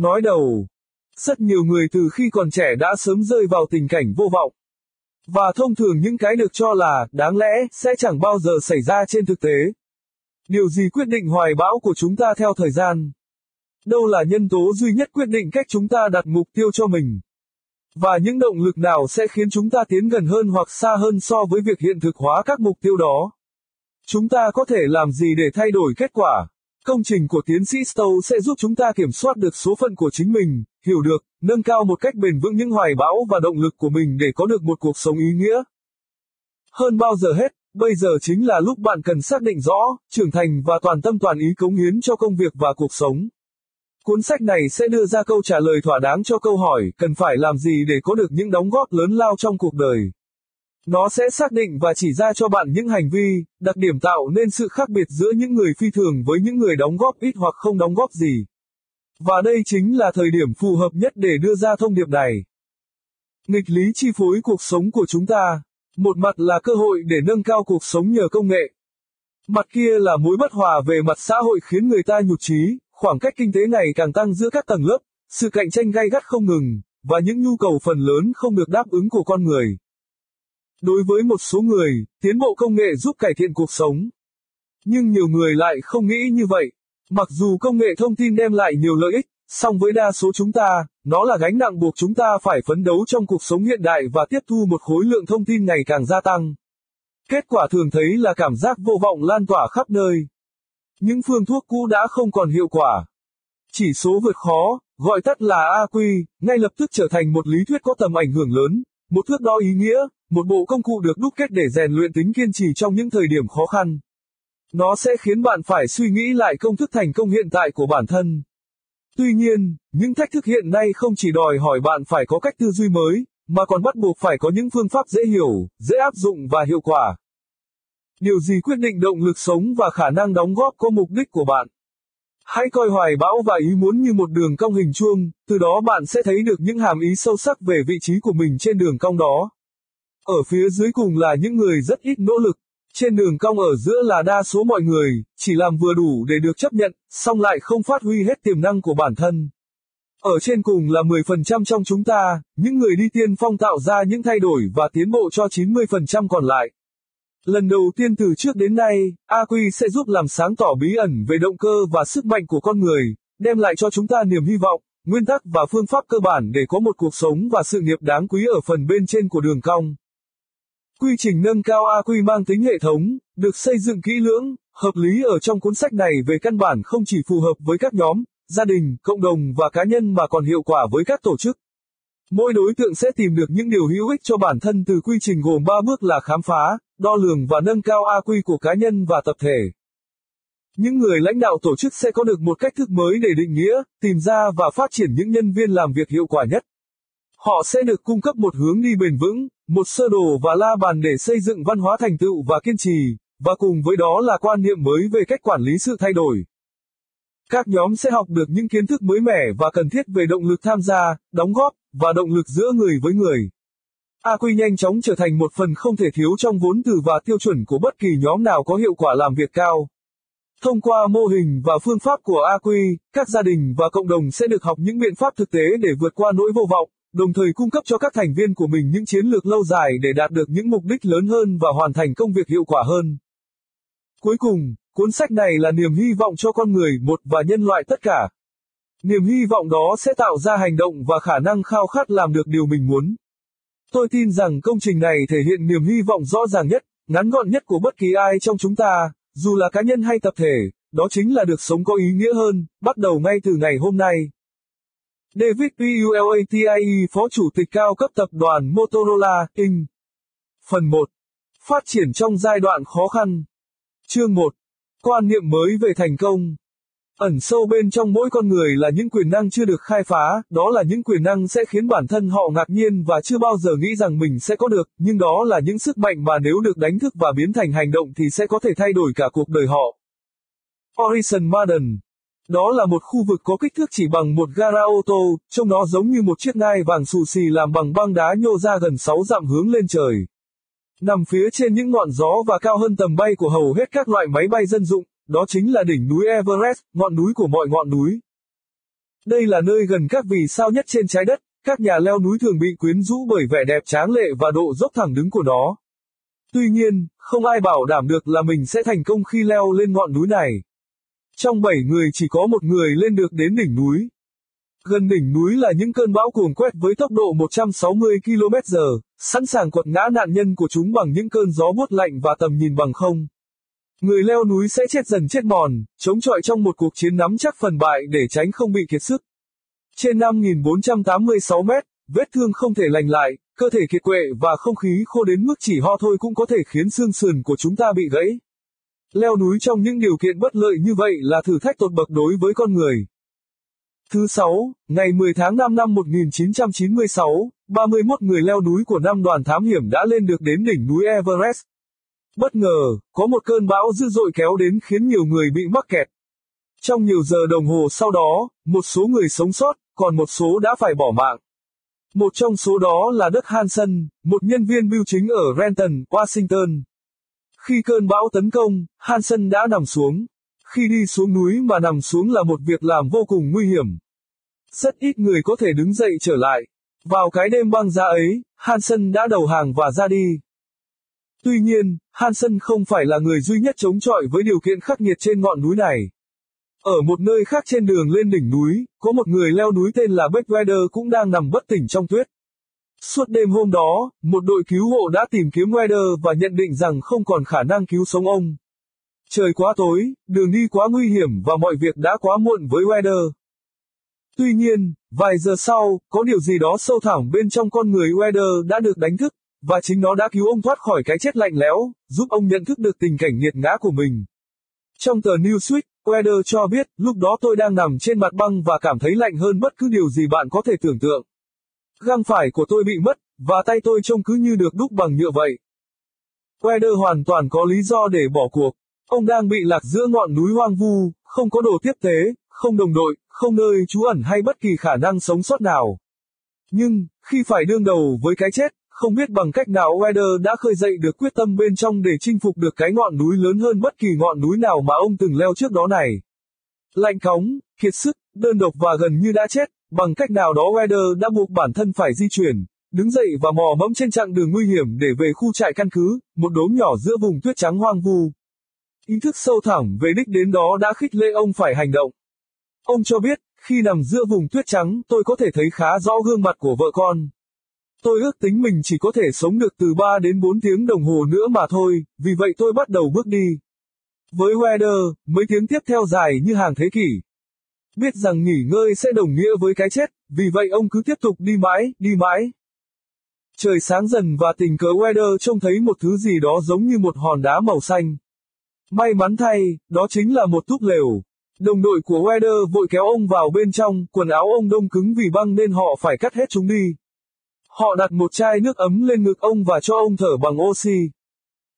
Nói đầu, rất nhiều người từ khi còn trẻ đã sớm rơi vào tình cảnh vô vọng. Và thông thường những cái được cho là, đáng lẽ, sẽ chẳng bao giờ xảy ra trên thực tế. Điều gì quyết định hoài bão của chúng ta theo thời gian? Đâu là nhân tố duy nhất quyết định cách chúng ta đặt mục tiêu cho mình? Và những động lực nào sẽ khiến chúng ta tiến gần hơn hoặc xa hơn so với việc hiện thực hóa các mục tiêu đó? Chúng ta có thể làm gì để thay đổi kết quả? Công trình của tiến sĩ Stowe sẽ giúp chúng ta kiểm soát được số phận của chính mình, hiểu được, nâng cao một cách bền vững những hoài bão và động lực của mình để có được một cuộc sống ý nghĩa. Hơn bao giờ hết, bây giờ chính là lúc bạn cần xác định rõ, trưởng thành và toàn tâm toàn ý cống hiến cho công việc và cuộc sống. Cuốn sách này sẽ đưa ra câu trả lời thỏa đáng cho câu hỏi cần phải làm gì để có được những đóng góp lớn lao trong cuộc đời. Nó sẽ xác định và chỉ ra cho bạn những hành vi, đặc điểm tạo nên sự khác biệt giữa những người phi thường với những người đóng góp ít hoặc không đóng góp gì. Và đây chính là thời điểm phù hợp nhất để đưa ra thông điệp này. Nghịch lý chi phối cuộc sống của chúng ta. Một mặt là cơ hội để nâng cao cuộc sống nhờ công nghệ. Mặt kia là mối bất hòa về mặt xã hội khiến người ta nhụt chí, khoảng cách kinh tế ngày càng tăng giữa các tầng lớp, sự cạnh tranh gay gắt không ngừng, và những nhu cầu phần lớn không được đáp ứng của con người. Đối với một số người, tiến bộ công nghệ giúp cải thiện cuộc sống. Nhưng nhiều người lại không nghĩ như vậy. Mặc dù công nghệ thông tin đem lại nhiều lợi ích, song với đa số chúng ta, nó là gánh nặng buộc chúng ta phải phấn đấu trong cuộc sống hiện đại và tiếp thu một khối lượng thông tin ngày càng gia tăng. Kết quả thường thấy là cảm giác vô vọng lan tỏa khắp nơi. Những phương thuốc cũ đã không còn hiệu quả. Chỉ số vượt khó, gọi tắt là AQ, ngay lập tức trở thành một lý thuyết có tầm ảnh hưởng lớn, một thước đo ý nghĩa, một bộ công cụ được đúc kết để rèn luyện tính kiên trì trong những thời điểm khó khăn. Nó sẽ khiến bạn phải suy nghĩ lại công thức thành công hiện tại của bản thân. Tuy nhiên, những thách thức hiện nay không chỉ đòi hỏi bạn phải có cách tư duy mới, mà còn bắt buộc phải có những phương pháp dễ hiểu, dễ áp dụng và hiệu quả. Điều gì quyết định động lực sống và khả năng đóng góp có mục đích của bạn? Hãy coi hoài bão và ý muốn như một đường cong hình chuông, từ đó bạn sẽ thấy được những hàm ý sâu sắc về vị trí của mình trên đường cong đó. Ở phía dưới cùng là những người rất ít nỗ lực, trên đường cong ở giữa là đa số mọi người, chỉ làm vừa đủ để được chấp nhận, song lại không phát huy hết tiềm năng của bản thân. Ở trên cùng là 10% trong chúng ta, những người đi tiên phong tạo ra những thay đổi và tiến bộ cho 90% còn lại. Lần đầu tiên từ trước đến nay, AQ sẽ giúp làm sáng tỏ bí ẩn về động cơ và sức mạnh của con người, đem lại cho chúng ta niềm hy vọng, nguyên tắc và phương pháp cơ bản để có một cuộc sống và sự nghiệp đáng quý ở phần bên trên của đường cong. Quy trình nâng cao AQ mang tính hệ thống, được xây dựng kỹ lưỡng, hợp lý ở trong cuốn sách này về căn bản không chỉ phù hợp với các nhóm, gia đình, cộng đồng và cá nhân mà còn hiệu quả với các tổ chức. Mỗi đối tượng sẽ tìm được những điều hữu ích cho bản thân từ quy trình gồm 3 bước là khám phá, đo lường và nâng cao AQ của cá nhân và tập thể. Những người lãnh đạo tổ chức sẽ có được một cách thức mới để định nghĩa, tìm ra và phát triển những nhân viên làm việc hiệu quả nhất. Họ sẽ được cung cấp một hướng đi bền vững, một sơ đồ và la bàn để xây dựng văn hóa thành tựu và kiên trì, và cùng với đó là quan niệm mới về cách quản lý sự thay đổi. Các nhóm sẽ học được những kiến thức mới mẻ và cần thiết về động lực tham gia, đóng góp, và động lực giữa người với người. AQ nhanh chóng trở thành một phần không thể thiếu trong vốn từ và tiêu chuẩn của bất kỳ nhóm nào có hiệu quả làm việc cao. Thông qua mô hình và phương pháp của AQ, các gia đình và cộng đồng sẽ được học những biện pháp thực tế để vượt qua nỗi vô vọng, đồng thời cung cấp cho các thành viên của mình những chiến lược lâu dài để đạt được những mục đích lớn hơn và hoàn thành công việc hiệu quả hơn. Cuối cùng, cuốn sách này là niềm hy vọng cho con người một và nhân loại tất cả. Niềm hy vọng đó sẽ tạo ra hành động và khả năng khao khát làm được điều mình muốn. Tôi tin rằng công trình này thể hiện niềm hy vọng rõ ràng nhất, ngắn gọn nhất của bất kỳ ai trong chúng ta, dù là cá nhân hay tập thể, đó chính là được sống có ý nghĩa hơn, bắt đầu ngay từ ngày hôm nay. David Pulatie, Phó Chủ tịch cao cấp tập đoàn Motorola, Inc. Phần 1. Phát triển trong giai đoạn khó khăn. Chương 1. Quan niệm mới về thành công. Ẩn sâu bên trong mỗi con người là những quyền năng chưa được khai phá, đó là những quyền năng sẽ khiến bản thân họ ngạc nhiên và chưa bao giờ nghĩ rằng mình sẽ có được, nhưng đó là những sức mạnh mà nếu được đánh thức và biến thành hành động thì sẽ có thể thay đổi cả cuộc đời họ. Orison Madden đó là một khu vực có kích thước chỉ bằng một gara ô tô, trông nó giống như một chiếc ngai vàng xù xì làm bằng băng đá nhô ra gần 6 dặm hướng lên trời. Nằm phía trên những ngọn gió và cao hơn tầm bay của hầu hết các loại máy bay dân dụng, đó chính là đỉnh núi Everest, ngọn núi của mọi ngọn núi. Đây là nơi gần các vì sao nhất trên trái đất, các nhà leo núi thường bị quyến rũ bởi vẻ đẹp tráng lệ và độ dốc thẳng đứng của nó. Tuy nhiên, không ai bảo đảm được là mình sẽ thành công khi leo lên ngọn núi này. Trong bảy người chỉ có một người lên được đến đỉnh núi. Gần đỉnh núi là những cơn bão cuồng quét với tốc độ 160 km/h, sẵn sàng quật ngã nạn nhân của chúng bằng những cơn gió buốt lạnh và tầm nhìn bằng không. Người leo núi sẽ chết dần chết mòn, chống chọi trong một cuộc chiến nắm chắc phần bại để tránh không bị kiệt sức. Trên 5.486 mét, vết thương không thể lành lại, cơ thể kiệt quệ và không khí khô đến mức chỉ ho thôi cũng có thể khiến xương sườn của chúng ta bị gãy. Leo núi trong những điều kiện bất lợi như vậy là thử thách tột bậc đối với con người. Thứ 6, ngày 10 tháng 5 năm 1996, 31 người leo núi của năm đoàn thám hiểm đã lên được đến đỉnh núi Everest. Bất ngờ, có một cơn bão dữ dội kéo đến khiến nhiều người bị mắc kẹt. Trong nhiều giờ đồng hồ sau đó, một số người sống sót, còn một số đã phải bỏ mạng. Một trong số đó là Đức Hansen, một nhân viên bưu chính ở Renton, Washington. Khi cơn bão tấn công, Hansen đã nằm xuống. Khi đi xuống núi mà nằm xuống là một việc làm vô cùng nguy hiểm. Rất ít người có thể đứng dậy trở lại. Vào cái đêm băng giá ấy, Hansen đã đầu hàng và ra đi. Tuy nhiên, Hansen không phải là người duy nhất chống chọi với điều kiện khắc nghiệt trên ngọn núi này. Ở một nơi khác trên đường lên đỉnh núi, có một người leo núi tên là Beckweather cũng đang nằm bất tỉnh trong tuyết. Suốt đêm hôm đó, một đội cứu hộ đã tìm kiếm Weather và nhận định rằng không còn khả năng cứu sống ông. Trời quá tối, đường đi quá nguy hiểm và mọi việc đã quá muộn với Weather. Tuy nhiên, vài giờ sau, có điều gì đó sâu thẳm bên trong con người Weather đã được đánh thức, và chính nó đã cứu ông thoát khỏi cái chết lạnh lẽo, giúp ông nhận thức được tình cảnh nghiệt ngã của mình. Trong tờ Newsweek, Weather cho biết, lúc đó tôi đang nằm trên mặt băng và cảm thấy lạnh hơn bất cứ điều gì bạn có thể tưởng tượng. Găng phải của tôi bị mất, và tay tôi trông cứ như được đúc bằng nhựa vậy. Weather hoàn toàn có lý do để bỏ cuộc. Ông đang bị lạc giữa ngọn núi hoang vu, không có đồ tiếp tế, không đồng đội, không nơi trú ẩn hay bất kỳ khả năng sống sót nào. Nhưng, khi phải đương đầu với cái chết, không biết bằng cách nào Weather đã khơi dậy được quyết tâm bên trong để chinh phục được cái ngọn núi lớn hơn bất kỳ ngọn núi nào mà ông từng leo trước đó này. Lạnh cóng, kiệt sức, đơn độc và gần như đã chết, bằng cách nào đó Weather đã buộc bản thân phải di chuyển, đứng dậy và mò mẫm trên chặng đường nguy hiểm để về khu trại căn cứ, một đốm nhỏ giữa vùng tuyết trắng hoang vu. Ý thức sâu thẳm về đích đến đó đã khích lệ ông phải hành động. Ông cho biết, khi nằm giữa vùng tuyết trắng, tôi có thể thấy khá rõ gương mặt của vợ con. Tôi ước tính mình chỉ có thể sống được từ 3 đến 4 tiếng đồng hồ nữa mà thôi, vì vậy tôi bắt đầu bước đi. Với Weather, mấy tiếng tiếp theo dài như hàng thế kỷ. Biết rằng nghỉ ngơi sẽ đồng nghĩa với cái chết, vì vậy ông cứ tiếp tục đi mãi, đi mãi. Trời sáng dần và tình cờ Weather trông thấy một thứ gì đó giống như một hòn đá màu xanh. May mắn thay, đó chính là một túp lều. Đồng đội của Weather vội kéo ông vào bên trong, quần áo ông đông cứng vì băng nên họ phải cắt hết chúng đi. Họ đặt một chai nước ấm lên ngực ông và cho ông thở bằng oxy.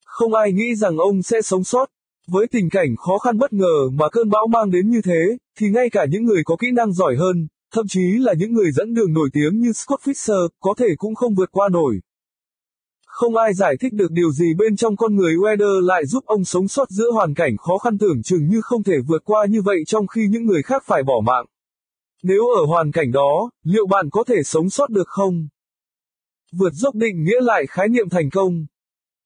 Không ai nghĩ rằng ông sẽ sống sót. Với tình cảnh khó khăn bất ngờ mà cơn bão mang đến như thế, thì ngay cả những người có kỹ năng giỏi hơn, thậm chí là những người dẫn đường nổi tiếng như Scott Fisher, có thể cũng không vượt qua nổi. Không ai giải thích được điều gì bên trong con người Weather lại giúp ông sống sót giữa hoàn cảnh khó khăn tưởng chừng như không thể vượt qua như vậy trong khi những người khác phải bỏ mạng. Nếu ở hoàn cảnh đó, liệu bạn có thể sống sót được không? Vượt dốc định nghĩa lại khái niệm thành công.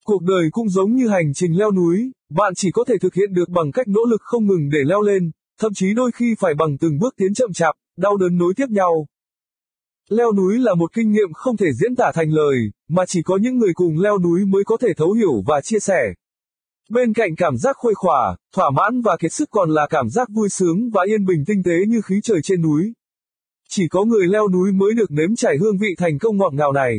Cuộc đời cũng giống như hành trình leo núi, bạn chỉ có thể thực hiện được bằng cách nỗ lực không ngừng để leo lên, thậm chí đôi khi phải bằng từng bước tiến chậm chạp, đau đớn nối tiếp nhau. Leo núi là một kinh nghiệm không thể diễn tả thành lời, mà chỉ có những người cùng leo núi mới có thể thấu hiểu và chia sẻ. Bên cạnh cảm giác khuây khỏa, thỏa mãn và kiệt sức còn là cảm giác vui sướng và yên bình tinh tế như khí trời trên núi. Chỉ có người leo núi mới được nếm trải hương vị thành công ngọt ngào này.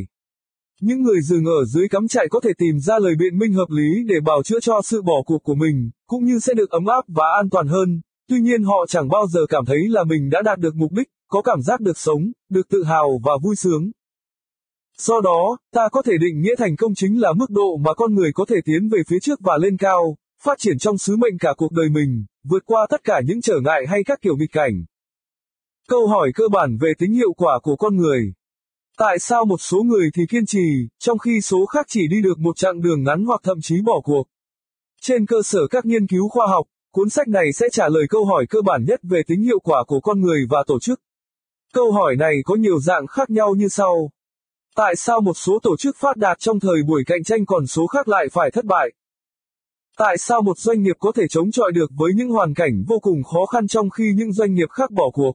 Những người dừng ở dưới cắm trại có thể tìm ra lời biện minh hợp lý để bào chữa cho sự bỏ cuộc của mình, cũng như sẽ được ấm áp và an toàn hơn. Tuy nhiên họ chẳng bao giờ cảm thấy là mình đã đạt được mục đích, có cảm giác được sống, được tự hào và vui sướng. Do đó, ta có thể định nghĩa thành công chính là mức độ mà con người có thể tiến về phía trước và lên cao, phát triển trong sứ mệnh cả cuộc đời mình, vượt qua tất cả những trở ngại hay các kiểu nghịch cảnh. Câu hỏi cơ bản về tính hiệu quả của con người Tại sao một số người thì kiên trì, trong khi số khác chỉ đi được một chặng đường ngắn hoặc thậm chí bỏ cuộc? Trên cơ sở các nghiên cứu khoa học, cuốn sách này sẽ trả lời câu hỏi cơ bản nhất về tính hiệu quả của con người và tổ chức. Câu hỏi này có nhiều dạng khác nhau như sau. Tại sao một số tổ chức phát đạt trong thời buổi cạnh tranh còn số khác lại phải thất bại? Tại sao một doanh nghiệp có thể chống chọi được với những hoàn cảnh vô cùng khó khăn trong khi những doanh nghiệp khác bỏ cuộc?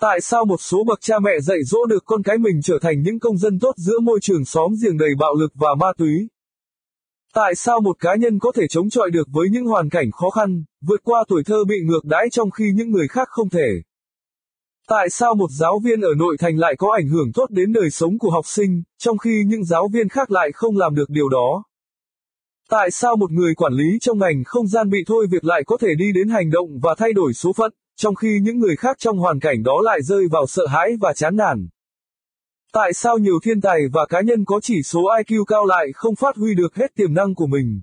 Tại sao một số bậc cha mẹ dạy dỗ được con cái mình trở thành những công dân tốt giữa môi trường xóm giềng đầy bạo lực và ma túy? Tại sao một cá nhân có thể chống chọi được với những hoàn cảnh khó khăn, vượt qua tuổi thơ bị ngược đãi trong khi những người khác không thể? Tại sao một giáo viên ở nội thành lại có ảnh hưởng tốt đến đời sống của học sinh, trong khi những giáo viên khác lại không làm được điều đó? Tại sao một người quản lý trong ngành không gian bị thôi việc lại có thể đi đến hành động và thay đổi số phận, trong khi những người khác trong hoàn cảnh đó lại rơi vào sợ hãi và chán nản? Tại sao nhiều thiên tài và cá nhân có chỉ số IQ cao lại không phát huy được hết tiềm năng của mình?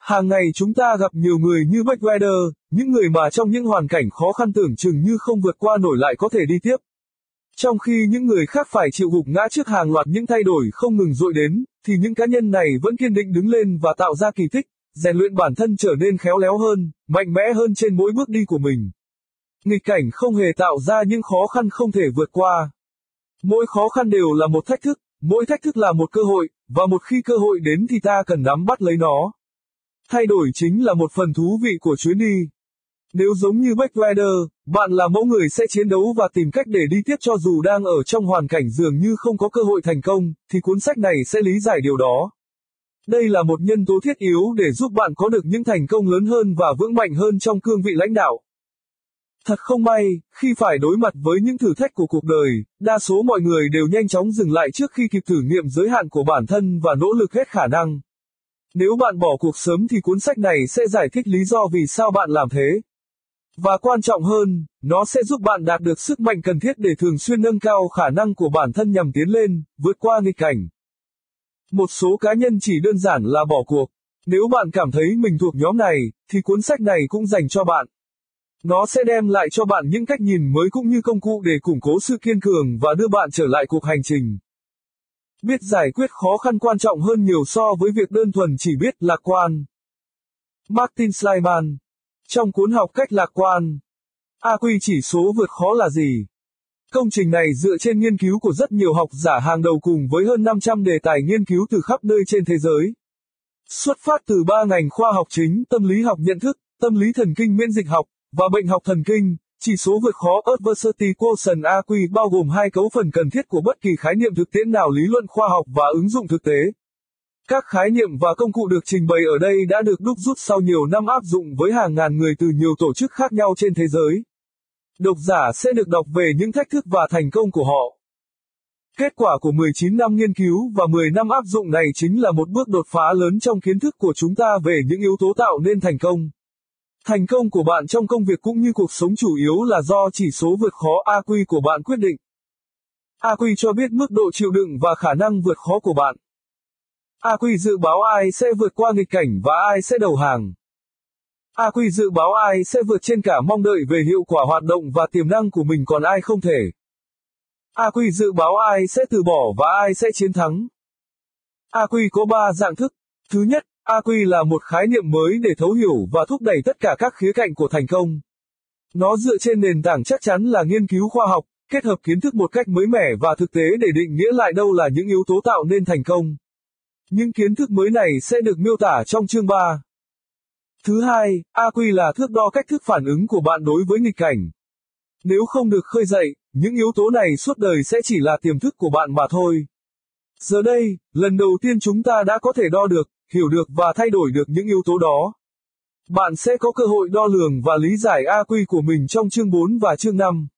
Hàng ngày chúng ta gặp nhiều người như Mayweather, những người mà trong những hoàn cảnh khó khăn tưởng chừng như không vượt qua nổi lại có thể đi tiếp. Trong khi những người khác phải chịu gục ngã trước hàng loạt những thay đổi không ngừng dội đến, thì những cá nhân này vẫn kiên định đứng lên và tạo ra kỳ tích, rèn luyện bản thân trở nên khéo léo hơn, mạnh mẽ hơn trên mỗi bước đi của mình. Nghịch cảnh không hề tạo ra những khó khăn không thể vượt qua. Mỗi khó khăn đều là một thách thức, mỗi thách thức là một cơ hội, và một khi cơ hội đến thì ta cần nắm bắt lấy nó. Thay đổi chính là một phần thú vị của chuyến đi. Nếu giống như Beck Rider, bạn là mẫu người sẽ chiến đấu và tìm cách để đi tiếp cho dù đang ở trong hoàn cảnh dường như không có cơ hội thành công, thì cuốn sách này sẽ lý giải điều đó. Đây là một nhân tố thiết yếu để giúp bạn có được những thành công lớn hơn và vững mạnh hơn trong cương vị lãnh đạo. Thật không may, khi phải đối mặt với những thử thách của cuộc đời, đa số mọi người đều nhanh chóng dừng lại trước khi kịp thử nghiệm giới hạn của bản thân và nỗ lực hết khả năng. Nếu bạn bỏ cuộc sớm thì cuốn sách này sẽ giải thích lý do vì sao bạn làm thế. Và quan trọng hơn, nó sẽ giúp bạn đạt được sức mạnh cần thiết để thường xuyên nâng cao khả năng của bản thân nhằm tiến lên, vượt qua nghịch cảnh. Một số cá nhân chỉ đơn giản là bỏ cuộc. Nếu bạn cảm thấy mình thuộc nhóm này, thì cuốn sách này cũng dành cho bạn. Nó sẽ đem lại cho bạn những cách nhìn mới cũng như công cụ để củng cố sự kiên cường và đưa bạn trở lại cuộc hành trình. Biết giải quyết khó khăn quan trọng hơn nhiều so với việc đơn thuần chỉ biết lạc quan. Martin Slyman Trong cuốn học cách lạc quan, AQ chỉ số vượt khó là gì? Công trình này dựa trên nghiên cứu của rất nhiều học giả hàng đầu cùng với hơn 500 đề tài nghiên cứu từ khắp nơi trên thế giới. Xuất phát từ ba ngành khoa học chính, tâm lý học nhận thức, tâm lý thần kinh miễn dịch học, và bệnh học thần kinh, chỉ số vượt khó Adversity Quotient AQ bao gồm hai cấu phần cần thiết của bất kỳ khái niệm thực tiễn nào lý luận khoa học và ứng dụng thực tế. Các khái niệm và công cụ được trình bày ở đây đã được đúc rút sau nhiều năm áp dụng với hàng ngàn người từ nhiều tổ chức khác nhau trên thế giới. Độc giả sẽ được đọc về những thách thức và thành công của họ. Kết quả của 19 năm nghiên cứu và 10 năm áp dụng này chính là một bước đột phá lớn trong kiến thức của chúng ta về những yếu tố tạo nên thành công. Thành công của bạn trong công việc cũng như cuộc sống chủ yếu là do chỉ số vượt khó AQ của bạn quyết định. AQ cho biết mức độ chịu đựng và khả năng vượt khó của bạn. AQ dự báo ai sẽ vượt qua nghịch cảnh và ai sẽ đầu hàng. AQ dự báo ai sẽ vượt trên cả mong đợi về hiệu quả hoạt động và tiềm năng của mình còn ai không thể. AQ dự báo ai sẽ từ bỏ và ai sẽ chiến thắng. AQ có 3 dạng thức. Thứ nhất, AQ là một khái niệm mới để thấu hiểu và thúc đẩy tất cả các khía cạnh của thành công. Nó dựa trên nền tảng chắc chắn là nghiên cứu khoa học, kết hợp kiến thức một cách mới mẻ và thực tế để định nghĩa lại đâu là những yếu tố tạo nên thành công. Những kiến thức mới này sẽ được miêu tả trong chương 3. Thứ hai, AQ là thước đo cách thức phản ứng của bạn đối với nghịch cảnh. Nếu không được khơi dậy, những yếu tố này suốt đời sẽ chỉ là tiềm thức của bạn mà thôi. Giờ đây, lần đầu tiên chúng ta đã có thể đo được, hiểu được và thay đổi được những yếu tố đó. Bạn sẽ có cơ hội đo lường và lý giải AQ của mình trong chương 4 và chương 5.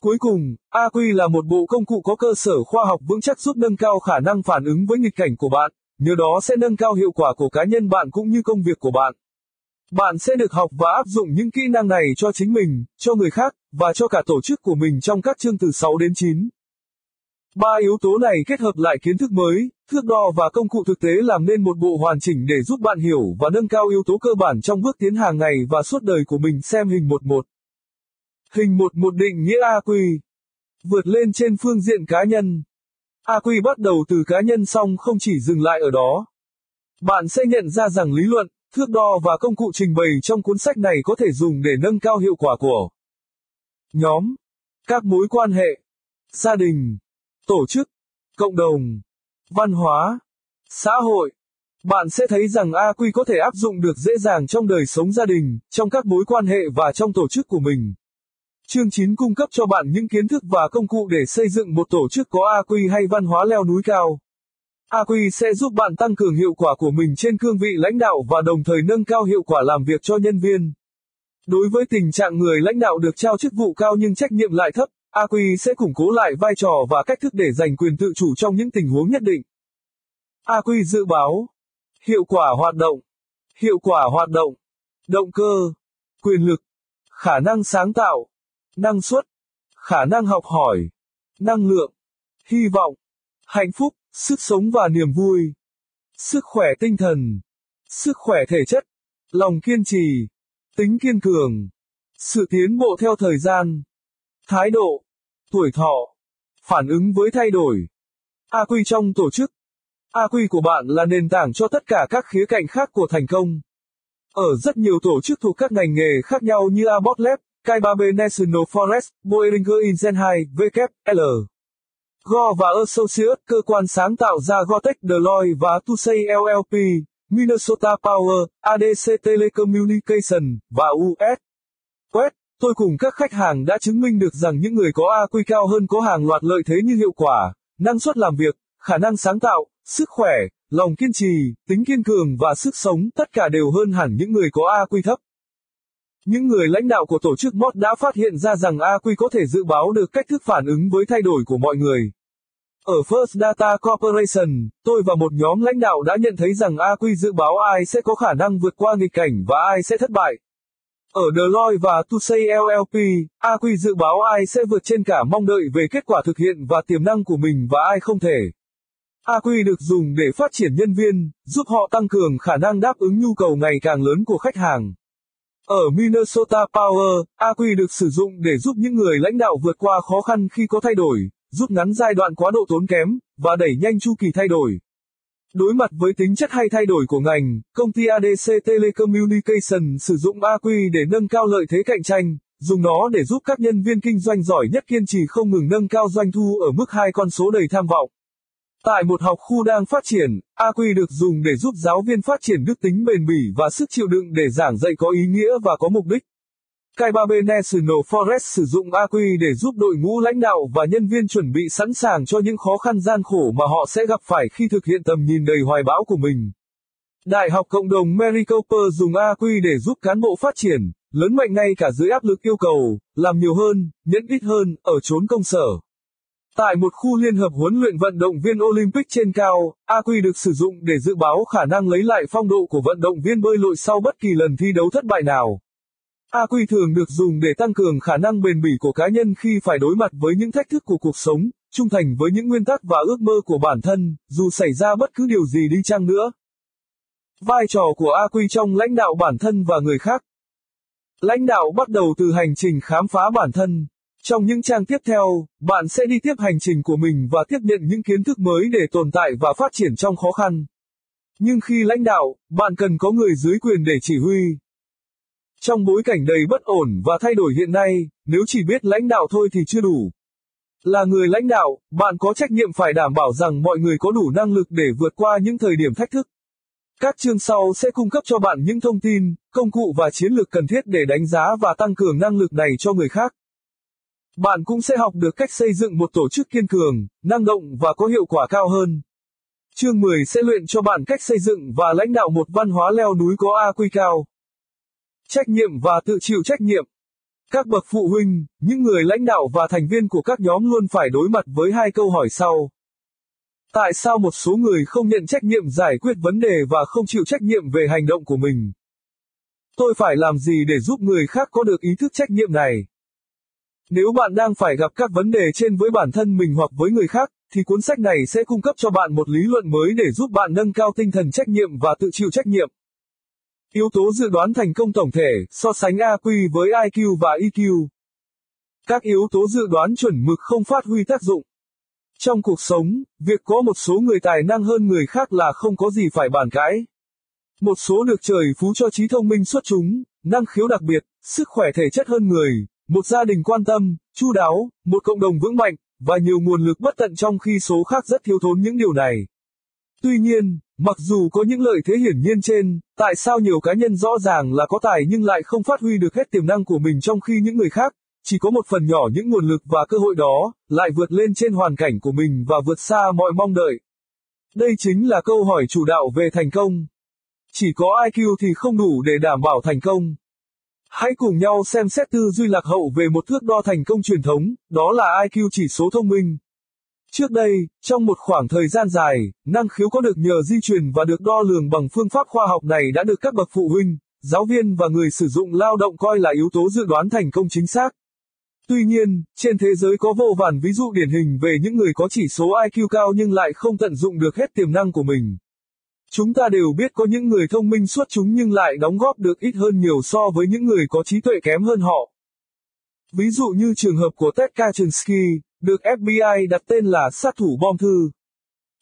Cuối cùng, AQ là một bộ công cụ có cơ sở khoa học vững chắc giúp nâng cao khả năng phản ứng với nghịch cảnh của bạn, nhờ đó sẽ nâng cao hiệu quả của cá nhân bạn cũng như công việc của bạn. Bạn sẽ được học và áp dụng những kỹ năng này cho chính mình, cho người khác, và cho cả tổ chức của mình trong các chương từ 6 đến 9. Ba yếu tố này kết hợp lại kiến thức mới, thước đo và công cụ thực tế làm nên một bộ hoàn chỉnh để giúp bạn hiểu và nâng cao yếu tố cơ bản trong bước tiến hàng ngày và suốt đời của mình xem hình 11. Hình 11 định nghĩa AQ. Vượt lên trên phương diện cá nhân. AQ bắt đầu từ cá nhân xong không chỉ dừng lại ở đó. Bạn sẽ nhận ra rằng lý luận, thước đo và công cụ trình bày trong cuốn sách này có thể dùng để nâng cao hiệu quả của nhóm. các mối quan hệ, gia đình, tổ chức, cộng đồng, văn hóa, xã hội. Bạn sẽ thấy rằng AQ có thể áp dụng được dễ dàng trong đời sống gia đình, trong các mối quan hệ và trong tổ chức của mình. Chương 9 cung cấp cho bạn những kiến thức và công cụ để xây dựng một tổ chức có AQ hay văn hóa leo núi cao. AQ sẽ giúp bạn tăng cường hiệu quả của mình trên cương vị lãnh đạo và đồng thời nâng cao hiệu quả làm việc cho nhân viên. Đối với tình trạng người lãnh đạo được trao chức vụ cao nhưng trách nhiệm lại thấp, AQ sẽ củng cố lại vai trò và cách thức để giành quyền tự chủ trong những tình huống nhất định. AQ dự báo, Hiệu quả hoạt động, Hiệu quả hoạt động Động cơ, Quyền lực, Khả năng sáng tạo, Năng suất, Khả năng học hỏi, Năng lượng, Hy vọng, Hạnh phúc, Sức sống và niềm vui. Sức khỏe tinh thần. Sức khỏe thể chất. Lòng kiên trì. Tính kiên cường. Sự tiến bộ theo thời gian. Thái độ. Tuổi thọ. Phản ứng với thay đổi. AQ trong tổ chức. AQ của bạn là nền tảng cho tất cả các khía cạnh khác của thành công. Ở rất nhiều tổ chức thuộc các ngành nghề khác nhau như Abbott Lab, Kaibabe National Forest, Boehringer Ingenheim, WL. Go và Associates, cơ quan sáng tạo ra Gotech Deloitte và Tusey LLP, Minnesota Power, ADC Telecommunication, và US. Tôi cùng các khách hàng đã chứng minh được rằng những người có AQ cao hơn có hàng loạt lợi thế như hiệu quả, năng suất làm việc, khả năng sáng tạo, sức khỏe, lòng kiên trì, tính kiên cường và sức sống, tất cả đều hơn hẳn những người có AQ thấp. Những người lãnh đạo của tổ chức MOD đã phát hiện ra rằng AQ có thể dự báo được cách thức phản ứng với thay đổi của mọi người. Ở First Data Corporation, tôi và một nhóm lãnh đạo đã nhận thấy rằng AQ dự báo ai sẽ có khả năng vượt qua nghịch cảnh và ai sẽ thất bại. Ở Deloitte và Tusey LLP, AQ dự báo ai sẽ vượt trên cả mong đợi về kết quả thực hiện và tiềm năng của mình và ai không thể. AQ được dùng để phát triển nhân viên, giúp họ tăng cường khả năng đáp ứng nhu cầu ngày càng lớn của khách hàng. Ở Minnesota Power, AQ được sử dụng để giúp những người lãnh đạo vượt qua khó khăn khi có thay đổi, rút ngắn giai đoạn quá độ tốn kém, và đẩy nhanh chu kỳ thay đổi. Đối mặt với tính chất hay thay đổi của ngành, công ty ADC Telecommunication sử dụng AQ để nâng cao lợi thế cạnh tranh, dùng nó để giúp các nhân viên kinh doanh giỏi nhất kiên trì không ngừng nâng cao doanh thu ở mức hai con số đầy tham vọng. Tại một học khu đang phát triển, AQ được dùng để giúp giáo viên phát triển đức tính bền bỉ và sức chịu đựng để giảng dạy có ý nghĩa và có mục đích. Kaibabe National Forest sử dụng AQ để giúp đội ngũ lãnh đạo và nhân viên chuẩn bị sẵn sàng cho những khó khăn gian khổ mà họ sẽ gặp phải khi thực hiện tầm nhìn đầy hoài bão của mình. Đại học Cộng đồng Mary Cooper dùng AQ để giúp cán bộ phát triển, lớn mạnh ngay cả dưới áp lực yêu cầu, làm nhiều hơn, nhẫn ít hơn, ở chốn công sở. Tại một khu liên hợp huấn luyện vận động viên Olympic trên cao, AQ được sử dụng để dự báo khả năng lấy lại phong độ của vận động viên bơi lội sau bất kỳ lần thi đấu thất bại nào. AQ thường được dùng để tăng cường khả năng bền bỉ của cá nhân khi phải đối mặt với những thách thức của cuộc sống, trung thành với những nguyên tắc và ước mơ của bản thân, dù xảy ra bất cứ điều gì đi chăng nữa. Vai trò của AQ trong lãnh đạo bản thân và người khác. Lãnh đạo bắt đầu từ hành trình khám phá bản thân. Trong những trang tiếp theo, bạn sẽ đi tiếp hành trình của mình và tiếp nhận những kiến thức mới để tồn tại và phát triển trong khó khăn. Nhưng khi lãnh đạo, bạn cần có người dưới quyền để chỉ huy, trong bối cảnh đầy bất ổn và thay đổi hiện nay, nếu chỉ biết lãnh đạo thôi thì chưa đủ. Là người lãnh đạo, bạn có trách nhiệm phải đảm bảo rằng mọi người có đủ năng lực để vượt qua những thời điểm thách thức. Các chương sau sẽ cung cấp cho bạn những thông tin, công cụ và chiến lược cần thiết để đánh giá và tăng cường năng lực này cho người khác. Bạn cũng sẽ học được cách xây dựng một tổ chức kiên cường, năng động và có hiệu quả cao hơn. Chương 10 sẽ luyện cho bạn cách xây dựng và lãnh đạo một văn hóa leo núi có AQ cao. Trách nhiệm và tự chịu trách nhiệm. Các bậc phụ huynh, những người lãnh đạo và thành viên của các nhóm luôn phải đối mặt với hai câu hỏi sau. Tại sao một số người không nhận trách nhiệm giải quyết vấn đề và không chịu trách nhiệm về hành động của mình? Tôi phải làm gì để giúp người khác có được ý thức trách nhiệm này? Nếu bạn đang phải gặp các vấn đề trên với bản thân mình hoặc với người khác, thì cuốn sách này sẽ cung cấp cho bạn một lý luận mới để giúp bạn nâng cao tinh thần trách nhiệm và tự chịu trách nhiệm. Yếu tố dự đoán thành công tổng thể, so sánh AQ với IQ và EQ. Các yếu tố dự đoán chuẩn mực không phát huy tác dụng. Trong cuộc sống, việc có một số người tài năng hơn người khác là không có gì phải bàn cãi. Một số được trời phú cho trí thông minh xuất chúng, năng khiếu đặc biệt, sức khỏe thể chất hơn người, một gia đình quan tâm, chu đáo, một cộng đồng vững mạnh, và nhiều nguồn lực bất tận trong khi số khác rất thiếu thốn những điều này. Tuy nhiên, mặc dù có những lợi thế hiển nhiên trên, tại sao nhiều cá nhân rõ ràng là có tài nhưng lại không phát huy được hết tiềm năng của mình trong khi những người khác, chỉ có một phần nhỏ những nguồn lực và cơ hội đó, lại vượt lên trên hoàn cảnh của mình và vượt xa mọi mong đợi. Đây chính là câu hỏi chủ đạo về thành công. Chỉ có IQ thì không đủ để đảm bảo thành công. Hãy cùng nhau xem xét tư duy lạc hậu về một thước đo thành công truyền thống, đó là IQ chỉ số thông minh. Trước đây, trong một khoảng thời gian dài, năng khiếu có được nhờ di truyền và được đo lường bằng phương pháp khoa học này đã được các bậc phụ huynh, giáo viên và người sử dụng lao động coi là yếu tố dự đoán thành công chính xác. Tuy nhiên, trên thế giới có vô vàn ví dụ điển hình về những người có chỉ số IQ cao nhưng lại không tận dụng được hết tiềm năng của mình. Chúng ta đều biết có những người thông minh xuất chúng nhưng lại đóng góp được ít hơn nhiều so với những người có trí tuệ kém hơn họ. Ví dụ như trường hợp của Ted Kaczynski, được FBI đặt tên là sát thủ bom thư.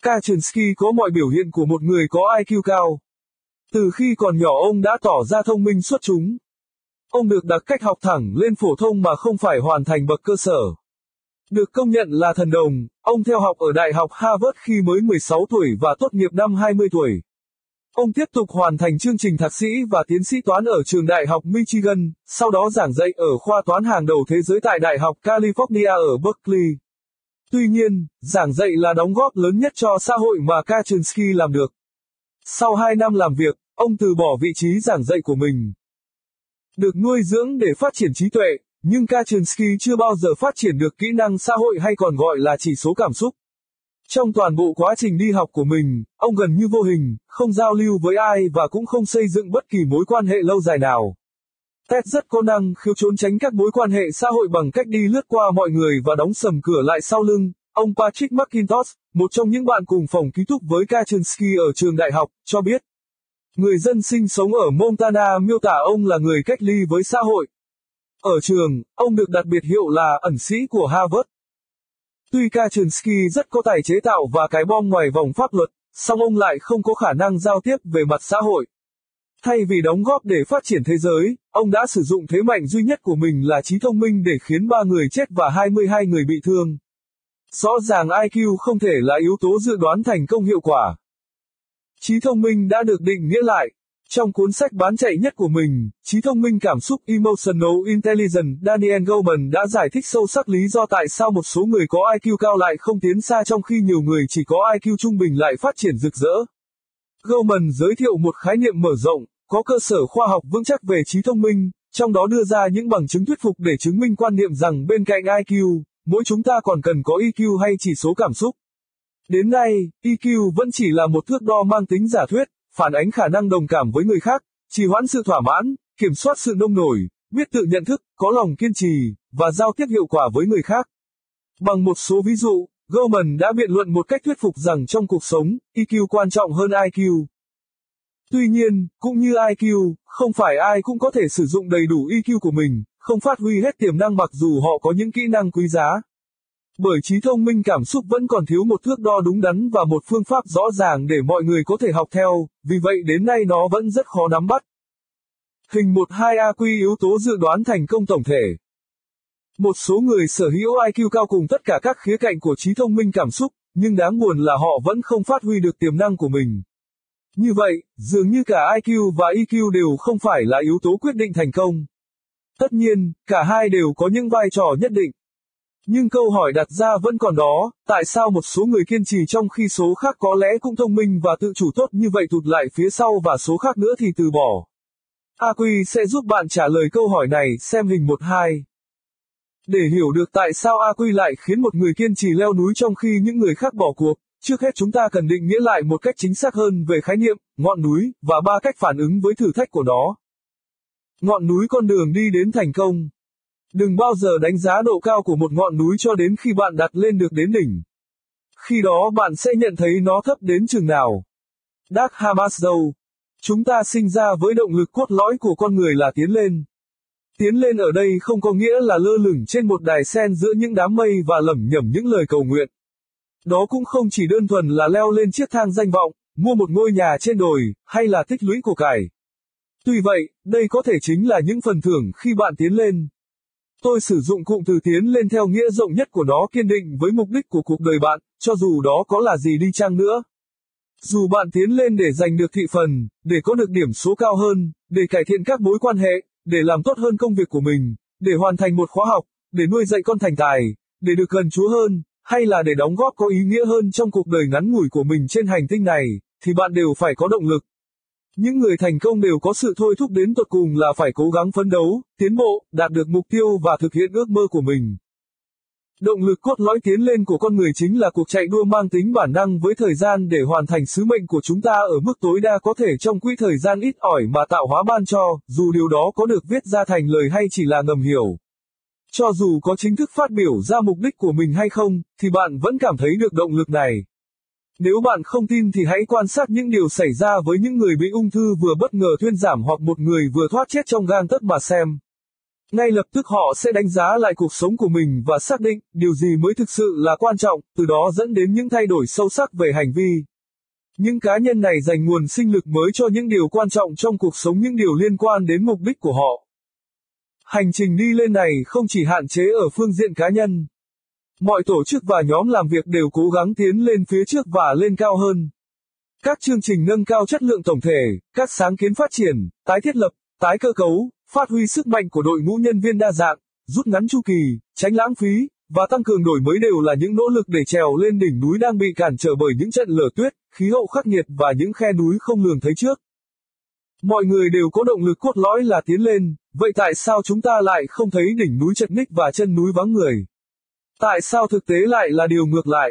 Kaczynski có mọi biểu hiện của một người có IQ cao. Từ khi còn nhỏ ông đã tỏ ra thông minh xuất chúng. Ông được đặt cách học thẳng lên phổ thông mà không phải hoàn thành bậc cơ sở. Được công nhận là thần đồng, ông theo học ở Đại học Harvard khi mới 16 tuổi và tốt nghiệp năm 20 tuổi. Ông tiếp tục hoàn thành chương trình thạc sĩ và tiến sĩ toán ở trường Đại học Michigan, sau đó giảng dạy ở khoa toán hàng đầu thế giới tại Đại học California ở Berkeley. Tuy nhiên, giảng dạy là đóng góp lớn nhất cho xã hội mà Kaczynski làm được. Sau 2 năm làm việc, ông từ bỏ vị trí giảng dạy của mình. Được nuôi dưỡng để phát triển trí tuệ, nhưng Kaczynski chưa bao giờ phát triển được kỹ năng xã hội hay còn gọi là chỉ số cảm xúc. Trong toàn bộ quá trình đi học của mình, ông gần như vô hình, không giao lưu với ai và cũng không xây dựng bất kỳ mối quan hệ lâu dài nào. Ted rất có năng khiếu trốn tránh các mối quan hệ xã hội bằng cách đi lướt qua mọi người và đóng sầm cửa lại sau lưng. Ông Patrick McIntosh, một trong những bạn cùng phòng ký túc với Kaczynski ở trường đại học, cho biết. Người dân sinh sống ở Montana miêu tả ông là người cách ly với xã hội. Ở trường, ông được đặt biệt hiệu là ẩn sĩ của Harvard. Tuy Kaczynski rất có tài chế tạo và cái bom ngoài vòng pháp luật, song ông lại không có khả năng giao tiếp về mặt xã hội. Thay vì đóng góp để phát triển thế giới, ông đã sử dụng thế mạnh duy nhất của mình là trí thông minh để khiến 3 người chết và 22 người bị thương. Rõ ràng IQ không thể là yếu tố dự đoán thành công hiệu quả. Trí thông minh đã được định nghĩa lại, trong cuốn sách bán chạy nhất của mình, Trí thông minh cảm xúc Emotional Intelligence, Daniel Goleman đã giải thích sâu sắc lý do tại sao một số người có IQ cao lại không tiến xa trong khi nhiều người chỉ có IQ trung bình lại phát triển rực rỡ. Goleman giới thiệu một khái niệm mở rộng, có cơ sở khoa học vững chắc về trí thông minh, trong đó đưa ra những bằng chứng thuyết phục để chứng minh quan niệm rằng bên cạnh IQ, mỗi chúng ta còn cần có EQ hay chỉ số cảm xúc. Đến nay, EQ vẫn chỉ là một thước đo mang tính giả thuyết, phản ánh khả năng đồng cảm với người khác, trì hoãn sự thỏa mãn, kiểm soát sự nông nổi, biết tự nhận thức, có lòng kiên trì, và giao tiếp hiệu quả với người khác. Bằng một số ví dụ, Goleman đã biện luận một cách thuyết phục rằng trong cuộc sống, EQ quan trọng hơn IQ. Tuy nhiên, cũng như IQ, không phải ai cũng có thể sử dụng đầy đủ EQ của mình, không phát huy hết tiềm năng mặc dù họ có những kỹ năng quý giá. Bởi trí thông minh cảm xúc vẫn còn thiếu một thước đo đúng đắn và một phương pháp rõ ràng để mọi người có thể học theo, vì vậy đến nay nó vẫn rất khó nắm bắt. Hình 12A quy yếu tố dự đoán thành công tổng thể. Một số người sở hữu IQ cao cùng tất cả các khía cạnh của trí thông minh cảm xúc, nhưng đáng buồn là họ vẫn không phát huy được tiềm năng của mình. Như vậy, dường như cả IQ và EQ đều không phải là yếu tố quyết định thành công. Tất nhiên, cả hai đều có những vai trò nhất định. Nhưng câu hỏi đặt ra vẫn còn đó, tại sao một số người kiên trì trong khi số khác có lẽ cũng thông minh và tự chủ tốt như vậy tụt lại phía sau và số khác nữa thì từ bỏ. AQ sẽ giúp bạn trả lời câu hỏi này, xem hình 12. Để hiểu được tại sao AQ lại khiến một người kiên trì leo núi trong khi những người khác bỏ cuộc, trước hết chúng ta cần định nghĩa lại một cách chính xác hơn về khái niệm, ngọn núi, và ba cách phản ứng với thử thách của nó. Ngọn núi con đường đi đến thành công. Đừng bao giờ đánh giá độ cao của một ngọn núi cho đến khi bạn đặt lên được đến đỉnh. Khi đó bạn sẽ nhận thấy nó thấp đến chừng nào. Dag Hammarskjöld Chúng ta sinh ra với động lực cốt lõi của con người là tiến lên. Tiến lên ở đây không có nghĩa là lơ lửng trên một đài sen giữa những đám mây và lẩm nhẩm những lời cầu nguyện. Đó cũng không chỉ đơn thuần là leo lên chiếc thang danh vọng, mua một ngôi nhà trên đồi, hay là tích lũy của cải. Tuy vậy, đây có thể chính là những phần thưởng khi bạn tiến lên. Tôi sử dụng cụm từ tiến lên theo nghĩa rộng nhất của nó kiên định với mục đích của cuộc đời bạn, cho dù đó có là gì đi chăng nữa. Dù bạn tiến lên để giành được thị phần, để có được điểm số cao hơn, để cải thiện các mối quan hệ, để làm tốt hơn công việc của mình, để hoàn thành một khóa học, để nuôi dạy con thành tài, để được gần Chúa hơn, hay là để đóng góp có ý nghĩa hơn trong cuộc đời ngắn ngủi của mình trên hành tinh này, thì bạn đều phải có động lực. Những người thành công đều có sự thôi thúc đến tột cùng là phải cố gắng phấn đấu, tiến bộ, đạt được mục tiêu và thực hiện ước mơ của mình. Động lực cốt lõi tiến lên của con người chính là cuộc chạy đua mang tính bản năng với thời gian để hoàn thành sứ mệnh của chúng ta ở mức tối đa có thể trong quỹ thời gian ít ỏi mà tạo hóa ban cho, dù điều đó có được viết ra thành lời hay chỉ là ngầm hiểu. Cho dù có chính thức phát biểu ra mục đích của mình hay không, thì bạn vẫn cảm thấy được động lực này. Nếu bạn không tin thì hãy quan sát những điều xảy ra với những người bị ung thư vừa bất ngờ thuyên giảm hoặc một người vừa thoát chết trong gang tấc mà xem. Ngay lập tức họ sẽ đánh giá lại cuộc sống của mình và xác định điều gì mới thực sự là quan trọng, từ đó dẫn đến những thay đổi sâu sắc về hành vi. Những cá nhân này dành nguồn sinh lực mới cho những điều quan trọng trong cuộc sống những điều liên quan đến mục đích của họ. Hành trình đi lên này không chỉ hạn chế ở phương diện cá nhân. Mọi tổ chức và nhóm làm việc đều cố gắng tiến lên phía trước và lên cao hơn. Các chương trình nâng cao chất lượng tổng thể, các sáng kiến phát triển, tái thiết lập, tái cơ cấu, phát huy sức mạnh của đội ngũ nhân viên đa dạng, rút ngắn chu kỳ, tránh lãng phí, và tăng cường đổi mới đều là những nỗ lực để trèo lên đỉnh núi đang bị cản trở bởi những trận lở tuyết, khí hậu khắc nghiệt và những khe núi không lường thấy trước. Mọi người đều có động lực cốt lõi là tiến lên, vậy tại sao chúng ta lại không thấy đỉnh núi chật ních và chân núi vắng người? Tại sao thực tế lại là điều ngược lại?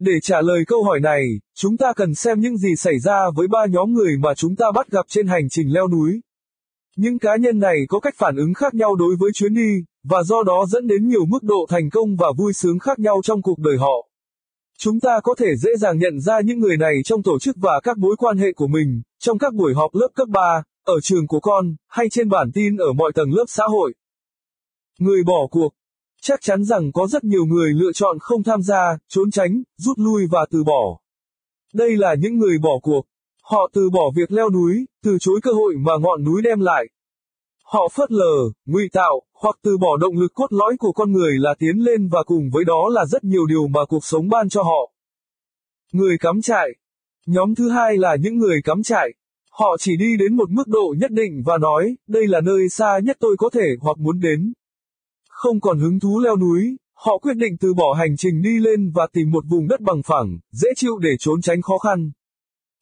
Để trả lời câu hỏi này, chúng ta cần xem những gì xảy ra với ba nhóm người mà chúng ta bắt gặp trên hành trình leo núi. Những cá nhân này có cách phản ứng khác nhau đối với chuyến đi, và do đó dẫn đến nhiều mức độ thành công và vui sướng khác nhau trong cuộc đời họ. Chúng ta có thể dễ dàng nhận ra những người này trong tổ chức và các mối quan hệ của mình, trong các buổi họp lớp cấp 3, ở trường của con, hay trên bản tin ở mọi tầng lớp xã hội. Người bỏ cuộc. Chắc chắn rằng có rất nhiều người lựa chọn không tham gia, trốn tránh, rút lui và từ bỏ. Đây là những người bỏ cuộc. Họ từ bỏ việc leo núi, từ chối cơ hội mà ngọn núi đem lại. Họ phớt lờ, ngụy tạo, hoặc từ bỏ động lực cốt lõi của con người là tiến lên và cùng với đó là rất nhiều điều mà cuộc sống ban cho họ. Người cắm trại. Nhóm thứ hai là những người cắm trại. Họ chỉ đi đến một mức độ nhất định và nói, đây là nơi xa nhất tôi có thể hoặc muốn đến. Không còn hứng thú leo núi, họ quyết định từ bỏ hành trình đi lên và tìm một vùng đất bằng phẳng, dễ chịu để trốn tránh khó khăn.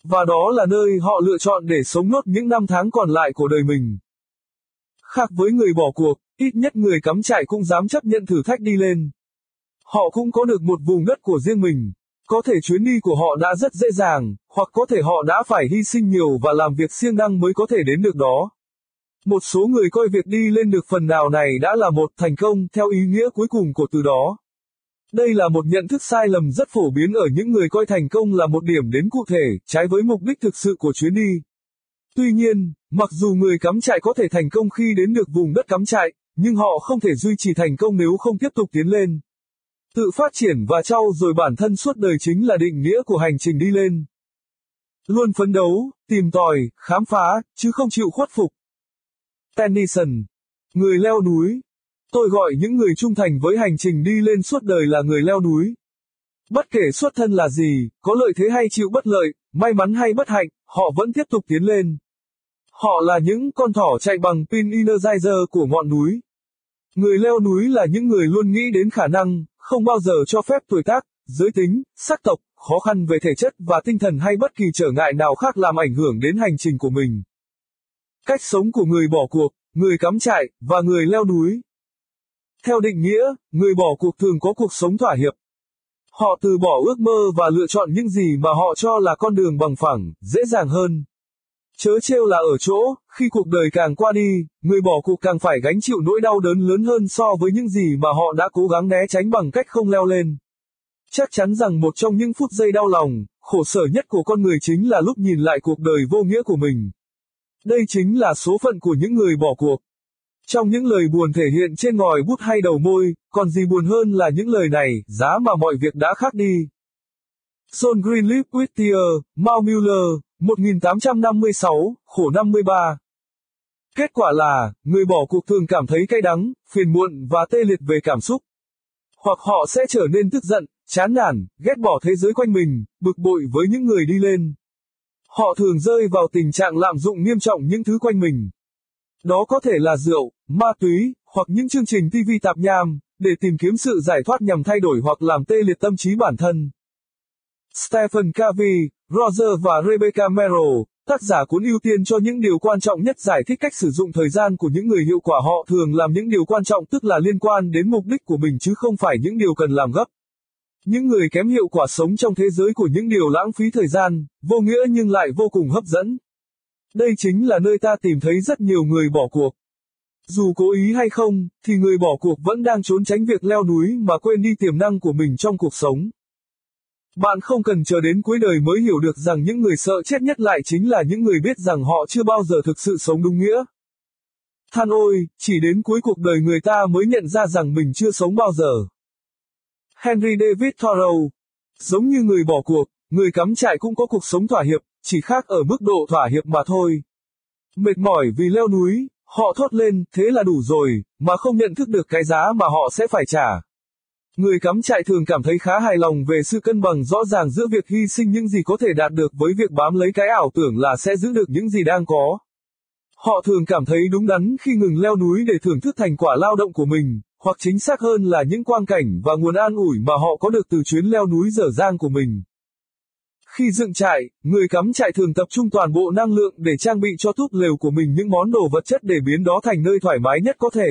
Và đó là nơi họ lựa chọn để sống nốt những năm tháng còn lại của đời mình. Khác với người bỏ cuộc, ít nhất người cắm trại cũng dám chấp nhận thử thách đi lên. Họ cũng có được một vùng đất của riêng mình. Có thể chuyến đi của họ đã rất dễ dàng, hoặc có thể họ đã phải hy sinh nhiều và làm việc siêng năng mới có thể đến được đó. Một số người coi việc đi lên được phần nào này đã là một thành công theo ý nghĩa cuối cùng của từ đó. Đây là một nhận thức sai lầm rất phổ biến ở những người coi thành công là một điểm đến cụ thể, trái với mục đích thực sự của chuyến đi. Tuy nhiên, mặc dù người cắm trại có thể thành công khi đến được vùng đất cắm trại, nhưng họ không thể duy trì thành công nếu không tiếp tục tiến lên. Tự phát triển và trau rồi bản thân suốt đời chính là định nghĩa của hành trình đi lên. Luôn phấn đấu, tìm tòi, khám phá, chứ không chịu khuất phục. Tennyson, người leo núi. Tôi gọi những người trung thành với hành trình đi lên suốt đời là người leo núi. Bất kể xuất thân là gì, có lợi thế hay chịu bất lợi, may mắn hay bất hạnh, họ vẫn tiếp tục tiến lên. Họ là những con thỏ chạy bằng pin Energizer của ngọn núi. Người leo núi là những người luôn nghĩ đến khả năng, không bao giờ cho phép tuổi tác, giới tính, sắc tộc, khó khăn về thể chất và tinh thần hay bất kỳ trở ngại nào khác làm ảnh hưởng đến hành trình của mình. Cách sống của người bỏ cuộc, người cắm trại, và người leo núi. Theo định nghĩa, người bỏ cuộc thường có cuộc sống thỏa hiệp. Họ từ bỏ ước mơ và lựa chọn những gì mà họ cho là con đường bằng phẳng, dễ dàng hơn. Chớ trêu là ở chỗ, khi cuộc đời càng qua đi, người bỏ cuộc càng phải gánh chịu nỗi đau đớn lớn hơn so với những gì mà họ đã cố gắng né tránh bằng cách không leo lên. Chắc chắn rằng một trong những phút giây đau lòng, khổ sở nhất của con người chính là lúc nhìn lại cuộc đời vô nghĩa của mình. Đây chính là số phận của những người bỏ cuộc. Trong những lời buồn thể hiện trên ngòi bút hay đầu môi, còn gì buồn hơn là những lời này, giá mà mọi việc đã khác đi. John Greenleaf Whittier, Mao Mueller, 1856, khổ 53. Kết quả là, người bỏ cuộc thường cảm thấy cay đắng, phiền muộn và tê liệt về cảm xúc. Hoặc họ sẽ trở nên tức giận, chán nản, ghét bỏ thế giới quanh mình, bực bội với những người đi lên. Họ thường rơi vào tình trạng lạm dụng nghiêm trọng những thứ quanh mình. Đó có thể là rượu, ma túy, hoặc những chương trình TV tạp nham, để tìm kiếm sự giải thoát nhằm thay đổi hoặc làm tê liệt tâm trí bản thân. Stephen Covey, Roger và Rebecca Merrill, tác giả cuốn ưu tiên cho những điều quan trọng nhất giải thích cách sử dụng thời gian của những người hiệu quả họ thường làm những điều quan trọng tức là liên quan đến mục đích của mình chứ không phải những điều cần làm gấp. Những người kém hiệu quả sống trong thế giới của những điều lãng phí thời gian, vô nghĩa nhưng lại vô cùng hấp dẫn. Đây chính là nơi ta tìm thấy rất nhiều người bỏ cuộc. Dù cố ý hay không, thì người bỏ cuộc vẫn đang trốn tránh việc leo núi mà quên đi tiềm năng của mình trong cuộc sống. Bạn không cần chờ đến cuối đời mới hiểu được rằng những người sợ chết nhất lại chính là những người biết rằng họ chưa bao giờ thực sự sống đúng nghĩa. Than ôi, chỉ đến cuối cuộc đời người ta mới nhận ra rằng mình chưa sống bao giờ. Henry David Thoreau Giống như người bỏ cuộc, người cắm trại cũng có cuộc sống thỏa hiệp, chỉ khác ở mức độ thỏa hiệp mà thôi. Mệt mỏi vì leo núi, họ thốt lên, thế là đủ rồi, mà không nhận thức được cái giá mà họ sẽ phải trả. Người cắm trại thường cảm thấy khá hài lòng về sự cân bằng rõ ràng giữa việc hy sinh những gì có thể đạt được với việc bám lấy cái ảo tưởng là sẽ giữ được những gì đang có. Họ thường cảm thấy đúng đắn khi ngừng leo núi để thưởng thức thành quả lao động của mình, hoặc chính xác hơn là những quang cảnh và nguồn an ủi mà họ có được từ chuyến leo núi dở dang của mình. Khi dựng trại, người cắm trại thường tập trung toàn bộ năng lượng để trang bị cho túp lều của mình những món đồ vật chất để biến đó thành nơi thoải mái nhất có thể.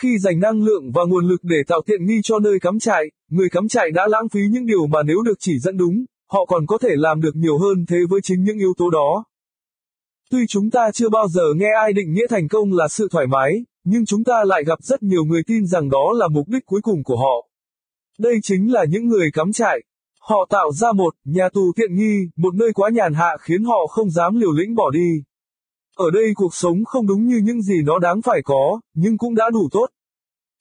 Khi dành năng lượng và nguồn lực để tạo tiện nghi cho nơi cắm trại, người cắm trại đã lãng phí những điều mà nếu được chỉ dẫn đúng, họ còn có thể làm được nhiều hơn thế với chính những yếu tố đó. Tuy chúng ta chưa bao giờ nghe ai định nghĩa thành công là sự thoải mái, nhưng chúng ta lại gặp rất nhiều người tin rằng đó là mục đích cuối cùng của họ. Đây chính là những người cắm trại. Họ tạo ra một nhà tù tiện nghi, một nơi quá nhàn hạ khiến họ không dám liều lĩnh bỏ đi. Ở đây cuộc sống không đúng như những gì nó đáng phải có, nhưng cũng đã đủ tốt.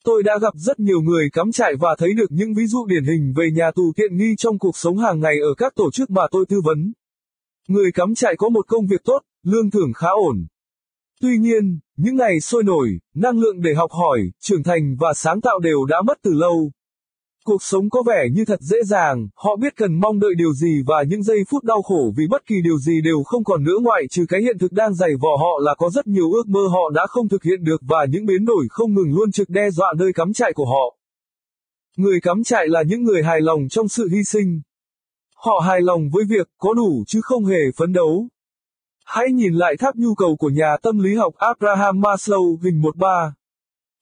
Tôi đã gặp rất nhiều người cắm trại và thấy được những ví dụ điển hình về nhà tù tiện nghi trong cuộc sống hàng ngày ở các tổ chức mà tôi tư vấn. Người cắm trại có một công việc tốt, lương thưởng khá ổn. Tuy nhiên, những ngày sôi nổi, năng lượng để học hỏi, trưởng thành và sáng tạo đều đã mất từ lâu. Cuộc sống có vẻ như thật dễ dàng, họ biết cần mong đợi điều gì và những giây phút đau khổ vì bất kỳ điều gì đều không còn nữa ngoại trừ cái hiện thực đang dày vò họ là có rất nhiều ước mơ họ đã không thực hiện được và những biến đổi không ngừng luôn trực đe dọa nơi cắm trại của họ. Người cắm trại là những người hài lòng trong sự hy sinh. Họ hài lòng với việc có đủ chứ không hề phấn đấu. Hãy nhìn lại tháp nhu cầu của nhà tâm lý học Abraham Maslow hình 13.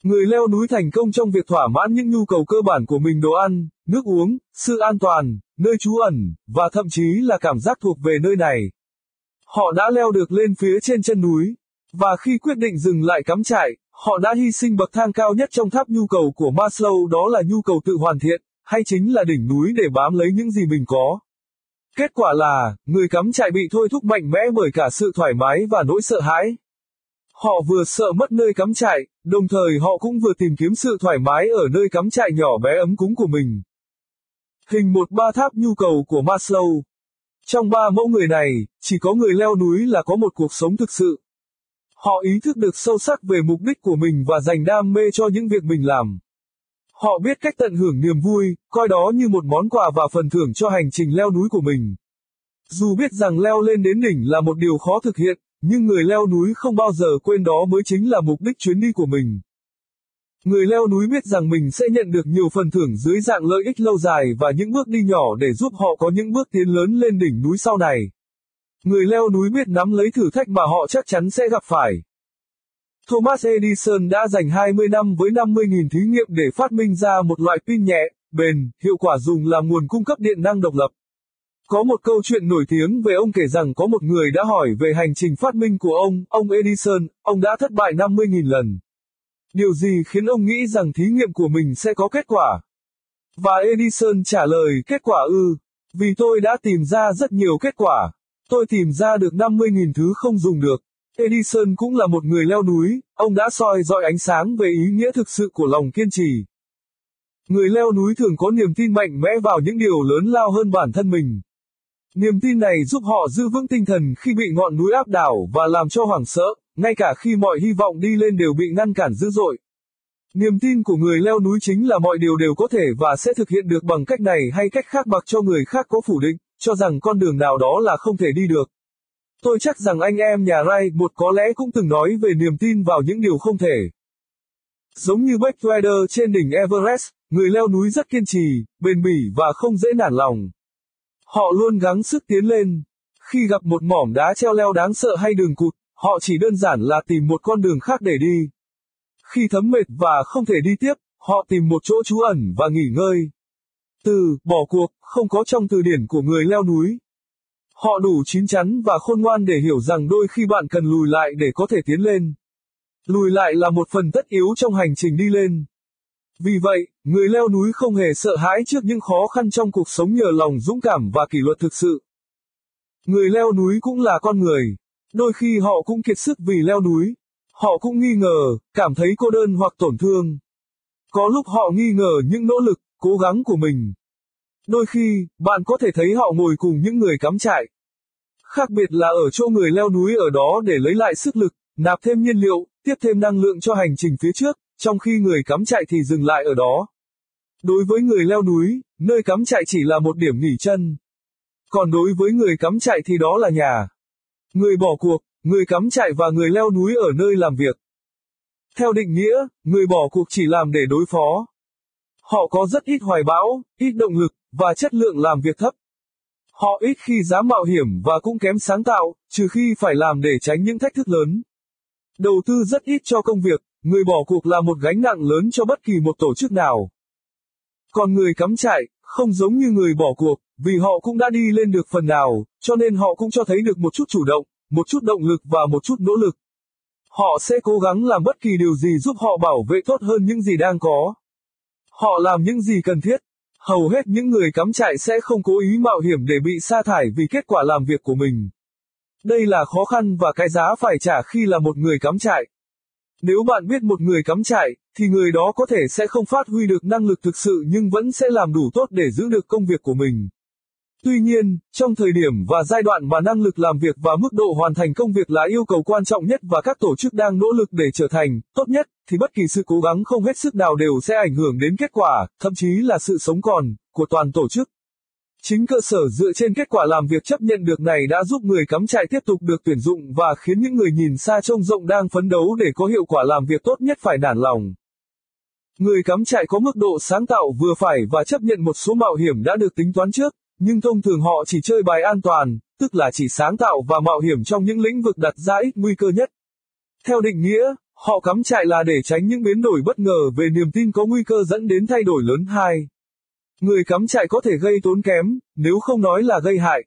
Người leo núi thành công trong việc thỏa mãn những nhu cầu cơ bản của mình đồ ăn, nước uống, sự an toàn, nơi trú ẩn, và thậm chí là cảm giác thuộc về nơi này. Họ đã leo được lên phía trên chân núi, và khi quyết định dừng lại cắm trại, họ đã hy sinh bậc thang cao nhất trong tháp nhu cầu của Maslow đó là nhu cầu tự hoàn thiện, hay chính là đỉnh núi để bám lấy những gì mình có. Kết quả là, người cắm trại bị thôi thúc mạnh mẽ bởi cả sự thoải mái và nỗi sợ hãi. Họ vừa sợ mất nơi cắm trại, đồng thời họ cũng vừa tìm kiếm sự thoải mái ở nơi cắm trại nhỏ bé ấm cúng của mình. Hình một ba tháp nhu cầu của Maslow. Trong ba mẫu người này, chỉ có người leo núi là có một cuộc sống thực sự. Họ ý thức được sâu sắc về mục đích của mình và dành đam mê cho những việc mình làm. Họ biết cách tận hưởng niềm vui, coi đó như một món quà và phần thưởng cho hành trình leo núi của mình. Dù biết rằng leo lên đến đỉnh là một điều khó thực hiện, nhưng người leo núi không bao giờ quên đó mới chính là mục đích chuyến đi của mình. Người leo núi biết rằng mình sẽ nhận được nhiều phần thưởng dưới dạng lợi ích lâu dài và những bước đi nhỏ để giúp họ có những bước tiến lớn lên đỉnh núi sau này. Người leo núi biết nắm lấy thử thách mà họ chắc chắn sẽ gặp phải. Thomas Edison đã dành 20 năm với 50.000 thí nghiệm để phát minh ra một loại pin nhẹ, bền, hiệu quả dùng làm nguồn cung cấp điện năng độc lập. Có một câu chuyện nổi tiếng về ông kể rằng có một người đã hỏi về hành trình phát minh của ông, ông Edison, ông đã thất bại 50.000 lần. Điều gì khiến ông nghĩ rằng thí nghiệm của mình sẽ có kết quả? Và Edison trả lời kết quả ư, vì tôi đã tìm ra rất nhiều kết quả. Tôi tìm ra được 50.000 thứ không dùng được. Edison cũng là một người leo núi, ông đã soi dọi ánh sáng về ý nghĩa thực sự của lòng kiên trì. Người leo núi thường có niềm tin mạnh mẽ vào những điều lớn lao hơn bản thân mình. Niềm tin này giúp họ giữ vững tinh thần khi bị ngọn núi áp đảo và làm cho hoảng sợ, ngay cả khi mọi hy vọng đi lên đều bị ngăn cản dữ dội. Niềm tin của người leo núi chính là mọi điều đều có thể và sẽ thực hiện được bằng cách này hay cách khác mặc cho người khác có phủ định, cho rằng con đường nào đó là không thể đi được. Tôi chắc rằng anh em nhà Ray một có lẽ cũng từng nói về niềm tin vào những điều không thể. Giống như Backweather trên đỉnh Everest, người leo núi rất kiên trì, bền bỉ và không dễ nản lòng. Họ luôn gắng sức tiến lên. Khi gặp một mỏm đá treo leo đáng sợ hay đường cụt, họ chỉ đơn giản là tìm một con đường khác để đi. Khi thấm mệt và không thể đi tiếp, họ tìm một chỗ trú ẩn và nghỉ ngơi. Từ bỏ cuộc không có trong từ điển của người leo núi. Họ đủ chín chắn và khôn ngoan để hiểu rằng đôi khi bạn cần lùi lại để có thể tiến lên. Lùi lại là một phần tất yếu trong hành trình đi lên. Vì vậy, người leo núi không hề sợ hãi trước những khó khăn trong cuộc sống nhờ lòng dũng cảm và kỷ luật thực sự. Người leo núi cũng là con người. Đôi khi họ cũng kiệt sức vì leo núi. Họ cũng nghi ngờ, cảm thấy cô đơn hoặc tổn thương. Có lúc họ nghi ngờ những nỗ lực, cố gắng của mình. Đôi khi, bạn có thể thấy họ ngồi cùng những người cắm trại. Khác biệt là ở chỗ người leo núi ở đó để lấy lại sức lực, nạp thêm nhiên liệu, tiếp thêm năng lượng cho hành trình phía trước, trong khi người cắm trại thì dừng lại ở đó. Đối với người leo núi, nơi cắm trại chỉ là một điểm nghỉ chân. Còn đối với người cắm trại thì đó là nhà. Người bỏ cuộc, người cắm trại và người leo núi ở nơi làm việc. Theo định nghĩa, người bỏ cuộc chỉ làm để đối phó. Họ có rất ít hoài bão, ít động lực, và chất lượng làm việc thấp. Họ ít khi dám mạo hiểm và cũng kém sáng tạo, trừ khi phải làm để tránh những thách thức lớn. Đầu tư rất ít cho công việc, người bỏ cuộc là một gánh nặng lớn cho bất kỳ một tổ chức nào. Còn người cắm trại, không giống như người bỏ cuộc, vì họ cũng đã đi lên được phần nào, cho nên họ cũng cho thấy được một chút chủ động, một chút động lực và một chút nỗ lực. Họ sẽ cố gắng làm bất kỳ điều gì giúp họ bảo vệ tốt hơn những gì đang có. Họ làm những gì cần thiết. Hầu hết những người cắm trại sẽ không cố ý mạo hiểm để bị sa thải vì kết quả làm việc của mình. Đây là khó khăn và cái giá phải trả khi là một người cắm trại. Nếu bạn biết một người cắm trại, thì người đó có thể sẽ không phát huy được năng lực thực sự nhưng vẫn sẽ làm đủ tốt để giữ được công việc của mình. Tuy nhiên, trong thời điểm và giai đoạn mà năng lực làm việc và mức độ hoàn thành công việc là yêu cầu quan trọng nhất và các tổ chức đang nỗ lực để trở thành tốt nhất, thì bất kỳ sự cố gắng không hết sức nào đều sẽ ảnh hưởng đến kết quả, thậm chí là sự sống còn của toàn tổ chức. Chính cơ sở dựa trên kết quả làm việc chấp nhận được này đã giúp người cắm trại tiếp tục được tuyển dụng và khiến những người nhìn xa trông rộng đang phấn đấu để có hiệu quả làm việc tốt nhất phải nản lòng. Người cắm trại có mức độ sáng tạo vừa phải và chấp nhận một số mạo hiểm đã được tính toán trước, nhưng thông thường họ chỉ chơi bài an toàn, tức là chỉ sáng tạo và mạo hiểm trong những lĩnh vực đặt ra ít nguy cơ nhất. Theo định nghĩa, họ cắm trại là để tránh những biến đổi bất ngờ về niềm tin có nguy cơ dẫn đến thay đổi lớn hai. Người cắm trại có thể gây tốn kém, nếu không nói là gây hại.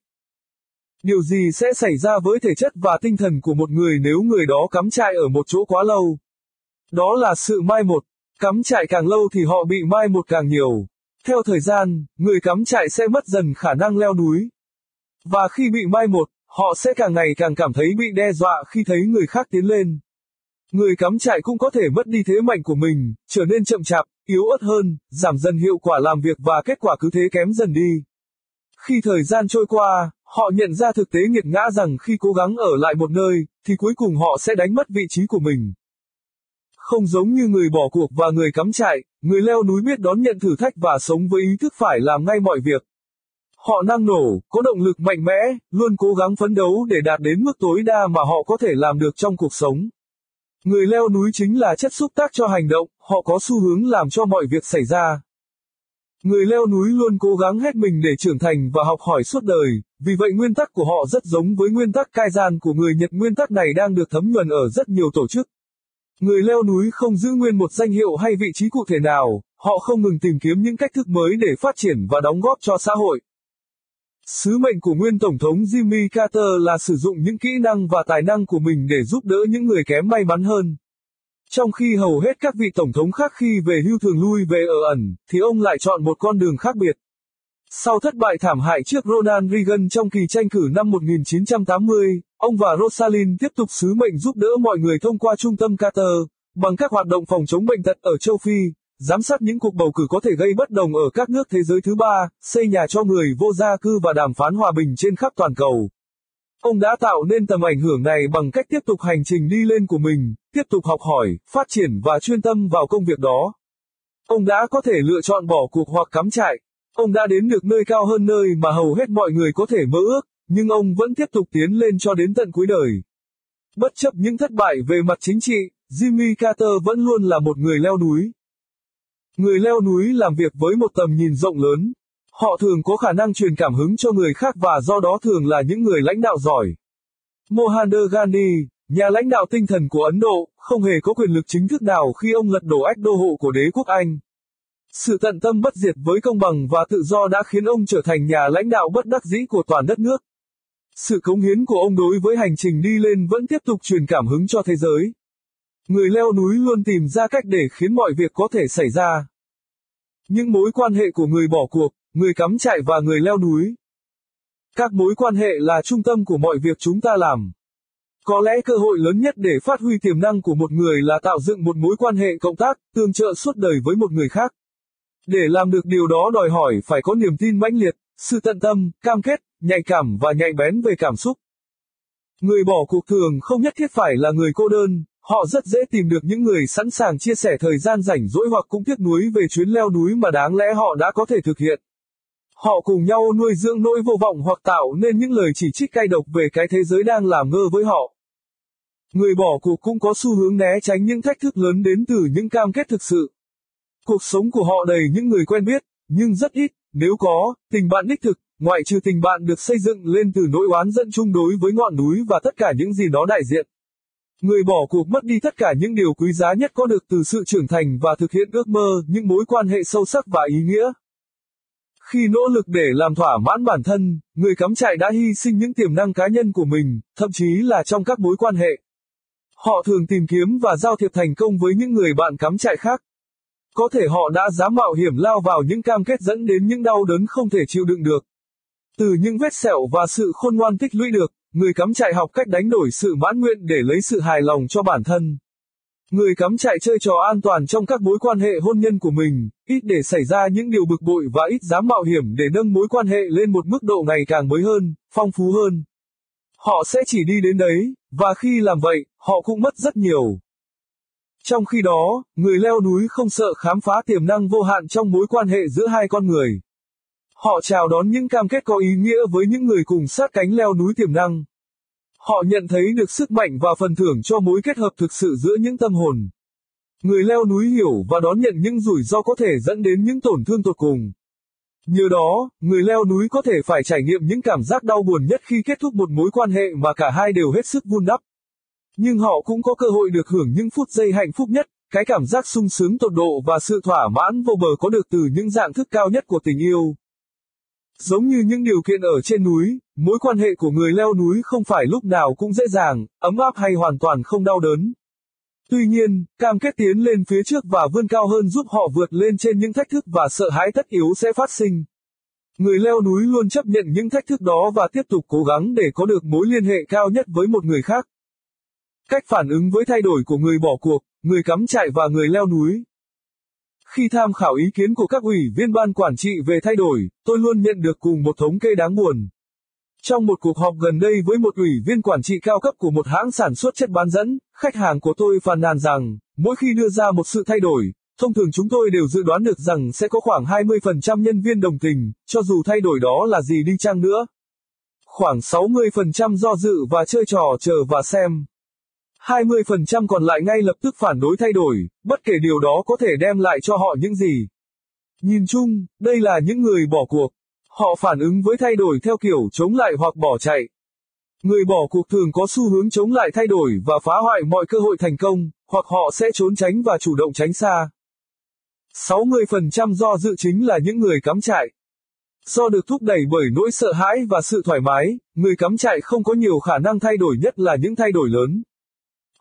Điều gì sẽ xảy ra với thể chất và tinh thần của một người nếu người đó cắm trại ở một chỗ quá lâu? Đó là sự mai một. Cắm trại càng lâu thì họ bị mai một càng nhiều. Theo thời gian, người cắm trại sẽ mất dần khả năng leo núi. Và khi bị mai một, họ sẽ càng ngày càng cảm thấy bị đe dọa khi thấy người khác tiến lên. Người cắm trại cũng có thể mất đi thế mạnh của mình, trở nên chậm chạp, yếu ớt hơn, giảm dần hiệu quả làm việc và kết quả cứ thế kém dần đi. Khi thời gian trôi qua, họ nhận ra thực tế nghiệt ngã rằng khi cố gắng ở lại một nơi, thì cuối cùng họ sẽ đánh mất vị trí của mình. Không giống như người bỏ cuộc và người cắm trại, người leo núi biết đón nhận thử thách và sống với ý thức phải làm ngay mọi việc. Họ năng nổ, có động lực mạnh mẽ, luôn cố gắng phấn đấu để đạt đến mức tối đa mà họ có thể làm được trong cuộc sống. Người leo núi chính là chất xúc tác cho hành động, họ có xu hướng làm cho mọi việc xảy ra. Người leo núi luôn cố gắng hết mình để trưởng thành và học hỏi suốt đời, vì vậy nguyên tắc của họ rất giống với nguyên tắc cai gian của người Nhật. Nguyên tắc này đang được thấm nhuần ở rất nhiều tổ chức. Người leo núi không giữ nguyên một danh hiệu hay vị trí cụ thể nào, họ không ngừng tìm kiếm những cách thức mới để phát triển và đóng góp cho xã hội. Sứ mệnh của nguyên Tổng thống Jimmy Carter là sử dụng những kỹ năng và tài năng của mình để giúp đỡ những người kém may mắn hơn. Trong khi hầu hết các vị tổng thống khác khi về hưu thường lui về ở ẩn, thì ông lại chọn một con đường khác biệt. Sau thất bại thảm hại trước Ronald Reagan trong kỳ tranh cử năm 1980, ông và Rosalind tiếp tục sứ mệnh giúp đỡ mọi người thông qua trung tâm Carter, bằng các hoạt động phòng chống bệnh tật ở châu Phi, giám sát những cuộc bầu cử có thể gây bất đồng ở các nước thế giới thứ ba, xây nhà cho người vô gia cư và đàm phán hòa bình trên khắp toàn cầu. Ông đã tạo nên tầm ảnh hưởng này bằng cách tiếp tục hành trình đi lên của mình, tiếp tục học hỏi, phát triển và chuyên tâm vào công việc đó. Ông đã có thể lựa chọn bỏ cuộc hoặc cắm trại. Ông đã đến được nơi cao hơn nơi mà hầu hết mọi người có thể mơ ước, nhưng ông vẫn tiếp tục tiến lên cho đến tận cuối đời. Bất chấp những thất bại về mặt chính trị, Jimmy Carter vẫn luôn là một người leo núi. Người leo núi làm việc với một tầm nhìn rộng lớn. Họ thường có khả năng truyền cảm hứng cho người khác và do đó thường là những người lãnh đạo giỏi. Mohander Gandhi, nhà lãnh đạo tinh thần của Ấn Độ, không hề có quyền lực chính thức nào khi ông lật đổ ách đô hộ của đế quốc Anh. Sự tận tâm bất diệt với công bằng và tự do đã khiến ông trở thành nhà lãnh đạo bất đắc dĩ của toàn đất nước. Sự cống hiến của ông đối với hành trình đi lên vẫn tiếp tục truyền cảm hứng cho thế giới. Người leo núi luôn tìm ra cách để khiến mọi việc có thể xảy ra. Những mối quan hệ của người bỏ cuộc, người cắm trại và người leo núi. Các mối quan hệ là trung tâm của mọi việc chúng ta làm. Có lẽ cơ hội lớn nhất để phát huy tiềm năng của một người là tạo dựng một mối quan hệ cộng tác, tương trợ suốt đời với một người khác. Để làm được điều đó đòi hỏi phải có niềm tin mãnh liệt, sự tận tâm, cam kết, nhạy cảm và nhạy bén về cảm xúc. Người bỏ cuộc thường không nhất thiết phải là người cô đơn, họ rất dễ tìm được những người sẵn sàng chia sẻ thời gian rảnh rỗi hoặc cũng tiếc nuối về chuyến leo núi mà đáng lẽ họ đã có thể thực hiện. Họ cùng nhau nuôi dưỡng nỗi vô vọng hoặc tạo nên những lời chỉ trích cay độc về cái thế giới đang làm ngơ với họ. Người bỏ cuộc cũng có xu hướng né tránh những thách thức lớn đến từ những cam kết thực sự. Cuộc sống của họ đầy những người quen biết, nhưng rất ít, nếu có, tình bạn đích thực, ngoại trừ tình bạn được xây dựng lên từ nỗi oán giận chung đối với ngọn núi và tất cả những gì nó đại diện. Người bỏ cuộc mất đi tất cả những điều quý giá nhất có được từ sự trưởng thành và thực hiện ước mơ, những mối quan hệ sâu sắc và ý nghĩa. Khi nỗ lực để làm thỏa mãn bản thân, người cắm trại đã hy sinh những tiềm năng cá nhân của mình, thậm chí là trong các mối quan hệ. Họ thường tìm kiếm và giao thiệp thành công với những người bạn cắm trại khác. Có thể họ đã dám mạo hiểm lao vào những cam kết dẫn đến những đau đớn không thể chịu đựng được. Từ những vết sẹo và sự khôn ngoan tích lũy được, người cắm trại học cách đánh đổi sự mãn nguyện để lấy sự hài lòng cho bản thân. Người cắm trại chơi trò an toàn trong các mối quan hệ hôn nhân của mình, ít để xảy ra những điều bực bội và ít dám mạo hiểm để nâng mối quan hệ lên một mức độ ngày càng mới hơn, phong phú hơn. Họ sẽ chỉ đi đến đấy, và khi làm vậy, họ cũng mất rất nhiều. Trong khi đó, người leo núi không sợ khám phá tiềm năng vô hạn trong mối quan hệ giữa hai con người. Họ chào đón những cam kết có ý nghĩa với những người cùng sát cánh leo núi tiềm năng. Họ nhận thấy được sức mạnh và phần thưởng cho mối kết hợp thực sự giữa những tâm hồn. Người leo núi hiểu và đón nhận những rủi ro có thể dẫn đến những tổn thương tột cùng. Nhờ đó, người leo núi có thể phải trải nghiệm những cảm giác đau buồn nhất khi kết thúc một mối quan hệ mà cả hai đều hết sức vun đắp. Nhưng họ cũng có cơ hội được hưởng những phút giây hạnh phúc nhất, cái cảm giác sung sướng tột độ và sự thỏa mãn vô bờ có được từ những dạng thức cao nhất của tình yêu. Giống như những điều kiện ở trên núi, mối quan hệ của người leo núi không phải lúc nào cũng dễ dàng, ấm áp hay hoàn toàn không đau đớn. Tuy nhiên, cam kết tiến lên phía trước và vươn cao hơn giúp họ vượt lên trên những thách thức và sợ hãi tất yếu sẽ phát sinh. Người leo núi luôn chấp nhận những thách thức đó và tiếp tục cố gắng để có được mối liên hệ cao nhất với một người khác. Cách phản ứng với thay đổi của người bỏ cuộc, người cắm trại và người leo núi. Khi tham khảo ý kiến của các ủy viên ban quản trị về thay đổi, tôi luôn nhận được cùng một thống kê đáng buồn. Trong một cuộc họp gần đây với một ủy viên quản trị cao cấp của một hãng sản xuất chất bán dẫn, khách hàng của tôi phàn nàn rằng, mỗi khi đưa ra một sự thay đổi, thông thường chúng tôi đều dự đoán được rằng sẽ có khoảng 20% nhân viên đồng tình, cho dù thay đổi đó là gì đi chăng nữa. Khoảng 60% do dự và chơi trò chờ và xem. 20% còn lại ngay lập tức phản đối thay đổi, bất kể điều đó có thể đem lại cho họ những gì. Nhìn chung, đây là những người bỏ cuộc. Họ phản ứng với thay đổi theo kiểu chống lại hoặc bỏ chạy. Người bỏ cuộc thường có xu hướng chống lại thay đổi và phá hoại mọi cơ hội thành công, hoặc họ sẽ trốn tránh và chủ động tránh xa. 60% do dự chính là những người cắm trại. Do được thúc đẩy bởi nỗi sợ hãi và sự thoải mái, người cắm trại không có nhiều khả năng thay đổi nhất là những thay đổi lớn.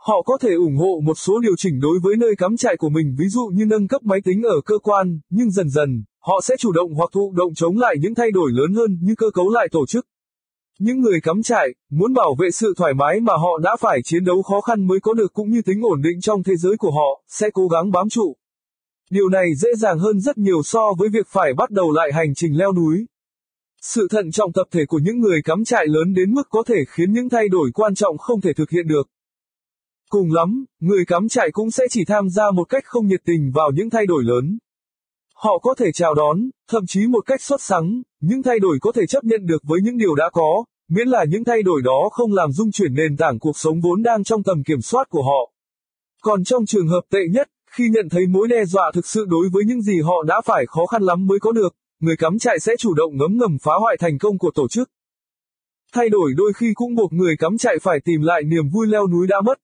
Họ có thể ủng hộ một số điều chỉnh đối với nơi cắm trại của mình ví dụ như nâng cấp máy tính ở cơ quan, nhưng dần dần, họ sẽ chủ động hoặc thụ động chống lại những thay đổi lớn hơn như cơ cấu lại tổ chức. Những người cắm trại, muốn bảo vệ sự thoải mái mà họ đã phải chiến đấu khó khăn mới có được cũng như tính ổn định trong thế giới của họ, sẽ cố gắng bám trụ. Điều này dễ dàng hơn rất nhiều so với việc phải bắt đầu lại hành trình leo núi. Sự thận trọng tập thể của những người cắm trại lớn đến mức có thể khiến những thay đổi quan trọng không thể thực hiện được. Cùng lắm, người cắm trại cũng sẽ chỉ tham gia một cách không nhiệt tình vào những thay đổi lớn. Họ có thể chào đón, thậm chí một cách xuất sắng, những thay đổi có thể chấp nhận được với những điều đã có, miễn là những thay đổi đó không làm dung chuyển nền tảng cuộc sống vốn đang trong tầm kiểm soát của họ. Còn trong trường hợp tệ nhất, khi nhận thấy mối đe dọa thực sự đối với những gì họ đã phải khó khăn lắm mới có được, người cắm trại sẽ chủ động ngấm ngầm phá hoại thành công của tổ chức. Thay đổi đôi khi cũng buộc người cắm trại phải tìm lại niềm vui leo núi đã mất.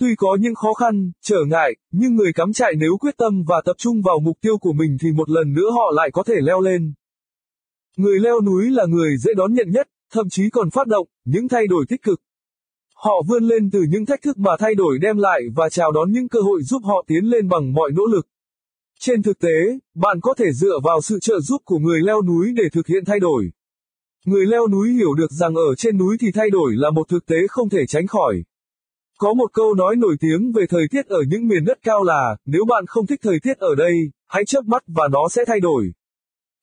Tuy có những khó khăn, trở ngại, nhưng người cắm trại nếu quyết tâm và tập trung vào mục tiêu của mình thì một lần nữa họ lại có thể leo lên. Người leo núi là người dễ đón nhận nhất, thậm chí còn phát động những thay đổi tích cực. Họ vươn lên từ những thách thức mà thay đổi đem lại và chào đón những cơ hội giúp họ tiến lên bằng mọi nỗ lực. Trên thực tế, bạn có thể dựa vào sự trợ giúp của người leo núi để thực hiện thay đổi. Người leo núi hiểu được rằng ở trên núi thì thay đổi là một thực tế không thể tránh khỏi. Có một câu nói nổi tiếng về thời tiết ở những miền đất cao là, nếu bạn không thích thời tiết ở đây, hãy chớp mắt và nó sẽ thay đổi.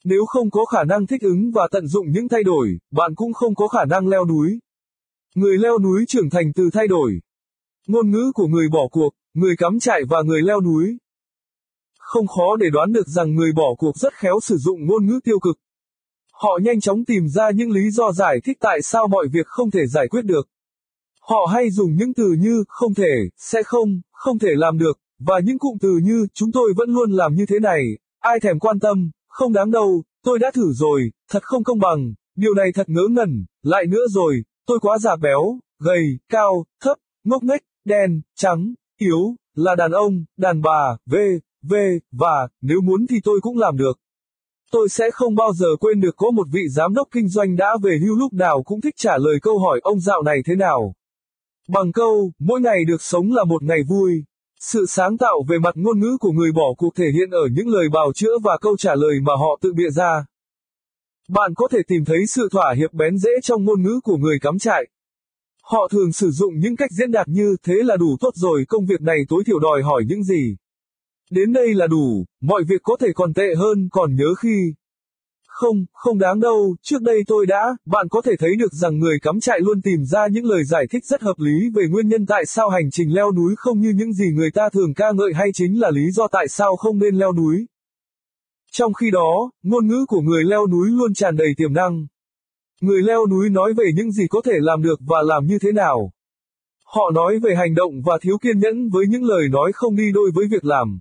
Nếu không có khả năng thích ứng và tận dụng những thay đổi, bạn cũng không có khả năng leo núi. Người leo núi trưởng thành từ thay đổi. Ngôn ngữ của người bỏ cuộc, người cắm trại và người leo núi. Không khó để đoán được rằng người bỏ cuộc rất khéo sử dụng ngôn ngữ tiêu cực. Họ nhanh chóng tìm ra những lý do giải thích tại sao mọi việc không thể giải quyết được. Họ hay dùng những từ như không thể, sẽ không, không thể làm được, và những cụm từ như chúng tôi vẫn luôn làm như thế này, ai thèm quan tâm, không đáng đâu, tôi đã thử rồi, thật không công bằng, điều này thật ngớ ngẩn, lại nữa rồi, tôi quá già béo, gầy, cao, thấp, ngốc nghếch, đen, trắng, yếu, là đàn ông, đàn bà, v, v, và, nếu muốn thì tôi cũng làm được. Tôi sẽ không bao giờ quên được có một vị giám đốc kinh doanh đã về hưu lúc nào cũng thích trả lời câu hỏi ông dạo này thế nào. Bằng câu, mỗi ngày được sống là một ngày vui. Sự sáng tạo về mặt ngôn ngữ của người bỏ cuộc thể hiện ở những lời bào chữa và câu trả lời mà họ tự bịa ra. Bạn có thể tìm thấy sự thỏa hiệp bén dễ trong ngôn ngữ của người cắm trại. Họ thường sử dụng những cách diễn đạt như thế là đủ tốt rồi công việc này tối thiểu đòi hỏi những gì. Đến đây là đủ, mọi việc có thể còn tệ hơn còn nhớ khi. Không, không đáng đâu, trước đây tôi đã, bạn có thể thấy được rằng người cắm trại luôn tìm ra những lời giải thích rất hợp lý về nguyên nhân tại sao hành trình leo núi không như những gì người ta thường ca ngợi hay chính là lý do tại sao không nên leo núi. Trong khi đó, ngôn ngữ của người leo núi luôn tràn đầy tiềm năng. Người leo núi nói về những gì có thể làm được và làm như thế nào. Họ nói về hành động và thiếu kiên nhẫn với những lời nói không đi đôi với việc làm.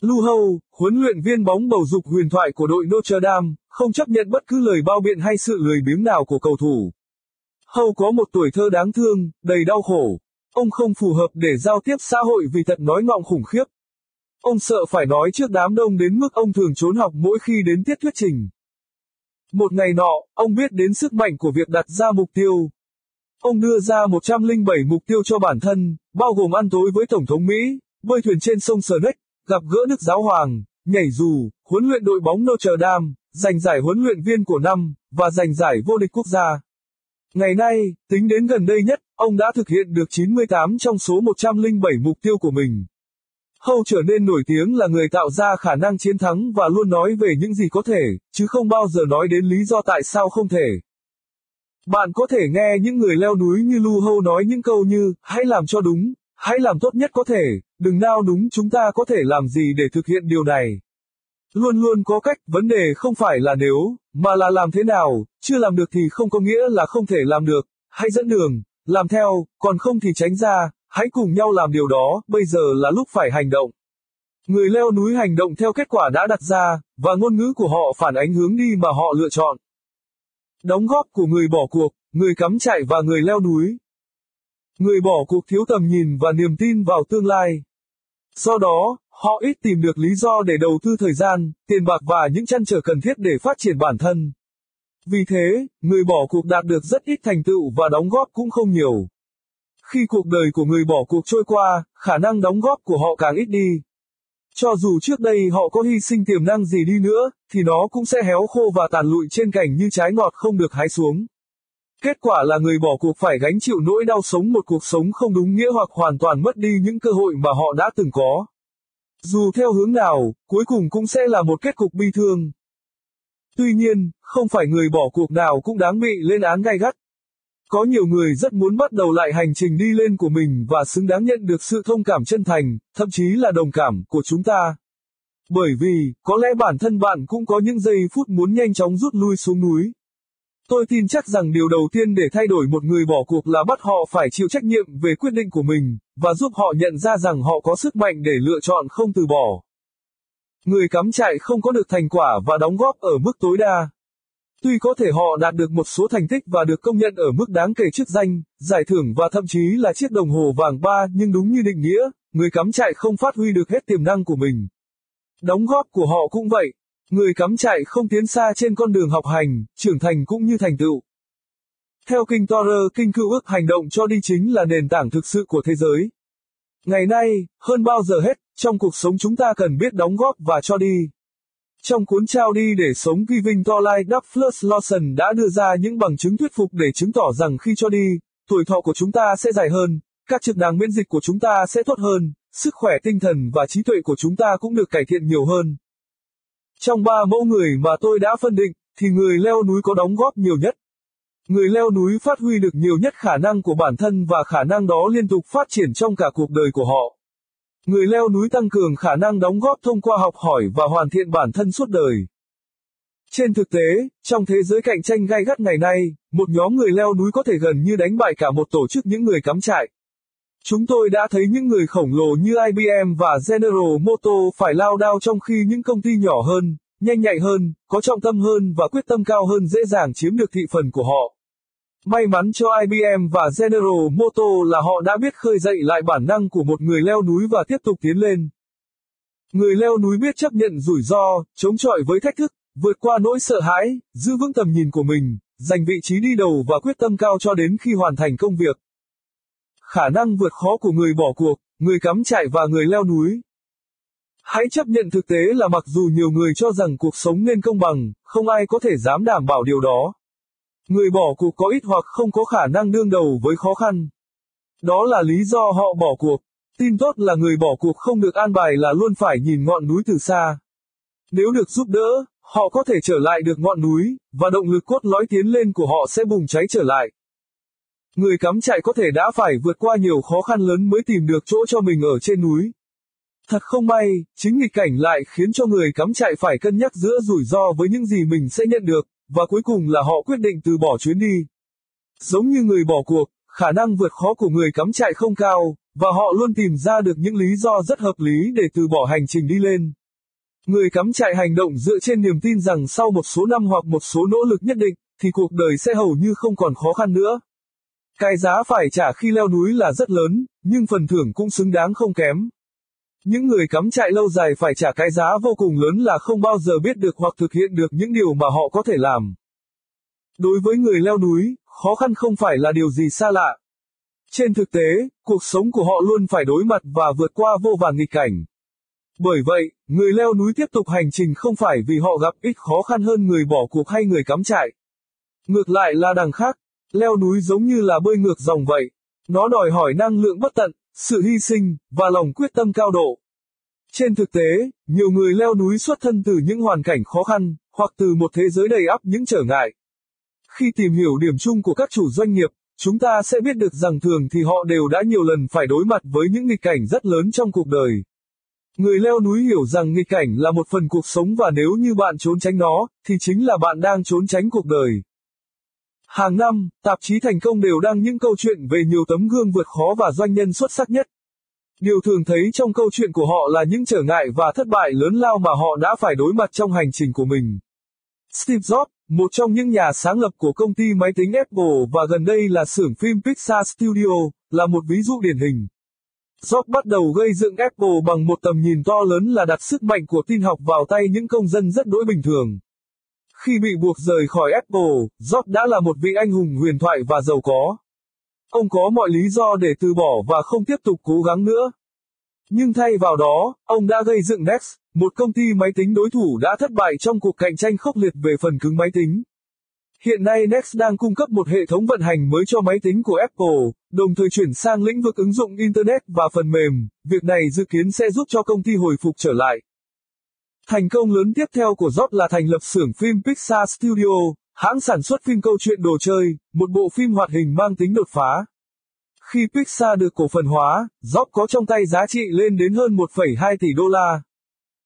Lu Hâu, huấn luyện viên bóng bầu dục huyền thoại của đội Notre Dame, không chấp nhận bất cứ lời bao biện hay sự lười biếng nào của cầu thủ. Hâu có một tuổi thơ đáng thương, đầy đau khổ. Ông không phù hợp để giao tiếp xã hội vì thật nói ngọng khủng khiếp. Ông sợ phải nói trước đám đông đến mức ông thường trốn học mỗi khi đến tiết thuyết trình. Một ngày nọ, ông biết đến sức mạnh của việc đặt ra mục tiêu. Ông đưa ra 107 mục tiêu cho bản thân, bao gồm ăn tối với Tổng thống Mỹ, bơi thuyền trên sông Snake, gặp gỡ Đức Giáo Hoàng, nhảy dù, huấn luyện đội bóng Notre Dame, giành giải huấn luyện viên của năm, và giành giải vô địch quốc gia. Ngày nay, tính đến gần đây nhất, ông đã thực hiện được 98 trong số 107 mục tiêu của mình. Hâu trở nên nổi tiếng là người tạo ra khả năng chiến thắng và luôn nói về những gì có thể, chứ không bao giờ nói đến lý do tại sao không thể. Bạn có thể nghe những người leo núi như Lu Hâu nói những câu như, hãy làm cho đúng, hãy làm tốt nhất có thể, đừng nao núng. chúng ta có thể làm gì để thực hiện điều này. Luôn luôn có cách, vấn đề không phải là nếu, mà là làm thế nào, chưa làm được thì không có nghĩa là không thể làm được, hãy dẫn đường, làm theo, còn không thì tránh ra, hãy cùng nhau làm điều đó, bây giờ là lúc phải hành động. Người leo núi hành động theo kết quả đã đặt ra, và ngôn ngữ của họ phản ánh hướng đi mà họ lựa chọn. Đóng góp của người bỏ cuộc, người cắm trại và người leo núi. Người bỏ cuộc thiếu tầm nhìn và niềm tin vào tương lai. Do đó, họ ít tìm được lý do để đầu tư thời gian, tiền bạc và những chăn trở cần thiết để phát triển bản thân. Vì thế, người bỏ cuộc đạt được rất ít thành tựu và đóng góp cũng không nhiều. Khi cuộc đời của người bỏ cuộc trôi qua, khả năng đóng góp của họ càng ít đi. Cho dù trước đây họ có hy sinh tiềm năng gì đi nữa, thì nó cũng sẽ héo khô và tàn lụi trên cảnh như trái ngọt không được hái xuống. Kết quả là người bỏ cuộc phải gánh chịu nỗi đau sống một cuộc sống không đúng nghĩa hoặc hoàn toàn mất đi những cơ hội mà họ đã từng có. Dù theo hướng nào, cuối cùng cũng sẽ là một kết cục bi thương. Tuy nhiên, không phải người bỏ cuộc nào cũng đáng bị lên án gay gắt. Có nhiều người rất muốn bắt đầu lại hành trình đi lên của mình và xứng đáng nhận được sự thông cảm chân thành, thậm chí là đồng cảm của chúng ta. Bởi vì, có lẽ bản thân bạn cũng có những giây phút muốn nhanh chóng rút lui xuống núi. Tôi tin chắc rằng điều đầu tiên để thay đổi một người bỏ cuộc là bắt họ phải chịu trách nhiệm về quyết định của mình, và giúp họ nhận ra rằng họ có sức mạnh để lựa chọn không từ bỏ. Người cắm trại không có được thành quả và đóng góp ở mức tối đa. Tuy có thể họ đạt được một số thành tích và được công nhận ở mức đáng kể chức danh, giải thưởng và thậm chí là chiếc đồng hồ vàng ba nhưng đúng như định nghĩa, người cắm trại không phát huy được hết tiềm năng của mình. Đóng góp của họ cũng vậy. Người cắm trại không tiến xa trên con đường học hành, trưởng thành cũng như thành tựu. Theo kinh Torah, kinh cựu ước hành động cho đi chính là nền tảng thực sự của thế giới. Ngày nay, hơn bao giờ hết, trong cuộc sống chúng ta cần biết đóng góp và cho đi. Trong cuốn trao đi để sống Giving to Life Douglas Lawson đã đưa ra những bằng chứng thuyết phục để chứng tỏ rằng khi cho đi, tuổi thọ của chúng ta sẽ dài hơn, các chức năng miễn dịch của chúng ta sẽ tốt hơn, sức khỏe tinh thần và trí tuệ của chúng ta cũng được cải thiện nhiều hơn. Trong ba mẫu người mà tôi đã phân định, thì người leo núi có đóng góp nhiều nhất. Người leo núi phát huy được nhiều nhất khả năng của bản thân và khả năng đó liên tục phát triển trong cả cuộc đời của họ. Người leo núi tăng cường khả năng đóng góp thông qua học hỏi và hoàn thiện bản thân suốt đời. Trên thực tế, trong thế giới cạnh tranh gai gắt ngày nay, một nhóm người leo núi có thể gần như đánh bại cả một tổ chức những người cắm trại. Chúng tôi đã thấy những người khổng lồ như IBM và General Motors phải lao đao trong khi những công ty nhỏ hơn, nhanh nhạy hơn, có trọng tâm hơn và quyết tâm cao hơn dễ dàng chiếm được thị phần của họ. May mắn cho IBM và General Motors là họ đã biết khơi dậy lại bản năng của một người leo núi và tiếp tục tiến lên. Người leo núi biết chấp nhận rủi ro, chống chọi với thách thức, vượt qua nỗi sợ hãi, giữ vững tầm nhìn của mình, giành vị trí đi đầu và quyết tâm cao cho đến khi hoàn thành công việc. Khả năng vượt khó của người bỏ cuộc, người cắm trại và người leo núi. Hãy chấp nhận thực tế là mặc dù nhiều người cho rằng cuộc sống nên công bằng, không ai có thể dám đảm bảo điều đó. Người bỏ cuộc có ít hoặc không có khả năng đương đầu với khó khăn. Đó là lý do họ bỏ cuộc. Tin tốt là người bỏ cuộc không được an bài là luôn phải nhìn ngọn núi từ xa. Nếu được giúp đỡ, họ có thể trở lại được ngọn núi, và động lực cốt lõi tiến lên của họ sẽ bùng cháy trở lại. Người cắm trại có thể đã phải vượt qua nhiều khó khăn lớn mới tìm được chỗ cho mình ở trên núi. Thật không may, chính nghịch cảnh lại khiến cho người cắm trại phải cân nhắc giữa rủi ro với những gì mình sẽ nhận được, và cuối cùng là họ quyết định từ bỏ chuyến đi. Giống như người bỏ cuộc, khả năng vượt khó của người cắm trại không cao, và họ luôn tìm ra được những lý do rất hợp lý để từ bỏ hành trình đi lên. Người cắm trại hành động dựa trên niềm tin rằng sau một số năm hoặc một số nỗ lực nhất định, thì cuộc đời sẽ hầu như không còn khó khăn nữa. Cái giá phải trả khi leo núi là rất lớn, nhưng phần thưởng cũng xứng đáng không kém. Những người cắm trại lâu dài phải trả cái giá vô cùng lớn là không bao giờ biết được hoặc thực hiện được những điều mà họ có thể làm. Đối với người leo núi, khó khăn không phải là điều gì xa lạ. Trên thực tế, cuộc sống của họ luôn phải đối mặt và vượt qua vô vàn nghịch cảnh. Bởi vậy, người leo núi tiếp tục hành trình không phải vì họ gặp ít khó khăn hơn người bỏ cuộc hay người cắm trại. Ngược lại là đằng khác, leo núi giống như là bơi ngược dòng vậy. Nó đòi hỏi năng lượng bất tận, sự hy sinh, và lòng quyết tâm cao độ. Trên thực tế, nhiều người leo núi xuất thân từ những hoàn cảnh khó khăn, hoặc từ một thế giới đầy ắp những trở ngại. Khi tìm hiểu điểm chung của các chủ doanh nghiệp, chúng ta sẽ biết được rằng thường thì họ đều đã nhiều lần phải đối mặt với những nghịch cảnh rất lớn trong cuộc đời. Người leo núi hiểu rằng nghịch cảnh là một phần cuộc sống và nếu như bạn trốn tránh nó, thì chính là bạn đang trốn tránh cuộc đời. Hàng năm, tạp chí thành công đều đăng những câu chuyện về nhiều tấm gương vượt khó và doanh nhân xuất sắc nhất. Điều thường thấy trong câu chuyện của họ là những trở ngại và thất bại lớn lao mà họ đã phải đối mặt trong hành trình của mình. Steve Jobs, một trong những nhà sáng lập của công ty máy tính Apple và gần đây là xưởng phim Pixar Studio, là một ví dụ điển hình. Jobs bắt đầu gây dựng Apple bằng một tầm nhìn to lớn là đặt sức mạnh của tin học vào tay những công dân rất đối bình thường. Khi bị buộc rời khỏi Apple, Jobs đã là một vị anh hùng huyền thoại và giàu có. Ông có mọi lý do để từ bỏ và không tiếp tục cố gắng nữa. Nhưng thay vào đó, ông đã gây dựng Next, một công ty máy tính đối thủ đã thất bại trong cuộc cạnh tranh khốc liệt về phần cứng máy tính. Hiện nay Next đang cung cấp một hệ thống vận hành mới cho máy tính của Apple, đồng thời chuyển sang lĩnh vực ứng dụng Internet và phần mềm, việc này dự kiến sẽ giúp cho công ty hồi phục trở lại. Thành công lớn tiếp theo của Job là thành lập xưởng phim Pixar Studio, hãng sản xuất phim câu chuyện đồ chơi, một bộ phim hoạt hình mang tính đột phá. Khi Pixar được cổ phần hóa, Job có trong tay giá trị lên đến hơn 1,2 tỷ đô la.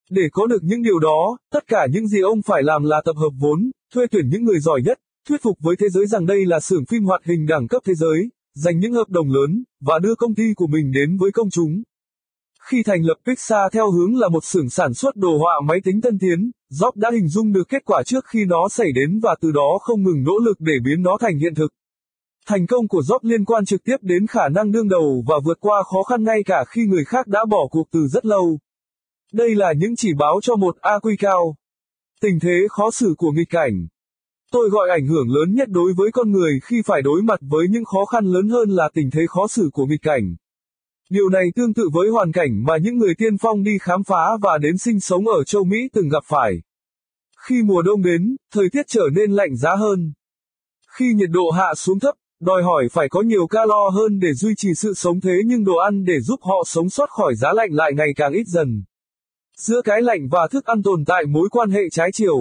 Để có được những điều đó, tất cả những gì ông phải làm là tập hợp vốn, thuê tuyển những người giỏi nhất, thuyết phục với thế giới rằng đây là xưởng phim hoạt hình đẳng cấp thế giới, giành những hợp đồng lớn, và đưa công ty của mình đến với công chúng. Khi thành lập Pixar theo hướng là một xưởng sản xuất đồ họa máy tính tân tiến, Jobs đã hình dung được kết quả trước khi nó xảy đến và từ đó không ngừng nỗ lực để biến nó thành hiện thực. Thành công của Jobs liên quan trực tiếp đến khả năng đương đầu và vượt qua khó khăn ngay cả khi người khác đã bỏ cuộc từ rất lâu. Đây là những chỉ báo cho một AQ cao. Tình thế khó xử của nghịch cảnh. Tôi gọi ảnh hưởng lớn nhất đối với con người khi phải đối mặt với những khó khăn lớn hơn là tình thế khó xử của nghịch cảnh. Điều này tương tự với hoàn cảnh mà những người tiên phong đi khám phá và đến sinh sống ở châu Mỹ từng gặp phải. Khi mùa đông đến, thời tiết trở nên lạnh giá hơn. Khi nhiệt độ hạ xuống thấp, đòi hỏi phải có nhiều calo hơn để duy trì sự sống thế nhưng đồ ăn để giúp họ sống sót khỏi giá lạnh lại ngày càng ít dần. Giữa cái lạnh và thức ăn tồn tại mối quan hệ trái chiều.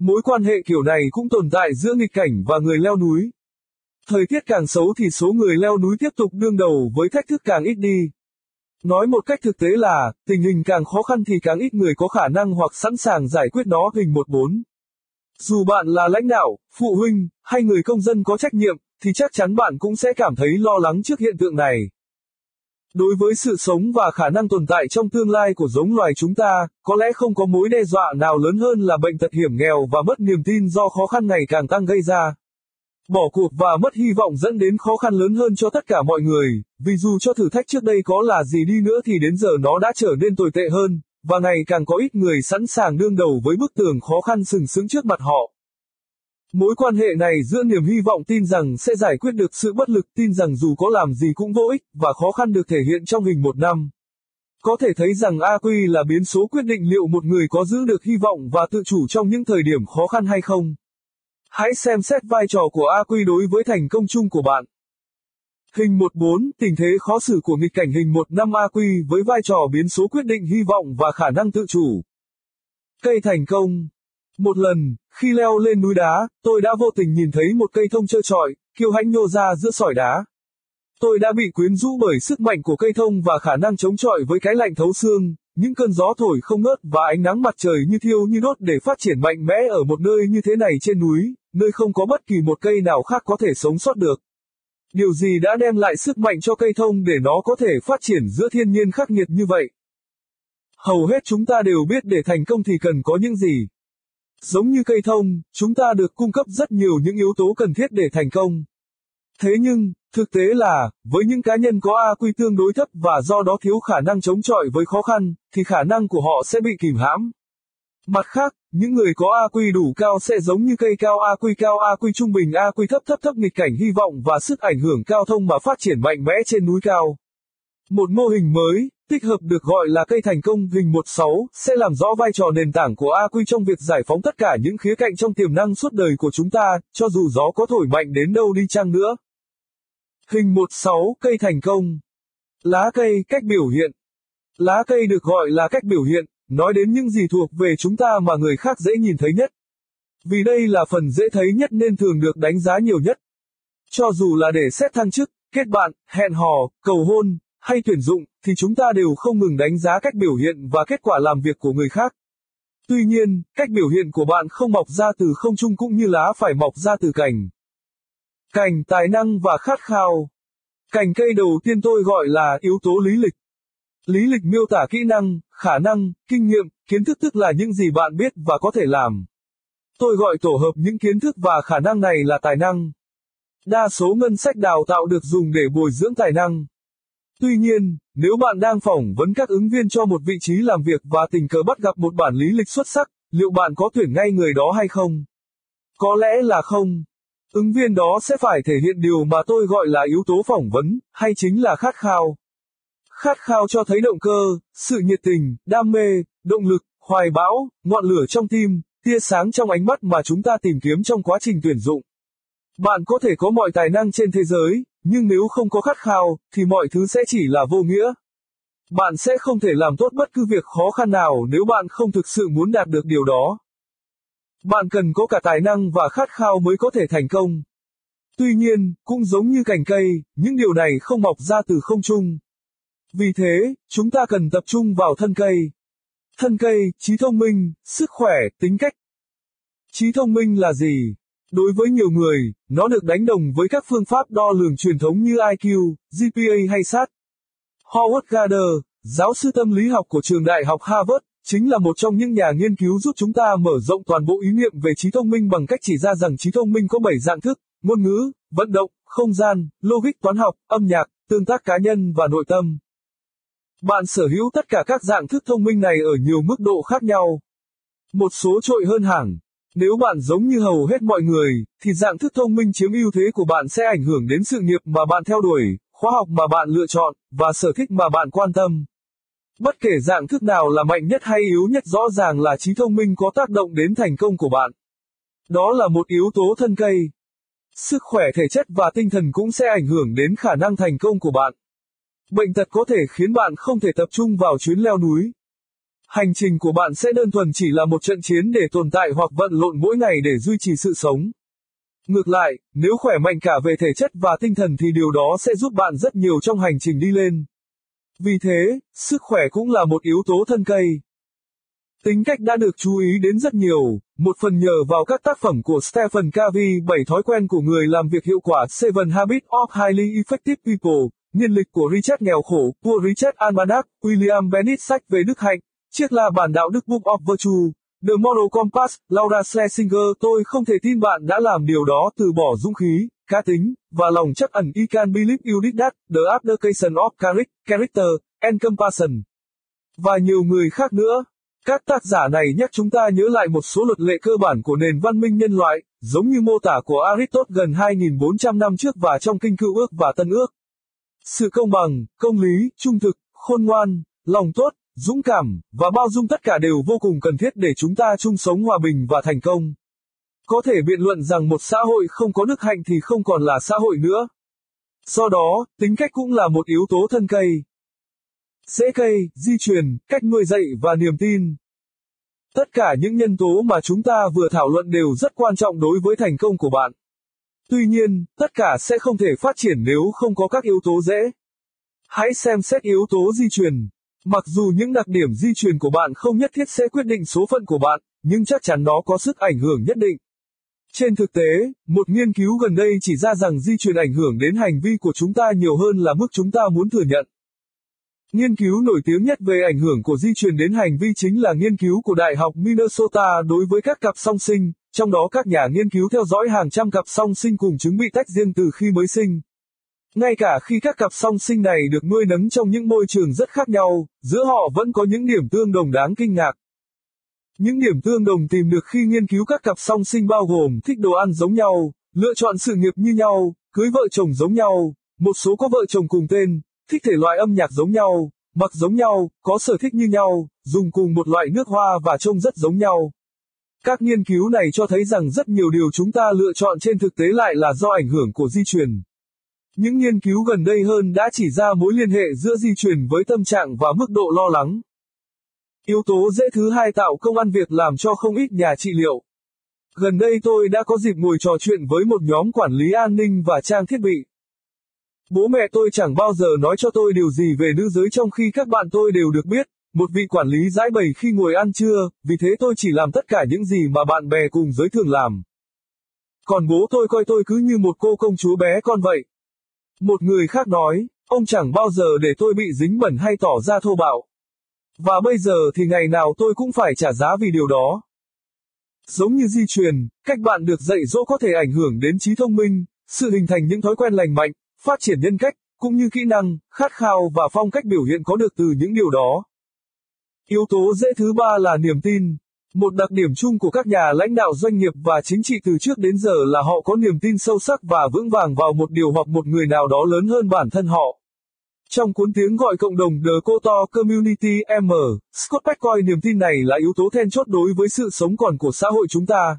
Mối quan hệ kiểu này cũng tồn tại giữa nghịch cảnh và người leo núi. Thời tiết càng xấu thì số người leo núi tiếp tục đương đầu với thách thức càng ít đi. Nói một cách thực tế là, tình hình càng khó khăn thì càng ít người có khả năng hoặc sẵn sàng giải quyết nó hình 14. Dù bạn là lãnh đạo, phụ huynh, hay người công dân có trách nhiệm, thì chắc chắn bạn cũng sẽ cảm thấy lo lắng trước hiện tượng này. Đối với sự sống và khả năng tồn tại trong tương lai của giống loài chúng ta, có lẽ không có mối đe dọa nào lớn hơn là bệnh tật hiểm nghèo và mất niềm tin do khó khăn ngày càng tăng gây ra. Bỏ cuộc và mất hy vọng dẫn đến khó khăn lớn hơn cho tất cả mọi người, vì dù cho thử thách trước đây có là gì đi nữa thì đến giờ nó đã trở nên tồi tệ hơn, và ngày càng có ít người sẵn sàng đương đầu với bức tường khó khăn sừng sững trước mặt họ. Mối quan hệ này giữa niềm hy vọng tin rằng sẽ giải quyết được sự bất lực tin rằng dù có làm gì cũng vô ích, và khó khăn được thể hiện trong hình một năm. Có thể thấy rằng AQ là biến số quyết định liệu một người có giữ được hy vọng và tự chủ trong những thời điểm khó khăn hay không. Hãy xem xét vai trò của AQ đối với thành công chung của bạn. Hình 14, tình thế khó xử của nghịch cảnh hình 1 năm AQ với vai trò biến số quyết định hy vọng và khả năng tự chủ. Cây thành công Một lần, khi leo lên núi đá, tôi đã vô tình nhìn thấy một cây thông trơ trọi, kiêu hãnh nhô ra giữa sỏi đá. Tôi đã bị quyến rũ bởi sức mạnh của cây thông và khả năng chống chọi với cái lạnh thấu xương, những cơn gió thổi không ngớt và ánh nắng mặt trời như thiêu như đốt để phát triển mạnh mẽ ở một nơi như thế này trên núi, nơi không có bất kỳ một cây nào khác có thể sống sót được. Điều gì đã đem lại sức mạnh cho cây thông để nó có thể phát triển giữa thiên nhiên khắc nghiệt như vậy? Hầu hết chúng ta đều biết để thành công thì cần có những gì. Giống như cây thông, chúng ta được cung cấp rất nhiều những yếu tố cần thiết để thành công. Thế nhưng, thực tế là, với những cá nhân có AQ tương đối thấp và do đó thiếu khả năng chống chọi với khó khăn, thì khả năng của họ sẽ bị kìm hãm. Mặt khác, những người có AQ đủ cao sẽ giống như cây cao AQ cao AQ trung bình AQ thấp thấp thấp nghịch cảnh hy vọng và sức ảnh hưởng cao thông mà phát triển mạnh mẽ trên núi cao. Một mô hình mới, tích hợp được gọi là cây thành công hình 16, sẽ làm rõ vai trò nền tảng của AQ trong việc giải phóng tất cả những khía cạnh trong tiềm năng suốt đời của chúng ta, cho dù gió có thổi mạnh đến đâu đi chăng nữa. Hình 16, cây thành công. Lá cây, cách biểu hiện. Lá cây được gọi là cách biểu hiện, nói đến những gì thuộc về chúng ta mà người khác dễ nhìn thấy nhất. Vì đây là phần dễ thấy nhất nên thường được đánh giá nhiều nhất. Cho dù là để xét thăng chức, kết bạn, hẹn hò, cầu hôn, hay tuyển dụng, thì chúng ta đều không ngừng đánh giá cách biểu hiện và kết quả làm việc của người khác. Tuy nhiên, cách biểu hiện của bạn không mọc ra từ không trung cũng như lá phải mọc ra từ cành. Cành tài năng và khát khao. Cành cây đầu tiên tôi gọi là yếu tố lý lịch. Lý lịch miêu tả kỹ năng, khả năng, kinh nghiệm, kiến thức tức là những gì bạn biết và có thể làm. Tôi gọi tổ hợp những kiến thức và khả năng này là tài năng. Đa số ngân sách đào tạo được dùng để bồi dưỡng tài năng. Tuy nhiên, nếu bạn đang phỏng vấn các ứng viên cho một vị trí làm việc và tình cờ bắt gặp một bản lý lịch xuất sắc, liệu bạn có tuyển ngay người đó hay không? Có lẽ là không. Ứng viên đó sẽ phải thể hiện điều mà tôi gọi là yếu tố phỏng vấn, hay chính là khát khao. Khát khao cho thấy động cơ, sự nhiệt tình, đam mê, động lực, hoài bão, ngọn lửa trong tim, tia sáng trong ánh mắt mà chúng ta tìm kiếm trong quá trình tuyển dụng. Bạn có thể có mọi tài năng trên thế giới, nhưng nếu không có khát khao, thì mọi thứ sẽ chỉ là vô nghĩa. Bạn sẽ không thể làm tốt bất cứ việc khó khăn nào nếu bạn không thực sự muốn đạt được điều đó. Bạn cần có cả tài năng và khát khao mới có thể thành công. Tuy nhiên, cũng giống như cành cây, những điều này không mọc ra từ không trung. Vì thế, chúng ta cần tập trung vào thân cây. Thân cây, trí thông minh, sức khỏe, tính cách. Trí thông minh là gì? Đối với nhiều người, nó được đánh đồng với các phương pháp đo lường truyền thống như IQ, GPA hay SAT. Howard Gardner, giáo sư tâm lý học của trường đại học Harvard, chính là một trong những nhà nghiên cứu giúp chúng ta mở rộng toàn bộ ý niệm về trí thông minh bằng cách chỉ ra rằng trí thông minh có 7 dạng thức, ngôn ngữ, vận động, không gian, logic toán học, âm nhạc, tương tác cá nhân và nội tâm. Bạn sở hữu tất cả các dạng thức thông minh này ở nhiều mức độ khác nhau. Một số trội hơn hẳn. Nếu bạn giống như hầu hết mọi người, thì dạng thức thông minh chiếm ưu thế của bạn sẽ ảnh hưởng đến sự nghiệp mà bạn theo đuổi, khóa học mà bạn lựa chọn, và sở thích mà bạn quan tâm. Bất kể dạng thức nào là mạnh nhất hay yếu nhất rõ ràng là trí thông minh có tác động đến thành công của bạn. Đó là một yếu tố thân cây. Sức khỏe thể chất và tinh thần cũng sẽ ảnh hưởng đến khả năng thành công của bạn. Bệnh tật có thể khiến bạn không thể tập trung vào chuyến leo núi. Hành trình của bạn sẽ đơn thuần chỉ là một trận chiến để tồn tại hoặc vận lộn mỗi ngày để duy trì sự sống. Ngược lại, nếu khỏe mạnh cả về thể chất và tinh thần thì điều đó sẽ giúp bạn rất nhiều trong hành trình đi lên. Vì thế, sức khỏe cũng là một yếu tố thân cây. Tính cách đã được chú ý đến rất nhiều, một phần nhờ vào các tác phẩm của Stephen Covey Bảy thói quen của người làm việc hiệu quả Seven Habits of Highly Effective People, niên lịch của Richard nghèo khổ, của Richard Almanac, William Bennett sách về đức hạnh, chiếc là bản đạo đức Book of Virtue, The Moral Compass, Laura Schlesinger tôi không thể tin bạn đã làm điều đó từ bỏ dũng khí, cá tính, và lòng chắc ẩn you can believe you did that, The Abdication of Character, and Compassion. Và nhiều người khác nữa. Các tác giả này nhắc chúng ta nhớ lại một số luật lệ cơ bản của nền văn minh nhân loại, giống như mô tả của Aristotle gần 2.400 năm trước và trong Kinh Cựu Ước và Tân Ước. Sự công bằng, công lý, trung thực, khôn ngoan, lòng tốt, dũng cảm, và bao dung tất cả đều vô cùng cần thiết để chúng ta chung sống hòa bình và thành công. Có thể biện luận rằng một xã hội không có đức hạnh thì không còn là xã hội nữa. Do đó, tính cách cũng là một yếu tố thân cây. dễ cây, di truyền, cách nuôi dạy và niềm tin. Tất cả những nhân tố mà chúng ta vừa thảo luận đều rất quan trọng đối với thành công của bạn. Tuy nhiên, tất cả sẽ không thể phát triển nếu không có các yếu tố dễ. Hãy xem xét yếu tố di truyền. Mặc dù những đặc điểm di truyền của bạn không nhất thiết sẽ quyết định số phận của bạn, nhưng chắc chắn nó có sức ảnh hưởng nhất định. Trên thực tế, một nghiên cứu gần đây chỉ ra rằng di truyền ảnh hưởng đến hành vi của chúng ta nhiều hơn là mức chúng ta muốn thừa nhận. Nghiên cứu nổi tiếng nhất về ảnh hưởng của di truyền đến hành vi chính là nghiên cứu của Đại học Minnesota đối với các cặp song sinh, trong đó các nhà nghiên cứu theo dõi hàng trăm cặp song sinh cùng chứng bị tách riêng từ khi mới sinh. Ngay cả khi các cặp song sinh này được nuôi nấng trong những môi trường rất khác nhau, giữa họ vẫn có những điểm tương đồng đáng kinh ngạc. Những điểm tương đồng tìm được khi nghiên cứu các cặp song sinh bao gồm thích đồ ăn giống nhau, lựa chọn sự nghiệp như nhau, cưới vợ chồng giống nhau, một số có vợ chồng cùng tên, thích thể loại âm nhạc giống nhau, mặc giống nhau, có sở thích như nhau, dùng cùng một loại nước hoa và trông rất giống nhau. Các nghiên cứu này cho thấy rằng rất nhiều điều chúng ta lựa chọn trên thực tế lại là do ảnh hưởng của di truyền. Những nghiên cứu gần đây hơn đã chỉ ra mối liên hệ giữa di truyền với tâm trạng và mức độ lo lắng. Yếu tố dễ thứ hai tạo công ăn việc làm cho không ít nhà trị liệu. Gần đây tôi đã có dịp ngồi trò chuyện với một nhóm quản lý an ninh và trang thiết bị. Bố mẹ tôi chẳng bao giờ nói cho tôi điều gì về nữ giới trong khi các bạn tôi đều được biết, một vị quản lý giải bày khi ngồi ăn trưa, vì thế tôi chỉ làm tất cả những gì mà bạn bè cùng giới thường làm. Còn bố tôi coi tôi cứ như một cô công chúa bé con vậy. Một người khác nói, ông chẳng bao giờ để tôi bị dính bẩn hay tỏ ra thô bạo. Và bây giờ thì ngày nào tôi cũng phải trả giá vì điều đó. Giống như di truyền, cách bạn được dạy dỗ có thể ảnh hưởng đến trí thông minh, sự hình thành những thói quen lành mạnh, phát triển nhân cách, cũng như kỹ năng, khát khao và phong cách biểu hiện có được từ những điều đó. Yếu tố dễ thứ ba là niềm tin. Một đặc điểm chung của các nhà lãnh đạo doanh nghiệp và chính trị từ trước đến giờ là họ có niềm tin sâu sắc và vững vàng vào một điều hoặc một người nào đó lớn hơn bản thân họ. Trong cuốn tiếng gọi cộng đồng The Kotor Community M, Scott Peck coi niềm tin này là yếu tố then chốt đối với sự sống còn của xã hội chúng ta.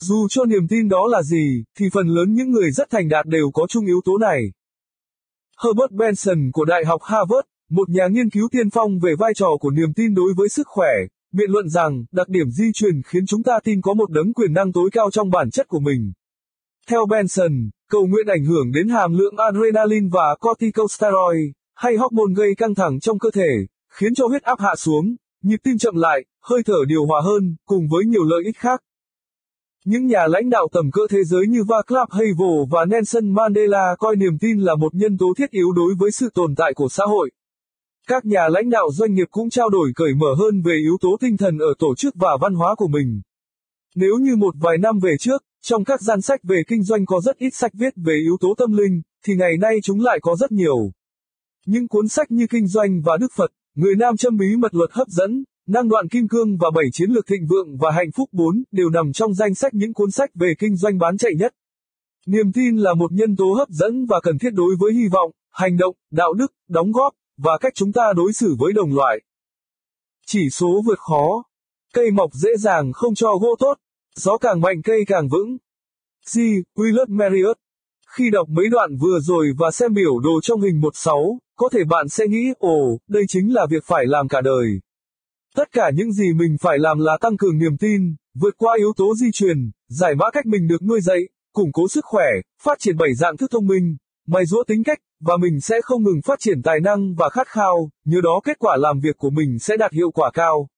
Dù cho niềm tin đó là gì, thì phần lớn những người rất thành đạt đều có chung yếu tố này. Herbert Benson của Đại học Harvard, một nhà nghiên cứu tiên phong về vai trò của niềm tin đối với sức khỏe, biện luận rằng đặc điểm di truyền khiến chúng ta tin có một đấng quyền năng tối cao trong bản chất của mình. Theo Benson, cầu nguyện ảnh hưởng đến hàm lượng adrenaline và corticosteroid, hay hormone gây căng thẳng trong cơ thể, khiến cho huyết áp hạ xuống, nhịp tim chậm lại, hơi thở điều hòa hơn, cùng với nhiều lợi ích khác. Những nhà lãnh đạo tầm cỡ thế giới như Václav Havel và Nelson Mandela coi niềm tin là một nhân tố thiết yếu đối với sự tồn tại của xã hội. Các nhà lãnh đạo doanh nghiệp cũng trao đổi cởi mở hơn về yếu tố tinh thần ở tổ chức và văn hóa của mình. Nếu như một vài năm về trước, trong các gian sách về kinh doanh có rất ít sách viết về yếu tố tâm linh, thì ngày nay chúng lại có rất nhiều. Những cuốn sách như Kinh doanh và Đức Phật, Người Nam châm bí mật luật hấp dẫn, Năng đoạn kim cương và bảy chiến lược thịnh vượng và hạnh phúc 4 đều nằm trong danh sách những cuốn sách về kinh doanh bán chạy nhất. Niềm tin là một nhân tố hấp dẫn và cần thiết đối với hy vọng, hành động, đạo đức, đóng góp, và cách chúng ta đối xử với đồng loại. Chỉ số vượt khó. Cây mọc dễ dàng không cho gỗ tốt. Gió càng mạnh cây càng vững. G. Willard Marriott. Khi đọc mấy đoạn vừa rồi và xem biểu đồ trong hình 16, có thể bạn sẽ nghĩ, ồ, đây chính là việc phải làm cả đời. Tất cả những gì mình phải làm là tăng cường niềm tin, vượt qua yếu tố di truyền, giải mã cách mình được nuôi dạy, củng cố sức khỏe, phát triển bảy dạng thức thông minh, mày rũa tính cách, và mình sẽ không ngừng phát triển tài năng và khát khao, nhờ đó kết quả làm việc của mình sẽ đạt hiệu quả cao.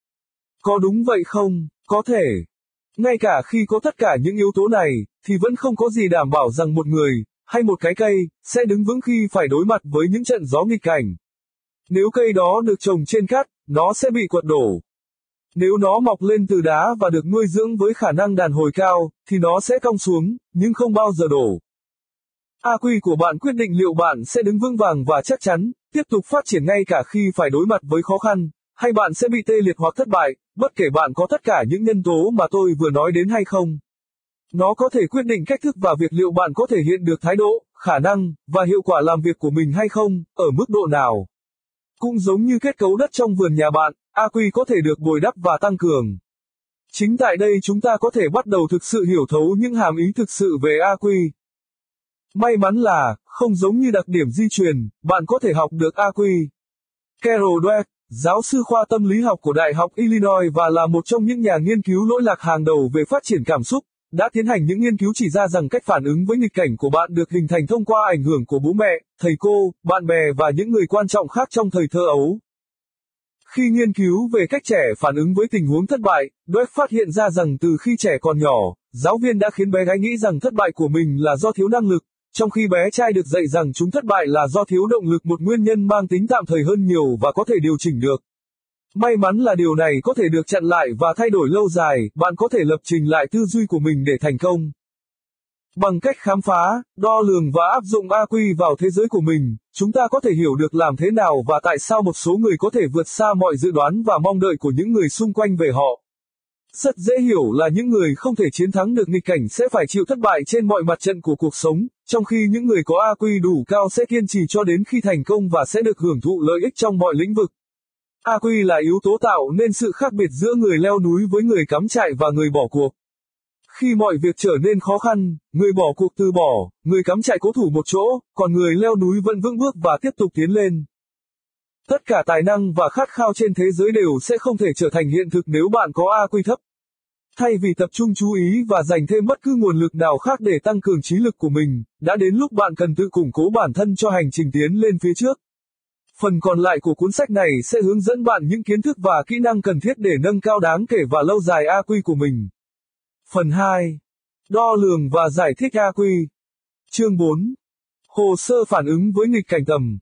Có đúng vậy không? Có thể. Ngay cả khi có tất cả những yếu tố này, thì vẫn không có gì đảm bảo rằng một người, hay một cái cây, sẽ đứng vững khi phải đối mặt với những trận gió nghịch cảnh. Nếu cây đó được trồng trên cát, nó sẽ bị quật đổ. Nếu nó mọc lên từ đá và được nuôi dưỡng với khả năng đàn hồi cao, thì nó sẽ cong xuống, nhưng không bao giờ đổ. AQ của bạn quyết định liệu bạn sẽ đứng vững vàng và chắc chắn, tiếp tục phát triển ngay cả khi phải đối mặt với khó khăn, hay bạn sẽ bị tê liệt hoặc thất bại, bất kể bạn có tất cả những nhân tố mà tôi vừa nói đến hay không. Nó có thể quyết định cách thức và việc liệu bạn có thể hiện được thái độ, khả năng, và hiệu quả làm việc của mình hay không, ở mức độ nào. Cũng giống như kết cấu đất trong vườn nhà bạn, AQ có thể được bồi đắp và tăng cường. Chính tại đây chúng ta có thể bắt đầu thực sự hiểu thấu những hàm ý thực sự về AQ. May mắn là, không giống như đặc điểm di truyền, bạn có thể học được AQ. Carol Dweck, giáo sư khoa tâm lý học của Đại học Illinois và là một trong những nhà nghiên cứu lỗi lạc hàng đầu về phát triển cảm xúc, đã tiến hành những nghiên cứu chỉ ra rằng cách phản ứng với nghịch cảnh của bạn được hình thành thông qua ảnh hưởng của bố mẹ, thầy cô, bạn bè và những người quan trọng khác trong thời thơ ấu. Khi nghiên cứu về cách trẻ phản ứng với tình huống thất bại, Dweck phát hiện ra rằng từ khi trẻ còn nhỏ, giáo viên đã khiến bé gái nghĩ rằng thất bại của mình là do thiếu năng lực, trong khi bé trai được dạy rằng chúng thất bại là do thiếu động lực một nguyên nhân mang tính tạm thời hơn nhiều và có thể điều chỉnh được. May mắn là điều này có thể được chặn lại và thay đổi lâu dài, bạn có thể lập trình lại tư duy của mình để thành công. Bằng cách khám phá, đo lường và áp dụng AQ vào thế giới của mình, chúng ta có thể hiểu được làm thế nào và tại sao một số người có thể vượt xa mọi dự đoán và mong đợi của những người xung quanh về họ. Rất dễ hiểu là những người không thể chiến thắng được nghịch cảnh sẽ phải chịu thất bại trên mọi mặt trận của cuộc sống, trong khi những người có AQ đủ cao sẽ kiên trì cho đến khi thành công và sẽ được hưởng thụ lợi ích trong mọi lĩnh vực. AQ là yếu tố tạo nên sự khác biệt giữa người leo núi với người cắm trại và người bỏ cuộc. Khi mọi việc trở nên khó khăn, người bỏ cuộc từ bỏ, người cắm trại cố thủ một chỗ, còn người leo núi vẫn vững bước và tiếp tục tiến lên. Tất cả tài năng và khát khao trên thế giới đều sẽ không thể trở thành hiện thực nếu bạn có AQ thấp. Thay vì tập trung chú ý và dành thêm bất cứ nguồn lực nào khác để tăng cường trí lực của mình, đã đến lúc bạn cần tự củng cố bản thân cho hành trình tiến lên phía trước. Phần còn lại của cuốn sách này sẽ hướng dẫn bạn những kiến thức và kỹ năng cần thiết để nâng cao đáng kể và lâu dài AQ của mình. Phần 2. Đo lường và giải thích AQ. Chương 4. Hồ sơ phản ứng với nghịch cảnh tầm.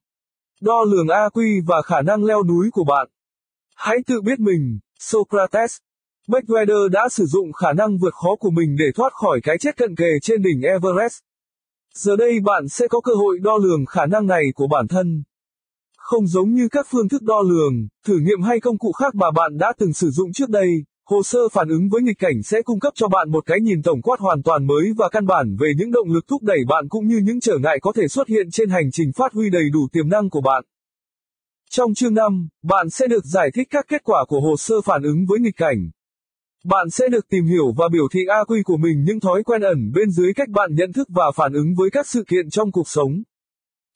Đo lường AQ và khả năng leo núi của bạn. Hãy tự biết mình, Socrates. Mayweather đã sử dụng khả năng vượt khó của mình để thoát khỏi cái chết cận kề trên đỉnh Everest. Giờ đây bạn sẽ có cơ hội đo lường khả năng này của bản thân. Không giống như các phương thức đo lường, thử nghiệm hay công cụ khác mà bạn đã từng sử dụng trước đây, hồ sơ phản ứng với nghịch cảnh sẽ cung cấp cho bạn một cái nhìn tổng quát hoàn toàn mới và căn bản về những động lực thúc đẩy bạn cũng như những trở ngại có thể xuất hiện trên hành trình phát huy đầy đủ tiềm năng của bạn. Trong chương 5, bạn sẽ được giải thích các kết quả của hồ sơ phản ứng với nghịch cảnh. Bạn sẽ được tìm hiểu và biểu thị AQ của mình những thói quen ẩn bên dưới cách bạn nhận thức và phản ứng với các sự kiện trong cuộc sống.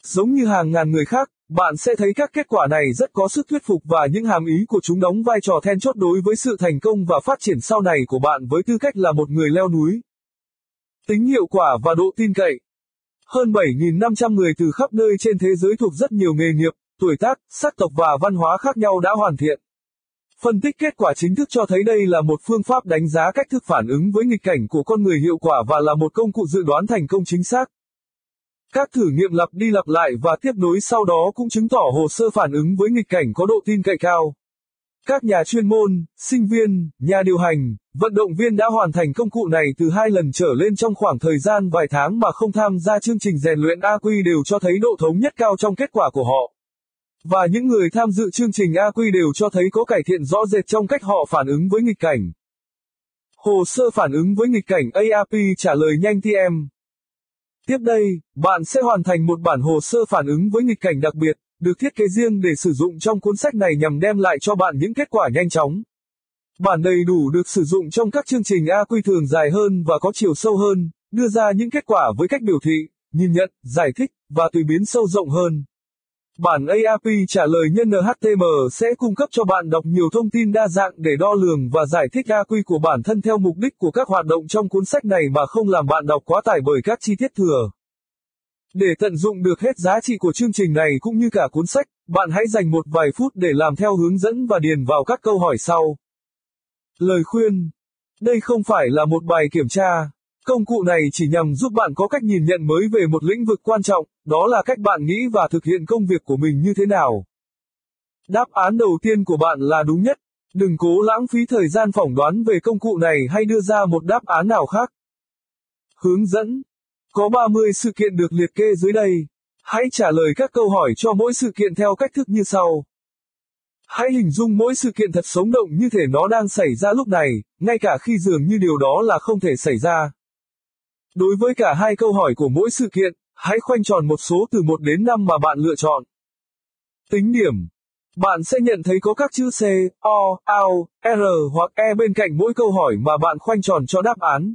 Giống như hàng ngàn người khác, bạn sẽ thấy các kết quả này rất có sức thuyết phục và những hàm ý của chúng đóng vai trò then chốt đối với sự thành công và phát triển sau này của bạn với tư cách là một người leo núi. Tính hiệu quả và độ tin cậy Hơn 7.500 người từ khắp nơi trên thế giới thuộc rất nhiều nghề nghiệp, tuổi tác, sắc tộc và văn hóa khác nhau đã hoàn thiện. Phân tích kết quả chính thức cho thấy đây là một phương pháp đánh giá cách thức phản ứng với nghịch cảnh của con người hiệu quả và là một công cụ dự đoán thành công chính xác. Các thử nghiệm lặp đi lặp lại và tiếp nối sau đó cũng chứng tỏ hồ sơ phản ứng với nghịch cảnh có độ tin cậy cao. Các nhà chuyên môn, sinh viên, nhà điều hành, vận động viên đã hoàn thành công cụ này từ hai lần trở lên trong khoảng thời gian vài tháng mà không tham gia chương trình rèn luyện AQ đều cho thấy độ thống nhất cao trong kết quả của họ. Và những người tham dự chương trình AQ đều cho thấy có cải thiện rõ rệt trong cách họ phản ứng với nghịch cảnh. Hồ sơ phản ứng với nghịch cảnh ARP trả lời nhanh TM. Tiếp đây, bạn sẽ hoàn thành một bản hồ sơ phản ứng với nghịch cảnh đặc biệt, được thiết kế riêng để sử dụng trong cuốn sách này nhằm đem lại cho bạn những kết quả nhanh chóng. Bản đầy đủ được sử dụng trong các chương trình AQ thường dài hơn và có chiều sâu hơn, đưa ra những kết quả với cách biểu thị, nhìn nhận, giải thích, và tùy biến sâu rộng hơn. Bản AIP trả lời nhân NHTM sẽ cung cấp cho bạn đọc nhiều thông tin đa dạng để đo lường và giải thích AQ của bản thân theo mục đích của các hoạt động trong cuốn sách này mà không làm bạn đọc quá tải bởi các chi tiết thừa. Để tận dụng được hết giá trị của chương trình này cũng như cả cuốn sách, bạn hãy dành một vài phút để làm theo hướng dẫn và điền vào các câu hỏi sau. Lời khuyên Đây không phải là một bài kiểm tra, Công cụ này chỉ nhằm giúp bạn có cách nhìn nhận mới về một lĩnh vực quan trọng, đó là cách bạn nghĩ và thực hiện công việc của mình như thế nào. Đáp án đầu tiên của bạn là đúng nhất. Đừng cố lãng phí thời gian phỏng đoán về công cụ này hay đưa ra một đáp án nào khác. Hướng dẫn. Có 30 sự kiện được liệt kê dưới đây. Hãy trả lời các câu hỏi cho mỗi sự kiện theo cách thức như sau. Hãy hình dung mỗi sự kiện thật sống động như thể nó đang xảy ra lúc này, ngay cả khi dường như điều đó là không thể xảy ra. Đối với cả hai câu hỏi của mỗi sự kiện, hãy khoanh tròn một số từ 1 đến 5 mà bạn lựa chọn. Tính điểm. Bạn sẽ nhận thấy có các chữ C, O, ao, R hoặc E bên cạnh mỗi câu hỏi mà bạn khoanh tròn cho đáp án.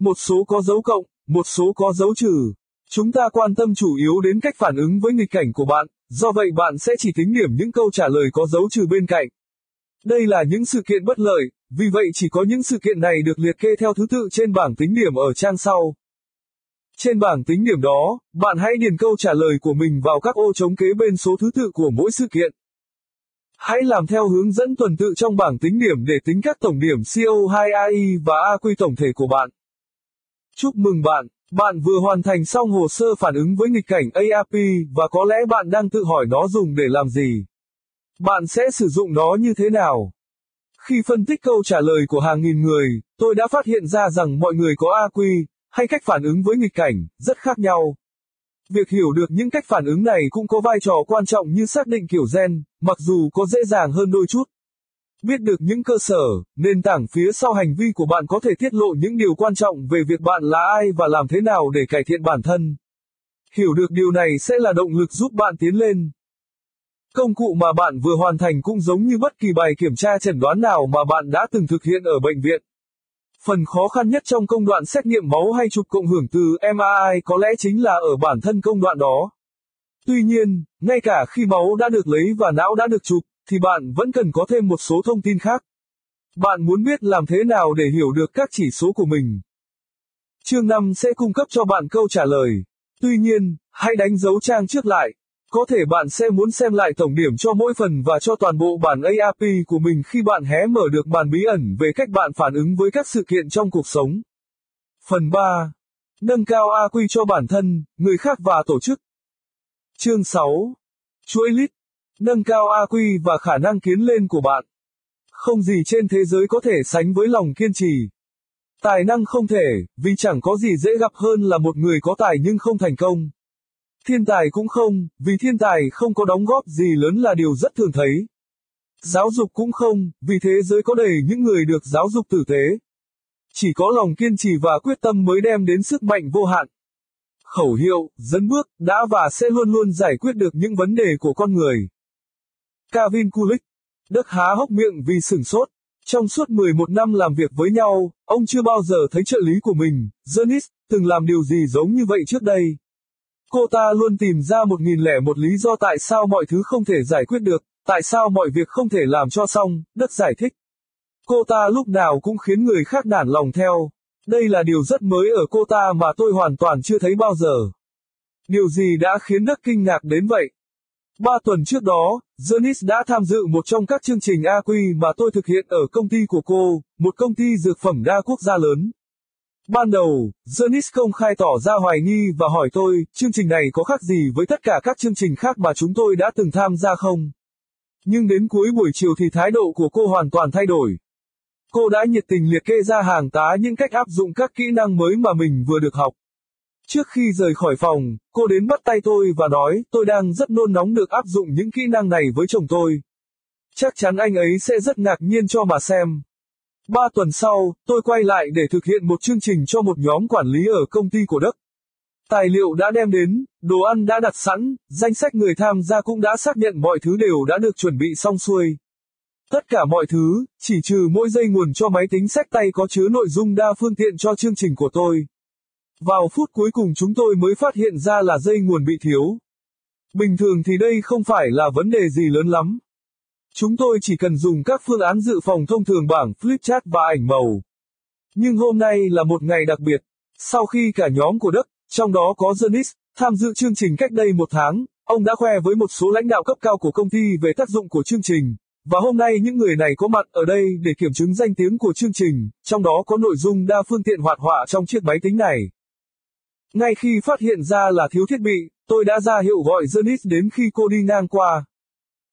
Một số có dấu cộng, một số có dấu trừ. Chúng ta quan tâm chủ yếu đến cách phản ứng với nghịch cảnh của bạn, do vậy bạn sẽ chỉ tính điểm những câu trả lời có dấu trừ bên cạnh. Đây là những sự kiện bất lợi, vì vậy chỉ có những sự kiện này được liệt kê theo thứ tự trên bảng tính điểm ở trang sau. Trên bảng tính điểm đó, bạn hãy điền câu trả lời của mình vào các ô trống kế bên số thứ tự của mỗi sự kiện. Hãy làm theo hướng dẫn tuần tự trong bảng tính điểm để tính các tổng điểm CO2AI và AQ tổng thể của bạn. Chúc mừng bạn, bạn vừa hoàn thành xong hồ sơ phản ứng với nghịch cảnh ARP và có lẽ bạn đang tự hỏi nó dùng để làm gì. Bạn sẽ sử dụng nó như thế nào? Khi phân tích câu trả lời của hàng nghìn người, tôi đã phát hiện ra rằng mọi người có AQ, hay cách phản ứng với nghịch cảnh, rất khác nhau. Việc hiểu được những cách phản ứng này cũng có vai trò quan trọng như xác định kiểu gen, mặc dù có dễ dàng hơn đôi chút. Biết được những cơ sở, nền tảng phía sau hành vi của bạn có thể tiết lộ những điều quan trọng về việc bạn là ai và làm thế nào để cải thiện bản thân. Hiểu được điều này sẽ là động lực giúp bạn tiến lên. Công cụ mà bạn vừa hoàn thành cũng giống như bất kỳ bài kiểm tra chẩn đoán nào mà bạn đã từng thực hiện ở bệnh viện. Phần khó khăn nhất trong công đoạn xét nghiệm máu hay chụp cộng hưởng từ MRI có lẽ chính là ở bản thân công đoạn đó. Tuy nhiên, ngay cả khi máu đã được lấy và não đã được chụp, thì bạn vẫn cần có thêm một số thông tin khác. Bạn muốn biết làm thế nào để hiểu được các chỉ số của mình. Chương 5 sẽ cung cấp cho bạn câu trả lời. Tuy nhiên, hãy đánh dấu trang trước lại, có thể bạn sẽ muốn xem lại tổng điểm cho mỗi phần và cho toàn bộ bản ARP của mình khi bạn hé mở được bản bí ẩn về cách bạn phản ứng với các sự kiện trong cuộc sống. Phần 3. Nâng cao AQ cho bản thân, người khác và tổ chức. Chương 6. Chuỗi lít. Nâng cao AQ và khả năng kiến lên của bạn. Không gì trên thế giới có thể sánh với lòng kiên trì. Tài năng không thể, vì chẳng có gì dễ gặp hơn là một người có tài nhưng không thành công. Thiên tài cũng không, vì thiên tài không có đóng góp gì lớn là điều rất thường thấy. Giáo dục cũng không, vì thế giới có đầy những người được giáo dục tử tế. Chỉ có lòng kiên trì và quyết tâm mới đem đến sức mạnh vô hạn. Khẩu hiệu, dẫn bước, đã và sẽ luôn luôn giải quyết được những vấn đề của con người. Kevin Kulik, Đức há hốc miệng vì sửng sốt. Trong suốt 11 năm làm việc với nhau, ông chưa bao giờ thấy trợ lý của mình, Zernis, từng làm điều gì giống như vậy trước đây. Cô ta luôn tìm ra một nghìn lẻ một lý do tại sao mọi thứ không thể giải quyết được, tại sao mọi việc không thể làm cho xong, đất giải thích. Cô ta lúc nào cũng khiến người khác nản lòng theo. Đây là điều rất mới ở cô ta mà tôi hoàn toàn chưa thấy bao giờ. Điều gì đã khiến đất kinh ngạc đến vậy? Ba tuần trước đó, Janice đã tham dự một trong các chương trình AQ mà tôi thực hiện ở công ty của cô, một công ty dược phẩm đa quốc gia lớn. Ban đầu, Janice công khai tỏ ra hoài nghi và hỏi tôi, chương trình này có khác gì với tất cả các chương trình khác mà chúng tôi đã từng tham gia không? Nhưng đến cuối buổi chiều thì thái độ của cô hoàn toàn thay đổi. Cô đã nhiệt tình liệt kê ra hàng tá những cách áp dụng các kỹ năng mới mà mình vừa được học. Trước khi rời khỏi phòng, cô đến bắt tay tôi và nói, tôi đang rất nôn nóng được áp dụng những kỹ năng này với chồng tôi. Chắc chắn anh ấy sẽ rất ngạc nhiên cho mà xem. Ba tuần sau, tôi quay lại để thực hiện một chương trình cho một nhóm quản lý ở công ty của Đức. Tài liệu đã đem đến, đồ ăn đã đặt sẵn, danh sách người tham gia cũng đã xác nhận mọi thứ đều đã được chuẩn bị xong xuôi. Tất cả mọi thứ, chỉ trừ mỗi dây nguồn cho máy tính sách tay có chứa nội dung đa phương tiện cho chương trình của tôi. Vào phút cuối cùng chúng tôi mới phát hiện ra là dây nguồn bị thiếu. Bình thường thì đây không phải là vấn đề gì lớn lắm. Chúng tôi chỉ cần dùng các phương án dự phòng thông thường bảng flipchart và ảnh màu. Nhưng hôm nay là một ngày đặc biệt. Sau khi cả nhóm của Đức, trong đó có Janice, tham dự chương trình cách đây một tháng, ông đã khoe với một số lãnh đạo cấp cao của công ty về tác dụng của chương trình. Và hôm nay những người này có mặt ở đây để kiểm chứng danh tiếng của chương trình, trong đó có nội dung đa phương tiện hoạt họa trong chiếc máy tính này. Ngay khi phát hiện ra là thiếu thiết bị, tôi đã ra hiệu gọi Janice đến khi cô đi ngang qua.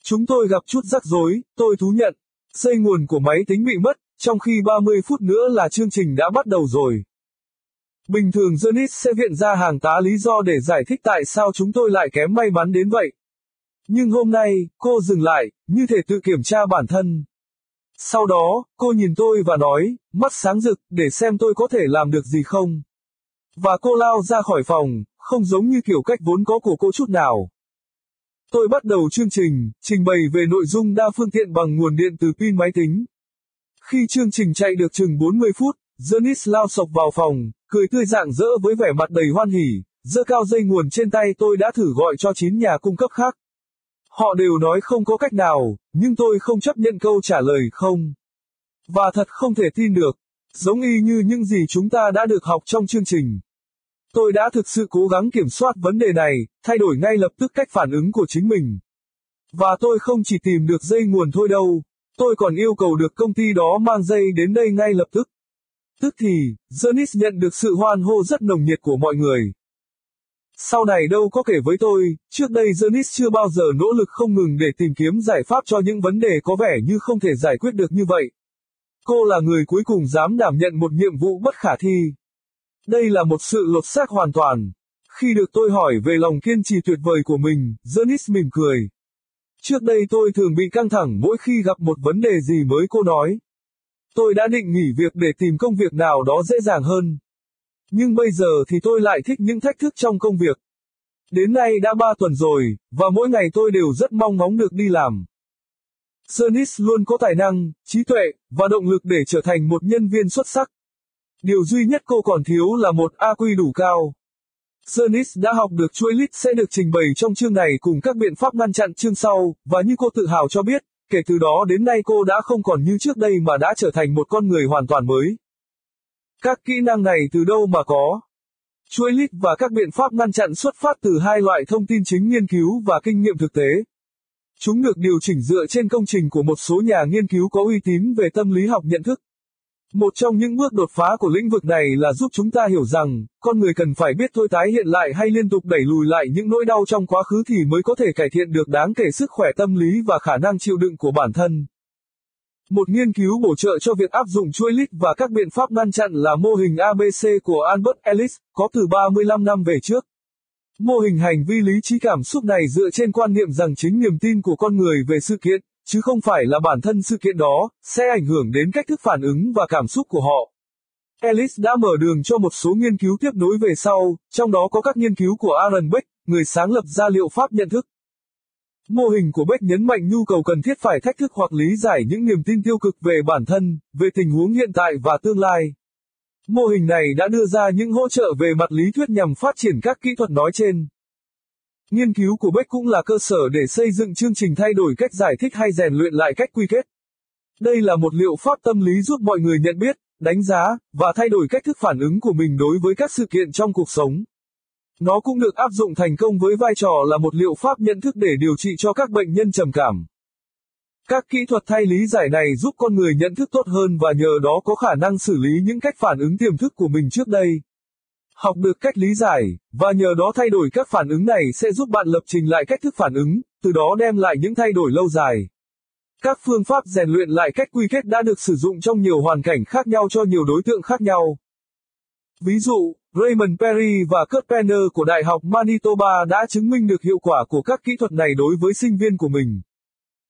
Chúng tôi gặp chút rắc rối, tôi thú nhận. Dây nguồn của máy tính bị mất, trong khi 30 phút nữa là chương trình đã bắt đầu rồi. Bình thường Zenith sẽ viện ra hàng tá lý do để giải thích tại sao chúng tôi lại kém may mắn đến vậy. Nhưng hôm nay, cô dừng lại, như thể tự kiểm tra bản thân. Sau đó, cô nhìn tôi và nói, mắt sáng rực, để xem tôi có thể làm được gì không. Và cô lao ra khỏi phòng, không giống như kiểu cách vốn có của cô chút nào. Tôi bắt đầu chương trình, trình bày về nội dung đa phương tiện bằng nguồn điện từ pin máy tính. Khi chương trình chạy được chừng 40 phút, Janice lao sộc vào phòng, cười tươi rạng rỡ với vẻ mặt đầy hoan hỉ, giơ cao dây nguồn trên tay tôi đã thử gọi cho 9 nhà cung cấp khác. Họ đều nói không có cách nào, nhưng tôi không chấp nhận câu trả lời không. Và thật không thể tin được, giống y như những gì chúng ta đã được học trong chương trình. Tôi đã thực sự cố gắng kiểm soát vấn đề này, thay đổi ngay lập tức cách phản ứng của chính mình. Và tôi không chỉ tìm được dây nguồn thôi đâu, tôi còn yêu cầu được công ty đó mang dây đến đây ngay lập tức. Tức thì, Janice nhận được sự hoan hô rất nồng nhiệt của mọi người. Sau này đâu có kể với tôi, trước đây Janice chưa bao giờ nỗ lực không ngừng để tìm kiếm giải pháp cho những vấn đề có vẻ như không thể giải quyết được như vậy. Cô là người cuối cùng dám đảm nhận một nhiệm vụ bất khả thi. Đây là một sự lột xác hoàn toàn. Khi được tôi hỏi về lòng kiên trì tuyệt vời của mình, Janice mỉm cười. Trước đây tôi thường bị căng thẳng mỗi khi gặp một vấn đề gì mới cô nói. Tôi đã định nghỉ việc để tìm công việc nào đó dễ dàng hơn. Nhưng bây giờ thì tôi lại thích những thách thức trong công việc. Đến nay đã ba tuần rồi, và mỗi ngày tôi đều rất mong ngóng được đi làm. Sernis luôn có tài năng, trí tuệ, và động lực để trở thành một nhân viên xuất sắc. Điều duy nhất cô còn thiếu là một AQ đủ cao. Janice đã học được chuỗi lít sẽ được trình bày trong chương này cùng các biện pháp ngăn chặn chương sau, và như cô tự hào cho biết, kể từ đó đến nay cô đã không còn như trước đây mà đã trở thành một con người hoàn toàn mới. Các kỹ năng này từ đâu mà có? Chuỗi lít và các biện pháp ngăn chặn xuất phát từ hai loại thông tin chính nghiên cứu và kinh nghiệm thực tế. Chúng được điều chỉnh dựa trên công trình của một số nhà nghiên cứu có uy tín về tâm lý học nhận thức. Một trong những bước đột phá của lĩnh vực này là giúp chúng ta hiểu rằng, con người cần phải biết thôi tái hiện lại hay liên tục đẩy lùi lại những nỗi đau trong quá khứ thì mới có thể cải thiện được đáng kể sức khỏe tâm lý và khả năng chịu đựng của bản thân. Một nghiên cứu bổ trợ cho việc áp dụng chuỗi lít và các biện pháp ngăn chặn là mô hình ABC của Albert Ellis, có từ 35 năm về trước. Mô hình hành vi lý trí cảm xúc này dựa trên quan niệm rằng chính niềm tin của con người về sự kiện, chứ không phải là bản thân sự kiện đó, sẽ ảnh hưởng đến cách thức phản ứng và cảm xúc của họ. Ellis đã mở đường cho một số nghiên cứu tiếp nối về sau, trong đó có các nghiên cứu của Aaron Beck, người sáng lập ra liệu pháp nhận thức. Mô hình của Beck nhấn mạnh nhu cầu cần thiết phải thách thức hoặc lý giải những niềm tin tiêu cực về bản thân, về tình huống hiện tại và tương lai. Mô hình này đã đưa ra những hỗ trợ về mặt lý thuyết nhằm phát triển các kỹ thuật nói trên. Nghiên cứu của Beck cũng là cơ sở để xây dựng chương trình thay đổi cách giải thích hay rèn luyện lại cách quy kết. Đây là một liệu pháp tâm lý giúp mọi người nhận biết, đánh giá, và thay đổi cách thức phản ứng của mình đối với các sự kiện trong cuộc sống. Nó cũng được áp dụng thành công với vai trò là một liệu pháp nhận thức để điều trị cho các bệnh nhân trầm cảm. Các kỹ thuật thay lý giải này giúp con người nhận thức tốt hơn và nhờ đó có khả năng xử lý những cách phản ứng tiềm thức của mình trước đây. Học được cách lý giải, và nhờ đó thay đổi các phản ứng này sẽ giúp bạn lập trình lại cách thức phản ứng, từ đó đem lại những thay đổi lâu dài. Các phương pháp rèn luyện lại cách quy kết đã được sử dụng trong nhiều hoàn cảnh khác nhau cho nhiều đối tượng khác nhau. Ví dụ, Raymond Perry và Kurt Penner của Đại học Manitoba đã chứng minh được hiệu quả của các kỹ thuật này đối với sinh viên của mình.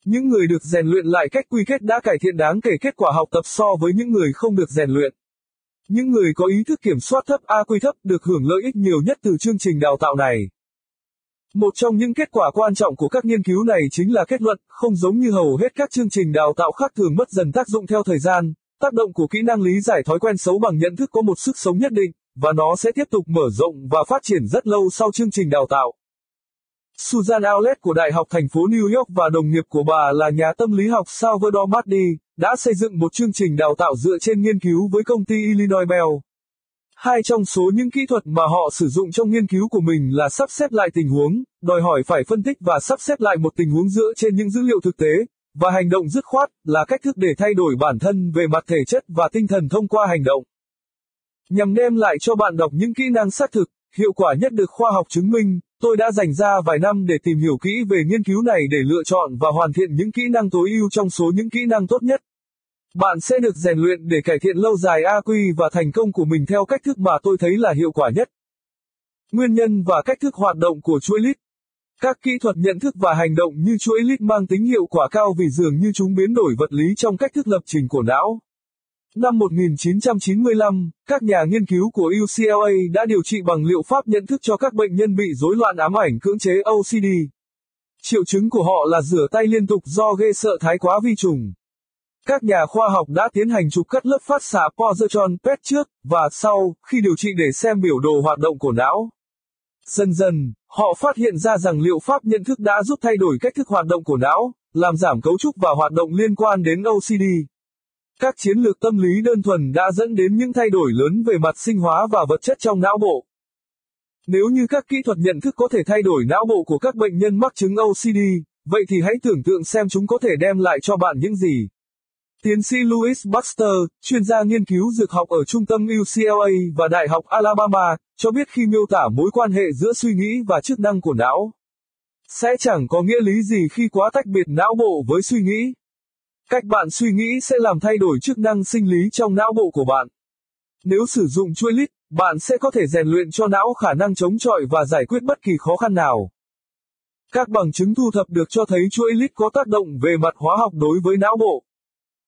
Những người được rèn luyện lại cách quy kết đã cải thiện đáng kể kết quả học tập so với những người không được rèn luyện. Những người có ý thức kiểm soát thấp AQ thấp được hưởng lợi ích nhiều nhất từ chương trình đào tạo này. Một trong những kết quả quan trọng của các nghiên cứu này chính là kết luận, không giống như hầu hết các chương trình đào tạo khác thường mất dần tác dụng theo thời gian, tác động của kỹ năng lý giải thói quen xấu bằng nhận thức có một sức sống nhất định, và nó sẽ tiếp tục mở rộng và phát triển rất lâu sau chương trình đào tạo. Susan Owlett của Đại học thành phố New York và đồng nghiệp của bà là nhà tâm lý học Salvador Mardi, đã xây dựng một chương trình đào tạo dựa trên nghiên cứu với công ty Illinois Bell. Hai trong số những kỹ thuật mà họ sử dụng trong nghiên cứu của mình là sắp xếp lại tình huống, đòi hỏi phải phân tích và sắp xếp lại một tình huống dựa trên những dữ liệu thực tế, và hành động dứt khoát là cách thức để thay đổi bản thân về mặt thể chất và tinh thần thông qua hành động. Nhằm đem lại cho bạn đọc những kỹ năng xác thực, hiệu quả nhất được khoa học chứng minh, tôi đã dành ra vài năm để tìm hiểu kỹ về nghiên cứu này để lựa chọn và hoàn thiện những kỹ năng tối ưu trong số những kỹ năng tốt nhất. Bạn sẽ được rèn luyện để cải thiện lâu dài AQ và thành công của mình theo cách thức mà tôi thấy là hiệu quả nhất. Nguyên nhân và cách thức hoạt động của chuỗi lít. Các kỹ thuật nhận thức và hành động như chuỗi lít mang tính hiệu quả cao vì dường như chúng biến đổi vật lý trong cách thức lập trình của não. Năm 1995, các nhà nghiên cứu của UCLA đã điều trị bằng liệu pháp nhận thức cho các bệnh nhân bị rối loạn ám ảnh cưỡng chế OCD. Triệu chứng của họ là rửa tay liên tục do ghê sợ thái quá vi trùng. Các nhà khoa học đã tiến hành chụp cắt lớp phát xạ positron PET trước và sau khi điều trị để xem biểu đồ hoạt động của não. Dần dần, họ phát hiện ra rằng liệu pháp nhận thức đã giúp thay đổi cách thức hoạt động của não, làm giảm cấu trúc và hoạt động liên quan đến OCD. Các chiến lược tâm lý đơn thuần đã dẫn đến những thay đổi lớn về mặt sinh hóa và vật chất trong não bộ. Nếu như các kỹ thuật nhận thức có thể thay đổi não bộ của các bệnh nhân mắc chứng OCD, vậy thì hãy tưởng tượng xem chúng có thể đem lại cho bạn những gì. Tiến sĩ Louis Baxter, chuyên gia nghiên cứu dược học ở trung tâm UCLA và Đại học Alabama, cho biết khi miêu tả mối quan hệ giữa suy nghĩ và chức năng của não, sẽ chẳng có nghĩa lý gì khi quá tách biệt não bộ với suy nghĩ. Cách bạn suy nghĩ sẽ làm thay đổi chức năng sinh lý trong não bộ của bạn. Nếu sử dụng chuỗi lít, bạn sẽ có thể rèn luyện cho não khả năng chống chọi và giải quyết bất kỳ khó khăn nào. Các bằng chứng thu thập được cho thấy chuỗi lít có tác động về mặt hóa học đối với não bộ.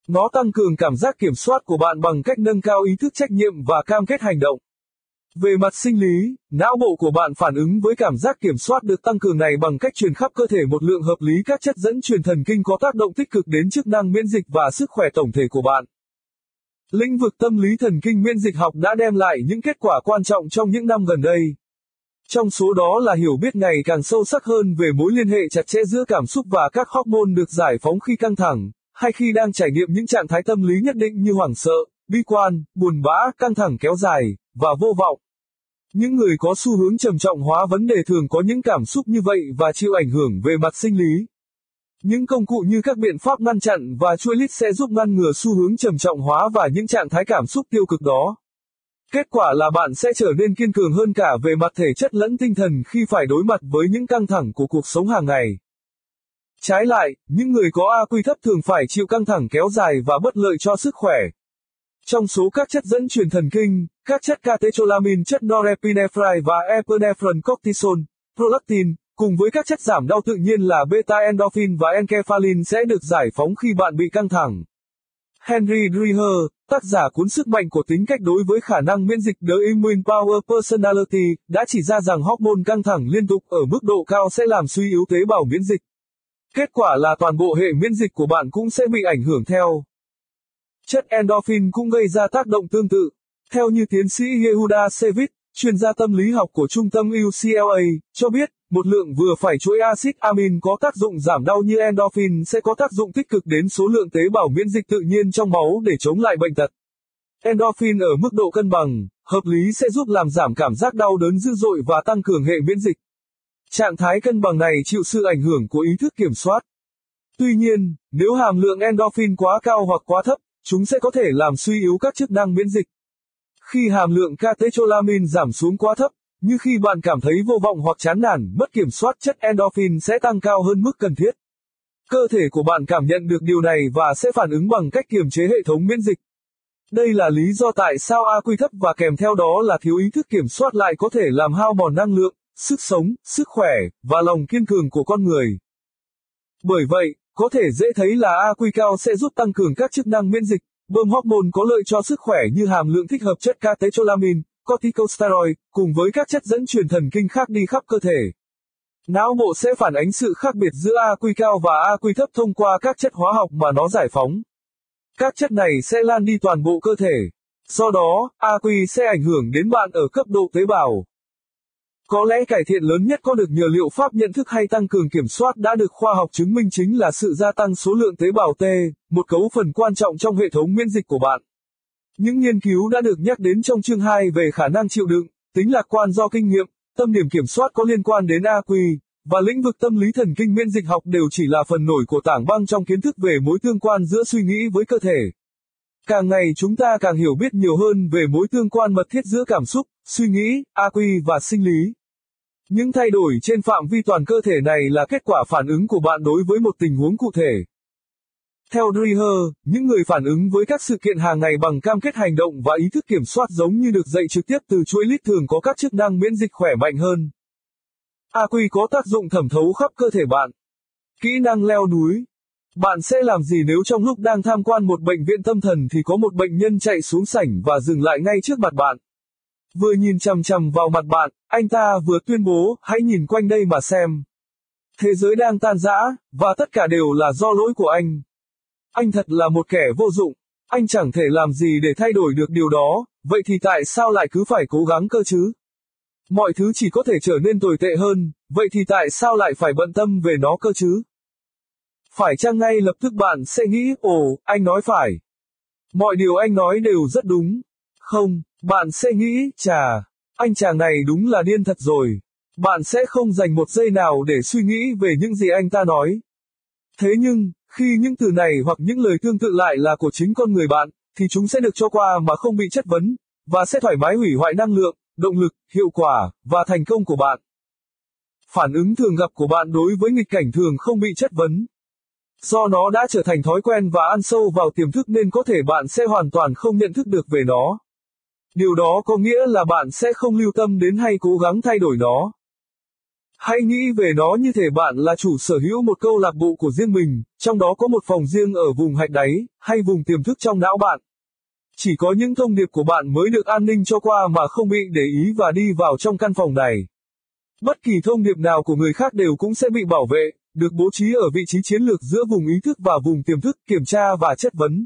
Nó tăng cường cảm giác kiểm soát của bạn bằng cách nâng cao ý thức trách nhiệm và cam kết hành động. Về mặt sinh lý, não bộ của bạn phản ứng với cảm giác kiểm soát được tăng cường này bằng cách truyền khắp cơ thể một lượng hợp lý các chất dẫn truyền thần kinh có tác động tích cực đến chức năng miễn dịch và sức khỏe tổng thể của bạn. Lĩnh vực tâm lý thần kinh miễn dịch học đã đem lại những kết quả quan trọng trong những năm gần đây. Trong số đó là hiểu biết ngày càng sâu sắc hơn về mối liên hệ chặt chẽ giữa cảm xúc và các hormone được giải phóng khi căng thẳng, hay khi đang trải nghiệm những trạng thái tâm lý nhất định như hoảng sợ, bi quan, buồn bã, căng thẳng kéo dài, và vô vọng. Những người có xu hướng trầm trọng hóa vấn đề thường có những cảm xúc như vậy và chịu ảnh hưởng về mặt sinh lý. Những công cụ như các biện pháp ngăn chặn và chuỗi lít sẽ giúp ngăn ngừa xu hướng trầm trọng hóa và những trạng thái cảm xúc tiêu cực đó. Kết quả là bạn sẽ trở nên kiên cường hơn cả về mặt thể chất lẫn tinh thần khi phải đối mặt với những căng thẳng của cuộc sống hàng ngày. Trái lại, những người có AQ thấp thường phải chịu căng thẳng kéo dài và bất lợi cho sức khỏe. Trong số các chất dẫn truyền thần kinh, các chất catecholamine, chất norepinephrine và epinephrine cortisol, prolactin, cùng với các chất giảm đau tự nhiên là beta endorphin và enkephalin sẽ được giải phóng khi bạn bị căng thẳng. Henry Dreher, tác giả cuốn Sức mạnh của tính cách đối với khả năng miễn dịch The Immune Power Personality, đã chỉ ra rằng hormone căng thẳng liên tục ở mức độ cao sẽ làm suy yếu tế bào miễn dịch. Kết quả là toàn bộ hệ miễn dịch của bạn cũng sẽ bị ảnh hưởng theo. Chất endorphin cũng gây ra tác động tương tự. Theo như tiến sĩ Yehuda Sevit, chuyên gia tâm lý học của trung tâm UCLA, cho biết, một lượng vừa phải chuỗi axit amin có tác dụng giảm đau như endorphin sẽ có tác dụng tích cực đến số lượng tế bào miễn dịch tự nhiên trong máu để chống lại bệnh tật. Endorphin ở mức độ cân bằng, hợp lý sẽ giúp làm giảm cảm giác đau đớn dữ dội và tăng cường hệ miễn dịch. Trạng thái cân bằng này chịu sự ảnh hưởng của ý thức kiểm soát. Tuy nhiên, nếu hàm lượng endorphin quá cao hoặc quá thấp, chúng sẽ có thể làm suy yếu các chức năng miễn dịch. Khi hàm lượng catecholamin giảm xuống quá thấp, như khi bạn cảm thấy vô vọng hoặc chán nản, mất kiểm soát chất endorphin sẽ tăng cao hơn mức cần thiết. Cơ thể của bạn cảm nhận được điều này và sẽ phản ứng bằng cách kiềm chế hệ thống miễn dịch. Đây là lý do tại sao AQ thấp và kèm theo đó là thiếu ý thức kiểm soát lại có thể làm hao mòn năng lượng, sức sống, sức khỏe, và lòng kiên cường của con người. Bởi vậy, có thể dễ thấy là AQ cao sẽ giúp tăng cường các chức năng miễn dịch, bơm hormone có lợi cho sức khỏe như hàm lượng thích hợp chất catecholamine, corticosteroid, cùng với các chất dẫn truyền thần kinh khác đi khắp cơ thể. Não bộ sẽ phản ánh sự khác biệt giữa AQ cao và AQ thấp thông qua các chất hóa học mà nó giải phóng. Các chất này sẽ lan đi toàn bộ cơ thể. Do đó, AQ sẽ ảnh hưởng đến bạn ở cấp độ tế bào. Có lẽ cải thiện lớn nhất có được nhờ liệu pháp nhận thức hay tăng cường kiểm soát đã được khoa học chứng minh chính là sự gia tăng số lượng tế bào T, một cấu phần quan trọng trong hệ thống miễn dịch của bạn. Những nghiên cứu đã được nhắc đến trong chương 2 về khả năng chịu đựng, tính lạc quan do kinh nghiệm, tâm điểm kiểm soát có liên quan đến AQ, và lĩnh vực tâm lý thần kinh miễn dịch học đều chỉ là phần nổi của tảng băng trong kiến thức về mối tương quan giữa suy nghĩ với cơ thể. Càng ngày chúng ta càng hiểu biết nhiều hơn về mối tương quan mật thiết giữa cảm xúc, suy nghĩ, AQ và sinh lý. Những thay đổi trên phạm vi toàn cơ thể này là kết quả phản ứng của bạn đối với một tình huống cụ thể. Theo Dreher, những người phản ứng với các sự kiện hàng ngày bằng cam kết hành động và ý thức kiểm soát giống như được dạy trực tiếp từ chuỗi lít thường có các chức năng miễn dịch khỏe mạnh hơn. AQ có tác dụng thẩm thấu khắp cơ thể bạn. Kỹ năng leo núi. Bạn sẽ làm gì nếu trong lúc đang tham quan một bệnh viện tâm thần thì có một bệnh nhân chạy xuống sảnh và dừng lại ngay trước mặt bạn? Vừa nhìn chằm chằm vào mặt bạn, anh ta vừa tuyên bố, hãy nhìn quanh đây mà xem. Thế giới đang tan rã, và tất cả đều là do lỗi của anh. Anh thật là một kẻ vô dụng, anh chẳng thể làm gì để thay đổi được điều đó, vậy thì tại sao lại cứ phải cố gắng cơ chứ? Mọi thứ chỉ có thể trở nên tồi tệ hơn, vậy thì tại sao lại phải bận tâm về nó cơ chứ? Phải chăng ngay lập tức bạn sẽ nghĩ, ồ, anh nói phải. Mọi điều anh nói đều rất đúng. Không, bạn sẽ nghĩ, chà, anh chàng này đúng là điên thật rồi. Bạn sẽ không dành một giây nào để suy nghĩ về những gì anh ta nói. Thế nhưng, khi những từ này hoặc những lời tương tự lại là của chính con người bạn, thì chúng sẽ được cho qua mà không bị chất vấn, và sẽ thoải mái hủy hoại năng lượng, động lực, hiệu quả, và thành công của bạn. Phản ứng thường gặp của bạn đối với nghịch cảnh thường không bị chất vấn. Do nó đã trở thành thói quen và ăn sâu vào tiềm thức nên có thể bạn sẽ hoàn toàn không nhận thức được về nó. Điều đó có nghĩa là bạn sẽ không lưu tâm đến hay cố gắng thay đổi nó. Hãy nghĩ về nó như thể bạn là chủ sở hữu một câu lạc bộ của riêng mình, trong đó có một phòng riêng ở vùng hạch đáy, hay vùng tiềm thức trong não bạn. Chỉ có những thông điệp của bạn mới được an ninh cho qua mà không bị để ý và đi vào trong căn phòng này. Bất kỳ thông điệp nào của người khác đều cũng sẽ bị bảo vệ, được bố trí ở vị trí chiến lược giữa vùng ý thức và vùng tiềm thức, kiểm tra và chất vấn.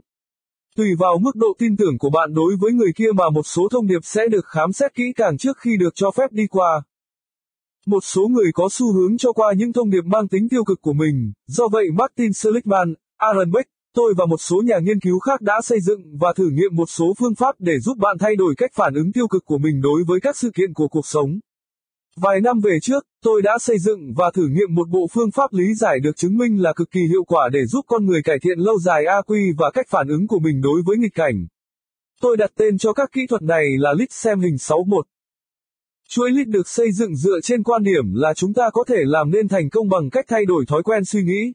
Tùy vào mức độ tin tưởng của bạn đối với người kia mà một số thông điệp sẽ được khám xét kỹ càng trước khi được cho phép đi qua. Một số người có xu hướng cho qua những thông điệp mang tính tiêu cực của mình, do vậy Martin Seligman, Aaron Beck, tôi và một số nhà nghiên cứu khác đã xây dựng và thử nghiệm một số phương pháp để giúp bạn thay đổi cách phản ứng tiêu cực của mình đối với các sự kiện của cuộc sống. Vài năm về trước, tôi đã xây dựng và thử nghiệm một bộ phương pháp lý giải được chứng minh là cực kỳ hiệu quả để giúp con người cải thiện lâu dài AQ và cách phản ứng của mình đối với nghịch cảnh. Tôi đặt tên cho các kỹ thuật này là lít xem hình 61. Chuỗi lít được xây dựng dựa trên quan điểm là chúng ta có thể làm nên thành công bằng cách thay đổi thói quen suy nghĩ.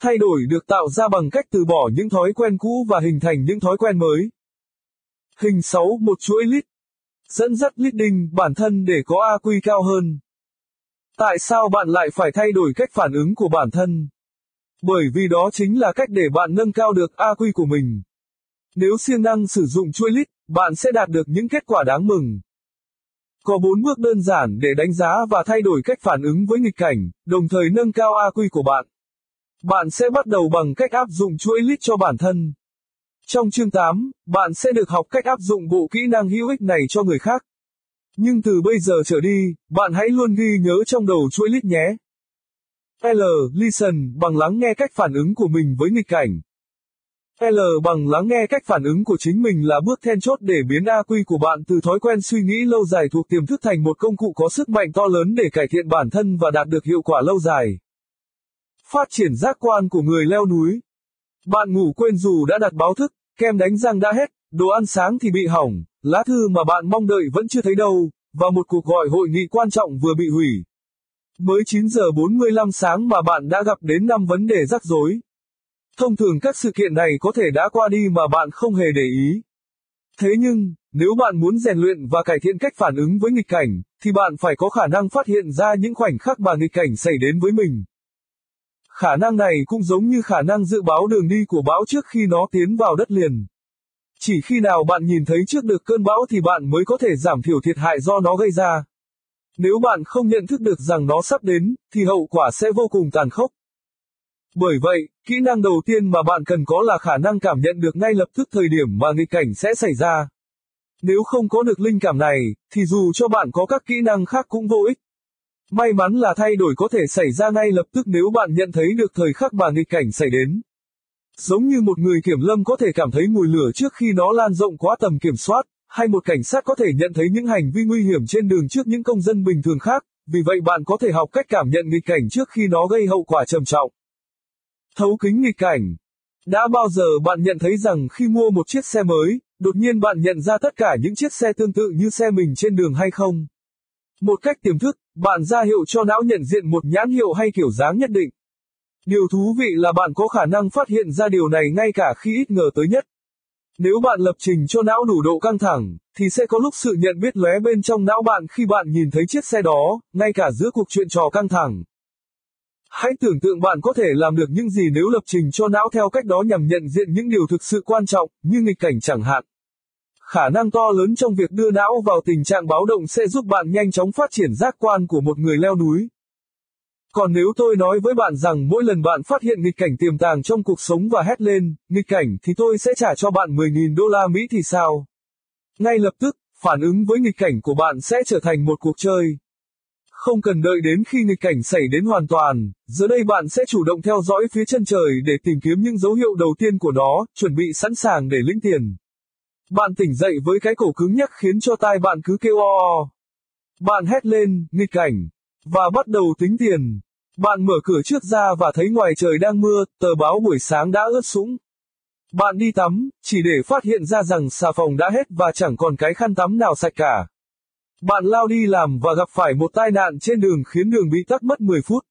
Thay đổi được tạo ra bằng cách từ bỏ những thói quen cũ và hình thành những thói quen mới. Hình 6 một chuỗi lít. Dẫn dắt leading bản thân để có AQ cao hơn. Tại sao bạn lại phải thay đổi cách phản ứng của bản thân? Bởi vì đó chính là cách để bạn nâng cao được AQ của mình. Nếu siêng năng sử dụng chuỗi lít, bạn sẽ đạt được những kết quả đáng mừng. Có bốn bước đơn giản để đánh giá và thay đổi cách phản ứng với nghịch cảnh, đồng thời nâng cao AQ của bạn. Bạn sẽ bắt đầu bằng cách áp dụng chuỗi lít cho bản thân. Trong chương 8, bạn sẽ được học cách áp dụng bộ kỹ năng hữu ích này cho người khác. Nhưng từ bây giờ trở đi, bạn hãy luôn ghi nhớ trong đầu chuỗi lít nhé. L. Listen bằng lắng nghe cách phản ứng của mình với nghịch cảnh. L bằng lắng nghe cách phản ứng của chính mình là bước then chốt để biến AQ của bạn từ thói quen suy nghĩ lâu dài thuộc tiềm thức thành một công cụ có sức mạnh to lớn để cải thiện bản thân và đạt được hiệu quả lâu dài. Phát triển giác quan của người leo núi. Bạn ngủ quên dù đã đặt báo thức, kem đánh răng đã hết, đồ ăn sáng thì bị hỏng, lá thư mà bạn mong đợi vẫn chưa thấy đâu, và một cuộc gọi hội nghị quan trọng vừa bị hủy. Mới 9 giờ 45 sáng mà bạn đã gặp đến 5 vấn đề rắc rối. Thông thường các sự kiện này có thể đã qua đi mà bạn không hề để ý. Thế nhưng, nếu bạn muốn rèn luyện và cải thiện cách phản ứng với nghịch cảnh, thì bạn phải có khả năng phát hiện ra những khoảnh khắc mà nghịch cảnh xảy đến với mình. Khả năng này cũng giống như khả năng dự báo đường đi của bão trước khi nó tiến vào đất liền. Chỉ khi nào bạn nhìn thấy trước được cơn bão thì bạn mới có thể giảm thiểu thiệt hại do nó gây ra. Nếu bạn không nhận thức được rằng nó sắp đến, thì hậu quả sẽ vô cùng tàn khốc. Bởi vậy, kỹ năng đầu tiên mà bạn cần có là khả năng cảm nhận được ngay lập tức thời điểm mà nghịch cảnh sẽ xảy ra. Nếu không có được linh cảm này, thì dù cho bạn có các kỹ năng khác cũng vô ích. May mắn là thay đổi có thể xảy ra ngay lập tức nếu bạn nhận thấy được thời khắc mà nghịch cảnh xảy đến. Giống như một người kiểm lâm có thể cảm thấy mùi lửa trước khi nó lan rộng quá tầm kiểm soát, hay một cảnh sát có thể nhận thấy những hành vi nguy hiểm trên đường trước những công dân bình thường khác, vì vậy bạn có thể học cách cảm nhận nghịch cảnh trước khi nó gây hậu quả trầm trọng. Thấu kính nghịch cảnh. Đã bao giờ bạn nhận thấy rằng khi mua một chiếc xe mới, đột nhiên bạn nhận ra tất cả những chiếc xe tương tự như xe mình trên đường hay không? Một cách tiềm thức, bạn ra hiệu cho não nhận diện một nhãn hiệu hay kiểu dáng nhất định. Điều thú vị là bạn có khả năng phát hiện ra điều này ngay cả khi ít ngờ tới nhất. Nếu bạn lập trình cho não đủ độ căng thẳng, thì sẽ có lúc sự nhận biết lóe bên trong não bạn khi bạn nhìn thấy chiếc xe đó, ngay cả giữa cuộc chuyện trò căng thẳng. Hãy tưởng tượng bạn có thể làm được những gì nếu lập trình cho não theo cách đó nhằm nhận diện những điều thực sự quan trọng, như nghịch cảnh chẳng hạn. Khả năng to lớn trong việc đưa não vào tình trạng báo động sẽ giúp bạn nhanh chóng phát triển giác quan của một người leo núi. Còn nếu tôi nói với bạn rằng mỗi lần bạn phát hiện nghịch cảnh tiềm tàng trong cuộc sống và hét lên, nghịch cảnh thì tôi sẽ trả cho bạn 10.000 đô la Mỹ thì sao? Ngay lập tức, phản ứng với nghịch cảnh của bạn sẽ trở thành một cuộc chơi. Không cần đợi đến khi nghịch cảnh xảy đến hoàn toàn, giờ đây bạn sẽ chủ động theo dõi phía chân trời để tìm kiếm những dấu hiệu đầu tiên của nó, chuẩn bị sẵn sàng để lĩnh tiền. Bạn tỉnh dậy với cái cổ cứng nhắc khiến cho tai bạn cứ kêu o o. Bạn hét lên, nghịch cảnh, và bắt đầu tính tiền. Bạn mở cửa trước ra và thấy ngoài trời đang mưa, tờ báo buổi sáng đã ướt sũng. Bạn đi tắm, chỉ để phát hiện ra rằng xà phòng đã hết và chẳng còn cái khăn tắm nào sạch cả. Bạn lao đi làm và gặp phải một tai nạn trên đường khiến đường bị tắc mất 10 phút.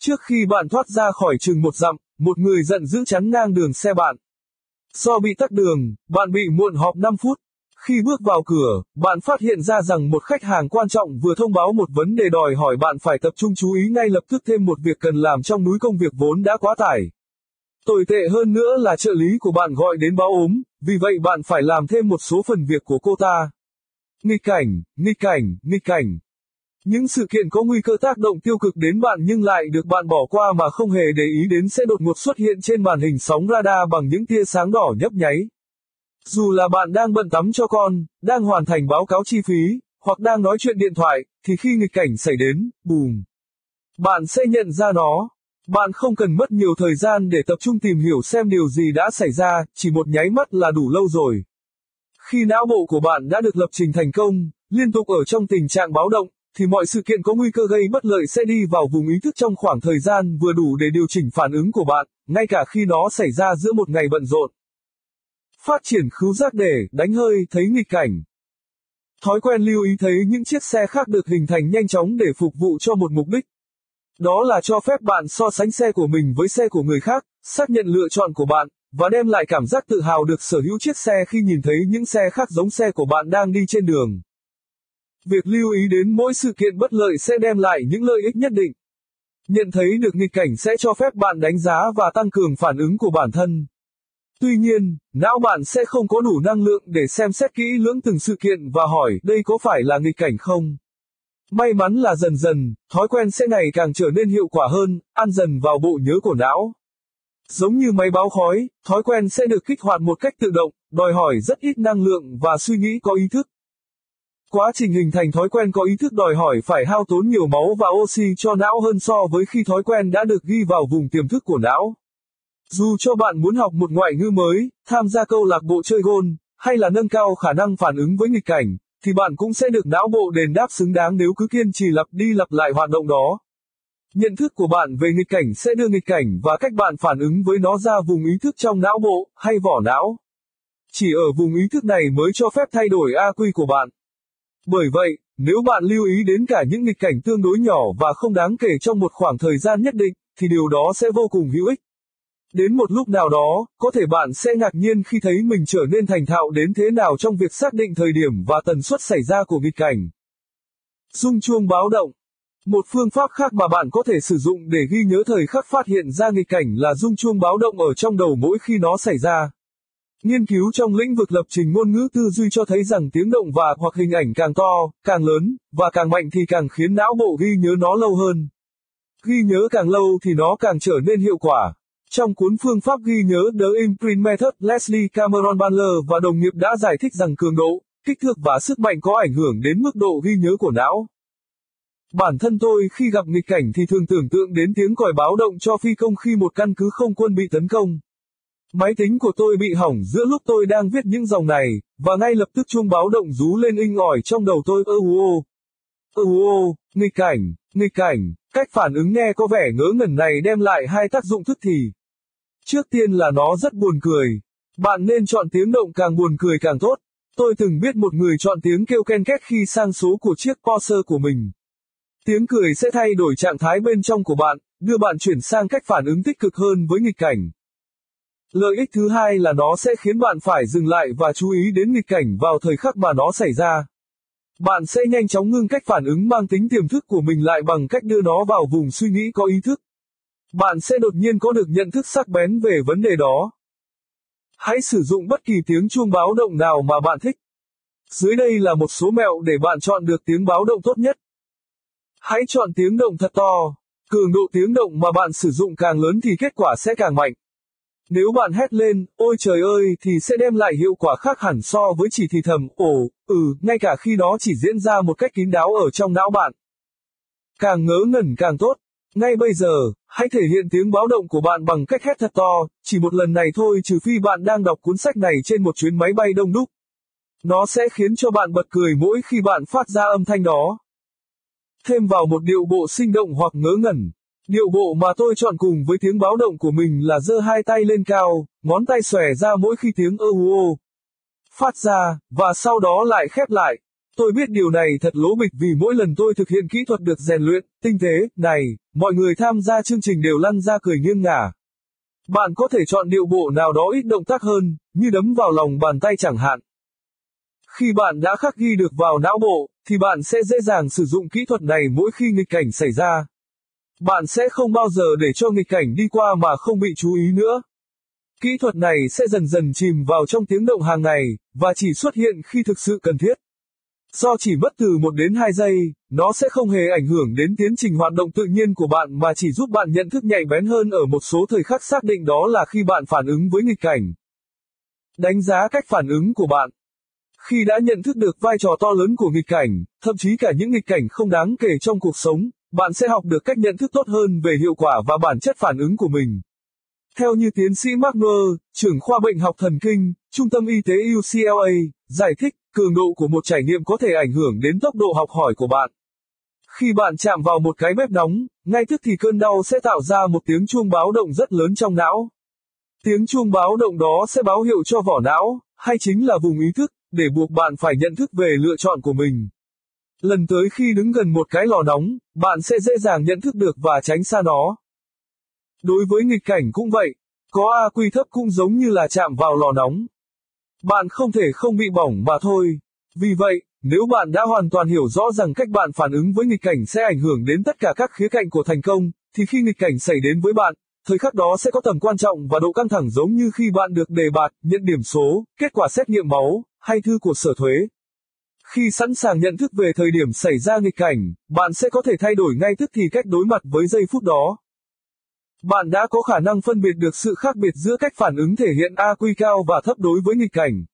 Trước khi bạn thoát ra khỏi chừng một dặm, một người giận dữ chắn ngang đường xe bạn. Do bị tắc đường, bạn bị muộn họp 5 phút. Khi bước vào cửa, bạn phát hiện ra rằng một khách hàng quan trọng vừa thông báo một vấn đề đòi hỏi bạn phải tập trung chú ý ngay lập tức thêm một việc cần làm trong núi công việc vốn đã quá tải. Tồi tệ hơn nữa là trợ lý của bạn gọi đến báo ốm, vì vậy bạn phải làm thêm một số phần việc của cô ta. Nghịch cảnh, nghịch cảnh, nghịch cảnh. Những sự kiện có nguy cơ tác động tiêu cực đến bạn nhưng lại được bạn bỏ qua mà không hề để ý đến sẽ đột ngột xuất hiện trên màn hình sóng radar bằng những tia sáng đỏ nhấp nháy. Dù là bạn đang bận tắm cho con, đang hoàn thành báo cáo chi phí, hoặc đang nói chuyện điện thoại, thì khi nghịch cảnh xảy đến, bùm. Bạn sẽ nhận ra nó. Bạn không cần mất nhiều thời gian để tập trung tìm hiểu xem điều gì đã xảy ra, chỉ một nháy mắt là đủ lâu rồi. Khi não bộ của bạn đã được lập trình thành công, liên tục ở trong tình trạng báo động, thì mọi sự kiện có nguy cơ gây bất lợi sẽ đi vào vùng ý thức trong khoảng thời gian vừa đủ để điều chỉnh phản ứng của bạn, ngay cả khi nó xảy ra giữa một ngày bận rộn. Phát triển khứu giác để đánh hơi thấy nghịch cảnh. Thói quen lưu ý thấy những chiếc xe khác được hình thành nhanh chóng để phục vụ cho một mục đích. Đó là cho phép bạn so sánh xe của mình với xe của người khác, xác nhận lựa chọn của bạn, và đem lại cảm giác tự hào được sở hữu chiếc xe khi nhìn thấy những xe khác giống xe của bạn đang đi trên đường. Việc lưu ý đến mỗi sự kiện bất lợi sẽ đem lại những lợi ích nhất định. Nhận thấy được nghịch cảnh sẽ cho phép bạn đánh giá và tăng cường phản ứng của bản thân. Tuy nhiên, não bạn sẽ không có đủ năng lượng để xem xét kỹ lưỡng từng sự kiện và hỏi đây có phải là nghịch cảnh không. May mắn là dần dần, thói quen sẽ ngày càng trở nên hiệu quả hơn, ăn dần vào bộ nhớ của não. Giống như máy báo khói, thói quen sẽ được kích hoạt một cách tự động, đòi hỏi rất ít năng lượng và suy nghĩ có ý thức. Quá trình hình thành thói quen có ý thức đòi hỏi phải hao tốn nhiều máu và oxy cho não hơn so với khi thói quen đã được ghi vào vùng tiềm thức của não. Dù cho bạn muốn học một ngoại ngữ mới, tham gia câu lạc bộ chơi gôn, hay là nâng cao khả năng phản ứng với nghịch cảnh, thì bạn cũng sẽ được não bộ đền đáp xứng đáng nếu cứ kiên trì lặp đi lặp lại hoạt động đó. Nhận thức của bạn về nghịch cảnh sẽ đưa nghịch cảnh và cách bạn phản ứng với nó ra vùng ý thức trong não bộ, hay vỏ não. Chỉ ở vùng ý thức này mới cho phép thay đổi AQ của bạn. Bởi vậy, nếu bạn lưu ý đến cả những nghịch cảnh tương đối nhỏ và không đáng kể trong một khoảng thời gian nhất định, thì điều đó sẽ vô cùng hữu ích. Đến một lúc nào đó, có thể bạn sẽ ngạc nhiên khi thấy mình trở nên thành thạo đến thế nào trong việc xác định thời điểm và tần suất xảy ra của nghịch cảnh. Dung chuông báo động Một phương pháp khác mà bạn có thể sử dụng để ghi nhớ thời khắc phát hiện ra nghịch cảnh là dung chuông báo động ở trong đầu mỗi khi nó xảy ra. Nghiên cứu trong lĩnh vực lập trình ngôn ngữ tư duy cho thấy rằng tiếng động và hoặc hình ảnh càng to, càng lớn, và càng mạnh thì càng khiến não bộ ghi nhớ nó lâu hơn. Ghi nhớ càng lâu thì nó càng trở nên hiệu quả. Trong cuốn phương pháp ghi nhớ The Imprint Method, Leslie Cameron Banler và đồng nghiệp đã giải thích rằng cường độ, kích thước và sức mạnh có ảnh hưởng đến mức độ ghi nhớ của não. Bản thân tôi khi gặp nghịch cảnh thì thường tưởng tượng đến tiếng còi báo động cho phi công khi một căn cứ không quân bị tấn công. Máy tính của tôi bị hỏng giữa lúc tôi đang viết những dòng này, và ngay lập tức chuông báo động rú lên inh ỏi trong đầu tôi ơ ô. Ơ ô, nghịch cảnh, nghịch cảnh, cách phản ứng nghe có vẻ ngớ ngẩn này đem lại hai tác dụng thức thì. Trước tiên là nó rất buồn cười. Bạn nên chọn tiếng động càng buồn cười càng tốt. Tôi từng biết một người chọn tiếng kêu ken két khi sang số của chiếc Porsche của mình. Tiếng cười sẽ thay đổi trạng thái bên trong của bạn, đưa bạn chuyển sang cách phản ứng tích cực hơn với nghịch cảnh. Lợi ích thứ hai là nó sẽ khiến bạn phải dừng lại và chú ý đến nghịch cảnh vào thời khắc mà nó xảy ra. Bạn sẽ nhanh chóng ngưng cách phản ứng mang tính tiềm thức của mình lại bằng cách đưa nó vào vùng suy nghĩ có ý thức. Bạn sẽ đột nhiên có được nhận thức sắc bén về vấn đề đó. Hãy sử dụng bất kỳ tiếng chuông báo động nào mà bạn thích. Dưới đây là một số mẹo để bạn chọn được tiếng báo động tốt nhất. Hãy chọn tiếng động thật to. Cường độ tiếng động mà bạn sử dụng càng lớn thì kết quả sẽ càng mạnh. Nếu bạn hét lên, ôi trời ơi, thì sẽ đem lại hiệu quả khác hẳn so với chỉ thì thầm, ồ, ừ, ngay cả khi đó chỉ diễn ra một cách kín đáo ở trong não bạn. Càng ngớ ngẩn càng tốt. Ngay bây giờ, hãy thể hiện tiếng báo động của bạn bằng cách hét thật to, chỉ một lần này thôi trừ phi bạn đang đọc cuốn sách này trên một chuyến máy bay đông đúc. Nó sẽ khiến cho bạn bật cười mỗi khi bạn phát ra âm thanh đó. Thêm vào một điệu bộ sinh động hoặc ngớ ngẩn. Điệu bộ mà tôi chọn cùng với tiếng báo động của mình là giơ hai tay lên cao, ngón tay xòe ra mỗi khi tiếng ơ hú ô. Phát ra, và sau đó lại khép lại. Tôi biết điều này thật lố bịch vì mỗi lần tôi thực hiện kỹ thuật được rèn luyện, tinh tế, này, mọi người tham gia chương trình đều lăn ra cười nghiêng ngả. Bạn có thể chọn điệu bộ nào đó ít động tác hơn, như đấm vào lòng bàn tay chẳng hạn. Khi bạn đã khắc ghi được vào não bộ, thì bạn sẽ dễ dàng sử dụng kỹ thuật này mỗi khi nghịch cảnh xảy ra. Bạn sẽ không bao giờ để cho nghịch cảnh đi qua mà không bị chú ý nữa. Kỹ thuật này sẽ dần dần chìm vào trong tiếng động hàng ngày, và chỉ xuất hiện khi thực sự cần thiết. Do chỉ mất từ 1 đến 2 giây, nó sẽ không hề ảnh hưởng đến tiến trình hoạt động tự nhiên của bạn mà chỉ giúp bạn nhận thức nhạy bén hơn ở một số thời khắc xác định đó là khi bạn phản ứng với nghịch cảnh. Đánh giá cách phản ứng của bạn. Khi đã nhận thức được vai trò to lớn của nghịch cảnh, thậm chí cả những nghịch cảnh không đáng kể trong cuộc sống, bạn sẽ học được cách nhận thức tốt hơn về hiệu quả và bản chất phản ứng của mình. Theo như tiến sĩ Mark Noer, trưởng khoa bệnh học thần kinh, Trung tâm Y tế UCLA, giải thích, cường độ của một trải nghiệm có thể ảnh hưởng đến tốc độ học hỏi của bạn. Khi bạn chạm vào một cái bếp nóng, ngay tức thì cơn đau sẽ tạo ra một tiếng chuông báo động rất lớn trong não. Tiếng chuông báo động đó sẽ báo hiệu cho vỏ não, hay chính là vùng ý thức, để buộc bạn phải nhận thức về lựa chọn của mình. Lần tới khi đứng gần một cái lò nóng, bạn sẽ dễ dàng nhận thức được và tránh xa nó. Đối với nghịch cảnh cũng vậy, có AQ thấp cũng giống như là chạm vào lò nóng. Bạn không thể không bị bỏng mà thôi. Vì vậy, nếu bạn đã hoàn toàn hiểu rõ rằng cách bạn phản ứng với nghịch cảnh sẽ ảnh hưởng đến tất cả các khía cạnh của thành công, thì khi nghịch cảnh xảy đến với bạn, thời khắc đó sẽ có tầm quan trọng và độ căng thẳng giống như khi bạn được đề bạt, nhận điểm số, kết quả xét nghiệm máu, hay thư của sở thuế. Khi sẵn sàng nhận thức về thời điểm xảy ra nghịch cảnh, bạn sẽ có thể thay đổi ngay tức thì cách đối mặt với giây phút đó. Bạn đã có khả năng phân biệt được sự khác biệt giữa cách phản ứng thể hiện AQ cao và thấp đối với nghịch cảnh.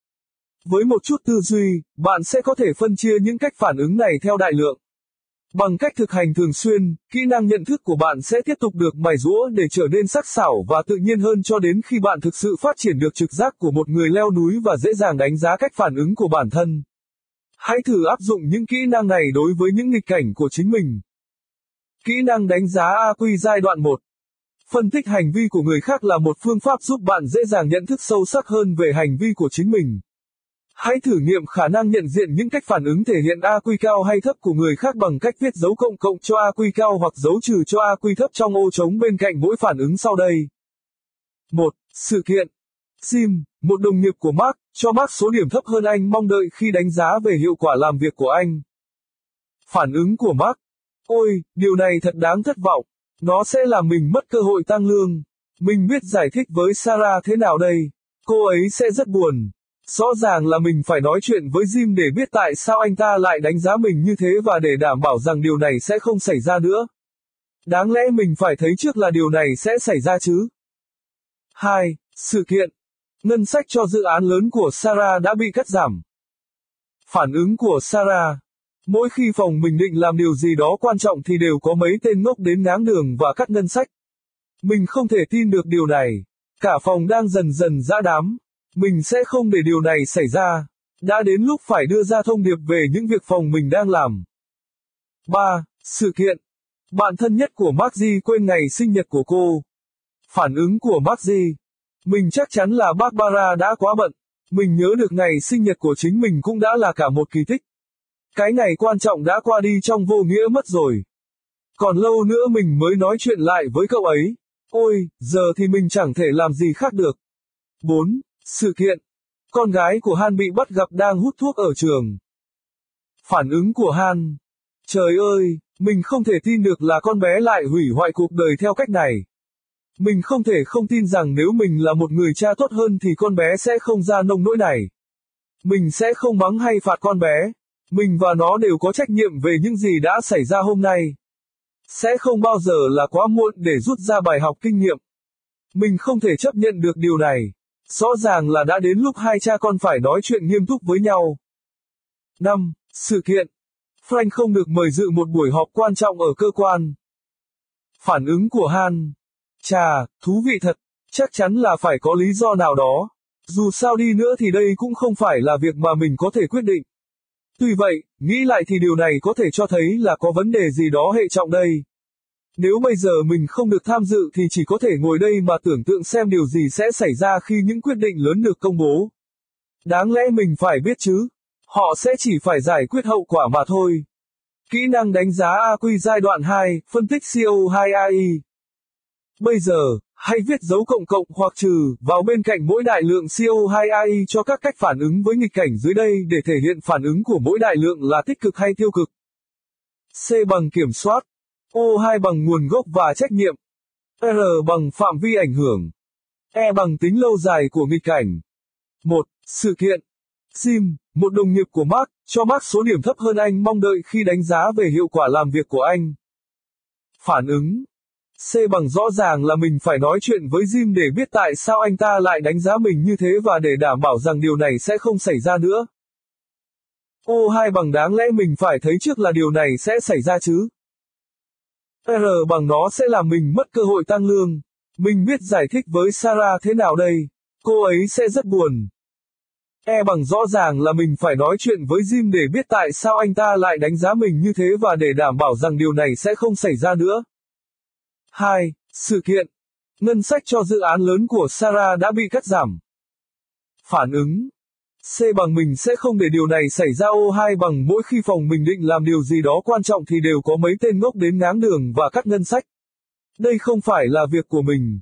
Với một chút tư duy, bạn sẽ có thể phân chia những cách phản ứng này theo đại lượng. Bằng cách thực hành thường xuyên, kỹ năng nhận thức của bạn sẽ tiếp tục được mài rũa để trở nên sắc sảo và tự nhiên hơn cho đến khi bạn thực sự phát triển được trực giác của một người leo núi và dễ dàng đánh giá cách phản ứng của bản thân. Hãy thử áp dụng những kỹ năng này đối với những nghịch cảnh của chính mình. Kỹ năng đánh giá AQ giai đoạn 1 Phân tích hành vi của người khác là một phương pháp giúp bạn dễ dàng nhận thức sâu sắc hơn về hành vi của chính mình. Hãy thử nghiệm khả năng nhận diện những cách phản ứng thể hiện AQ cao hay thấp của người khác bằng cách viết dấu cộng cộng cho AQ cao hoặc dấu trừ cho AQ thấp trong ô trống bên cạnh mỗi phản ứng sau đây. 1. Sự kiện. Sim, một đồng nghiệp của Mark, cho Mark số điểm thấp hơn anh mong đợi khi đánh giá về hiệu quả làm việc của anh. Phản ứng của Mark. Ôi, điều này thật đáng thất vọng. Nó sẽ làm mình mất cơ hội tăng lương. Mình biết giải thích với Sarah thế nào đây. Cô ấy sẽ rất buồn. Rõ ràng là mình phải nói chuyện với Jim để biết tại sao anh ta lại đánh giá mình như thế và để đảm bảo rằng điều này sẽ không xảy ra nữa. Đáng lẽ mình phải thấy trước là điều này sẽ xảy ra chứ. 2. Sự kiện. Ngân sách cho dự án lớn của Sarah đã bị cắt giảm. Phản ứng của Sarah. Mỗi khi phòng mình định làm điều gì đó quan trọng thì đều có mấy tên ngốc đến ngáng đường và cắt ngân sách. Mình không thể tin được điều này. Cả phòng đang dần dần dã đám. Mình sẽ không để điều này xảy ra. Đã đến lúc phải đưa ra thông điệp về những việc phòng mình đang làm. 3. Sự kiện. Bạn thân nhất của Margie quên ngày sinh nhật của cô. Phản ứng của Margie. Mình chắc chắn là Barbara đã quá bận. Mình nhớ được ngày sinh nhật của chính mình cũng đã là cả một kỳ tích. Cái ngày quan trọng đã qua đi trong vô nghĩa mất rồi. Còn lâu nữa mình mới nói chuyện lại với cậu ấy. Ôi, giờ thì mình chẳng thể làm gì khác được. 4. Sự kiện. Con gái của Han bị bắt gặp đang hút thuốc ở trường. Phản ứng của Han. Trời ơi, mình không thể tin được là con bé lại hủy hoại cuộc đời theo cách này. Mình không thể không tin rằng nếu mình là một người cha tốt hơn thì con bé sẽ không ra nông nỗi này. Mình sẽ không mắng hay phạt con bé. Mình và nó đều có trách nhiệm về những gì đã xảy ra hôm nay. Sẽ không bao giờ là quá muộn để rút ra bài học kinh nghiệm. Mình không thể chấp nhận được điều này. Rõ ràng là đã đến lúc hai cha con phải nói chuyện nghiêm túc với nhau. 5. Sự kiện. Frank không được mời dự một buổi họp quan trọng ở cơ quan. Phản ứng của Han. Chà, thú vị thật, chắc chắn là phải có lý do nào đó. Dù sao đi nữa thì đây cũng không phải là việc mà mình có thể quyết định. Tuy vậy, nghĩ lại thì điều này có thể cho thấy là có vấn đề gì đó hệ trọng đây. Nếu bây giờ mình không được tham dự thì chỉ có thể ngồi đây mà tưởng tượng xem điều gì sẽ xảy ra khi những quyết định lớn được công bố. Đáng lẽ mình phải biết chứ. Họ sẽ chỉ phải giải quyết hậu quả mà thôi. Kỹ năng đánh giá AQ giai đoạn 2, phân tích CO2AI. Bây giờ, hãy viết dấu cộng cộng hoặc trừ vào bên cạnh mỗi đại lượng CO2AI cho các cách phản ứng với nghịch cảnh dưới đây để thể hiện phản ứng của mỗi đại lượng là tích cực hay tiêu cực. C bằng kiểm soát. O2 bằng nguồn gốc và trách nhiệm. R bằng phạm vi ảnh hưởng. E bằng tính lâu dài của nghịch cảnh. 1. Sự kiện. Sim, một đồng nghiệp của Mark, cho Mark số điểm thấp hơn anh mong đợi khi đánh giá về hiệu quả làm việc của anh. Phản ứng. C bằng rõ ràng là mình phải nói chuyện với Jim để biết tại sao anh ta lại đánh giá mình như thế và để đảm bảo rằng điều này sẽ không xảy ra nữa. O2 bằng đáng lẽ mình phải thấy trước là điều này sẽ xảy ra chứ. R bằng nó sẽ làm mình mất cơ hội tăng lương. Mình biết giải thích với Sarah thế nào đây. Cô ấy sẽ rất buồn. E bằng rõ ràng là mình phải nói chuyện với Jim để biết tại sao anh ta lại đánh giá mình như thế và để đảm bảo rằng điều này sẽ không xảy ra nữa. 2. Sự kiện. Ngân sách cho dự án lớn của Sarah đã bị cắt giảm. Phản ứng. C bằng mình sẽ không để điều này xảy ra O2 bằng mỗi khi phòng mình định làm điều gì đó quan trọng thì đều có mấy tên ngốc đến ngáng đường và cắt ngân sách. Đây không phải là việc của mình.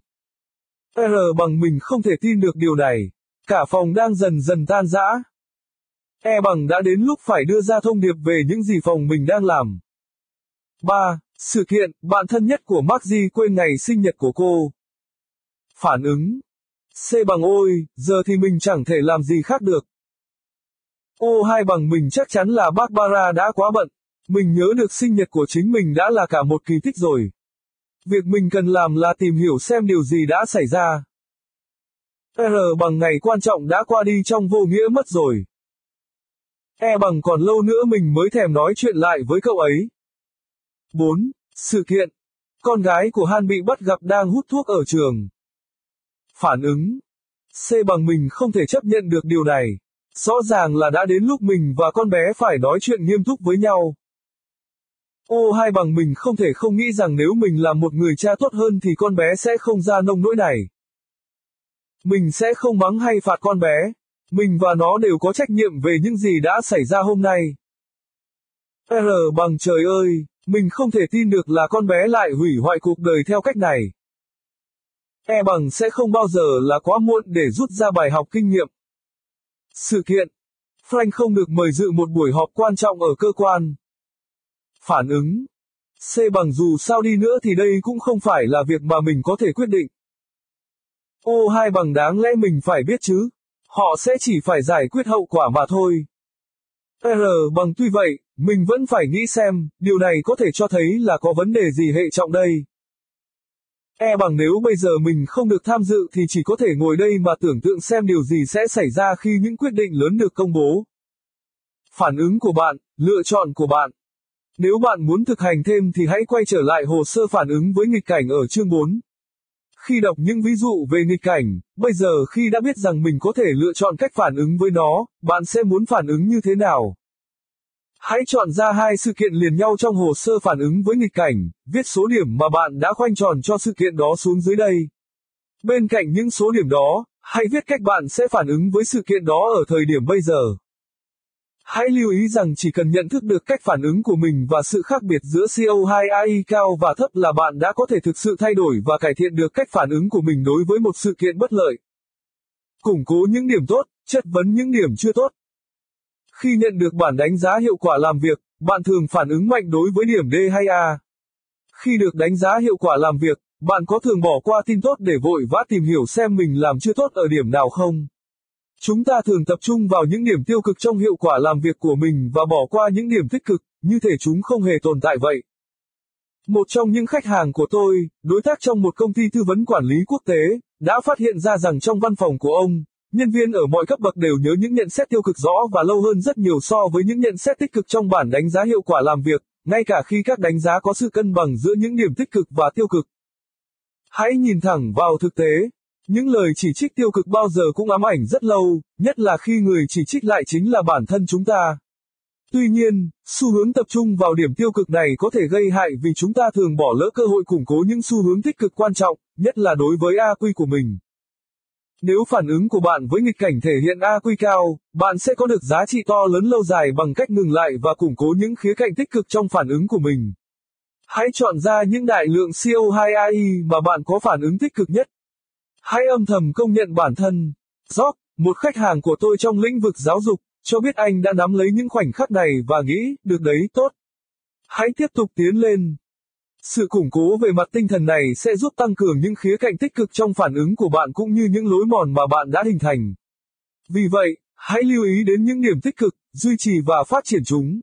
R bằng mình không thể tin được điều này. Cả phòng đang dần dần tan rã. E bằng đã đến lúc phải đưa ra thông điệp về những gì phòng mình đang làm. 3. Sự kiện, bạn thân nhất của Margie quên ngày sinh nhật của cô. Phản ứng. C bằng ôi, giờ thì mình chẳng thể làm gì khác được. O2 bằng mình chắc chắn là Barbara đã quá bận. Mình nhớ được sinh nhật của chính mình đã là cả một kỳ tích rồi. Việc mình cần làm là tìm hiểu xem điều gì đã xảy ra. R bằng ngày quan trọng đã qua đi trong vô nghĩa mất rồi. E bằng còn lâu nữa mình mới thèm nói chuyện lại với cậu ấy. 4. Sự kiện. Con gái của Han bị bắt gặp đang hút thuốc ở trường. Phản ứng. C bằng mình không thể chấp nhận được điều này. Rõ ràng là đã đến lúc mình và con bé phải nói chuyện nghiêm túc với nhau. Ô hai bằng mình không thể không nghĩ rằng nếu mình là một người cha tốt hơn thì con bé sẽ không ra nông nỗi này. Mình sẽ không mắng hay phạt con bé. Mình và nó đều có trách nhiệm về những gì đã xảy ra hôm nay. R bằng trời ơi, mình không thể tin được là con bé lại hủy hoại cuộc đời theo cách này. E bằng sẽ không bao giờ là quá muộn để rút ra bài học kinh nghiệm. Sự kiện. Frank không được mời dự một buổi họp quan trọng ở cơ quan. Phản ứng. C bằng dù sao đi nữa thì đây cũng không phải là việc mà mình có thể quyết định. O hai bằng đáng lẽ mình phải biết chứ. Họ sẽ chỉ phải giải quyết hậu quả mà thôi. R bằng tuy vậy, mình vẫn phải nghĩ xem, điều này có thể cho thấy là có vấn đề gì hệ trọng đây. E bằng nếu bây giờ mình không được tham dự thì chỉ có thể ngồi đây mà tưởng tượng xem điều gì sẽ xảy ra khi những quyết định lớn được công bố. Phản ứng của bạn, lựa chọn của bạn. Nếu bạn muốn thực hành thêm thì hãy quay trở lại hồ sơ phản ứng với nghịch cảnh ở chương 4. Khi đọc những ví dụ về nghịch cảnh, bây giờ khi đã biết rằng mình có thể lựa chọn cách phản ứng với nó, bạn sẽ muốn phản ứng như thế nào? Hãy chọn ra hai sự kiện liền nhau trong hồ sơ phản ứng với nghịch cảnh, viết số điểm mà bạn đã khoanh tròn cho sự kiện đó xuống dưới đây. Bên cạnh những số điểm đó, hãy viết cách bạn sẽ phản ứng với sự kiện đó ở thời điểm bây giờ. Hãy lưu ý rằng chỉ cần nhận thức được cách phản ứng của mình và sự khác biệt giữa CO2 AI cao và thấp là bạn đã có thể thực sự thay đổi và cải thiện được cách phản ứng của mình đối với một sự kiện bất lợi. Củng cố những điểm tốt, chất vấn những điểm chưa tốt. Khi nhận được bản đánh giá hiệu quả làm việc, bạn thường phản ứng mạnh đối với điểm D hay A. Khi được đánh giá hiệu quả làm việc, bạn có thường bỏ qua tin tốt để vội vã tìm hiểu xem mình làm chưa tốt ở điểm nào không? Chúng ta thường tập trung vào những điểm tiêu cực trong hiệu quả làm việc của mình và bỏ qua những điểm tích cực, như thể chúng không hề tồn tại vậy. Một trong những khách hàng của tôi, đối tác trong một công ty tư vấn quản lý quốc tế, đã phát hiện ra rằng trong văn phòng của ông, nhân viên ở mọi cấp bậc đều nhớ những nhận xét tiêu cực rõ và lâu hơn rất nhiều so với những nhận xét tích cực trong bản đánh giá hiệu quả làm việc, ngay cả khi các đánh giá có sự cân bằng giữa những điểm tích cực và tiêu cực. Hãy nhìn thẳng vào thực tế, những lời chỉ trích tiêu cực bao giờ cũng ám ảnh rất lâu, nhất là khi người chỉ trích lại chính là bản thân chúng ta. Tuy nhiên, xu hướng tập trung vào điểm tiêu cực này có thể gây hại vì chúng ta thường bỏ lỡ cơ hội củng cố những xu hướng tích cực quan trọng, nhất là đối với AQ của mình. Nếu phản ứng của bạn với nghịch cảnh thể hiện AQ cao, bạn sẽ có được giá trị to lớn lâu dài bằng cách ngừng lại và củng cố những khía cạnh tích cực trong phản ứng của mình. Hãy chọn ra những đại lượng CO2 AI mà bạn có phản ứng tích cực nhất. Hãy âm thầm công nhận bản thân. Jock, một khách hàng của tôi trong lĩnh vực giáo dục, cho biết anh đã nắm lấy những khoảnh khắc này và nghĩ, được đấy, tốt. Hãy tiếp tục tiến lên. Sự củng cố về mặt tinh thần này sẽ giúp tăng cường những khía cạnh tích cực trong phản ứng của bạn cũng như những lối mòn mà bạn đã hình thành. Vì vậy, hãy lưu ý đến những điểm tích cực, duy trì và phát triển chúng.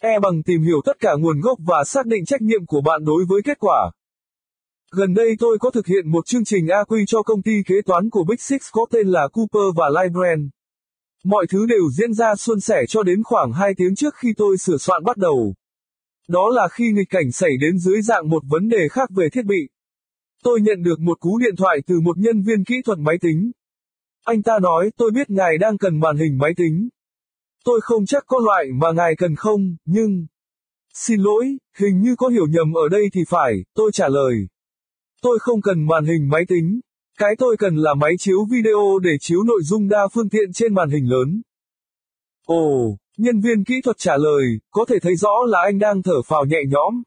E bằng tìm hiểu tất cả nguồn gốc và xác định trách nhiệm của bạn đối với kết quả. Gần đây tôi có thực hiện một chương trình AQ cho công ty kế toán của Big Six có tên là Cooper và Librand. Mọi thứ đều diễn ra suôn sẻ cho đến khoảng 2 tiếng trước khi tôi sửa soạn bắt đầu. Đó là khi nghịch cảnh xảy đến dưới dạng một vấn đề khác về thiết bị. Tôi nhận được một cú điện thoại từ một nhân viên kỹ thuật máy tính. Anh ta nói tôi biết ngài đang cần màn hình máy tính. Tôi không chắc có loại mà ngài cần không, nhưng... Xin lỗi, hình như có hiểu nhầm ở đây thì phải, tôi trả lời. Tôi không cần màn hình máy tính. Cái tôi cần là máy chiếu video để chiếu nội dung đa phương tiện trên màn hình lớn. Ồ, nhân viên kỹ thuật trả lời, có thể thấy rõ là anh đang thở phào nhẹ nhõm.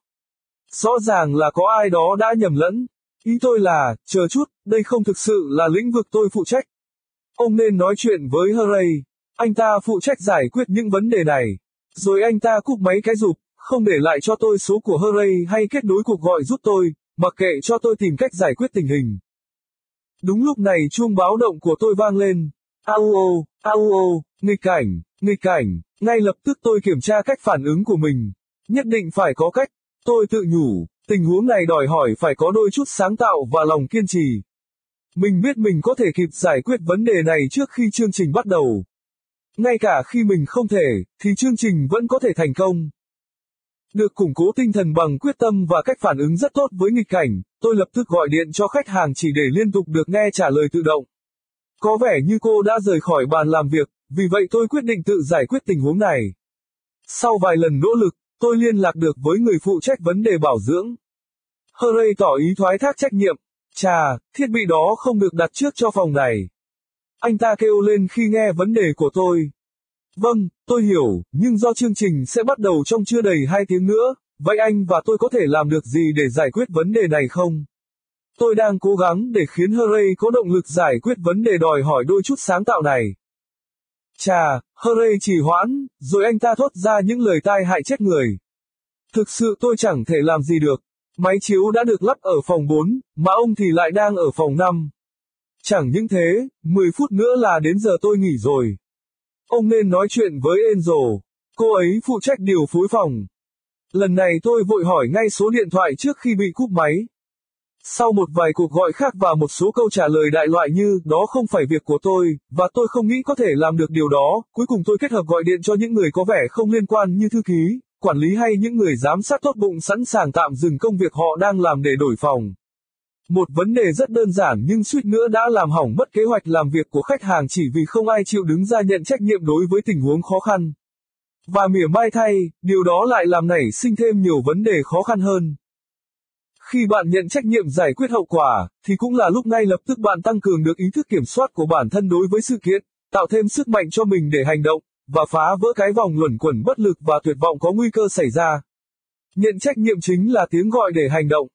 Rõ ràng là có ai đó đã nhầm lẫn. Ý tôi là, chờ chút, đây không thực sự là lĩnh vực tôi phụ trách. Ông nên nói chuyện với Hurray. Anh ta phụ trách giải quyết những vấn đề này. Rồi anh ta cúp máy cái rụp, không để lại cho tôi số của Hurray hay kết nối cuộc gọi giúp tôi, mặc kệ cho tôi tìm cách giải quyết tình hình. Đúng lúc này chuông báo động của tôi vang lên. Au ô, au ô, nghịch cảnh, nghịch cảnh, ngay lập tức tôi kiểm tra cách phản ứng của mình. Nhất định phải có cách, tôi tự nhủ, tình huống này đòi hỏi phải có đôi chút sáng tạo và lòng kiên trì. Mình biết mình có thể kịp giải quyết vấn đề này trước khi chương trình bắt đầu. Ngay cả khi mình không thể, thì chương trình vẫn có thể thành công. Được củng cố tinh thần bằng quyết tâm và cách phản ứng rất tốt với nghịch cảnh, tôi lập tức gọi điện cho khách hàng chỉ để liên tục được nghe trả lời tự động. Có vẻ như cô đã rời khỏi bàn làm việc, vì vậy tôi quyết định tự giải quyết tình huống này. Sau vài lần nỗ lực, tôi liên lạc được với người phụ trách vấn đề bảo dưỡng. Hurray tỏ ý thoái thác trách nhiệm. Chà, thiết bị đó không được đặt trước cho phòng này. Anh ta kêu lên khi nghe vấn đề của tôi. Vâng, tôi hiểu, nhưng do chương trình sẽ bắt đầu trong chưa đầy 2 tiếng nữa, vậy anh và tôi có thể làm được gì để giải quyết vấn đề này không? Tôi đang cố gắng để khiến Hurray có động lực giải quyết vấn đề đòi hỏi đôi chút sáng tạo này. Chà, Hurray trì hoãn, rồi anh ta thốt ra những lời tai hại chết người. Thực sự tôi chẳng thể làm gì được. Máy chiếu đã được lắp ở phòng 4, mà ông thì lại đang ở phòng 5. Chẳng những thế, 10 phút nữa là đến giờ tôi nghỉ rồi. Ông nên nói chuyện với Angel. Cô ấy phụ trách điều phối phòng. Lần này tôi vội hỏi ngay số điện thoại trước khi bị cúp máy. Sau một vài cuộc gọi khác và một số câu trả lời đại loại như, đó không phải việc của tôi, và tôi không nghĩ có thể làm được điều đó, cuối cùng tôi kết hợp gọi điện cho những người có vẻ không liên quan như thư ký, quản lý hay những người giám sát tốt bụng sẵn sàng tạm dừng công việc họ đang làm để đổi phòng. Một vấn đề rất đơn giản nhưng suýt nữa đã làm hỏng mất kế hoạch làm việc của khách hàng chỉ vì không ai chịu đứng ra nhận trách nhiệm đối với tình huống khó khăn. Và mỉa mai thay, điều đó lại làm nảy sinh thêm nhiều vấn đề khó khăn hơn. Khi bạn nhận trách nhiệm giải quyết hậu quả, thì cũng là lúc ngay lập tức bạn tăng cường được ý thức kiểm soát của bản thân đối với sự kiện, tạo thêm sức mạnh cho mình để hành động, và phá vỡ cái vòng luẩn quẩn bất lực và tuyệt vọng có nguy cơ xảy ra. Nhận trách nhiệm chính là tiếng gọi để hành động.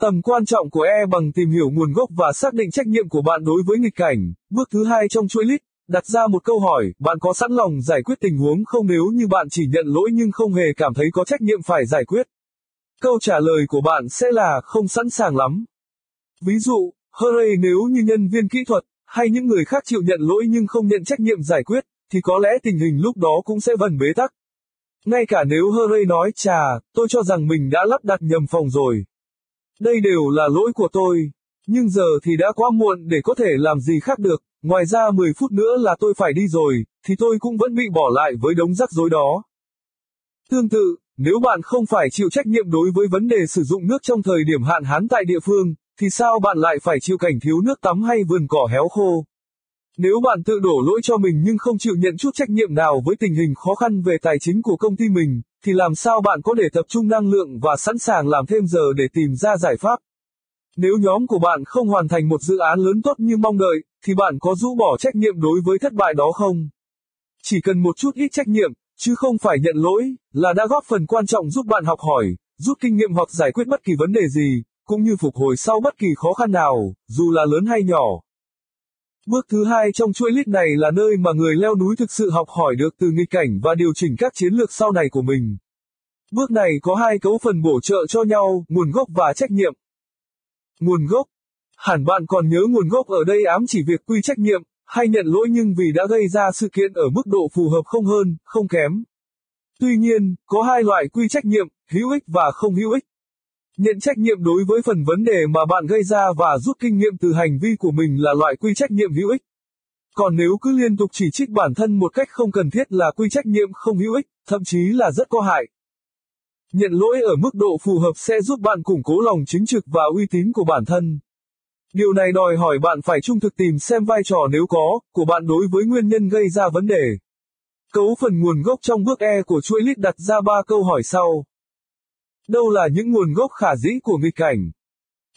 Tầm quan trọng của E bằng tìm hiểu nguồn gốc và xác định trách nhiệm của bạn đối với nghịch cảnh. Bước thứ hai trong chuỗi lít, đặt ra một câu hỏi, bạn có sẵn lòng giải quyết tình huống không nếu như bạn chỉ nhận lỗi nhưng không hề cảm thấy có trách nhiệm phải giải quyết. Câu trả lời của bạn sẽ là không sẵn sàng lắm. Ví dụ, Hurray nếu như nhân viên kỹ thuật, hay những người khác chịu nhận lỗi nhưng không nhận trách nhiệm giải quyết, thì có lẽ tình hình lúc đó cũng sẽ vần bế tắc. Ngay cả nếu Hurray nói, chà, tôi cho rằng mình đã lắp đặt nhầm phòng rồi. Đây đều là lỗi của tôi. Nhưng giờ thì đã quá muộn để có thể làm gì khác được, ngoài ra 10 phút nữa là tôi phải đi rồi, thì tôi cũng vẫn bị bỏ lại với đống rắc rối đó. Tương tự, nếu bạn không phải chịu trách nhiệm đối với vấn đề sử dụng nước trong thời điểm hạn hán tại địa phương, thì sao bạn lại phải chịu cảnh thiếu nước tắm hay vườn cỏ héo khô? Nếu bạn tự đổ lỗi cho mình nhưng không chịu nhận chút trách nhiệm nào với tình hình khó khăn về tài chính của công ty mình, thì làm sao bạn có thể tập trung năng lượng và sẵn sàng làm thêm giờ để tìm ra giải pháp? Nếu nhóm của bạn không hoàn thành một dự án lớn tốt như mong đợi, thì bạn có rũ bỏ trách nhiệm đối với thất bại đó không? Chỉ cần một chút ít trách nhiệm, chứ không phải nhận lỗi, là đã góp phần quan trọng giúp bạn học hỏi, rút kinh nghiệm hoặc giải quyết bất kỳ vấn đề gì, cũng như phục hồi sau bất kỳ khó khăn nào, dù là lớn hay nhỏ. Bước thứ hai trong chuỗi lít này là nơi mà người leo núi thực sự học hỏi được từ nghịch cảnh và điều chỉnh các chiến lược sau này của mình. Bước này có hai cấu phần bổ trợ cho nhau, nguồn gốc và trách nhiệm. Nguồn gốc. Hẳn bạn còn nhớ nguồn gốc ở đây ám chỉ việc quy trách nhiệm, hay nhận lỗi nhưng vì đã gây ra sự kiện ở mức độ phù hợp không hơn, không kém. Tuy nhiên, có hai loại quy trách nhiệm, hữu ích và không hữu ích. Nhận trách nhiệm đối với phần vấn đề mà bạn gây ra và rút kinh nghiệm từ hành vi của mình là loại quy trách nhiệm hữu ích. Còn nếu cứ liên tục chỉ trích bản thân một cách không cần thiết là quy trách nhiệm không hữu ích, thậm chí là rất có hại. Nhận lỗi ở mức độ phù hợp sẽ giúp bạn củng cố lòng chính trực và uy tín của bản thân. Điều này đòi hỏi bạn phải trung thực tìm xem vai trò nếu có, của bạn đối với nguyên nhân gây ra vấn đề. Cấu phần nguồn gốc trong bước E của chuỗi lít đặt ra ba câu hỏi sau. Đâu là những nguồn gốc khả dĩ của nghịch cảnh?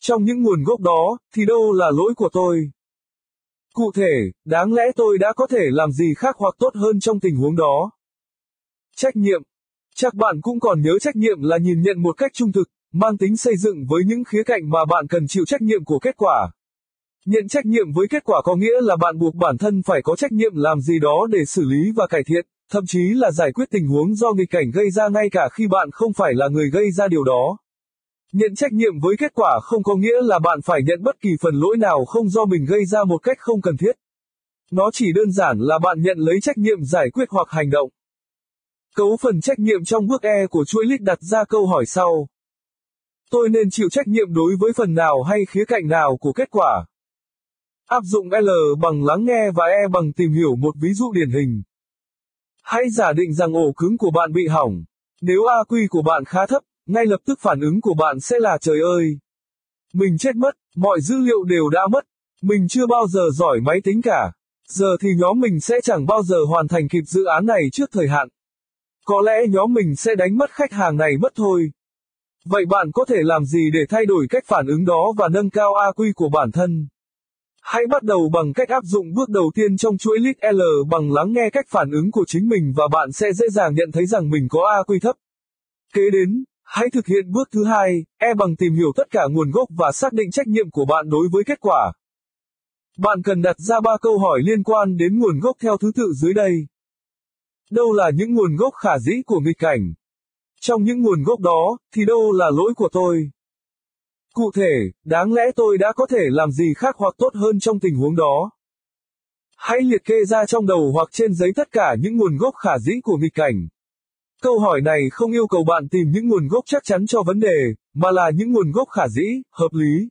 Trong những nguồn gốc đó, thì đâu là lỗi của tôi? Cụ thể, đáng lẽ tôi đã có thể làm gì khác hoặc tốt hơn trong tình huống đó? Trách nhiệm. Chắc bạn cũng còn nhớ trách nhiệm là nhìn nhận một cách trung thực, mang tính xây dựng với những khía cạnh mà bạn cần chịu trách nhiệm của kết quả. Nhận trách nhiệm với kết quả có nghĩa là bạn buộc bản thân phải có trách nhiệm làm gì đó để xử lý và cải thiện, thậm chí là giải quyết tình huống do nghịch cảnh gây ra ngay cả khi bạn không phải là người gây ra điều đó. Nhận trách nhiệm với kết quả không có nghĩa là bạn phải nhận bất kỳ phần lỗi nào không do mình gây ra một cách không cần thiết. Nó chỉ đơn giản là bạn nhận lấy trách nhiệm giải quyết hoặc hành động. Cấu phần trách nhiệm trong bước E của chuỗi lít đặt ra câu hỏi sau. Tôi nên chịu trách nhiệm đối với phần nào hay khía cạnh nào của kết quả? Áp dụng L bằng lắng nghe và E bằng tìm hiểu một ví dụ điển hình. Hãy giả định rằng ổ cứng của bạn bị hỏng. Nếu AQ của bạn khá thấp, ngay lập tức phản ứng của bạn sẽ là trời ơi. Mình chết mất, mọi dữ liệu đều đã mất. Mình chưa bao giờ giỏi máy tính cả. Giờ thì nhóm mình sẽ chẳng bao giờ hoàn thành kịp dự án này trước thời hạn. Có lẽ nhóm mình sẽ đánh mất khách hàng này mất thôi. Vậy bạn có thể làm gì để thay đổi cách phản ứng đó và nâng cao AQ của bản thân? Hãy bắt đầu bằng cách áp dụng bước đầu tiên trong chuỗi lít L bằng lắng nghe cách phản ứng của chính mình và bạn sẽ dễ dàng nhận thấy rằng mình có AQ thấp. Kế đến, hãy thực hiện bước thứ hai, E bằng tìm hiểu tất cả nguồn gốc và xác định trách nhiệm của bạn đối với kết quả. Bạn cần đặt ra ba câu hỏi liên quan đến nguồn gốc theo thứ tự dưới đây. Đâu là những nguồn gốc khả dĩ của nghịch cảnh? Trong những nguồn gốc đó, thì đâu là lỗi của tôi? Cụ thể, đáng lẽ tôi đã có thể làm gì khác hoặc tốt hơn trong tình huống đó? Hãy liệt kê ra trong đầu hoặc trên giấy tất cả những nguồn gốc khả dĩ của nghịch cảnh. Câu hỏi này không yêu cầu bạn tìm những nguồn gốc chắc chắn cho vấn đề, mà là những nguồn gốc khả dĩ, hợp lý.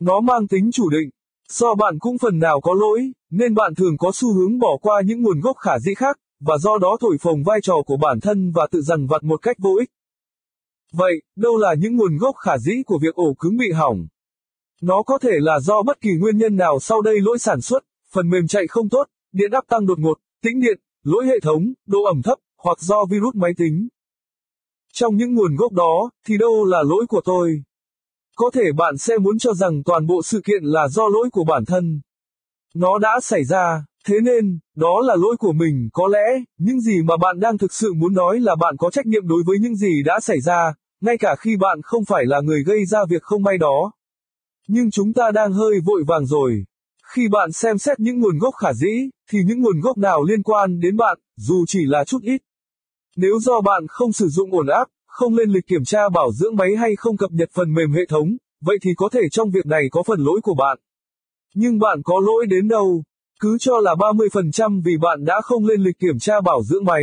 Nó mang tính chủ định. Do bạn cũng phần nào có lỗi, nên bạn thường có xu hướng bỏ qua những nguồn gốc khả dĩ khác, và do đó thổi phồng vai trò của bản thân và tự dằn vặt một cách vô ích. Vậy, đâu là những nguồn gốc khả dĩ của việc ổ cứng bị hỏng? Nó có thể là do bất kỳ nguyên nhân nào sau đây lỗi sản xuất, phần mềm chạy không tốt, điện áp tăng đột ngột, tĩnh điện, lỗi hệ thống, độ ẩm thấp, hoặc do virus máy tính. Trong những nguồn gốc đó, thì đâu là lỗi của tôi? Có thể bạn sẽ muốn cho rằng toàn bộ sự kiện là do lỗi của bản thân. Nó đã xảy ra, thế nên, đó là lỗi của mình, có lẽ, những gì mà bạn đang thực sự muốn nói là bạn có trách nhiệm đối với những gì đã xảy ra, ngay cả khi bạn không phải là người gây ra việc không may đó. Nhưng chúng ta đang hơi vội vàng rồi. Khi bạn xem xét những nguồn gốc khả dĩ, thì những nguồn gốc nào liên quan đến bạn, dù chỉ là chút ít. Nếu do bạn không sử dụng ổn áp, không lên lịch kiểm tra bảo dưỡng máy hay không cập nhật phần mềm hệ thống, vậy thì có thể trong việc này có phần lỗi của bạn. Nhưng bạn có lỗi đến đâu? Cứ cho là 30% vì bạn đã không lên lịch kiểm tra bảo dưỡng máy.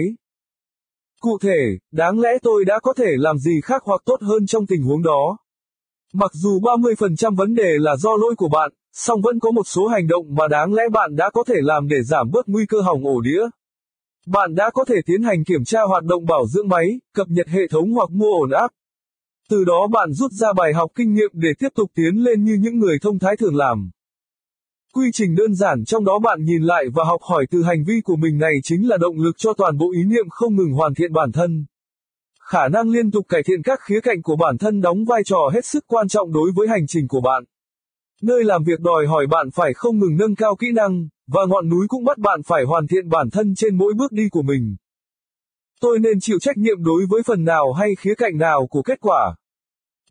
Cụ thể, đáng lẽ tôi đã có thể làm gì khác hoặc tốt hơn trong tình huống đó. Mặc dù 30% vấn đề là do lỗi của bạn, song vẫn có một số hành động mà đáng lẽ bạn đã có thể làm để giảm bớt nguy cơ hỏng ổ đĩa. Bạn đã có thể tiến hành kiểm tra hoạt động bảo dưỡng máy, cập nhật hệ thống hoặc mua ổn áp. Từ đó bạn rút ra bài học kinh nghiệm để tiếp tục tiến lên như những người thông thái thường làm. Quy trình đơn giản trong đó bạn nhìn lại và học hỏi từ hành vi của mình này chính là động lực cho toàn bộ ý niệm không ngừng hoàn thiện bản thân. Khả năng liên tục cải thiện các khía cạnh của bản thân đóng vai trò hết sức quan trọng đối với hành trình của bạn. Nơi làm việc đòi hỏi bạn phải không ngừng nâng cao kỹ năng, và ngọn núi cũng bắt bạn phải hoàn thiện bản thân trên mỗi bước đi của mình. Tôi nên chịu trách nhiệm đối với phần nào hay khía cạnh nào của kết quả.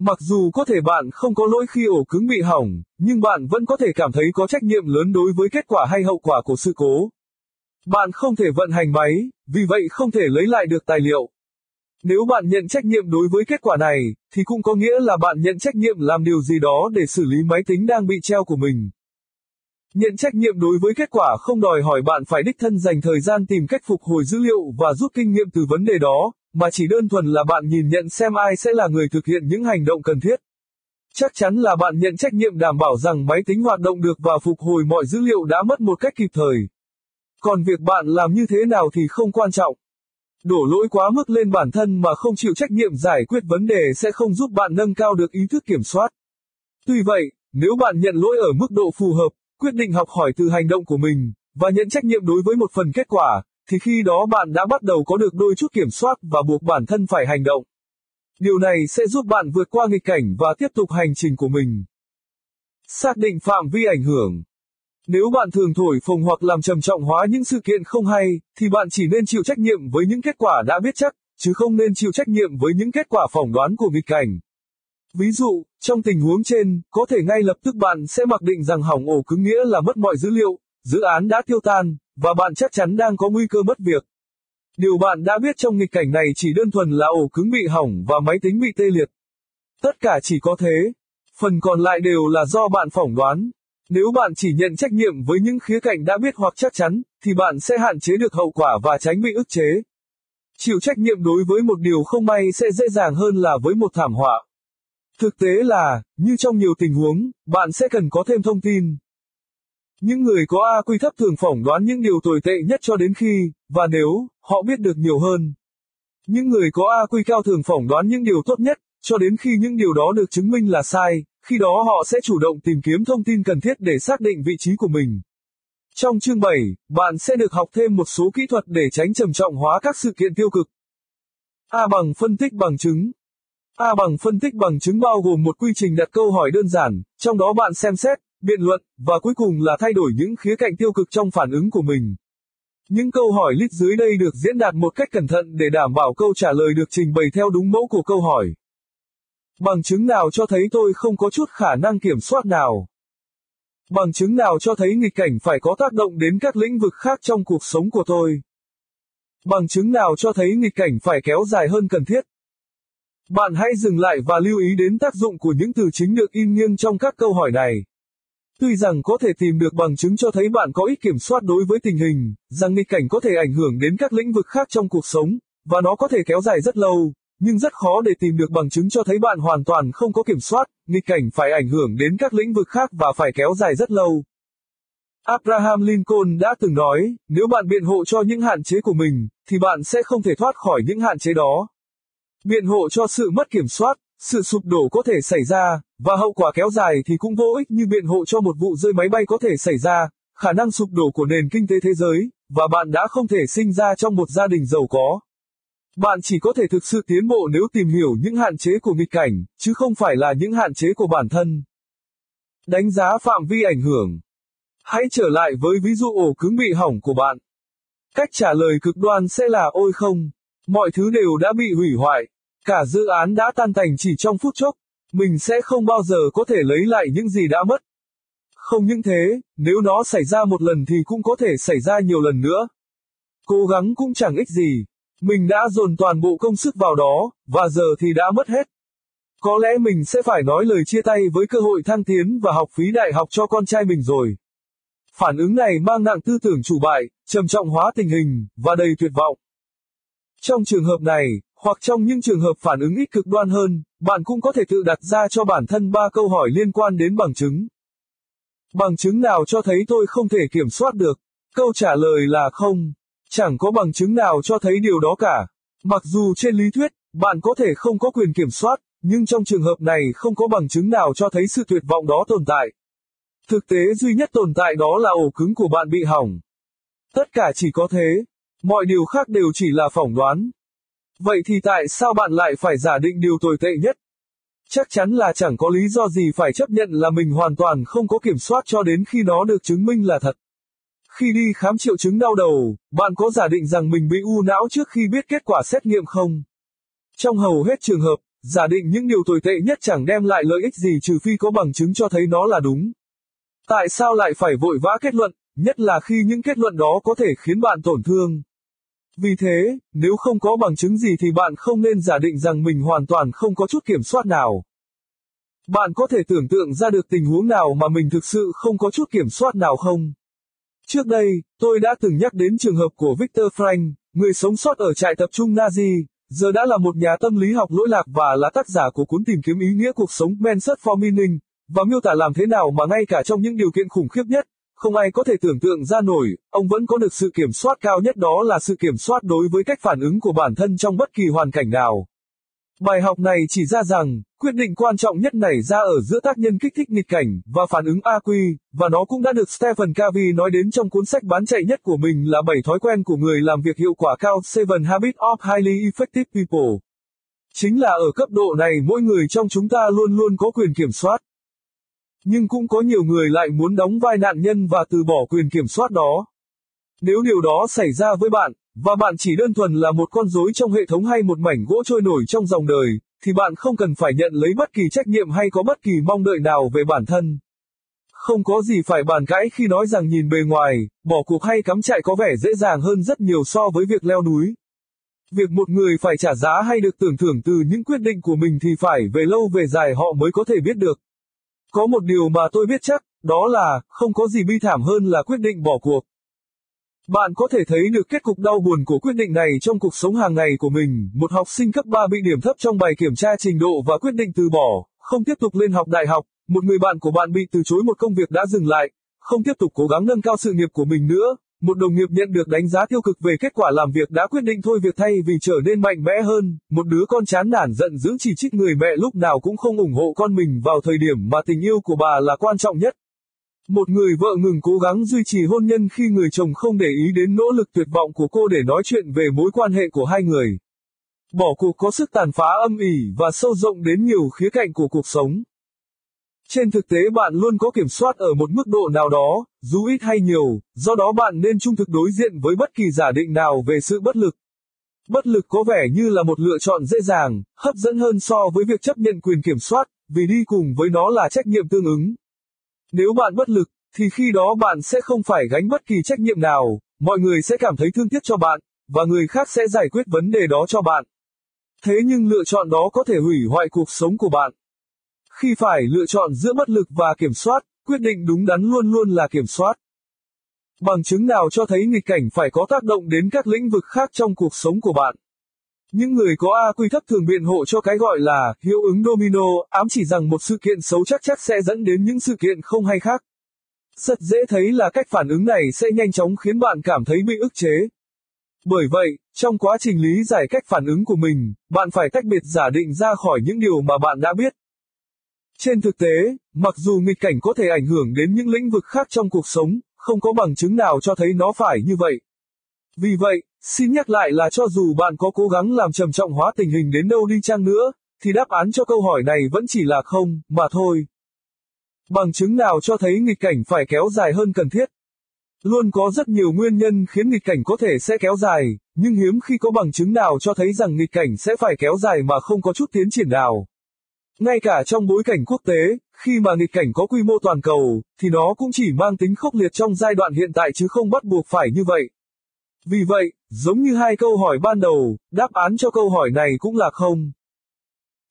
Mặc dù có thể bạn không có lỗi khi ổ cứng bị hỏng, nhưng bạn vẫn có thể cảm thấy có trách nhiệm lớn đối với kết quả hay hậu quả của sự cố. Bạn không thể vận hành máy, vì vậy không thể lấy lại được tài liệu. Nếu bạn nhận trách nhiệm đối với kết quả này, thì cũng có nghĩa là bạn nhận trách nhiệm làm điều gì đó để xử lý máy tính đang bị treo của mình. Nhận trách nhiệm đối với kết quả không đòi hỏi bạn phải đích thân dành thời gian tìm cách phục hồi dữ liệu và rút kinh nghiệm từ vấn đề đó, mà chỉ đơn thuần là bạn nhìn nhận xem ai sẽ là người thực hiện những hành động cần thiết. Chắc chắn là bạn nhận trách nhiệm đảm bảo rằng máy tính hoạt động được và phục hồi mọi dữ liệu đã mất một cách kịp thời. Còn việc bạn làm như thế nào thì không quan trọng. Đổ lỗi quá mức lên bản thân mà không chịu trách nhiệm giải quyết vấn đề sẽ không giúp bạn nâng cao được ý thức kiểm soát. Tuy vậy, nếu bạn nhận lỗi ở mức độ phù hợp, quyết định học hỏi từ hành động của mình, và nhận trách nhiệm đối với một phần kết quả, thì khi đó bạn đã bắt đầu có được đôi chút kiểm soát và buộc bản thân phải hành động. Điều này sẽ giúp bạn vượt qua nghịch cảnh và tiếp tục hành trình của mình. Xác định phạm vi ảnh hưởng. Nếu bạn thường thổi phồng hoặc làm trầm trọng hóa những sự kiện không hay, thì bạn chỉ nên chịu trách nhiệm với những kết quả đã biết chắc, chứ không nên chịu trách nhiệm với những kết quả phỏng đoán của nghịch cảnh. Ví dụ, trong tình huống trên, có thể ngay lập tức bạn sẽ mặc định rằng hỏng ổ cứng nghĩa là mất mọi dữ liệu, dự án đã tiêu tan, và bạn chắc chắn đang có nguy cơ mất việc. Điều bạn đã biết trong nghịch cảnh này chỉ đơn thuần là ổ cứng bị hỏng và máy tính bị tê liệt. Tất cả chỉ có thế. Phần còn lại đều là do bạn phỏng đoán. Nếu bạn chỉ nhận trách nhiệm với những khía cạnh đã biết hoặc chắc chắn, thì bạn sẽ hạn chế được hậu quả và tránh bị ức chế. Chịu trách nhiệm đối với một điều không may sẽ dễ dàng hơn là với một thảm họa. Thực tế là, như trong nhiều tình huống, bạn sẽ cần có thêm thông tin. Những người có AQ thấp thường phỏng đoán những điều tồi tệ nhất cho đến khi, và nếu, họ biết được nhiều hơn. Những người có AQ cao thường phỏng đoán những điều tốt nhất, cho đến khi những điều đó được chứng minh là sai, khi đó họ sẽ chủ động tìm kiếm thông tin cần thiết để xác định vị trí của mình. Trong chương 7, bạn sẽ được học thêm một số kỹ thuật để tránh trầm trọng hóa các sự kiện tiêu cực. A bằng phân tích bằng chứng. A bằng phân tích bằng chứng bao gồm một quy trình đặt câu hỏi đơn giản, trong đó bạn xem xét, biện luận, và cuối cùng là thay đổi những khía cạnh tiêu cực trong phản ứng của mình. Những câu hỏi list dưới đây được diễn đạt một cách cẩn thận để đảm bảo câu trả lời được trình bày theo đúng mẫu của câu hỏi. Bằng chứng nào cho thấy tôi không có chút khả năng kiểm soát nào? Bằng chứng nào cho thấy nghịch cảnh phải có tác động đến các lĩnh vực khác trong cuộc sống của tôi? Bằng chứng nào cho thấy nghịch cảnh phải kéo dài hơn cần thiết? Bạn hãy dừng lại và lưu ý đến tác dụng của những từ chính được in nghiêng trong các câu hỏi này. Tuy rằng có thể tìm được bằng chứng cho thấy bạn có ít kiểm soát đối với tình hình, rằng nghịch cảnh có thể ảnh hưởng đến các lĩnh vực khác trong cuộc sống, và nó có thể kéo dài rất lâu, nhưng rất khó để tìm được bằng chứng cho thấy bạn hoàn toàn không có kiểm soát, nghịch cảnh phải ảnh hưởng đến các lĩnh vực khác và phải kéo dài rất lâu. Abraham Lincoln đã từng nói, nếu bạn biện hộ cho những hạn chế của mình, thì bạn sẽ không thể thoát khỏi những hạn chế đó. Biện hộ cho sự mất kiểm soát, sự sụp đổ có thể xảy ra, và hậu quả kéo dài thì cũng vô ích như biện hộ cho một vụ rơi máy bay có thể xảy ra, khả năng sụp đổ của nền kinh tế thế giới, và bạn đã không thể sinh ra trong một gia đình giàu có. Bạn chỉ có thể thực sự tiến bộ nếu tìm hiểu những hạn chế của nghịch cảnh, chứ không phải là những hạn chế của bản thân. Đánh giá phạm vi ảnh hưởng. Hãy trở lại với ví dụ ổ cứng bị hỏng của bạn. Cách trả lời cực đoan sẽ là ôi không, mọi thứ đều đã bị hủy hoại, cả dự án đã tan tành chỉ trong phút chốc, mình sẽ không bao giờ có thể lấy lại những gì đã mất. Không những thế, nếu nó xảy ra một lần thì cũng có thể xảy ra nhiều lần nữa. Cố gắng cũng chẳng ích gì. Mình đã dồn toàn bộ công sức vào đó, và giờ thì đã mất hết. Có lẽ mình sẽ phải nói lời chia tay với cơ hội thăng tiến và học phí đại học cho con trai mình rồi. Phản ứng này mang nặng tư tưởng chủ bại, trầm trọng hóa tình hình, và đầy tuyệt vọng. Trong trường hợp này, hoặc trong những trường hợp phản ứng ít cực đoan hơn, bạn cũng có thể tự đặt ra cho bản thân ba câu hỏi liên quan đến bằng chứng. Bằng chứng nào cho thấy tôi không thể kiểm soát được? Câu trả lời là không. Chẳng có bằng chứng nào cho thấy điều đó cả. Mặc dù trên lý thuyết, bạn có thể không có quyền kiểm soát, nhưng trong trường hợp này không có bằng chứng nào cho thấy sự tuyệt vọng đó tồn tại. Thực tế duy nhất tồn tại đó là ổ cứng của bạn bị hỏng. Tất cả chỉ có thế. Mọi điều khác đều chỉ là phỏng đoán. Vậy thì tại sao bạn lại phải giả định điều tồi tệ nhất? Chắc chắn là chẳng có lý do gì phải chấp nhận là mình hoàn toàn không có kiểm soát cho đến khi nó được chứng minh là thật. Khi đi khám triệu chứng đau đầu, bạn có giả định rằng mình bị u não trước khi biết kết quả xét nghiệm không? Trong hầu hết trường hợp, giả định những điều tồi tệ nhất chẳng đem lại lợi ích gì trừ phi có bằng chứng cho thấy nó là đúng. Tại sao lại phải vội vã kết luận, nhất là khi những kết luận đó có thể khiến bạn tổn thương? Vì thế, nếu không có bằng chứng gì thì bạn không nên giả định rằng mình hoàn toàn không có chút kiểm soát nào. Bạn có thể tưởng tượng ra được tình huống nào mà mình thực sự không có chút kiểm soát nào không? Trước đây, tôi đã từng nhắc đến trường hợp của Victor Frank, người sống sót ở trại tập trung Nazi, giờ đã là một nhà tâm lý học lỗi lạc và là tác giả của cuốn tìm kiếm ý nghĩa cuộc sống Men Search for Meaning, và miêu tả làm thế nào mà ngay cả trong những điều kiện khủng khiếp nhất, không ai có thể tưởng tượng ra nổi, ông vẫn có được sự kiểm soát cao nhất đó là sự kiểm soát đối với cách phản ứng của bản thân trong bất kỳ hoàn cảnh nào. Bài học này chỉ ra rằng, quyết định quan trọng nhất này ra ở giữa tác nhân kích thích nghịch cảnh và phản ứng AQ, và nó cũng đã được Stephen Covey nói đến trong cuốn sách bán chạy nhất của mình là 7 thói quen của người làm việc hiệu quả cao 7 Habits of Highly Effective People. Chính là ở cấp độ này mỗi người trong chúng ta luôn luôn có quyền kiểm soát. Nhưng cũng có nhiều người lại muốn đóng vai nạn nhân và từ bỏ quyền kiểm soát đó. Nếu điều đó xảy ra với bạn, và bạn chỉ đơn thuần là một con rối trong hệ thống hay một mảnh gỗ trôi nổi trong dòng đời, thì bạn không cần phải nhận lấy bất kỳ trách nhiệm hay có bất kỳ mong đợi nào về bản thân. Không có gì phải bàn cãi khi nói rằng nhìn bề ngoài, bỏ cuộc hay cắm trại có vẻ dễ dàng hơn rất nhiều so với việc leo núi. Việc một người phải trả giá hay được tưởng thưởng từ những quyết định của mình thì phải về lâu về dài họ mới có thể biết được. Có một điều mà tôi biết chắc, đó là, không có gì bi thảm hơn là quyết định bỏ cuộc. Bạn có thể thấy được kết cục đau buồn của quyết định này trong cuộc sống hàng ngày của mình, một học sinh cấp 3 bị điểm thấp trong bài kiểm tra trình độ và quyết định từ bỏ, không tiếp tục lên học đại học, một người bạn của bạn bị từ chối một công việc đã dừng lại, không tiếp tục cố gắng nâng cao sự nghiệp của mình nữa. Một đồng nghiệp nhận được đánh giá tiêu cực về kết quả làm việc đã quyết định thôi việc thay vì trở nên mạnh mẽ hơn. Một đứa con chán nản giận dữ chỉ trích người mẹ lúc nào cũng không ủng hộ con mình vào thời điểm mà tình yêu của bà là quan trọng nhất. Một người vợ ngừng cố gắng duy trì hôn nhân khi người chồng không để ý đến nỗ lực tuyệt vọng của cô để nói chuyện về mối quan hệ của hai người. Bỏ cuộc có sức tàn phá âm ỉ và sâu rộng đến nhiều khía cạnh của cuộc sống. Trên thực tế bạn luôn có kiểm soát ở một mức độ nào đó, dù ít hay nhiều, do đó bạn nên trung thực đối diện với bất kỳ giả định nào về sự bất lực. Bất lực có vẻ như là một lựa chọn dễ dàng, hấp dẫn hơn so với việc chấp nhận quyền kiểm soát, vì đi cùng với nó là trách nhiệm tương ứng. Nếu bạn bất lực, thì khi đó bạn sẽ không phải gánh bất kỳ trách nhiệm nào, mọi người sẽ cảm thấy thương tiếc cho bạn, và người khác sẽ giải quyết vấn đề đó cho bạn. Thế nhưng lựa chọn đó có thể hủy hoại cuộc sống của bạn. Khi phải lựa chọn giữa bất lực và kiểm soát, quyết định đúng đắn luôn luôn là kiểm soát. Bằng chứng nào cho thấy nghịch cảnh phải có tác động đến các lĩnh vực khác trong cuộc sống của bạn. Những người có A quy thấp thường biện hộ cho cái gọi là hiệu ứng domino, ám chỉ rằng một sự kiện xấu chắc chắc sẽ dẫn đến những sự kiện không hay khác. Rất dễ thấy là cách phản ứng này sẽ nhanh chóng khiến bạn cảm thấy bị ức chế. Bởi vậy, trong quá trình lý giải cách phản ứng của mình, bạn phải tách biệt giả định ra khỏi những điều mà bạn đã biết. Trên thực tế, mặc dù nghịch cảnh có thể ảnh hưởng đến những lĩnh vực khác trong cuộc sống, không có bằng chứng nào cho thấy nó phải như vậy. Vì vậy, xin nhắc lại là cho dù bạn có cố gắng làm trầm trọng hóa tình hình đến đâu đi chăng nữa, thì đáp án cho câu hỏi này vẫn chỉ là không, mà thôi. Bằng chứng nào cho thấy nghịch cảnh phải kéo dài hơn cần thiết? Luôn có rất nhiều nguyên nhân khiến nghịch cảnh có thể sẽ kéo dài, nhưng hiếm khi có bằng chứng nào cho thấy rằng nghịch cảnh sẽ phải kéo dài mà không có chút tiến triển nào. Ngay cả trong bối cảnh quốc tế, khi mà nghịch cảnh có quy mô toàn cầu, thì nó cũng chỉ mang tính khốc liệt trong giai đoạn hiện tại chứ không bắt buộc phải như vậy. Vì vậy, giống như hai câu hỏi ban đầu, đáp án cho câu hỏi này cũng là không.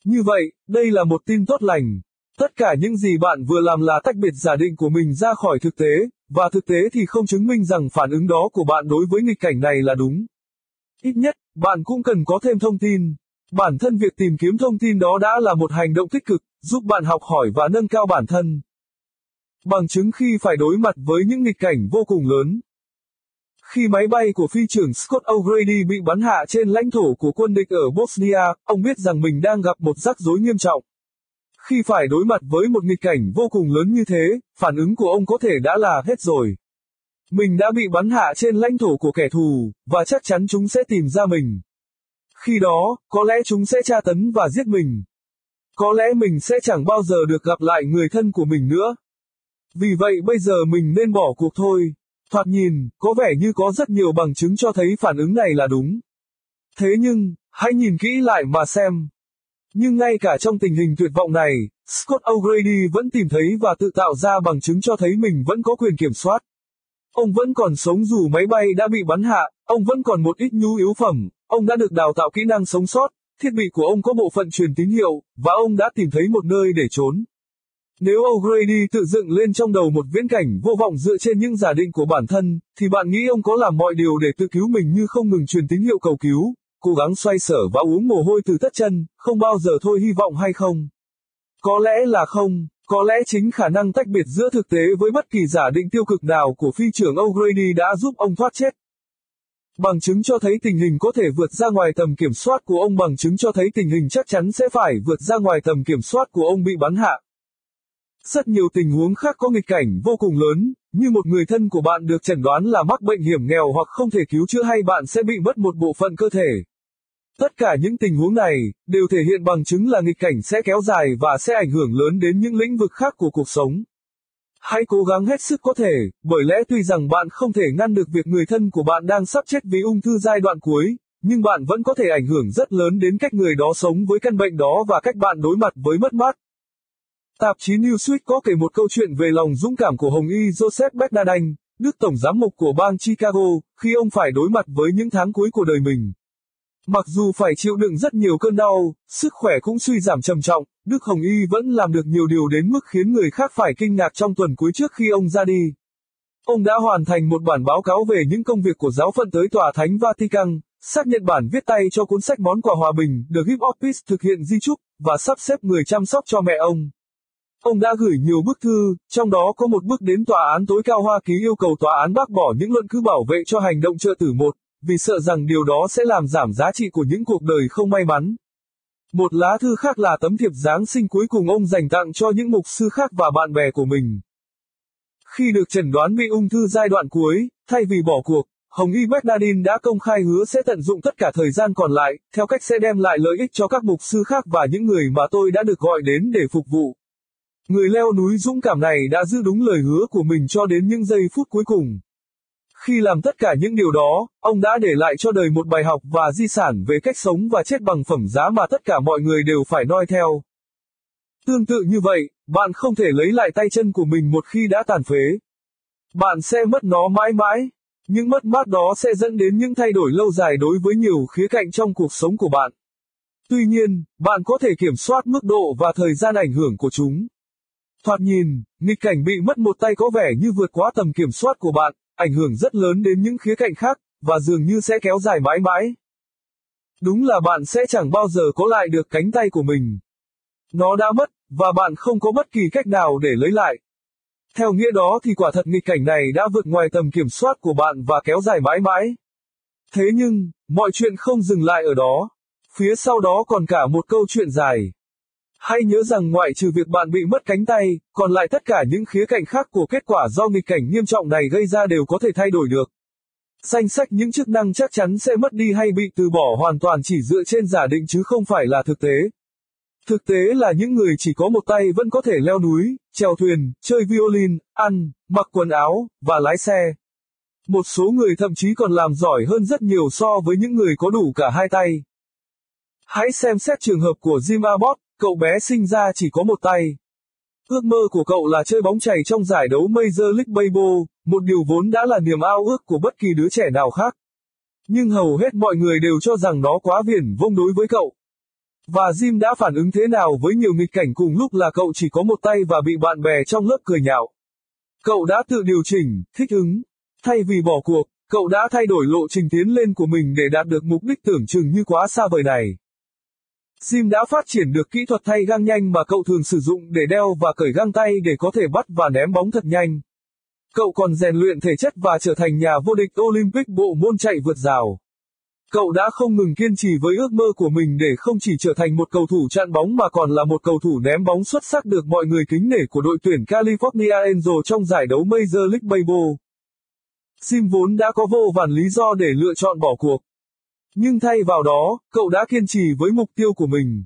Như vậy, đây là một tin tốt lành. Tất cả những gì bạn vừa làm là tách biệt giả định của mình ra khỏi thực tế, và thực tế thì không chứng minh rằng phản ứng đó của bạn đối với nghịch cảnh này là đúng. Ít nhất, bạn cũng cần có thêm thông tin. Bản thân việc tìm kiếm thông tin đó đã là một hành động tích cực, giúp bạn học hỏi và nâng cao bản thân. Bằng chứng khi phải đối mặt với những nghịch cảnh vô cùng lớn. Khi máy bay của phi trưởng Scott O'Grady bị bắn hạ trên lãnh thổ của quân địch ở Bosnia, ông biết rằng mình đang gặp một rắc rối nghiêm trọng. Khi phải đối mặt với một nghịch cảnh vô cùng lớn như thế, phản ứng của ông có thể đã là hết rồi. Mình đã bị bắn hạ trên lãnh thổ của kẻ thù, và chắc chắn chúng sẽ tìm ra mình. Khi đó, có lẽ chúng sẽ tra tấn và giết mình. Có lẽ mình sẽ chẳng bao giờ được gặp lại người thân của mình nữa. Vì vậy bây giờ mình nên bỏ cuộc thôi. Thoạt nhìn, có vẻ như có rất nhiều bằng chứng cho thấy phản ứng này là đúng. Thế nhưng, hãy nhìn kỹ lại mà xem. Nhưng ngay cả trong tình hình tuyệt vọng này, Scott O'Grady vẫn tìm thấy và tự tạo ra bằng chứng cho thấy mình vẫn có quyền kiểm soát. Ông vẫn còn sống dù máy bay đã bị bắn hạ, ông vẫn còn một ít nhu yếu phẩm, ông đã được đào tạo kỹ năng sống sót, thiết bị của ông có bộ phận truyền tín hiệu, và ông đã tìm thấy một nơi để trốn. Nếu O'Grady tự dựng lên trong đầu một viễn cảnh vô vọng dựa trên những giả định của bản thân, thì bạn nghĩ ông có làm mọi điều để tự cứu mình như không ngừng truyền tín hiệu cầu cứu, cố gắng xoay sở và uống mồ hôi từ tất chân, không bao giờ thôi hy vọng hay không? Có lẽ là không, có lẽ chính khả năng tách biệt giữa thực tế với bất kỳ giả định tiêu cực nào của phi trưởng O'Grady đã giúp ông thoát chết. Bằng chứng cho thấy tình hình có thể vượt ra ngoài tầm kiểm soát của ông bằng chứng cho thấy tình hình chắc chắn sẽ phải vượt ra ngoài tầm kiểm soát của ông bị bắn hạ. Rất nhiều tình huống khác có nghịch cảnh vô cùng lớn, như một người thân của bạn được chẩn đoán là mắc bệnh hiểm nghèo hoặc không thể cứu chữa hay bạn sẽ bị mất một bộ phận cơ thể. Tất cả những tình huống này đều thể hiện bằng chứng là nghịch cảnh sẽ kéo dài và sẽ ảnh hưởng lớn đến những lĩnh vực khác của cuộc sống. Hãy cố gắng hết sức có thể, bởi lẽ tuy rằng bạn không thể ngăn được việc người thân của bạn đang sắp chết vì ung thư giai đoạn cuối, nhưng bạn vẫn có thể ảnh hưởng rất lớn đến cách người đó sống với căn bệnh đó và cách bạn đối mặt với mất mát. Tạp chí Newsweek có kể một câu chuyện về lòng dũng cảm của Hồng Y Joseph Bernardin, Đức Tổng Giám mục của bang Chicago, khi ông phải đối mặt với những tháng cuối của đời mình. Mặc dù phải chịu đựng rất nhiều cơn đau, sức khỏe cũng suy giảm trầm trọng, Đức Hồng Y vẫn làm được nhiều điều đến mức khiến người khác phải kinh ngạc trong tuần cuối trước khi ông ra đi. Ông đã hoàn thành một bản báo cáo về những công việc của giáo phận tới Tòa Thánh Vatican, xác nhận bản viết tay cho cuốn sách Món quà hòa bình, được Hip Office thực hiện di chúc, và sắp xếp người chăm sóc cho mẹ ông. Ông đã gửi nhiều bức thư, trong đó có một bức đến Tòa án tối cao Hoa Kỳ yêu cầu tòa án bác bỏ những luận cứ bảo vệ cho hành động trợ tử một, vì sợ rằng điều đó sẽ làm giảm giá trị của những cuộc đời không may mắn. Một lá thư khác là tấm thiệp Giáng sinh cuối cùng ông dành tặng cho những mục sư khác và bạn bè của mình. Khi được chẩn đoán bị ung thư giai đoạn cuối, thay vì bỏ cuộc, Hồng Y Bernardin đã công khai hứa sẽ tận dụng tất cả thời gian còn lại, theo cách sẽ đem lại lợi ích cho các mục sư khác và những người mà tôi đã được gọi đến để phục vụ. Người leo núi dũng cảm này đã giữ đúng lời hứa của mình cho đến những giây phút cuối cùng. Khi làm tất cả những điều đó, ông đã để lại cho đời một bài học và di sản về cách sống và chết bằng phẩm giá mà tất cả mọi người đều phải noi theo. Tương tự như vậy, bạn không thể lấy lại tay chân của mình một khi đã tàn phế. Bạn sẽ mất nó mãi mãi. Những mất mát đó sẽ dẫn đến những thay đổi lâu dài đối với nhiều khía cạnh trong cuộc sống của bạn. Tuy nhiên, bạn có thể kiểm soát mức độ và thời gian ảnh hưởng của chúng. Thoạt nhìn, nghịch cảnh bị mất một tay có vẻ như vượt quá tầm kiểm soát của bạn, ảnh hưởng rất lớn đến những khía cạnh khác, và dường như sẽ kéo dài mãi mãi. Đúng là bạn sẽ chẳng bao giờ có lại được cánh tay của mình. Nó đã mất, và bạn không có bất kỳ cách nào để lấy lại. Theo nghĩa đó thì quả thật nghịch cảnh này đã vượt ngoài tầm kiểm soát của bạn và kéo dài mãi mãi. Thế nhưng, mọi chuyện không dừng lại ở đó. Phía sau đó còn cả một câu chuyện dài. Hãy nhớ rằng ngoại trừ việc bạn bị mất cánh tay, còn lại tất cả những khía cạnh khác của kết quả do nghịch cảnh nghiêm trọng này gây ra đều có thể thay đổi được. Danh sách những chức năng chắc chắn sẽ mất đi hay bị từ bỏ hoàn toàn chỉ dựa trên giả định chứ không phải là thực tế. Thực tế là những người chỉ có một tay vẫn có thể leo núi, trèo thuyền, chơi violin, ăn, mặc quần áo, và lái xe. Một số người thậm chí còn làm giỏi hơn rất nhiều so với những người có đủ cả hai tay. Hãy xem xét trường hợp của Jim Abbott, cậu bé sinh ra chỉ có một tay. Ước mơ của cậu là chơi bóng chày trong giải đấu Major League Baseball, một điều vốn đã là niềm ao ước của bất kỳ đứa trẻ nào khác. Nhưng hầu hết mọi người đều cho rằng nó quá viển vông đối với cậu. Và Jim đã phản ứng thế nào với nhiều nghịch cảnh cùng lúc là cậu chỉ có một tay và bị bạn bè trong lớp cười nhạo. Cậu đã tự điều chỉnh, thích ứng. Thay vì bỏ cuộc, cậu đã thay đổi lộ trình tiến lên của mình để đạt được mục đích tưởng chừng như quá xa vời này. Sim đã phát triển được kỹ thuật thay găng nhanh mà cậu thường sử dụng để đeo và cởi găng tay để có thể bắt và ném bóng thật nhanh. Cậu còn rèn luyện thể chất và trở thành nhà vô địch Olympic bộ môn chạy vượt rào. Cậu đã không ngừng kiên trì với ước mơ của mình để không chỉ trở thành một cầu thủ chặn bóng mà còn là một cầu thủ ném bóng xuất sắc được mọi người kính nể của đội tuyển California Angels trong giải đấu Major League Baseball. Sim vốn đã có vô vàn lý do để lựa chọn bỏ cuộc. Nhưng thay vào đó, cậu đã kiên trì với mục tiêu của mình.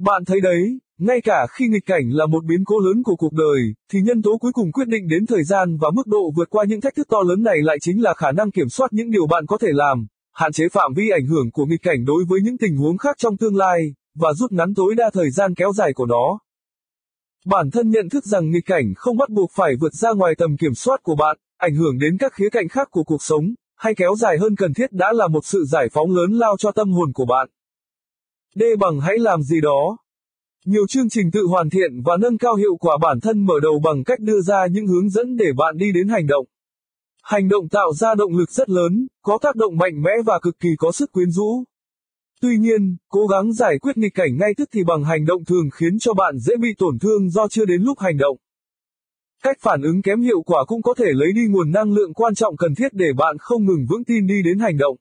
Bạn thấy đấy, ngay cả khi nghịch cảnh là một biến cố lớn của cuộc đời, thì nhân tố cuối cùng quyết định đến thời gian và mức độ vượt qua những thách thức to lớn này lại chính là khả năng kiểm soát những điều bạn có thể làm, hạn chế phạm vi ảnh hưởng của nghịch cảnh đối với những tình huống khác trong tương lai, và rút ngắn tối đa thời gian kéo dài của nó. Bản thân nhận thức rằng nghịch cảnh không bắt buộc phải vượt ra ngoài tầm kiểm soát của bạn, ảnh hưởng đến các khía cạnh khác của cuộc sống, hay kéo dài hơn cần thiết đã là một sự giải phóng lớn lao cho tâm hồn của bạn. D bằng hãy làm gì đó. Nhiều chương trình tự hoàn thiện và nâng cao hiệu quả bản thân mở đầu bằng cách đưa ra những hướng dẫn để bạn đi đến hành động. Hành động tạo ra động lực rất lớn, có tác động mạnh mẽ và cực kỳ có sức quyến rũ. Tuy nhiên, cố gắng giải quyết nghịch cảnh ngay tức thì bằng hành động thường khiến cho bạn dễ bị tổn thương do chưa đến lúc hành động. Cách phản ứng kém hiệu quả cũng có thể lấy đi nguồn năng lượng quan trọng cần thiết để bạn không ngừng vững tin đi đến hành động.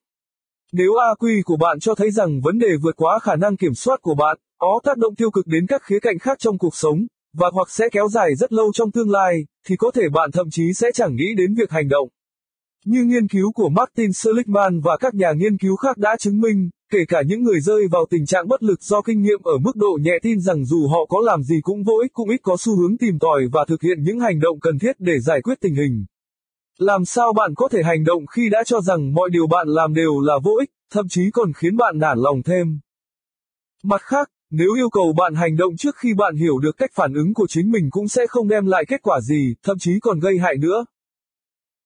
Nếu AQ của bạn cho thấy rằng vấn đề vượt quá khả năng kiểm soát của bạn, có tác động tiêu cực đến các khía cạnh khác trong cuộc sống, và hoặc sẽ kéo dài rất lâu trong tương lai, thì có thể bạn thậm chí sẽ chẳng nghĩ đến việc hành động. Như nghiên cứu của Martin Seligman và các nhà nghiên cứu khác đã chứng minh, kể cả những người rơi vào tình trạng bất lực do kinh nghiệm ở mức độ nhẹ tin rằng dù họ có làm gì cũng vô ích cũng ít có xu hướng tìm tòi và thực hiện những hành động cần thiết để giải quyết tình hình. Làm sao bạn có thể hành động khi đã cho rằng mọi điều bạn làm đều là vô ích, thậm chí còn khiến bạn nản lòng thêm. Mặt khác, nếu yêu cầu bạn hành động trước khi bạn hiểu được cách phản ứng của chính mình cũng sẽ không đem lại kết quả gì, thậm chí còn gây hại nữa.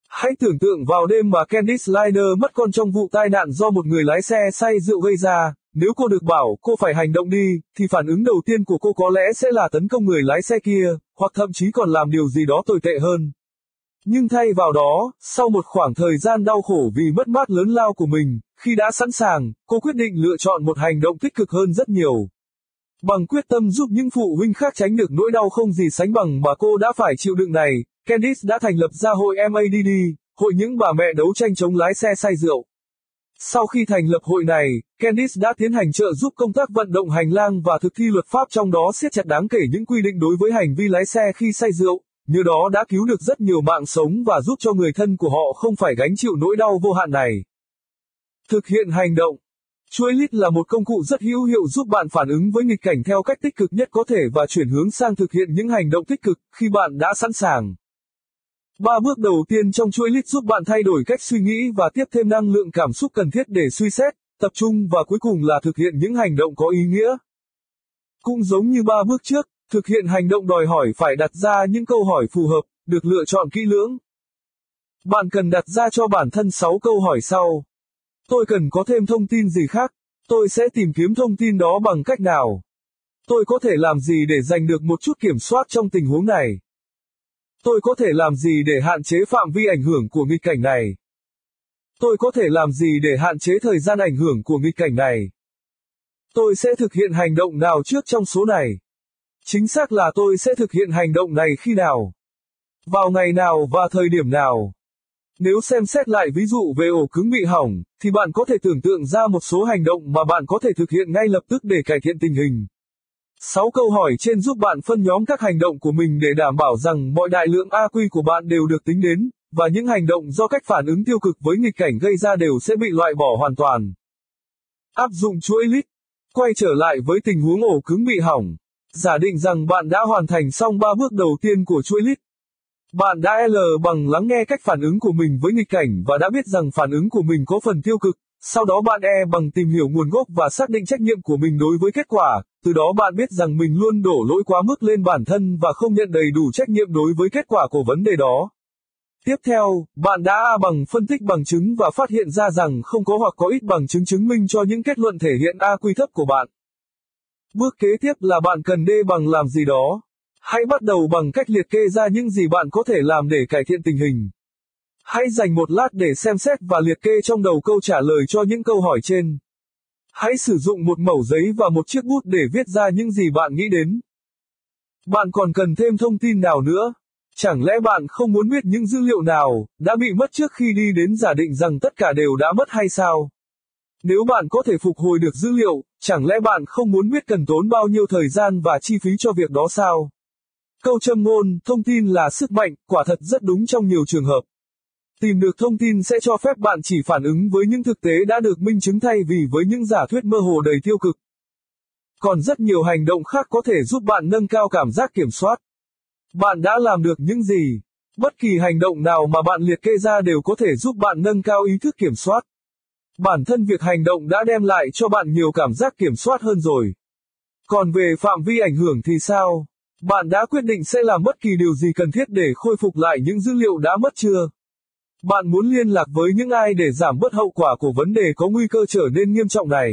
Hãy tưởng tượng vào đêm mà Candice Liner mất con trong vụ tai nạn do một người lái xe say rượu gây ra, nếu cô được bảo cô phải hành động đi, thì phản ứng đầu tiên của cô có lẽ sẽ là tấn công người lái xe kia, hoặc thậm chí còn làm điều gì đó tồi tệ hơn. Nhưng thay vào đó, sau một khoảng thời gian đau khổ vì mất mát lớn lao của mình, khi đã sẵn sàng, cô quyết định lựa chọn một hành động tích cực hơn rất nhiều. Bằng quyết tâm giúp những phụ huynh khác tránh được nỗi đau không gì sánh bằng mà cô đã phải chịu đựng này, Candice đã thành lập ra hội MADD, hội những bà mẹ đấu tranh chống lái xe say rượu. Sau khi thành lập hội này, Candice đã tiến hành trợ giúp công tác vận động hành lang và thực thi luật pháp trong đó siết chặt đáng kể những quy định đối với hành vi lái xe khi say rượu, như đó đã cứu được rất nhiều mạng sống và giúp cho người thân của họ không phải gánh chịu nỗi đau vô hạn này. Thực hiện hành động Chuỗi lít là một công cụ rất hữu hiệu giúp bạn phản ứng với nghịch cảnh theo cách tích cực nhất có thể và chuyển hướng sang thực hiện những hành động tích cực khi bạn đã sẵn sàng. Ba bước đầu tiên trong chuỗi lít giúp bạn thay đổi cách suy nghĩ và tiếp thêm năng lượng cảm xúc cần thiết để suy xét, tập trung và cuối cùng là thực hiện những hành động có ý nghĩa. Cũng giống như ba bước trước, thực hiện hành động đòi hỏi phải đặt ra những câu hỏi phù hợp, được lựa chọn kỹ lưỡng. Bạn cần đặt ra cho bản thân 6 câu hỏi sau. Tôi cần có thêm thông tin gì khác? Tôi sẽ tìm kiếm thông tin đó bằng cách nào? Tôi có thể làm gì để giành được một chút kiểm soát trong tình huống này? Tôi có thể làm gì để hạn chế phạm vi ảnh hưởng của nghịch cảnh này? Tôi có thể làm gì để hạn chế thời gian ảnh hưởng của nghịch cảnh này? Tôi sẽ thực hiện hành động nào trước trong số này? Chính xác là tôi sẽ thực hiện hành động này khi nào? Vào ngày nào và thời điểm nào? Nếu xem xét lại ví dụ về ổ cứng bị hỏng, thì bạn có thể tưởng tượng ra một số hành động mà bạn có thể thực hiện ngay lập tức để cải thiện tình hình. 6 câu hỏi trên giúp bạn phân nhóm các hành động của mình để đảm bảo rằng mọi đại lượng AQ của bạn đều được tính đến, và những hành động do cách phản ứng tiêu cực với nghịch cảnh gây ra đều sẽ bị loại bỏ hoàn toàn. Áp dụng chuỗi lít. Quay trở lại với tình huống ổ cứng bị hỏng. Giả định rằng bạn đã hoàn thành xong 3 bước đầu tiên của chuỗi lít. Bạn đã L bằng lắng nghe cách phản ứng của mình với nghịch cảnh và đã biết rằng phản ứng của mình có phần tiêu cực. Sau đó bạn E bằng tìm hiểu nguồn gốc và xác định trách nhiệm của mình đối với kết quả, từ đó bạn biết rằng mình luôn đổ lỗi quá mức lên bản thân và không nhận đầy đủ trách nhiệm đối với kết quả của vấn đề đó. Tiếp theo, bạn đã A bằng phân tích bằng chứng và phát hiện ra rằng không có hoặc có ít bằng chứng chứng minh cho những kết luận thể hiện A quy thấp của bạn. Bước kế tiếp là bạn cần D bằng làm gì đó. Hãy bắt đầu bằng cách liệt kê ra những gì bạn có thể làm để cải thiện tình hình. Hãy dành một lát để xem xét và liệt kê trong đầu câu trả lời cho những câu hỏi trên. Hãy sử dụng một mẩu giấy và một chiếc bút để viết ra những gì bạn nghĩ đến. Bạn còn cần thêm thông tin nào nữa? Chẳng lẽ bạn không muốn biết những dữ liệu nào đã bị mất trước khi đi đến giả định rằng tất cả đều đã mất hay sao? Nếu bạn có thể phục hồi được dữ liệu, chẳng lẽ bạn không muốn biết cần tốn bao nhiêu thời gian và chi phí cho việc đó sao? Câu châm ngôn, thông tin là sức mạnh, quả thật rất đúng trong nhiều trường hợp. Tìm được thông tin sẽ cho phép bạn chỉ phản ứng với những thực tế đã được minh chứng thay vì với những giả thuyết mơ hồ đầy tiêu cực. Còn rất nhiều hành động khác có thể giúp bạn nâng cao cảm giác kiểm soát. Bạn đã làm được những gì? Bất kỳ hành động nào mà bạn liệt kê ra đều có thể giúp bạn nâng cao ý thức kiểm soát. Bản thân việc hành động đã đem lại cho bạn nhiều cảm giác kiểm soát hơn rồi. Còn về phạm vi ảnh hưởng thì sao? Bạn đã quyết định sẽ làm bất kỳ điều gì cần thiết để khôi phục lại những dữ liệu đã mất chưa? Bạn muốn liên lạc với những ai để giảm bớt hậu quả của vấn đề có nguy cơ trở nên nghiêm trọng này?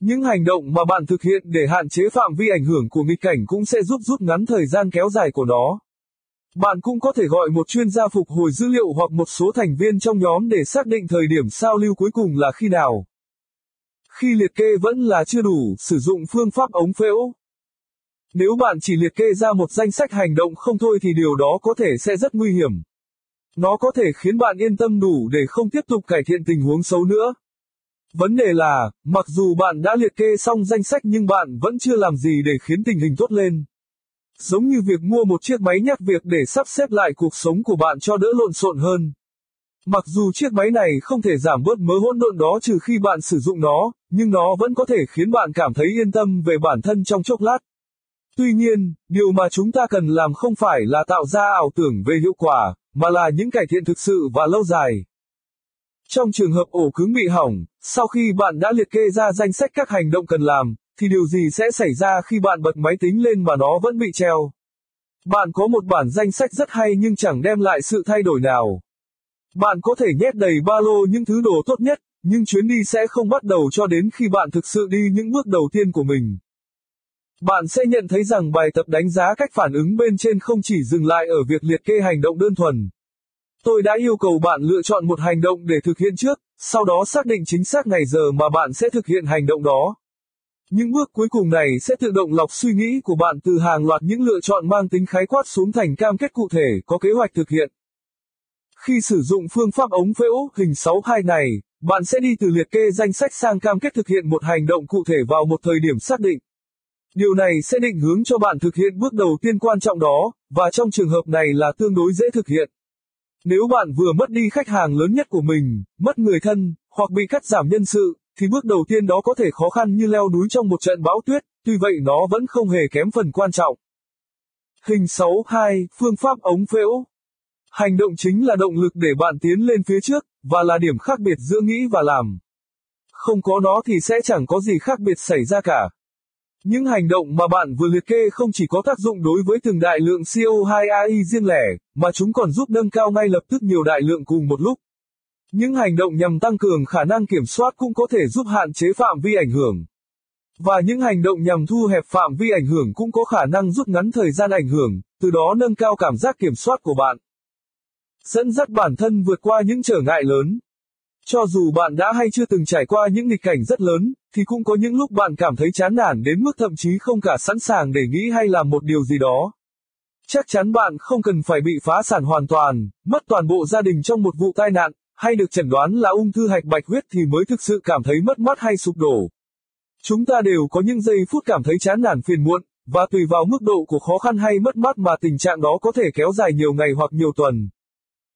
Những hành động mà bạn thực hiện để hạn chế phạm vi ảnh hưởng của nghịch cảnh cũng sẽ giúp rút ngắn thời gian kéo dài của nó. Bạn cũng có thể gọi một chuyên gia phục hồi dữ liệu hoặc một số thành viên trong nhóm để xác định thời điểm sao lưu cuối cùng là khi nào. Khi liệt kê vẫn là chưa đủ, sử dụng phương pháp ống phễu. Nếu bạn chỉ liệt kê ra một danh sách hành động không thôi thì điều đó có thể sẽ rất nguy hiểm. Nó có thể khiến bạn yên tâm đủ để không tiếp tục cải thiện tình huống xấu nữa. Vấn đề là, mặc dù bạn đã liệt kê xong danh sách nhưng bạn vẫn chưa làm gì để khiến tình hình tốt lên. Giống như việc mua một chiếc máy nhắc việc để sắp xếp lại cuộc sống của bạn cho đỡ lộn xộn hơn. Mặc dù chiếc máy này không thể giảm bớt mớ hỗn độn đó trừ khi bạn sử dụng nó, nhưng nó vẫn có thể khiến bạn cảm thấy yên tâm về bản thân trong chốc lát. Tuy nhiên, điều mà chúng ta cần làm không phải là tạo ra ảo tưởng về hiệu quả, mà là những cải thiện thực sự và lâu dài. Trong trường hợp ổ cứng bị hỏng, sau khi bạn đã liệt kê ra danh sách các hành động cần làm, thì điều gì sẽ xảy ra khi bạn bật máy tính lên mà nó vẫn bị treo? Bạn có một bản danh sách rất hay nhưng chẳng đem lại sự thay đổi nào. Bạn có thể nhét đầy ba lô những thứ đồ tốt nhất, nhưng chuyến đi sẽ không bắt đầu cho đến khi bạn thực sự đi những bước đầu tiên của mình. Bạn sẽ nhận thấy rằng bài tập đánh giá cách phản ứng bên trên không chỉ dừng lại ở việc liệt kê hành động đơn thuần. Tôi đã yêu cầu bạn lựa chọn một hành động để thực hiện trước, sau đó xác định chính xác ngày giờ mà bạn sẽ thực hiện hành động đó. Những bước cuối cùng này sẽ tự động lọc suy nghĩ của bạn từ hàng loạt những lựa chọn mang tính khái quát xuống thành cam kết cụ thể có kế hoạch thực hiện. Khi sử dụng phương pháp ống phễu hình 62 này, bạn sẽ đi từ liệt kê danh sách sang cam kết thực hiện một hành động cụ thể vào một thời điểm xác định. Điều này sẽ định hướng cho bạn thực hiện bước đầu tiên quan trọng đó, và trong trường hợp này là tương đối dễ thực hiện. Nếu bạn vừa mất đi khách hàng lớn nhất của mình, mất người thân, hoặc bị cắt giảm nhân sự, thì bước đầu tiên đó có thể khó khăn như leo núi trong một trận bão tuyết, tuy vậy nó vẫn không hề kém phần quan trọng. Hình 62, phương pháp ống phễu. Hành động chính là động lực để bạn tiến lên phía trước, và là điểm khác biệt giữa nghĩ và làm. Không có nó thì sẽ chẳng có gì khác biệt xảy ra cả. Những hành động mà bạn vừa liệt kê không chỉ có tác dụng đối với từng đại lượng CO2 AI riêng lẻ, mà chúng còn giúp nâng cao ngay lập tức nhiều đại lượng cùng một lúc. Những hành động nhằm tăng cường khả năng kiểm soát cũng có thể giúp hạn chế phạm vi ảnh hưởng. Và những hành động nhằm thu hẹp phạm vi ảnh hưởng cũng có khả năng rút ngắn thời gian ảnh hưởng, từ đó nâng cao cảm giác kiểm soát của bạn. Dẫn dắt bản thân vượt qua những trở ngại lớn. Cho dù bạn đã hay chưa từng trải qua những nghịch cảnh rất lớn, thì cũng có những lúc bạn cảm thấy chán nản đến mức thậm chí không cả sẵn sàng để nghĩ hay làm một điều gì đó. Chắc chắn bạn không cần phải bị phá sản hoàn toàn, mất toàn bộ gia đình trong một vụ tai nạn, hay được chẩn đoán là ung thư hạch bạch huyết thì mới thực sự cảm thấy mất mát hay sụp đổ. Chúng ta đều có những giây phút cảm thấy chán nản phiền muộn, và tùy vào mức độ của khó khăn hay mất mát mà tình trạng đó có thể kéo dài nhiều ngày hoặc nhiều tuần.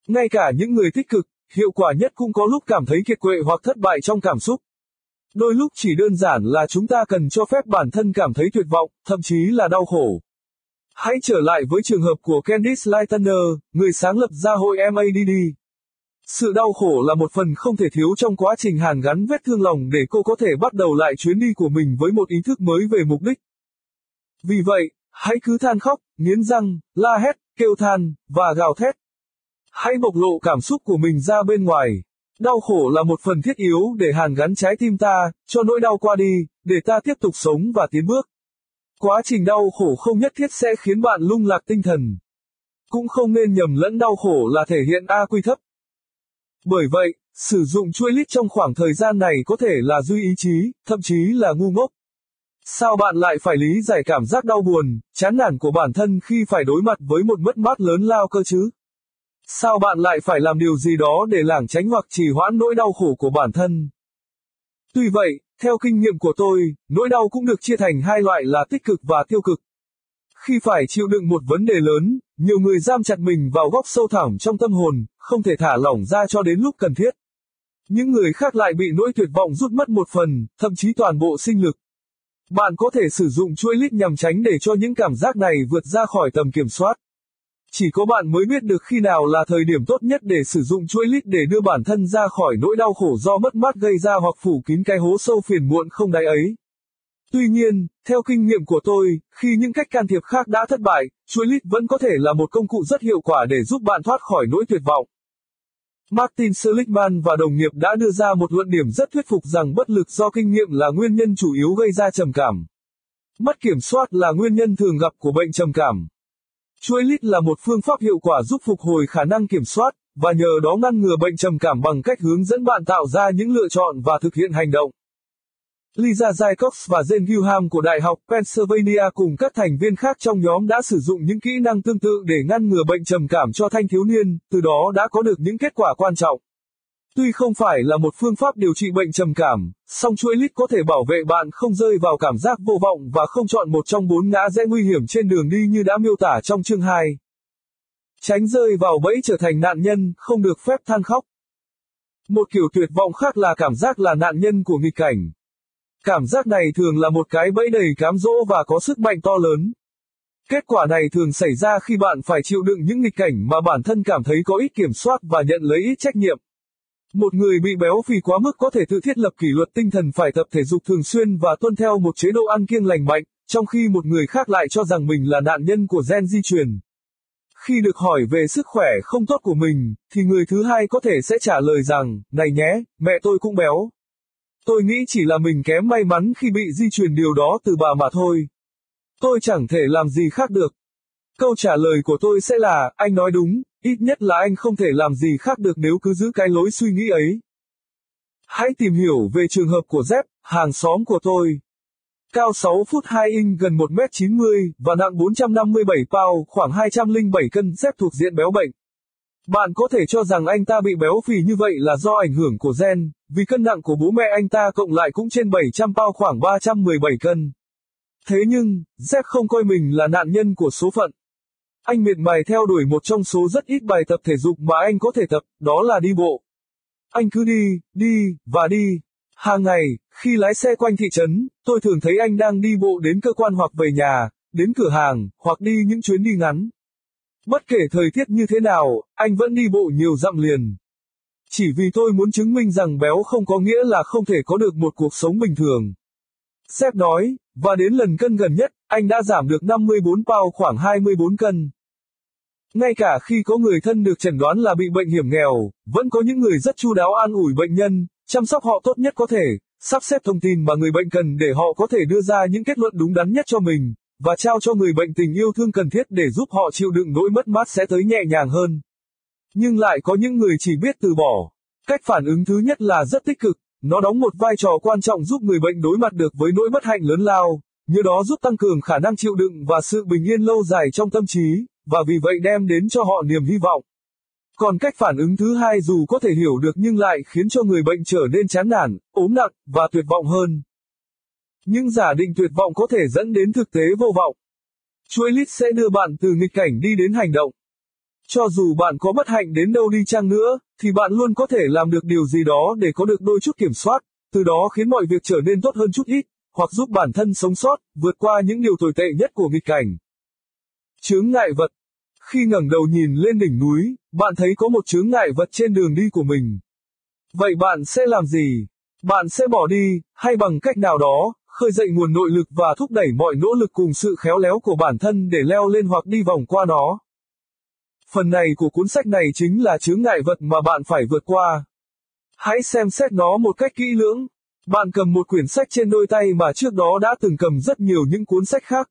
Ngay cả những người tích cực, hiệu quả nhất cũng có lúc cảm thấy kiệt quệ hoặc thất bại trong cảm xúc. Đôi lúc chỉ đơn giản là chúng ta cần cho phép bản thân cảm thấy tuyệt vọng, thậm chí là đau khổ. Hãy trở lại với trường hợp của Candice Lightner, người sáng lập ra hội MADD. Sự đau khổ là một phần không thể thiếu trong quá trình hàn gắn vết thương lòng để cô có thể bắt đầu lại chuyến đi của mình với một ý thức mới về mục đích. Vì vậy, hãy cứ than khóc, nghiến răng, la hét, kêu than, và gào thét. Hãy bộc lộ cảm xúc của mình ra bên ngoài. Đau khổ là một phần thiết yếu để hàn gắn trái tim ta, cho nỗi đau qua đi, để ta tiếp tục sống và tiến bước. Quá trình đau khổ không nhất thiết sẽ khiến bạn lung lạc tinh thần. Cũng không nên nhầm lẫn đau khổ là thể hiện A quy thấp. Bởi vậy, sử dụng chuỗi lít trong khoảng thời gian này có thể là duy ý chí, thậm chí là ngu ngốc. Sao bạn lại phải lý giải cảm giác đau buồn, chán nản của bản thân khi phải đối mặt với một mất mát lớn lao cơ chứ? Sao bạn lại phải làm điều gì đó để lảng tránh hoặc trì hoãn nỗi đau khổ của bản thân? Tuy vậy, theo kinh nghiệm của tôi, nỗi đau cũng được chia thành hai loại là tích cực và tiêu cực. Khi phải chịu đựng một vấn đề lớn, nhiều người giam chặt mình vào góc sâu thẳm trong tâm hồn, không thể thả lỏng ra cho đến lúc cần thiết. Những người khác lại bị nỗi tuyệt vọng rút mất một phần, thậm chí toàn bộ sinh lực. Bạn có thể sử dụng chuỗi lít nhằm tránh để cho những cảm giác này vượt ra khỏi tầm kiểm soát. Chỉ có bạn mới biết được khi nào là thời điểm tốt nhất để sử dụng chuỗi lít để đưa bản thân ra khỏi nỗi đau khổ do mất mát gây ra hoặc phủ kín cái hố sâu phiền muộn không đáy ấy. Tuy nhiên, theo kinh nghiệm của tôi, khi những cách can thiệp khác đã thất bại, chuỗi lít vẫn có thể là một công cụ rất hiệu quả để giúp bạn thoát khỏi nỗi tuyệt vọng. Martin Seligman và đồng nghiệp đã đưa ra một luận điểm rất thuyết phục rằng bất lực do kinh nghiệm là nguyên nhân chủ yếu gây ra trầm cảm. Mất kiểm soát là nguyên nhân thường gặp của bệnh trầm cảm. Chuỗi lít là một phương pháp hiệu quả giúp phục hồi khả năng kiểm soát, và nhờ đó ngăn ngừa bệnh trầm cảm bằng cách hướng dẫn bạn tạo ra những lựa chọn và thực hiện hành động. Lisa Jacobs và Jen Gilham của Đại học Pennsylvania cùng các thành viên khác trong nhóm đã sử dụng những kỹ năng tương tự để ngăn ngừa bệnh trầm cảm cho thanh thiếu niên, từ đó đã có được những kết quả quan trọng. Tuy không phải là một phương pháp điều trị bệnh trầm cảm, song chuỗi lít có thể bảo vệ bạn không rơi vào cảm giác vô vọng và không chọn một trong bốn ngã rẽ nguy hiểm trên đường đi như đã miêu tả trong chương 2. Tránh rơi vào bẫy trở thành nạn nhân, không được phép than khóc. Một kiểu tuyệt vọng khác là cảm giác là nạn nhân của nghịch cảnh. Cảm giác này thường là một cái bẫy đầy cám dỗ và có sức mạnh to lớn. Kết quả này thường xảy ra khi bạn phải chịu đựng những nghịch cảnh mà bản thân cảm thấy có ít kiểm soát và nhận lấy ít trách nhiệm. Một người bị béo phì quá mức có thể tự thiết lập kỷ luật tinh thần phải tập thể dục thường xuyên và tuân theo một chế độ ăn kiêng lành mạnh, trong khi một người khác lại cho rằng mình là nạn nhân của gen di truyền. Khi được hỏi về sức khỏe không tốt của mình, thì người thứ hai có thể sẽ trả lời rằng, này nhé, mẹ tôi cũng béo. Tôi nghĩ chỉ là mình kém may mắn khi bị di truyền điều đó từ bà mà thôi. Tôi chẳng thể làm gì khác được. Câu trả lời của tôi sẽ là, anh nói đúng, ít nhất là anh không thể làm gì khác được nếu cứ giữ cái lối suy nghĩ ấy. Hãy tìm hiểu về trường hợp của Zep, hàng xóm của tôi. cao 6 phút 2 inch gần 1m90 và nặng 457 pound, khoảng 207 cân, Zep thuộc diện béo bệnh. Bạn có thể cho rằng anh ta bị béo phì như vậy là do ảnh hưởng của gen, vì cân nặng của bố mẹ anh ta cộng lại cũng trên 700 pound khoảng 317 cân. Thế nhưng, Zep không coi mình là nạn nhân của số phận. Anh miệt mài theo đuổi một trong số rất ít bài tập thể dục mà anh có thể tập, đó là đi bộ. Anh cứ đi, đi, và đi. Hàng ngày, khi lái xe quanh thị trấn, tôi thường thấy anh đang đi bộ đến cơ quan hoặc về nhà, đến cửa hàng, hoặc đi những chuyến đi ngắn. Bất kể thời tiết như thế nào, anh vẫn đi bộ nhiều dặm liền. Chỉ vì tôi muốn chứng minh rằng béo không có nghĩa là không thể có được một cuộc sống bình thường. Sếp nói, và đến lần cân gần nhất, anh đã giảm được 54 pound khoảng 24 cân. Ngay cả khi có người thân được chẩn đoán là bị bệnh hiểm nghèo, vẫn có những người rất chu đáo an ủi bệnh nhân, chăm sóc họ tốt nhất có thể, sắp xếp thông tin mà người bệnh cần để họ có thể đưa ra những kết luận đúng đắn nhất cho mình, và trao cho người bệnh tình yêu thương cần thiết để giúp họ chịu đựng nỗi mất mát sẽ tới nhẹ nhàng hơn. Nhưng lại có những người chỉ biết từ bỏ. Cách phản ứng thứ nhất là rất tích cực, nó đóng một vai trò quan trọng giúp người bệnh đối mặt được với nỗi bất hạnh lớn lao, như đó giúp tăng cường khả năng chịu đựng và sự bình yên lâu dài trong tâm trí, và vì vậy đem đến cho họ niềm hy vọng. Còn cách phản ứng thứ hai dù có thể hiểu được nhưng lại khiến cho người bệnh trở nên chán nản, ốm nặng, và tuyệt vọng hơn. Nhưng giả định tuyệt vọng có thể dẫn đến thực tế vô vọng. Chuỗi lít sẽ đưa bạn từ nghịch cảnh đi đến hành động. Cho dù bạn có bất hạnh đến đâu đi chăng nữa, thì bạn luôn có thể làm được điều gì đó để có được đôi chút kiểm soát, từ đó khiến mọi việc trở nên tốt hơn chút ít, hoặc giúp bản thân sống sót, vượt qua những điều tồi tệ nhất của nghịch cảnh. Chướng ngại vật Khi ngẩng đầu nhìn lên đỉnh núi, bạn thấy có một chướng ngại vật trên đường đi của mình. Vậy bạn sẽ làm gì? Bạn sẽ bỏ đi, hay bằng cách nào đó, khơi dậy nguồn nội lực và thúc đẩy mọi nỗ lực cùng sự khéo léo của bản thân để leo lên hoặc đi vòng qua nó. Phần này của cuốn sách này chính là chướng ngại vật mà bạn phải vượt qua. Hãy xem xét nó một cách kỹ lưỡng. Bạn cầm một quyển sách trên đôi tay mà trước đó đã từng cầm rất nhiều những cuốn sách khác.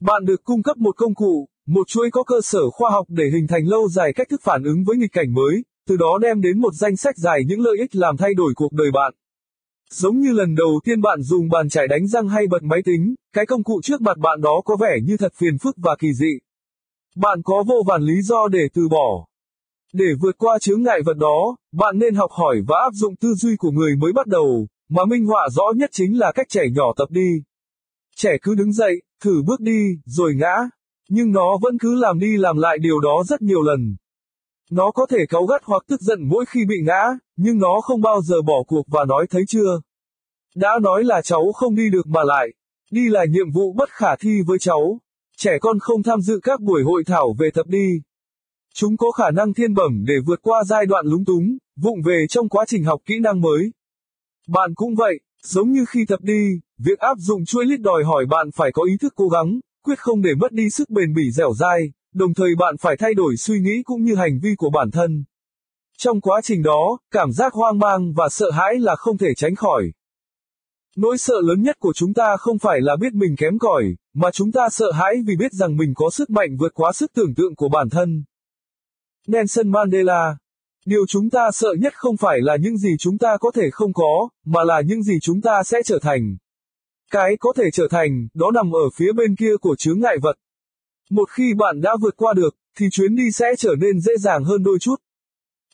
Bạn được cung cấp một công cụ, một chuỗi có cơ sở khoa học để hình thành lâu dài cách thức phản ứng với nghịch cảnh mới, từ đó đem đến một danh sách dài những lợi ích làm thay đổi cuộc đời bạn. Giống như lần đầu tiên bạn dùng bàn chải đánh răng hay bật máy tính, cái công cụ trước mặt bạn đó có vẻ như thật phiền phức và kỳ dị. Bạn có vô vàn lý do để từ bỏ. Để vượt qua chướng ngại vật đó, bạn nên học hỏi và áp dụng tư duy của người mới bắt đầu, mà minh họa rõ nhất chính là cách trẻ nhỏ tập đi. Trẻ cứ đứng dậy, thử bước đi, rồi ngã. Nhưng nó vẫn cứ làm đi làm lại điều đó rất nhiều lần. Nó có thể cáu gắt hoặc tức giận mỗi khi bị ngã, nhưng nó không bao giờ bỏ cuộc và nói thấy chưa. Đã nói là cháu không đi được mà lại. Đi là nhiệm vụ bất khả thi với cháu. Trẻ con không tham dự các buổi hội thảo về tập đi. Chúng có khả năng thiên bẩm để vượt qua giai đoạn lúng túng, vụng về trong quá trình học kỹ năng mới. Bạn cũng vậy, giống như khi tập đi, việc áp dụng chuỗi lít đòi hỏi bạn phải có ý thức cố gắng, quyết không để mất đi sức bền bỉ dẻo dai, đồng thời bạn phải thay đổi suy nghĩ cũng như hành vi của bản thân. Trong quá trình đó, cảm giác hoang mang và sợ hãi là không thể tránh khỏi. Nỗi sợ lớn nhất của chúng ta không phải là biết mình kém cỏi, mà chúng ta sợ hãi vì biết rằng mình có sức mạnh vượt quá sức tưởng tượng của bản thân. Nelson Mandela Điều chúng ta sợ nhất không phải là những gì chúng ta có thể không có, mà là những gì chúng ta sẽ trở thành. Cái có thể trở thành, đó nằm ở phía bên kia của chướng ngại vật. Một khi bạn đã vượt qua được, thì chuyến đi sẽ trở nên dễ dàng hơn đôi chút.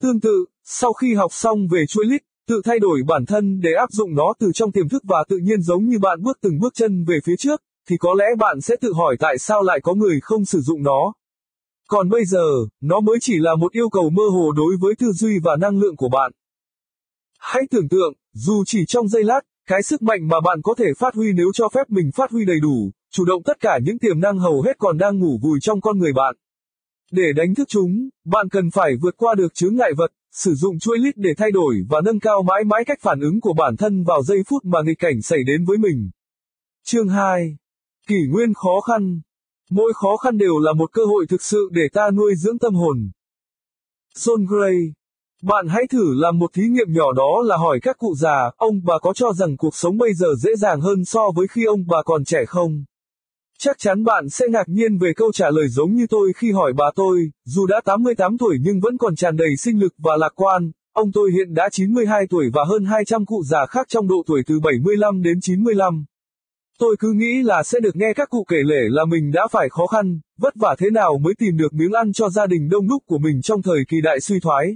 Tương tự, sau khi học xong về chuỗi lít, tự thay đổi bản thân để áp dụng nó từ trong tiềm thức và tự nhiên giống như bạn bước từng bước chân về phía trước, thì có lẽ bạn sẽ tự hỏi tại sao lại có người không sử dụng nó. Còn bây giờ, nó mới chỉ là một yêu cầu mơ hồ đối với tư duy và năng lượng của bạn. Hãy tưởng tượng, dù chỉ trong giây lát, cái sức mạnh mà bạn có thể phát huy nếu cho phép mình phát huy đầy đủ, chủ động tất cả những tiềm năng hầu hết còn đang ngủ vùi trong con người bạn. Để đánh thức chúng, bạn cần phải vượt qua được chướng ngại vật, sử dụng chuỗi lít để thay đổi và nâng cao mãi mãi cách phản ứng của bản thân vào giây phút mà nghịch cảnh xảy đến với mình. Chương 2. Kỷ nguyên khó khăn. Mỗi khó khăn đều là một cơ hội thực sự để ta nuôi dưỡng tâm hồn. John Gray. Bạn hãy thử làm một thí nghiệm nhỏ đó là hỏi các cụ già, ông bà có cho rằng cuộc sống bây giờ dễ dàng hơn so với khi ông bà còn trẻ không? Chắc chắn bạn sẽ ngạc nhiên về câu trả lời giống như tôi khi hỏi bà tôi, dù đã 88 tuổi nhưng vẫn còn tràn đầy sinh lực và lạc quan, ông tôi hiện đã 92 tuổi và hơn 200 cụ già khác trong độ tuổi từ 75 đến 95. Tôi cứ nghĩ là sẽ được nghe các cụ kể lể là mình đã phải khó khăn, vất vả thế nào mới tìm được miếng ăn cho gia đình đông đúc của mình trong thời kỳ đại suy thoái.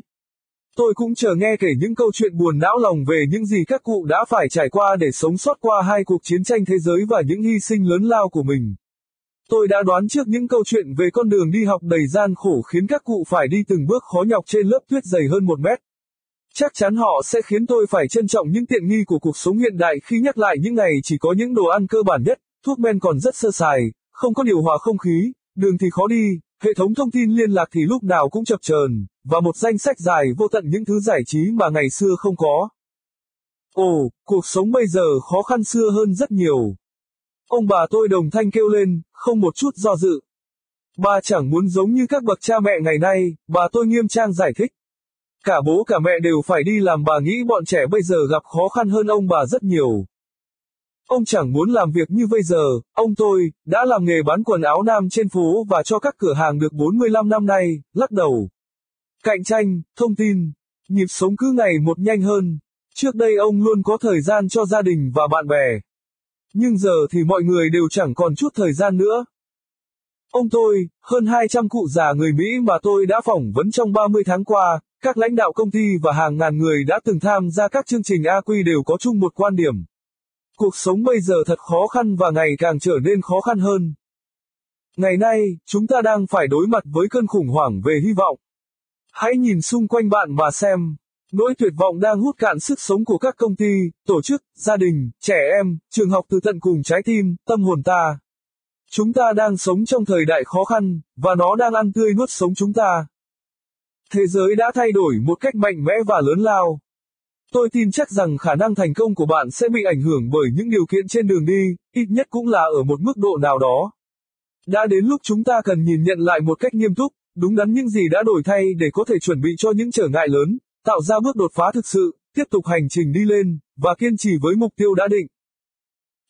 Tôi cũng chờ nghe kể những câu chuyện buồn não lòng về những gì các cụ đã phải trải qua để sống sót qua hai cuộc chiến tranh thế giới và những hy sinh lớn lao của mình. Tôi đã đoán trước những câu chuyện về con đường đi học đầy gian khổ khiến các cụ phải đi từng bước khó nhọc trên lớp tuyết dày hơn một mét. Chắc chắn họ sẽ khiến tôi phải trân trọng những tiện nghi của cuộc sống hiện đại khi nhắc lại những ngày chỉ có những đồ ăn cơ bản nhất, thuốc men còn rất sơ sài, không có điều hòa không khí, đường thì khó đi, hệ thống thông tin liên lạc thì lúc nào cũng chập chờn, và một danh sách dài vô tận những thứ giải trí mà ngày xưa không có. Ồ, cuộc sống bây giờ khó khăn xưa hơn rất nhiều. Ông bà tôi đồng thanh kêu lên, không một chút do dự. Bà chẳng muốn giống như các bậc cha mẹ ngày nay, bà tôi nghiêm trang giải thích. Cả bố cả mẹ đều phải đi làm bà nghĩ bọn trẻ bây giờ gặp khó khăn hơn ông bà rất nhiều. Ông chẳng muốn làm việc như bây giờ, ông tôi, đã làm nghề bán quần áo nam trên phố và cho các cửa hàng được 45 năm nay, lắc đầu. Cạnh tranh, thông tin, nhịp sống cứ ngày một nhanh hơn. Trước đây ông luôn có thời gian cho gia đình và bạn bè. Nhưng giờ thì mọi người đều chẳng còn chút thời gian nữa. Ông tôi, hơn 200 cụ già người Mỹ mà tôi đã phỏng vấn trong 30 tháng qua, các lãnh đạo công ty và hàng ngàn người đã từng tham gia các chương trình AQ đều có chung một quan điểm. Cuộc sống bây giờ thật khó khăn và ngày càng trở nên khó khăn hơn. Ngày nay, chúng ta đang phải đối mặt với cơn khủng hoảng về hy vọng. Hãy nhìn xung quanh bạn và xem, nỗi tuyệt vọng đang hút cạn sức sống của các công ty, tổ chức, gia đình, trẻ em, trường học từ tận cùng trái tim, tâm hồn ta. Chúng ta đang sống trong thời đại khó khăn, và nó đang ăn tươi nuốt sống chúng ta. Thế giới đã thay đổi một cách mạnh mẽ và lớn lao. Tôi tin chắc rằng khả năng thành công của bạn sẽ bị ảnh hưởng bởi những điều kiện trên đường đi, ít nhất cũng là ở một mức độ nào đó. Đã đến lúc chúng ta cần nhìn nhận lại một cách nghiêm túc, đúng đắn những gì đã đổi thay để có thể chuẩn bị cho những trở ngại lớn, tạo ra bước đột phá thực sự, tiếp tục hành trình đi lên, và kiên trì với mục tiêu đã định.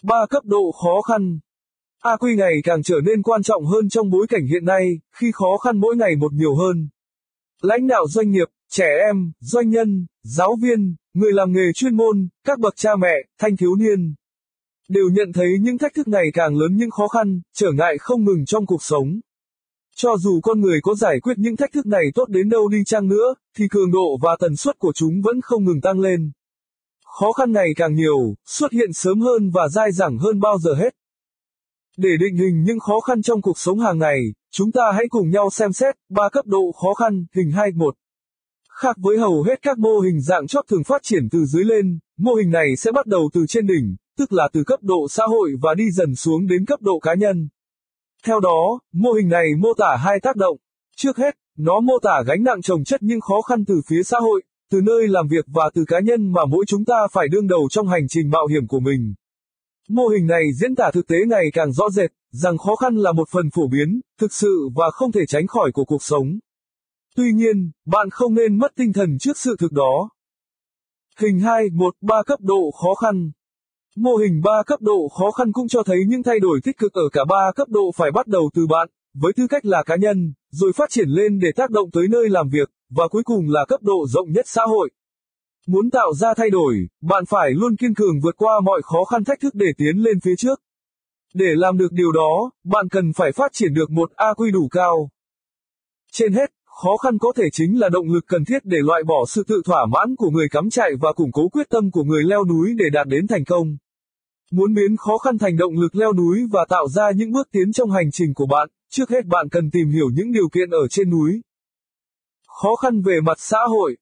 3. Cấp độ khó khăn AQ ngày càng trở nên quan trọng hơn trong bối cảnh hiện nay, khi khó khăn mỗi ngày một nhiều hơn. Lãnh đạo doanh nghiệp, trẻ em, doanh nhân, giáo viên, người làm nghề chuyên môn, các bậc cha mẹ, thanh thiếu niên, đều nhận thấy những thách thức ngày càng lớn những khó khăn, trở ngại không ngừng trong cuộc sống. Cho dù con người có giải quyết những thách thức này tốt đến đâu đi chăng nữa, thì cường độ và tần suất của chúng vẫn không ngừng tăng lên. Khó khăn ngày càng nhiều, xuất hiện sớm hơn và dai dẳng hơn bao giờ hết. Để định hình những khó khăn trong cuộc sống hàng ngày, chúng ta hãy cùng nhau xem xét ba cấp độ khó khăn, hình 21. Khác với hầu hết các mô hình dạng chót thường phát triển từ dưới lên, mô hình này sẽ bắt đầu từ trên đỉnh, tức là từ cấp độ xã hội và đi dần xuống đến cấp độ cá nhân. Theo đó, mô hình này mô tả hai tác động. Trước hết, nó mô tả gánh nặng trồng chất những khó khăn từ phía xã hội, từ nơi làm việc và từ cá nhân mà mỗi chúng ta phải đương đầu trong hành trình mạo hiểm của mình. Mô hình này diễn tả thực tế ngày càng rõ rệt, rằng khó khăn là một phần phổ biến, thực sự và không thể tránh khỏi của cuộc sống. Tuy nhiên, bạn không nên mất tinh thần trước sự thực đó. Hình 2, 1, 3 cấp độ khó khăn. Mô hình 3 cấp độ khó khăn cũng cho thấy những thay đổi tích cực ở cả 3 cấp độ phải bắt đầu từ bạn, với tư cách là cá nhân, rồi phát triển lên để tác động tới nơi làm việc, và cuối cùng là cấp độ rộng nhất xã hội. Muốn tạo ra thay đổi, bạn phải luôn kiên cường vượt qua mọi khó khăn thách thức để tiến lên phía trước. Để làm được điều đó, bạn cần phải phát triển được một AQ đủ cao. Trên hết, khó khăn có thể chính là động lực cần thiết để loại bỏ sự tự thỏa mãn của người cắm trại và củng cố quyết tâm của người leo núi để đạt đến thành công. Muốn biến khó khăn thành động lực leo núi và tạo ra những bước tiến trong hành trình của bạn, trước hết bạn cần tìm hiểu những điều kiện ở trên núi. Khó khăn về mặt xã hội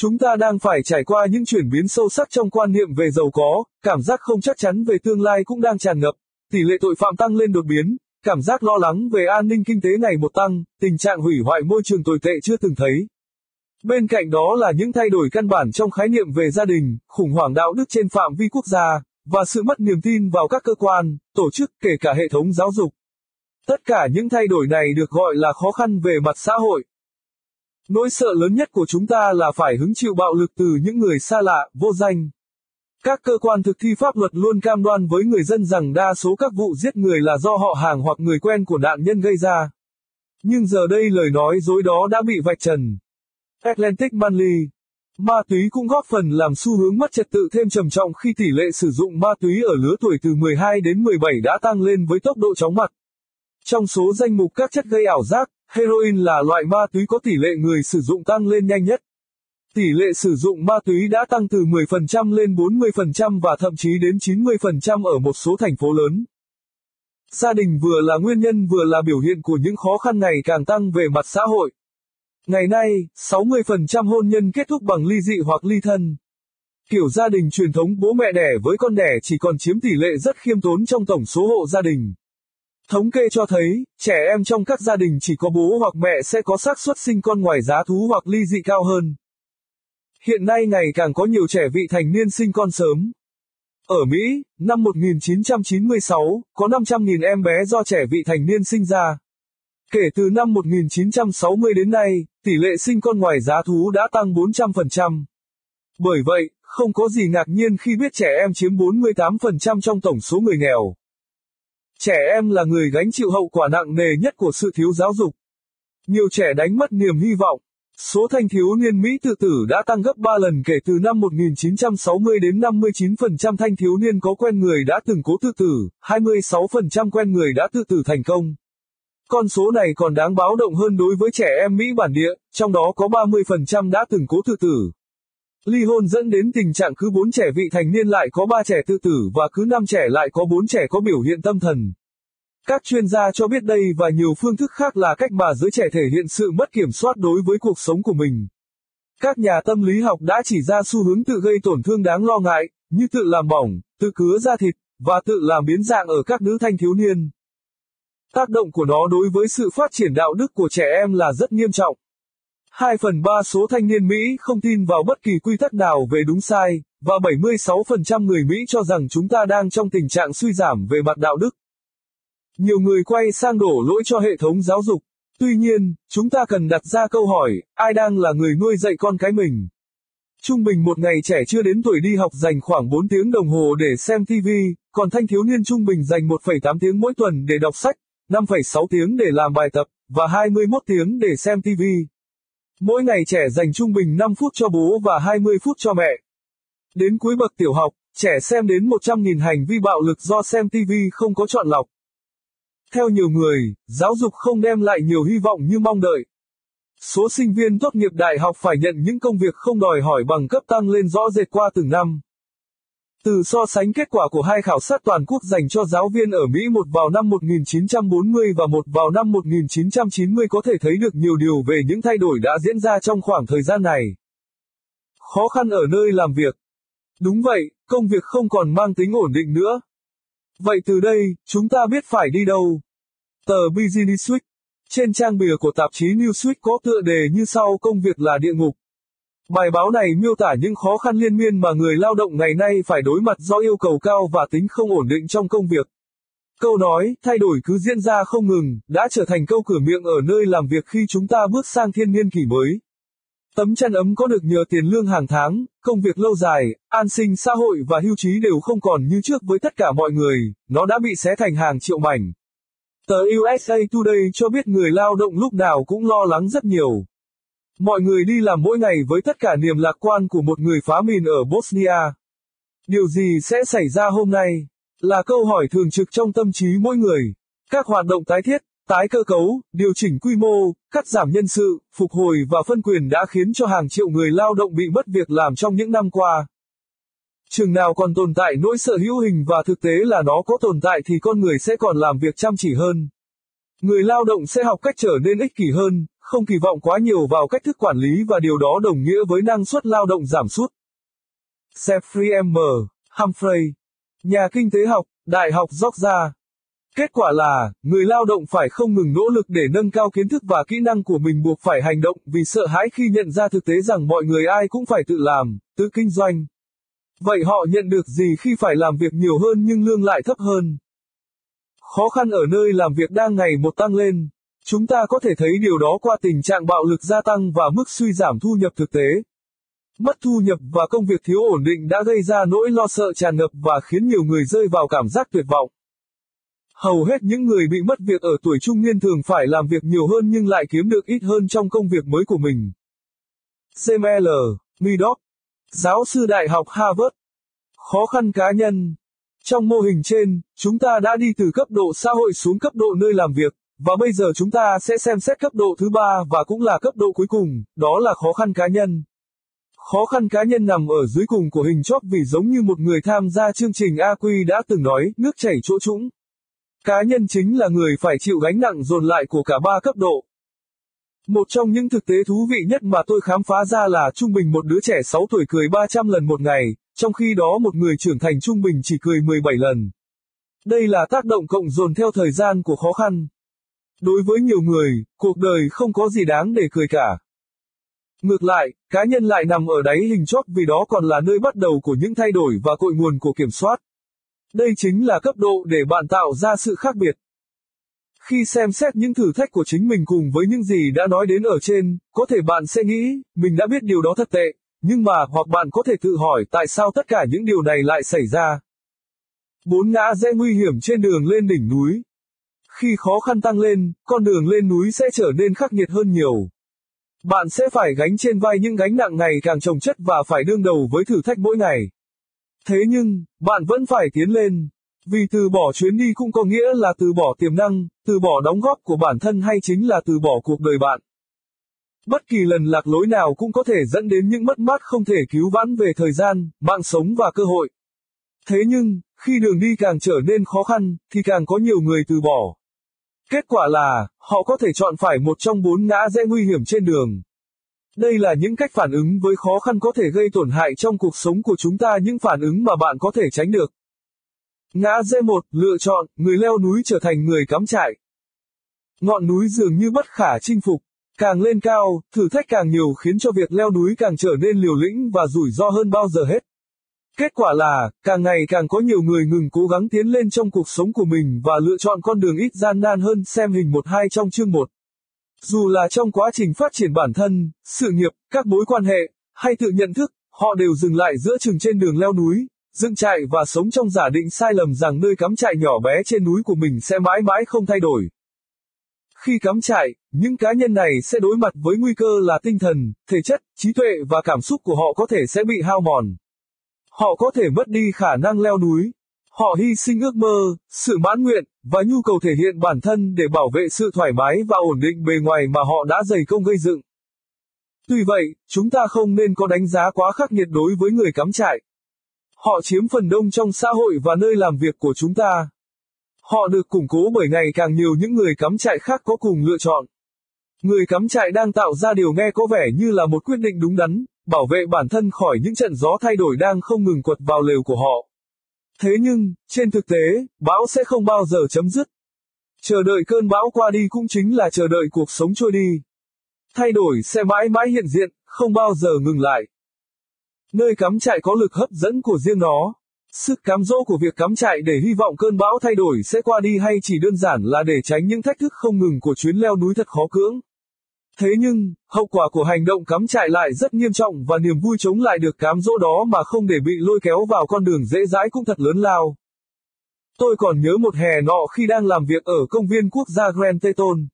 Chúng ta đang phải trải qua những chuyển biến sâu sắc trong quan niệm về giàu có, cảm giác không chắc chắn về tương lai cũng đang tràn ngập, tỷ lệ tội phạm tăng lên đột biến, cảm giác lo lắng về an ninh kinh tế ngày một tăng, tình trạng hủy hoại môi trường tồi tệ chưa từng thấy. Bên cạnh đó là những thay đổi căn bản trong khái niệm về gia đình, khủng hoảng đạo đức trên phạm vi quốc gia, và sự mất niềm tin vào các cơ quan, tổ chức, kể cả hệ thống giáo dục. Tất cả những thay đổi này được gọi là khó khăn về mặt xã hội. Nỗi sợ lớn nhất của chúng ta là phải hứng chịu bạo lực từ những người xa lạ, vô danh. Các cơ quan thực thi pháp luật luôn cam đoan với người dân rằng đa số các vụ giết người là do họ hàng hoặc người quen của nạn nhân gây ra. Nhưng giờ đây lời nói dối đó đã bị vạch trần. Atlantic Manly. Ma túy cũng góp phần làm xu hướng mất trật tự thêm trầm trọng khi tỷ lệ sử dụng ma túy ở lứa tuổi từ 12 đến 17 đã tăng lên với tốc độ chóng mặt. Trong số danh mục các chất gây ảo giác, heroin là loại ma túy có tỷ lệ người sử dụng tăng lên nhanh nhất. Tỷ lệ sử dụng ma túy đã tăng từ 10% lên 40% và thậm chí đến 90% ở một số thành phố lớn. Gia đình vừa là nguyên nhân vừa là biểu hiện của những khó khăn ngày càng tăng về mặt xã hội. Ngày nay, 60% hôn nhân kết thúc bằng ly dị hoặc ly thân. Kiểu gia đình truyền thống bố mẹ đẻ với con đẻ chỉ còn chiếm tỷ lệ rất khiêm tốn trong tổng số hộ gia đình. Thống kê cho thấy, trẻ em trong các gia đình chỉ có bố hoặc mẹ sẽ có xác suất sinh con ngoài giá thú hoặc ly dị cao hơn. Hiện nay ngày càng có nhiều trẻ vị thành niên sinh con sớm. Ở Mỹ, năm 1996, có 500.000 em bé do trẻ vị thành niên sinh ra. Kể từ năm 1960 đến nay, tỷ lệ sinh con ngoài giá thú đã tăng 400%. Bởi vậy, không có gì ngạc nhiên khi biết trẻ em chiếm 48% trong tổng số người nghèo. Trẻ em là người gánh chịu hậu quả nặng nề nhất của sự thiếu giáo dục. Nhiều trẻ đánh mất niềm hy vọng. Số thanh thiếu niên Mỹ tự tử đã tăng gấp 3 lần kể từ năm 1960 đến 59% thanh thiếu niên có quen người đã từng cố tự tử, 26% quen người đã tự tử thành công. Con số này còn đáng báo động hơn đối với trẻ em Mỹ bản địa, trong đó có 30% đã từng cố tự tử. Ly hôn dẫn đến tình trạng cứ 4 trẻ vị thành niên lại có 3 trẻ tự tử và cứ 5 trẻ lại có 4 trẻ có biểu hiện tâm thần. Các chuyên gia cho biết đây và nhiều phương thức khác là cách mà giới trẻ thể hiện sự mất kiểm soát đối với cuộc sống của mình. Các nhà tâm lý học đã chỉ ra xu hướng tự gây tổn thương đáng lo ngại, như tự làm bỏng, tự cứa da thịt, và tự làm biến dạng ở các nữ thanh thiếu niên. Tác động của nó đối với sự phát triển đạo đức của trẻ em là rất nghiêm trọng. 2 phần 3 số thanh niên Mỹ không tin vào bất kỳ quy tắc nào về đúng sai, và 76% người Mỹ cho rằng chúng ta đang trong tình trạng suy giảm về mặt đạo đức. Nhiều người quay sang đổ lỗi cho hệ thống giáo dục. Tuy nhiên, chúng ta cần đặt ra câu hỏi, ai đang là người nuôi dạy con cái mình? Trung bình một ngày trẻ chưa đến tuổi đi học dành khoảng 4 tiếng đồng hồ để xem TV, còn thanh thiếu niên trung bình dành 1,8 tiếng mỗi tuần để đọc sách, 5,6 tiếng để làm bài tập, và 21 tiếng để xem TV. Mỗi ngày trẻ dành trung bình 5 phút cho bố và 20 phút cho mẹ. Đến cuối bậc tiểu học, trẻ xem đến 100.000 hành vi bạo lực do xem TV không có chọn lọc. Theo nhiều người, giáo dục không đem lại nhiều hy vọng như mong đợi. Số sinh viên tốt nghiệp đại học phải nhận những công việc không đòi hỏi bằng cấp tăng lên rõ rệt qua từng năm. Từ so sánh kết quả của hai khảo sát toàn quốc dành cho giáo viên ở Mỹ một vào năm 1940 và một vào năm 1990 có thể thấy được nhiều điều về những thay đổi đã diễn ra trong khoảng thời gian này. Khó khăn ở nơi làm việc. Đúng vậy, công việc không còn mang tính ổn định nữa. Vậy từ đây, chúng ta biết phải đi đâu? Tờ Business Week. Trên trang bìa của tạp chí Newsweek có tựa đề như sau công việc là địa ngục. Bài báo này miêu tả những khó khăn liên miên mà người lao động ngày nay phải đối mặt do yêu cầu cao và tính không ổn định trong công việc. Câu nói, thay đổi cứ diễn ra không ngừng, đã trở thành câu cửa miệng ở nơi làm việc khi chúng ta bước sang thiên niên kỷ mới. Tấm chăn ấm có được nhờ tiền lương hàng tháng, công việc lâu dài, an sinh xã hội và hưu trí đều không còn như trước với tất cả mọi người, nó đã bị xé thành hàng triệu mảnh. Tờ USA Today cho biết người lao động lúc nào cũng lo lắng rất nhiều. Mọi người đi làm mỗi ngày với tất cả niềm lạc quan của một người phá mìn ở Bosnia. Điều gì sẽ xảy ra hôm nay? Là câu hỏi thường trực trong tâm trí mỗi người. Các hoạt động tái thiết, tái cơ cấu, điều chỉnh quy mô, cắt giảm nhân sự, phục hồi và phân quyền đã khiến cho hàng triệu người lao động bị mất việc làm trong những năm qua. Chừng nào còn tồn tại nỗi sợ hữu hình và thực tế là nó có tồn tại thì con người sẽ còn làm việc chăm chỉ hơn. Người lao động sẽ học cách trở nên ích kỷ hơn, không kỳ vọng quá nhiều vào cách thức quản lý và điều đó đồng nghĩa với năng suất lao động giảm sút. Jeffrey M. Humphrey, nhà kinh tế học, Đại học Georgia. Kết quả là, người lao động phải không ngừng nỗ lực để nâng cao kiến thức và kỹ năng của mình buộc phải hành động vì sợ hãi khi nhận ra thực tế rằng mọi người ai cũng phải tự làm, tự kinh doanh. Vậy họ nhận được gì khi phải làm việc nhiều hơn nhưng lương lại thấp hơn? Khó khăn ở nơi làm việc đang ngày một tăng lên. Chúng ta có thể thấy điều đó qua tình trạng bạo lực gia tăng và mức suy giảm thu nhập thực tế. Mất thu nhập và công việc thiếu ổn định đã gây ra nỗi lo sợ tràn ngập và khiến nhiều người rơi vào cảm giác tuyệt vọng. Hầu hết những người bị mất việc ở tuổi trung niên thường phải làm việc nhiều hơn nhưng lại kiếm được ít hơn trong công việc mới của mình. CML, Midoc, giáo sư đại học Harvard. Khó khăn cá nhân. Trong mô hình trên, chúng ta đã đi từ cấp độ xã hội xuống cấp độ nơi làm việc, và bây giờ chúng ta sẽ xem xét cấp độ thứ ba và cũng là cấp độ cuối cùng, đó là khó khăn cá nhân. Khó khăn cá nhân nằm ở dưới cùng của hình chóp vì giống như một người tham gia chương trình AQ đã từng nói, nước chảy chỗ trũng. Cá nhân chính là người phải chịu gánh nặng dồn lại của cả ba cấp độ. Một trong những thực tế thú vị nhất mà tôi khám phá ra là trung bình một đứa trẻ 6 tuổi cười 300 lần một ngày, trong khi đó một người trưởng thành trung bình chỉ cười 17 lần. Đây là tác động cộng dồn theo thời gian của khó khăn. Đối với nhiều người, cuộc đời không có gì đáng để cười cả. Ngược lại, cá nhân lại nằm ở đáy hình chót vì đó còn là nơi bắt đầu của những thay đổi và cội nguồn của kiểm soát. Đây chính là cấp độ để bạn tạo ra sự khác biệt. Khi xem xét những thử thách của chính mình cùng với những gì đã nói đến ở trên, có thể bạn sẽ nghĩ, mình đã biết điều đó thật tệ, nhưng mà hoặc bạn có thể tự hỏi tại sao tất cả những điều này lại xảy ra. Bốn ngã rẽ nguy hiểm trên đường lên đỉnh núi. Khi khó khăn tăng lên, con đường lên núi sẽ trở nên khắc nghiệt hơn nhiều. Bạn sẽ phải gánh trên vai những gánh nặng ngày càng trồng chất và phải đương đầu với thử thách mỗi ngày. Thế nhưng, bạn vẫn phải tiến lên. Vì từ bỏ chuyến đi cũng có nghĩa là từ bỏ tiềm năng, từ bỏ đóng góp của bản thân hay chính là từ bỏ cuộc đời bạn. Bất kỳ lần lạc lối nào cũng có thể dẫn đến những mất mát không thể cứu vãn về thời gian, mạng sống và cơ hội. Thế nhưng, khi đường đi càng trở nên khó khăn, thì càng có nhiều người từ bỏ. Kết quả là, họ có thể chọn phải một trong bốn ngã rẽ nguy hiểm trên đường. Đây là những cách phản ứng với khó khăn có thể gây tổn hại trong cuộc sống của chúng ta những phản ứng mà bạn có thể tránh được. Ngã rẽ một, lựa chọn, người leo núi trở thành người cắm trại. Ngọn núi dường như bất khả chinh phục, càng lên cao, thử thách càng nhiều khiến cho việc leo núi càng trở nên liều lĩnh và rủi ro hơn bao giờ hết. Kết quả là, càng ngày càng có nhiều người ngừng cố gắng tiến lên trong cuộc sống của mình và lựa chọn con đường ít gian nan hơn xem hình 1-2 trong chương 1. Dù là trong quá trình phát triển bản thân, sự nghiệp, các mối quan hệ, hay tự nhận thức, họ đều dừng lại giữa chừng trên đường leo núi, dựng trại và sống trong giả định sai lầm rằng nơi cắm trại nhỏ bé trên núi của mình sẽ mãi mãi không thay đổi. Khi cắm trại, những cá nhân này sẽ đối mặt với nguy cơ là tinh thần, thể chất, trí tuệ và cảm xúc của họ có thể sẽ bị hao mòn. Họ có thể mất đi khả năng leo núi. Họ hy sinh ước mơ, sự mãn nguyện, và nhu cầu thể hiện bản thân để bảo vệ sự thoải mái và ổn định bề ngoài mà họ đã dày công gây dựng. Tuy vậy, chúng ta không nên có đánh giá quá khắc nghiệt đối với người cắm trại. Họ chiếm phần đông trong xã hội và nơi làm việc của chúng ta. Họ được củng cố bởi ngày càng nhiều những người cắm trại khác có cùng lựa chọn. Người cắm trại đang tạo ra điều nghe có vẻ như là một quyết định đúng đắn, bảo vệ bản thân khỏi những trận gió thay đổi đang không ngừng quật vào lều của họ. Thế nhưng, trên thực tế, bão sẽ không bao giờ chấm dứt. Chờ đợi cơn bão qua đi cũng chính là chờ đợi cuộc sống trôi đi. Thay đổi sẽ mãi mãi hiện diện, không bao giờ ngừng lại. Nơi cắm trại có lực hấp dẫn của riêng nó. Sức cám dỗ của việc cắm trại để hy vọng cơn bão thay đổi sẽ qua đi hay chỉ đơn giản là để tránh những thách thức không ngừng của chuyến leo núi thật khó cưỡng. Thế nhưng, hậu quả của hành động cắm trại lại rất nghiêm trọng và niềm vui chống lại được cám dỗ đó mà không để bị lôi kéo vào con đường dễ dãi cũng thật lớn lao. Tôi còn nhớ một hè nọ khi đang làm việc ở công viên quốc gia Grand Teton.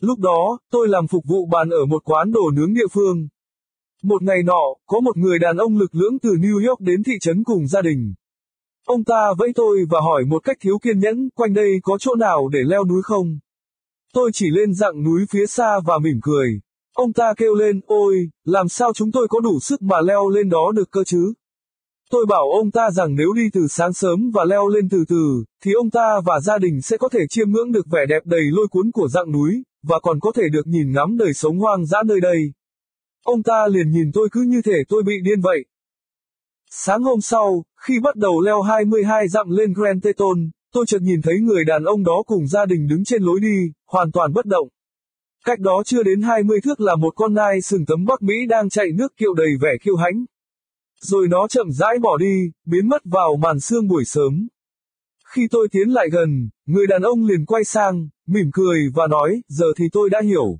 Lúc đó, tôi làm phục vụ bàn ở một quán đồ nướng địa phương. Một ngày nọ, có một người đàn ông lực lưỡng từ New York đến thị trấn cùng gia đình. Ông ta vẫy tôi và hỏi một cách thiếu kiên nhẫn, quanh đây có chỗ nào để leo núi không? Tôi chỉ lên dặng núi phía xa và mỉm cười. Ông ta kêu lên, ôi, làm sao chúng tôi có đủ sức mà leo lên đó được cơ chứ? Tôi bảo ông ta rằng nếu đi từ sáng sớm và leo lên từ từ, thì ông ta và gia đình sẽ có thể chiêm ngưỡng được vẻ đẹp đầy lôi cuốn của dặng núi, và còn có thể được nhìn ngắm đời sống hoang dã nơi đây. Ông ta liền nhìn tôi cứ như thể tôi bị điên vậy. Sáng hôm sau, khi bắt đầu leo 22 dặm lên Grand Teton, tôi chợt nhìn thấy người đàn ông đó cùng gia đình đứng trên lối đi, hoàn toàn bất động. Cách đó chưa đến 20 thước là một con nai sừng tấm Bắc Mỹ đang chạy nước kiệu đầy vẻ kiêu hãnh. Rồi nó chậm rãi bỏ đi, biến mất vào màn sương buổi sớm. Khi tôi tiến lại gần, người đàn ông liền quay sang, mỉm cười và nói, giờ thì tôi đã hiểu.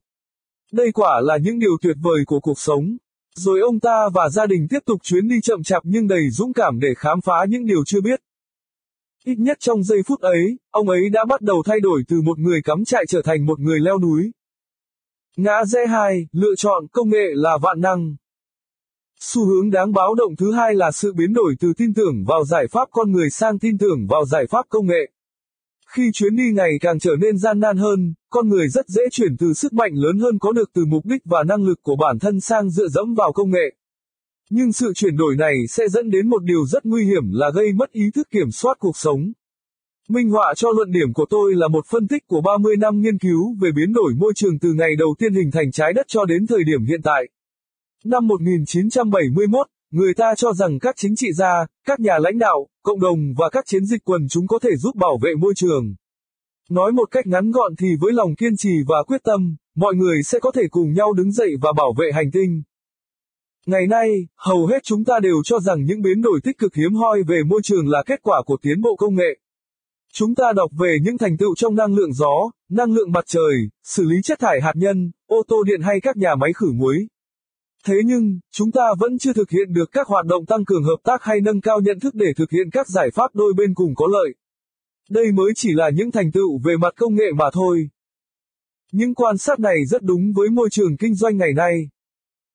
Đây quả là những điều tuyệt vời của cuộc sống. Rồi ông ta và gia đình tiếp tục chuyến đi chậm chạp nhưng đầy dũng cảm để khám phá những điều chưa biết. Ít nhất trong giây phút ấy, ông ấy đã bắt đầu thay đổi từ một người cắm trại trở thành một người leo núi. Ngã rẽ 2, lựa chọn công nghệ là vạn năng. Xu hướng đáng báo động thứ hai là sự biến đổi từ tin tưởng vào giải pháp con người sang tin tưởng vào giải pháp công nghệ. Khi chuyến đi ngày càng trở nên gian nan hơn, con người rất dễ chuyển từ sức mạnh lớn hơn có được từ mục đích và năng lực của bản thân sang dựa dẫm vào công nghệ. Nhưng sự chuyển đổi này sẽ dẫn đến một điều rất nguy hiểm là gây mất ý thức kiểm soát cuộc sống. Minh họa cho luận điểm của tôi là một phân tích của 30 năm nghiên cứu về biến đổi môi trường từ ngày đầu tiên hình thành trái đất cho đến thời điểm hiện tại. Năm 1971, người ta cho rằng các chính trị gia, các nhà lãnh đạo, cộng đồng và các chiến dịch quần chúng có thể giúp bảo vệ môi trường. Nói một cách ngắn gọn thì với lòng kiên trì và quyết tâm, mọi người sẽ có thể cùng nhau đứng dậy và bảo vệ hành tinh. Ngày nay, hầu hết chúng ta đều cho rằng những biến đổi tích cực hiếm hoi về môi trường là kết quả của tiến bộ công nghệ. Chúng ta đọc về những thành tựu trong năng lượng gió, năng lượng mặt trời, xử lý chất thải hạt nhân, ô tô điện hay các nhà máy khử muối. Thế nhưng, chúng ta vẫn chưa thực hiện được các hoạt động tăng cường hợp tác hay nâng cao nhận thức để thực hiện các giải pháp đôi bên cùng có lợi. Đây mới chỉ là những thành tựu về mặt công nghệ mà thôi. Những quan sát này rất đúng với môi trường kinh doanh ngày nay.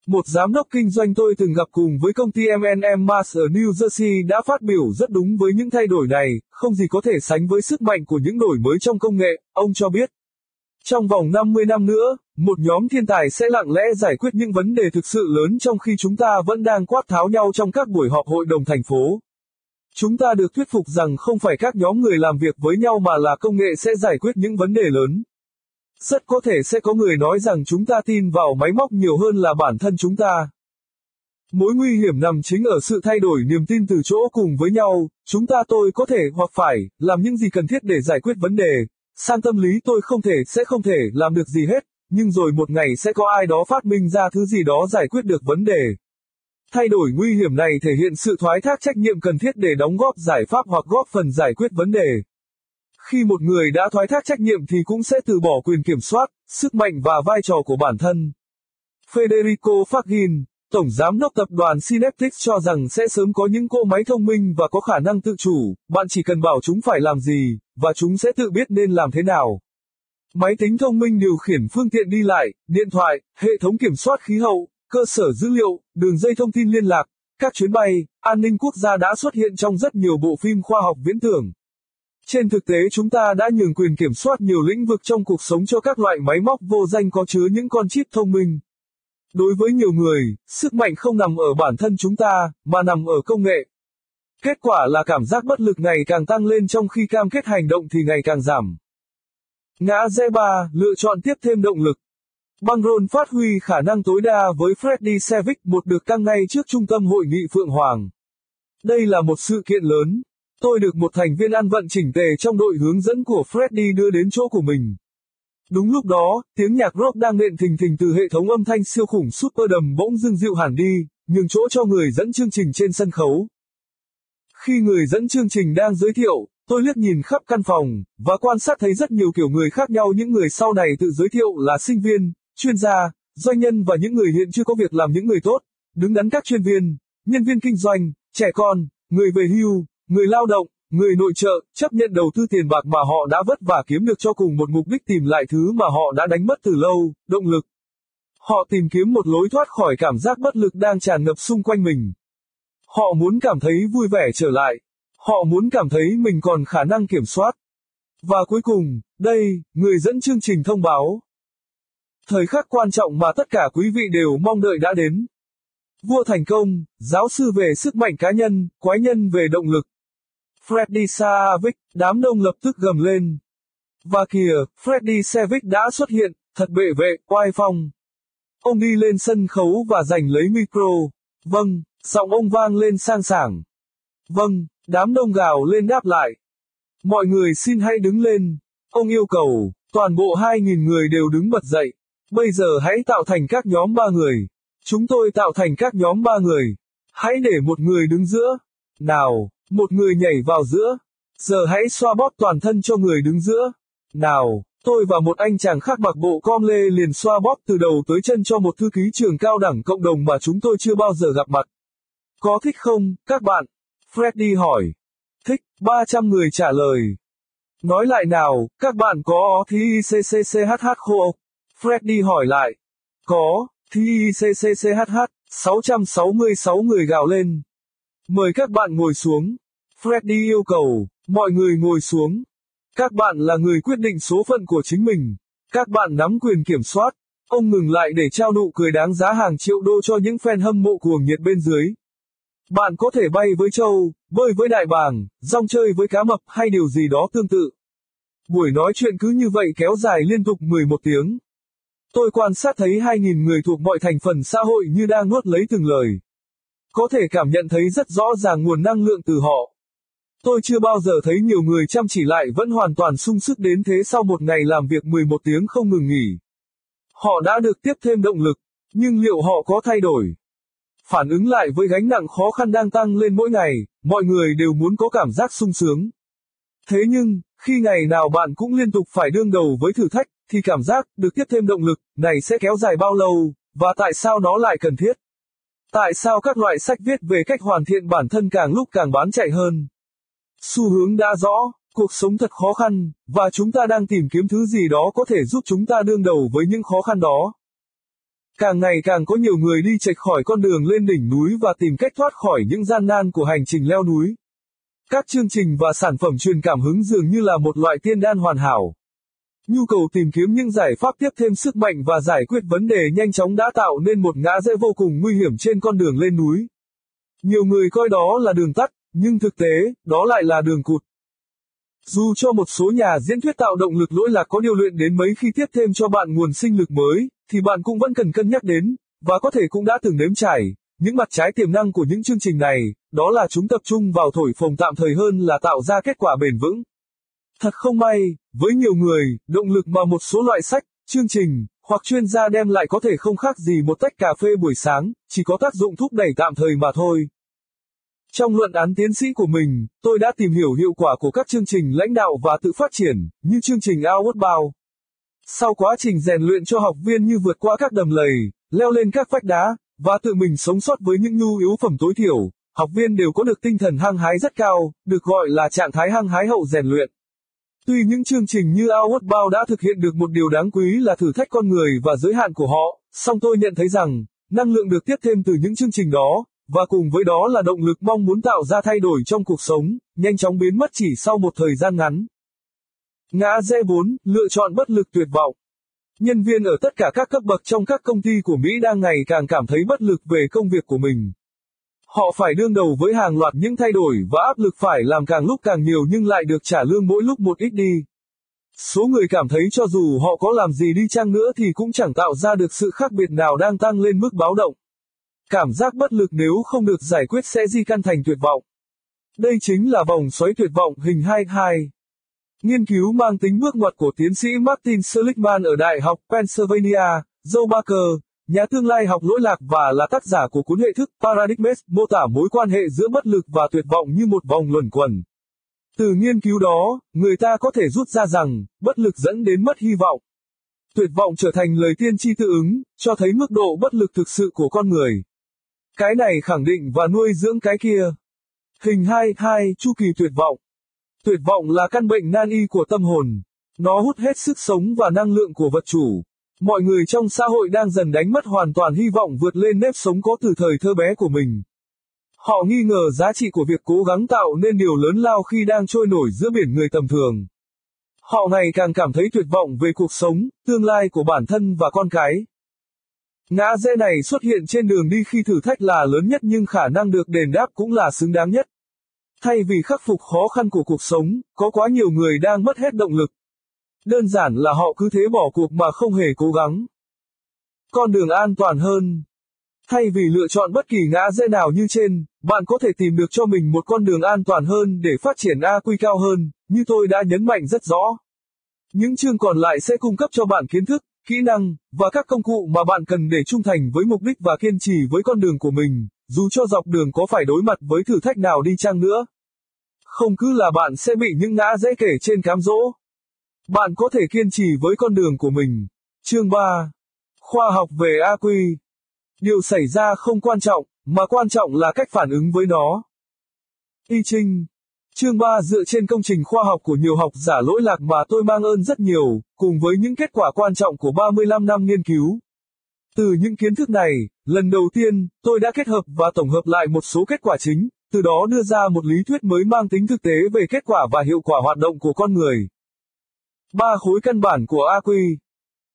Một giám đốc kinh doanh tôi từng gặp cùng với công ty M&M Mars ở New Jersey đã phát biểu rất đúng với những thay đổi này, không gì có thể sánh với sức mạnh của những đổi mới trong công nghệ, ông cho biết. Trong vòng 50 năm nữa, một nhóm thiên tài sẽ lặng lẽ giải quyết những vấn đề thực sự lớn trong khi chúng ta vẫn đang quát tháo nhau trong các buổi họp hội đồng thành phố. Chúng ta được thuyết phục rằng không phải các nhóm người làm việc với nhau mà là công nghệ sẽ giải quyết những vấn đề lớn. Rất có thể sẽ có người nói rằng chúng ta tin vào máy móc nhiều hơn là bản thân chúng ta. Mối nguy hiểm nằm chính ở sự thay đổi niềm tin từ chỗ cùng với nhau, chúng ta tôi có thể hoặc phải làm những gì cần thiết để giải quyết vấn đề, sang tâm lý tôi không thể sẽ không thể làm được gì hết, nhưng rồi một ngày sẽ có ai đó phát minh ra thứ gì đó giải quyết được vấn đề. Thay đổi nguy hiểm này thể hiện sự thoái thác trách nhiệm cần thiết để đóng góp giải pháp hoặc góp phần giải quyết vấn đề. Khi một người đã thoái thác trách nhiệm thì cũng sẽ từ bỏ quyền kiểm soát, sức mạnh và vai trò của bản thân. Federico Fagin, Tổng Giám đốc Tập đoàn Synaptics cho rằng sẽ sớm có những cỗ máy thông minh và có khả năng tự chủ, bạn chỉ cần bảo chúng phải làm gì, và chúng sẽ tự biết nên làm thế nào. Máy tính thông minh điều khiển phương tiện đi lại, điện thoại, hệ thống kiểm soát khí hậu, cơ sở dữ liệu, đường dây thông tin liên lạc, các chuyến bay, an ninh quốc gia đã xuất hiện trong rất nhiều bộ phim khoa học viễn tưởng. Trên thực tế chúng ta đã nhường quyền kiểm soát nhiều lĩnh vực trong cuộc sống cho các loại máy móc vô danh có chứa những con chip thông minh. Đối với nhiều người, sức mạnh không nằm ở bản thân chúng ta, mà nằm ở công nghệ. Kết quả là cảm giác bất lực ngày càng tăng lên trong khi cam kết hành động thì ngày càng giảm. Ngã rẽ 3, lựa chọn tiếp thêm động lực. Băng rôn phát huy khả năng tối đa với Freddy Sevic một được căng ngay trước trung tâm hội nghị Phượng Hoàng. Đây là một sự kiện lớn. Tôi được một thành viên ăn vận chỉnh tề trong đội hướng dẫn của Freddy đưa đến chỗ của mình. Đúng lúc đó, tiếng nhạc rock đang nện thình thình từ hệ thống âm thanh siêu khủng Super Đầm bỗng dưng dịu hẳn đi, nhường chỗ cho người dẫn chương trình trên sân khấu. Khi người dẫn chương trình đang giới thiệu, tôi liếc nhìn khắp căn phòng, và quan sát thấy rất nhiều kiểu người khác nhau những người sau này tự giới thiệu là sinh viên, chuyên gia, doanh nhân và những người hiện chưa có việc làm những người tốt, đứng đắn các chuyên viên, nhân viên kinh doanh, trẻ con, người về hưu, người lao động, Người nội trợ, chấp nhận đầu tư tiền bạc mà họ đã vất vả kiếm được cho cùng một mục đích tìm lại thứ mà họ đã đánh mất từ lâu, động lực. Họ tìm kiếm một lối thoát khỏi cảm giác bất lực đang tràn ngập xung quanh mình. Họ muốn cảm thấy vui vẻ trở lại. Họ muốn cảm thấy mình còn khả năng kiểm soát. Và cuối cùng, đây, người dẫn chương trình thông báo. Thời khắc quan trọng mà tất cả quý vị đều mong đợi đã đến. Vua thành công, giáo sư về sức mạnh cá nhân, quái nhân về động lực. Freddy Savic, đám đông lập tức gầm lên. Và kìa, Freddy Savic đã xuất hiện, thật bệ vệ, oai phong. Ông đi lên sân khấu và giành lấy micro. Vâng, giọng ông vang lên sang sảng. Vâng, đám đông gào lên đáp lại. Mọi người xin hãy đứng lên. Ông yêu cầu, toàn bộ 2.000 người đều đứng bật dậy. Bây giờ hãy tạo thành các nhóm ba người. Chúng tôi tạo thành các nhóm ba người. Hãy để một người đứng giữa. Nào, một người nhảy vào giữa. Giờ hãy xoa bóp toàn thân cho người đứng giữa. Nào, tôi và một anh chàng khác mặc bộ com lê liền xoa bóp từ đầu tới chân cho một thư ký trường cao đẳng cộng đồng mà chúng tôi chưa bao giờ gặp mặt. Có thích không, các bạn? Freddy hỏi. Thích, 300 người trả lời. Nói lại nào, các bạn có thí ICCCHH không? Freddy hỏi lại. Có, thí ICCCHH, 666 người gào lên. Mời các bạn ngồi xuống. Freddy yêu cầu, mọi người ngồi xuống. Các bạn là người quyết định số phận của chính mình. Các bạn nắm quyền kiểm soát. Ông ngừng lại để trao nụ cười đáng giá hàng triệu đô cho những fan hâm mộ cuồng nhiệt bên dưới. Bạn có thể bay với trâu, bơi với đại bàng, rong chơi với cá mập hay điều gì đó tương tự. Buổi nói chuyện cứ như vậy kéo dài liên tục 11 tiếng. Tôi quan sát thấy 2.000 người thuộc mọi thành phần xã hội như đang nuốt lấy từng lời. Có thể cảm nhận thấy rất rõ ràng nguồn năng lượng từ họ. Tôi chưa bao giờ thấy nhiều người chăm chỉ lại vẫn hoàn toàn sung sức đến thế sau một ngày làm việc 11 tiếng không ngừng nghỉ. Họ đã được tiếp thêm động lực, nhưng liệu họ có thay đổi? Phản ứng lại với gánh nặng khó khăn đang tăng lên mỗi ngày, mọi người đều muốn có cảm giác sung sướng. Thế nhưng, khi ngày nào bạn cũng liên tục phải đương đầu với thử thách, thì cảm giác được tiếp thêm động lực này sẽ kéo dài bao lâu, và tại sao nó lại cần thiết? Tại sao các loại sách viết về cách hoàn thiện bản thân càng lúc càng bán chạy hơn? Xu hướng đã rõ, cuộc sống thật khó khăn, và chúng ta đang tìm kiếm thứ gì đó có thể giúp chúng ta đương đầu với những khó khăn đó. Càng ngày càng có nhiều người đi chệch khỏi con đường lên đỉnh núi và tìm cách thoát khỏi những gian nan của hành trình leo núi. Các chương trình và sản phẩm truyền cảm hứng dường như là một loại tiên đan hoàn hảo. Nhu cầu tìm kiếm những giải pháp tiếp thêm sức mạnh và giải quyết vấn đề nhanh chóng đã tạo nên một ngã rẽ vô cùng nguy hiểm trên con đường lên núi. Nhiều người coi đó là đường tắt, nhưng thực tế, đó lại là đường cụt. Dù cho một số nhà diễn thuyết tạo động lực lỗi lạc có điều luyện đến mấy khi tiếp thêm cho bạn nguồn sinh lực mới, thì bạn cũng vẫn cần cân nhắc đến, và có thể cũng đã từng nếm trải, những mặt trái tiềm năng của những chương trình này, đó là chúng tập trung vào thổi phồng tạm thời hơn là tạo ra kết quả bền vững. Thật không may, với nhiều người, động lực mà một số loại sách, chương trình, hoặc chuyên gia đem lại có thể không khác gì một tách cà phê buổi sáng, chỉ có tác dụng thúc đẩy tạm thời mà thôi. Trong luận án tiến sĩ của mình, tôi đã tìm hiểu hiệu quả của các chương trình lãnh đạo và tự phát triển, như chương trình Outbound. Sau quá trình rèn luyện cho học viên như vượt qua các đầm lầy, leo lên các vách đá, và tự mình sống sót với những nhu yếu phẩm tối thiểu, học viên đều có được tinh thần hăng hái rất cao, được gọi là trạng thái hăng hái hậu rèn luyện. Tuy những chương trình như Outbound đã thực hiện được một điều đáng quý là thử thách con người và giới hạn của họ, song tôi nhận thấy rằng, năng lượng được tiếp thêm từ những chương trình đó, và cùng với đó là động lực mong muốn tạo ra thay đổi trong cuộc sống, nhanh chóng biến mất chỉ sau một thời gian ngắn. Ngã rẽ 4, lựa chọn bất lực tuyệt vọng. Nhân viên ở tất cả các cấp bậc trong các công ty của Mỹ đang ngày càng cảm thấy bất lực về công việc của mình. Họ phải đương đầu với hàng loạt những thay đổi và áp lực phải làm càng lúc càng nhiều nhưng lại được trả lương mỗi lúc một ít đi. Số người cảm thấy cho dù họ có làm gì đi chăng nữa thì cũng chẳng tạo ra được sự khác biệt nào đang tăng lên mức báo động. Cảm giác bất lực nếu không được giải quyết sẽ di căn thành tuyệt vọng. Đây chính là vòng xoáy tuyệt vọng hình 22. Nghiên cứu mang tính bước ngoặt của tiến sĩ Martin Seligman ở Đại học Pennsylvania, Joe Barker, nhà tương lai học lỗi lạc và là tác giả của cuốn hệ thức Paradigmes mô tả mối quan hệ giữa bất lực và tuyệt vọng như một vòng luẩn quẩn. Từ nghiên cứu đó, người ta có thể rút ra rằng, bất lực dẫn đến mất hy vọng. Tuyệt vọng trở thành lời tiên tri tự ứng, cho thấy mức độ bất lực thực sự của con người. Cái này khẳng định và nuôi dưỡng cái kia. Hình 22, chu kỳ tuyệt vọng. Tuyệt vọng là căn bệnh nan y của tâm hồn. Nó hút hết sức sống và năng lượng của vật chủ. Mọi người trong xã hội đang dần đánh mất hoàn toàn hy vọng vượt lên nếp sống có từ thời thơ bé của mình. Họ nghi ngờ giá trị của việc cố gắng tạo nên điều lớn lao khi đang trôi nổi giữa biển người tầm thường. Họ ngày càng cảm thấy tuyệt vọng về cuộc sống, tương lai của bản thân và con cái. Ngã rẽ này xuất hiện trên đường đi khi thử thách là lớn nhất nhưng khả năng được đền đáp cũng là xứng đáng nhất. Thay vì khắc phục khó khăn của cuộc sống, có quá nhiều người đang mất hết động lực. Đơn giản là họ cứ thế bỏ cuộc mà không hề cố gắng. Con đường an toàn hơn. Thay vì lựa chọn bất kỳ ngã rẽ nào như trên, bạn có thể tìm được cho mình một con đường an toàn hơn để phát triển AQ cao hơn, như tôi đã nhấn mạnh rất rõ. Những chương còn lại sẽ cung cấp cho bạn kiến thức, kỹ năng, và các công cụ mà bạn cần để trung thành với mục đích và kiên trì với con đường của mình, dù cho dọc đường có phải đối mặt với thử thách nào đi chăng nữa. Không cứ là bạn sẽ bị những ngã dễ kể trên cám dỗ. Bạn có thể kiên trì với con đường của mình. Chương 3. Khoa học về AQ. Điều xảy ra không quan trọng, mà quan trọng là cách phản ứng với nó. Y Trinh Chương 3 dựa trên công trình khoa học của nhiều học giả lỗi lạc mà tôi mang ơn rất nhiều, cùng với những kết quả quan trọng của 35 năm nghiên cứu. Từ những kiến thức này, lần đầu tiên, tôi đã kết hợp và tổng hợp lại một số kết quả chính, từ đó đưa ra một lý thuyết mới mang tính thực tế về kết quả và hiệu quả hoạt động của con người. Ba khối căn bản của AQ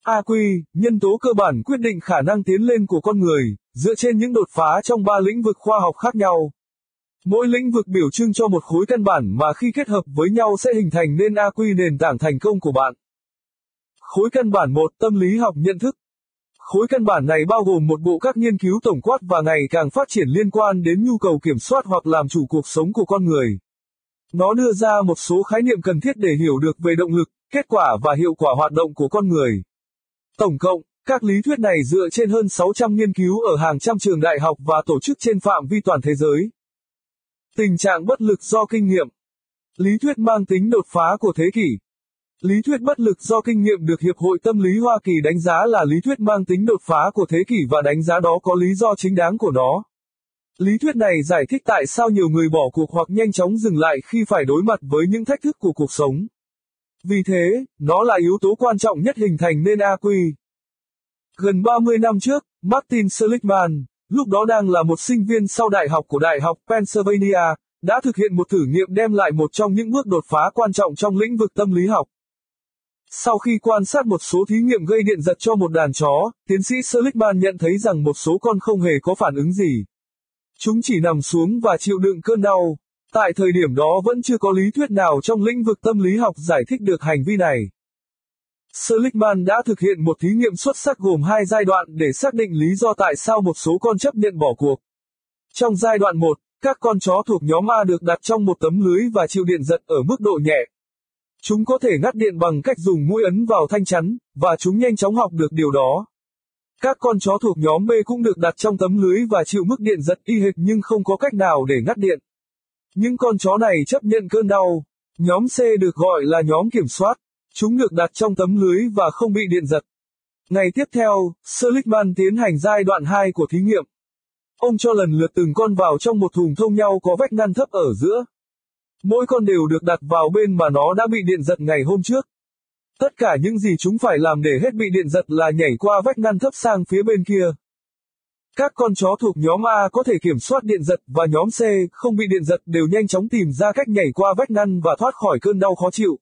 AQ, nhân tố cơ bản quyết định khả năng tiến lên của con người, dựa trên những đột phá trong ba lĩnh vực khoa học khác nhau. Mỗi lĩnh vực biểu trưng cho một khối căn bản mà khi kết hợp với nhau sẽ hình thành nên AQ nền tảng thành công của bạn. Khối căn bản 1 Tâm lý học nhận thức Khối căn bản này bao gồm một bộ các nghiên cứu tổng quát và ngày càng phát triển liên quan đến nhu cầu kiểm soát hoặc làm chủ cuộc sống của con người. Nó đưa ra một số khái niệm cần thiết để hiểu được về động lực, kết quả và hiệu quả hoạt động của con người. Tổng cộng, các lý thuyết này dựa trên hơn 600 nghiên cứu ở hàng trăm trường đại học và tổ chức trên phạm vi toàn thế giới. Tình trạng bất lực do kinh nghiệm Lý thuyết mang tính đột phá của thế kỷ, Lý thuyết bất lực do kinh nghiệm được Hiệp hội Tâm lý Hoa Kỳ đánh giá là lý thuyết mang tính đột phá của thế kỷ và đánh giá đó có lý do chính đáng của nó. Lý thuyết này giải thích tại sao nhiều người bỏ cuộc hoặc nhanh chóng dừng lại khi phải đối mặt với những thách thức của cuộc sống. Vì thế, nó là yếu tố quan trọng nhất hình thành nên AQ. Gần 30 năm trước, Martin Seligman, lúc đó đang là một sinh viên sau đại học của Đại học Pennsylvania, đã thực hiện một thử nghiệm đem lại một trong những bước đột phá quan trọng trong lĩnh vực tâm lý học. Sau khi quan sát một số thí nghiệm gây điện giật cho một đàn chó, tiến sĩ Seligman nhận thấy rằng một số con không hề có phản ứng gì. Chúng chỉ nằm xuống và chịu đựng cơn đau. Tại thời điểm đó vẫn chưa có lý thuyết nào trong lĩnh vực tâm lý học giải thích được hành vi này. Seligman đã thực hiện một thí nghiệm xuất sắc gồm hai giai đoạn để xác định lý do tại sao một số con chấp nhận bỏ cuộc. Trong giai đoạn 1, các con chó thuộc nhóm A được đặt trong một tấm lưới và chịu điện giật ở mức độ nhẹ, Chúng có thể ngắt điện bằng cách dùng mũi ấn vào thanh chắn, và chúng nhanh chóng học được điều đó. Các con chó thuộc nhóm B cũng được đặt trong tấm lưới và chịu mức điện giật y hệt nhưng không có cách nào để ngắt điện. Những con chó này chấp nhận cơn đau. Nhóm C được gọi là nhóm kiểm soát. Chúng được đặt trong tấm lưới và không bị điện giật. Ngày tiếp theo, Seligman tiến hành giai đoạn 2 của thí nghiệm. Ông cho lần lượt từng con vào trong một thùng thông nhau có vách ngăn thấp ở giữa. Mỗi con đều được đặt vào bên mà nó đã bị điện giật ngày hôm trước. Tất cả những gì chúng phải làm để hết bị điện giật là nhảy qua vách ngăn thấp sang phía bên kia. Các con chó thuộc nhóm A có thể kiểm soát điện giật và nhóm C không bị điện giật đều nhanh chóng tìm ra cách nhảy qua vách ngăn và thoát khỏi cơn đau khó chịu.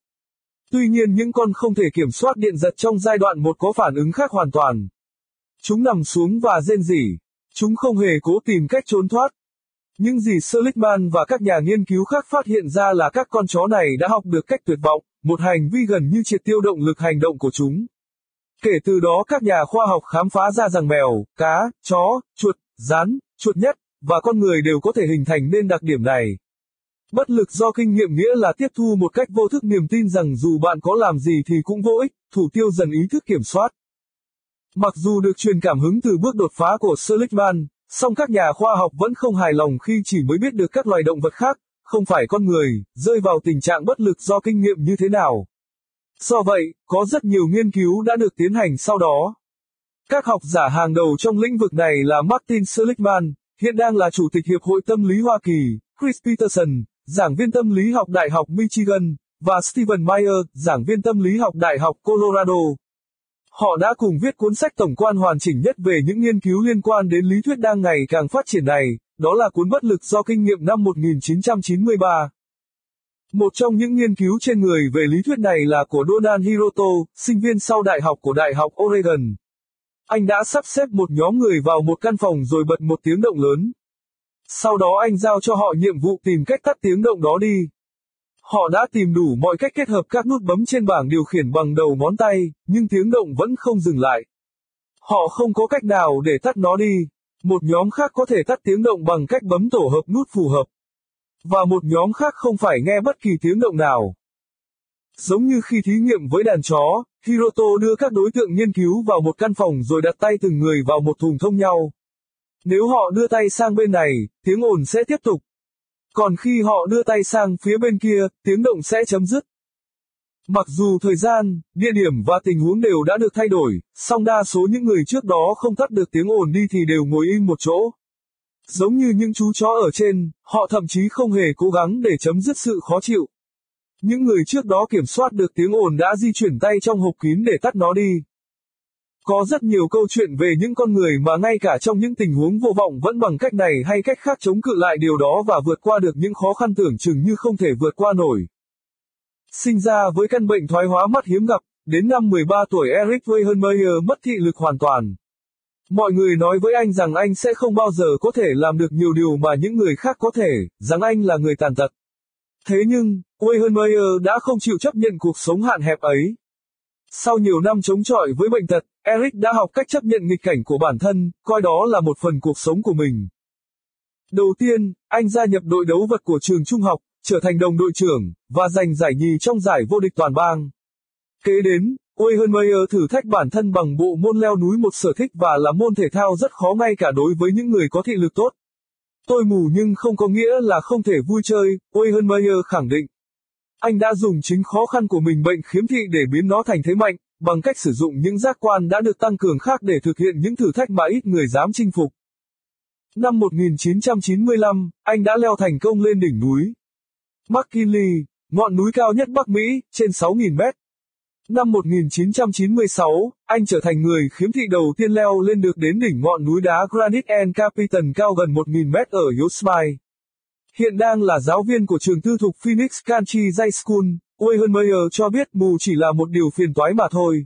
Tuy nhiên những con không thể kiểm soát điện giật trong giai đoạn một có phản ứng khác hoàn toàn. Chúng nằm xuống và rên rỉ. Chúng không hề cố tìm cách trốn thoát, những gì Seligman và các nhà nghiên cứu khác phát hiện ra là các con chó này đã học được cách tuyệt vọng, một hành vi gần như triệt tiêu động lực hành động của chúng. Kể từ đó các nhà khoa học khám phá ra rằng mèo, cá, chó, chuột, rắn, chuột nhất, và con người đều có thể hình thành nên đặc điểm này. Bất lực do kinh nghiệm nghĩa là tiếp thu một cách vô thức niềm tin rằng dù bạn có làm gì thì cũng vô ích, thủ tiêu dần ý thức kiểm soát. Mặc dù được truyền cảm hứng từ bước đột phá của Seligman, Song các nhà khoa học vẫn không hài lòng khi chỉ mới biết được các loài động vật khác, không phải con người, rơi vào tình trạng bất lực do kinh nghiệm như thế nào. Do vậy, có rất nhiều nghiên cứu đã được tiến hành sau đó. Các học giả hàng đầu trong lĩnh vực này là Martin Seligman, hiện đang là Chủ tịch Hiệp hội Tâm lý Hoa Kỳ, Chris Peterson, giảng viên tâm lý học Đại học Michigan, và Stephen Meyer, giảng viên tâm lý học Đại học Colorado. Họ đã cùng viết cuốn sách tổng quan hoàn chỉnh nhất về những nghiên cứu liên quan đến lý thuyết đang ngày càng phát triển này, đó là cuốn bất lực do kinh nghiệm năm 1993. Một trong những nghiên cứu trên người về lý thuyết này là của Donald Hiroto, sinh viên sau đại học của Đại học Oregon. Anh đã sắp xếp một nhóm người vào một căn phòng rồi bật một tiếng động lớn. Sau đó anh giao cho họ nhiệm vụ tìm cách tắt tiếng động đó đi. Họ đã tìm đủ mọi cách kết hợp các nút bấm trên bảng điều khiển bằng đầu ngón tay, nhưng tiếng động vẫn không dừng lại. Họ không có cách nào để tắt nó đi. Một nhóm khác có thể tắt tiếng động bằng cách bấm tổ hợp nút phù hợp. Và một nhóm khác không phải nghe bất kỳ tiếng động nào. Giống như khi thí nghiệm với đàn chó, Hiroto đưa các đối tượng nghiên cứu vào một căn phòng rồi đặt tay từng người vào một thùng thông nhau. Nếu họ đưa tay sang bên này, tiếng ồn sẽ tiếp tục, còn khi họ đưa tay sang phía bên kia, tiếng động sẽ chấm dứt. Mặc dù thời gian, địa điểm và tình huống đều đã được thay đổi, song đa số những người trước đó không tắt được tiếng ồn đi thì đều ngồi im một chỗ. Giống như những chú chó ở trên, họ thậm chí không hề cố gắng để chấm dứt sự khó chịu. Những người trước đó kiểm soát được tiếng ồn đã di chuyển tay trong hộp kín để tắt nó đi. Có rất nhiều câu chuyện về những con người mà ngay cả trong những tình huống vô vọng vẫn bằng cách này hay cách khác chống cự lại điều đó và vượt qua được những khó khăn tưởng chừng như không thể vượt qua nổi. Sinh ra với căn bệnh thoái hóa mắt hiếm gặp, đến năm 13 tuổi Eric Weihenmeyer mất thị lực hoàn toàn. Mọi người nói với anh rằng anh sẽ không bao giờ có thể làm được nhiều điều mà những người khác có thể, rằng anh là người tàn tật. Thế nhưng, Weihenmeyer đã không chịu chấp nhận cuộc sống hạn hẹp ấy. Sau nhiều năm chống chọi với bệnh tật, Eric đã học cách chấp nhận nghịch cảnh của bản thân, coi đó là một phần cuộc sống của mình. Đầu tiên, anh gia nhập đội đấu vật của trường trung học, trở thành đồng đội trưởng, và giành giải nhì trong giải vô địch toàn bang. Kế đến, Weihenmayer thử thách bản thân bằng bộ môn leo núi một sở thích và là môn thể thao rất khó ngay cả đối với những người có thị lực tốt. Tôi mù nhưng không có nghĩa là không thể vui chơi, Weihenmayer khẳng định. Anh đã dùng chính khó khăn của mình bệnh khiếm thị để biến nó thành thế mạnh, bằng cách sử dụng những giác quan đã được tăng cường khác để thực hiện những thử thách mà ít người dám chinh phục. Năm 1995, anh đã leo thành công lên đỉnh núi. McKinley, ngọn núi cao nhất Bắc Mỹ, trên 6.000 mét. Năm 1996, anh trở thành người khiếm thị đầu tiên leo lên được đến đỉnh ngọn núi đá Granite and Capitan cao gần 1.000 mét ở Yosemite. Hiện đang là giáo viên của trường tư thục Phoenix Country High School, Weihenmayer ờ cho biết mù chỉ là một điều phiền toái mà thôi.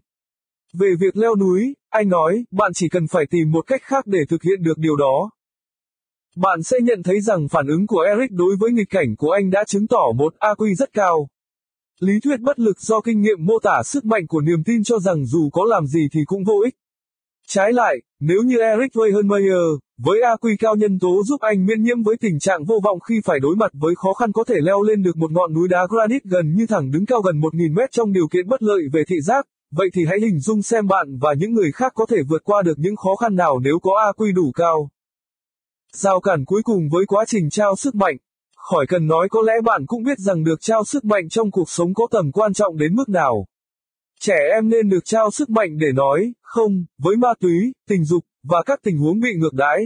Về việc leo núi, anh nói, bạn chỉ cần phải tìm một cách khác để thực hiện được điều đó. Bạn sẽ nhận thấy rằng phản ứng của Eric đối với nghịch cảnh của anh đã chứng tỏ một AQ rất cao. Lý thuyết bất lực do kinh nghiệm mô tả sức mạnh của niềm tin cho rằng dù có làm gì thì cũng vô ích. Trái lại, nếu như Eric Weihenmayer, với AQ cao nhân tố giúp anh miễn nhiễm với tình trạng vô vọng khi phải đối mặt với khó khăn có thể leo lên được một ngọn núi đá granite gần như thẳng đứng cao gần 1.000 mét trong điều kiện bất lợi về thị giác, vậy thì hãy hình dung xem bạn và những người khác có thể vượt qua được những khó khăn nào nếu có AQ đủ cao. Giao cản cuối cùng với quá trình trao sức mạnh. Khỏi cần nói có lẽ bạn cũng biết rằng được trao sức mạnh trong cuộc sống có tầm quan trọng đến mức nào. Trẻ em nên được trao sức mạnh để nói, không, với ma túy, tình dục, và các tình huống bị ngược đãi.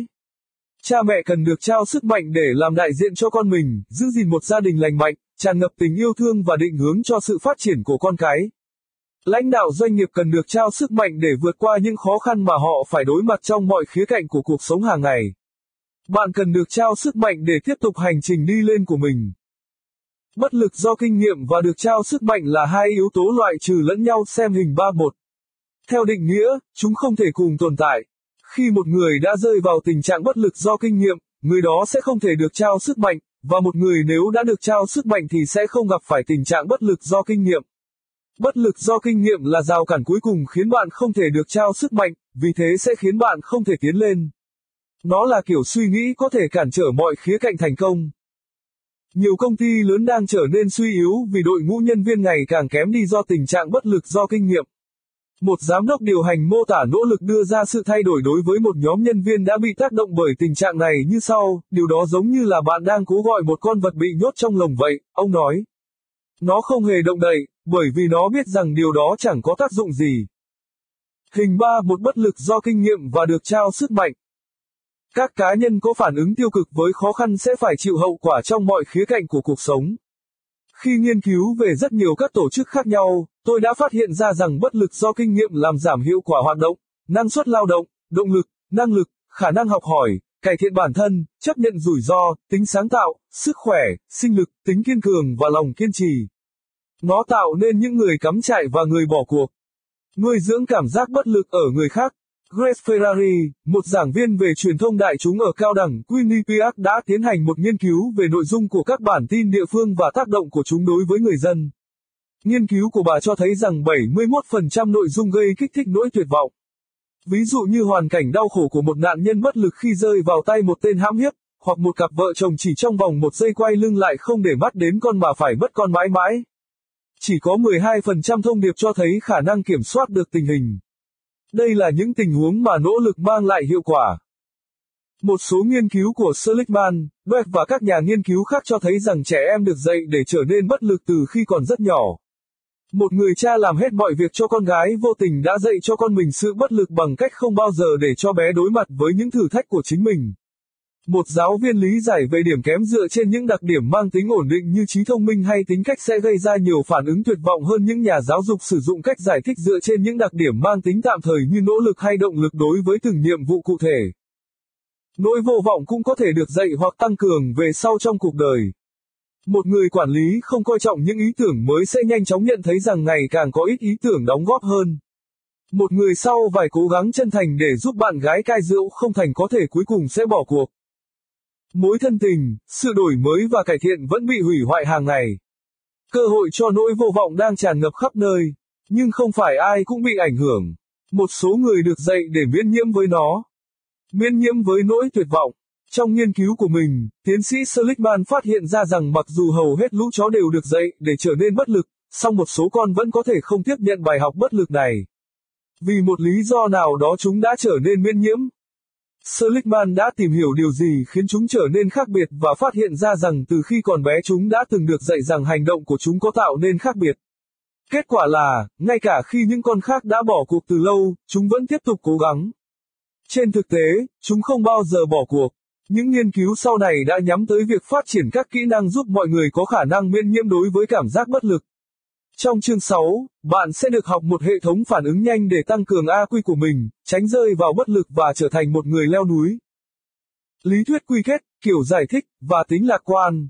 Cha mẹ cần được trao sức mạnh để làm đại diện cho con mình, giữ gìn một gia đình lành mạnh, tràn ngập tình yêu thương và định hướng cho sự phát triển của con cái. Lãnh đạo doanh nghiệp cần được trao sức mạnh để vượt qua những khó khăn mà họ phải đối mặt trong mọi khía cạnh của cuộc sống hàng ngày. Bạn cần được trao sức mạnh để tiếp tục hành trình đi lên của mình. Bất lực do kinh nghiệm và được trao sức mạnh là hai yếu tố loại trừ lẫn nhau xem hình 31. Theo định nghĩa, chúng không thể cùng tồn tại. Khi một người đã rơi vào tình trạng bất lực do kinh nghiệm, người đó sẽ không thể được trao sức mạnh, và một người nếu đã được trao sức mạnh thì sẽ không gặp phải tình trạng bất lực do kinh nghiệm. Bất lực do kinh nghiệm là rào cản cuối cùng khiến bạn không thể được trao sức mạnh, vì thế sẽ khiến bạn không thể tiến lên. Nó là kiểu suy nghĩ có thể cản trở mọi khía cạnh thành công. Nhiều công ty lớn đang trở nên suy yếu vì đội ngũ nhân viên ngày càng kém đi do tình trạng bất lực do kinh nghiệm. Một giám đốc điều hành mô tả nỗ lực đưa ra sự thay đổi đối với một nhóm nhân viên đã bị tác động bởi tình trạng này như sau, điều đó giống như là bạn đang cố gọi một con vật bị nhốt trong lồng vậy, ông nói. Nó không hề động đậy, bởi vì nó biết rằng điều đó chẳng có tác dụng gì. Hình 3 một bất lực do kinh nghiệm và được trao sức mạnh. Các cá nhân có phản ứng tiêu cực với khó khăn sẽ phải chịu hậu quả trong mọi khía cạnh của cuộc sống. Khi nghiên cứu về rất nhiều các tổ chức khác nhau, tôi đã phát hiện ra rằng bất lực do kinh nghiệm làm giảm hiệu quả hoạt động, năng suất lao động, động lực, năng lực, khả năng học hỏi, cải thiện bản thân, chấp nhận rủi ro, tính sáng tạo, sức khỏe, sinh lực, tính kiên cường và lòng kiên trì. Nó tạo nên những người cắm chạy và người bỏ cuộc. Nuôi dưỡng cảm giác bất lực ở người khác, Grace Ferrari, một giảng viên về truyền thông đại chúng ở cao đẳng Quinnipiac đã tiến hành một nghiên cứu về nội dung của các bản tin địa phương và tác động của chúng đối với người dân. Nghiên cứu của bà cho thấy rằng 71% nội dung gây kích thích nỗi tuyệt vọng. Ví dụ như hoàn cảnh đau khổ của một nạn nhân bất lực khi rơi vào tay một tên hãm hiếp, hoặc một cặp vợ chồng chỉ trong vòng một giây quay lưng lại không để mắt đến con mà phải mất con mãi mãi. Chỉ có 12% thông điệp cho thấy khả năng kiểm soát được tình hình. Đây là những tình huống mà nỗ lực mang lại hiệu quả. Một số nghiên cứu của Seligman, Beck và các nhà nghiên cứu khác cho thấy rằng trẻ em được dạy để trở nên bất lực từ khi còn rất nhỏ. Một người cha làm hết mọi việc cho con gái vô tình đã dạy cho con mình sự bất lực bằng cách không bao giờ để cho bé đối mặt với những thử thách của chính mình. Một giáo viên lý giải về điểm kém dựa trên những đặc điểm mang tính ổn định như trí thông minh hay tính cách sẽ gây ra nhiều phản ứng tuyệt vọng hơn những nhà giáo dục sử dụng cách giải thích dựa trên những đặc điểm mang tính tạm thời như nỗ lực hay động lực đối với từng nhiệm vụ cụ thể. Nỗi vô vọng cũng có thể được dạy hoặc tăng cường về sau trong cuộc đời. Một người quản lý không coi trọng những ý tưởng mới sẽ nhanh chóng nhận thấy rằng ngày càng có ít ý tưởng đóng góp hơn. Một người sau vài cố gắng chân thành để giúp bạn gái cai rượu không thành có thể cuối cùng sẽ bỏ cuộc. Mối thân tình, sự đổi mới và cải thiện vẫn bị hủy hoại hàng ngày. Cơ hội cho nỗi vô vọng đang tràn ngập khắp nơi, nhưng không phải ai cũng bị ảnh hưởng. Một số người được dạy để miễn nhiễm với nó. Miễn nhiễm với nỗi tuyệt vọng. Trong nghiên cứu của mình, tiến sĩ Seligman phát hiện ra rằng mặc dù hầu hết lũ chó đều được dạy để trở nên bất lực, song một số con vẫn có thể không tiếp nhận bài học bất lực này. Vì một lý do nào đó chúng đã trở nên miễn nhiễm. Seligman đã tìm hiểu điều gì khiến chúng trở nên khác biệt và phát hiện ra rằng từ khi còn bé chúng đã từng được dạy rằng hành động của chúng có tạo nên khác biệt. Kết quả là, ngay cả khi những con khác đã bỏ cuộc từ lâu, chúng vẫn tiếp tục cố gắng. Trên thực tế, chúng không bao giờ bỏ cuộc. Những nghiên cứu sau này đã nhắm tới việc phát triển các kỹ năng giúp mọi người có khả năng miễn nhiễm đối với cảm giác bất lực. Trong chương 6, bạn sẽ được học một hệ thống phản ứng nhanh để tăng cường AQ của mình, tránh rơi vào bất lực và trở thành một người leo núi. Lý thuyết quy kết, kiểu giải thích, và tính lạc quan.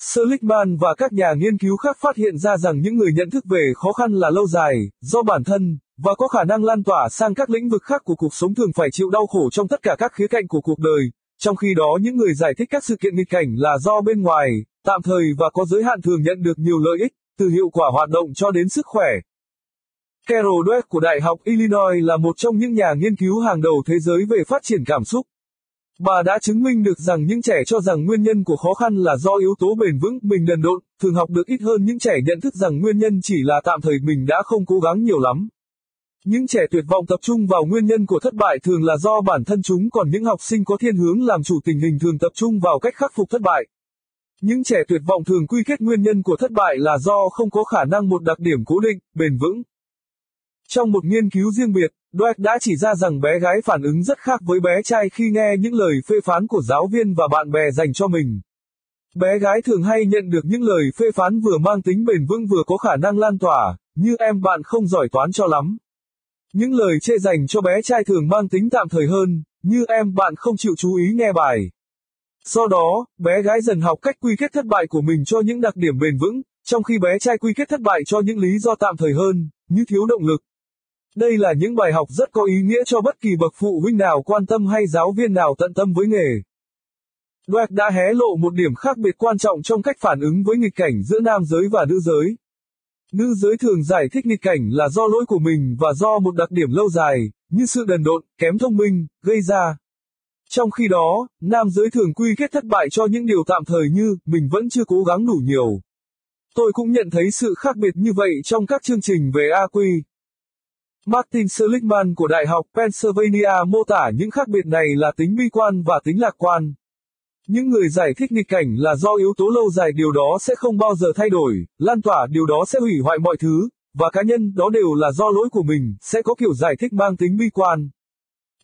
Seligman và các nhà nghiên cứu khác phát hiện ra rằng những người nhận thức về khó khăn là lâu dài, do bản thân, và có khả năng lan tỏa sang các lĩnh vực khác của cuộc sống thường phải chịu đau khổ trong tất cả các khía cạnh của cuộc đời, trong khi đó những người giải thích các sự kiện nghịch cảnh là do bên ngoài, tạm thời và có giới hạn thường nhận được nhiều lợi ích, từ hiệu quả hoạt động cho đến sức khỏe. Carol Dweck của Đại học Illinois là một trong những nhà nghiên cứu hàng đầu thế giới về phát triển cảm xúc. Bà đã chứng minh được rằng những trẻ cho rằng nguyên nhân của khó khăn là do yếu tố bền vững, mình đần độn, thường học được ít hơn những trẻ nhận thức rằng nguyên nhân chỉ là tạm thời mình đã không cố gắng nhiều lắm. Những trẻ tuyệt vọng tập trung vào nguyên nhân của thất bại thường là do bản thân chúng còn những học sinh có thiên hướng làm chủ tình hình thường tập trung vào cách khắc phục thất bại. Những trẻ tuyệt vọng thường quy kết nguyên nhân của thất bại là do không có khả năng một đặc điểm cố định, bền vững. Trong một nghiên cứu riêng biệt, Dweck đã chỉ ra rằng bé gái phản ứng rất khác với bé trai khi nghe những lời phê phán của giáo viên và bạn bè dành cho mình. Bé gái thường hay nhận được những lời phê phán vừa mang tính bền vững vừa có khả năng lan tỏa, như em bạn không giỏi toán cho lắm. Những lời chê dành cho bé trai thường mang tính tạm thời hơn, như em bạn không chịu chú ý nghe bài. Do đó, bé gái dần học cách quy kết thất bại của mình cho những đặc điểm bền vững, trong khi bé trai quy kết thất bại cho những lý do tạm thời hơn, như thiếu động lực. Đây là những bài học rất có ý nghĩa cho bất kỳ bậc phụ huynh nào quan tâm hay giáo viên nào tận tâm với nghề. Dweck đã hé lộ một điểm khác biệt quan trọng trong cách phản ứng với nghịch cảnh giữa nam giới và nữ giới. Nữ giới thường giải thích nghịch cảnh là do lỗi của mình và do một đặc điểm lâu dài, như sự đần độn, kém thông minh, gây ra. Trong khi đó, nam giới thường quy kết thất bại cho những điều tạm thời như, mình vẫn chưa cố gắng đủ nhiều. Tôi cũng nhận thấy sự khác biệt như vậy trong các chương trình về AQ. Martin Seligman của Đại học Pennsylvania mô tả những khác biệt này là tính bi quan và tính lạc quan. Những người giải thích nghịch cảnh là do yếu tố lâu dài điều đó sẽ không bao giờ thay đổi, lan tỏa điều đó sẽ hủy hoại mọi thứ, và cá nhân đó đều là do lỗi của mình, sẽ có kiểu giải thích mang tính bi quan.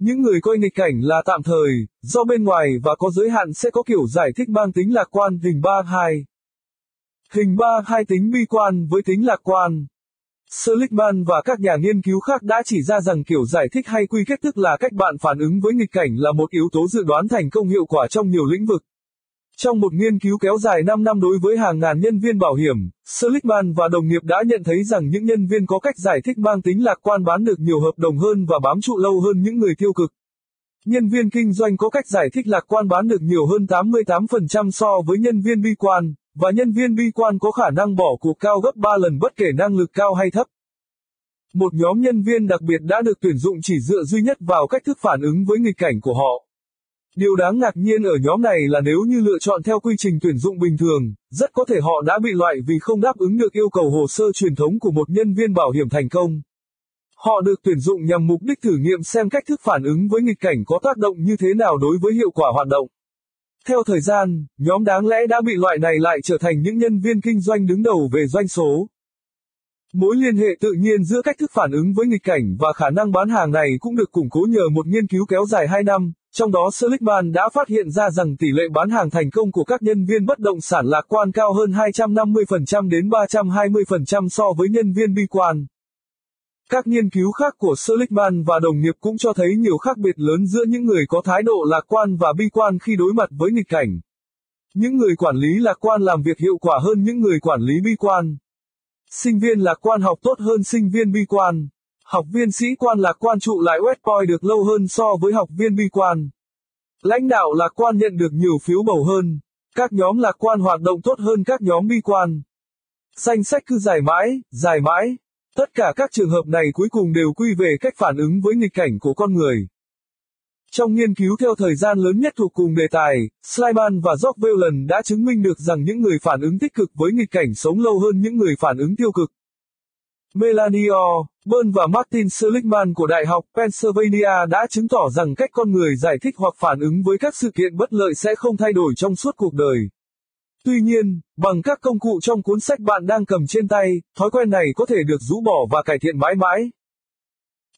Những người coi nghịch cảnh là tạm thời, do bên ngoài và có giới hạn sẽ có kiểu giải thích mang tính lạc quan hình 3-2. Hình 3-2 tính bi quan với tính lạc quan. Seligman và các nhà nghiên cứu khác đã chỉ ra rằng kiểu giải thích hay quy kết tức là cách bạn phản ứng với nghịch cảnh là một yếu tố dự đoán thành công hiệu quả trong nhiều lĩnh vực. Trong một nghiên cứu kéo dài 5 năm đối với hàng ngàn nhân viên bảo hiểm, Seligman và đồng nghiệp đã nhận thấy rằng những nhân viên có cách giải thích mang tính lạc quan bán được nhiều hợp đồng hơn và bám trụ lâu hơn những người tiêu cực. Nhân viên kinh doanh có cách giải thích lạc quan bán được nhiều hơn 88% so với nhân viên bi quan, và nhân viên bi quan có khả năng bỏ cuộc cao gấp 3 lần bất kể năng lực cao hay thấp. Một nhóm nhân viên đặc biệt đã được tuyển dụng chỉ dựa duy nhất vào cách thức phản ứng với nghịch cảnh của họ. Điều đáng ngạc nhiên ở nhóm này là nếu như lựa chọn theo quy trình tuyển dụng bình thường, rất có thể họ đã bị loại vì không đáp ứng được yêu cầu hồ sơ truyền thống của một nhân viên bảo hiểm thành công. Họ được tuyển dụng nhằm mục đích thử nghiệm xem cách thức phản ứng với nghịch cảnh có tác động như thế nào đối với hiệu quả hoạt động. Theo thời gian, nhóm đáng lẽ đã bị loại này lại trở thành những nhân viên kinh doanh đứng đầu về doanh số. Mối liên hệ tự nhiên giữa cách thức phản ứng với nghịch cảnh và khả năng bán hàng này cũng được củng cố nhờ một nghiên cứu kéo dài 2 năm, trong đó, Seligman đã phát hiện ra rằng tỷ lệ bán hàng thành công của các nhân viên bất động sản lạc quan cao hơn 250% đến 320% so với nhân viên bi quan. Các nghiên cứu khác của Seligman và đồng nghiệp cũng cho thấy nhiều khác biệt lớn giữa những người có thái độ lạc quan và bi quan khi đối mặt với nghịch cảnh. Những người quản lý lạc quan làm việc hiệu quả hơn những người quản lý bi quan. Sinh viên lạc quan học tốt hơn sinh viên bi quan. Học viên sĩ quan lạc quan trụ lại West Point được lâu hơn so với học viên bi quan. Lãnh đạo lạc quan nhận được nhiều phiếu bầu hơn. Các nhóm lạc quan hoạt động tốt hơn các nhóm bi quan. Danh sách cứ dài mãi, dài mãi. Tất cả các trường hợp này cuối cùng đều quy về cách phản ứng với nghịch cảnh của con người. Trong nghiên cứu theo thời gian lớn nhất thuộc cùng đề tài, Slyman và Jock Whelan đã chứng minh được rằng những người phản ứng tích cực với nghịch cảnh sống lâu hơn những người phản ứng tiêu cực. Melanie Orr, và Martin Seligman của Đại học Pennsylvania đã chứng tỏ rằng cách con người giải thích hoặc phản ứng với các sự kiện bất lợi sẽ không thay đổi trong suốt cuộc đời. Tuy nhiên, bằng các công cụ trong cuốn sách bạn đang cầm trên tay, thói quen này có thể được rũ bỏ và cải thiện mãi mãi.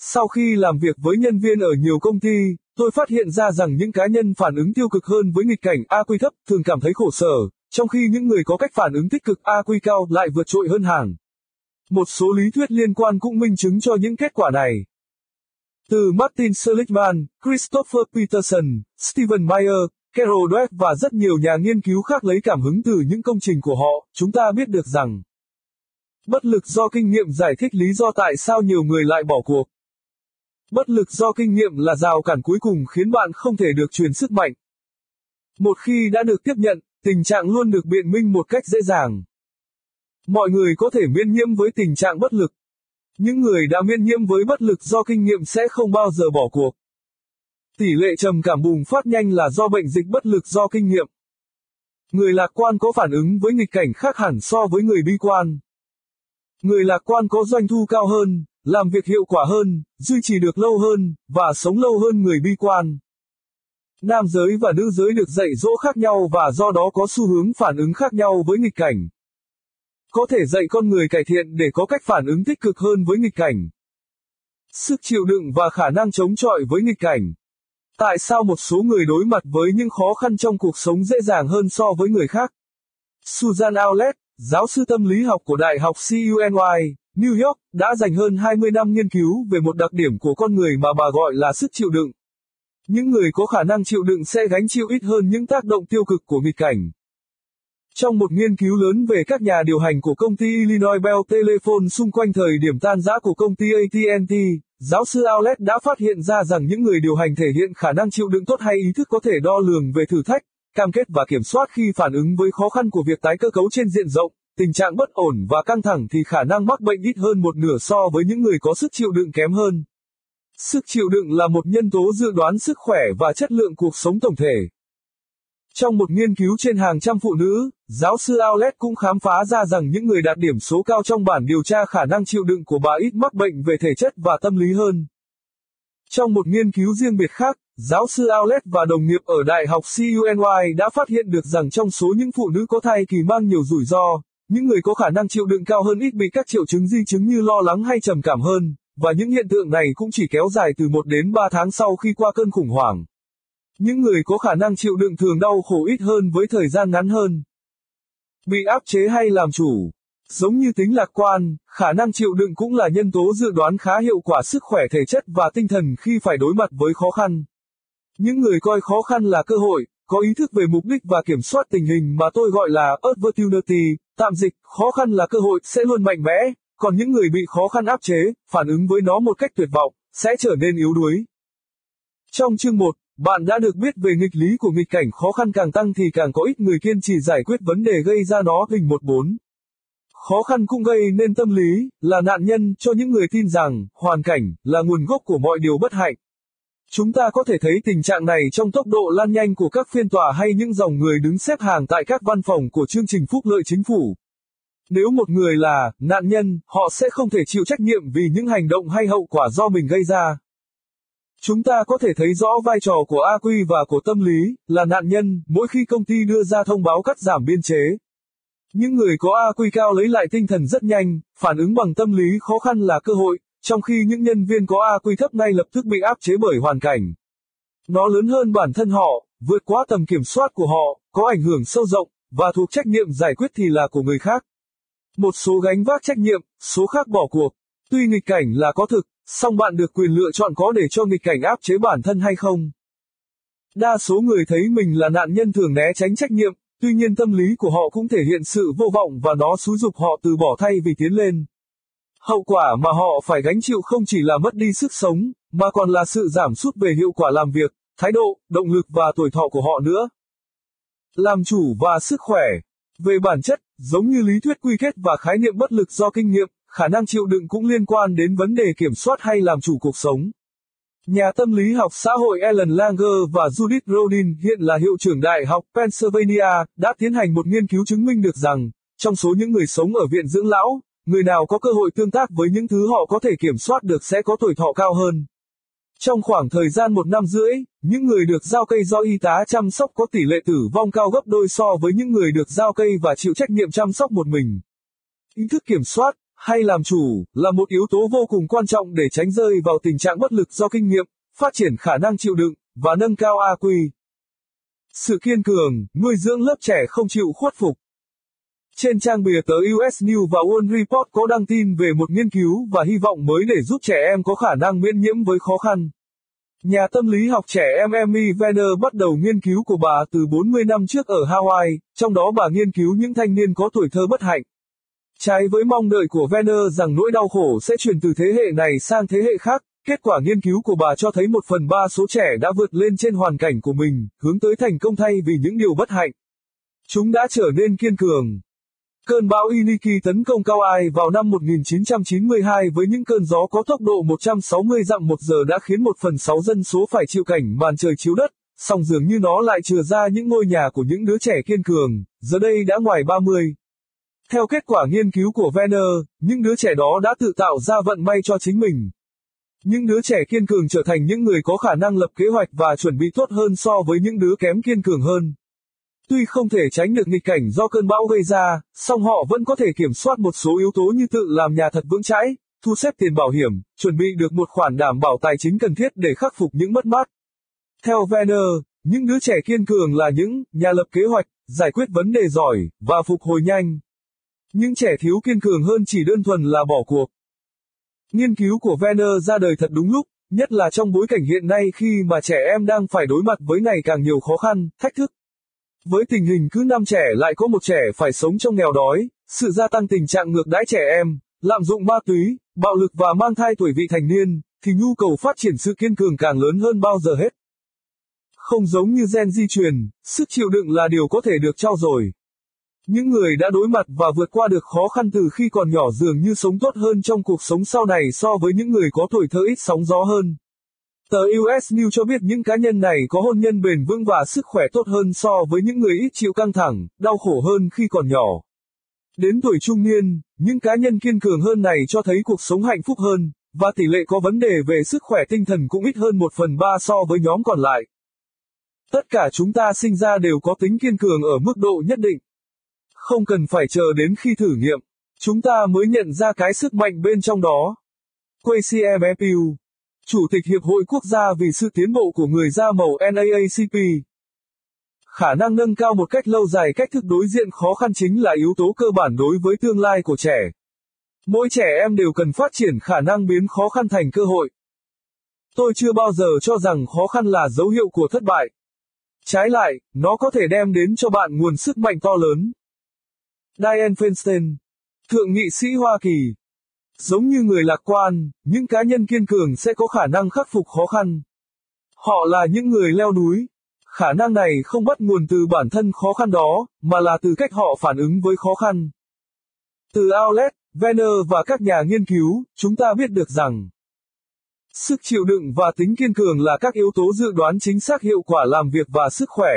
Sau khi làm việc với nhân viên ở nhiều công ty, tôi phát hiện ra rằng những cá nhân phản ứng tiêu cực hơn với nghịch cảnh AQ thấp thường cảm thấy khổ sở, trong khi những người có cách phản ứng tích cực AQ cao lại vượt trội hơn hàng. Một số lý thuyết liên quan cũng minh chứng cho những kết quả này. Từ Martin Seligman, Christopher Peterson, Stephen Meyer, Carol Dweck và rất nhiều nhà nghiên cứu khác lấy cảm hứng từ những công trình của họ, chúng ta biết được rằng bất lực do kinh nghiệm giải thích lý do tại sao nhiều người lại bỏ cuộc. Bất lực do kinh nghiệm là rào cản cuối cùng khiến bạn không thể được truyền sức mạnh. Một khi đã được tiếp nhận, tình trạng luôn được biện minh một cách dễ dàng. Mọi người có thể miễn nhiễm với tình trạng bất lực. Những người đã miễn nhiễm với bất lực do kinh nghiệm sẽ không bao giờ bỏ cuộc. Tỷ lệ trầm cảm bùng phát nhanh là do bệnh dịch bất lực do kinh nghiệm. Người lạc quan có phản ứng với nghịch cảnh khác hẳn so với người bi quan. Người lạc quan có doanh thu cao hơn, làm việc hiệu quả hơn, duy trì được lâu hơn, và sống lâu hơn người bi quan. Nam giới và nữ giới được dạy dỗ khác nhau và do đó có xu hướng phản ứng khác nhau với nghịch cảnh. Có thể dạy con người cải thiện để có cách phản ứng tích cực hơn với nghịch cảnh. Sức chịu đựng và khả năng chống chọi với nghịch cảnh. Tại sao một số người đối mặt với những khó khăn trong cuộc sống dễ dàng hơn so với người khác? Susan Aulet, giáo sư tâm lý học của Đại học CUNY, New York, đã dành hơn 20 năm nghiên cứu về một đặc điểm của con người mà bà gọi là sức chịu đựng. Những người có khả năng chịu đựng sẽ gánh chịu ít hơn những tác động tiêu cực của nghịch cảnh. Trong một nghiên cứu lớn về các nhà điều hành của công ty Illinois Bell Telephone xung quanh thời điểm tan rã của công ty AT&T, giáo sư Outlet đã phát hiện ra rằng những người điều hành thể hiện khả năng chịu đựng tốt hay ý thức có thể đo lường về thử thách, cam kết và kiểm soát khi phản ứng với khó khăn của việc tái cơ cấu trên diện rộng, tình trạng bất ổn và căng thẳng thì khả năng mắc bệnh ít hơn một nửa so với những người có sức chịu đựng kém hơn. Sức chịu đựng là một nhân tố dự đoán sức khỏe và chất lượng cuộc sống tổng thể. Trong một nghiên cứu trên hàng trăm phụ nữ, giáo sư Aulet cũng khám phá ra rằng những người đạt điểm số cao trong bản điều tra khả năng chịu đựng của bà ít mắc bệnh về thể chất và tâm lý hơn. Trong một nghiên cứu riêng biệt khác, giáo sư Aulet và đồng nghiệp ở Đại học CUNY đã phát hiện được rằng trong số những phụ nữ có thai kỳ mang nhiều rủi ro, những người có khả năng chịu đựng cao hơn ít bị các triệu chứng di chứng như lo lắng hay trầm cảm hơn, và những hiện tượng này cũng chỉ kéo dài từ 1 đến 3 tháng sau khi qua cơn khủng hoảng. Những người có khả năng chịu đựng thường đau khổ ít hơn với thời gian ngắn hơn. Bị áp chế hay làm chủ. Giống như tính lạc quan, khả năng chịu đựng cũng là nhân tố dự đoán khá hiệu quả sức khỏe thể chất và tinh thần khi phải đối mặt với khó khăn. Những người coi khó khăn là cơ hội, có ý thức về mục đích và kiểm soát tình hình mà tôi gọi là opportunity, tạm dịch, khó khăn là cơ hội sẽ luôn mạnh mẽ, còn những người bị khó khăn áp chế, phản ứng với nó một cách tuyệt vọng, sẽ trở nên yếu đuối. Trong chương 1, bạn đã được biết về nghịch lý của nghịch cảnh khó khăn càng tăng thì càng có ít người kiên trì giải quyết vấn đề gây ra nó hình 14. Khó khăn cũng gây nên tâm lý, là nạn nhân cho những người tin rằng, hoàn cảnh, là nguồn gốc của mọi điều bất hạnh. Chúng ta có thể thấy tình trạng này trong tốc độ lan nhanh của các phiên tòa hay những dòng người đứng xếp hàng tại các văn phòng của chương trình phúc lợi chính phủ. Nếu một người là nạn nhân, họ sẽ không thể chịu trách nhiệm vì những hành động hay hậu quả do mình gây ra. Chúng ta có thể thấy rõ vai trò của AQ và của tâm lý, là nạn nhân, mỗi khi công ty đưa ra thông báo cắt giảm biên chế. Những người có AQ cao lấy lại tinh thần rất nhanh, phản ứng bằng tâm lý khó khăn là cơ hội, trong khi những nhân viên có AQ thấp ngay lập tức bị áp chế bởi hoàn cảnh. Nó lớn hơn bản thân họ, vượt quá tầm kiểm soát của họ, có ảnh hưởng sâu rộng, và thuộc trách nhiệm giải quyết thì là của người khác. Một số gánh vác trách nhiệm, số khác bỏ cuộc. Tuy nghịch cảnh là có thực, song bạn được quyền lựa chọn có để cho nghịch cảnh áp chế bản thân hay không. Đa số người thấy mình là nạn nhân thường né tránh trách nhiệm, tuy nhiên tâm lý của họ cũng thể hiện sự vô vọng và nó xúi dục họ từ bỏ thay vì tiến lên. Hậu quả mà họ phải gánh chịu không chỉ là mất đi sức sống, mà còn là sự giảm sút về hiệu quả làm việc, thái độ, động lực và tuổi thọ của họ nữa. Làm chủ và sức khỏe. Về bản chất, giống như lý thuyết quy kết và khái niệm bất lực do kinh nghiệm, khả năng chịu đựng cũng liên quan đến vấn đề kiểm soát hay làm chủ cuộc sống. Nhà tâm lý học xã hội Ellen Langer và Judith Rodin hiện là hiệu trưởng Đại học Pennsylvania đã tiến hành một nghiên cứu chứng minh được rằng, trong số những người sống ở viện dưỡng lão, người nào có cơ hội tương tác với những thứ họ có thể kiểm soát được sẽ có tuổi thọ cao hơn. Trong khoảng thời gian một năm rưỡi, những người được giao cây do y tá chăm sóc có tỷ lệ tử vong cao gấp đôi so với những người được giao cây và chịu trách nhiệm chăm sóc một mình. Ý thức kiểm soát, hay làm chủ, là một yếu tố vô cùng quan trọng để tránh rơi vào tình trạng bất lực do kinh nghiệm, phát triển khả năng chịu đựng, và nâng cao AQ. Sự kiên cường, nuôi dưỡng lớp trẻ không chịu khuất phục. Trên trang bìa tờ US News và World Report có đăng tin về một nghiên cứu và hy vọng mới để giúp trẻ em có khả năng miễn nhiễm với khó khăn. Nhà tâm lý học trẻ em Emmy Venner bắt đầu nghiên cứu của bà từ 40 năm trước ở Hawaii, trong đó bà nghiên cứu những thanh niên có tuổi thơ bất hạnh. Trái với mong đợi của Venner rằng nỗi đau khổ sẽ truyền từ thế hệ này sang thế hệ khác, kết quả nghiên cứu của bà cho thấy một phần ba số trẻ đã vượt lên trên hoàn cảnh của mình, hướng tới thành công thay vì những điều bất hạnh. Chúng đã trở nên kiên cường, Cơn bão Iniki tấn công Cao Ai vào năm 1992 với những cơn gió có tốc độ 160 dặm một giờ đã khiến một phần sáu dân số phải chịu cảnh màn trời chiếu đất, song dường như nó lại chừa ra những ngôi nhà của những đứa trẻ kiên cường, giờ đây đã ngoài 30. Theo kết quả nghiên cứu của Venner, những đứa trẻ đó đã tự tạo ra vận may cho chính mình. Những đứa trẻ kiên cường trở thành những người có khả năng lập kế hoạch và chuẩn bị tốt hơn so với những đứa kém kiên cường hơn. Tuy không thể tránh được nghịch cảnh do cơn bão gây ra, song họ vẫn có thể kiểm soát một số yếu tố như tự làm nhà thật vững chãi, thu xếp tiền bảo hiểm, chuẩn bị được một khoản đảm bảo tài chính cần thiết để khắc phục những mất mát. Theo Venner, những đứa trẻ kiên cường là những nhà lập kế hoạch, giải quyết vấn đề giỏi và phục hồi nhanh. Những trẻ thiếu kiên cường hơn chỉ đơn thuần là bỏ cuộc. Nghiên cứu của Venner ra đời thật đúng lúc, nhất là trong bối cảnh hiện nay khi mà trẻ em đang phải đối mặt với ngày càng nhiều khó khăn, thách thức. Với tình hình cứ năm trẻ lại có một trẻ phải sống trong nghèo đói, sự gia tăng tình trạng ngược đãi trẻ em, lạm dụng ma túy, bạo lực và mang thai tuổi vị thành niên, thì nhu cầu phát triển sự kiên cường càng lớn hơn bao giờ hết. Không giống như gen di truyền, sức chịu đựng là điều có thể được trao dồi. Những người đã đối mặt và vượt qua được khó khăn từ khi còn nhỏ dường như sống tốt hơn trong cuộc sống sau này so với những người có tuổi thơ ít sóng gió hơn. Tờ US News cho biết những cá nhân này có hôn nhân bền vững và sức khỏe tốt hơn so với những người ít chịu căng thẳng, đau khổ hơn khi còn nhỏ. Đến tuổi trung niên, những cá nhân kiên cường hơn này cho thấy cuộc sống hạnh phúc hơn, và tỷ lệ có vấn đề về sức khỏe tinh thần cũng ít hơn một phần ba so với nhóm còn lại. Tất cả chúng ta sinh ra đều có tính kiên cường ở mức độ nhất định. Không cần phải chờ đến khi thử nghiệm, chúng ta mới nhận ra cái sức mạnh bên trong đó. Quasi MFU Chủ tịch Hiệp hội Quốc gia vì sự tiến bộ của người da màu NAACP. Khả năng nâng cao một cách lâu dài cách thức đối diện khó khăn chính là yếu tố cơ bản đối với tương lai của trẻ. Mỗi trẻ em đều cần phát triển khả năng biến khó khăn thành cơ hội. Tôi chưa bao giờ cho rằng khó khăn là dấu hiệu của thất bại. Trái lại, nó có thể đem đến cho bạn nguồn sức mạnh to lớn. Diane Feinstein, Thượng nghị sĩ Hoa Kỳ Giống như người lạc quan, những cá nhân kiên cường sẽ có khả năng khắc phục khó khăn. Họ là những người leo núi. Khả năng này không bắt nguồn từ bản thân khó khăn đó, mà là từ cách họ phản ứng với khó khăn. Từ Outlet, Venner và các nhà nghiên cứu, chúng ta biết được rằng sức chịu đựng và tính kiên cường là các yếu tố dự đoán chính xác hiệu quả làm việc và sức khỏe.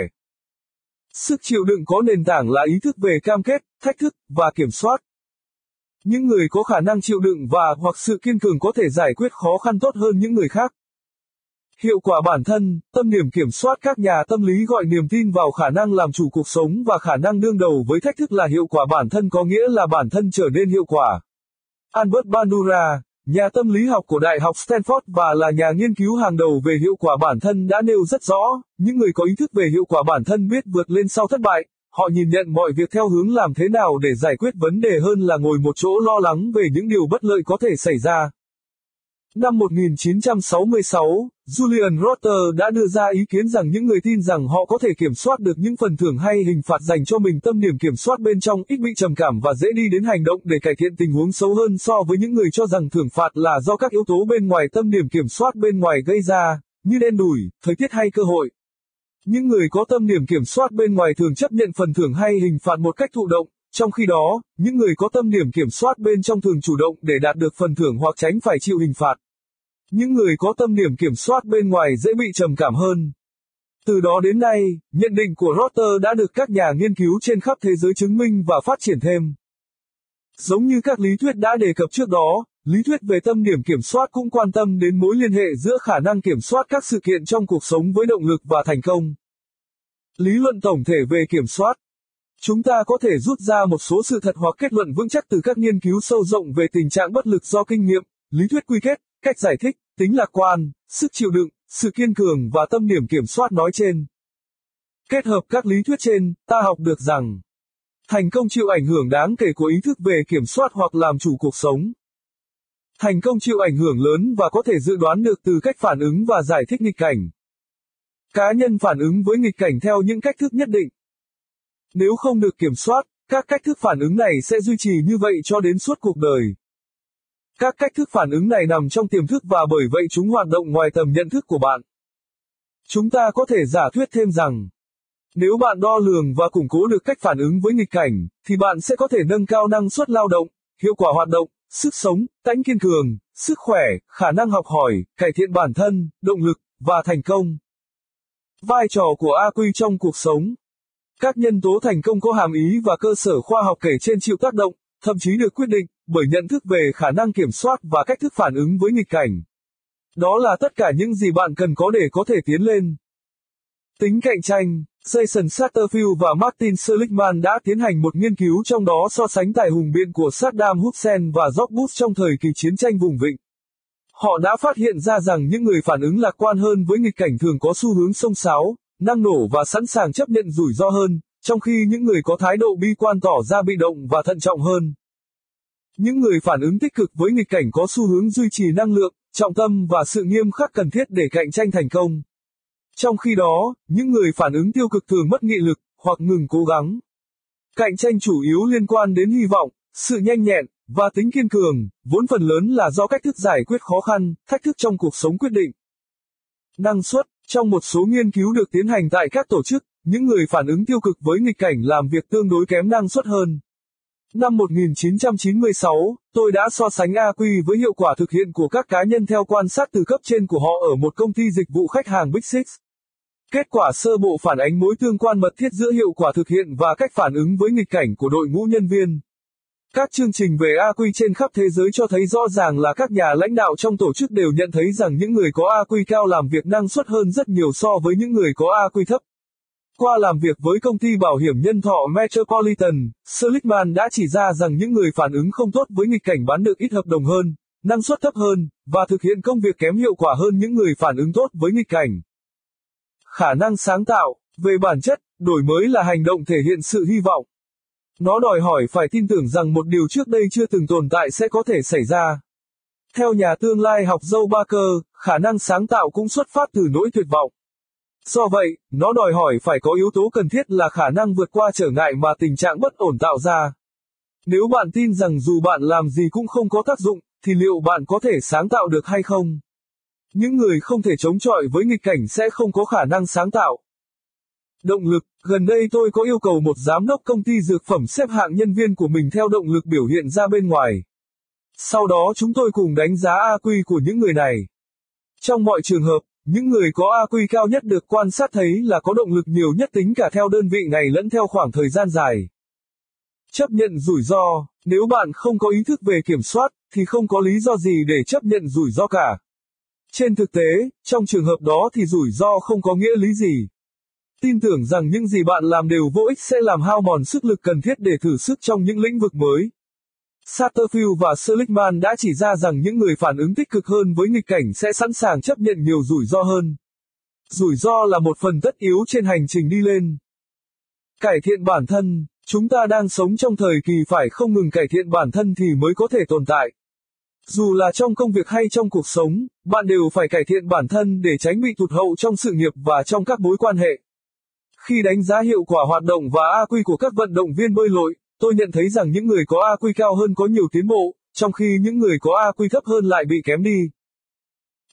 Sức chịu đựng có nền tảng là ý thức về cam kết, thách thức và kiểm soát. Những người có khả năng chịu đựng và hoặc sự kiên cường có thể giải quyết khó khăn tốt hơn những người khác. Hiệu quả bản thân, tâm niềm kiểm soát các nhà tâm lý gọi niềm tin vào khả năng làm chủ cuộc sống và khả năng đương đầu với thách thức là hiệu quả bản thân có nghĩa là bản thân trở nên hiệu quả. Albert Bandura, nhà tâm lý học của Đại học Stanford và là nhà nghiên cứu hàng đầu về hiệu quả bản thân đã nêu rất rõ, những người có ý thức về hiệu quả bản thân biết vượt lên sau thất bại, họ nhìn nhận mọi việc theo hướng làm thế nào để giải quyết vấn đề hơn là ngồi một chỗ lo lắng về những điều bất lợi có thể xảy ra. Năm 1966, Julian Rotter đã đưa ra ý kiến rằng những người tin rằng họ có thể kiểm soát được những phần thưởng hay hình phạt dành cho mình tâm điểm kiểm soát bên trong ít bị trầm cảm và dễ đi đến hành động để cải thiện tình huống xấu hơn so với những người cho rằng thưởng phạt là do các yếu tố bên ngoài tâm điểm kiểm soát bên ngoài gây ra, như đen đủi, thời tiết hay cơ hội. Những người có tâm điểm kiểm soát bên ngoài thường chấp nhận phần thưởng hay hình phạt một cách thụ động, trong khi đó, những người có tâm điểm kiểm soát bên trong thường chủ động để đạt được phần thưởng hoặc tránh phải chịu hình phạt. Những người có tâm điểm kiểm soát bên ngoài dễ bị trầm cảm hơn. Từ đó đến nay, nhận định của Rotter đã được các nhà nghiên cứu trên khắp thế giới chứng minh và phát triển thêm. Giống như các lý thuyết đã đề cập trước đó, lý thuyết về tâm điểm kiểm soát cũng quan tâm đến mối liên hệ giữa khả năng kiểm soát các sự kiện trong cuộc sống với động lực và thành công. Lý luận tổng thể về kiểm soát Chúng ta có thể rút ra một số sự thật hoặc kết luận vững chắc từ các nghiên cứu sâu rộng về tình trạng bất lực do kinh nghiệm, lý thuyết quy kết, cách giải thích, tính lạc quan, sức chịu đựng, sự kiên cường và tâm điểm kiểm soát nói trên. Kết hợp các lý thuyết trên, ta học được rằng thành công chịu ảnh hưởng đáng kể của ý thức về kiểm soát hoặc làm chủ cuộc sống. Thành công chịu ảnh hưởng lớn và có thể dự đoán được từ cách phản ứng và giải thích nghịch cảnh. Cá nhân phản ứng với nghịch cảnh theo những cách thức nhất định. Nếu không được kiểm soát, các cách thức phản ứng này sẽ duy trì như vậy cho đến suốt cuộc đời. Các cách thức phản ứng này nằm trong tiềm thức và bởi vậy chúng hoạt động ngoài tầm nhận thức của bạn. Chúng ta có thể giả thuyết thêm rằng, nếu bạn đo lường và củng cố được cách phản ứng với nghịch cảnh, thì bạn sẽ có thể nâng cao năng suất lao động, hiệu quả hoạt động, sức sống, tánh kiên cường, sức khỏe, khả năng học hỏi, cải thiện bản thân, động lực, và thành công. Vai trò của AQ trong cuộc sống các nhân tố thành công có hàm ý và cơ sở khoa học kể trên chịu tác động, thậm chí được quyết định, bởi nhận thức về khả năng kiểm soát và cách thức phản ứng với nghịch cảnh. Đó là tất cả những gì bạn cần có để có thể tiến lên. Tính cạnh tranh, Jason Satterfield và Martin Seligman đã tiến hành một nghiên cứu trong đó so sánh tài hùng biện của Saddam Hussein và George Bush trong thời kỳ chiến tranh vùng vịnh. Họ đã phát hiện ra rằng những người phản ứng lạc quan hơn với nghịch cảnh thường có xu hướng sông sáo, năng nổ và sẵn sàng chấp nhận rủi ro hơn, trong khi những người có thái độ bi quan tỏ ra bị động và thận trọng hơn. Những người phản ứng tích cực với nghịch cảnh có xu hướng duy trì năng lượng, trọng tâm và sự nghiêm khắc cần thiết để cạnh tranh thành công. Trong khi đó, những người phản ứng tiêu cực thường mất nghị lực, hoặc ngừng cố gắng. Cạnh tranh chủ yếu liên quan đến hy vọng, sự nhanh nhẹn, và tính kiên cường, vốn phần lớn là do cách thức giải quyết khó khăn, thách thức trong cuộc sống quyết định. Năng suất, trong một số nghiên cứu được tiến hành tại các tổ chức, những người phản ứng tiêu cực với nghịch cảnh làm việc tương đối kém năng suất hơn. Năm 1996, tôi đã so sánh AQ với hiệu quả thực hiện của các cá nhân theo quan sát từ cấp trên của họ ở một công ty dịch vụ khách hàng Big Six. Kết quả sơ bộ phản ánh mối tương quan mật thiết giữa hiệu quả thực hiện và cách phản ứng với nghịch cảnh của đội ngũ nhân viên. Các chương trình về AQ trên khắp thế giới cho thấy rõ ràng là các nhà lãnh đạo trong tổ chức đều nhận thấy rằng những người có AQ cao làm việc năng suất hơn rất nhiều so với những người có AQ thấp. Qua làm việc với công ty bảo hiểm nhân thọ Metropolitan, Seligman đã chỉ ra rằng những người phản ứng không tốt với nghịch cảnh bán được ít hợp đồng hơn, năng suất thấp hơn, và thực hiện công việc kém hiệu quả hơn những người phản ứng tốt với nghịch cảnh. Khả năng sáng tạo, về bản chất, đổi mới là hành động thể hiện sự hy vọng. Nó đòi hỏi phải tin tưởng rằng một điều trước đây chưa từng tồn tại sẽ có thể xảy ra. Theo nhà tương lai học Joe Barker, khả năng sáng tạo cũng xuất phát từ nỗi tuyệt vọng. Do vậy, nó đòi hỏi phải có yếu tố cần thiết là khả năng vượt qua trở ngại mà tình trạng bất ổn tạo ra. Nếu bạn tin rằng dù bạn làm gì cũng không có tác dụng, thì liệu bạn có thể sáng tạo được hay không? Những người không thể chống chọi với nghịch cảnh sẽ không có khả năng sáng tạo. Động lực, gần đây tôi có yêu cầu một giám đốc công ty dược phẩm xếp hạng nhân viên của mình theo động lực biểu hiện ra bên ngoài. Sau đó chúng tôi cùng đánh giá AQ của những người này. Trong mọi trường hợp, những người có AQ cao nhất được quan sát thấy là có động lực nhiều nhất tính cả theo đơn vị ngày lẫn theo khoảng thời gian dài. Chấp nhận rủi ro, nếu bạn không có ý thức về kiểm soát, thì không có lý do gì để chấp nhận rủi ro cả. Trên thực tế, trong trường hợp đó thì rủi ro không có nghĩa lý gì. Tin tưởng rằng những gì bạn làm đều vô ích sẽ làm hao mòn sức lực cần thiết để thử sức trong những lĩnh vực mới. Satterfield và Seligman đã chỉ ra rằng những người phản ứng tích cực hơn với nghịch cảnh sẽ sẵn sàng chấp nhận nhiều rủi ro hơn. Rủi ro là một phần tất yếu trên hành trình đi lên. Cải thiện bản thân, chúng ta đang sống trong thời kỳ phải không ngừng cải thiện bản thân thì mới có thể tồn tại. Dù là trong công việc hay trong cuộc sống, bạn đều phải cải thiện bản thân để tránh bị tụt hậu trong sự nghiệp và trong các mối quan hệ. Khi đánh giá hiệu quả hoạt động và AQ của các vận động viên bơi lội, tôi nhận thấy rằng những người có AQ cao hơn có nhiều tiến bộ, trong khi những người có AQ thấp hơn lại bị kém đi.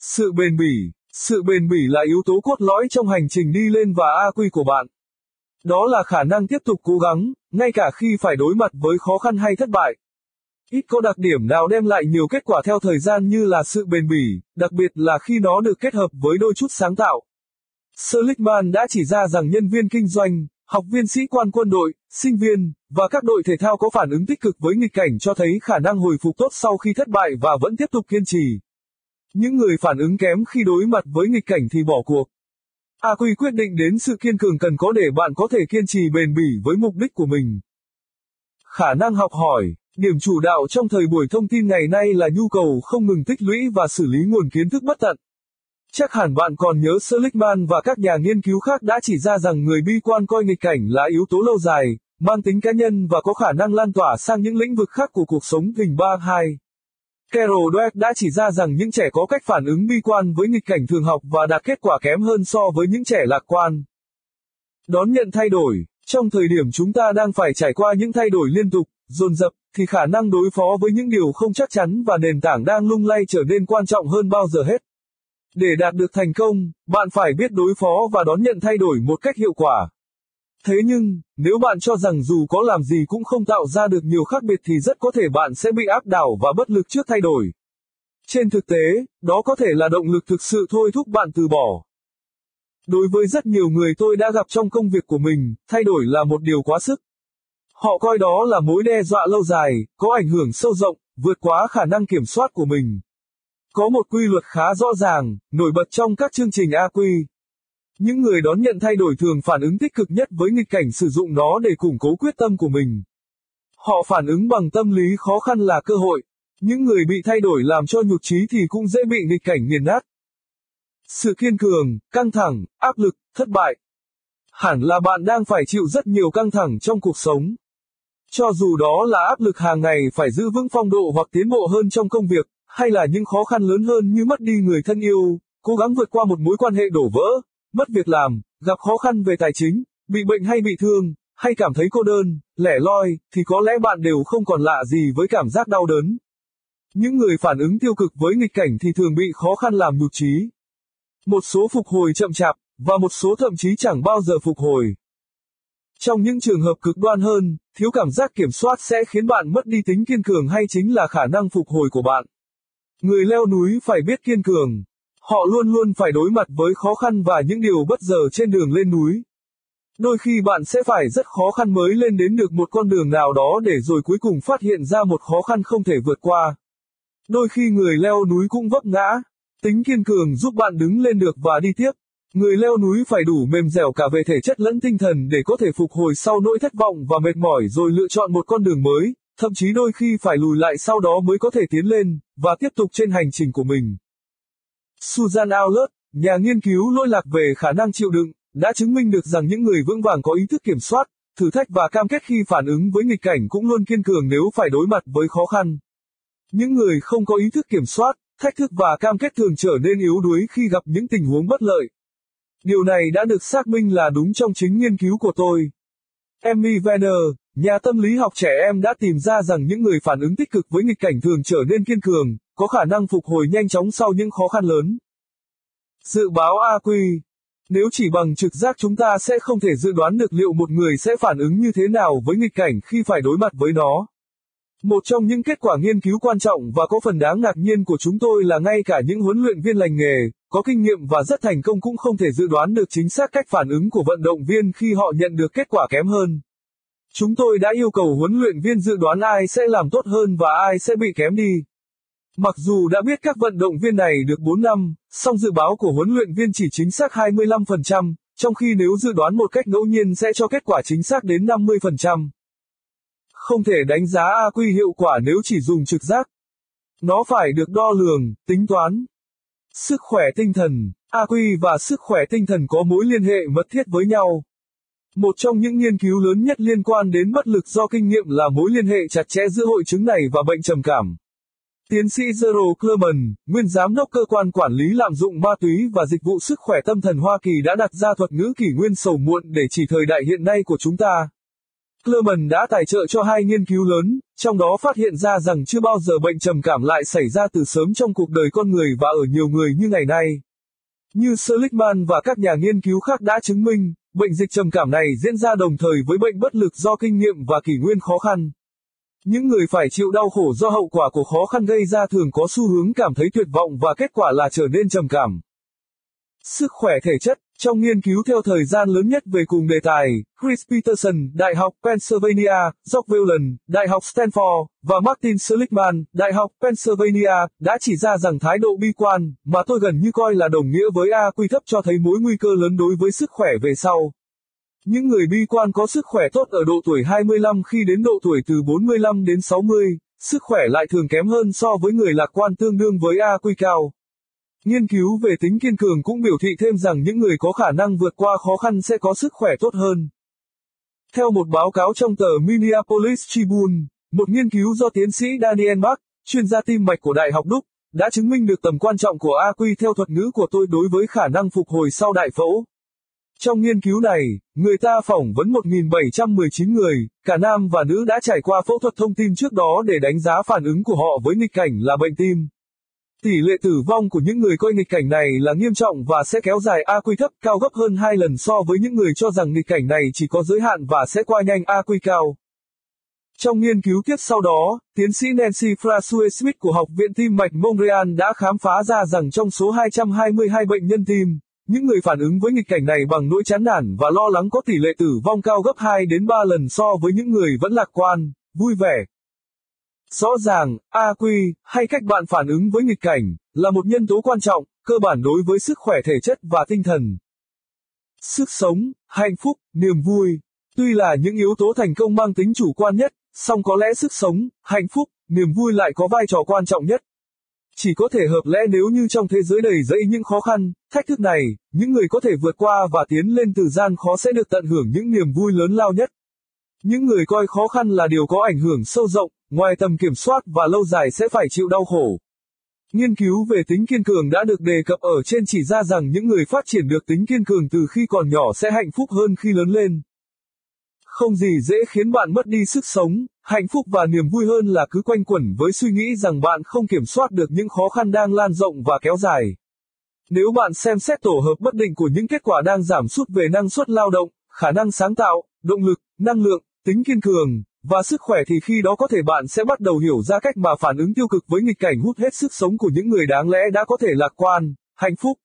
Sự bền bỉ Sự bền bỉ là yếu tố cốt lõi trong hành trình đi lên và AQ của bạn. Đó là khả năng tiếp tục cố gắng, ngay cả khi phải đối mặt với khó khăn hay thất bại. Ít có đặc điểm nào đem lại nhiều kết quả theo thời gian như là sự bền bỉ, đặc biệt là khi nó được kết hợp với đôi chút sáng tạo. Seligman đã chỉ ra rằng nhân viên kinh doanh, học viên sĩ quan quân đội, sinh viên, và các đội thể thao có phản ứng tích cực với nghịch cảnh cho thấy khả năng hồi phục tốt sau khi thất bại và vẫn tiếp tục kiên trì. Những người phản ứng kém khi đối mặt với nghịch cảnh thì bỏ cuộc. AQ quyết định đến sự kiên cường cần có để bạn có thể kiên trì bền bỉ với mục đích của mình. Khả năng học hỏi, điểm chủ đạo trong thời buổi thông tin ngày nay là nhu cầu không ngừng tích lũy và xử lý nguồn kiến thức bất tận. Chắc hẳn bạn còn nhớ Seligman và các nhà nghiên cứu khác đã chỉ ra rằng người bi quan coi nghịch cảnh là yếu tố lâu dài, mang tính cá nhân và có khả năng lan tỏa sang những lĩnh vực khác của cuộc sống hình 3-2. Carol Dweck đã chỉ ra rằng những trẻ có cách phản ứng bi quan với nghịch cảnh thường học và đạt kết quả kém hơn so với những trẻ lạc quan. Đón nhận thay đổi, trong thời điểm chúng ta đang phải trải qua những thay đổi liên tục, dồn dập, thì khả năng đối phó với những điều không chắc chắn và nền tảng đang lung lay trở nên quan trọng hơn bao giờ hết. Để đạt được thành công, bạn phải biết đối phó và đón nhận thay đổi một cách hiệu quả. Thế nhưng, nếu bạn cho rằng dù có làm gì cũng không tạo ra được nhiều khác biệt thì rất có thể bạn sẽ bị áp đảo và bất lực trước thay đổi. Trên thực tế, đó có thể là động lực thực sự thôi thúc bạn từ bỏ. Đối với rất nhiều người tôi đã gặp trong công việc của mình, thay đổi là một điều quá sức. Họ coi đó là mối đe dọa lâu dài, có ảnh hưởng sâu rộng, vượt quá khả năng kiểm soát của mình. Có một quy luật khá rõ ràng, nổi bật trong các chương trình AQ. Những người đón nhận thay đổi thường phản ứng tích cực nhất với nghịch cảnh sử dụng nó để củng cố quyết tâm của mình. Họ phản ứng bằng tâm lý khó khăn là cơ hội. Những người bị thay đổi làm cho nhục trí thì cũng dễ bị nghịch cảnh nghiền nát. Sự kiên cường, căng thẳng, áp lực, thất bại. Hẳn là bạn đang phải chịu rất nhiều căng thẳng trong cuộc sống. Cho dù đó là áp lực hàng ngày phải giữ vững phong độ hoặc tiến bộ hơn trong công việc, hay là những khó khăn lớn hơn như mất đi người thân yêu, cố gắng vượt qua một mối quan hệ đổ vỡ, mất việc làm, gặp khó khăn về tài chính, bị bệnh hay bị thương, hay cảm thấy cô đơn, lẻ loi, thì có lẽ bạn đều không còn lạ gì với cảm giác đau đớn. Những người phản ứng tiêu cực với nghịch cảnh thì thường bị khó khăn làm nhụt trí, Một số phục hồi chậm chạp, và một số thậm chí chẳng bao giờ phục hồi. Trong những trường hợp cực đoan hơn, thiếu cảm giác kiểm soát sẽ khiến bạn mất đi tính kiên cường hay chính là khả năng phục hồi của bạn. Người leo núi phải biết kiên cường. Họ luôn luôn phải đối mặt với khó khăn và những điều bất ngờ trên đường lên núi. Đôi khi bạn sẽ phải rất khó khăn mới lên đến được một con đường nào đó để rồi cuối cùng phát hiện ra một khó khăn không thể vượt qua. Đôi khi người leo núi cũng vấp ngã. Tính kiên cường giúp bạn đứng lên được và đi tiếp. Người leo núi phải đủ mềm dẻo cả về thể chất lẫn tinh thần để có thể phục hồi sau nỗi thất vọng và mệt mỏi rồi lựa chọn một con đường mới, thậm chí đôi khi phải lùi lại sau đó mới có thể tiến lên, và tiếp tục trên hành trình của mình. Susan Aulert, nhà nghiên cứu lỗi lạc về khả năng chịu đựng, đã chứng minh được rằng những người vững vàng có ý thức kiểm soát, thử thách và cam kết khi phản ứng với nghịch cảnh cũng luôn kiên cường nếu phải đối mặt với khó khăn. Những người không có ý thức kiểm soát, thách thức và cam kết thường trở nên yếu đuối khi gặp những tình huống bất lợi. Điều này đã được xác minh là đúng trong chính nghiên cứu của tôi. Emmy Venner, nhà tâm lý học trẻ em đã tìm ra rằng những người phản ứng tích cực với nghịch cảnh thường trở nên kiên cường, có khả năng phục hồi nhanh chóng sau những khó khăn lớn. Dự báo AQ Nếu chỉ bằng trực giác chúng ta sẽ không thể dự đoán được liệu một người sẽ phản ứng như thế nào với nghịch cảnh khi phải đối mặt với nó. Một trong những kết quả nghiên cứu quan trọng và có phần đáng ngạc nhiên của chúng tôi là ngay cả những huấn luyện viên lành nghề, có kinh nghiệm và rất thành công cũng không thể dự đoán được chính xác cách phản ứng của vận động viên khi họ nhận được kết quả kém hơn. Chúng tôi đã yêu cầu huấn luyện viên dự đoán ai sẽ làm tốt hơn và ai sẽ bị kém đi. Mặc dù đã biết các vận động viên này được 4 năm, song dự báo của huấn luyện viên chỉ chính xác 25%, trong khi nếu dự đoán một cách ngẫu nhiên sẽ cho kết quả chính xác đến 50%. Không thể đánh giá AQ hiệu quả nếu chỉ dùng trực giác. Nó phải được đo lường, tính toán. Sức khỏe tinh thần, AQ và sức khỏe tinh thần có mối liên hệ mật thiết với nhau. Một trong những nghiên cứu lớn nhất liên quan đến bất lực do kinh nghiệm là mối liên hệ chặt chẽ giữa hội chứng này và bệnh trầm cảm. Tiến sĩ Gerald Clerman, nguyên giám đốc cơ quan quản lý lạm dụng ma túy và dịch vụ sức khỏe tâm thần Hoa Kỳ đã đặt ra thuật ngữ kỷ nguyên sầu muộn để chỉ thời đại hiện nay của chúng ta. Clerman đã tài trợ cho hai nghiên cứu lớn, trong đó phát hiện ra rằng chưa bao giờ bệnh trầm cảm lại xảy ra từ sớm trong cuộc đời con người và ở nhiều người như ngày nay. Như Seligman và các nhà nghiên cứu khác đã chứng minh, bệnh dịch trầm cảm này diễn ra đồng thời với bệnh bất lực do kinh nghiệm và kỷ nguyên khó khăn. Những người phải chịu đau khổ do hậu quả của khó khăn gây ra thường có xu hướng cảm thấy tuyệt vọng và kết quả là trở nên trầm cảm. Sức khỏe thể chất trong nghiên cứu theo thời gian lớn nhất về cùng đề tài, Chris Peterson, Đại học Pennsylvania, Jock Whelan, Đại học Stanford, và Martin Seligman, Đại học Pennsylvania, đã chỉ ra rằng thái độ bi quan, mà tôi gần như coi là đồng nghĩa với A quy thấp cho thấy mối nguy cơ lớn đối với sức khỏe về sau. Những người bi quan có sức khỏe tốt ở độ tuổi 25 khi đến độ tuổi từ 45 đến 60, sức khỏe lại thường kém hơn so với người lạc quan tương đương với A quy cao. Nghiên cứu về tính kiên cường cũng biểu thị thêm rằng những người có khả năng vượt qua khó khăn sẽ có sức khỏe tốt hơn. Theo một báo cáo trong tờ Minneapolis Tribune, một nghiên cứu do tiến sĩ Daniel Mark, chuyên gia tim mạch của Đại học Đúc, đã chứng minh được tầm quan trọng của AQ theo thuật ngữ của tôi đối với khả năng phục hồi sau đại phẫu. Trong nghiên cứu này, người ta phỏng vấn 1.719 người, cả nam và nữ đã trải qua phẫu thuật thông tim trước đó để đánh giá phản ứng của họ với nghịch cảnh là bệnh tim. Tỷ lệ tử vong của những người coi nghịch cảnh này là nghiêm trọng và sẽ kéo dài AQ thấp cao gấp hơn 2 lần so với những người cho rằng nghịch cảnh này chỉ có giới hạn và sẽ qua nhanh AQ cao. Trong nghiên cứu tiếp sau đó, tiến sĩ Nancy François Smith của Học viện Tim mạch Montreal đã khám phá ra rằng trong số 222 bệnh nhân tim, những người phản ứng với nghịch cảnh này bằng nỗi chán nản và lo lắng có tỷ lệ tử vong cao gấp 2 đến 3 lần so với những người vẫn lạc quan, vui vẻ. Rõ ràng, AQ, hay cách bạn phản ứng với nghịch cảnh, là một nhân tố quan trọng, cơ bản đối với sức khỏe thể chất và tinh thần. Sức sống, hạnh phúc, niềm vui, tuy là những yếu tố thành công mang tính chủ quan nhất, song có lẽ sức sống, hạnh phúc, niềm vui lại có vai trò quan trọng nhất. Chỉ có thể hợp lẽ nếu như trong thế giới đầy dẫy những khó khăn, thách thức này, những người có thể vượt qua và tiến lên từ gian khó sẽ được tận hưởng những niềm vui lớn lao nhất. Những người coi khó khăn là điều có ảnh hưởng sâu rộng, ngoài tầm kiểm soát và lâu dài sẽ phải chịu đau khổ. Nghiên cứu về tính kiên cường đã được đề cập ở trên chỉ ra rằng những người phát triển được tính kiên cường từ khi còn nhỏ sẽ hạnh phúc hơn khi lớn lên. Không gì dễ khiến bạn mất đi sức sống, hạnh phúc và niềm vui hơn là cứ quanh quẩn với suy nghĩ rằng bạn không kiểm soát được những khó khăn đang lan rộng và kéo dài. Nếu bạn xem xét tổ hợp bất định của những kết quả đang giảm sút về năng suất lao động, khả năng sáng tạo, động lực, năng lượng, tính kiên cường, và sức khỏe thì khi đó có thể bạn sẽ bắt đầu hiểu ra cách mà phản ứng tiêu cực với nghịch cảnh hút hết sức sống của những người đáng lẽ đã có thể lạc quan, hạnh phúc.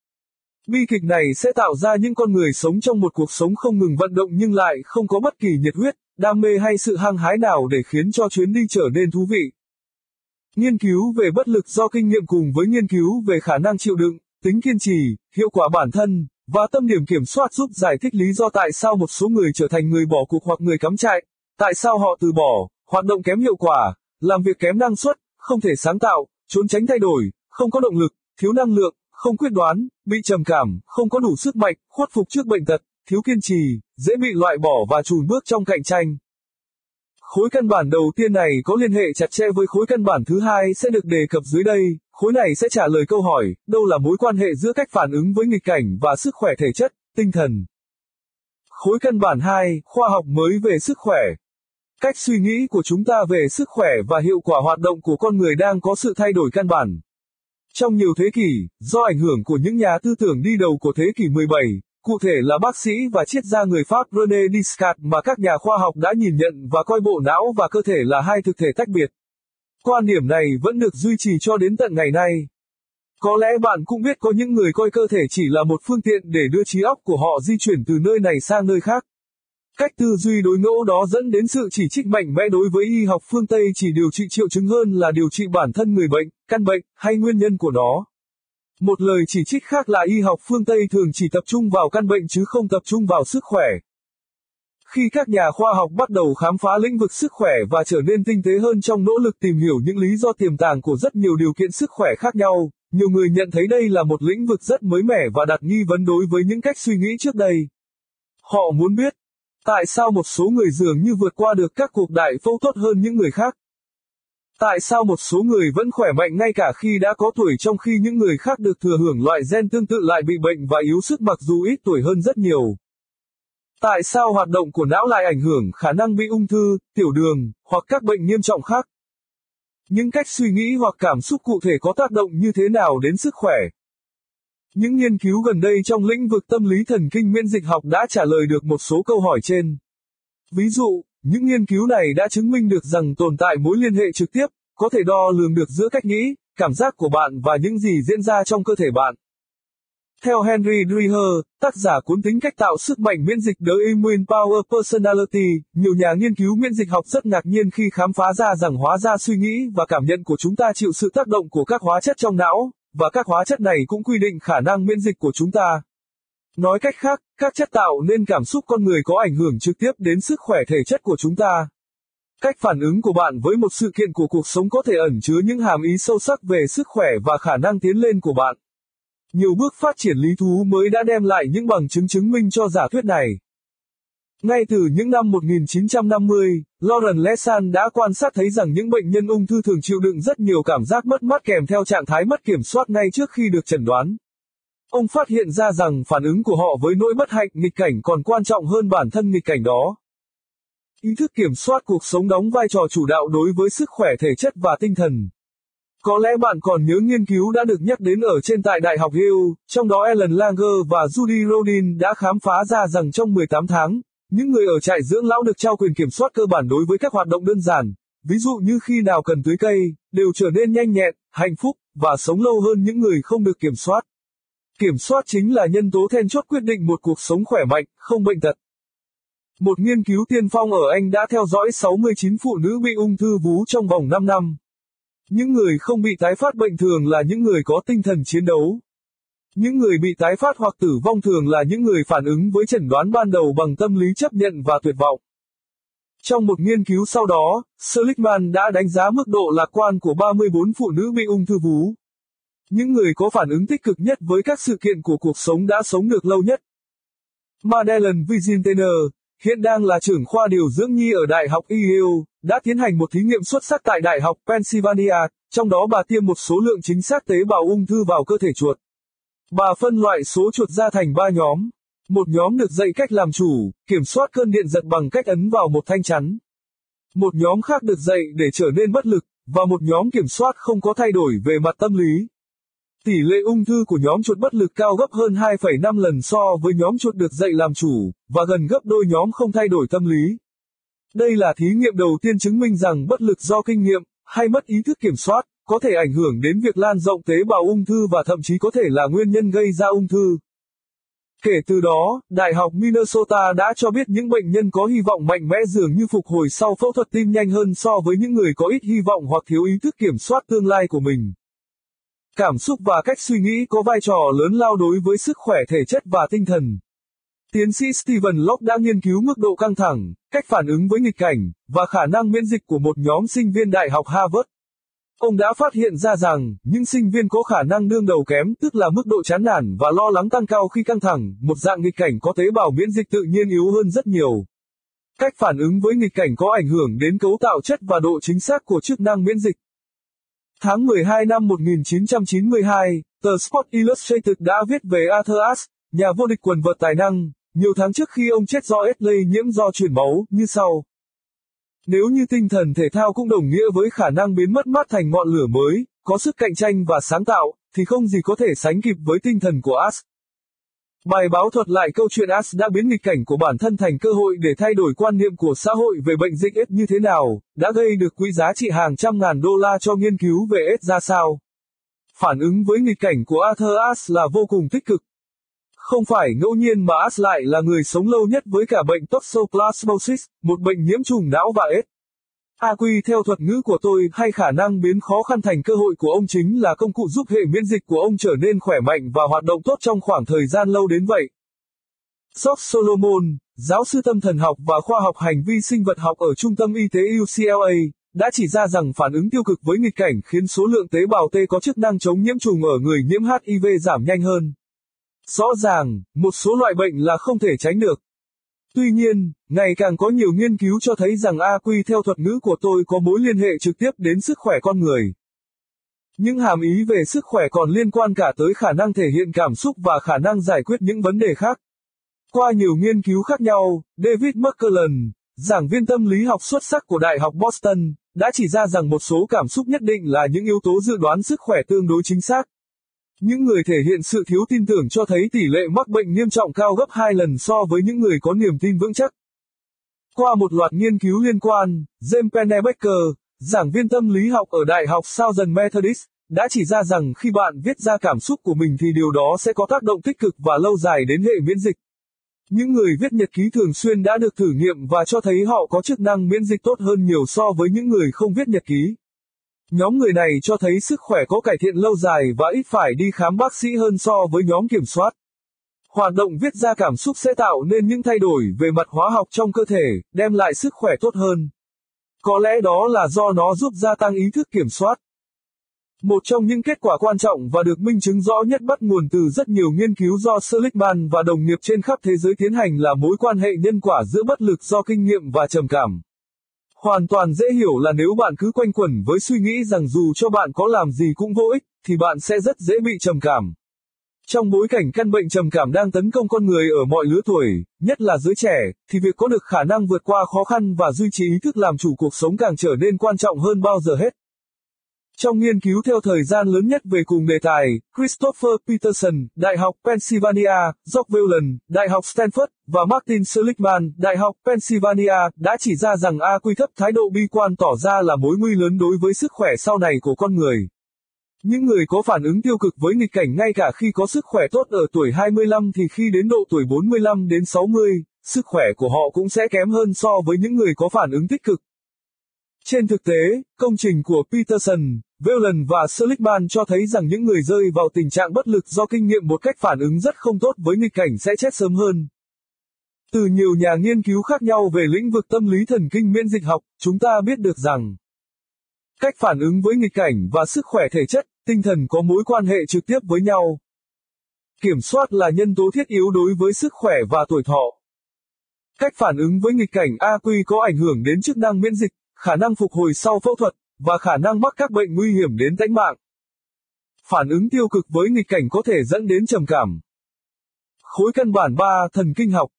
Bi kịch này sẽ tạo ra những con người sống trong một cuộc sống không ngừng vận động nhưng lại không có bất kỳ nhiệt huyết, đam mê hay sự hăng hái nào để khiến cho chuyến đi trở nên thú vị. Nghiên cứu về bất lực do kinh nghiệm cùng với nghiên cứu về khả năng chịu đựng, tính kiên trì, hiệu quả bản thân, và tâm điểm kiểm soát giúp giải thích lý do tại sao một số người trở thành người bỏ cuộc hoặc người cắm trại, tại sao họ từ bỏ, hoạt động kém hiệu quả, làm việc kém năng suất, không thể sáng tạo, trốn tránh thay đổi, không có động lực, thiếu năng lượng, không quyết đoán, bị trầm cảm, không có đủ sức mạnh, khuất phục trước bệnh tật, thiếu kiên trì, dễ bị loại bỏ và chùn bước trong cạnh tranh. Khối căn bản đầu tiên này có liên hệ chặt chẽ với khối căn bản thứ hai sẽ được đề cập dưới đây, khối này sẽ trả lời câu hỏi, đâu là mối quan hệ giữa cách phản ứng với nghịch cảnh và sức khỏe thể chất, tinh thần. Khối căn bản 2, khoa học mới về sức khỏe. Cách suy nghĩ của chúng ta về sức khỏe và hiệu quả hoạt động của con người đang có sự thay đổi căn bản. Trong nhiều thế kỷ, do ảnh hưởng của những nhà tư tưởng đi đầu của thế kỷ 17, cụ thể là bác sĩ và triết gia người Pháp René Descartes mà các nhà khoa học đã nhìn nhận và coi bộ não và cơ thể là hai thực thể tách biệt. Quan điểm này vẫn được duy trì cho đến tận ngày nay. Có lẽ bạn cũng biết có những người coi cơ thể chỉ là một phương tiện để đưa trí óc của họ di chuyển từ nơi này sang nơi khác. Cách tư duy đối ngẫu đó dẫn đến sự chỉ trích mạnh mẽ đối với y học phương Tây chỉ điều trị triệu chứng hơn là điều trị bản thân người bệnh, căn bệnh, hay nguyên nhân của nó. Một lời chỉ trích khác là y học phương Tây thường chỉ tập trung vào căn bệnh chứ không tập trung vào sức khỏe. Khi các nhà khoa học bắt đầu khám phá lĩnh vực sức khỏe và trở nên tinh tế hơn trong nỗ lực tìm hiểu những lý do tiềm tàng của rất nhiều điều kiện sức khỏe khác nhau, nhiều người nhận thấy đây là một lĩnh vực rất mới mẻ và đặt nghi vấn đối với những cách suy nghĩ trước đây. Họ muốn biết, tại sao một số người dường như vượt qua được các cuộc đại phẫu tốt hơn những người khác? Tại sao một số người vẫn khỏe mạnh ngay cả khi đã có tuổi trong khi những người khác được thừa hưởng loại gen tương tự lại bị bệnh và yếu sức mặc dù ít tuổi hơn rất nhiều? Tại sao hoạt động của não lại ảnh hưởng khả năng bị ung thư, tiểu đường, hoặc các bệnh nghiêm trọng khác? Những cách suy nghĩ hoặc cảm xúc cụ thể có tác động như thế nào đến sức khỏe? Những nghiên cứu gần đây trong lĩnh vực tâm lý thần kinh miễn dịch học đã trả lời được một số câu hỏi trên. Ví dụ, những nghiên cứu này đã chứng minh được rằng tồn tại mối liên hệ trực tiếp, có thể đo lường được giữa cách nghĩ, cảm giác của bạn và những gì diễn ra trong cơ thể bạn. Theo Henry Dreher, tác giả cuốn tính cách tạo sức mạnh miễn dịch The Immune Power Personality, nhiều nhà nghiên cứu miễn dịch học rất ngạc nhiên khi khám phá ra rằng hóa ra suy nghĩ và cảm nhận của chúng ta chịu sự tác động của các hóa chất trong não, và các hóa chất này cũng quy định khả năng miễn dịch của chúng ta. Nói cách khác, các chất tạo nên cảm xúc con người có ảnh hưởng trực tiếp đến sức khỏe thể chất của chúng ta. Cách phản ứng của bạn với một sự kiện của cuộc sống có thể ẩn chứa những hàm ý sâu sắc về sức khỏe và khả năng tiến lên của bạn. Nhiều bước phát triển lý thú mới đã đem lại những bằng chứng chứng minh cho giả thuyết này. Ngay từ những năm 1950, Lauren Lesan đã quan sát thấy rằng những bệnh nhân ung thư thường chịu đựng rất nhiều cảm giác mất mát kèm theo trạng thái mất kiểm soát ngay trước khi được chẩn đoán. Ông phát hiện ra rằng phản ứng của họ với nỗi bất hạnh nghịch cảnh còn quan trọng hơn bản thân nghịch cảnh đó. Ý thức kiểm soát cuộc sống đóng vai trò chủ đạo đối với sức khỏe thể chất và tinh thần. Có lẽ bạn còn nhớ nghiên cứu đã được nhắc đến ở trên tại Đại học Yale, trong đó Ellen Langer và Judy Rodin đã khám phá ra rằng trong 18 tháng, những người ở trại dưỡng lão được trao quyền kiểm soát cơ bản đối với các hoạt động đơn giản, ví dụ như khi nào cần tưới cây, đều trở nên nhanh nhẹn, hạnh phúc, và sống lâu hơn những người không được kiểm soát. Kiểm soát chính là nhân tố then chốt quyết định một cuộc sống khỏe mạnh, không bệnh tật. Một nghiên cứu tiên phong ở Anh đã theo dõi 69 phụ nữ bị ung thư vú trong vòng 5 năm. Những người không bị tái phát bệnh thường là những người có tinh thần chiến đấu. Những người bị tái phát hoặc tử vong thường là những người phản ứng với chẩn đoán ban đầu bằng tâm lý chấp nhận và tuyệt vọng. Trong một nghiên cứu sau đó, Seligman đã đánh giá mức độ lạc quan của 34 phụ nữ bị ung thư vú. Những người có phản ứng tích cực nhất với các sự kiện của cuộc sống đã sống được lâu nhất. Madeleine Vizintener, hiện đang là trưởng khoa điều dưỡng nhi ở Đại học Yale, đã tiến hành một thí nghiệm xuất sắc tại Đại học Pennsylvania, trong đó bà tiêm một số lượng chính xác tế bào ung thư vào cơ thể chuột. Bà phân loại số chuột ra thành ba nhóm. Một nhóm được dạy cách làm chủ, kiểm soát cơn điện giật bằng cách ấn vào một thanh chắn. Một nhóm khác được dạy để trở nên bất lực, và một nhóm kiểm soát không có thay đổi về mặt tâm lý. Tỷ lệ ung thư của nhóm chuột bất lực cao gấp hơn 2,5 lần so với nhóm chuột được dạy làm chủ, và gần gấp đôi nhóm không thay đổi tâm lý. Đây là thí nghiệm đầu tiên chứng minh rằng bất lực do kinh nghiệm, hay mất ý thức kiểm soát, có thể ảnh hưởng đến việc lan rộng tế bào ung thư và thậm chí có thể là nguyên nhân gây ra ung thư. Kể từ đó, Đại học Minnesota đã cho biết những bệnh nhân có hy vọng mạnh mẽ dường như phục hồi sau phẫu thuật tim nhanh hơn so với những người có ít hy vọng hoặc thiếu ý thức kiểm soát tương lai của mình. Cảm xúc và cách suy nghĩ có vai trò lớn lao đối với sức khỏe thể chất và tinh thần. Tiến sĩ Stephen Locke đã nghiên cứu mức độ căng thẳng, cách phản ứng với nghịch cảnh, và khả năng miễn dịch của một nhóm sinh viên Đại học Harvard. Ông đã phát hiện ra rằng, những sinh viên có khả năng đương đầu kém, tức là mức độ chán nản và lo lắng tăng cao khi căng thẳng, một dạng nghịch cảnh có tế bào miễn dịch tự nhiên yếu hơn rất nhiều. Cách phản ứng với nghịch cảnh có ảnh hưởng đến cấu tạo chất và độ chính xác của chức năng miễn dịch. Tháng 12 năm 1992, tờ Sport Illustrated đã viết về Arthur Ashe, nhà vô địch quần vợt tài năng, nhiều tháng trước khi ông chết do AIDS lây nhiễm do truyền máu, như sau. Nếu như tinh thần thể thao cũng đồng nghĩa với khả năng biến mất mát thành ngọn lửa mới, có sức cạnh tranh và sáng tạo, thì không gì có thể sánh kịp với tinh thần của As. Bài báo thuật lại câu chuyện As đã biến nghịch cảnh của bản thân thành cơ hội để thay đổi quan niệm của xã hội về bệnh dịch AIDS như thế nào, đã gây được quỹ giá trị hàng trăm ngàn đô la cho nghiên cứu về AIDS ra sao. Phản ứng với nghịch cảnh của Arthur As là vô cùng tích cực. Không phải ngẫu nhiên mà As lại là người sống lâu nhất với cả bệnh toxoplasmosis, một bệnh nhiễm trùng não và AIDS. AQ theo thuật ngữ của tôi hay khả năng biến khó khăn thành cơ hội của ông chính là công cụ giúp hệ miễn dịch của ông trở nên khỏe mạnh và hoạt động tốt trong khoảng thời gian lâu đến vậy. Sok Solomon, giáo sư tâm thần học và khoa học hành vi sinh vật học ở Trung tâm Y tế UCLA, đã chỉ ra rằng phản ứng tiêu cực với nghịch cảnh khiến số lượng tế bào T có chức năng chống nhiễm trùng ở người nhiễm HIV giảm nhanh hơn. Rõ ràng, một số loại bệnh là không thể tránh được. Tuy nhiên, ngày càng có nhiều nghiên cứu cho thấy rằng AQ theo thuật ngữ của tôi có mối liên hệ trực tiếp đến sức khỏe con người. Những hàm ý về sức khỏe còn liên quan cả tới khả năng thể hiện cảm xúc và khả năng giải quyết những vấn đề khác. Qua nhiều nghiên cứu khác nhau, David McClellan, giảng viên tâm lý học xuất sắc của Đại học Boston, đã chỉ ra rằng một số cảm xúc nhất định là những yếu tố dự đoán sức khỏe tương đối chính xác. Những người thể hiện sự thiếu tin tưởng cho thấy tỷ lệ mắc bệnh nghiêm trọng cao gấp 2 lần so với những người có niềm tin vững chắc. Qua một loạt nghiên cứu liên quan, James Pennebaker, giảng viên tâm lý học ở Đại học Southern Methodist, đã chỉ ra rằng khi bạn viết ra cảm xúc của mình thì điều đó sẽ có tác động tích cực và lâu dài đến hệ miễn dịch. Những người viết nhật ký thường xuyên đã được thử nghiệm và cho thấy họ có chức năng miễn dịch tốt hơn nhiều so với những người không viết nhật ký. Nhóm người này cho thấy sức khỏe có cải thiện lâu dài và ít phải đi khám bác sĩ hơn so với nhóm kiểm soát. Hoạt động viết ra cảm xúc sẽ tạo nên những thay đổi về mặt hóa học trong cơ thể, đem lại sức khỏe tốt hơn. Có lẽ đó là do nó giúp gia tăng ý thức kiểm soát. Một trong những kết quả quan trọng và được minh chứng rõ nhất bắt nguồn từ rất nhiều nghiên cứu do Seligman và đồng nghiệp trên khắp thế giới tiến hành là mối quan hệ nhân quả giữa bất lực do kinh nghiệm và trầm cảm. Hoàn toàn dễ hiểu là nếu bạn cứ quanh quẩn với suy nghĩ rằng dù cho bạn có làm gì cũng vô ích, thì bạn sẽ rất dễ bị trầm cảm. Trong bối cảnh căn bệnh trầm cảm đang tấn công con người ở mọi lứa tuổi, nhất là giới trẻ, thì việc có được khả năng vượt qua khó khăn và duy trì ý thức làm chủ cuộc sống càng trở nên quan trọng hơn bao giờ hết. Trong nghiên cứu theo thời gian lớn nhất về cùng đề tài, Christopher Peterson, Đại học Pennsylvania, Jock Whelan, Đại học Stanford, và Martin Seligman, Đại học Pennsylvania, đã chỉ ra rằng a quy thấp thái độ bi quan tỏ ra là mối nguy lớn đối với sức khỏe sau này của con người. Những người có phản ứng tiêu cực với nghịch cảnh ngay cả khi có sức khỏe tốt ở tuổi 25 thì khi đến độ tuổi 45 đến 60, sức khỏe của họ cũng sẽ kém hơn so với những người có phản ứng tích cực. Trên thực tế, công trình của Peterson, Whelan và Seligman cho thấy rằng những người rơi vào tình trạng bất lực do kinh nghiệm một cách phản ứng rất không tốt với nghịch cảnh sẽ chết sớm hơn. Từ nhiều nhà nghiên cứu khác nhau về lĩnh vực tâm lý thần kinh miễn dịch học, chúng ta biết được rằng cách phản ứng với nghịch cảnh và sức khỏe thể chất, tinh thần có mối quan hệ trực tiếp với nhau. Kiểm soát là nhân tố thiết yếu đối với sức khỏe và tuổi thọ. Cách phản ứng với nghịch cảnh AQ có ảnh hưởng đến chức năng miễn dịch, khả năng phục hồi sau phẫu thuật, và khả năng mắc các bệnh nguy hiểm đến tính mạng. Phản ứng tiêu cực với nghịch cảnh có thể dẫn đến trầm cảm. Khối căn bản 3 thần kinh học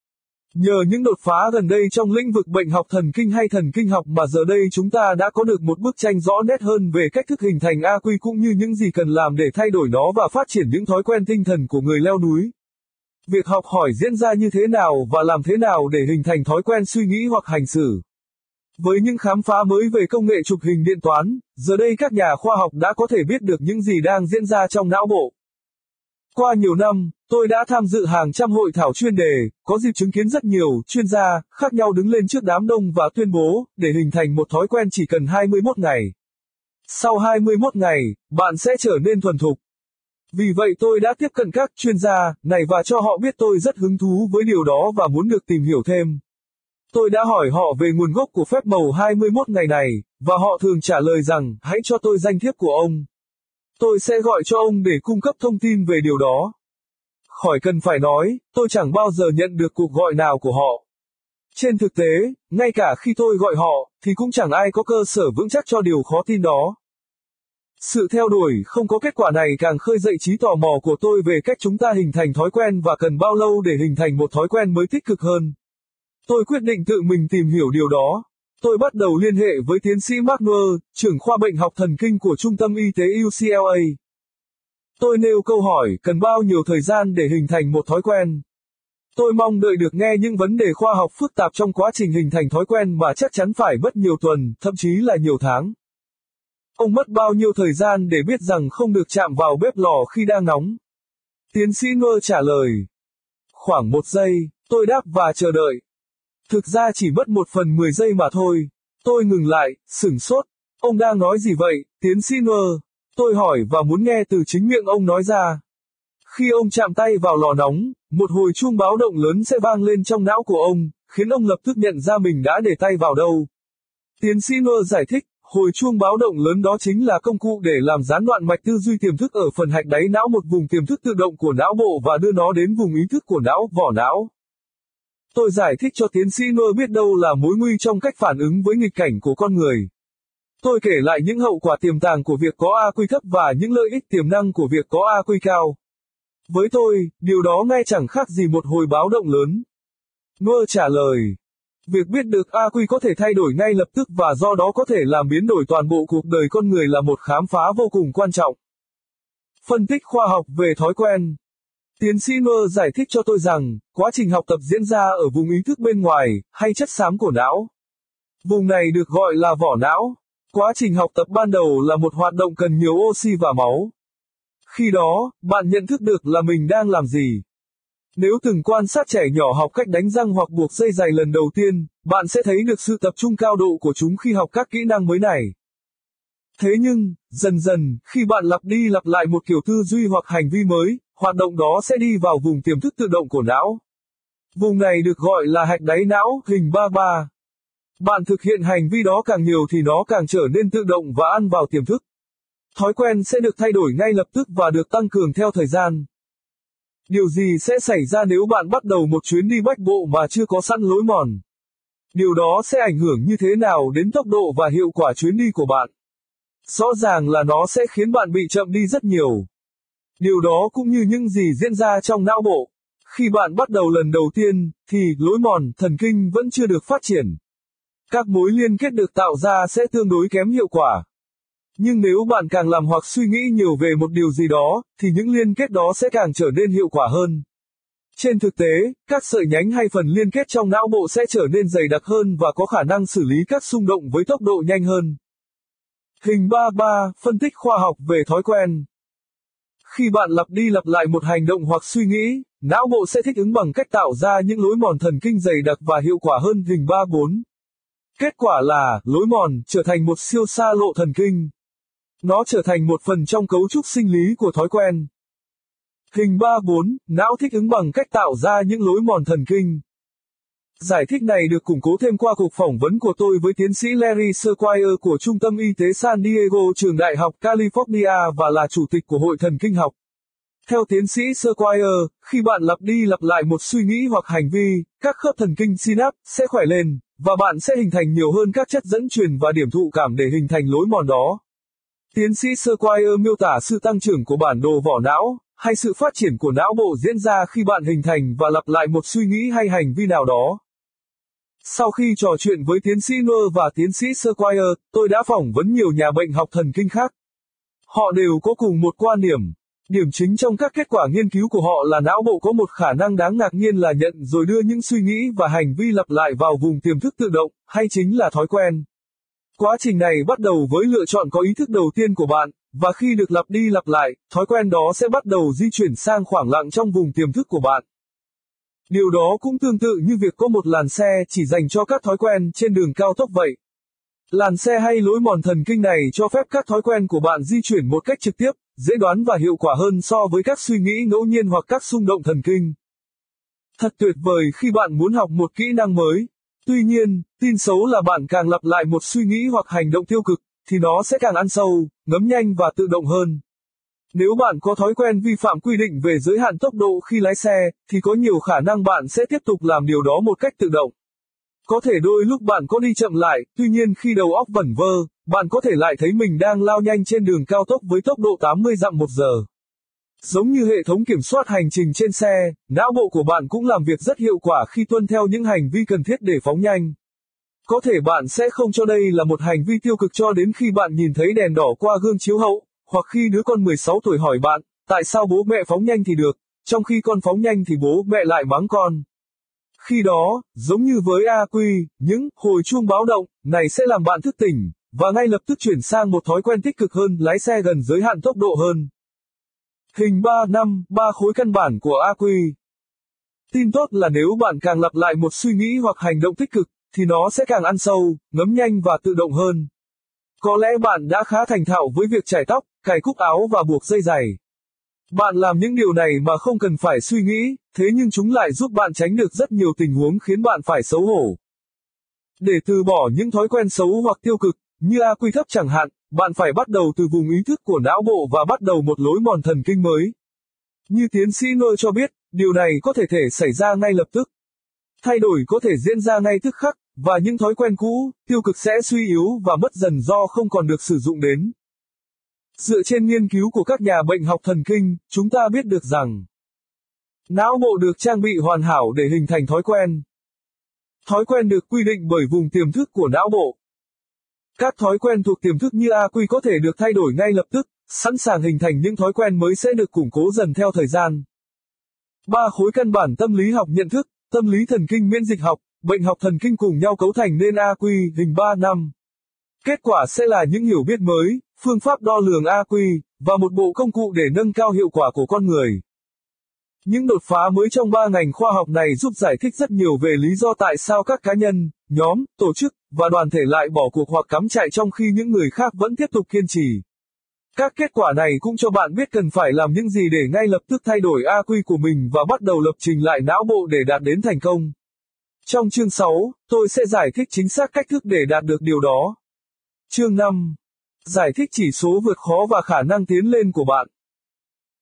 Nhờ những đột phá gần đây trong lĩnh vực bệnh học thần kinh hay thần kinh học mà giờ đây chúng ta đã có được một bức tranh rõ nét hơn về cách thức hình thành AQ cũng như những gì cần làm để thay đổi nó và phát triển những thói quen tinh thần của người leo núi. Việc học hỏi diễn ra như thế nào và làm thế nào để hình thành thói quen suy nghĩ hoặc hành xử. Với những khám phá mới về công nghệ chụp hình điện toán, giờ đây các nhà khoa học đã có thể biết được những gì đang diễn ra trong não bộ. Qua nhiều năm, tôi đã tham dự hàng trăm hội thảo chuyên đề, có dịp chứng kiến rất nhiều chuyên gia khác nhau đứng lên trước đám đông và tuyên bố, để hình thành một thói quen chỉ cần 21 ngày. Sau 21 ngày, bạn sẽ trở nên thuần thục. Vì vậy tôi đã tiếp cận các chuyên gia này và cho họ biết tôi rất hứng thú với điều đó và muốn được tìm hiểu thêm. Tôi đã hỏi họ về nguồn gốc của phép màu 21 ngày này, và họ thường trả lời rằng, hãy cho tôi danh thiếp của ông. Tôi sẽ gọi cho ông để cung cấp thông tin về điều đó. Khỏi cần phải nói, tôi chẳng bao giờ nhận được cuộc gọi nào của họ. Trên thực tế, ngay cả khi tôi gọi họ, thì cũng chẳng ai có cơ sở vững chắc cho điều khó tin đó. Sự theo đuổi không có kết quả này càng khơi dậy trí tò mò của tôi về cách chúng ta hình thành thói quen và cần bao lâu để hình thành một thói quen mới tích cực hơn. Tôi quyết định tự mình tìm hiểu điều đó. Tôi bắt đầu liên hệ với tiến sĩ Mark Noer, trưởng khoa bệnh học thần kinh của Trung tâm Y tế UCLA. Tôi nêu câu hỏi cần bao nhiêu thời gian để hình thành một thói quen. Tôi mong đợi được nghe những vấn đề khoa học phức tạp trong quá trình hình thành thói quen mà chắc chắn phải mất nhiều tuần, thậm chí là nhiều tháng. Ông mất bao nhiêu thời gian để biết rằng không được chạm vào bếp lò khi đang nóng? Tiến sĩ Noer trả lời. Khoảng một giây, tôi đáp và chờ đợi. Thực ra chỉ mất một phần mười giây mà thôi. Tôi ngừng lại, sửng sốt. Ông đang nói gì vậy, tiến sĩ Nơ? Tôi hỏi và muốn nghe từ chính miệng ông nói ra. Khi ông chạm tay vào lò nóng, một hồi chuông báo động lớn sẽ vang lên trong não của ông, khiến ông lập tức nhận ra mình đã để tay vào đâu. Tiến sĩ Nơ giải thích, hồi chuông báo động lớn đó chính là công cụ để làm gián đoạn mạch tư duy tiềm thức ở phần hạch đáy não một vùng tiềm thức tự động của não bộ và đưa nó đến vùng ý thức của não, vỏ não. Tôi giải thích cho tiến sĩ Nơ biết đâu là mối nguy trong cách phản ứng với nghịch cảnh của con người. Tôi kể lại những hậu quả tiềm tàng của việc có AQ thấp và những lợi ích tiềm năng của việc có AQ cao. Với tôi, điều đó ngay chẳng khác gì một hồi báo động lớn. Nơ trả lời. Việc biết được AQ có thể thay đổi ngay lập tức và do đó có thể làm biến đổi toàn bộ cuộc đời con người là một khám phá vô cùng quan trọng. Phân tích khoa học về thói quen. Tiến sĩ Ngơ giải thích cho tôi rằng, quá trình học tập diễn ra ở vùng ý thức bên ngoài, hay chất xám của não. Vùng này được gọi là vỏ não. Quá trình học tập ban đầu là một hoạt động cần nhiều oxy và máu. Khi đó, bạn nhận thức được là mình đang làm gì. Nếu từng quan sát trẻ nhỏ học cách đánh răng hoặc buộc dây giày lần đầu tiên, bạn sẽ thấy được sự tập trung cao độ của chúng khi học các kỹ năng mới này. Thế nhưng, dần dần, khi bạn lặp đi lặp lại một kiểu tư duy hoặc hành vi mới, hoạt động đó sẽ đi vào vùng tiềm thức tự động của não. Vùng này được gọi là hạch đáy não, hình 33. Bạn thực hiện hành vi đó càng nhiều thì nó càng trở nên tự động và ăn vào tiềm thức. Thói quen sẽ được thay đổi ngay lập tức và được tăng cường theo thời gian. Điều gì sẽ xảy ra nếu bạn bắt đầu một chuyến đi bách bộ mà chưa có sẵn lối mòn? Điều đó sẽ ảnh hưởng như thế nào đến tốc độ và hiệu quả chuyến đi của bạn? Rõ ràng là nó sẽ khiến bạn bị chậm đi rất nhiều. Điều đó cũng như những gì diễn ra trong não bộ. Khi bạn bắt đầu lần đầu tiên, thì lối mòn thần kinh vẫn chưa được phát triển. Các mối liên kết được tạo ra sẽ tương đối kém hiệu quả. Nhưng nếu bạn càng làm hoặc suy nghĩ nhiều về một điều gì đó, thì những liên kết đó sẽ càng trở nên hiệu quả hơn. Trên thực tế, các sợi nhánh hay phần liên kết trong não bộ sẽ trở nên dày đặc hơn và có khả năng xử lý các xung động với tốc độ nhanh hơn. Hình 33, phân tích khoa học về thói quen. Khi bạn lặp đi lặp lại một hành động hoặc suy nghĩ, não bộ sẽ thích ứng bằng cách tạo ra những lối mòn thần kinh dày đặc và hiệu quả hơn hình 34. Kết quả là, lối mòn trở thành một siêu xa lộ thần kinh. Nó trở thành một phần trong cấu trúc sinh lý của thói quen. Hình 3-4, não thích ứng bằng cách tạo ra những lối mòn thần kinh. Giải thích này được củng cố thêm qua cuộc phỏng vấn của tôi với tiến sĩ Larry Squire của Trung tâm Y tế San Diego trường Đại học California và là chủ tịch của Hội Thần Kinh học. Theo tiến sĩ Squire, khi bạn lặp đi lặp lại một suy nghĩ hoặc hành vi, các khớp thần kinh synapse sẽ khỏe lên, và bạn sẽ hình thành nhiều hơn các chất dẫn truyền và điểm thụ cảm để hình thành lối mòn đó. Tiến sĩ Squire miêu tả sự tăng trưởng của bản đồ vỏ não, hay sự phát triển của não bộ diễn ra khi bạn hình thành và lặp lại một suy nghĩ hay hành vi nào đó. Sau khi trò chuyện với tiến sĩ Noor và tiến sĩ Squire, tôi đã phỏng vấn nhiều nhà bệnh học thần kinh khác. Họ đều có cùng một quan điểm. Điểm chính trong các kết quả nghiên cứu của họ là não bộ có một khả năng đáng ngạc nhiên là nhận rồi đưa những suy nghĩ và hành vi lặp lại vào vùng tiềm thức tự động, hay chính là thói quen. Quá trình này bắt đầu với lựa chọn có ý thức đầu tiên của bạn, và khi được lặp đi lặp lại, thói quen đó sẽ bắt đầu di chuyển sang khoảng lặng trong vùng tiềm thức của bạn. Điều đó cũng tương tự như việc có một làn xe chỉ dành cho các thói quen trên đường cao tốc vậy. Làn xe hay lối mòn thần kinh này cho phép các thói quen của bạn di chuyển một cách trực tiếp, dễ đoán và hiệu quả hơn so với các suy nghĩ ngẫu nhiên hoặc các xung động thần kinh. Thật tuyệt vời khi bạn muốn học một kỹ năng mới. Tuy nhiên, tin xấu là bạn càng lặp lại một suy nghĩ hoặc hành động tiêu cực, thì nó sẽ càng ăn sâu, ngấm nhanh và tự động hơn. Nếu bạn có thói quen vi phạm quy định về giới hạn tốc độ khi lái xe, thì có nhiều khả năng bạn sẽ tiếp tục làm điều đó một cách tự động. Có thể đôi lúc bạn có đi chậm lại, tuy nhiên khi đầu óc vẩn vơ, bạn có thể lại thấy mình đang lao nhanh trên đường cao tốc với tốc độ 80 dặm một giờ. Giống như hệ thống kiểm soát hành trình trên xe, não bộ của bạn cũng làm việc rất hiệu quả khi tuân theo những hành vi cần thiết để phóng nhanh. Có thể bạn sẽ không cho đây là một hành vi tiêu cực cho đến khi bạn nhìn thấy đèn đỏ qua gương chiếu hậu, hoặc khi đứa con 16 tuổi hỏi bạn, tại sao bố mẹ phóng nhanh thì được, trong khi con phóng nhanh thì bố mẹ lại mắng con. Khi đó, giống như với AQ, những hồi chuông báo động này sẽ làm bạn thức tỉnh, và ngay lập tức chuyển sang một thói quen tích cực hơn lái xe gần giới hạn tốc độ hơn. Hình 3 năm, 3 khối căn bản của AQ. Tin tốt là nếu bạn càng lặp lại một suy nghĩ hoặc hành động tích cực, thì nó sẽ càng ăn sâu, ngấm nhanh và tự động hơn. Có lẽ bạn đã khá thành thạo với việc chải tóc, cài cúc áo và buộc dây giày. Bạn làm những điều này mà không cần phải suy nghĩ, thế nhưng chúng lại giúp bạn tránh được rất nhiều tình huống khiến bạn phải xấu hổ. Để từ bỏ những thói quen xấu hoặc tiêu cực, như a quy thấp chẳng hạn, bạn phải bắt đầu từ vùng ý thức của não bộ và bắt đầu một lối mòn thần kinh mới. Như tiến sĩ Nơ cho biết, điều này có thể thể xảy ra ngay lập tức. Thay đổi có thể diễn ra ngay tức khắc, và những thói quen cũ, tiêu cực sẽ suy yếu và mất dần do không còn được sử dụng đến. Dựa trên nghiên cứu của các nhà bệnh học thần kinh, chúng ta biết được rằng não bộ được trang bị hoàn hảo để hình thành thói quen. Thói quen được quy định bởi vùng tiềm thức của não bộ. Các thói quen thuộc tiềm thức như AQ có thể được thay đổi ngay lập tức, sẵn sàng hình thành những thói quen mới sẽ được củng cố dần theo thời gian. Ba khối căn bản tâm lý học nhận thức, tâm lý thần kinh miễn dịch học, bệnh học thần kinh cùng nhau cấu thành nên AQ hình 3 năm. Kết quả sẽ là những hiểu biết mới, phương pháp đo lường AQ, và một bộ công cụ để nâng cao hiệu quả của con người. Những đột phá mới trong ba ngành khoa học này giúp giải thích rất nhiều về lý do tại sao các cá nhân, nhóm, tổ chức, và đoàn thể lại bỏ cuộc hoặc cắm chạy trong khi những người khác vẫn tiếp tục kiên trì. Các kết quả này cũng cho bạn biết cần phải làm những gì để ngay lập tức thay đổi AQ của mình và bắt đầu lập trình lại não bộ để đạt đến thành công. Trong chương 6, tôi sẽ giải thích chính xác cách thức để đạt được điều đó. Chương 5. Giải thích chỉ số vượt khó và khả năng tiến lên của bạn.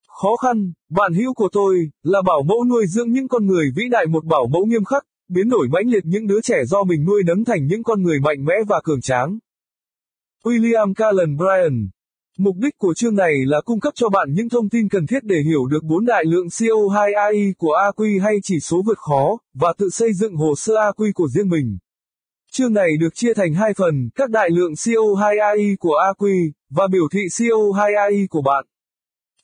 Khó khăn, bạn hữu của tôi, là bảo mẫu nuôi dưỡng những con người vĩ đại một bảo mẫu nghiêm khắc, biến đổi mãnh liệt những đứa trẻ do mình nuôi nấng thành những con người mạnh mẽ và cường tráng. William Cullen Bryan Mục đích của chương này là cung cấp cho bạn những thông tin cần thiết để hiểu được bốn đại lượng CO2 AI của AQ hay chỉ số vượt khó, và tự xây dựng hồ sơ AQ của riêng mình. Chương này được chia thành hai phần, các đại lượng CO2 AI của AQ, và biểu thị CO2 AI của bạn.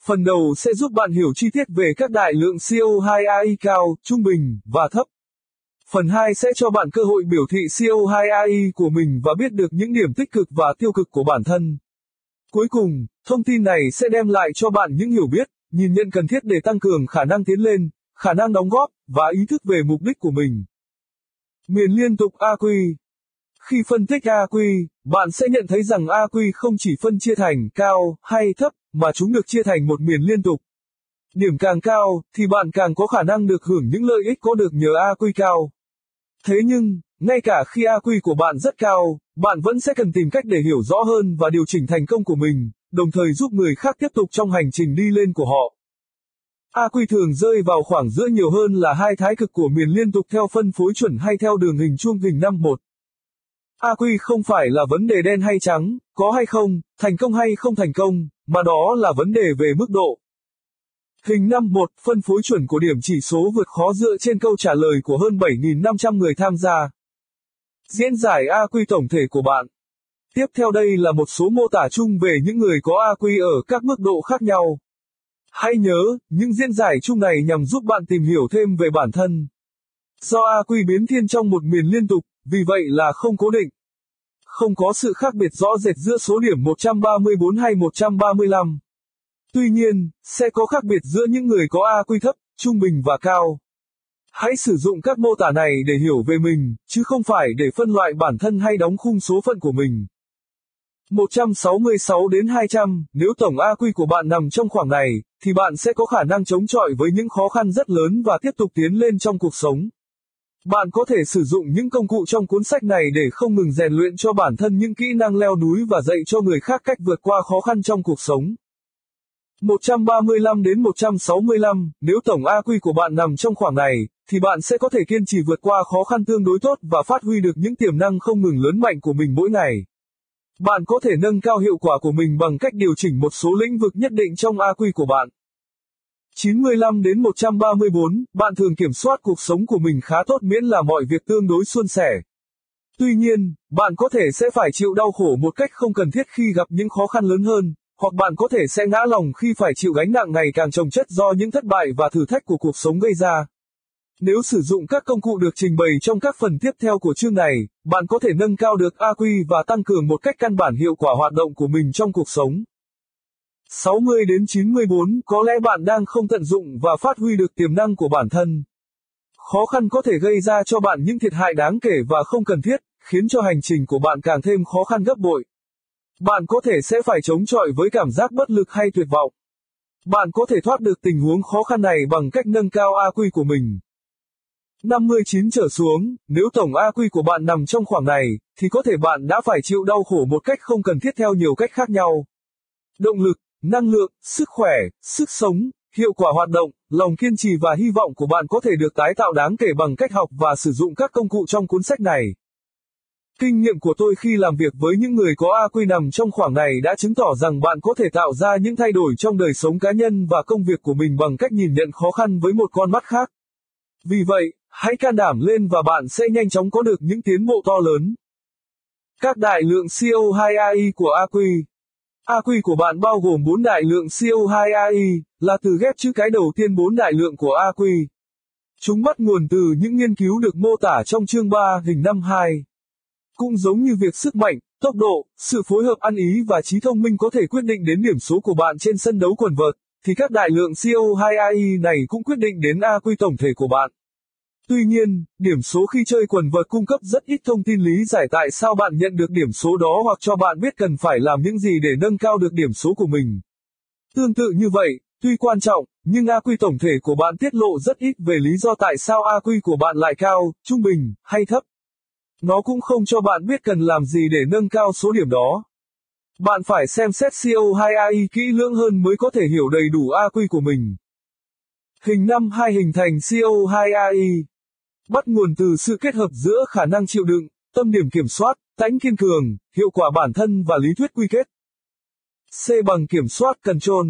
Phần đầu sẽ giúp bạn hiểu chi tiết về các đại lượng CO2 AI cao, trung bình, và thấp. Phần 2 sẽ cho bạn cơ hội biểu thị CO2 AI của mình và biết được những điểm tích cực và tiêu cực của bản thân. Cuối cùng, thông tin này sẽ đem lại cho bạn những hiểu biết, nhìn nhận cần thiết để tăng cường khả năng tiến lên, khả năng đóng góp, và ý thức về mục đích của mình. Miền liên tục AQ Khi phân tích AQ, bạn sẽ nhận thấy rằng AQ không chỉ phân chia thành cao hay thấp, mà chúng được chia thành một miền liên tục. Điểm càng cao, thì bạn càng có khả năng được hưởng những lợi ích có được nhờ AQ cao. Thế nhưng, ngay cả khi AQ của bạn rất cao, bạn vẫn sẽ cần tìm cách để hiểu rõ hơn và điều chỉnh thành công của mình, đồng thời giúp người khác tiếp tục trong hành trình đi lên của họ. A quy thường rơi vào khoảng giữa nhiều hơn là hai thái cực của miền liên tục theo phân phối chuẩn hay theo đường hình chuông hình 51. quy không phải là vấn đề đen hay trắng, có hay không, thành công hay không thành công, mà đó là vấn đề về mức độ. Hình 51, phân phối chuẩn của điểm chỉ số vượt khó dựa trên câu trả lời của hơn 7.500 người tham gia. Diễn giải a quy tổng thể của bạn. Tiếp theo đây là một số mô tả chung về những người có a quy ở các mức độ khác nhau. Hãy nhớ, những diễn giải chung này nhằm giúp bạn tìm hiểu thêm về bản thân. Do a quy biến thiên trong một miền liên tục, vì vậy là không cố định. Không có sự khác biệt rõ rệt giữa số điểm 134 hay 135. Tuy nhiên, sẽ có khác biệt giữa những người có a quy thấp, trung bình và cao. Hãy sử dụng các mô tả này để hiểu về mình, chứ không phải để phân loại bản thân hay đóng khung số phận của mình. 166 đến 200, nếu tổng AQ của bạn nằm trong khoảng này, thì bạn sẽ có khả năng chống chọi với những khó khăn rất lớn và tiếp tục tiến lên trong cuộc sống. Bạn có thể sử dụng những công cụ trong cuốn sách này để không ngừng rèn luyện cho bản thân những kỹ năng leo núi và dạy cho người khác cách vượt qua khó khăn trong cuộc sống. 135 đến 165, nếu tổng AQ của bạn nằm trong khoảng này, thì bạn sẽ có thể kiên trì vượt qua khó khăn tương đối tốt và phát huy được những tiềm năng không ngừng lớn mạnh của mình mỗi ngày. Bạn có thể nâng cao hiệu quả của mình bằng cách điều chỉnh một số lĩnh vực nhất định trong AQ của bạn. 95 đến 134, bạn thường kiểm soát cuộc sống của mình khá tốt miễn là mọi việc tương đối suôn sẻ. Tuy nhiên, bạn có thể sẽ phải chịu đau khổ một cách không cần thiết khi gặp những khó khăn lớn hơn, hoặc bạn có thể sẽ ngã lòng khi phải chịu gánh nặng ngày càng trồng chất do những thất bại và thử thách của cuộc sống gây ra. Nếu sử dụng các công cụ được trình bày trong các phần tiếp theo của chương này, bạn có thể nâng cao được AQ và tăng cường một cách căn bản hiệu quả hoạt động của mình trong cuộc sống. 60 đến 94, có lẽ bạn đang không tận dụng và phát huy được tiềm năng của bản thân. Khó khăn có thể gây ra cho bạn những thiệt hại đáng kể và không cần thiết, khiến cho hành trình của bạn càng thêm khó khăn gấp bội. Bạn có thể sẽ phải chống chọi với cảm giác bất lực hay tuyệt vọng. Bạn có thể thoát được tình huống khó khăn này bằng cách nâng cao AQ của mình. 59 trở xuống, nếu tổng AQ của bạn nằm trong khoảng này, thì có thể bạn đã phải chịu đau khổ một cách không cần thiết theo nhiều cách khác nhau. Động lực, năng lượng, sức khỏe, sức sống, hiệu quả hoạt động, lòng kiên trì và hy vọng của bạn có thể được tái tạo đáng kể bằng cách học và sử dụng các công cụ trong cuốn sách này. Kinh nghiệm của tôi khi làm việc với những người có AQ nằm trong khoảng này đã chứng tỏ rằng bạn có thể tạo ra những thay đổi trong đời sống cá nhân và công việc của mình bằng cách nhìn nhận khó khăn với một con mắt khác. Vì vậy, hãy can đảm lên và bạn sẽ nhanh chóng có được những tiến bộ to lớn. Các đại lượng CO2AI của AQ AQ của bạn bao gồm 4 đại lượng CO2AI, là từ ghép chữ cái đầu tiên 4 đại lượng của AQ. Chúng bắt nguồn từ những nghiên cứu được mô tả trong chương 3 hình 52. Cũng giống như việc sức mạnh, tốc độ, sự phối hợp ăn ý và trí thông minh có thể quyết định đến điểm số của bạn trên sân đấu quần vợt, thì các đại lượng CO2AI này cũng quyết định đến AQ tổng thể của bạn. Tuy nhiên, điểm số khi chơi quần vợt cung cấp rất ít thông tin lý giải tại sao bạn nhận được điểm số đó hoặc cho bạn biết cần phải làm những gì để nâng cao được điểm số của mình. Tương tự như vậy, tuy quan trọng, nhưng AQ tổng thể của bạn tiết lộ rất ít về lý do tại sao AQ của bạn lại cao, trung bình, hay thấp. Nó cũng không cho bạn biết cần làm gì để nâng cao số điểm đó. Bạn phải xem xét CO2AI kỹ lưỡng hơn mới có thể hiểu đầy đủ AQ của mình. Hình 5 hai hình thành CO2AI bắt nguồn từ sự kết hợp giữa khả năng chịu đựng, tâm điểm kiểm soát, tánh kiên cường, hiệu quả bản thân và lý thuyết quy kết. C bằng kiểm soát control.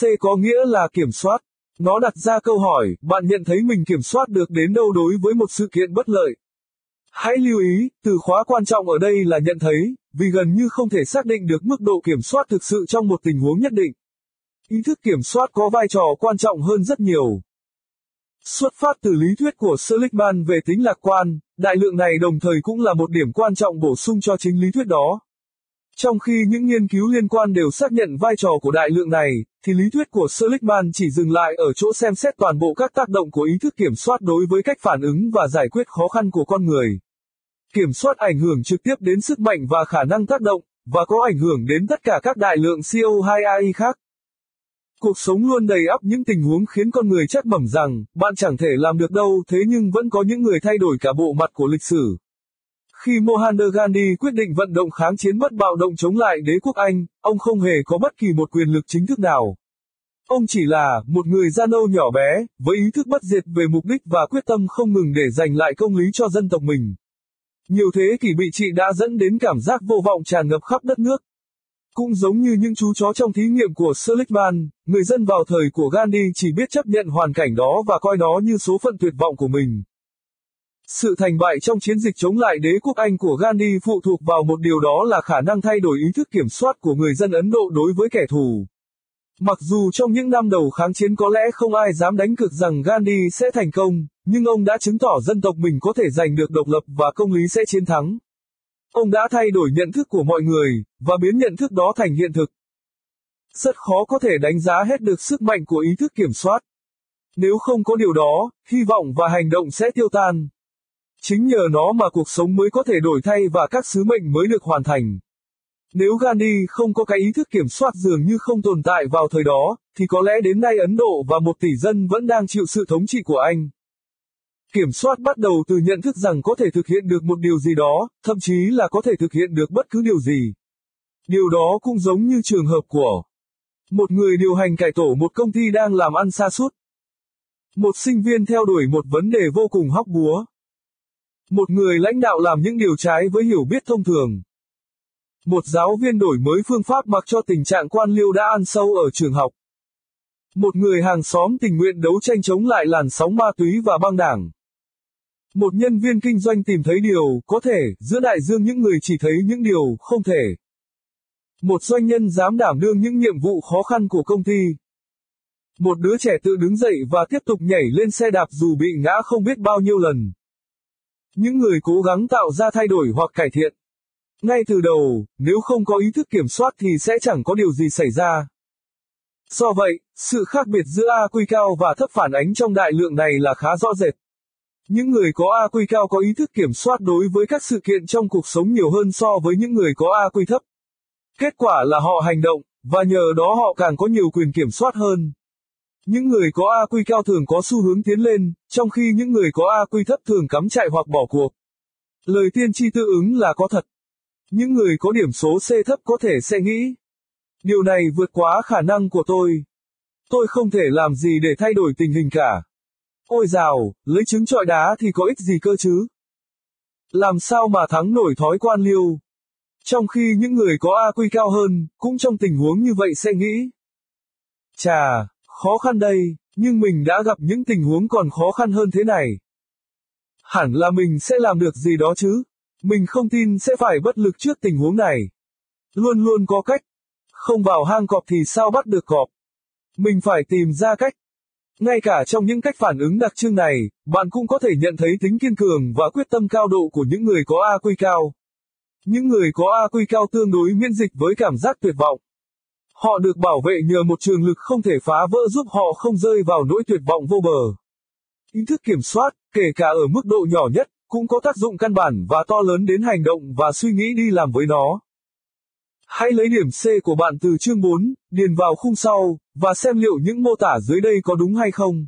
C có nghĩa là kiểm soát. Nó đặt ra câu hỏi, bạn nhận thấy mình kiểm soát được đến đâu đối với một sự kiện bất lợi. Hãy lưu ý, từ khóa quan trọng ở đây là nhận thấy, vì gần như không thể xác định được mức độ kiểm soát thực sự trong một tình huống nhất định. Ý thức kiểm soát có vai trò quan trọng hơn rất nhiều. Xuất phát từ lý thuyết của Seligman về tính lạc quan, đại lượng này đồng thời cũng là một điểm quan trọng bổ sung cho chính lý thuyết đó. Trong khi những nghiên cứu liên quan đều xác nhận vai trò của đại lượng này, thì lý thuyết của Seligman chỉ dừng lại ở chỗ xem xét toàn bộ các tác động của ý thức kiểm soát đối với cách phản ứng và giải quyết khó khăn của con người. Kiểm soát ảnh hưởng trực tiếp đến sức mạnh và khả năng tác động, và có ảnh hưởng đến tất cả các đại lượng CO2AI khác. Cuộc sống luôn đầy ắp những tình huống khiến con người chắc bẩm rằng, bạn chẳng thể làm được đâu thế nhưng vẫn có những người thay đổi cả bộ mặt của lịch sử. Khi Mohandas Gandhi quyết định vận động kháng chiến bất bạo động chống lại đế quốc Anh, ông không hề có bất kỳ một quyền lực chính thức nào. Ông chỉ là một người da nâu nhỏ bé, với ý thức bất diệt về mục đích và quyết tâm không ngừng để giành lại công lý cho dân tộc mình. Nhiều thế kỷ bị trị đã dẫn đến cảm giác vô vọng tràn ngập khắp đất nước, cũng giống như những chú chó trong thí nghiệm của Seligman, người dân vào thời của Gandhi chỉ biết chấp nhận hoàn cảnh đó và coi nó như số phận tuyệt vọng của mình. Sự thành bại trong chiến dịch chống lại đế quốc Anh của Gandhi phụ thuộc vào một điều đó là khả năng thay đổi ý thức kiểm soát của người dân Ấn Độ đối với kẻ thù. Mặc dù trong những năm đầu kháng chiến có lẽ không ai dám đánh cược rằng Gandhi sẽ thành công, nhưng ông đã chứng tỏ dân tộc mình có thể giành được độc lập và công lý sẽ chiến thắng. Ông đã thay đổi nhận thức của mọi người, và biến nhận thức đó thành hiện thực. Rất khó có thể đánh giá hết được sức mạnh của ý thức kiểm soát. Nếu không có điều đó, hy vọng và hành động sẽ tiêu tan. Chính nhờ nó mà cuộc sống mới có thể đổi thay và các sứ mệnh mới được hoàn thành. Nếu Gandhi không có cái ý thức kiểm soát dường như không tồn tại vào thời đó, thì có lẽ đến nay Ấn Độ và một tỷ dân vẫn đang chịu sự thống trị của anh. Kiểm soát bắt đầu từ nhận thức rằng có thể thực hiện được một điều gì đó, thậm chí là có thể thực hiện được bất cứ điều gì. Điều đó cũng giống như trường hợp của một người điều hành cải tổ một công ty đang làm ăn xa suốt. Một sinh viên theo đuổi một vấn đề vô cùng hóc búa. Một người lãnh đạo làm những điều trái với hiểu biết thông thường. Một giáo viên đổi mới phương pháp mặc cho tình trạng quan liêu đã ăn sâu ở trường học. Một người hàng xóm tình nguyện đấu tranh chống lại làn sóng ma túy và băng đảng. Một nhân viên kinh doanh tìm thấy điều có thể giữa đại dương những người chỉ thấy những điều không thể. Một doanh nhân dám đảm đương những nhiệm vụ khó khăn của công ty. Một đứa trẻ tự đứng dậy và tiếp tục nhảy lên xe đạp dù bị ngã không biết bao nhiêu lần. Những người cố gắng tạo ra thay đổi hoặc cải thiện. Ngay từ đầu, nếu không có ý thức kiểm soát thì sẽ chẳng có điều gì xảy ra. Do vậy, sự khác biệt giữa AQ cao và thấp phản ánh trong đại lượng này là khá rõ rệt. Những người có AQ cao có ý thức kiểm soát đối với các sự kiện trong cuộc sống nhiều hơn so với những người có AQ thấp. Kết quả là họ hành động, và nhờ đó họ càng có nhiều quyền kiểm soát hơn. Những người có AQ cao thường có xu hướng tiến lên, trong khi những người có AQ thấp thường cắm chạy hoặc bỏ cuộc. Lời tiên tri tự ứng là có thật. Những người có điểm số C thấp có thể sẽ nghĩ. Điều này vượt quá khả năng của tôi. Tôi không thể làm gì để thay đổi tình hình cả. Ôi dào, lấy trứng trọi đá thì có ích gì cơ chứ? Làm sao mà thắng nổi thói quan liêu? Trong khi những người có AQ cao hơn, cũng trong tình huống như vậy sẽ nghĩ. Chà, khó khăn đây, nhưng mình đã gặp những tình huống còn khó khăn hơn thế này. Hẳn là mình sẽ làm được gì đó chứ. Mình không tin sẽ phải bất lực trước tình huống này. Luôn luôn có cách. Không vào hang cọp thì sao bắt được cọp. Mình phải tìm ra cách. Ngay cả trong những cách phản ứng đặc trưng này, bạn cũng có thể nhận thấy tính kiên cường và quyết tâm cao độ của những người có AQ cao. Những người có AQ cao tương đối miễn dịch với cảm giác tuyệt vọng. Họ được bảo vệ nhờ một trường lực không thể phá vỡ giúp họ không rơi vào nỗi tuyệt vọng vô bờ. Ý thức kiểm soát, kể cả ở mức độ nhỏ nhất, cũng có tác dụng căn bản và to lớn đến hành động và suy nghĩ đi làm với nó. Hãy lấy điểm C của bạn từ chương 4, điền vào khung sau, và xem liệu những mô tả dưới đây có đúng hay không.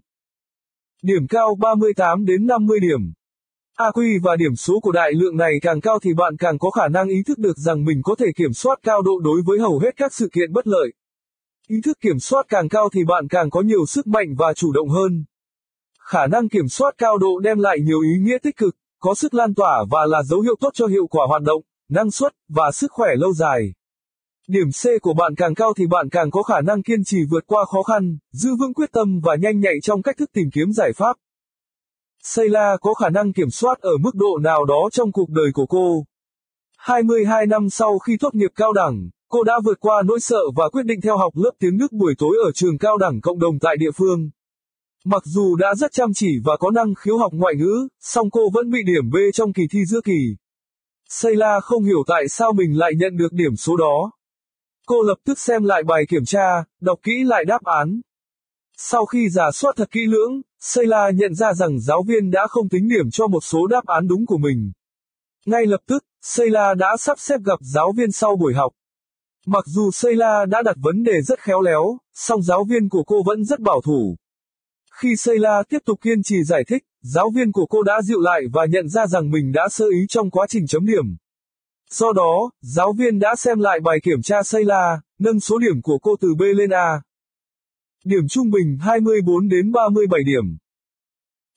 Điểm cao 38 đến 50 điểm. AQ và điểm số của đại lượng này càng cao thì bạn càng có khả năng ý thức được rằng mình có thể kiểm soát cao độ đối với hầu hết các sự kiện bất lợi. Ý thức kiểm soát càng cao thì bạn càng có nhiều sức mạnh và chủ động hơn. Khả năng kiểm soát cao độ đem lại nhiều ý nghĩa tích cực, có sức lan tỏa và là dấu hiệu tốt cho hiệu quả hoạt động, năng suất và sức khỏe lâu dài. Điểm C của bạn càng cao thì bạn càng có khả năng kiên trì vượt qua khó khăn, giữ vững quyết tâm và nhanh nhạy trong cách thức tìm kiếm giải pháp. Sayla có khả năng kiểm soát ở mức độ nào đó trong cuộc đời của cô. 22 năm sau khi tốt nghiệp cao đẳng, cô đã vượt qua nỗi sợ và quyết định theo học lớp tiếng Đức buổi tối ở trường cao đẳng cộng đồng tại địa phương. Mặc dù đã rất chăm chỉ và có năng khiếu học ngoại ngữ, song cô vẫn bị điểm B trong kỳ thi giữa kỳ. Sayla không hiểu tại sao mình lại nhận được điểm số đó. Cô lập tức xem lại bài kiểm tra, đọc kỹ lại đáp án. Sau khi giả soát thật kỹ lưỡng, Sayla nhận ra rằng giáo viên đã không tính điểm cho một số đáp án đúng của mình. Ngay lập tức, Sayla đã sắp xếp gặp giáo viên sau buổi học. Mặc dù Sayla đã đặt vấn đề rất khéo léo, song giáo viên của cô vẫn rất bảo thủ. Khi Sayla tiếp tục kiên trì giải thích, giáo viên của cô đã dịu lại và nhận ra rằng mình đã sơ ý trong quá trình chấm điểm. Do đó, giáo viên đã xem lại bài kiểm tra Sayla, nâng số điểm của cô từ B lên A. Điểm trung bình 24 đến 37 điểm.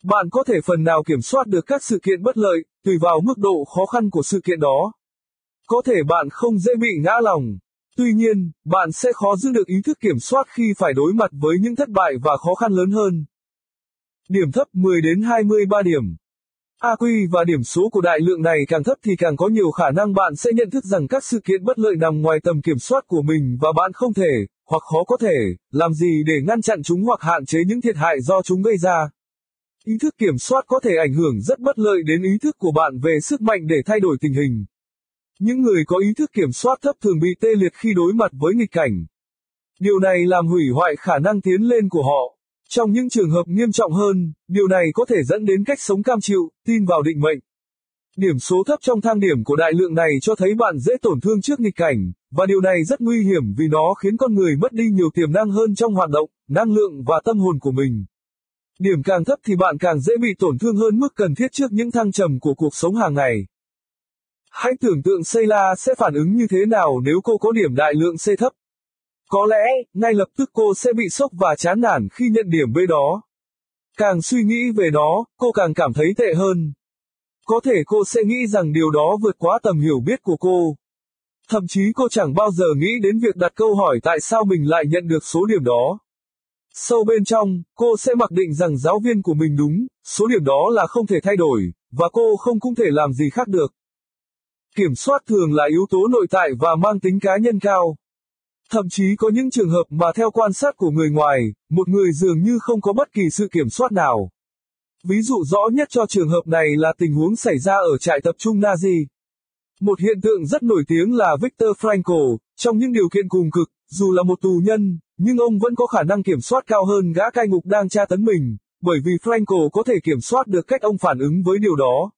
Bạn có thể phần nào kiểm soát được các sự kiện bất lợi, tùy vào mức độ khó khăn của sự kiện đó. Có thể bạn không dễ bị ngã lòng. Tuy nhiên, bạn sẽ khó giữ được ý thức kiểm soát khi phải đối mặt với những thất bại và khó khăn lớn hơn. Điểm thấp 10 đến 23 điểm. AQ và điểm số của đại lượng này càng thấp thì càng có nhiều khả năng bạn sẽ nhận thức rằng các sự kiện bất lợi nằm ngoài tầm kiểm soát của mình và bạn không thể, hoặc khó có thể, làm gì để ngăn chặn chúng hoặc hạn chế những thiệt hại do chúng gây ra. Ý thức kiểm soát có thể ảnh hưởng rất bất lợi đến ý thức của bạn về sức mạnh để thay đổi tình hình. Những người có ý thức kiểm soát thấp thường bị tê liệt khi đối mặt với nghịch cảnh. Điều này làm hủy hoại khả năng tiến lên của họ. Trong những trường hợp nghiêm trọng hơn, điều này có thể dẫn đến cách sống cam chịu, tin vào định mệnh. Điểm số thấp trong thang điểm của đại lượng này cho thấy bạn dễ tổn thương trước nghịch cảnh, và điều này rất nguy hiểm vì nó khiến con người mất đi nhiều tiềm năng hơn trong hoạt động, năng lượng và tâm hồn của mình. Điểm càng thấp thì bạn càng dễ bị tổn thương hơn mức cần thiết trước những thăng trầm của cuộc sống hàng ngày. Hãy tưởng tượng Sayla sẽ phản ứng như thế nào nếu cô có điểm đại lượng C thấp. Có lẽ, ngay lập tức cô sẽ bị sốc và chán nản khi nhận điểm B đó. Càng suy nghĩ về nó, cô càng cảm thấy tệ hơn. Có thể cô sẽ nghĩ rằng điều đó vượt quá tầm hiểu biết của cô. Thậm chí cô chẳng bao giờ nghĩ đến việc đặt câu hỏi tại sao mình lại nhận được số điểm đó. Sâu bên trong, cô sẽ mặc định rằng giáo viên của mình đúng, số điểm đó là không thể thay đổi, và cô không cũng thể làm gì khác được. Kiểm soát thường là yếu tố nội tại và mang tính cá nhân cao. Thậm chí có những trường hợp mà theo quan sát của người ngoài, một người dường như không có bất kỳ sự kiểm soát nào. Ví dụ rõ nhất cho trường hợp này là tình huống xảy ra ở trại tập trung Nazi. Một hiện tượng rất nổi tiếng là Viktor Frankl, trong những điều kiện cùng cực, dù là một tù nhân, nhưng ông vẫn có khả năng kiểm soát cao hơn gã cai ngục đang tra tấn mình, bởi vì Frankl có thể kiểm soát được cách ông phản ứng với điều đó.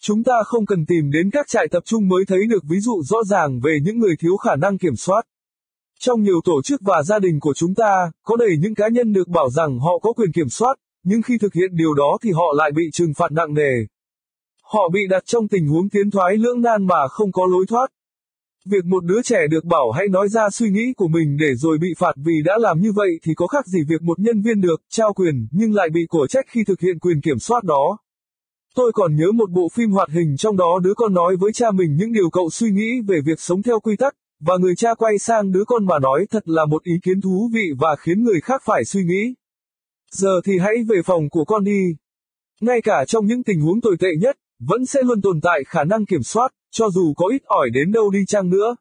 Chúng ta không cần tìm đến các trại tập trung mới thấy được ví dụ rõ ràng về những người thiếu khả năng kiểm soát. Trong nhiều tổ chức và gia đình của chúng ta, có đầy những cá nhân được bảo rằng họ có quyền kiểm soát, nhưng khi thực hiện điều đó thì họ lại bị trừng phạt nặng nề. Họ bị đặt trong tình huống tiến thoái lưỡng nan mà không có lối thoát. Việc một đứa trẻ được bảo hãy nói ra suy nghĩ của mình để rồi bị phạt vì đã làm như vậy thì có khác gì việc một nhân viên được trao quyền nhưng lại bị cổ trách khi thực hiện quyền kiểm soát đó. Tôi còn nhớ một bộ phim hoạt hình trong đó đứa con nói với cha mình những điều cậu suy nghĩ về việc sống theo quy tắc, và người cha quay sang đứa con mà nói thật là một ý kiến thú vị và khiến người khác phải suy nghĩ. Giờ thì hãy về phòng của con đi. Ngay cả trong những tình huống tồi tệ nhất, vẫn sẽ luôn tồn tại khả năng kiểm soát, cho dù có ít ỏi đến đâu đi chăng nữa.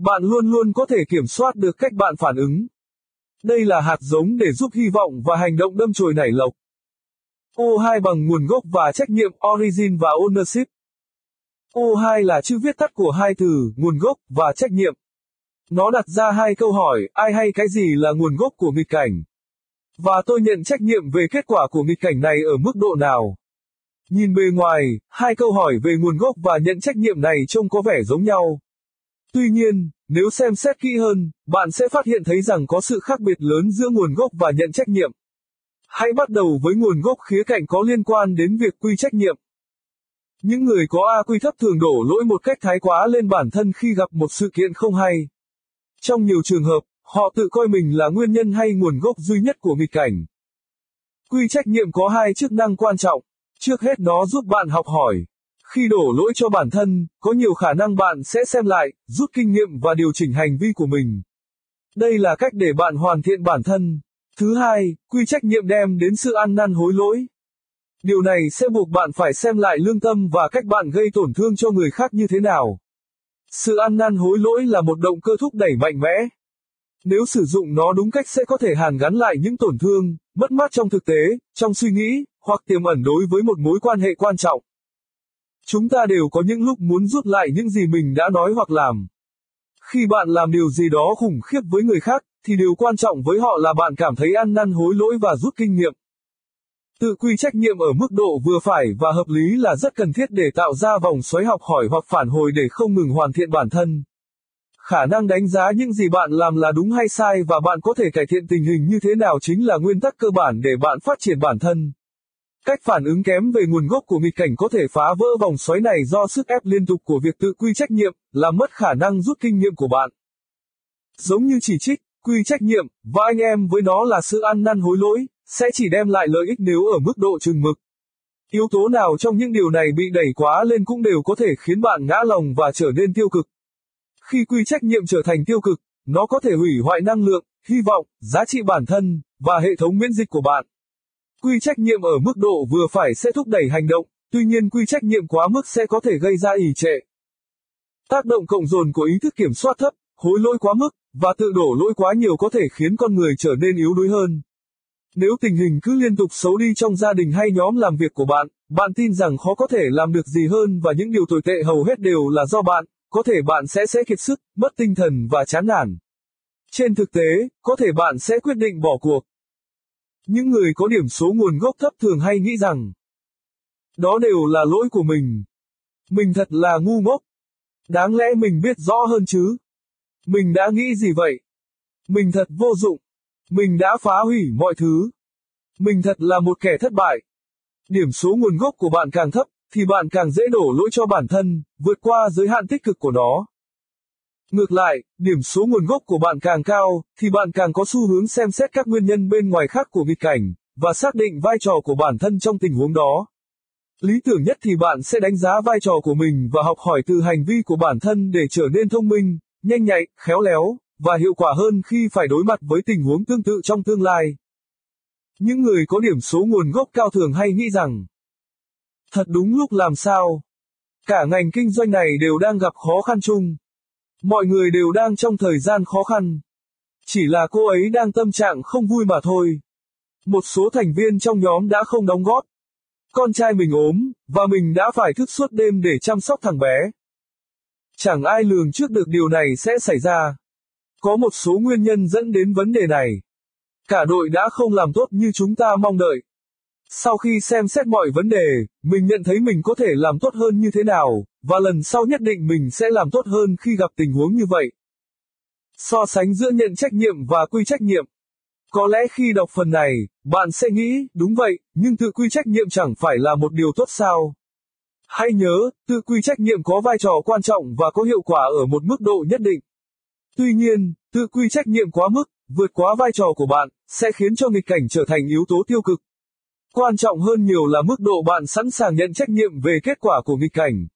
Bạn luôn luôn có thể kiểm soát được cách bạn phản ứng. Đây là hạt giống để giúp hy vọng và hành động đâm chồi nảy lộc. O2 bằng nguồn gốc và trách nhiệm Origin và Ownership. O2 là chữ viết tắt của hai từ nguồn gốc và trách nhiệm. Nó đặt ra hai câu hỏi, ai hay cái gì là nguồn gốc của nghịch cảnh. Và tôi nhận trách nhiệm về kết quả của nghịch cảnh này ở mức độ nào. Nhìn bề ngoài, hai câu hỏi về nguồn gốc và nhận trách nhiệm này trông có vẻ giống nhau. Tuy nhiên, nếu xem xét kỹ hơn, bạn sẽ phát hiện thấy rằng có sự khác biệt lớn giữa nguồn gốc và nhận trách nhiệm. Hãy bắt đầu với nguồn gốc khía cạnh có liên quan đến việc quy trách nhiệm. Những người có A quy thấp thường đổ lỗi một cách thái quá lên bản thân khi gặp một sự kiện không hay. Trong nhiều trường hợp, họ tự coi mình là nguyên nhân hay nguồn gốc duy nhất của nghịch cảnh. Quy trách nhiệm có hai chức năng quan trọng. Trước hết nó giúp bạn học hỏi. Khi đổ lỗi cho bản thân, có nhiều khả năng bạn sẽ xem lại, rút kinh nghiệm và điều chỉnh hành vi của mình. Đây là cách để bạn hoàn thiện bản thân. Thứ hai, quy trách nhiệm đem đến sự ăn năn hối lỗi. Điều này sẽ buộc bạn phải xem lại lương tâm và cách bạn gây tổn thương cho người khác như thế nào. Sự ăn năn hối lỗi là một động cơ thúc đẩy mạnh mẽ. Nếu sử dụng nó đúng cách sẽ có thể hàn gắn lại những tổn thương, mất mát trong thực tế, trong suy nghĩ, hoặc tiềm ẩn đối với một mối quan hệ quan trọng. Chúng ta đều có những lúc muốn rút lại những gì mình đã nói hoặc làm. Khi bạn làm điều gì đó khủng khiếp với người khác, thì điều quan trọng với họ là bạn cảm thấy ăn năn hối lỗi và rút kinh nghiệm. Tự quy trách nhiệm ở mức độ vừa phải và hợp lý là rất cần thiết để tạo ra vòng xoáy học hỏi hoặc phản hồi để không ngừng hoàn thiện bản thân. Khả năng đánh giá những gì bạn làm là đúng hay sai và bạn có thể cải thiện tình hình như thế nào chính là nguyên tắc cơ bản để bạn phát triển bản thân. Cách phản ứng kém về nguồn gốc của nghịch cảnh có thể phá vỡ vòng xoáy này do sức ép liên tục của việc tự quy trách nhiệm, làm mất khả năng rút kinh nghiệm của bạn. Giống như chỉ trích, quy trách nhiệm, và anh em với nó là sự ăn năn hối lỗi, sẽ chỉ đem lại lợi ích nếu ở mức độ chừng mực. Yếu tố nào trong những điều này bị đẩy quá lên cũng đều có thể khiến bạn ngã lòng và trở nên tiêu cực. Khi quy trách nhiệm trở thành tiêu cực, nó có thể hủy hoại năng lượng, hy vọng, giá trị bản thân, và hệ thống miễn dịch của bạn. Quy trách nhiệm ở mức độ vừa phải sẽ thúc đẩy hành động, tuy nhiên quy trách nhiệm quá mức sẽ có thể gây ra ỉ trệ. Tác động cộng dồn của ý thức kiểm soát thấp, hối lỗi quá mức, và tự đổ lỗi quá nhiều có thể khiến con người trở nên yếu đuối hơn. Nếu tình hình cứ liên tục xấu đi trong gia đình hay nhóm làm việc của bạn, bạn tin rằng khó có thể làm được gì hơn và những điều tồi tệ hầu hết đều là do bạn, có thể bạn sẽ sẽ kiệt sức, mất tinh thần và chán nản. Trên thực tế, có thể bạn sẽ quyết định bỏ cuộc. Những người có điểm số nguồn gốc thấp thường hay nghĩ rằng đó đều là lỗi của mình. Mình thật là ngu ngốc. Đáng lẽ mình biết rõ hơn chứ. Mình đã nghĩ gì vậy? Mình thật vô dụng. Mình đã phá hủy mọi thứ. Mình thật là một kẻ thất bại. Điểm số nguồn gốc của bạn càng thấp, thì bạn càng dễ đổ lỗi cho bản thân, vượt qua giới hạn tích cực của nó. Ngược lại, điểm số nguồn gốc của bạn càng cao, thì bạn càng có xu hướng xem xét các nguyên nhân bên ngoài khác của nghịch cảnh, và xác định vai trò của bản thân trong tình huống đó. Lý tưởng nhất thì bạn sẽ đánh giá vai trò của mình và học hỏi từ hành vi của bản thân để trở nên thông minh, nhanh nhạy, khéo léo, và hiệu quả hơn khi phải đối mặt với tình huống tương tự trong tương lai. Những người có điểm số nguồn gốc cao thường hay nghĩ rằng, thật đúng lúc làm sao, cả ngành kinh doanh này đều đang gặp khó khăn chung. Mọi người đều đang trong thời gian khó khăn. Chỉ là cô ấy đang tâm trạng không vui mà thôi. Một số thành viên trong nhóm đã không đóng góp. Con trai mình ốm, và mình đã phải thức suốt đêm để chăm sóc thằng bé. Chẳng ai lường trước được điều này sẽ xảy ra. Có một số nguyên nhân dẫn đến vấn đề này. Cả đội đã không làm tốt như chúng ta mong đợi. Sau khi xem xét mọi vấn đề, mình nhận thấy mình có thể làm tốt hơn như thế nào, và lần sau nhất định mình sẽ làm tốt hơn khi gặp tình huống như vậy. So sánh giữa nhận trách nhiệm và quy trách nhiệm. Có lẽ khi đọc phần này, bạn sẽ nghĩ, đúng vậy, nhưng tự quy trách nhiệm chẳng phải là một điều tốt sao? Hãy nhớ, tự quy trách nhiệm có vai trò quan trọng và có hiệu quả ở một mức độ nhất định. Tuy nhiên, tự quy trách nhiệm quá mức, vượt quá vai trò của bạn, sẽ khiến cho nghịch cảnh trở thành yếu tố tiêu cực. Quan trọng hơn nhiều là mức độ bạn sẵn sàng nhận trách nhiệm về kết quả của nghịch cảnh.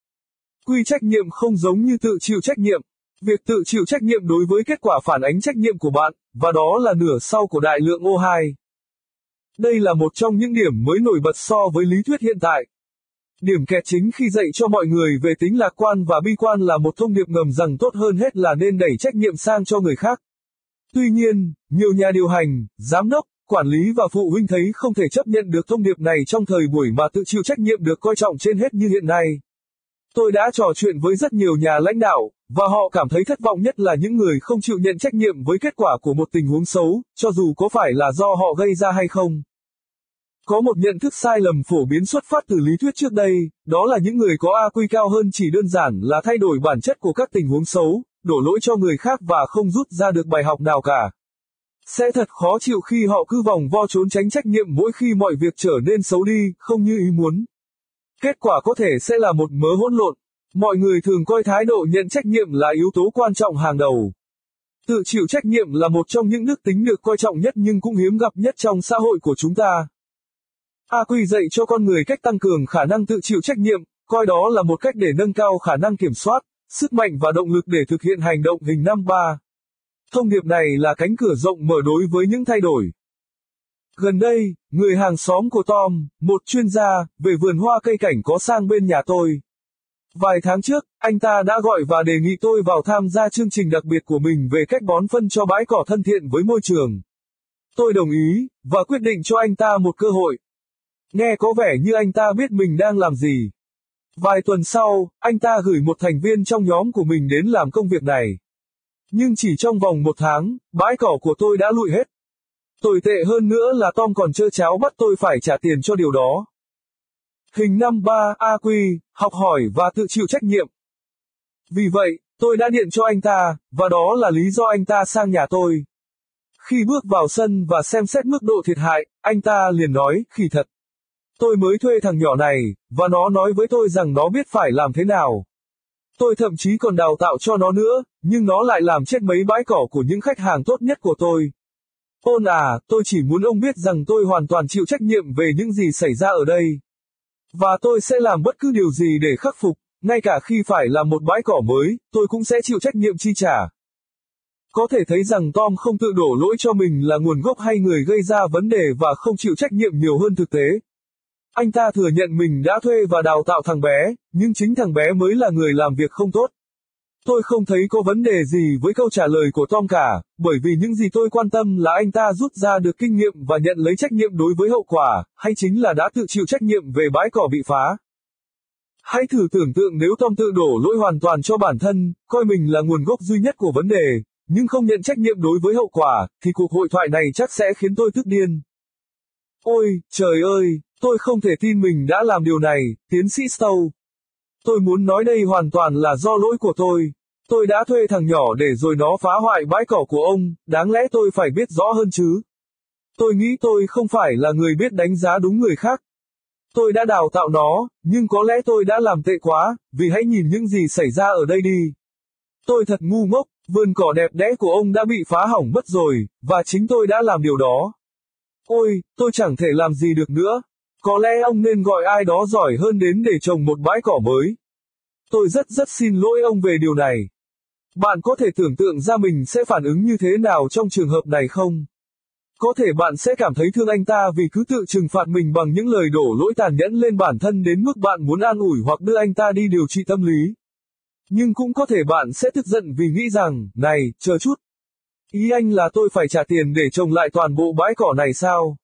Quy trách nhiệm không giống như tự chịu trách nhiệm. Việc tự chịu trách nhiệm đối với kết quả phản ánh trách nhiệm của bạn, và đó là nửa sau của đại lượng O2. Đây là một trong những điểm mới nổi bật so với lý thuyết hiện tại. Điểm kẹt chính khi dạy cho mọi người về tính lạc quan và bi quan là một thông điệp ngầm rằng tốt hơn hết là nên đẩy trách nhiệm sang cho người khác. Tuy nhiên, nhiều nhà điều hành, giám đốc, quản lý và phụ huynh thấy không thể chấp nhận được thông điệp này trong thời buổi mà tự chịu trách nhiệm được coi trọng trên hết như hiện nay. Tôi đã trò chuyện với rất nhiều nhà lãnh đạo, và họ cảm thấy thất vọng nhất là những người không chịu nhận trách nhiệm với kết quả của một tình huống xấu, cho dù có phải là do họ gây ra hay không. Có một nhận thức sai lầm phổ biến xuất phát từ lý thuyết trước đây, đó là những người có AQ cao hơn chỉ đơn giản là thay đổi bản chất của các tình huống xấu, đổ lỗi cho người khác và không rút ra được bài học nào cả. Sẽ thật khó chịu khi họ cứ vòng vo trốn tránh trách nhiệm mỗi khi mọi việc trở nên xấu đi, không như ý muốn. Kết quả có thể sẽ là một mớ hỗn lộn. Mọi người thường coi thái độ nhận trách nhiệm là yếu tố quan trọng hàng đầu. Tự chịu trách nhiệm là một trong những đức tính được coi trọng nhất nhưng cũng hiếm gặp nhất trong xã hội của chúng ta. A Quy dạy cho con người cách tăng cường khả năng tự chịu trách nhiệm, coi đó là một cách để nâng cao khả năng kiểm soát, sức mạnh và động lực để thực hiện hành động hình năm ba. Thông điệp này là cánh cửa rộng mở đối với những thay đổi. Gần đây, người hàng xóm của Tom, một chuyên gia, về vườn hoa cây cảnh có sang bên nhà tôi. Vài tháng trước, anh ta đã gọi và đề nghị tôi vào tham gia chương trình đặc biệt của mình về cách bón phân cho bãi cỏ thân thiện với môi trường. Tôi đồng ý, và quyết định cho anh ta một cơ hội. Nghe có vẻ như anh ta biết mình đang làm gì. Vài tuần sau, anh ta gửi một thành viên trong nhóm của mình đến làm công việc này. Nhưng chỉ trong vòng một tháng, bãi cỏ của tôi đã lụi hết. Tồi tệ hơn nữa là Tom còn chơ cháo bắt tôi phải trả tiền cho điều đó. Hình 53 AQ, học hỏi và tự chịu trách nhiệm. Vì vậy, tôi đã điện cho anh ta, và đó là lý do anh ta sang nhà tôi. Khi bước vào sân và xem xét mức độ thiệt hại, anh ta liền nói, khỉ thật. Tôi mới thuê thằng nhỏ này, và nó nói với tôi rằng nó biết phải làm thế nào. Tôi thậm chí còn đào tạo cho nó nữa, nhưng nó lại làm chết mấy bãi cỏ của những khách hàng tốt nhất của tôi. Ôn à, tôi chỉ muốn ông biết rằng tôi hoàn toàn chịu trách nhiệm về những gì xảy ra ở đây. Và tôi sẽ làm bất cứ điều gì để khắc phục, ngay cả khi phải làm một bãi cỏ mới, tôi cũng sẽ chịu trách nhiệm chi trả. Có thể thấy rằng Tom không tự đổ lỗi cho mình là nguồn gốc hay người gây ra vấn đề và không chịu trách nhiệm nhiều hơn thực tế. Anh ta thừa nhận mình đã thuê và đào tạo thằng bé, nhưng chính thằng bé mới là người làm việc không tốt. Tôi không thấy có vấn đề gì với câu trả lời của Tom cả, bởi vì những gì tôi quan tâm là anh ta rút ra được kinh nghiệm và nhận lấy trách nhiệm đối với hậu quả, hay chính là đã tự chịu trách nhiệm về bãi cỏ bị phá. Hãy thử tưởng tượng nếu Tom tự đổ lỗi hoàn toàn cho bản thân, coi mình là nguồn gốc duy nhất của vấn đề, nhưng không nhận trách nhiệm đối với hậu quả, thì cuộc hội thoại này chắc sẽ khiến tôi tức điên. Ôi, trời ơi, tôi không thể tin mình đã làm điều này, tiến sĩ Stow. Tôi muốn nói đây hoàn toàn là do lỗi của tôi. Tôi đã thuê thằng nhỏ để rồi nó phá hoại bãi cỏ của ông, đáng lẽ tôi phải biết rõ hơn chứ. Tôi nghĩ tôi không phải là người biết đánh giá đúng người khác. Tôi đã đào tạo nó, nhưng có lẽ tôi đã làm tệ quá, vì hãy nhìn những gì xảy ra ở đây đi. Tôi thật ngu ngốc, vườn cỏ đẹp đẽ của ông đã bị phá hỏng mất rồi, và chính tôi đã làm điều đó. Ôi, tôi chẳng thể làm gì được nữa. Có lẽ ông nên gọi ai đó giỏi hơn đến để trồng một bãi cỏ mới. Tôi rất rất xin lỗi ông về điều này. Bạn có thể tưởng tượng ra mình sẽ phản ứng như thế nào trong trường hợp này không? Có thể bạn sẽ cảm thấy thương anh ta vì cứ tự trừng phạt mình bằng những lời đổ lỗi tàn nhẫn lên bản thân đến mức bạn muốn an ủi hoặc đưa anh ta đi điều trị tâm lý. Nhưng cũng có thể bạn sẽ tức giận vì nghĩ rằng, này, chờ chút. Ý anh là tôi phải trả tiền để trồng lại toàn bộ bãi cỏ này sao?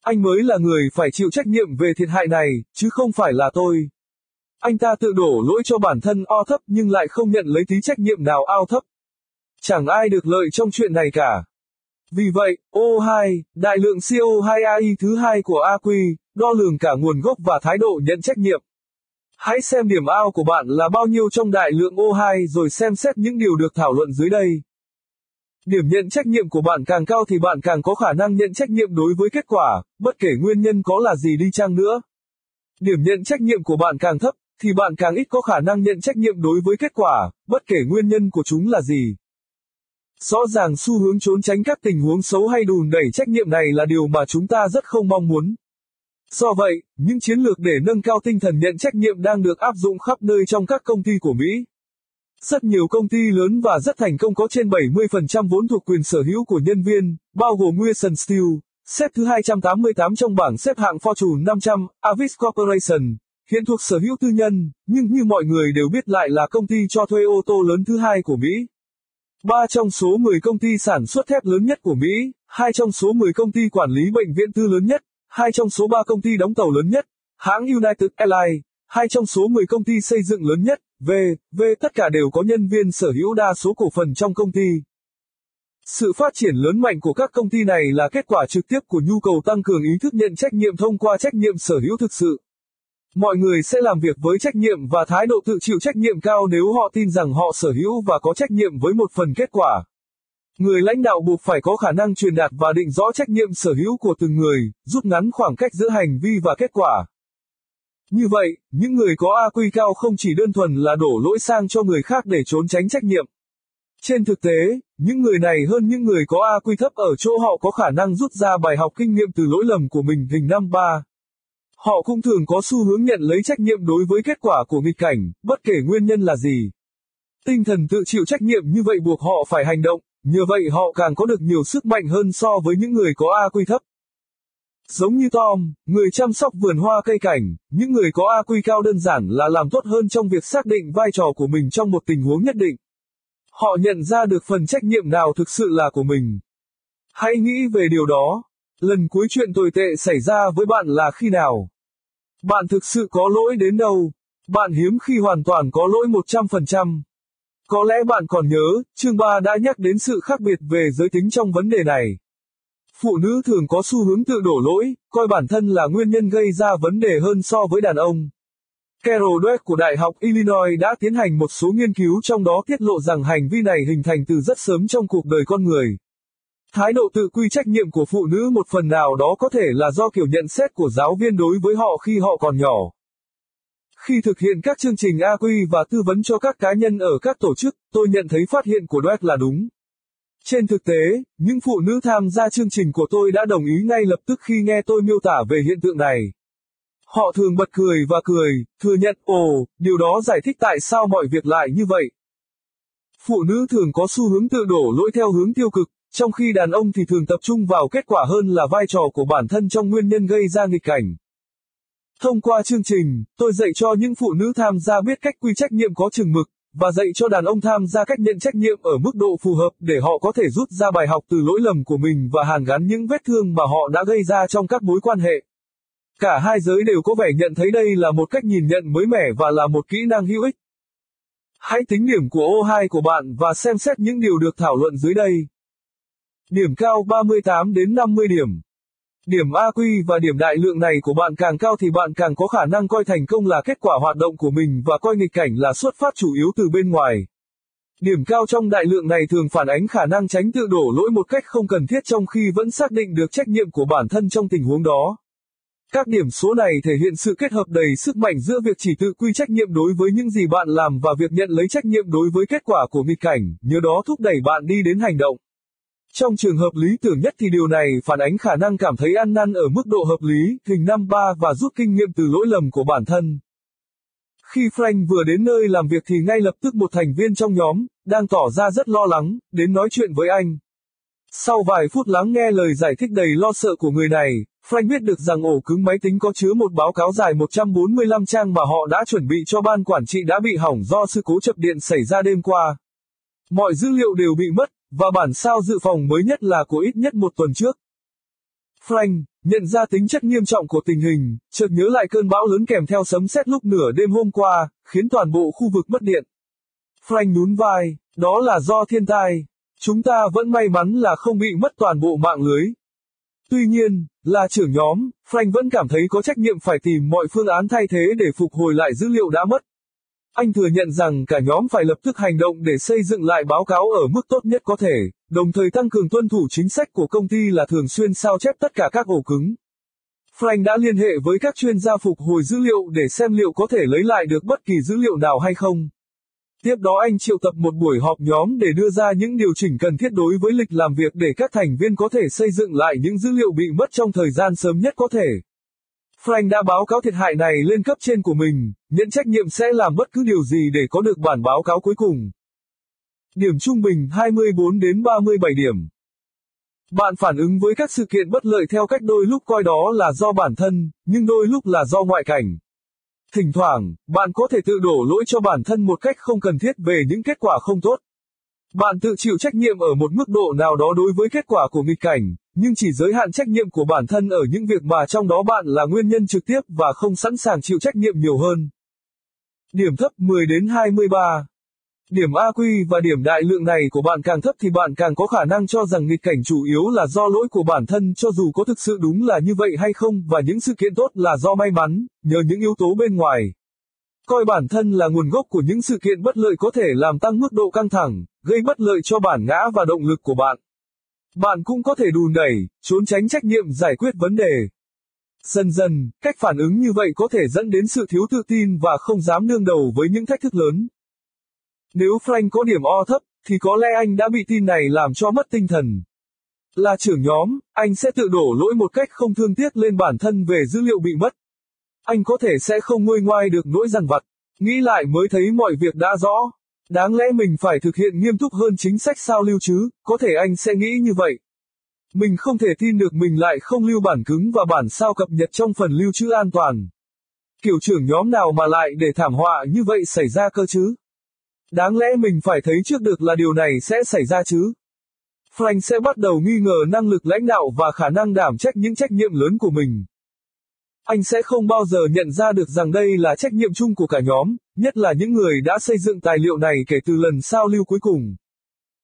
Anh mới là người phải chịu trách nhiệm về thiệt hại này, chứ không phải là tôi. Anh ta tự đổ lỗi cho bản thân o thấp nhưng lại không nhận lấy tí trách nhiệm nào ao thấp. Chẳng ai được lợi trong chuyện này cả. Vì vậy, O2, đại lượng CO2AI thứ hai của AQ, đo lường cả nguồn gốc và thái độ nhận trách nhiệm. Hãy xem điểm ao của bạn là bao nhiêu trong đại lượng O2 rồi xem xét những điều được thảo luận dưới đây. Điểm nhận trách nhiệm của bạn càng cao thì bạn càng có khả năng nhận trách nhiệm đối với kết quả, bất kể nguyên nhân có là gì đi chăng nữa. Điểm nhận trách nhiệm của bạn càng thấp, thì bạn càng ít có khả năng nhận trách nhiệm đối với kết quả, bất kể nguyên nhân của chúng là gì. Rõ ràng xu hướng trốn tránh các tình huống xấu hay đùn đẩy trách nhiệm này là điều mà chúng ta rất không mong muốn. Do vậy, những chiến lược để nâng cao tinh thần nhận trách nhiệm đang được áp dụng khắp nơi trong các công ty của Mỹ. Rất nhiều công ty lớn và rất thành công có trên 70% vốn thuộc quyền sở hữu của nhân viên, bao gồm Wilson Steel, xếp thứ 288 trong bảng xếp hạng Fortune 500, Avis Corporation, hiện thuộc sở hữu tư nhân, nhưng như mọi người đều biết lại là công ty cho thuê ô tô lớn thứ hai của Mỹ. Ba trong số 10 công ty sản xuất thép lớn nhất của Mỹ, hai trong số 10 công ty quản lý bệnh viện tư lớn nhất, hai trong số 3 công ty đóng tàu lớn nhất, hãng United Airlines, hai trong số 10 công ty xây dựng lớn nhất, V, V tất cả đều có nhân viên sở hữu đa số cổ phần trong công ty. Sự phát triển lớn mạnh của các công ty này là kết quả trực tiếp của nhu cầu tăng cường ý thức nhận trách nhiệm thông qua trách nhiệm sở hữu thực sự. Mọi người sẽ làm việc với trách nhiệm và thái độ tự chịu trách nhiệm cao nếu họ tin rằng họ sở hữu và có trách nhiệm với một phần kết quả. Người lãnh đạo buộc phải có khả năng truyền đạt và định rõ trách nhiệm sở hữu của từng người, rút ngắn khoảng cách giữa hành vi và kết quả. Như vậy, những người có AQ cao không chỉ đơn thuần là đổ lỗi sang cho người khác để trốn tránh trách nhiệm. Trên thực tế, những người này hơn những người có AQ thấp ở chỗ họ có khả năng rút ra bài học kinh nghiệm từ lỗi lầm của mình hình năm 3. Họ cũng thường có xu hướng nhận lấy trách nhiệm đối với kết quả của nghịch cảnh, bất kể nguyên nhân là gì. Tinh thần tự chịu trách nhiệm như vậy buộc họ phải hành động, nhờ vậy họ càng có được nhiều sức mạnh hơn so với những người có AQ thấp. Giống như Tom, người chăm sóc vườn hoa cây cảnh, những người có AQ cao đơn giản là làm tốt hơn trong việc xác định vai trò của mình trong một tình huống nhất định. Họ nhận ra được phần trách nhiệm nào thực sự là của mình. Hãy nghĩ về điều đó. Lần cuối chuyện tồi tệ xảy ra với bạn là khi nào? Bạn thực sự có lỗi đến đâu? Bạn hiếm khi hoàn toàn có lỗi 100%. Có lẽ bạn còn nhớ, chương 3 đã nhắc đến sự khác biệt về giới tính trong vấn đề này. Phụ nữ thường có xu hướng tự đổ lỗi, coi bản thân là nguyên nhân gây ra vấn đề hơn so với đàn ông. Carol Dweck của Đại học Illinois đã tiến hành một số nghiên cứu trong đó tiết lộ rằng hành vi này hình thành từ rất sớm trong cuộc đời con người. Thái độ tự quy trách nhiệm của phụ nữ một phần nào đó có thể là do kiểu nhận xét của giáo viên đối với họ khi họ còn nhỏ. Khi thực hiện các chương trình AQ và tư vấn cho các cá nhân ở các tổ chức, tôi nhận thấy phát hiện của Dweck là đúng. Trên thực tế, những phụ nữ tham gia chương trình của tôi đã đồng ý ngay lập tức khi nghe tôi miêu tả về hiện tượng này. Họ thường bật cười và cười, thừa nhận, ồ, điều đó giải thích tại sao mọi việc lại như vậy. Phụ nữ thường có xu hướng tự đổ lỗi theo hướng tiêu cực, trong khi đàn ông thì thường tập trung vào kết quả hơn là vai trò của bản thân trong nguyên nhân gây ra nghịch cảnh. Thông qua chương trình, tôi dạy cho những phụ nữ tham gia biết cách quy trách nhiệm có chừng mực, và dạy cho đàn ông tham gia cách nhận trách nhiệm ở mức độ phù hợp để họ có thể rút ra bài học từ lỗi lầm của mình và hàn gắn những vết thương mà họ đã gây ra trong các mối quan hệ. Cả hai giới đều có vẻ nhận thấy đây là một cách nhìn nhận mới mẻ và là một kỹ năng hữu ích. Hãy tính điểm của O2 của bạn và xem xét những điều được thảo luận dưới đây. Điểm cao 38 đến 50 điểm. Điểm AQ và điểm đại lượng này của bạn càng cao thì bạn càng có khả năng coi thành công là kết quả hoạt động của mình và coi nghịch cảnh là xuất phát chủ yếu từ bên ngoài. Điểm cao trong đại lượng này thường phản ánh khả năng tránh tự đổ lỗi một cách không cần thiết trong khi vẫn xác định được trách nhiệm của bản thân trong tình huống đó. Các điểm số này thể hiện sự kết hợp đầy sức mạnh giữa việc chỉ tự quy trách nhiệm đối với những gì bạn làm và việc nhận lấy trách nhiệm đối với kết quả của nghịch cảnh, nhờ đó thúc đẩy bạn đi đến hành động. Trong trường hợp lý tưởng nhất thì điều này phản ánh khả năng cảm thấy ăn năn ở mức độ hợp lý, hình năm ba và rút kinh nghiệm từ lỗi lầm của bản thân. Khi Frank vừa đến nơi làm việc thì ngay lập tức một thành viên trong nhóm, đang tỏ ra rất lo lắng, đến nói chuyện với anh. Sau vài phút lắng nghe lời giải thích đầy lo sợ của người này, Frank biết được rằng ổ cứng máy tính có chứa một báo cáo dài 145 trang mà họ đã chuẩn bị cho ban quản trị đã bị hỏng do sự cố chập điện xảy ra đêm qua. Mọi dữ liệu đều bị mất, và bản sao dự phòng mới nhất là của ít nhất một tuần trước. Frank, nhận ra tính chất nghiêm trọng của tình hình, chợt nhớ lại cơn bão lớn kèm theo sấm sét lúc nửa đêm hôm qua, khiến toàn bộ khu vực mất điện. Frank nhún vai, đó là do thiên tai. Chúng ta vẫn may mắn là không bị mất toàn bộ mạng lưới. Tuy nhiên, là trưởng nhóm, Frank vẫn cảm thấy có trách nhiệm phải tìm mọi phương án thay thế để phục hồi lại dữ liệu đã mất. Anh thừa nhận rằng cả nhóm phải lập tức hành động để xây dựng lại báo cáo ở mức tốt nhất có thể, đồng thời tăng cường tuân thủ chính sách của công ty là thường xuyên sao chép tất cả các ổ cứng. Frank đã liên hệ với các chuyên gia phục hồi dữ liệu để xem liệu có thể lấy lại được bất kỳ dữ liệu nào hay không. Tiếp đó anh triệu tập một buổi họp nhóm để đưa ra những điều chỉnh cần thiết đối với lịch làm việc để các thành viên có thể xây dựng lại những dữ liệu bị mất trong thời gian sớm nhất có thể. Frank đã báo cáo thiệt hại này lên cấp trên của mình, nhận trách nhiệm sẽ làm bất cứ điều gì để có được bản báo cáo cuối cùng. Điểm trung bình 24 đến 37 điểm. Bạn phản ứng với các sự kiện bất lợi theo cách đôi lúc coi đó là do bản thân, nhưng đôi lúc là do ngoại cảnh. Thỉnh thoảng, bạn có thể tự đổ lỗi cho bản thân một cách không cần thiết về những kết quả không tốt. Bạn tự chịu trách nhiệm ở một mức độ nào đó đối với kết quả của nghịch cảnh, nhưng chỉ giới hạn trách nhiệm của bản thân ở những việc mà trong đó bạn là nguyên nhân trực tiếp và không sẵn sàng chịu trách nhiệm nhiều hơn. Điểm thấp 10 đến 23 Điểm AQ và điểm đại lượng này của bạn càng thấp thì bạn càng có khả năng cho rằng nghịch cảnh chủ yếu là do lỗi của bản thân cho dù có thực sự đúng là như vậy hay không và những sự kiện tốt là do may mắn, nhờ những yếu tố bên ngoài. Coi bản thân là nguồn gốc của những sự kiện bất lợi có thể làm tăng mức độ căng thẳng, gây bất lợi cho bản ngã và động lực của bạn. Bạn cũng có thể đùn đẩy, trốn tránh trách nhiệm giải quyết vấn đề. Dần dần, cách phản ứng như vậy có thể dẫn đến sự thiếu tự tin và không dám đương đầu với những thách thức lớn. Nếu Frank có điểm O thấp, thì có lẽ anh đã bị tin này làm cho mất tinh thần. Là trưởng nhóm, anh sẽ tự đổ lỗi một cách không thương tiếc lên bản thân về dữ liệu bị mất. Anh có thể sẽ không nguôi ngoai được nỗi dằn vặt, nghĩ lại mới thấy mọi việc đã rõ. Đáng lẽ mình phải thực hiện nghiêm túc hơn chính sách sao lưu chứ, có thể anh sẽ nghĩ như vậy. Mình không thể tin được mình lại không lưu bản cứng và bản sao cập nhật trong phần lưu trữ an toàn. Kiểu trưởng nhóm nào mà lại để thảm họa như vậy xảy ra cơ chứ? Đáng lẽ mình phải thấy trước được là điều này sẽ xảy ra chứ. Frank sẽ bắt đầu nghi ngờ năng lực lãnh đạo và khả năng đảm trách những trách nhiệm lớn của mình. Anh sẽ không bao giờ nhận ra được rằng đây là trách nhiệm chung của cả nhóm, nhất là những người đã xây dựng tài liệu này kể từ lần sao lưu cuối cùng.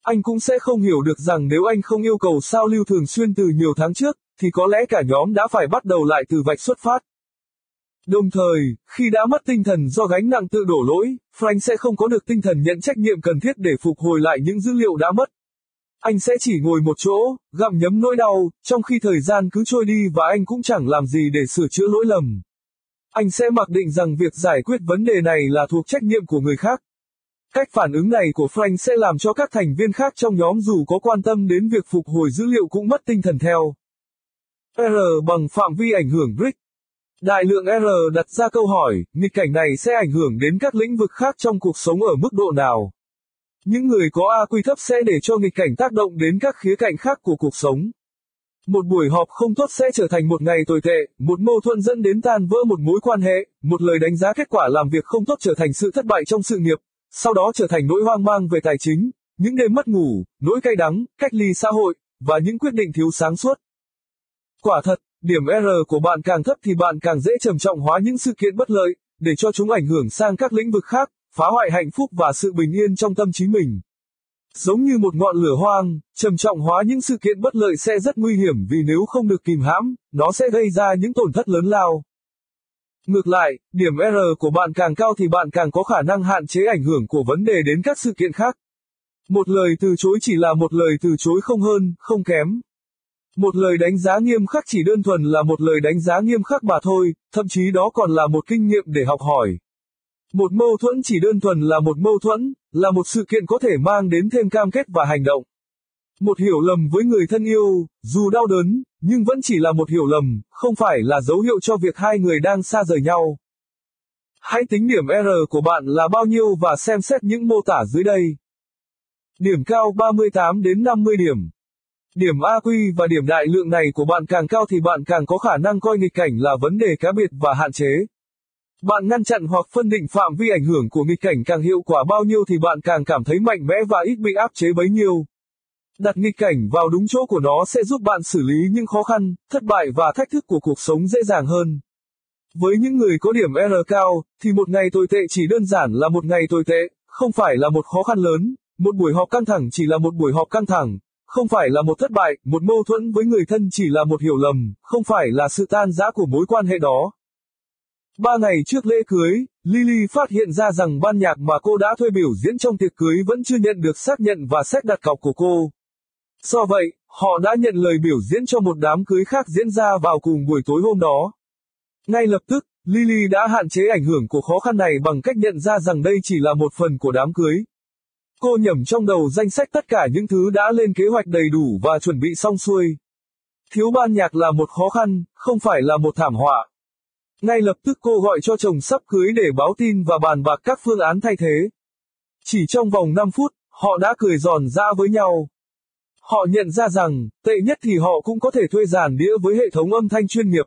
Anh cũng sẽ không hiểu được rằng nếu anh không yêu cầu sao lưu thường xuyên từ nhiều tháng trước, thì có lẽ cả nhóm đã phải bắt đầu lại từ vạch xuất phát. Đồng thời, khi đã mất tinh thần do gánh nặng tự đổ lỗi, Frank sẽ không có được tinh thần nhận trách nhiệm cần thiết để phục hồi lại những dữ liệu đã mất. Anh sẽ chỉ ngồi một chỗ, gặm nhấm nỗi đau, trong khi thời gian cứ trôi đi và anh cũng chẳng làm gì để sửa chữa lỗi lầm. Anh sẽ mặc định rằng việc giải quyết vấn đề này là thuộc trách nhiệm của người khác. Cách phản ứng này của Frank sẽ làm cho các thành viên khác trong nhóm dù có quan tâm đến việc phục hồi dữ liệu cũng mất tinh thần theo. R bằng phạm vi ảnh hưởng Rick. Đại lượng R đặt ra câu hỏi, nghịch cảnh này sẽ ảnh hưởng đến các lĩnh vực khác trong cuộc sống ở mức độ nào? Những người có AQ thấp sẽ để cho nghịch cảnh tác động đến các khía cạnh khác của cuộc sống. Một buổi họp không tốt sẽ trở thành một ngày tồi tệ, một mâu thuẫn dẫn đến tan vỡ một mối quan hệ, một lời đánh giá kết quả làm việc không tốt trở thành sự thất bại trong sự nghiệp, sau đó trở thành nỗi hoang mang về tài chính, những đêm mất ngủ, nỗi cay đắng, cách ly xã hội, và những quyết định thiếu sáng suốt. Quả thật, điểm R của bạn càng thấp thì bạn càng dễ trầm trọng hóa những sự kiện bất lợi, để cho chúng ảnh hưởng sang các lĩnh vực khác, phá hoại hạnh phúc và sự bình yên trong tâm trí mình. Giống như một ngọn lửa hoang, trầm trọng hóa những sự kiện bất lợi sẽ rất nguy hiểm vì nếu không được kìm hãm, nó sẽ gây ra những tổn thất lớn lao. Ngược lại, điểm R của bạn càng cao thì bạn càng có khả năng hạn chế ảnh hưởng của vấn đề đến các sự kiện khác. Một lời từ chối chỉ là một lời từ chối không hơn, không kém. Một lời đánh giá nghiêm khắc chỉ đơn thuần là một lời đánh giá nghiêm khắc mà thôi, thậm chí đó còn là một kinh nghiệm để học hỏi. Một mâu thuẫn chỉ đơn thuần là một mâu thuẫn, là một sự kiện có thể mang đến thêm cam kết và hành động. Một hiểu lầm với người thân yêu, dù đau đớn, nhưng vẫn chỉ là một hiểu lầm, không phải là dấu hiệu cho việc hai người đang xa rời nhau. Hãy tính điểm R của bạn là bao nhiêu và xem xét những mô tả dưới đây. Điểm cao 38 đến 50 điểm. Điểm AQ và điểm đại lượng này của bạn càng cao thì bạn càng có khả năng coi nghịch cảnh là vấn đề cá biệt và hạn chế. Bạn ngăn chặn hoặc phân định phạm vi ảnh hưởng của nghịch cảnh càng hiệu quả bao nhiêu thì bạn càng cảm thấy mạnh mẽ và ít bị áp chế bấy nhiêu. Đặt nghịch cảnh vào đúng chỗ của nó sẽ giúp bạn xử lý những khó khăn, thất bại và thách thức của cuộc sống dễ dàng hơn. Với những người có điểm R cao, thì một ngày tồi tệ chỉ đơn giản là một ngày tồi tệ, không phải là một khó khăn lớn, một buổi họp căng thẳng chỉ là một buổi họp căng thẳng, không phải là một thất bại, một mâu thuẫn với người thân chỉ là một hiểu lầm, không phải là sự tan rã của mối quan hệ đó. Ba ngày trước lễ cưới, Lily phát hiện ra rằng ban nhạc mà cô đã thuê biểu diễn trong tiệc cưới vẫn chưa nhận được xác nhận và xét đặt cọc của cô. Do vậy, họ đã nhận lời biểu diễn cho một đám cưới khác diễn ra vào cùng buổi tối hôm đó. Ngay lập tức, Lily đã hạn chế ảnh hưởng của khó khăn này bằng cách nhận ra rằng đây chỉ là một phần của đám cưới. Cô nhẩm trong đầu danh sách tất cả những thứ đã lên kế hoạch đầy đủ và chuẩn bị xong xuôi. Thiếu ban nhạc là một khó khăn, không phải là một thảm họa. Ngay lập tức cô gọi cho chồng sắp cưới để báo tin và bàn bạc các phương án thay thế. Chỉ trong vòng 5 phút, họ đã cười giòn ra với nhau. Họ nhận ra rằng, tệ nhất thì họ cũng có thể thuê giàn đĩa với hệ thống âm thanh chuyên nghiệp.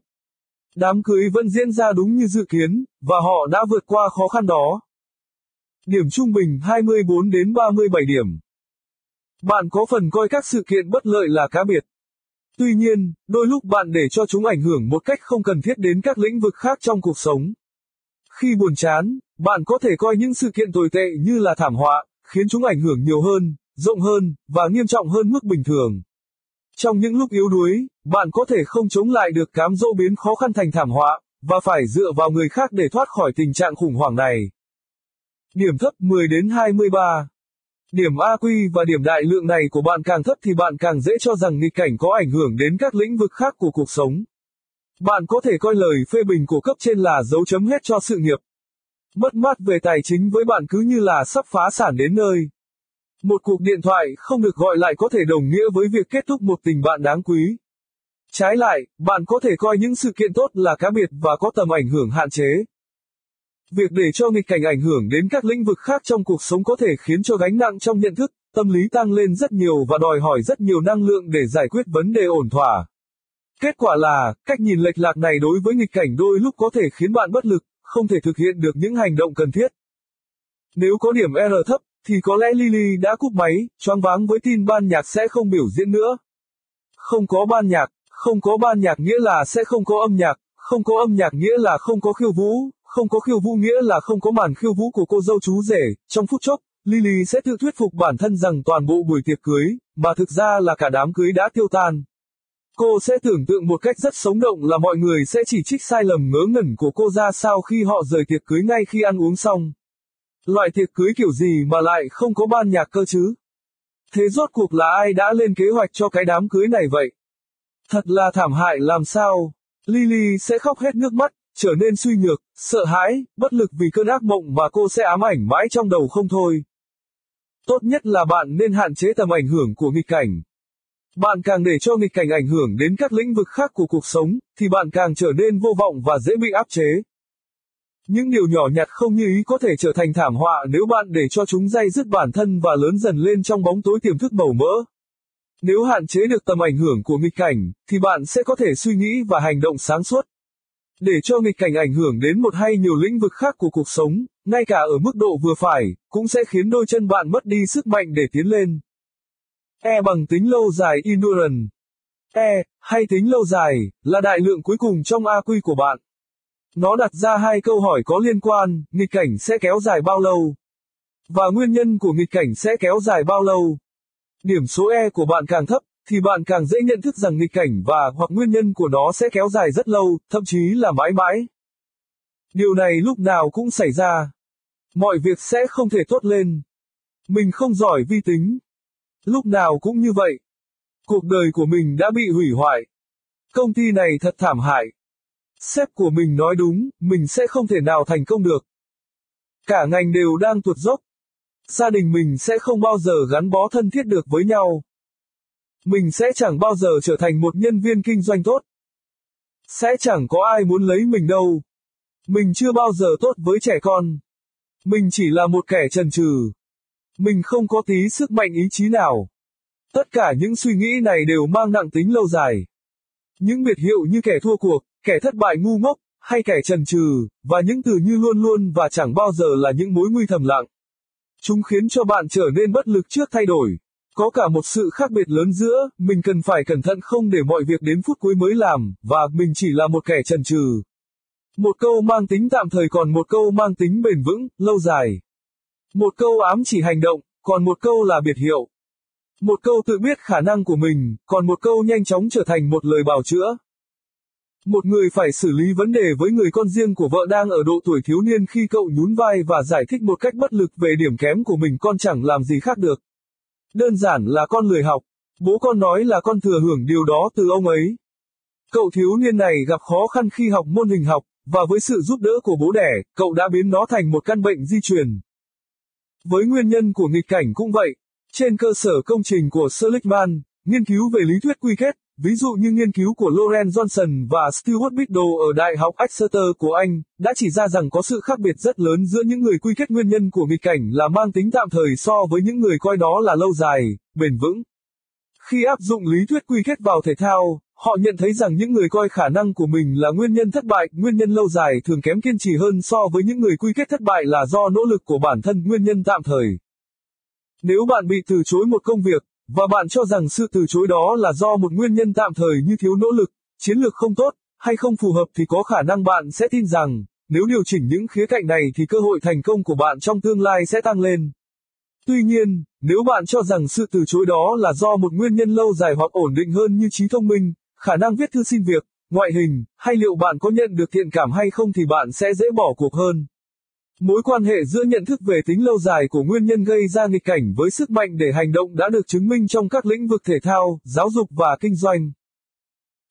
Đám cưới vẫn diễn ra đúng như dự kiến, và họ đã vượt qua khó khăn đó. Điểm trung bình 24 đến 37 điểm. Bạn có phần coi các sự kiện bất lợi là cá biệt. Tuy nhiên, đôi lúc bạn để cho chúng ảnh hưởng một cách không cần thiết đến các lĩnh vực khác trong cuộc sống. Khi buồn chán, bạn có thể coi những sự kiện tồi tệ như là thảm họa, khiến chúng ảnh hưởng nhiều hơn, rộng hơn, và nghiêm trọng hơn mức bình thường. Trong những lúc yếu đuối, bạn có thể không chống lại được cám dỗ biến khó khăn thành thảm họa, và phải dựa vào người khác để thoát khỏi tình trạng khủng hoảng này. Điểm thấp 10 đến 23 Điểm AQ và điểm đại lượng này của bạn càng thấp thì bạn càng dễ cho rằng nghịch cảnh có ảnh hưởng đến các lĩnh vực khác của cuộc sống. Bạn có thể coi lời phê bình của cấp trên là dấu chấm hết cho sự nghiệp. Mất mát về tài chính với bạn cứ như là sắp phá sản đến nơi. Một cuộc điện thoại không được gọi lại có thể đồng nghĩa với việc kết thúc một tình bạn đáng quý. Trái lại, bạn có thể coi những sự kiện tốt là cá biệt và có tầm ảnh hưởng hạn chế. Việc để cho nghịch cảnh ảnh hưởng đến các lĩnh vực khác trong cuộc sống có thể khiến cho gánh nặng trong nhận thức, tâm lý tăng lên rất nhiều và đòi hỏi rất nhiều năng lượng để giải quyết vấn đề ổn thỏa. Kết quả là, cách nhìn lệch lạc này đối với nghịch cảnh đôi lúc có thể khiến bạn bất lực, không thể thực hiện được những hành động cần thiết. Nếu có điểm R thấp, thì có lẽ Lily đã cúp máy, choáng váng với tin ban nhạc sẽ không biểu diễn nữa. Không có ban nhạc, không có ban nhạc nghĩa là sẽ không có âm nhạc, không có âm nhạc nghĩa là không có khiêu vũ, không có khiêu vũ nghĩa là không có màn khiêu vũ của cô dâu chú rể. Trong phút chốc, Lily sẽ tự thuyết phục bản thân rằng toàn bộ buổi tiệc cưới, mà thực ra là cả đám cưới đã tiêu tan. Cô sẽ tưởng tượng một cách rất sống động là mọi người sẽ chỉ trích sai lầm ngớ ngẩn của cô ra sao khi họ rời tiệc cưới ngay khi ăn uống xong. Loại tiệc cưới kiểu gì mà lại không có ban nhạc cơ chứ? Thế rốt cuộc là ai đã lên kế hoạch cho cái đám cưới này vậy? Thật là thảm hại làm sao? Lily sẽ khóc hết nước mắt, trở nên suy nhược, sợ hãi, bất lực vì cơn ác mộng mà cô sẽ ám ảnh mãi trong đầu không thôi. Tốt nhất là bạn nên hạn chế tầm ảnh hưởng của nghịch cảnh. Bạn càng để cho nghịch cảnh ảnh hưởng đến các lĩnh vực khác của cuộc sống, thì bạn càng trở nên vô vọng và dễ bị áp chế. Những điều nhỏ nhặt không như ý có thể trở thành thảm họa nếu bạn để cho chúng dây dứt bản thân và lớn dần lên trong bóng tối tiềm thức màu mỡ. Nếu hạn chế được tầm ảnh hưởng của nghịch cảnh, thì bạn sẽ có thể suy nghĩ và hành động sáng suốt. Để cho nghịch cảnh ảnh hưởng đến một hay nhiều lĩnh vực khác của cuộc sống, ngay cả ở mức độ vừa phải, cũng sẽ khiến đôi chân bạn mất đi sức mạnh để tiến lên. E bằng tính lâu dài endurance. E, hay tính lâu dài, là đại lượng cuối cùng trong AQ của bạn. Nó đặt ra hai câu hỏi có liên quan, nghịch cảnh sẽ kéo dài bao lâu? Và nguyên nhân của nghịch cảnh sẽ kéo dài bao lâu? Điểm số E của bạn càng thấp, thì bạn càng dễ nhận thức rằng nghịch cảnh và hoặc nguyên nhân của nó sẽ kéo dài rất lâu, thậm chí là mãi mãi. Điều này lúc nào cũng xảy ra. Mọi việc sẽ không thể tốt lên. Mình không giỏi vi tính. Lúc nào cũng như vậy. Cuộc đời của mình đã bị hủy hoại. Công ty này thật thảm hại. Sếp của mình nói đúng, mình sẽ không thể nào thành công được. Cả ngành đều đang tuột dốc. Gia đình mình sẽ không bao giờ gắn bó thân thiết được với nhau. Mình sẽ chẳng bao giờ trở thành một nhân viên kinh doanh tốt. Sẽ chẳng có ai muốn lấy mình đâu. Mình chưa bao giờ tốt với trẻ con. Mình chỉ là một kẻ trần trừ. Mình không có tí sức mạnh ý chí nào. Tất cả những suy nghĩ này đều mang nặng tính lâu dài. Những biệt hiệu như kẻ thua cuộc, kẻ thất bại ngu ngốc, hay kẻ trần trừ, và những từ như luôn luôn và chẳng bao giờ là những mối nguy thầm lặng. Chúng khiến cho bạn trở nên bất lực trước thay đổi. Có cả một sự khác biệt lớn giữa, mình cần phải cẩn thận không để mọi việc đến phút cuối mới làm, và mình chỉ là một kẻ trần trừ. Một câu mang tính tạm thời còn một câu mang tính bền vững, lâu dài. Một câu ám chỉ hành động, còn một câu là biệt hiệu. Một câu tự biết khả năng của mình, còn một câu nhanh chóng trở thành một lời bào chữa. Một người phải xử lý vấn đề với người con riêng của vợ đang ở độ tuổi thiếu niên khi cậu nhún vai và giải thích một cách bất lực về điểm kém của mình con chẳng làm gì khác được. Đơn giản là con lười học. Bố con nói là con thừa hưởng điều đó từ ông ấy. Cậu thiếu niên này gặp khó khăn khi học môn hình học, và với sự giúp đỡ của bố đẻ, cậu đã biến nó thành một căn bệnh di truyền. Với nguyên nhân của nghịch cảnh cũng vậy, trên cơ sở công trình của Seligman, nghiên cứu về lý thuyết quy kết, ví dụ như nghiên cứu của Loren Johnson và Stuart Biddle ở Đại học Exeter của Anh, đã chỉ ra rằng có sự khác biệt rất lớn giữa những người quy kết nguyên nhân của nghịch cảnh là mang tính tạm thời so với những người coi đó là lâu dài, bền vững. Khi áp dụng lý thuyết quy kết vào thể thao, họ nhận thấy rằng những người coi khả năng của mình là nguyên nhân thất bại, nguyên nhân lâu dài thường kém kiên trì hơn so với những người quy kết thất bại là do nỗ lực của bản thân, nguyên nhân tạm thời. Nếu bạn bị từ chối một công việc, và bạn cho rằng sự từ chối đó là do một nguyên nhân tạm thời như thiếu nỗ lực, chiến lược không tốt, hay không phù hợp thì có khả năng bạn sẽ tin rằng, nếu điều chỉnh những khía cạnh này thì cơ hội thành công của bạn trong tương lai sẽ tăng lên. Tuy nhiên, nếu bạn cho rằng sự từ chối đó là do một nguyên nhân lâu dài hoặc ổn định hơn như trí thông minh, khả năng viết thư xin việc, ngoại hình, hay liệu bạn có nhận được thiện cảm hay không thì bạn sẽ dễ bỏ cuộc hơn. Mối quan hệ giữa nhận thức về tính lâu dài của nguyên nhân gây ra nghịch cảnh với sức mạnh để hành động đã được chứng minh trong các lĩnh vực thể thao, giáo dục và kinh doanh.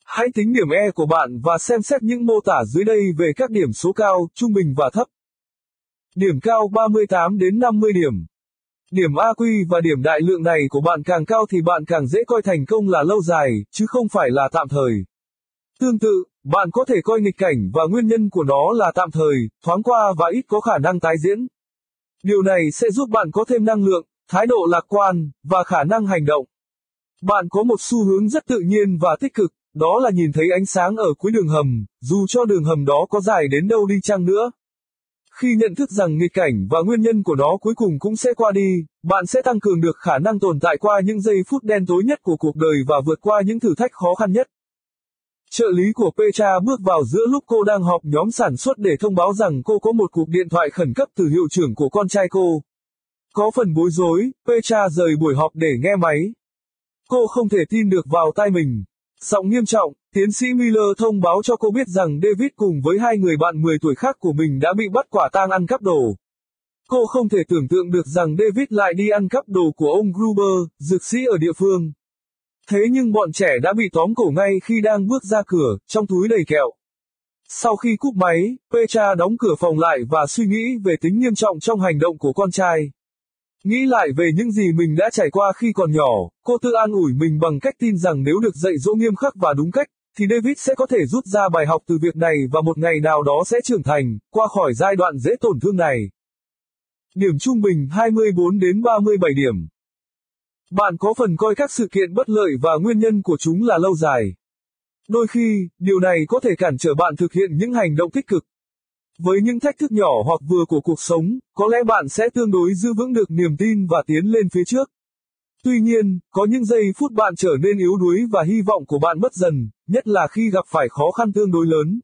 Hãy tính điểm E của bạn và xem xét những mô tả dưới đây về các điểm số cao, trung bình và thấp. Điểm cao 38 đến 50 điểm. Điểm AQ và điểm đại lượng này của bạn càng cao thì bạn càng dễ coi thành công là lâu dài, chứ không phải là tạm thời. Tương tự, bạn có thể coi nghịch cảnh và nguyên nhân của nó là tạm thời, thoáng qua và ít có khả năng tái diễn. Điều này sẽ giúp bạn có thêm năng lượng, thái độ lạc quan, và khả năng hành động. Bạn có một xu hướng rất tự nhiên và tích cực, đó là nhìn thấy ánh sáng ở cuối đường hầm, dù cho đường hầm đó có dài đến đâu đi chăng nữa. Khi nhận thức rằng nghịch cảnh và nguyên nhân của nó cuối cùng cũng sẽ qua đi, bạn sẽ tăng cường được khả năng tồn tại qua những giây phút đen tối nhất của cuộc đời và vượt qua những thử thách khó khăn nhất. Trợ lý của Petra bước vào giữa lúc cô đang họp nhóm sản xuất để thông báo rằng cô có một cuộc điện thoại khẩn cấp từ hiệu trưởng của con trai cô. Có phần bối rối, Petra rời buổi họp để nghe máy. Cô không thể tin được vào tai mình. Giọng nghiêm trọng, tiến sĩ Miller thông báo cho cô biết rằng David cùng với hai người bạn 10 tuổi khác của mình đã bị bắt quả tang ăn cắp đồ. Cô không thể tưởng tượng được rằng David lại đi ăn cắp đồ của ông Gruber, dược sĩ ở địa phương. Thế nhưng bọn trẻ đã bị tóm cổ ngay khi đang bước ra cửa, trong túi đầy kẹo. Sau khi cúp máy, Petra đóng cửa phòng lại và suy nghĩ về tính nghiêm trọng trong hành động của con trai. Nghĩ lại về những gì mình đã trải qua khi còn nhỏ, cô tự an ủi mình bằng cách tin rằng nếu được dạy dỗ nghiêm khắc và đúng cách, thì David sẽ có thể rút ra bài học từ việc này và một ngày nào đó sẽ trưởng thành, qua khỏi giai đoạn dễ tổn thương này. Điểm trung bình 24 đến 37 điểm. Bạn có phần coi các sự kiện bất lợi và nguyên nhân của chúng là lâu dài. Đôi khi, điều này có thể cản trở bạn thực hiện những hành động tích cực. Với những thách thức nhỏ hoặc vừa của cuộc sống, có lẽ bạn sẽ tương đối giữ vững được niềm tin và tiến lên phía trước. Tuy nhiên, có những giây phút bạn trở nên yếu đuối và hy vọng của bạn mất dần, nhất là khi gặp phải khó khăn tương đối lớn.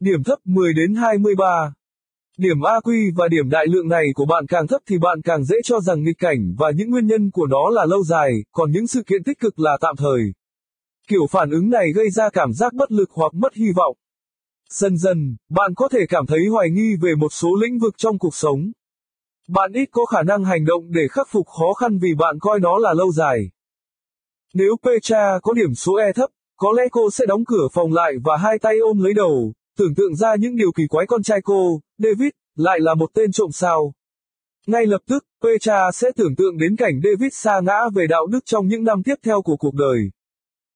Điểm thấp 10 đến 23 Điểm AQ và điểm đại lượng này của bạn càng thấp thì bạn càng dễ cho rằng nghịch cảnh và những nguyên nhân của nó là lâu dài, còn những sự kiện tích cực là tạm thời. Kiểu phản ứng này gây ra cảm giác bất lực hoặc mất hy vọng. Dần dần, bạn có thể cảm thấy hoài nghi về một số lĩnh vực trong cuộc sống. Bạn ít có khả năng hành động để khắc phục khó khăn vì bạn coi nó là lâu dài. Nếu Petra có điểm số E thấp, có lẽ cô sẽ đóng cửa phòng lại và hai tay ôm lấy đầu, Tưởng tượng ra những điều kỳ quái con trai cô, David, lại là một tên trộm sao. Ngay lập tức, Petra sẽ tưởng tượng đến cảnh David sa ngã về đạo đức trong những năm tiếp theo của cuộc đời.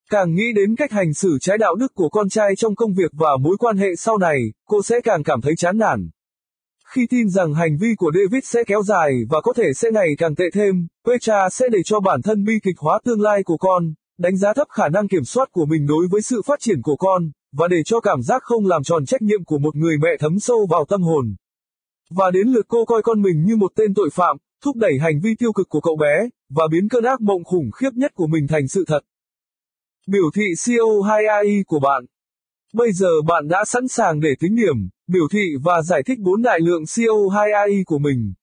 Càng nghĩ đến cách hành xử trái đạo đức của con trai trong công việc và mối quan hệ sau này, cô sẽ càng cảm thấy chán nản. Khi tin rằng hành vi của David sẽ kéo dài và có thể sẽ ngày càng tệ thêm, Petra sẽ để cho bản thân bi kịch hóa tương lai của con, đánh giá thấp khả năng kiểm soát của mình đối với sự phát triển của con, và để cho cảm giác không làm tròn trách nhiệm của một người mẹ thấm sâu vào tâm hồn. Và đến lượt cô coi con mình như một tên tội phạm, thúc đẩy hành vi tiêu cực của cậu bé, và biến cơn ác mộng khủng khiếp nhất của mình thành sự thật. Biểu thị CO2AI của bạn Bây giờ bạn đã sẵn sàng để tính điểm, biểu thị và giải thích bốn đại lượng CO2AI của mình.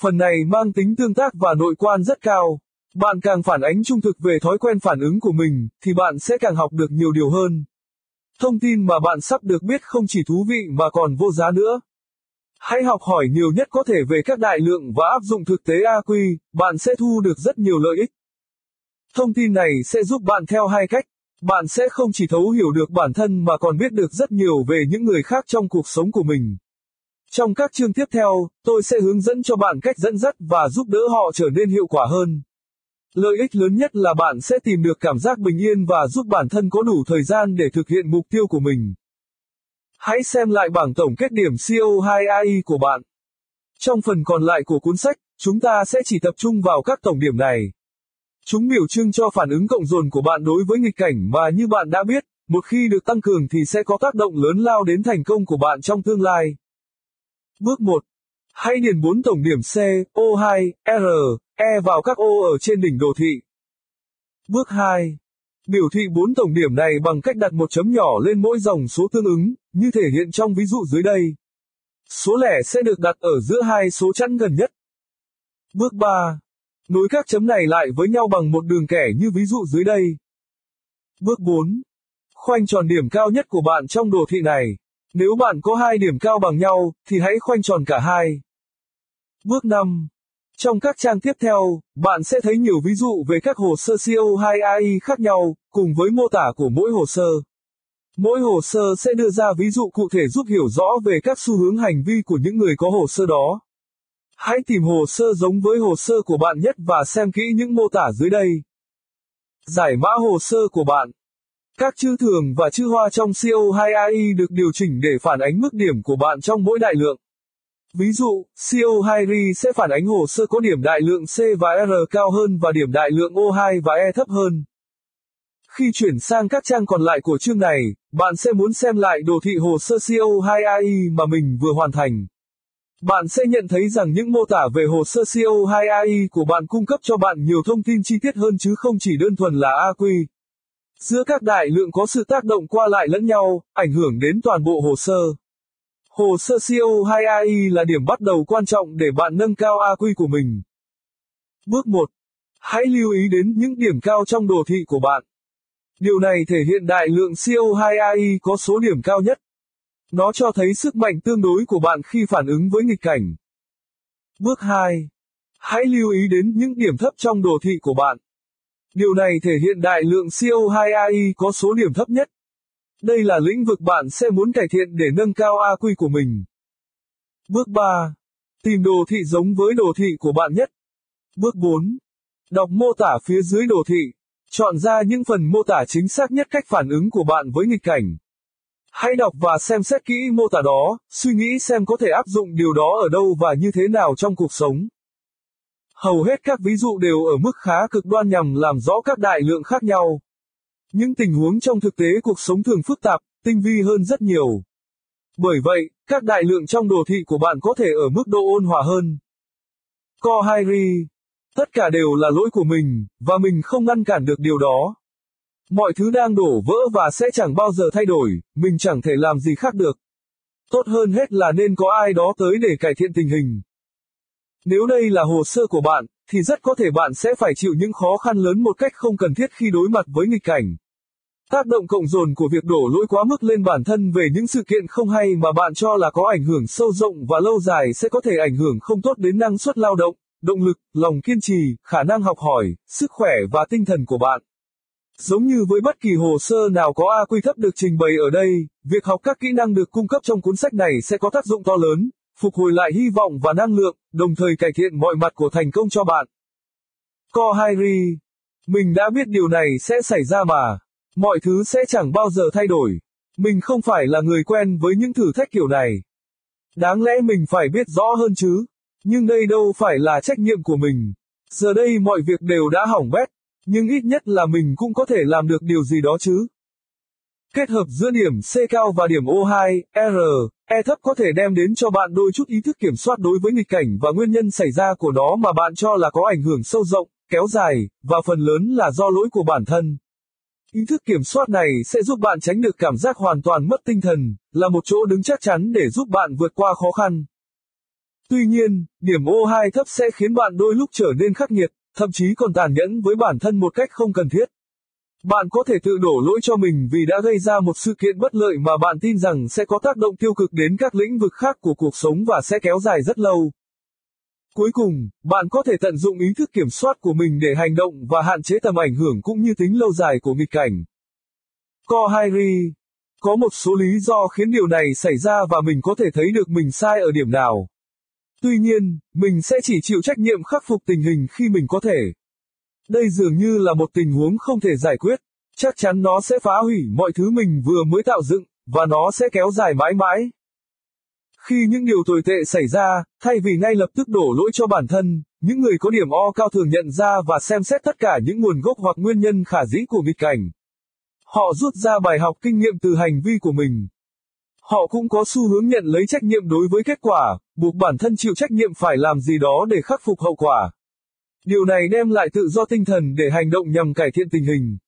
Phần này mang tính tương tác và nội quan rất cao. Bạn càng phản ánh trung thực về thói quen phản ứng của mình, thì bạn sẽ càng học được nhiều điều hơn. Thông tin mà bạn sắp được biết không chỉ thú vị mà còn vô giá nữa. Hãy học hỏi nhiều nhất có thể về các đại lượng và áp dụng thực tế AQ, bạn sẽ thu được rất nhiều lợi ích. Thông tin này sẽ giúp bạn theo hai cách. Bạn sẽ không chỉ thấu hiểu được bản thân mà còn biết được rất nhiều về những người khác trong cuộc sống của mình. Trong các chương tiếp theo, tôi sẽ hướng dẫn cho bạn cách dẫn dắt và giúp đỡ họ trở nên hiệu quả hơn. Lợi ích lớn nhất là bạn sẽ tìm được cảm giác bình yên và giúp bản thân có đủ thời gian để thực hiện mục tiêu của mình. Hãy xem lại bảng tổng kết điểm CO2AI của bạn. Trong phần còn lại của cuốn sách, chúng ta sẽ chỉ tập trung vào các tổng điểm này. Chúng biểu trưng cho phản ứng cộng dồn của bạn đối với nghịch cảnh mà như bạn đã biết, một khi được tăng cường thì sẽ có tác động lớn lao đến thành công của bạn trong tương lai. Bước 1. Hãy điền 4 tổng điểm C, O2, R, E vào các ô ở trên đỉnh đồ thị. Bước 2. Biểu thị 4 tổng điểm này bằng cách đặt một chấm nhỏ lên mỗi dòng số tương ứng, như thể hiện trong ví dụ dưới đây. Số lẻ sẽ được đặt ở giữa hai số chẵn gần nhất. Bước 3. Nối các chấm này lại với nhau bằng một đường kẻ như ví dụ dưới đây. Bước 4. Khoanh tròn điểm cao nhất của bạn trong đồ thị này. Nếu bạn có hai điểm cao bằng nhau, thì hãy khoanh tròn cả hai. Bước 5. Trong các trang tiếp theo, bạn sẽ thấy nhiều ví dụ về các hồ sơ CO2AI khác nhau, cùng với mô tả của mỗi hồ sơ. Mỗi hồ sơ sẽ đưa ra ví dụ cụ thể giúp hiểu rõ về các xu hướng hành vi của những người có hồ sơ đó. Hãy tìm hồ sơ giống với hồ sơ của bạn nhất và xem kỹ những mô tả dưới đây. Giải mã hồ sơ của bạn. Các chữ thường và chữ hoa trong CO2AI được điều chỉnh để phản ánh mức điểm của bạn trong mỗi đại lượng. Ví dụ, CO2 RI sẽ phản ánh hồ sơ có điểm đại lượng C và R cao hơn và điểm đại lượng O2 và E thấp hơn. Khi chuyển sang các trang còn lại của chương này, bạn sẽ muốn xem lại đồ thị hồ sơ CO2AI mà mình vừa hoàn thành. Bạn sẽ nhận thấy rằng những mô tả về hồ sơ CO2AI của bạn cung cấp cho bạn nhiều thông tin chi tiết hơn chứ không chỉ đơn thuần là AQ. Giữa các đại lượng có sự tác động qua lại lẫn nhau, ảnh hưởng đến toàn bộ hồ sơ. Hồ sơ CO2AI là điểm bắt đầu quan trọng để bạn nâng cao AQ của mình. Bước 1. Hãy lưu ý đến những điểm cao trong đồ thị của bạn. Điều này thể hiện đại lượng CO2AI có số điểm cao nhất. Nó cho thấy sức mạnh tương đối của bạn khi phản ứng với nghịch cảnh. Bước 2. Hãy lưu ý đến những điểm thấp trong đồ thị của bạn. Điều này thể hiện đại lượng CO2AI có số điểm thấp nhất. Đây là lĩnh vực bạn sẽ muốn cải thiện để nâng cao AQ của mình. Bước 3. Tìm đồ thị giống với đồ thị của bạn nhất. Bước 4. Đọc mô tả phía dưới đồ thị. Chọn ra những phần mô tả chính xác nhất cách phản ứng của bạn với nghịch cảnh. Hãy đọc và xem xét kỹ mô tả đó, suy nghĩ xem có thể áp dụng điều đó ở đâu và như thế nào trong cuộc sống. Hầu hết các ví dụ đều ở mức khá cực đoan nhằm làm rõ các đại lượng khác nhau. Những tình huống trong thực tế cuộc sống thường phức tạp, tinh vi hơn rất nhiều. Bởi vậy, các đại lượng trong đồ thị của bạn có thể ở mức độ ôn hòa hơn. Co hai ri. Tất cả đều là lỗi của mình, và mình không ngăn cản được điều đó. Mọi thứ đang đổ vỡ và sẽ chẳng bao giờ thay đổi, mình chẳng thể làm gì khác được. Tốt hơn hết là nên có ai đó tới để cải thiện tình hình. Nếu đây là hồ sơ của bạn, thì rất có thể bạn sẽ phải chịu những khó khăn lớn một cách không cần thiết khi đối mặt với nghịch cảnh. Tác động cộng dồn của việc đổ lỗi quá mức lên bản thân về những sự kiện không hay mà bạn cho là có ảnh hưởng sâu rộng và lâu dài sẽ có thể ảnh hưởng không tốt đến năng suất lao động, động lực, lòng kiên trì, khả năng học hỏi, sức khỏe và tinh thần của bạn. Giống như với bất kỳ hồ sơ nào có AQ thấp được trình bày ở đây, việc học các kỹ năng được cung cấp trong cuốn sách này sẽ có tác dụng to lớn, phục hồi lại hy vọng và năng lượng, đồng thời cải thiện mọi mặt của thành công cho bạn. Co Hairi, mình đã biết điều này sẽ xảy ra mà. Mọi thứ sẽ chẳng bao giờ thay đổi. Mình không phải là người quen với những thử thách kiểu này. Đáng lẽ mình phải biết rõ hơn chứ. Nhưng đây đâu phải là trách nhiệm của mình. Giờ đây mọi việc đều đã hỏng bét. Nhưng ít nhất là mình cũng có thể làm được điều gì đó chứ. Kết hợp giữa điểm C cao và điểm O2, R, E thấp có thể đem đến cho bạn đôi chút ý thức kiểm soát đối với nghịch cảnh và nguyên nhân xảy ra của nó mà bạn cho là có ảnh hưởng sâu rộng, kéo dài, và phần lớn là do lỗi của bản thân. Ý thức kiểm soát này sẽ giúp bạn tránh được cảm giác hoàn toàn mất tinh thần, là một chỗ đứng chắc chắn để giúp bạn vượt qua khó khăn. Tuy nhiên, điểm O2 thấp sẽ khiến bạn đôi lúc trở nên khắc nghiệt, thậm chí còn tàn nhẫn với bản thân một cách không cần thiết. Bạn có thể tự đổ lỗi cho mình vì đã gây ra một sự kiện bất lợi mà bạn tin rằng sẽ có tác động tiêu cực đến các lĩnh vực khác của cuộc sống và sẽ kéo dài rất lâu. Cuối cùng, bạn có thể tận dụng ý thức kiểm soát của mình để hành động và hạn chế tầm ảnh hưởng cũng như tính lâu dài của nghịch cảnh. Co Hairi Có một số lý do khiến điều này xảy ra và mình có thể thấy được mình sai ở điểm nào. Tuy nhiên, mình sẽ chỉ chịu trách nhiệm khắc phục tình hình khi mình có thể. Đây dường như là một tình huống không thể giải quyết, chắc chắn nó sẽ phá hủy mọi thứ mình vừa mới tạo dựng, và nó sẽ kéo dài mãi mãi. Khi những điều tồi tệ xảy ra, thay vì ngay lập tức đổ lỗi cho bản thân, những người có điểm O cao thường nhận ra và xem xét tất cả những nguồn gốc hoặc nguyên nhân khả dĩ của nghịch cảnh. Họ rút ra bài học kinh nghiệm từ hành vi của mình. Họ cũng có xu hướng nhận lấy trách nhiệm đối với kết quả, buộc bản thân chịu trách nhiệm phải làm gì đó để khắc phục hậu quả. Điều này đem lại tự do tinh thần để hành động nhằm cải thiện tình hình.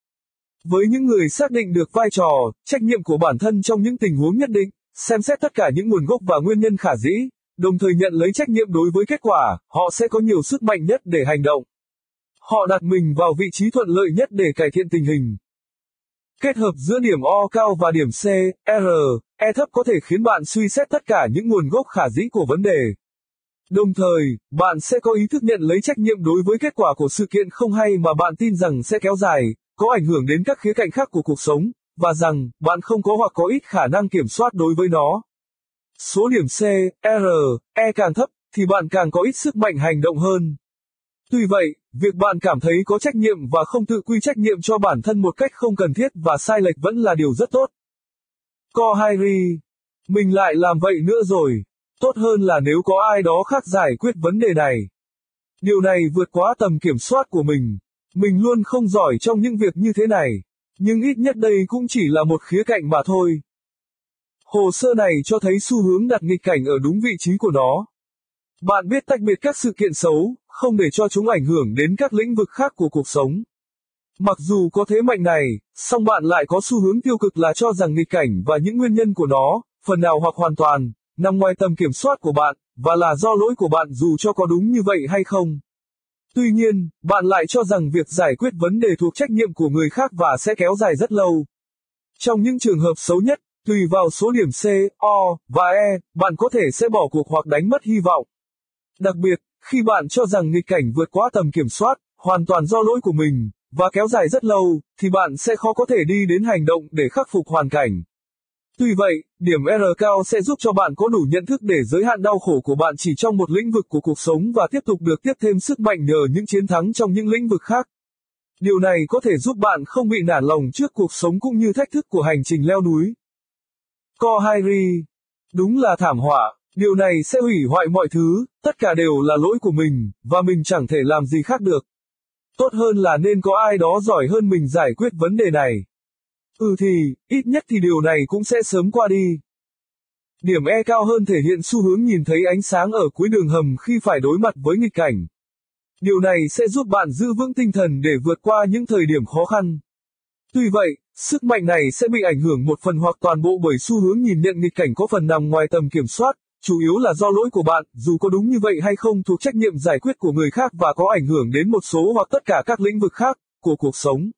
Với những người xác định được vai trò, trách nhiệm của bản thân trong những tình huống nhất định, xem xét tất cả những nguồn gốc và nguyên nhân khả dĩ, đồng thời nhận lấy trách nhiệm đối với kết quả, họ sẽ có nhiều sức mạnh nhất để hành động. Họ đặt mình vào vị trí thuận lợi nhất để cải thiện tình hình. Kết hợp giữa điểm O cao và điểm C, R, E thấp có thể khiến bạn suy xét tất cả những nguồn gốc khả dĩ của vấn đề. Đồng thời, bạn sẽ có ý thức nhận lấy trách nhiệm đối với kết quả của sự kiện không hay mà bạn tin rằng sẽ kéo dài, có ảnh hưởng đến các khía cạnh khác của cuộc sống, và rằng bạn không có hoặc có ít khả năng kiểm soát đối với nó. Số điểm C, R, E càng thấp, thì bạn càng có ít sức mạnh hành động hơn. Tuy vậy, việc bạn cảm thấy có trách nhiệm và không tự quy trách nhiệm cho bản thân một cách không cần thiết và sai lệch vẫn là điều rất tốt. Co Hairi, mình lại làm vậy nữa rồi. Tốt hơn là nếu có ai đó khác giải quyết vấn đề này. Điều này vượt quá tầm kiểm soát của mình. Mình luôn không giỏi trong những việc như thế này. Nhưng ít nhất đây cũng chỉ là một khía cạnh mà thôi. Hồ sơ này cho thấy xu hướng đặt nghịch cảnh ở đúng vị trí của nó. Bạn biết tách biệt các sự kiện xấu, không để cho chúng ảnh hưởng đến các lĩnh vực khác của cuộc sống. Mặc dù có thế mạnh này, song bạn lại có xu hướng tiêu cực là cho rằng nghịch cảnh và những nguyên nhân của nó, phần nào hoặc hoàn toàn, nằm ngoài tầm kiểm soát của bạn, và là do lỗi của bạn dù cho có đúng như vậy hay không. Tuy nhiên, bạn lại cho rằng việc giải quyết vấn đề thuộc trách nhiệm của người khác và sẽ kéo dài rất lâu. Trong những trường hợp xấu nhất, tùy vào số điểm C, O và E, bạn có thể sẽ bỏ cuộc hoặc đánh mất hy vọng. Đặc biệt, khi bạn cho rằng nghịch cảnh vượt quá tầm kiểm soát, hoàn toàn do lỗi của mình, và kéo dài rất lâu, thì bạn sẽ khó có thể đi đến hành động để khắc phục hoàn cảnh. Tuy vậy, điểm R cao sẽ giúp cho bạn có đủ nhận thức để giới hạn đau khổ của bạn chỉ trong một lĩnh vực của cuộc sống và tiếp tục được tiếp thêm sức mạnh nhờ những chiến thắng trong những lĩnh vực khác. Điều này có thể giúp bạn không bị nản lòng trước cuộc sống cũng như thách thức của hành trình leo núi. Co Hairi Đúng là thảm họa, điều này sẽ hủy hoại mọi thứ, tất cả đều là lỗi của mình, và mình chẳng thể làm gì khác được. Tốt hơn là nên có ai đó giỏi hơn mình giải quyết vấn đề này. Ừ thì, ít nhất thì điều này cũng sẽ sớm qua đi. Điểm E cao hơn thể hiện xu hướng nhìn thấy ánh sáng ở cuối đường hầm khi phải đối mặt với nghịch cảnh. Điều này sẽ giúp bạn giữ vững tinh thần để vượt qua những thời điểm khó khăn. Tuy vậy, sức mạnh này sẽ bị ảnh hưởng một phần hoặc toàn bộ bởi xu hướng nhìn nhận nghịch cảnh có phần nằm ngoài tầm kiểm soát, chủ yếu là do lỗi của bạn, dù có đúng như vậy hay không thuộc trách nhiệm giải quyết của người khác và có ảnh hưởng đến một số hoặc tất cả các lĩnh vực khác của cuộc sống.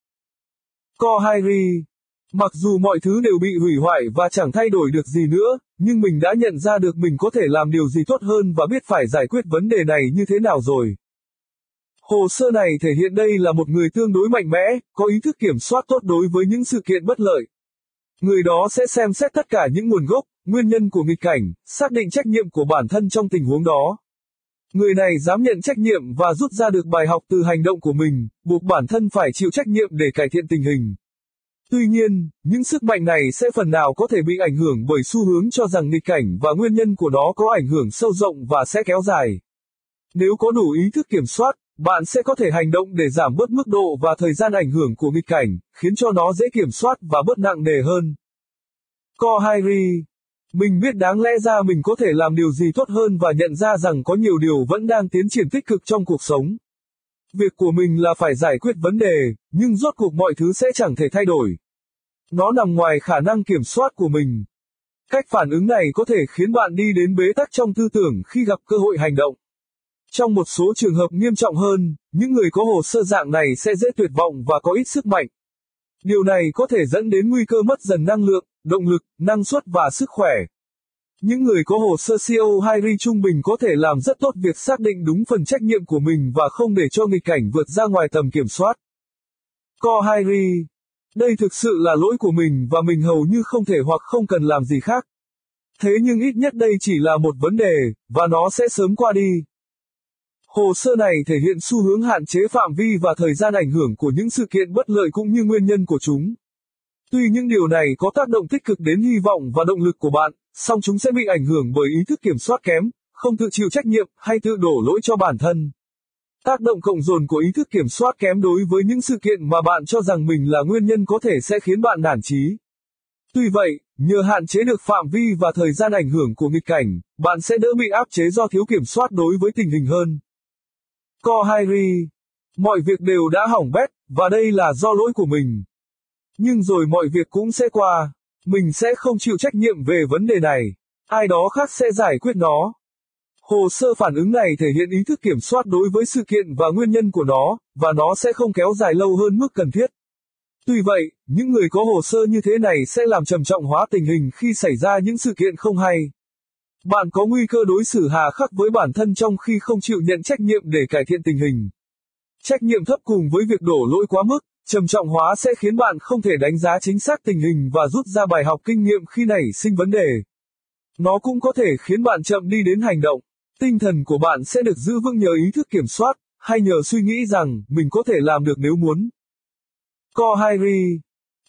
Co Hairi Mặc dù mọi thứ đều bị hủy hoại và chẳng thay đổi được gì nữa, nhưng mình đã nhận ra được mình có thể làm điều gì tốt hơn và biết phải giải quyết vấn đề này như thế nào rồi. Hồ sơ này thể hiện đây là một người tương đối mạnh mẽ, có ý thức kiểm soát tốt đối với những sự kiện bất lợi. Người đó sẽ xem xét tất cả những nguồn gốc, nguyên nhân của nghịch cảnh, xác định trách nhiệm của bản thân trong tình huống đó. Người này dám nhận trách nhiệm và rút ra được bài học từ hành động của mình, buộc bản thân phải chịu trách nhiệm để cải thiện tình hình. Tuy nhiên, những sức mạnh này sẽ phần nào có thể bị ảnh hưởng bởi xu hướng cho rằng nghịch cảnh và nguyên nhân của nó có ảnh hưởng sâu rộng và sẽ kéo dài. Nếu có đủ ý thức kiểm soát, bạn sẽ có thể hành động để giảm bớt mức độ và thời gian ảnh hưởng của nghịch cảnh, khiến cho nó dễ kiểm soát và bớt nặng nề hơn. Co Hairi Mình biết đáng lẽ ra mình có thể làm điều gì tốt hơn và nhận ra rằng có nhiều điều vẫn đang tiến triển tích cực trong cuộc sống. Việc của mình là phải giải quyết vấn đề, nhưng rốt cuộc mọi thứ sẽ chẳng thể thay đổi. Nó nằm ngoài khả năng kiểm soát của mình. Cách phản ứng này có thể khiến bạn đi đến bế tắc trong tư tưởng khi gặp cơ hội hành động. Trong một số trường hợp nghiêm trọng hơn, những người có hồ sơ dạng này sẽ dễ tuyệt vọng và có ít sức mạnh. Điều này có thể dẫn đến nguy cơ mất dần năng lượng, động lực, năng suất và sức khỏe. Những người có hồ sơ CO2 ri trung bình có thể làm rất tốt việc xác định đúng phần trách nhiệm của mình và không để cho nghịch cảnh vượt ra ngoài tầm kiểm soát. Co 2 ri. Đây thực sự là lỗi của mình và mình hầu như không thể hoặc không cần làm gì khác. Thế nhưng ít nhất đây chỉ là một vấn đề, và nó sẽ sớm qua đi. Hồ sơ này thể hiện xu hướng hạn chế phạm vi và thời gian ảnh hưởng của những sự kiện bất lợi cũng như nguyên nhân của chúng. Tuy những điều này có tác động tích cực đến hy vọng và động lực của bạn, song chúng sẽ bị ảnh hưởng bởi ý thức kiểm soát kém, không tự chịu trách nhiệm hay tự đổ lỗi cho bản thân. Tác động cộng dồn của ý thức kiểm soát kém đối với những sự kiện mà bạn cho rằng mình là nguyên nhân có thể sẽ khiến bạn nản trí. Tuy vậy, nhờ hạn chế được phạm vi và thời gian ảnh hưởng của nghịch cảnh, bạn sẽ đỡ bị áp chế do thiếu kiểm soát đối với tình hình hơn. Co Hairi Mọi việc đều đã hỏng bét, và đây là do lỗi của mình. Nhưng rồi mọi việc cũng sẽ qua. Mình sẽ không chịu trách nhiệm về vấn đề này. Ai đó khác sẽ giải quyết nó. Hồ sơ phản ứng này thể hiện ý thức kiểm soát đối với sự kiện và nguyên nhân của nó, và nó sẽ không kéo dài lâu hơn mức cần thiết. Tuy vậy, những người có hồ sơ như thế này sẽ làm trầm trọng hóa tình hình khi xảy ra những sự kiện không hay. Bạn có nguy cơ đối xử hà khắc với bản thân trong khi không chịu nhận trách nhiệm để cải thiện tình hình. Trách nhiệm thấp cùng với việc đổ lỗi quá mức, trầm trọng hóa sẽ khiến bạn không thể đánh giá chính xác tình hình và rút ra bài học kinh nghiệm khi nảy sinh vấn đề. Nó cũng có thể khiến bạn chậm đi đến hành động. Tinh thần của bạn sẽ được giữ vững nhờ ý thức kiểm soát, hay nhờ suy nghĩ rằng mình có thể làm được nếu muốn. Co Hairi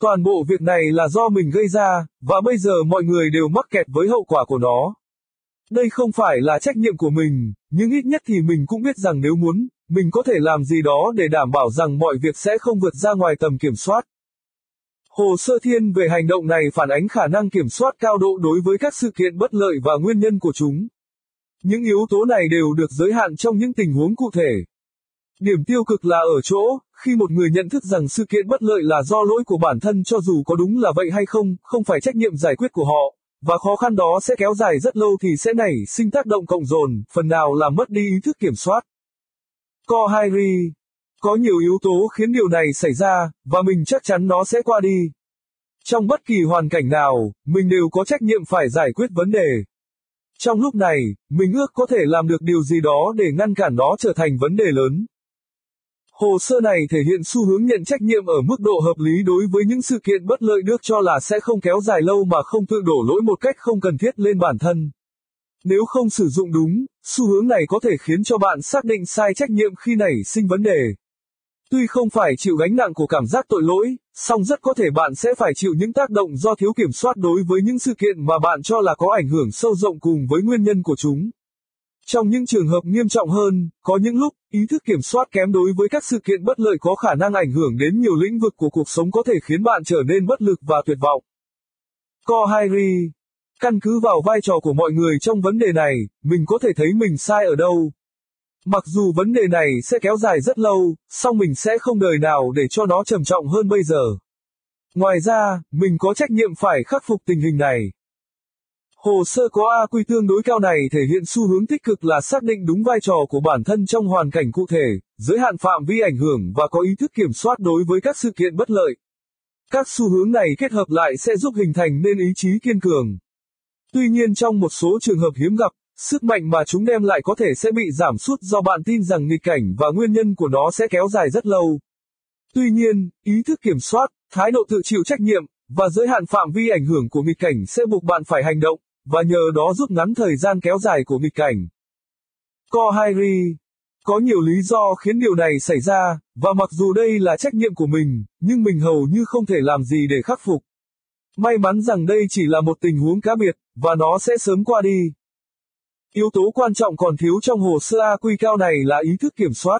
Toàn bộ việc này là do mình gây ra, và bây giờ mọi người đều mắc kẹt với hậu quả của nó. Đây không phải là trách nhiệm của mình, nhưng ít nhất thì mình cũng biết rằng nếu muốn, mình có thể làm gì đó để đảm bảo rằng mọi việc sẽ không vượt ra ngoài tầm kiểm soát. Hồ sơ thiên về hành động này phản ánh khả năng kiểm soát cao độ đối với các sự kiện bất lợi và nguyên nhân của chúng. Những yếu tố này đều được giới hạn trong những tình huống cụ thể. Điểm tiêu cực là ở chỗ, khi một người nhận thức rằng sự kiện bất lợi là do lỗi của bản thân cho dù có đúng là vậy hay không, không phải trách nhiệm giải quyết của họ, và khó khăn đó sẽ kéo dài rất lâu thì sẽ nảy sinh tác động cộng dồn, phần nào làm mất đi ý thức kiểm soát. Co Hairi Có nhiều yếu tố khiến điều này xảy ra, và mình chắc chắn nó sẽ qua đi. Trong bất kỳ hoàn cảnh nào, mình đều có trách nhiệm phải giải quyết vấn đề. Trong lúc này, mình ước có thể làm được điều gì đó để ngăn cản nó trở thành vấn đề lớn. Hồ sơ này thể hiện xu hướng nhận trách nhiệm ở mức độ hợp lý đối với những sự kiện bất lợi được cho là sẽ không kéo dài lâu mà không tự đổ lỗi một cách không cần thiết lên bản thân. Nếu không sử dụng đúng, xu hướng này có thể khiến cho bạn xác định sai trách nhiệm khi nảy sinh vấn đề. Tuy không phải chịu gánh nặng của cảm giác tội lỗi, song rất có thể bạn sẽ phải chịu những tác động do thiếu kiểm soát đối với những sự kiện mà bạn cho là có ảnh hưởng sâu rộng cùng với nguyên nhân của chúng. Trong những trường hợp nghiêm trọng hơn, có những lúc, ý thức kiểm soát kém đối với các sự kiện bất lợi có khả năng ảnh hưởng đến nhiều lĩnh vực của cuộc sống có thể khiến bạn trở nên bất lực và tuyệt vọng. Co Căn cứ vào vai trò của mọi người trong vấn đề này, mình có thể thấy mình sai ở đâu. Mặc dù vấn đề này sẽ kéo dài rất lâu, song mình sẽ không đời nào để cho nó trầm trọng hơn bây giờ. Ngoài ra, mình có trách nhiệm phải khắc phục tình hình này. Hồ sơ có AQ tương đối cao này thể hiện xu hướng tích cực là xác định đúng vai trò của bản thân trong hoàn cảnh cụ thể, giới hạn phạm vi ảnh hưởng và có ý thức kiểm soát đối với các sự kiện bất lợi. Các xu hướng này kết hợp lại sẽ giúp hình thành nên ý chí kiên cường. Tuy nhiên trong một số trường hợp hiếm gặp, sức mạnh mà chúng đem lại có thể sẽ bị giảm sút do bạn tin rằng nghịch cảnh và nguyên nhân của nó sẽ kéo dài rất lâu. Tuy nhiên, ý thức kiểm soát, thái độ tự chịu trách nhiệm, và giới hạn phạm vi ảnh hưởng của nghịch cảnh sẽ buộc bạn phải hành động, và nhờ đó rút ngắn thời gian kéo dài của nghịch cảnh. Co Hairi Có nhiều lý do khiến điều này xảy ra, và mặc dù đây là trách nhiệm của mình, nhưng mình hầu như không thể làm gì để khắc phục. May mắn rằng đây chỉ là một tình huống cá biệt, và nó sẽ sớm qua đi. Yếu tố quan trọng còn thiếu trong hồ sơ AQ cao này là ý thức kiểm soát.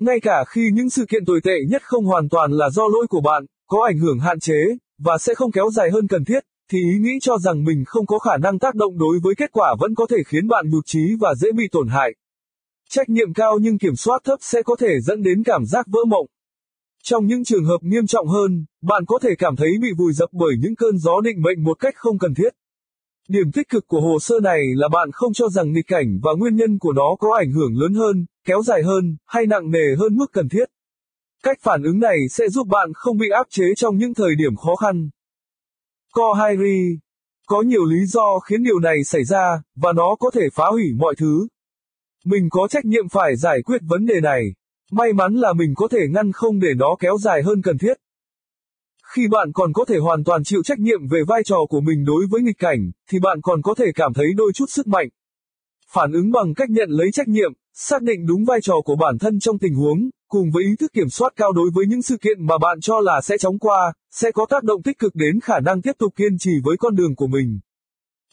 Ngay cả khi những sự kiện tồi tệ nhất không hoàn toàn là do lỗi của bạn, có ảnh hưởng hạn chế, và sẽ không kéo dài hơn cần thiết, thì ý nghĩ cho rằng mình không có khả năng tác động đối với kết quả vẫn có thể khiến bạn nhụt chí và dễ bị tổn hại. Trách nhiệm cao nhưng kiểm soát thấp sẽ có thể dẫn đến cảm giác vỡ mộng. Trong những trường hợp nghiêm trọng hơn, bạn có thể cảm thấy bị vùi dập bởi những cơn gió định mệnh một cách không cần thiết. Điểm tích cực của hồ sơ này là bạn không cho rằng nghịch cảnh và nguyên nhân của nó có ảnh hưởng lớn hơn, kéo dài hơn, hay nặng nề hơn mức cần thiết. Cách phản ứng này sẽ giúp bạn không bị áp chế trong những thời điểm khó khăn. Co Hairi Có nhiều lý do khiến điều này xảy ra, và nó có thể phá hủy mọi thứ. Mình có trách nhiệm phải giải quyết vấn đề này. May mắn là mình có thể ngăn không để nó kéo dài hơn cần thiết. Khi bạn còn có thể hoàn toàn chịu trách nhiệm về vai trò của mình đối với nghịch cảnh, thì bạn còn có thể cảm thấy đôi chút sức mạnh. Phản ứng bằng cách nhận lấy trách nhiệm, xác định đúng vai trò của bản thân trong tình huống, cùng với ý thức kiểm soát cao đối với những sự kiện mà bạn cho là sẽ chóng qua, sẽ có tác động tích cực đến khả năng tiếp tục kiên trì với con đường của mình.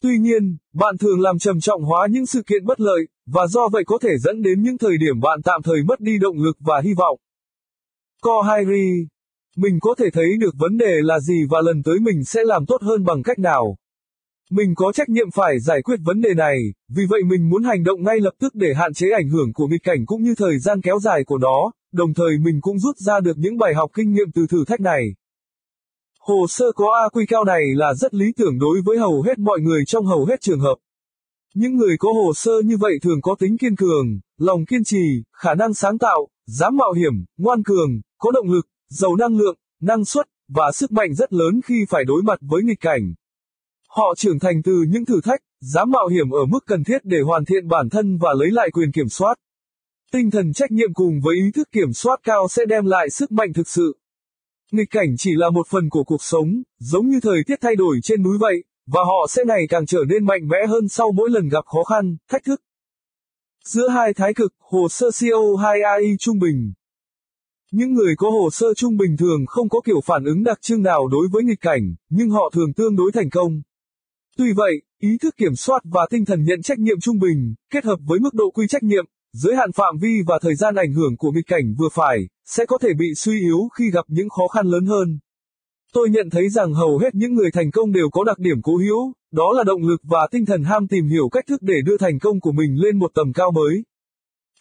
Tuy nhiên, bạn thường làm trầm trọng hóa những sự kiện bất lợi, và do vậy có thể dẫn đến những thời điểm bạn tạm thời mất đi động lực và hy vọng. Co Hairi Mình có thể thấy được vấn đề là gì và lần tới mình sẽ làm tốt hơn bằng cách nào. Mình có trách nhiệm phải giải quyết vấn đề này, vì vậy mình muốn hành động ngay lập tức để hạn chế ảnh hưởng của nghịch cảnh cũng như thời gian kéo dài của nó, đồng thời mình cũng rút ra được những bài học kinh nghiệm từ thử thách này. Hồ sơ có AQ cao này là rất lý tưởng đối với hầu hết mọi người trong hầu hết trường hợp. Những người có hồ sơ như vậy thường có tính kiên cường, lòng kiên trì, khả năng sáng tạo, dám mạo hiểm, ngoan cường, có động lực, giàu năng lượng, năng suất, và sức mạnh rất lớn khi phải đối mặt với nghịch cảnh. Họ trưởng thành từ những thử thách, dám mạo hiểm ở mức cần thiết để hoàn thiện bản thân và lấy lại quyền kiểm soát. Tinh thần trách nhiệm cùng với ý thức kiểm soát cao sẽ đem lại sức mạnh thực sự. Nghịch cảnh chỉ là một phần của cuộc sống, giống như thời tiết thay đổi trên núi vậy, và họ sẽ ngày càng trở nên mạnh mẽ hơn sau mỗi lần gặp khó khăn, thách thức. Giữa hai thái cực, hồ sơ CO2AI trung bình. Những người có hồ sơ trung bình thường không có kiểu phản ứng đặc trưng nào đối với nghịch cảnh, nhưng họ thường tương đối thành công. Tuy vậy, ý thức kiểm soát và tinh thần nhận trách nhiệm trung bình, kết hợp với mức độ quy trách nhiệm, giới hạn phạm vi và thời gian ảnh hưởng của nghịch cảnh vừa phải, sẽ có thể bị suy yếu khi gặp những khó khăn lớn hơn. Tôi nhận thấy rằng hầu hết những người thành công đều có đặc điểm cố hữu, đó là động lực và tinh thần ham tìm hiểu cách thức để đưa thành công của mình lên một tầm cao mới.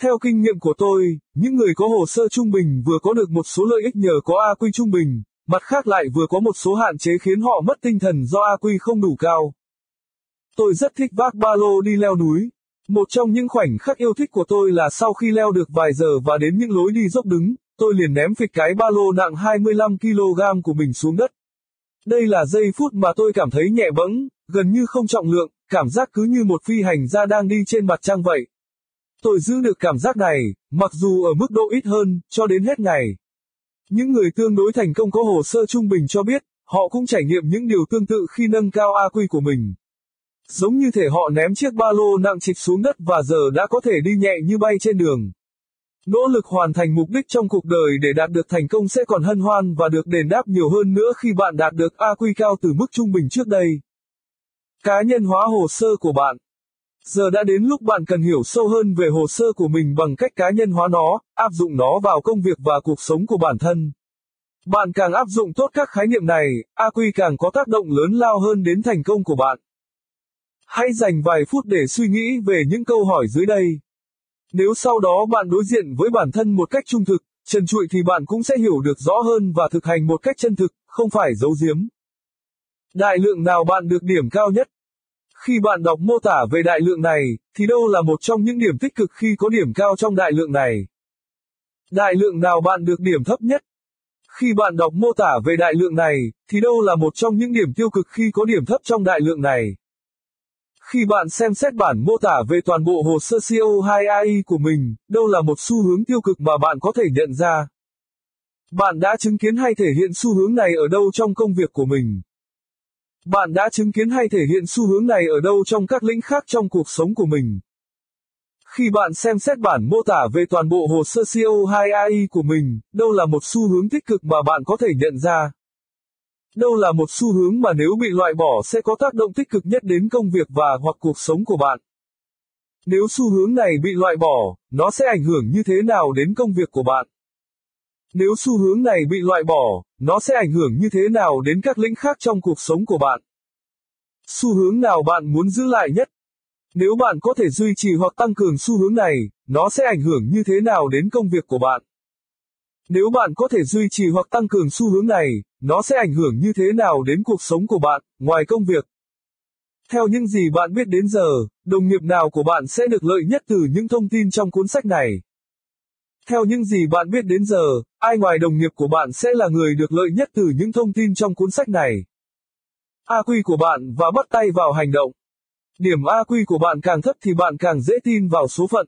Theo kinh nghiệm của tôi, những người có hồ sơ trung bình vừa có được một số lợi ích nhờ có AQ trung bình, mặt khác lại vừa có một số hạn chế khiến họ mất tinh thần do AQ không đủ cao. Tôi rất thích vác ba lô đi leo núi. Một trong những khoảnh khắc yêu thích của tôi là sau khi leo được vài giờ và đến những lối đi dốc đứng, tôi liền ném phịch cái ba lô nặng 25kg của mình xuống đất. Đây là giây phút mà tôi cảm thấy nhẹ bẫng, gần như không trọng lượng, cảm giác cứ như một phi hành gia đang đi trên mặt trăng vậy. Tôi giữ được cảm giác này, mặc dù ở mức độ ít hơn, cho đến hết ngày. Những người tương đối thành công có hồ sơ trung bình cho biết, họ cũng trải nghiệm những điều tương tự khi nâng cao AQ của mình. Giống như thể họ ném chiếc ba lô nặng trịch xuống đất và giờ đã có thể đi nhẹ như bay trên đường. Nỗ lực hoàn thành mục đích trong cuộc đời để đạt được thành công sẽ còn hân hoan và được đền đáp nhiều hơn nữa khi bạn đạt được AQ cao từ mức trung bình trước đây. Cá nhân hóa hồ sơ của bạn Giờ đã đến lúc bạn cần hiểu sâu hơn về hồ sơ của mình bằng cách cá nhân hóa nó, áp dụng nó vào công việc và cuộc sống của bản thân. Bạn càng áp dụng tốt các khái niệm này, AQ càng có tác động lớn lao hơn đến thành công của bạn. Hãy dành vài phút để suy nghĩ về những câu hỏi dưới đây. Nếu sau đó bạn đối diện với bản thân một cách trung thực, trần trụi thì bạn cũng sẽ hiểu được rõ hơn và thực hành một cách chân thực, không phải giấu giếm. Đại lượng nào bạn được điểm cao nhất? Khi bạn đọc mô tả về đại lượng này, thì đâu là một trong những điểm tích cực khi có điểm cao trong đại lượng này? Đại lượng nào bạn được điểm thấp nhất? Khi bạn đọc mô tả về đại lượng này, thì đâu là một trong những điểm tiêu cực khi có điểm thấp trong đại lượng này? Khi bạn xem xét bản mô tả về toàn bộ hồ sơ CO2AI của mình, đâu là một xu hướng tiêu cực mà bạn có thể nhận ra? Bạn đã chứng kiến hay thể hiện xu hướng này ở đâu trong công việc của mình? Bạn đã chứng kiến hay thể hiện xu hướng này ở đâu trong các lĩnh khác trong cuộc sống của mình? Khi bạn xem xét bản mô tả về toàn bộ hồ sơ CO2AI của mình, đâu là một xu hướng tích cực mà bạn có thể nhận ra? Đâu là một xu hướng mà nếu bị loại bỏ sẽ có tác động tích cực nhất đến công việc và hoặc cuộc sống của bạn. Nếu xu hướng này bị loại bỏ, nó sẽ ảnh hưởng như thế nào đến công việc của bạn? Nếu xu hướng này bị loại bỏ, nó sẽ ảnh hưởng như thế nào đến các lĩnh khác trong cuộc sống của bạn? Xu hướng nào bạn muốn giữ lại nhất? Nếu bạn có thể duy trì hoặc tăng cường xu hướng này, nó sẽ ảnh hưởng như thế nào đến công việc của bạn? Nếu bạn có thể duy trì hoặc tăng cường xu hướng này, nó sẽ ảnh hưởng như thế nào đến cuộc sống của bạn, ngoài công việc? Theo những gì bạn biết đến giờ, đồng nghiệp nào của bạn sẽ được lợi nhất từ những thông tin trong cuốn sách này? Theo những gì bạn biết đến giờ, ai ngoài đồng nghiệp của bạn sẽ là người được lợi nhất từ những thông tin trong cuốn sách này? AQ của bạn và bắt tay vào hành động. Điểm AQ của bạn càng thấp thì bạn càng dễ tin vào số phận.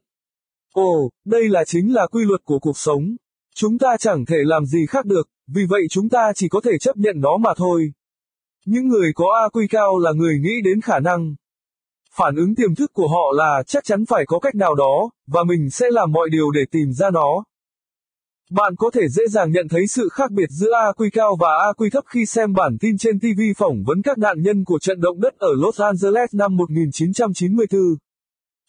Ồ, đây là chính là quy luật của cuộc sống. Chúng ta chẳng thể làm gì khác được, vì vậy chúng ta chỉ có thể chấp nhận nó mà thôi. Những người có AQ cao là người nghĩ đến khả năng. Phản ứng tiềm thức của họ là chắc chắn phải có cách nào đó, và mình sẽ làm mọi điều để tìm ra nó. Bạn có thể dễ dàng nhận thấy sự khác biệt giữa AQ cao và AQ thấp khi xem bản tin trên TV phỏng vấn các nạn nhân của trận động đất ở Los Angeles năm 1994.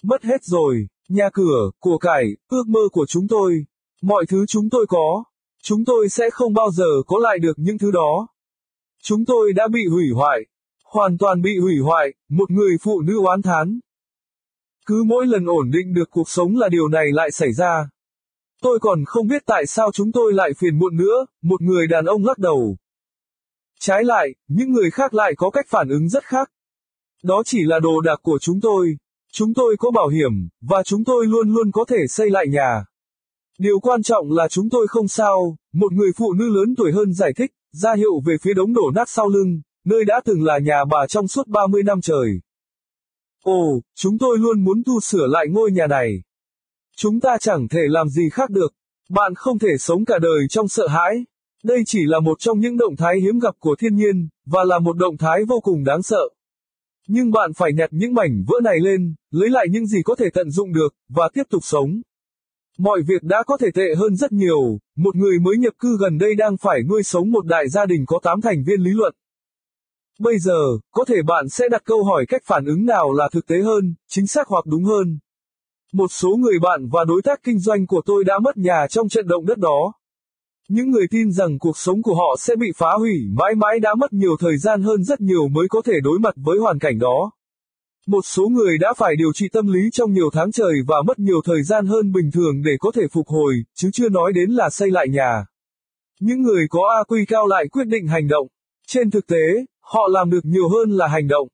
Mất hết rồi, nhà cửa, của cải, ước mơ của chúng tôi, mọi thứ chúng tôi có, chúng tôi sẽ không bao giờ có lại được những thứ đó. Chúng tôi đã bị hủy hoại, hoàn toàn bị hủy hoại, một người phụ nữ oán thán. Cứ mỗi lần ổn định được cuộc sống là điều này lại xảy ra. Tôi còn không biết tại sao chúng tôi lại phiền muộn nữa, một người đàn ông lắc đầu. Trái lại, những người khác lại có cách phản ứng rất khác. Đó chỉ là đồ đạc của chúng tôi. Chúng tôi có bảo hiểm, và chúng tôi luôn luôn có thể xây lại nhà. Điều quan trọng là chúng tôi không sao, một người phụ nữ lớn tuổi hơn giải thích, ra hiệu về phía đống đổ nát sau lưng, nơi đã từng là nhà bà trong suốt 30 năm trời. Ồ, chúng tôi luôn muốn tu sửa lại ngôi nhà này. Chúng ta chẳng thể làm gì khác được. Bạn không thể sống cả đời trong sợ hãi. Đây chỉ là một trong những động thái hiếm gặp của thiên nhiên, và là một động thái vô cùng đáng sợ. Nhưng bạn phải nhặt những mảnh vỡ này lên, lấy lại những gì có thể tận dụng được, và tiếp tục sống. Mọi việc đã có thể tệ hơn rất nhiều, một người mới nhập cư gần đây đang phải nuôi sống một đại gia đình có 8 thành viên lý luận. Bây giờ, có thể bạn sẽ đặt câu hỏi cách phản ứng nào là thực tế hơn, chính xác hoặc đúng hơn. Một số người bạn và đối tác kinh doanh của tôi đã mất nhà trong trận động đất đó. Những người tin rằng cuộc sống của họ sẽ bị phá hủy mãi mãi đã mất nhiều thời gian hơn rất nhiều mới có thể đối mặt với hoàn cảnh đó. Một số người đã phải điều trị tâm lý trong nhiều tháng trời và mất nhiều thời gian hơn bình thường để có thể phục hồi, chứ chưa nói đến là xây lại nhà. Những người có AQ cao lại quyết định hành động. Trên thực tế, họ làm được nhiều hơn là hành động.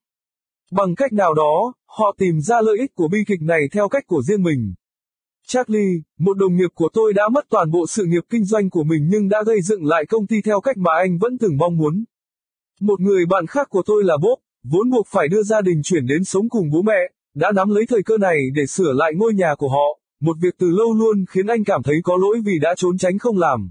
Bằng cách nào đó, họ tìm ra lợi ích của bi kịch này theo cách của riêng mình. Charlie, một đồng nghiệp của tôi đã mất toàn bộ sự nghiệp kinh doanh của mình nhưng đã gây dựng lại công ty theo cách mà anh vẫn từng mong muốn. Một người bạn khác của tôi là Bob, vốn buộc phải đưa gia đình chuyển đến sống cùng bố mẹ, đã nắm lấy thời cơ này để sửa lại ngôi nhà của họ, một việc từ lâu luôn khiến anh cảm thấy có lỗi vì đã trốn tránh không làm.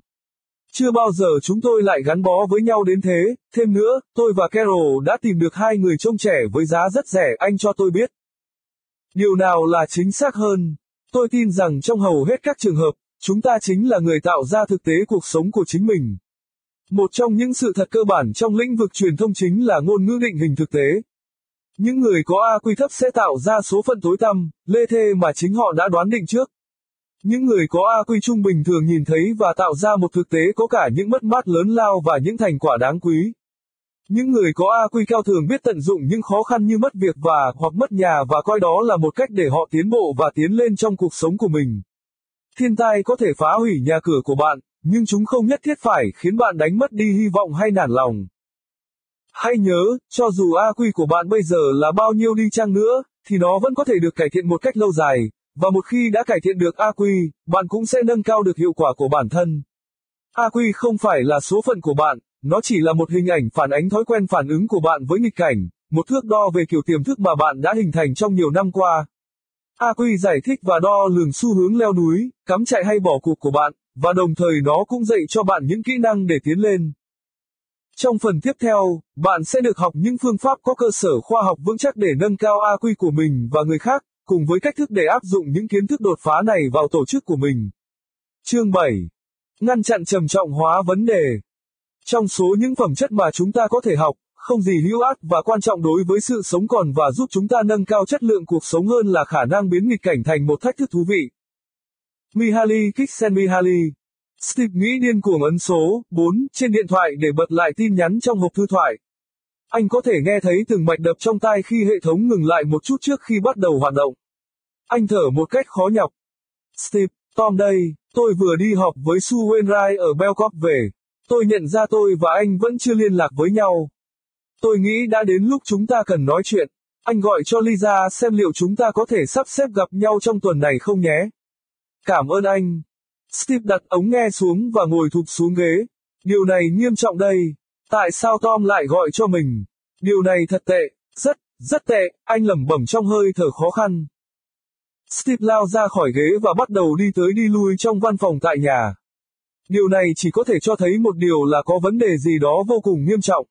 Chưa bao giờ chúng tôi lại gắn bó với nhau đến thế, thêm nữa, tôi và Carol đã tìm được hai người trông trẻ với giá rất rẻ, anh cho tôi biết. Điều nào là chính xác hơn? Tôi tin rằng trong hầu hết các trường hợp, chúng ta chính là người tạo ra thực tế cuộc sống của chính mình. Một trong những sự thật cơ bản trong lĩnh vực truyền thông chính là ngôn ngữ định hình thực tế. Những người có AQ thấp sẽ tạo ra số phận tối tăm, lê thê mà chính họ đã đoán định trước. Những người có AQ trung bình thường nhìn thấy và tạo ra một thực tế có cả những mất mát lớn lao và những thành quả đáng quý. Những người có AQ cao thường biết tận dụng những khó khăn như mất việc và hoặc mất nhà và coi đó là một cách để họ tiến bộ và tiến lên trong cuộc sống của mình. Thiên tai có thể phá hủy nhà cửa của bạn, nhưng chúng không nhất thiết phải khiến bạn đánh mất đi hy vọng hay nản lòng. Hãy nhớ, cho dù AQ của bạn bây giờ là bao nhiêu đi chăng nữa, thì nó vẫn có thể được cải thiện một cách lâu dài, và một khi đã cải thiện được AQ, bạn cũng sẽ nâng cao được hiệu quả của bản thân. AQ không phải là số phận của bạn, nó chỉ là một hình ảnh phản ánh thói quen phản ứng của bạn với nghịch cảnh, một thước đo về kiểu tiềm thức mà bạn đã hình thành trong nhiều năm qua. AQ giải thích và đo lường xu hướng leo núi, cắm trại hay bỏ cuộc của bạn, và đồng thời nó cũng dạy cho bạn những kỹ năng để tiến lên. Trong phần tiếp theo, bạn sẽ được học những phương pháp có cơ sở khoa học vững chắc để nâng cao AQ của mình và người khác, cùng với cách thức để áp dụng những kiến thức đột phá này vào tổ chức của mình. Chương 7. Ngăn chặn trầm trọng hóa vấn đề. Trong số những phẩm chất mà chúng ta có thể học, không gì hữu ác và quan trọng đối với sự sống còn và giúp chúng ta nâng cao chất lượng cuộc sống hơn là khả năng biến nghịch cảnh thành một thách thức thú vị. Mihaly Csikszentmihalyi Steve nghĩ điên cuồng ấn số 4 trên điện thoại để bật lại tin nhắn trong hộp thư thoại. Anh có thể nghe thấy từng mạch đập trong tai khi hệ thống ngừng lại một chút trước khi bắt đầu hoạt động. Anh thở một cách khó nhọc. Steve, Tom đây, tôi vừa đi họp với Sue Wainwright ở Belcop về. Tôi nhận ra tôi và anh vẫn chưa liên lạc với nhau. Tôi nghĩ đã đến lúc chúng ta cần nói chuyện. Anh gọi cho Lisa xem liệu chúng ta có thể sắp xếp gặp nhau trong tuần này không nhé. Cảm ơn anh. Steve đặt ống nghe xuống và ngồi thụp xuống ghế. Điều này nghiêm trọng đây. Tại sao Tom lại gọi cho mình? Điều này thật tệ, rất, rất tệ, anh lẩm bẩm trong hơi thở khó khăn. Steve lao ra khỏi ghế và bắt đầu đi tới đi lui trong văn phòng tại nhà. Điều này chỉ có thể cho thấy một điều là có vấn đề gì đó vô cùng nghiêm trọng.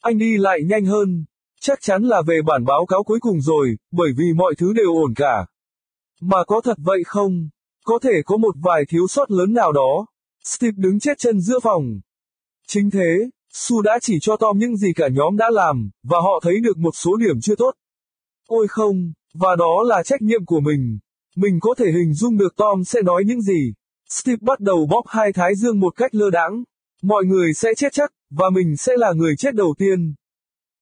Anh đi lại nhanh hơn, chắc chắn là về bản báo cáo cuối cùng rồi, bởi vì mọi thứ đều ổn cả. Mà có thật vậy không? Có thể có một vài thiếu sót lớn nào đó. Steve đứng chết chân giữa phòng. Chính thế, Su đã chỉ cho Tom những gì cả nhóm đã làm, và họ thấy được một số điểm chưa tốt. Ôi không, và đó là trách nhiệm của mình. Mình có thể hình dung được Tom sẽ nói những gì. Steve bắt đầu bóp hai thái dương một cách lơ đãng. Mọi người sẽ chết chắc, và mình sẽ là người chết đầu tiên.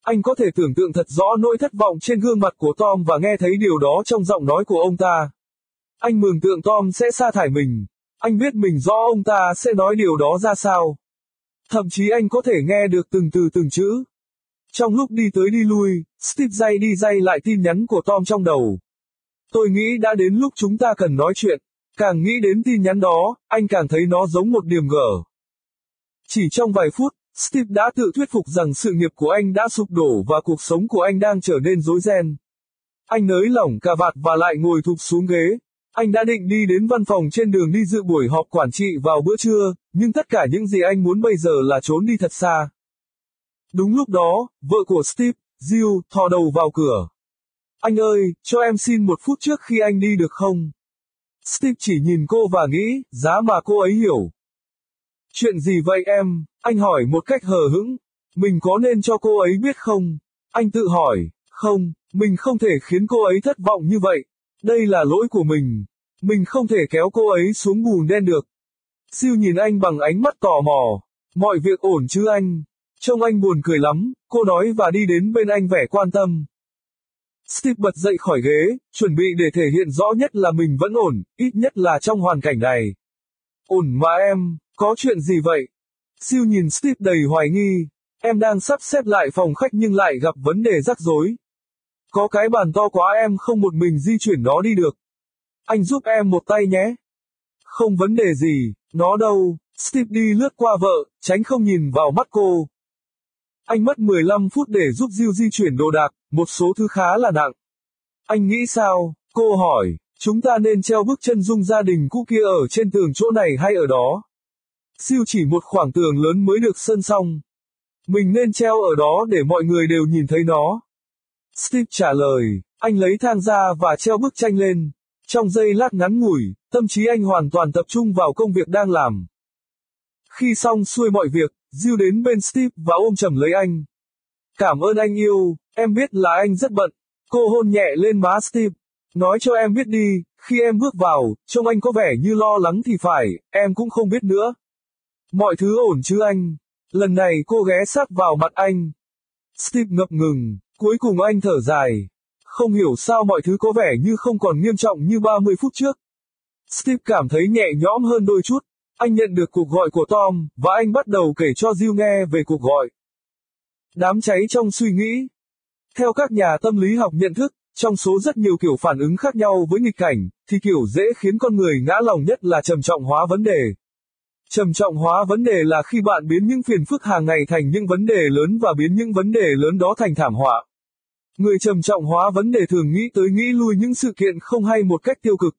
Anh có thể tưởng tượng thật rõ nỗi thất vọng trên gương mặt của Tom và nghe thấy điều đó trong giọng nói của ông ta. Anh mường tượng Tom sẽ sa thải mình. Anh biết mình rõ ông ta sẽ nói điều đó ra sao. Thậm chí anh có thể nghe được từng từ từng chữ. Trong lúc đi tới đi lui, Steve dây đi dây lại tin nhắn của Tom trong đầu. Tôi nghĩ đã đến lúc chúng ta cần nói chuyện. Càng nghĩ đến tin nhắn đó, anh càng thấy nó giống một điểm gở. Chỉ trong vài phút, Steve đã tự thuyết phục rằng sự nghiệp của anh đã sụp đổ và cuộc sống của anh đang trở nên rối ren. Anh nới lỏng cà vạt và lại ngồi thụp xuống ghế. Anh đã định đi đến văn phòng trên đường đi dự buổi họp quản trị vào bữa trưa, nhưng tất cả những gì anh muốn bây giờ là trốn đi thật xa. Đúng lúc đó, vợ của Steve, Jill, thò đầu vào cửa. Anh ơi, cho em xin một phút trước khi anh đi được không? Steve chỉ nhìn cô và nghĩ, giá mà cô ấy hiểu. Chuyện gì vậy em? Anh hỏi một cách hờ hững. Mình có nên cho cô ấy biết không? Anh tự hỏi, không, mình không thể khiến cô ấy thất vọng như vậy. Đây là lỗi của mình. Mình không thể kéo cô ấy xuống bùn đen được. Siêu nhìn anh bằng ánh mắt tò mò. Mọi việc ổn chứ anh? Trông anh buồn cười lắm, cô nói và đi đến bên anh vẻ quan tâm. Steve bật dậy khỏi ghế, chuẩn bị để thể hiện rõ nhất là mình vẫn ổn, ít nhất là trong hoàn cảnh này. Ổn mà em, có chuyện gì vậy? Siêu nhìn Steve đầy hoài nghi. Em đang sắp xếp lại phòng khách nhưng lại gặp vấn đề rắc rối. Có cái bàn to quá em không một mình di chuyển nó đi được. Anh giúp em một tay nhé. Không vấn đề gì, nó đâu. Steve đi lướt qua vợ, tránh không nhìn vào mắt cô. Anh mất 15 phút để giúp Diêu di chuyển đồ đạc, một số thứ khá là nặng. Anh nghĩ sao? Cô hỏi, chúng ta nên treo bức chân dung gia đình cũ kia ở trên tường chỗ này hay ở đó? Siêu chỉ một khoảng tường lớn mới được sơn xong. Mình nên treo ở đó để mọi người đều nhìn thấy nó. Steve trả lời, anh lấy thang ra và treo bức tranh lên. Trong giây lát ngắn ngủi, tâm trí anh hoàn toàn tập trung vào công việc đang làm. Khi xong xuôi mọi việc, Jill đến bên Steve và ôm chầm lấy anh. Cảm ơn anh yêu, em biết là anh rất bận. Cô hôn nhẹ lên má Steve. Nói cho em biết đi, khi em bước vào, trông anh có vẻ như lo lắng thì phải, em cũng không biết nữa. Mọi thứ ổn chứ anh? Lần này cô ghé sát vào mặt anh. Steve ngập ngừng, cuối cùng anh thở dài. Không hiểu sao mọi thứ có vẻ như không còn nghiêm trọng như 30 phút trước. Steve cảm thấy nhẹ nhõm hơn đôi chút. Anh nhận được cuộc gọi của Tom, và anh bắt đầu kể cho Jill nghe về cuộc gọi. Đám cháy trong suy nghĩ. Theo các nhà tâm lý học nhận thức, trong số rất nhiều kiểu phản ứng khác nhau với nghịch cảnh, thì kiểu dễ khiến con người ngã lòng nhất là trầm trọng hóa vấn đề. Trầm trọng hóa vấn đề là khi bạn biến những phiền phức hàng ngày thành những vấn đề lớn và biến những vấn đề lớn đó thành thảm họa. Người trầm trọng hóa vấn đề thường nghĩ tới nghĩ lui những sự kiện không hay một cách tiêu cực.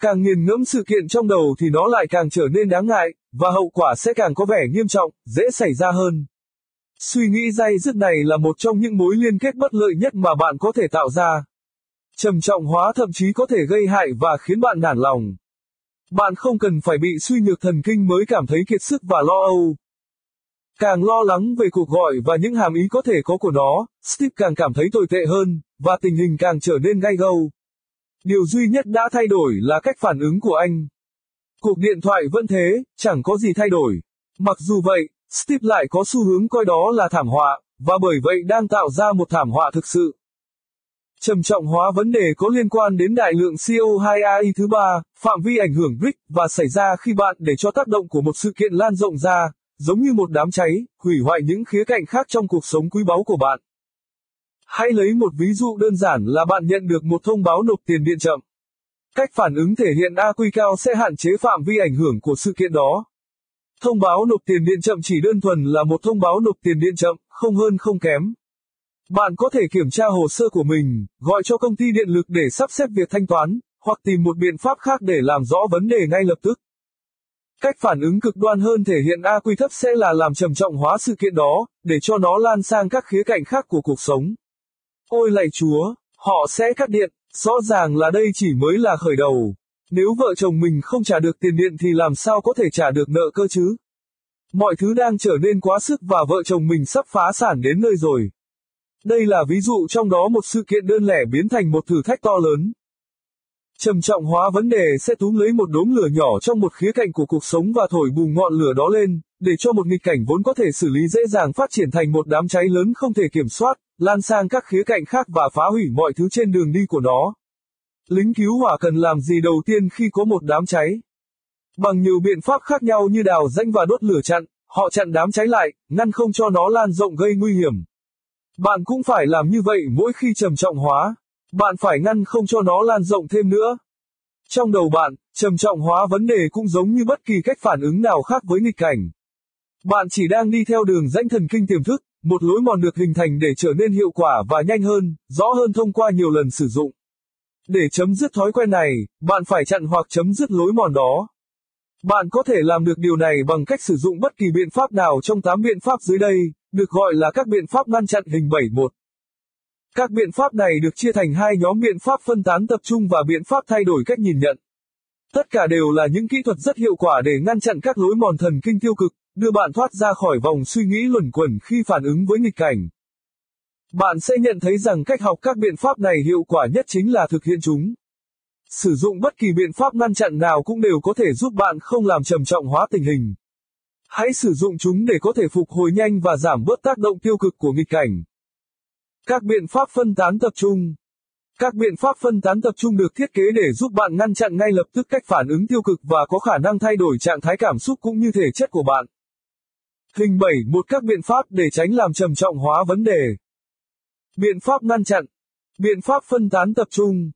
Càng nghiền ngẫm sự kiện trong đầu thì nó lại càng trở nên đáng ngại, và hậu quả sẽ càng có vẻ nghiêm trọng, dễ xảy ra hơn. Suy nghĩ dai dứt này là một trong những mối liên kết bất lợi nhất mà bạn có thể tạo ra. Trầm trọng hóa thậm chí có thể gây hại và khiến bạn nản lòng. Bạn không cần phải bị suy nhược thần kinh mới cảm thấy kiệt sức và lo âu. Càng lo lắng về cuộc gọi và những hàm ý có thể có của nó, Steve càng cảm thấy tồi tệ hơn, và tình hình càng trở nên gay gâu. Điều duy nhất đã thay đổi là cách phản ứng của anh. Cuộc điện thoại vẫn thế, chẳng có gì thay đổi. Mặc dù vậy, Steve lại có xu hướng coi đó là thảm họa, và bởi vậy đang tạo ra một thảm họa thực sự. Trầm trọng hóa vấn đề có liên quan đến đại lượng CO2 AI thứ ba, phạm vi ảnh hưởng BRIC và xảy ra khi bạn để cho tác động của một sự kiện lan rộng ra, giống như một đám cháy, hủy hoại những khía cạnh khác trong cuộc sống quý báu của bạn. Hãy lấy một ví dụ đơn giản là bạn nhận được một thông báo nộp tiền điện chậm. Cách phản ứng thể hiện AQ cao sẽ hạn chế phạm vi ảnh hưởng của sự kiện đó. Thông báo nộp tiền điện chậm chỉ đơn thuần là một thông báo nộp tiền điện chậm, không hơn không kém. Bạn có thể kiểm tra hồ sơ của mình, gọi cho công ty điện lực để sắp xếp việc thanh toán, hoặc tìm một biện pháp khác để làm rõ vấn đề ngay lập tức. Cách phản ứng cực đoan hơn thể hiện AQ thấp sẽ là làm trầm trọng hóa sự kiện đó, để cho nó lan sang các khía cạnh khác của cuộc sống. Ôi lạy chúa, họ sẽ cắt điện, rõ ràng là đây chỉ mới là khởi đầu. Nếu vợ chồng mình không trả được tiền điện thì làm sao có thể trả được nợ cơ chứ? Mọi thứ đang trở nên quá sức và vợ chồng mình sắp phá sản đến nơi rồi. Đây là ví dụ trong đó một sự kiện đơn lẻ biến thành một thử thách to lớn. Trầm trọng hóa vấn đề sẽ túm lấy một đốm lửa nhỏ trong một khía cạnh của cuộc sống và thổi bùng ngọn lửa đó lên, để cho một nghịch cảnh vốn có thể xử lý dễ dàng phát triển thành một đám cháy lớn không thể kiểm soát, lan sang các khía cạnh khác và phá hủy mọi thứ trên đường đi của nó. Lính cứu hỏa cần làm gì đầu tiên khi có một đám cháy? Bằng nhiều biện pháp khác nhau như đào rãnh và đốt lửa chặn, họ chặn đám cháy lại, ngăn không cho nó lan rộng gây nguy hiểm. Bạn cũng phải làm như vậy mỗi khi trầm trọng hóa. Bạn phải ngăn không cho nó lan rộng thêm nữa. Trong đầu bạn, trầm trọng hóa vấn đề cũng giống như bất kỳ cách phản ứng nào khác với nghịch cảnh. Bạn chỉ đang đi theo đường rãnh thần kinh tiềm thức, một lối mòn được hình thành để trở nên hiệu quả và nhanh hơn, rõ hơn thông qua nhiều lần sử dụng. Để chấm dứt thói quen này, bạn phải chặn hoặc chấm dứt lối mòn đó. Bạn có thể làm được điều này bằng cách sử dụng bất kỳ biện pháp nào trong 8 biện pháp dưới đây, được gọi là các biện pháp ngăn chặn hình 71. Các biện pháp này được chia thành hai nhóm biện pháp phân tán tập trung và biện pháp thay đổi cách nhìn nhận. Tất cả đều là những kỹ thuật rất hiệu quả để ngăn chặn các lối mòn thần kinh tiêu cực, đưa bạn thoát ra khỏi vòng suy nghĩ luẩn quẩn khi phản ứng với nghịch cảnh. Bạn sẽ nhận thấy rằng cách học các biện pháp này hiệu quả nhất chính là thực hiện chúng. Sử dụng bất kỳ biện pháp ngăn chặn nào cũng đều có thể giúp bạn không làm trầm trọng hóa tình hình. Hãy sử dụng chúng để có thể phục hồi nhanh và giảm bớt tác động tiêu cực của nghịch cảnh. Các biện pháp phân tán tập trung Các biện pháp phân tán tập trung được thiết kế để giúp bạn ngăn chặn ngay lập tức cách phản ứng tiêu cực và có khả năng thay đổi trạng thái cảm xúc cũng như thể chất của bạn. Hình 7. Một các biện pháp để tránh làm trầm trọng hóa vấn đề. Biện pháp ngăn chặn. Biện pháp phân tán tập trung.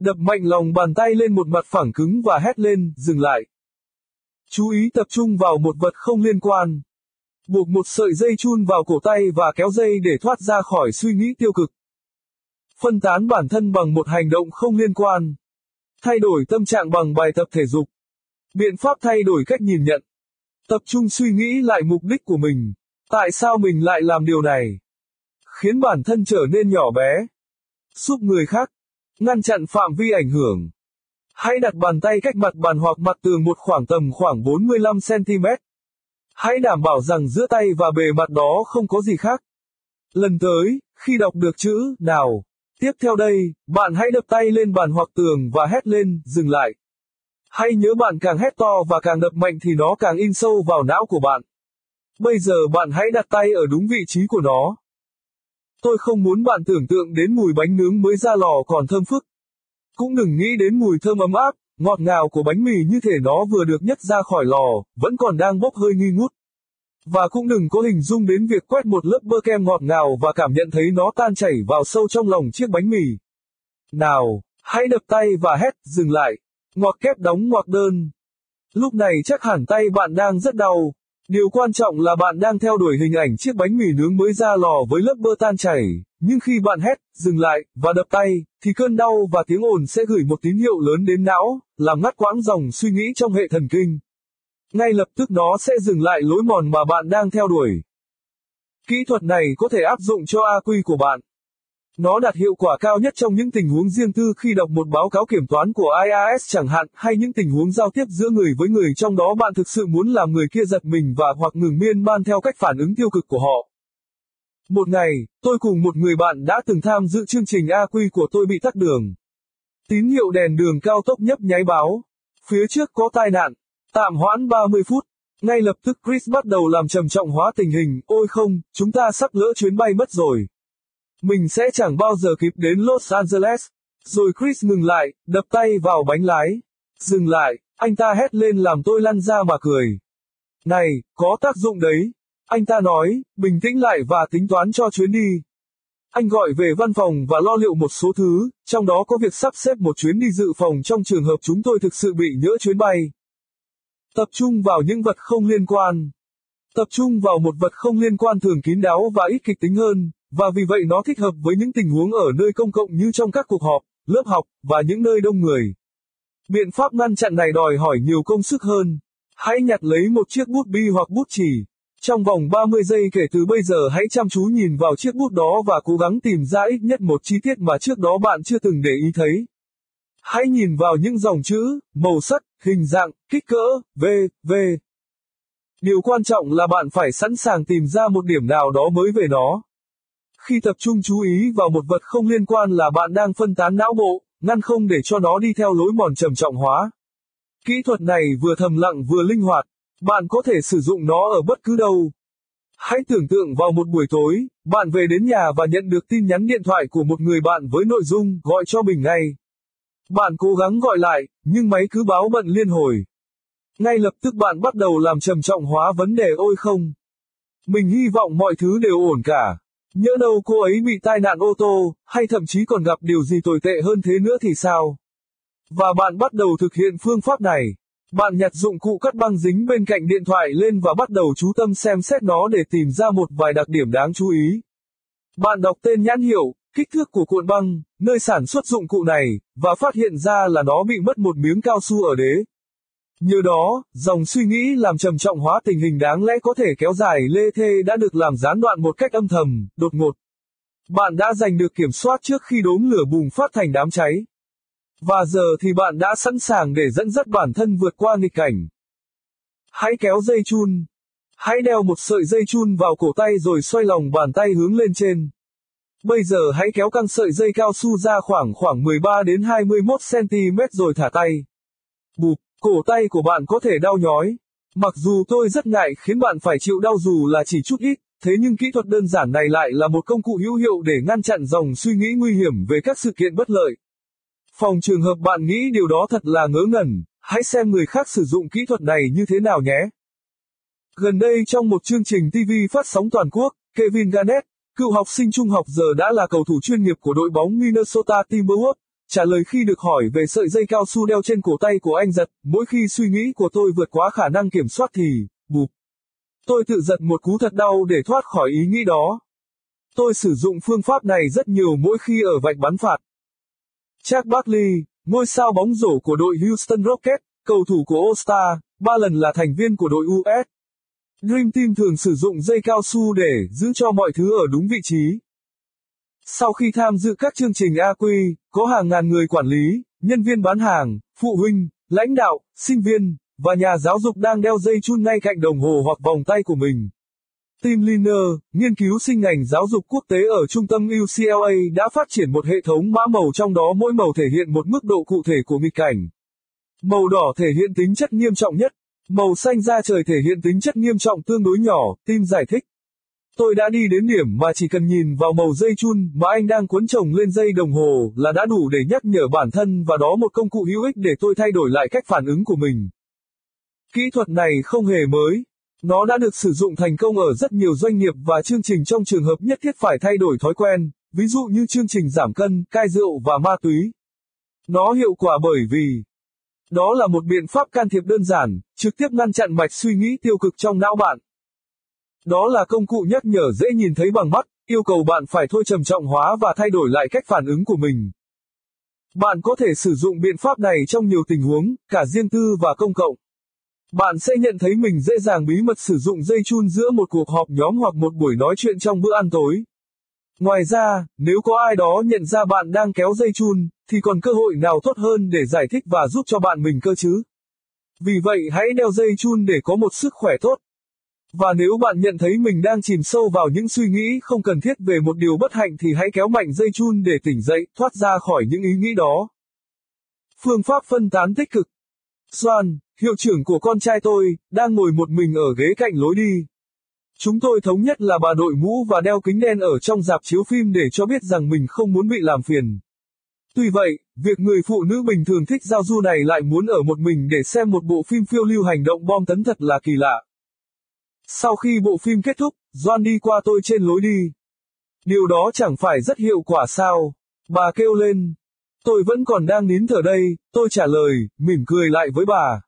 Đập mạnh lòng bàn tay lên một mặt phẳng cứng và hét lên, dừng lại. Chú ý tập trung vào một vật không liên quan. Buộc một sợi dây chun vào cổ tay và kéo dây để thoát ra khỏi suy nghĩ tiêu cực. Phân tán bản thân bằng một hành động không liên quan. Thay đổi tâm trạng bằng bài tập thể dục. Biện pháp thay đổi cách nhìn nhận. Tập trung suy nghĩ lại mục đích của mình. Tại sao mình lại làm điều này? Khiến bản thân trở nên nhỏ bé. Giúp người khác. Ngăn chặn phạm vi ảnh hưởng. Hãy đặt bàn tay cách mặt bàn hoặc mặt tường một khoảng tầm khoảng 45cm. Hãy đảm bảo rằng giữa tay và bề mặt đó không có gì khác. Lần tới, khi đọc được chữ, nào. Tiếp theo đây, bạn hãy đập tay lên bàn hoặc tường và hét lên, dừng lại. Hãy nhớ bạn càng hét to và càng đập mạnh thì nó càng in sâu vào não của bạn. Bây giờ bạn hãy đặt tay ở đúng vị trí của nó. Tôi không muốn bạn tưởng tượng đến mùi bánh nướng mới ra lò còn thơm phức. Cũng đừng nghĩ đến mùi thơm ấm áp, ngọt ngào của bánh mì như thể nó vừa được nhấc ra khỏi lò, vẫn còn đang bốc hơi nghi ngút. Và cũng đừng có hình dung đến việc quét một lớp bơ kem ngọt ngào và cảm nhận thấy nó tan chảy vào sâu trong lòng chiếc bánh mì. Nào, hãy đập tay và hét, dừng lại. Ngoặc kép đóng ngoặc đơn. Lúc này chắc hẳn tay bạn đang rất đau. Điều quan trọng là bạn đang theo đuổi hình ảnh chiếc bánh mì nướng mới ra lò với lớp bơ tan chảy, nhưng khi bạn hét, dừng lại, và đập tay, thì cơn đau và tiếng ồn sẽ gửi một tín hiệu lớn đến não, làm ngắt quãng dòng suy nghĩ trong hệ thần kinh. Ngay lập tức nó sẽ dừng lại lối mòn mà bạn đang theo đuổi. Kỹ thuật này có thể áp dụng cho AQ của bạn. Nó đạt hiệu quả cao nhất trong những tình huống riêng tư khi đọc một báo cáo kiểm toán của IAS, chẳng hạn, hay những tình huống giao tiếp giữa người với người trong đó bạn thực sự muốn làm người kia giật mình và hoặc ngừng miên man theo cách phản ứng tiêu cực của họ. Một ngày, tôi cùng một người bạn đã từng tham dự chương trình AQ của tôi bị tắt đường. Tín hiệu đèn đường cao tốc nhấp nháy báo. Phía trước có tai nạn. Tạm hoãn 30 phút. Ngay lập tức Chris bắt đầu làm trầm trọng hóa tình hình, ôi không, chúng ta sắp lỡ chuyến bay mất rồi. Mình sẽ chẳng bao giờ kịp đến Los Angeles. Rồi Chris ngừng lại, đập tay vào bánh lái. Dừng lại, anh ta hét lên làm tôi lăn ra mà cười. Này, có tác dụng đấy. Anh ta nói, bình tĩnh lại và tính toán cho chuyến đi. Anh gọi về văn phòng và lo liệu một số thứ, trong đó có việc sắp xếp một chuyến đi dự phòng trong trường hợp chúng tôi thực sự bị nhỡ chuyến bay. Tập trung vào những vật không liên quan. Tập trung vào một vật không liên quan thường kín đáo và ít kịch tính hơn, và vì vậy nó thích hợp với những tình huống ở nơi công cộng như trong các cuộc họp, lớp học, và những nơi đông người. Biện pháp ngăn chặn này đòi hỏi nhiều công sức hơn. Hãy nhặt lấy một chiếc bút bi hoặc bút chì. Trong vòng 30 giây kể từ bây giờ hãy chăm chú nhìn vào chiếc bút đó và cố gắng tìm ra ít nhất một chi tiết mà trước đó bạn chưa từng để ý thấy. Hãy nhìn vào những dòng chữ, màu sắc, hình dạng, kích cỡ, v, v. Điều quan trọng là bạn phải sẵn sàng tìm ra một điểm nào đó mới về nó. Khi tập trung chú ý vào một vật không liên quan là bạn đang phân tán não bộ, ngăn không để cho nó đi theo lối mòn trầm trọng hóa. Kỹ thuật này vừa thầm lặng vừa linh hoạt, bạn có thể sử dụng nó ở bất cứ đâu. Hãy tưởng tượng vào một buổi tối, bạn về đến nhà và nhận được tin nhắn điện thoại của một người bạn với nội dung gọi cho mình ngay. Bạn cố gắng gọi lại, nhưng máy cứ báo bận liên hồi. Ngay lập tức bạn bắt đầu làm trầm trọng hóa vấn đề ôi không. Mình hy vọng mọi thứ đều ổn cả. Nhỡ đâu cô ấy bị tai nạn ô tô, hay thậm chí còn gặp điều gì tồi tệ hơn thế nữa thì sao? Và bạn bắt đầu thực hiện phương pháp này. Bạn nhặt dụng cụ cắt băng dính bên cạnh điện thoại lên và bắt đầu chú tâm xem xét nó để tìm ra một vài đặc điểm đáng chú ý. Bạn đọc tên nhãn hiệu, kích thước của cuộn băng, nơi sản xuất dụng cụ này, và phát hiện ra là nó bị mất một miếng cao su ở đế. Nhờ đó, dòng suy nghĩ làm trầm trọng hóa tình hình đáng lẽ có thể kéo dài lê thê đã được làm gián đoạn một cách âm thầm, đột ngột. Bạn đã giành được kiểm soát trước khi đốm lửa bùng phát thành đám cháy. Và giờ thì bạn đã sẵn sàng để dẫn dắt bản thân vượt qua nghịch cảnh. Hãy kéo dây chun. Hãy đeo một sợi dây chun vào cổ tay rồi xoay lòng bàn tay hướng lên trên. Bây giờ hãy kéo căng sợi dây cao su ra khoảng khoảng 13 đến 21 cm rồi thả tay. Bụp. Cổ tay của bạn có thể đau nhói. Mặc dù tôi rất ngại khiến bạn phải chịu đau dù là chỉ chút ít, thế nhưng kỹ thuật đơn giản này lại là một công cụ hữu hiệu để ngăn chặn dòng suy nghĩ nguy hiểm về các sự kiện bất lợi. Phòng trường hợp bạn nghĩ điều đó thật là ngớ ngẩn, hãy xem người khác sử dụng kỹ thuật này như thế nào nhé. Gần đây trong một chương trình TV phát sóng toàn quốc, Kevin Garnett, cựu học sinh trung học giờ đã là cầu thủ chuyên nghiệp của đội bóng Minnesota Timberwolves, Trả lời khi được hỏi về sợi dây cao su đeo trên cổ tay của anh giật, mỗi khi suy nghĩ của tôi vượt quá khả năng kiểm soát thì, bụp. Tôi tự giật một cú thật đau để thoát khỏi ý nghĩ đó. Tôi sử dụng phương pháp này rất nhiều mỗi khi ở vạch bắn phạt. Jack Barkley, ngôi sao bóng rổ của đội Houston Rockets, cầu thủ của All-Star, ba lần là thành viên của đội US. Dream Team thường sử dụng dây cao su để giữ cho mọi thứ ở đúng vị trí. Sau khi tham dự các chương trình AQ, có hàng ngàn người quản lý, nhân viên bán hàng, phụ huynh, lãnh đạo, sinh viên, và nhà giáo dục đang đeo dây chun ngay cạnh đồng hồ hoặc vòng tay của mình. Tim Liner, nghiên cứu sinh ngành giáo dục quốc tế ở trung tâm UCLA đã phát triển một hệ thống mã màu trong đó mỗi màu thể hiện một mức độ cụ thể của nghịch cảnh. Màu đỏ thể hiện tính chất nghiêm trọng nhất, màu xanh da trời thể hiện tính chất nghiêm trọng tương đối nhỏ, tim giải thích. Tôi đã đi đến điểm mà chỉ cần nhìn vào màu dây chun mà anh đang cuốn chồng lên dây đồng hồ là đã đủ để nhắc nhở bản thân và đó một công cụ hữu ích để tôi thay đổi lại cách phản ứng của mình. Kỹ thuật này không hề mới. Nó đã được sử dụng thành công ở rất nhiều doanh nghiệp và chương trình trong trường hợp nhất thiết phải thay đổi thói quen, ví dụ như chương trình giảm cân, cai rượu và ma túy. Nó hiệu quả bởi vì đó là một biện pháp can thiệp đơn giản, trực tiếp ngăn chặn mạch suy nghĩ tiêu cực trong não bạn. Đó là công cụ nhắc nhở dễ nhìn thấy bằng mắt, yêu cầu bạn phải thôi trầm trọng hóa và thay đổi lại cách phản ứng của mình. Bạn có thể sử dụng biện pháp này trong nhiều tình huống, cả riêng tư và công cộng. Bạn sẽ nhận thấy mình dễ dàng bí mật sử dụng dây chun giữa một cuộc họp nhóm hoặc một buổi nói chuyện trong bữa ăn tối. Ngoài ra, nếu có ai đó nhận ra bạn đang kéo dây chun, thì còn cơ hội nào tốt hơn để giải thích và giúp cho bạn mình cơ chứ? Vì vậy hãy đeo dây chun để có một sức khỏe tốt. Và nếu bạn nhận thấy mình đang chìm sâu vào những suy nghĩ không cần thiết về một điều bất hạnh thì hãy kéo mạnh dây chun để tỉnh dậy, thoát ra khỏi những ý nghĩ đó. Phương pháp phân tán tích cực. soan hiệu trưởng của con trai tôi, đang ngồi một mình ở ghế cạnh lối đi. Chúng tôi thống nhất là bà đội mũ và đeo kính đen ở trong dạp chiếu phim để cho biết rằng mình không muốn bị làm phiền. Tuy vậy, việc người phụ nữ bình thường thích giao du này lại muốn ở một mình để xem một bộ phim phiêu lưu hành động bom tấn thật là kỳ lạ. Sau khi bộ phim kết thúc, John đi qua tôi trên lối đi. Điều đó chẳng phải rất hiệu quả sao? Bà kêu lên. Tôi vẫn còn đang nín thở đây, tôi trả lời, mỉm cười lại với bà.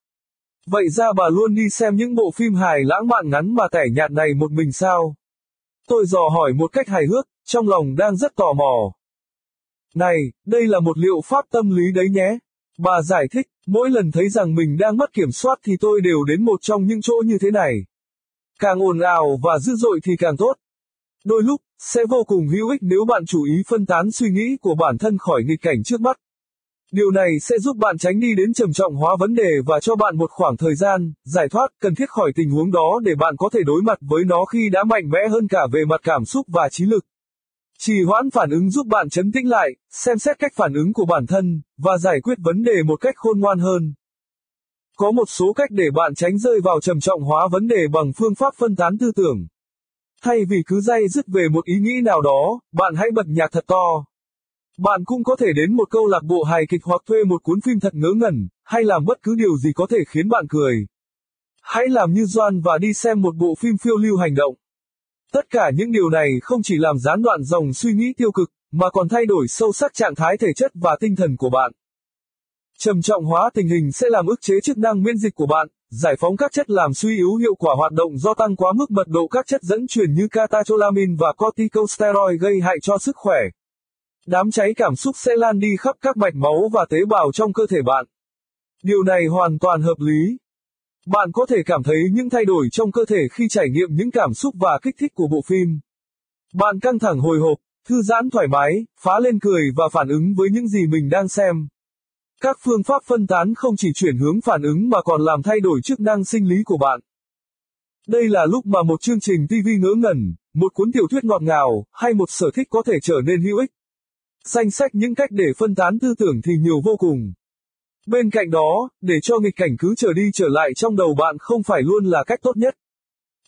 Vậy ra bà luôn đi xem những bộ phim hài lãng mạn ngắn mà tẻ nhạt này một mình sao? Tôi dò hỏi một cách hài hước, trong lòng đang rất tò mò. Này, đây là một liệu pháp tâm lý đấy nhé. Bà giải thích, mỗi lần thấy rằng mình đang mất kiểm soát thì tôi đều đến một trong những chỗ như thế này. Càng ồn ào và dữ dội thì càng tốt. Đôi lúc, sẽ vô cùng hữu ích nếu bạn chú ý phân tán suy nghĩ của bản thân khỏi nghịch cảnh trước mắt. Điều này sẽ giúp bạn tránh đi đến trầm trọng hóa vấn đề và cho bạn một khoảng thời gian, giải thoát, cần thiết khỏi tình huống đó để bạn có thể đối mặt với nó khi đã mạnh mẽ hơn cả về mặt cảm xúc và trí lực. Trì hoãn phản ứng giúp bạn chấn tĩnh lại, xem xét cách phản ứng của bản thân, và giải quyết vấn đề một cách khôn ngoan hơn. Có một số cách để bạn tránh rơi vào trầm trọng hóa vấn đề bằng phương pháp phân tán tư tưởng. Thay vì cứ day dứt về một ý nghĩ nào đó, bạn hãy bật nhạc thật to. Bạn cũng có thể đến một câu lạc bộ hài kịch hoặc thuê một cuốn phim thật ngớ ngẩn, hay làm bất cứ điều gì có thể khiến bạn cười. Hãy làm như Doan và đi xem một bộ phim phiêu lưu hành động. Tất cả những điều này không chỉ làm gián đoạn dòng suy nghĩ tiêu cực, mà còn thay đổi sâu sắc trạng thái thể chất và tinh thần của bạn. Trầm trọng hóa tình hình sẽ làm ức chế chức năng miễn dịch của bạn, giải phóng các chất làm suy yếu hiệu quả hoạt động do tăng quá mức mật độ các chất dẫn truyền như catecholamin và corticosteroid gây hại cho sức khỏe. Đám cháy cảm xúc sẽ lan đi khắp các mạch máu và tế bào trong cơ thể bạn. Điều này hoàn toàn hợp lý. Bạn có thể cảm thấy những thay đổi trong cơ thể khi trải nghiệm những cảm xúc và kích thích của bộ phim. Bạn căng thẳng hồi hộp, thư giãn thoải mái, phá lên cười và phản ứng với những gì mình đang xem. Các phương pháp phân tán không chỉ chuyển hướng phản ứng mà còn làm thay đổi chức năng sinh lý của bạn. Đây là lúc mà một chương trình TV ngớ ngẩn, một cuốn tiểu thuyết ngọt ngào, hay một sở thích có thể trở nên hữu ích. Danh sách những cách để phân tán tư tưởng thì nhiều vô cùng. Bên cạnh đó, để cho nghịch cảnh cứ trở đi trở lại trong đầu bạn không phải luôn là cách tốt nhất.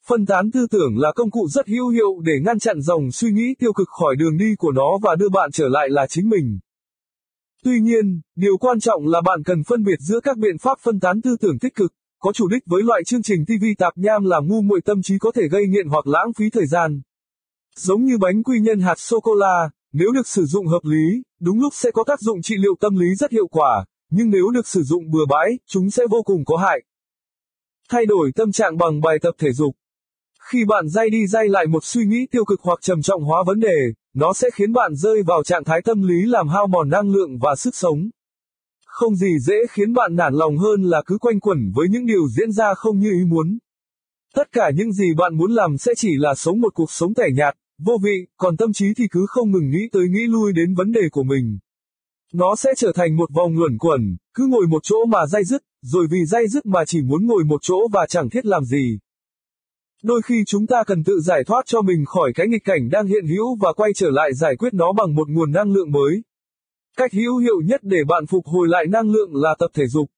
Phân tán tư tưởng là công cụ rất hữu hiệu để ngăn chặn dòng suy nghĩ tiêu cực khỏi đường đi của nó và đưa bạn trở lại là chính mình. Tuy nhiên, điều quan trọng là bạn cần phân biệt giữa các biện pháp phân tán tư tưởng tích cực, có chủ đích với loại chương trình TV tạp nham làm ngu muội tâm trí có thể gây nghiện hoặc lãng phí thời gian. Giống như bánh quy nhân hạt sô-cô-la, nếu được sử dụng hợp lý, đúng lúc sẽ có tác dụng trị liệu tâm lý rất hiệu quả, nhưng nếu được sử dụng bừa bãi, chúng sẽ vô cùng có hại. Thay đổi tâm trạng bằng bài tập thể dục. Khi bạn day đi day lại một suy nghĩ tiêu cực hoặc trầm trọng hóa vấn đề, nó sẽ khiến bạn rơi vào trạng thái tâm lý làm hao mòn năng lượng và sức sống. Không gì dễ khiến bạn nản lòng hơn là cứ quanh quẩn với những điều diễn ra không như ý muốn. Tất cả những gì bạn muốn làm sẽ chỉ là sống một cuộc sống tẻ nhạt, vô vị, còn tâm trí thì cứ không ngừng nghĩ tới nghĩ lui đến vấn đề của mình. Nó sẽ trở thành một vòng luẩn quẩn, cứ ngồi một chỗ mà dây dứt, rồi vì dây dứt mà chỉ muốn ngồi một chỗ và chẳng thiết làm gì. Đôi khi chúng ta cần tự giải thoát cho mình khỏi cái nghịch cảnh đang hiện hữu và quay trở lại giải quyết nó bằng một nguồn năng lượng mới. Cách hữu hiệu nhất để bạn phục hồi lại năng lượng là tập thể dục.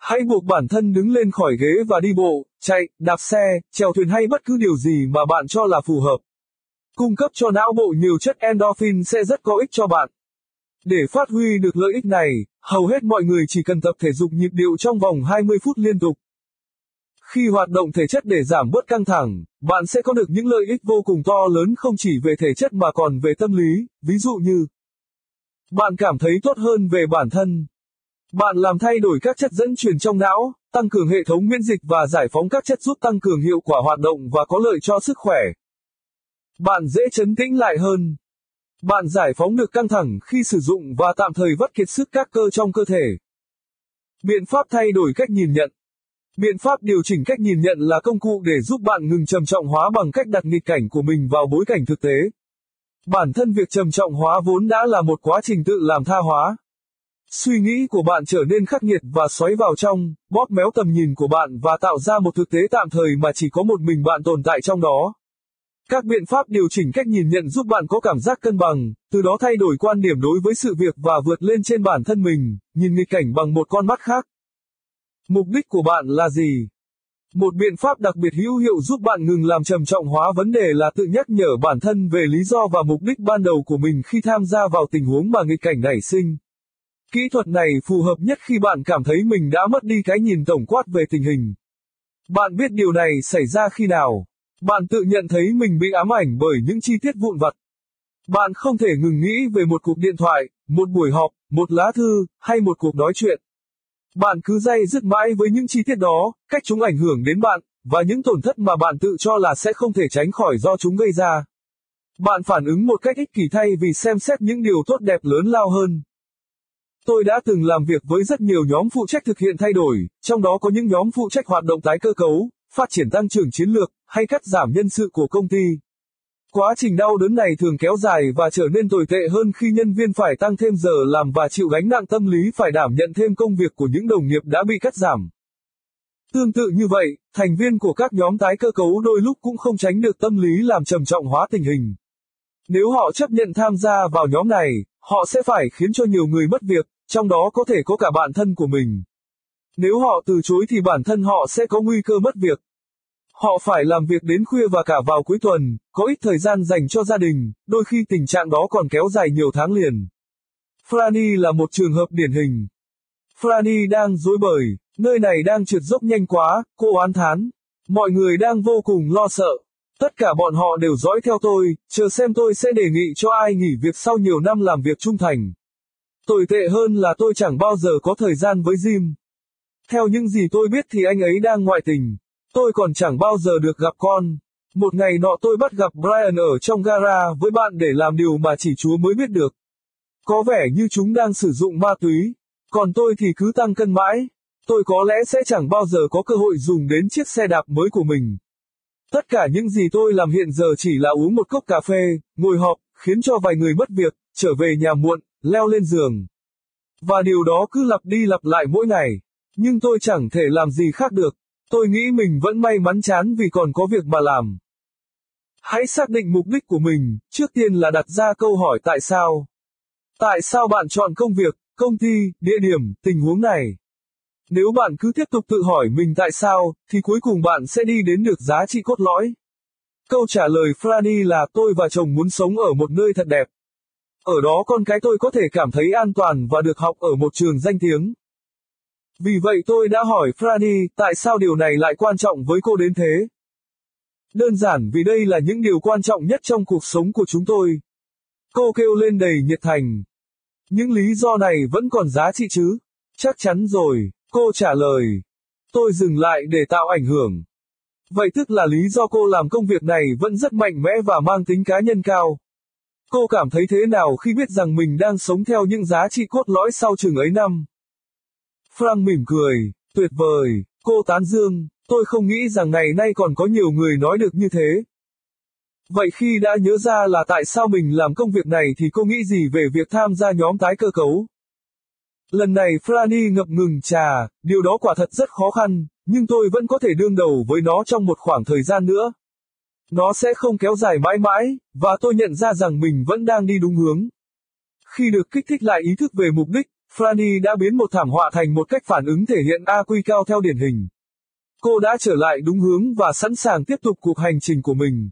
Hãy buộc bản thân đứng lên khỏi ghế và đi bộ, chạy, đạp xe, chèo thuyền hay bất cứ điều gì mà bạn cho là phù hợp. Cung cấp cho não bộ nhiều chất endorphin sẽ rất có ích cho bạn. Để phát huy được lợi ích này, hầu hết mọi người chỉ cần tập thể dục nhịp điệu trong vòng 20 phút liên tục. Khi hoạt động thể chất để giảm bớt căng thẳng, bạn sẽ có được những lợi ích vô cùng to lớn không chỉ về thể chất mà còn về tâm lý, ví dụ như bạn cảm thấy tốt hơn về bản thân. Bạn làm thay đổi các chất dẫn truyền trong não, tăng cường hệ thống miễn dịch và giải phóng các chất giúp tăng cường hiệu quả hoạt động và có lợi cho sức khỏe. Bạn dễ chấn tĩnh lại hơn. Bạn giải phóng được căng thẳng khi sử dụng và tạm thời vắt kiệt sức các cơ trong cơ thể. Biện pháp thay đổi cách nhìn nhận. Biện pháp điều chỉnh cách nhìn nhận là công cụ để giúp bạn ngừng trầm trọng hóa bằng cách đặt nghịch cảnh của mình vào bối cảnh thực tế. Bản thân việc trầm trọng hóa vốn đã là một quá trình tự làm tha hóa. Suy nghĩ của bạn trở nên khắc nghiệt và xoáy vào trong, bóp méo tầm nhìn của bạn và tạo ra một thực tế tạm thời mà chỉ có một mình bạn tồn tại trong đó. Các biện pháp điều chỉnh cách nhìn nhận giúp bạn có cảm giác cân bằng, từ đó thay đổi quan điểm đối với sự việc và vượt lên trên bản thân mình, nhìn nghịch cảnh bằng một con mắt khác. Mục đích của bạn là gì? Một biện pháp đặc biệt hữu hiệu giúp bạn ngừng làm trầm trọng hóa vấn đề là tự nhắc nhở bản thân về lý do và mục đích ban đầu của mình khi tham gia vào tình huống mà nghịch cảnh nảy sinh. Kỹ thuật này phù hợp nhất khi bạn cảm thấy mình đã mất đi cái nhìn tổng quát về tình hình. Bạn biết điều này xảy ra khi nào? Bạn tự nhận thấy mình bị ám ảnh bởi những chi tiết vụn vặt. Bạn không thể ngừng nghĩ về một cuộc điện thoại, một buổi họp, một lá thư, hay một cuộc nói chuyện. Bạn cứ dây dứt mãi với những chi tiết đó, cách chúng ảnh hưởng đến bạn, và những tổn thất mà bạn tự cho là sẽ không thể tránh khỏi do chúng gây ra. Bạn phản ứng một cách ích kỷ thay vì xem xét những điều tốt đẹp lớn lao hơn. Tôi đã từng làm việc với rất nhiều nhóm phụ trách thực hiện thay đổi, trong đó có những nhóm phụ trách hoạt động tái cơ cấu, phát triển tăng trưởng chiến lược, hay cắt giảm nhân sự của công ty. Quá trình đau đớn này thường kéo dài và trở nên tồi tệ hơn khi nhân viên phải tăng thêm giờ làm và chịu gánh nặng tâm lý phải đảm nhận thêm công việc của những đồng nghiệp đã bị cắt giảm. Tương tự như vậy, thành viên của các nhóm tái cơ cấu đôi lúc cũng không tránh được tâm lý làm trầm trọng hóa tình hình. Nếu họ chấp nhận tham gia vào nhóm này, họ sẽ phải khiến cho nhiều người mất việc, trong đó có thể có cả bạn thân của mình. Nếu họ từ chối thì bản thân họ sẽ có nguy cơ mất việc. Họ phải làm việc đến khuya và cả vào cuối tuần, có ít thời gian dành cho gia đình, đôi khi tình trạng đó còn kéo dài nhiều tháng liền. Franny là một trường hợp điển hình. Franny đang dối bời, nơi này đang trượt dốc nhanh quá, cô oán thán. Mọi người đang vô cùng lo sợ. Tất cả bọn họ đều dõi theo tôi, chờ xem tôi sẽ đề nghị cho ai nghỉ việc sau nhiều năm làm việc trung thành. Tồi tệ hơn là tôi chẳng bao giờ có thời gian với Jim. Theo những gì tôi biết thì anh ấy đang ngoại tình. Tôi còn chẳng bao giờ được gặp con. Một ngày nọ tôi bắt gặp Brian ở trong gara với bạn để làm điều mà chỉ Chúa mới biết được. Có vẻ như chúng đang sử dụng ma túy. Còn tôi thì cứ tăng cân mãi. Tôi có lẽ sẽ chẳng bao giờ có cơ hội dùng đến chiếc xe đạp mới của mình. Tất cả những gì tôi làm hiện giờ chỉ là uống một cốc cà phê, ngồi họp, khiến cho vài người mất việc, trở về nhà muộn, leo lên giường. Và điều đó cứ lặp đi lặp lại mỗi ngày. Nhưng tôi chẳng thể làm gì khác được. Tôi nghĩ mình vẫn may mắn chán vì còn có việc mà làm. Hãy xác định mục đích của mình, trước tiên là đặt ra câu hỏi tại sao. Tại sao bạn chọn công việc, công ty, địa điểm, tình huống này? Nếu bạn cứ tiếp tục tự hỏi mình tại sao, thì cuối cùng bạn sẽ đi đến được giá trị cốt lõi. Câu trả lời Franny là tôi và chồng muốn sống ở một nơi thật đẹp. Ở đó con cái tôi có thể cảm thấy an toàn và được học ở một trường danh tiếng. Vì vậy tôi đã hỏi Franny tại sao điều này lại quan trọng với cô đến thế. Đơn giản vì đây là những điều quan trọng nhất trong cuộc sống của chúng tôi. Cô kêu lên đầy nhiệt thành. Những lý do này vẫn còn giá trị chứ? Chắc chắn rồi, cô trả lời. Tôi dừng lại để tạo ảnh hưởng. Vậy tức là lý do cô làm công việc này vẫn rất mạnh mẽ và mang tính cá nhân cao. Cô cảm thấy thế nào khi biết rằng mình đang sống theo những giá trị cốt lõi sau chừng ấy năm? Frank mỉm cười, tuyệt vời, cô tán dương, tôi không nghĩ rằng ngày nay còn có nhiều người nói được như thế. Vậy khi đã nhớ ra là tại sao mình làm công việc này thì cô nghĩ gì về việc tham gia nhóm tái cơ cấu? Lần này Franny ngập ngừng trà, điều đó quả thật rất khó khăn, nhưng tôi vẫn có thể đương đầu với nó trong một khoảng thời gian nữa. Nó sẽ không kéo dài mãi mãi, và tôi nhận ra rằng mình vẫn đang đi đúng hướng. Khi được kích thích lại ý thức về mục đích, Franny đã biến một thảm họa thành một cách phản ứng thể hiện AQ cao theo điển hình. Cô đã trở lại đúng hướng và sẵn sàng tiếp tục cuộc hành trình của mình.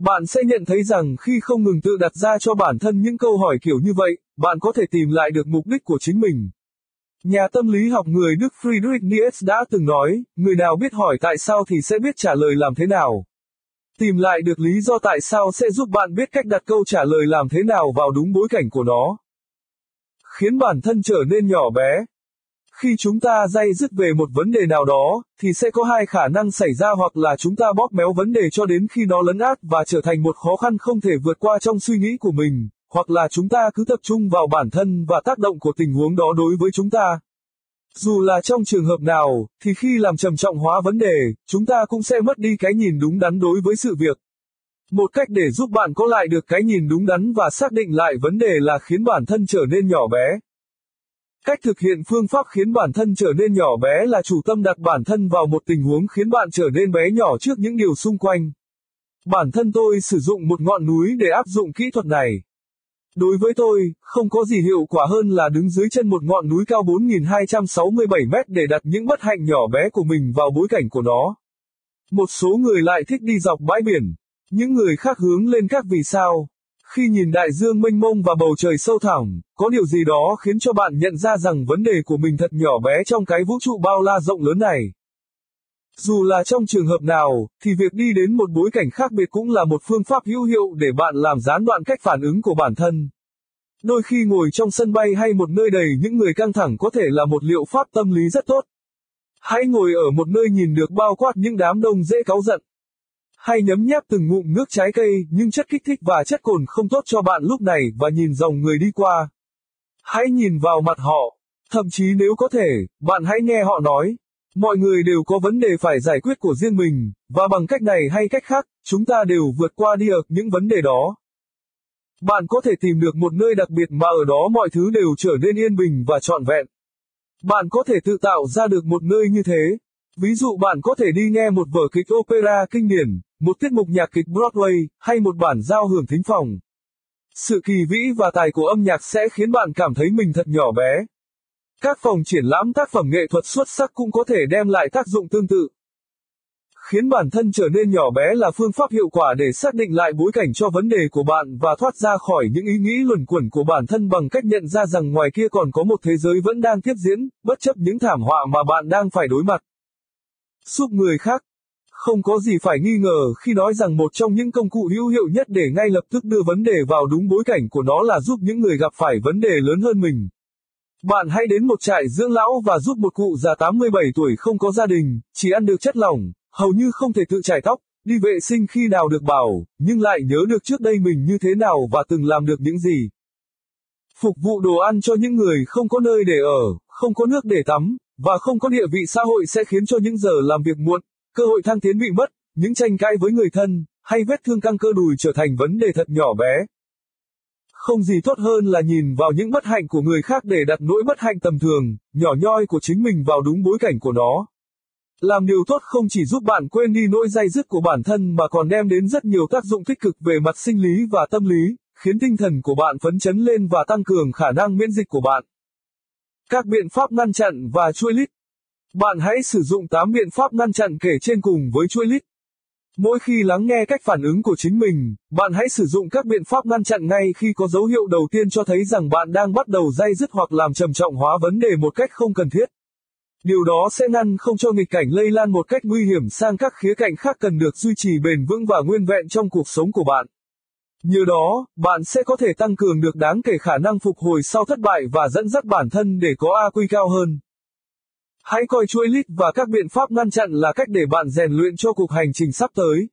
Bạn sẽ nhận thấy rằng khi không ngừng tự đặt ra cho bản thân những câu hỏi kiểu như vậy, bạn có thể tìm lại được mục đích của chính mình. Nhà tâm lý học người Đức Friedrich Nietzsche đã từng nói, người nào biết hỏi tại sao thì sẽ biết trả lời làm thế nào. Tìm lại được lý do tại sao sẽ giúp bạn biết cách đặt câu trả lời làm thế nào vào đúng bối cảnh của nó. Khiến bản thân trở nên nhỏ bé. Khi chúng ta dây dứt về một vấn đề nào đó, thì sẽ có hai khả năng xảy ra hoặc là chúng ta bóp méo vấn đề cho đến khi nó lấn át và trở thành một khó khăn không thể vượt qua trong suy nghĩ của mình, hoặc là chúng ta cứ tập trung vào bản thân và tác động của tình huống đó đối với chúng ta. Dù là trong trường hợp nào, thì khi làm trầm trọng hóa vấn đề, chúng ta cũng sẽ mất đi cái nhìn đúng đắn đối với sự việc. Một cách để giúp bạn có lại được cái nhìn đúng đắn và xác định lại vấn đề là khiến bản thân trở nên nhỏ bé. Cách thực hiện phương pháp khiến bản thân trở nên nhỏ bé là chủ tâm đặt bản thân vào một tình huống khiến bạn trở nên bé nhỏ trước những điều xung quanh. Bản thân tôi sử dụng một ngọn núi để áp dụng kỹ thuật này. Đối với tôi, không có gì hiệu quả hơn là đứng dưới chân một ngọn núi cao 4.267 mét để đặt những bất hạnh nhỏ bé của mình vào bối cảnh của nó. Một số người lại thích đi dọc bãi biển, những người khác hướng lên các vì sao. Khi nhìn đại dương mênh mông và bầu trời sâu thẳm, có điều gì đó khiến cho bạn nhận ra rằng vấn đề của mình thật nhỏ bé trong cái vũ trụ bao la rộng lớn này. Dù là trong trường hợp nào, thì việc đi đến một bối cảnh khác biệt cũng là một phương pháp hữu hiệu để bạn làm gián đoạn cách phản ứng của bản thân. Đôi khi ngồi trong sân bay hay một nơi đầy những người căng thẳng có thể là một liệu pháp tâm lý rất tốt. Hãy ngồi ở một nơi nhìn được bao quát những đám đông dễ cáu giận. Hay nhấm nháp từng ngụm nước trái cây, nhưng chất kích thích và chất cồn không tốt cho bạn lúc này và nhìn dòng người đi qua. Hãy nhìn vào mặt họ. Thậm chí nếu có thể, bạn hãy nghe họ nói. Mọi người đều có vấn đề phải giải quyết của riêng mình, và bằng cách này hay cách khác, chúng ta đều vượt qua đi được những vấn đề đó. Bạn có thể tìm được một nơi đặc biệt mà ở đó mọi thứ đều trở nên yên bình và trọn vẹn. Bạn có thể tự tạo ra được một nơi như thế. Ví dụ bạn có thể đi nghe một vở kịch opera kinh điển, một tiết mục nhạc kịch Broadway, hay một bản giao hưởng thính phòng. Sự kỳ vĩ và tài của âm nhạc sẽ khiến bạn cảm thấy mình thật nhỏ bé. Các phòng triển lãm tác phẩm nghệ thuật xuất sắc cũng có thể đem lại tác dụng tương tự. Khiến bản thân trở nên nhỏ bé là phương pháp hiệu quả để xác định lại bối cảnh cho vấn đề của bạn và thoát ra khỏi những ý nghĩ luẩn quẩn của bản thân bằng cách nhận ra rằng ngoài kia còn có một thế giới vẫn đang tiếp diễn, bất chấp những thảm họa mà bạn đang phải đối mặt. Giúp người khác không có gì phải nghi ngờ khi nói rằng một trong những công cụ hữu hiệu nhất để ngay lập tức đưa vấn đề vào đúng bối cảnh của nó là giúp những người gặp phải vấn đề lớn hơn mình. Bạn hãy đến một trại dưỡng lão và giúp một cụ già 87 tuổi không có gia đình, chỉ ăn được chất lỏng, hầu như không thể tự chải tóc, đi vệ sinh khi nào được bảo, nhưng lại nhớ được trước đây mình như thế nào và từng làm được những gì. Phục vụ đồ ăn cho những người không có nơi để ở, không có nước để tắm, và không có địa vị xã hội sẽ khiến cho những giờ làm việc muộn, cơ hội thăng tiến bị mất, những tranh cãi với người thân, hay vết thương căng cơ đùi trở thành vấn đề thật nhỏ bé. Không gì tốt hơn là nhìn vào những bất hạnh của người khác để đặt nỗi bất hạnh tầm thường, nhỏ nhoi của chính mình vào đúng bối cảnh của nó. Làm điều tốt không chỉ giúp bạn quên đi nỗi dây dứt của bản thân mà còn đem đến rất nhiều tác dụng tích cực về mặt sinh lý và tâm lý, khiến tinh thần của bạn phấn chấn lên và tăng cường khả năng miễn dịch của bạn. Các biện pháp ngăn chặn và chuỗi lít bạn hãy sử dụng 8 biện pháp ngăn chặn kể trên cùng với chuỗi lít. Mỗi khi lắng nghe cách phản ứng của chính mình, bạn hãy sử dụng các biện pháp ngăn chặn ngay khi có dấu hiệu đầu tiên cho thấy rằng bạn đang bắt đầu dây dứt hoặc làm trầm trọng hóa vấn đề một cách không cần thiết. Điều đó sẽ ngăn không cho nghịch cảnh lây lan một cách nguy hiểm sang các khía cạnh khác cần được duy trì bền vững và nguyên vẹn trong cuộc sống của bạn. Nhờ đó, bạn sẽ có thể tăng cường được đáng kể khả năng phục hồi sau thất bại và dẫn dắt bản thân để có AQ cao hơn. Hãy coi chuỗi lít và các biện pháp ngăn chặn là cách để bạn rèn luyện cho cuộc hành trình sắp tới.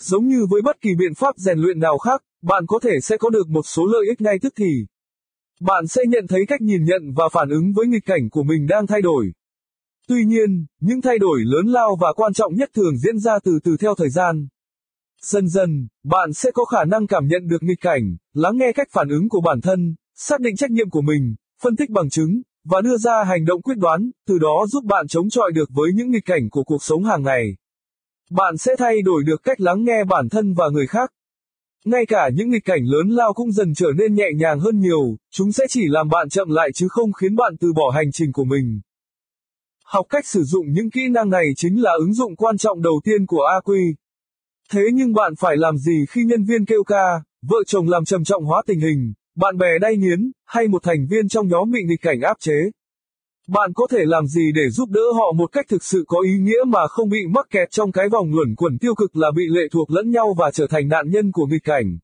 Giống như với bất kỳ biện pháp rèn luyện nào khác, bạn có thể sẽ có được một số lợi ích ngay tức thì. Bạn sẽ nhận thấy cách nhìn nhận và phản ứng với nghịch cảnh của mình đang thay đổi. Tuy nhiên, những thay đổi lớn lao và quan trọng nhất thường diễn ra từ từ theo thời gian. Dần dần, bạn sẽ có khả năng cảm nhận được nghịch cảnh, lắng nghe cách phản ứng của bản thân, xác định trách nhiệm của mình, phân tích bằng chứng, và đưa ra hành động quyết đoán, từ đó giúp bạn chống chọi được với những nghịch cảnh của cuộc sống hàng ngày. Bạn sẽ thay đổi được cách lắng nghe bản thân và người khác. Ngay cả những nghịch cảnh lớn lao cũng dần trở nên nhẹ nhàng hơn nhiều, chúng sẽ chỉ làm bạn chậm lại chứ không khiến bạn từ bỏ hành trình của mình. Học cách sử dụng những kỹ năng này chính là ứng dụng quan trọng đầu tiên của AQ. Thế nhưng bạn phải làm gì khi nhân viên kêu ca, vợ chồng làm trầm trọng hóa tình hình, bạn bè đay nghiến, hay một thành viên trong nhóm bị nghịch cảnh áp chế. Bạn có thể làm gì để giúp đỡ họ một cách thực sự có ý nghĩa mà không bị mắc kẹt trong cái vòng luẩn quẩn tiêu cực là bị lệ thuộc lẫn nhau và trở thành nạn nhân của nghịch cảnh.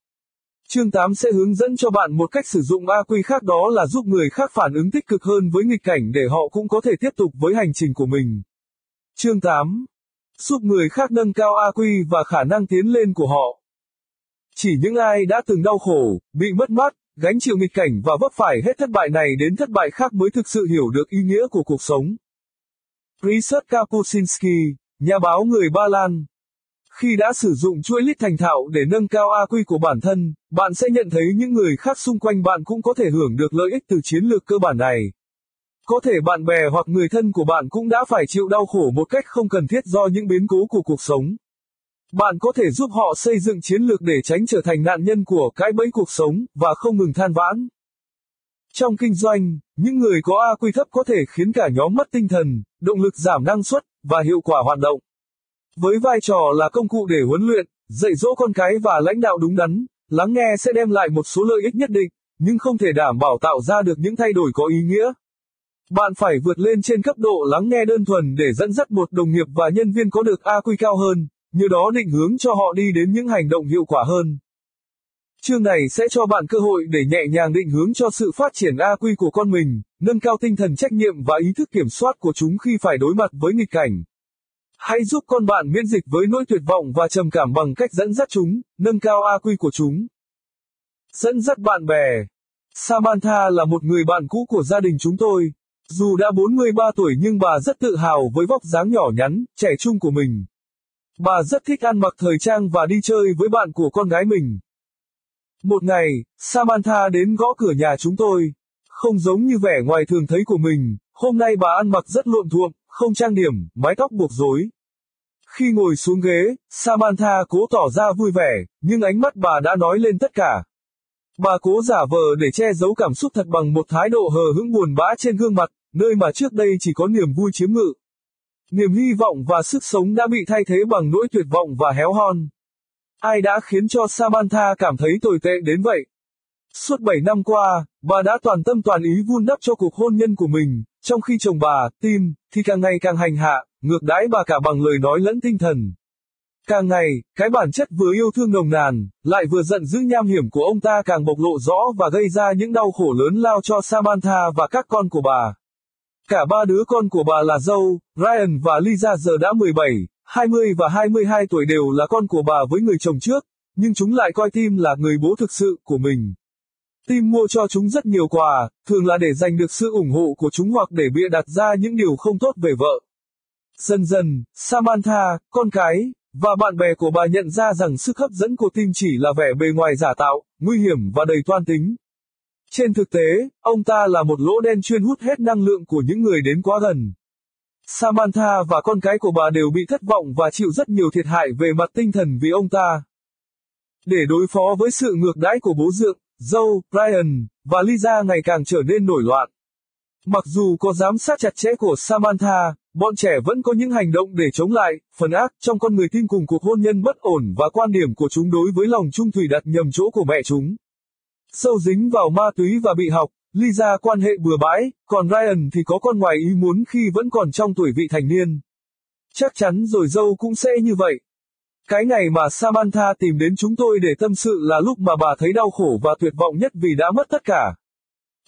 Chương 8 sẽ hướng dẫn cho bạn một cách sử dụng AQ khác đó là giúp người khác phản ứng tích cực hơn với nghịch cảnh để họ cũng có thể tiếp tục với hành trình của mình. Chương 8 Giúp người khác nâng cao AQ và khả năng tiến lên của họ. Chỉ những ai đã từng đau khổ, bị mất mát, Gánh chịu nghịch cảnh và vấp phải hết thất bại này đến thất bại khác mới thực sự hiểu được ý nghĩa của cuộc sống. Richard Kapuscinski, nhà báo người Ba Lan. Khi đã sử dụng chuỗi lít thành thạo để nâng cao AQ của bản thân, bạn sẽ nhận thấy những người khác xung quanh bạn cũng có thể hưởng được lợi ích từ chiến lược cơ bản này. Có thể bạn bè hoặc người thân của bạn cũng đã phải chịu đau khổ một cách không cần thiết do những biến cố của cuộc sống. Bạn có thể giúp họ xây dựng chiến lược để tránh trở thành nạn nhân của cái bẫy cuộc sống và không ngừng than vãn. Trong kinh doanh, những người có AQ thấp có thể khiến cả nhóm mất tinh thần, động lực giảm năng suất và hiệu quả hoạt động. Với vai trò là công cụ để huấn luyện, dạy dỗ con cái và lãnh đạo đúng đắn, lắng nghe sẽ đem lại một số lợi ích nhất định, nhưng không thể đảm bảo tạo ra được những thay đổi có ý nghĩa. Bạn phải vượt lên trên cấp độ lắng nghe đơn thuần để dẫn dắt một đồng nghiệp và nhân viên có được AQ cao hơn, như đó định hướng cho họ đi đến những hành động hiệu quả hơn. Chương này sẽ cho bạn cơ hội để nhẹ nhàng định hướng cho sự phát triển AQ của con mình, nâng cao tinh thần trách nhiệm và ý thức kiểm soát của chúng khi phải đối mặt với nghịch cảnh. Hãy giúp con bạn miễn dịch với nỗi tuyệt vọng và trầm cảm bằng cách dẫn dắt chúng, nâng cao AQ của chúng. Dẫn dắt bạn bè. Samantha là một người bạn cũ của gia đình chúng tôi. Dù đã 43 tuổi nhưng bà rất tự hào với vóc dáng nhỏ nhắn, trẻ trung của mình. Bà rất thích ăn mặc thời trang và đi chơi với bạn của con gái mình. Một ngày, Samantha đến gõ cửa nhà chúng tôi. Không giống như vẻ ngoài thường thấy của mình, hôm nay bà ăn mặc rất luộm thuộm, không trang điểm, mái tóc buộc rối. Khi ngồi xuống ghế, Samantha cố tỏ ra vui vẻ, nhưng ánh mắt bà đã nói lên tất cả. Bà cố giả vờ để che giấu cảm xúc thật bằng một thái độ hờ hững buồn bã trên gương mặt, nơi mà trước đây chỉ có niềm vui chiếm ngự. Niềm hy vọng và sức sống đã bị thay thế bằng nỗi tuyệt vọng và héo hon. Ai đã khiến cho Samantha cảm thấy tồi tệ đến vậy? Suốt 7 năm qua, bà đã toàn tâm toàn ý vun đắp cho cuộc hôn nhân của mình, trong khi chồng bà, Tim, thì càng ngày càng hành hạ, ngược đãi bà cả bằng lời nói lẫn tinh thần. Càng ngày, cái bản chất vừa yêu thương nồng nàn, lại vừa giận dữ nham hiểm của ông ta càng bộc lộ rõ và gây ra những đau khổ lớn lao cho Samantha và các con của bà. Cả ba đứa con của bà là dâu, Ryan và Lisa giờ đã 17, 20 và 22 tuổi đều là con của bà với người chồng trước, nhưng chúng lại coi Tim là người bố thực sự của mình. Tim mua cho chúng rất nhiều quà, thường là để giành được sự ủng hộ của chúng hoặc để bịa đặt ra những điều không tốt về vợ. Dần dần, Samantha, con cái, và bạn bè của bà nhận ra rằng sức hấp dẫn của Tim chỉ là vẻ bề ngoài giả tạo, nguy hiểm và đầy toan tính. Trên thực tế, ông ta là một lỗ đen chuyên hút hết năng lượng của những người đến quá gần. Samantha và con cái của bà đều bị thất vọng và chịu rất nhiều thiệt hại về mặt tinh thần vì ông ta. Để đối phó với sự ngược đãi của bố dượng, dâu, Brian, và Lisa ngày càng trở nên nổi loạn. Mặc dù có giám sát chặt chẽ của Samantha, bọn trẻ vẫn có những hành động để chống lại, phần ác trong con người tin cùng cuộc hôn nhân bất ổn và quan điểm của chúng đối với lòng trung thủy đặt nhầm chỗ của mẹ chúng. Sâu dính vào ma túy và bị học, Lisa quan hệ bừa bãi, còn Ryan thì có con ngoài ý muốn khi vẫn còn trong tuổi vị thành niên. Chắc chắn rồi dâu cũng sẽ như vậy. Cái ngày mà Samantha tìm đến chúng tôi để tâm sự là lúc mà bà thấy đau khổ và tuyệt vọng nhất vì đã mất tất cả.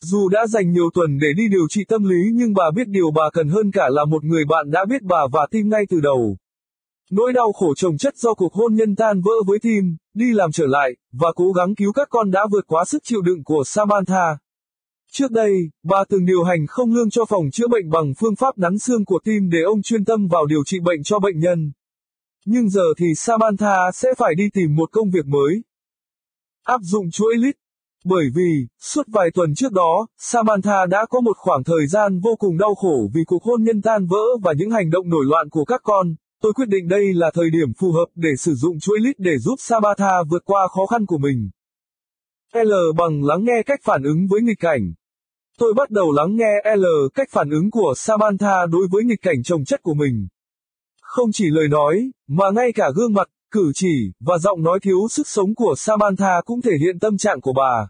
Dù đã dành nhiều tuần để đi điều trị tâm lý nhưng bà biết điều bà cần hơn cả là một người bạn đã biết bà và tim ngay từ đầu. Nỗi đau khổ chồng chất do cuộc hôn nhân tan vỡ với Tim, đi làm trở lại, và cố gắng cứu các con đã vượt quá sức chịu đựng của Samantha. Trước đây, bà từng điều hành không lương cho phòng chữa bệnh bằng phương pháp nắn xương của Tim để ông chuyên tâm vào điều trị bệnh cho bệnh nhân. Nhưng giờ thì Samantha sẽ phải đi tìm một công việc mới. Áp dụng chuỗi lít. Bởi vì, suốt vài tuần trước đó, Samantha đã có một khoảng thời gian vô cùng đau khổ vì cuộc hôn nhân tan vỡ và những hành động nổi loạn của các con, Tôi quyết định đây là thời điểm phù hợp để sử dụng chuỗi lít để giúp Sabatha vượt qua khó khăn của mình. L bằng lắng nghe cách phản ứng với nghịch cảnh. Tôi bắt đầu lắng nghe L cách phản ứng của Samantha đối với nghịch cảnh trồng chất của mình. Không chỉ lời nói, mà ngay cả gương mặt, cử chỉ, và giọng nói thiếu sức sống của Samantha cũng thể hiện tâm trạng của bà.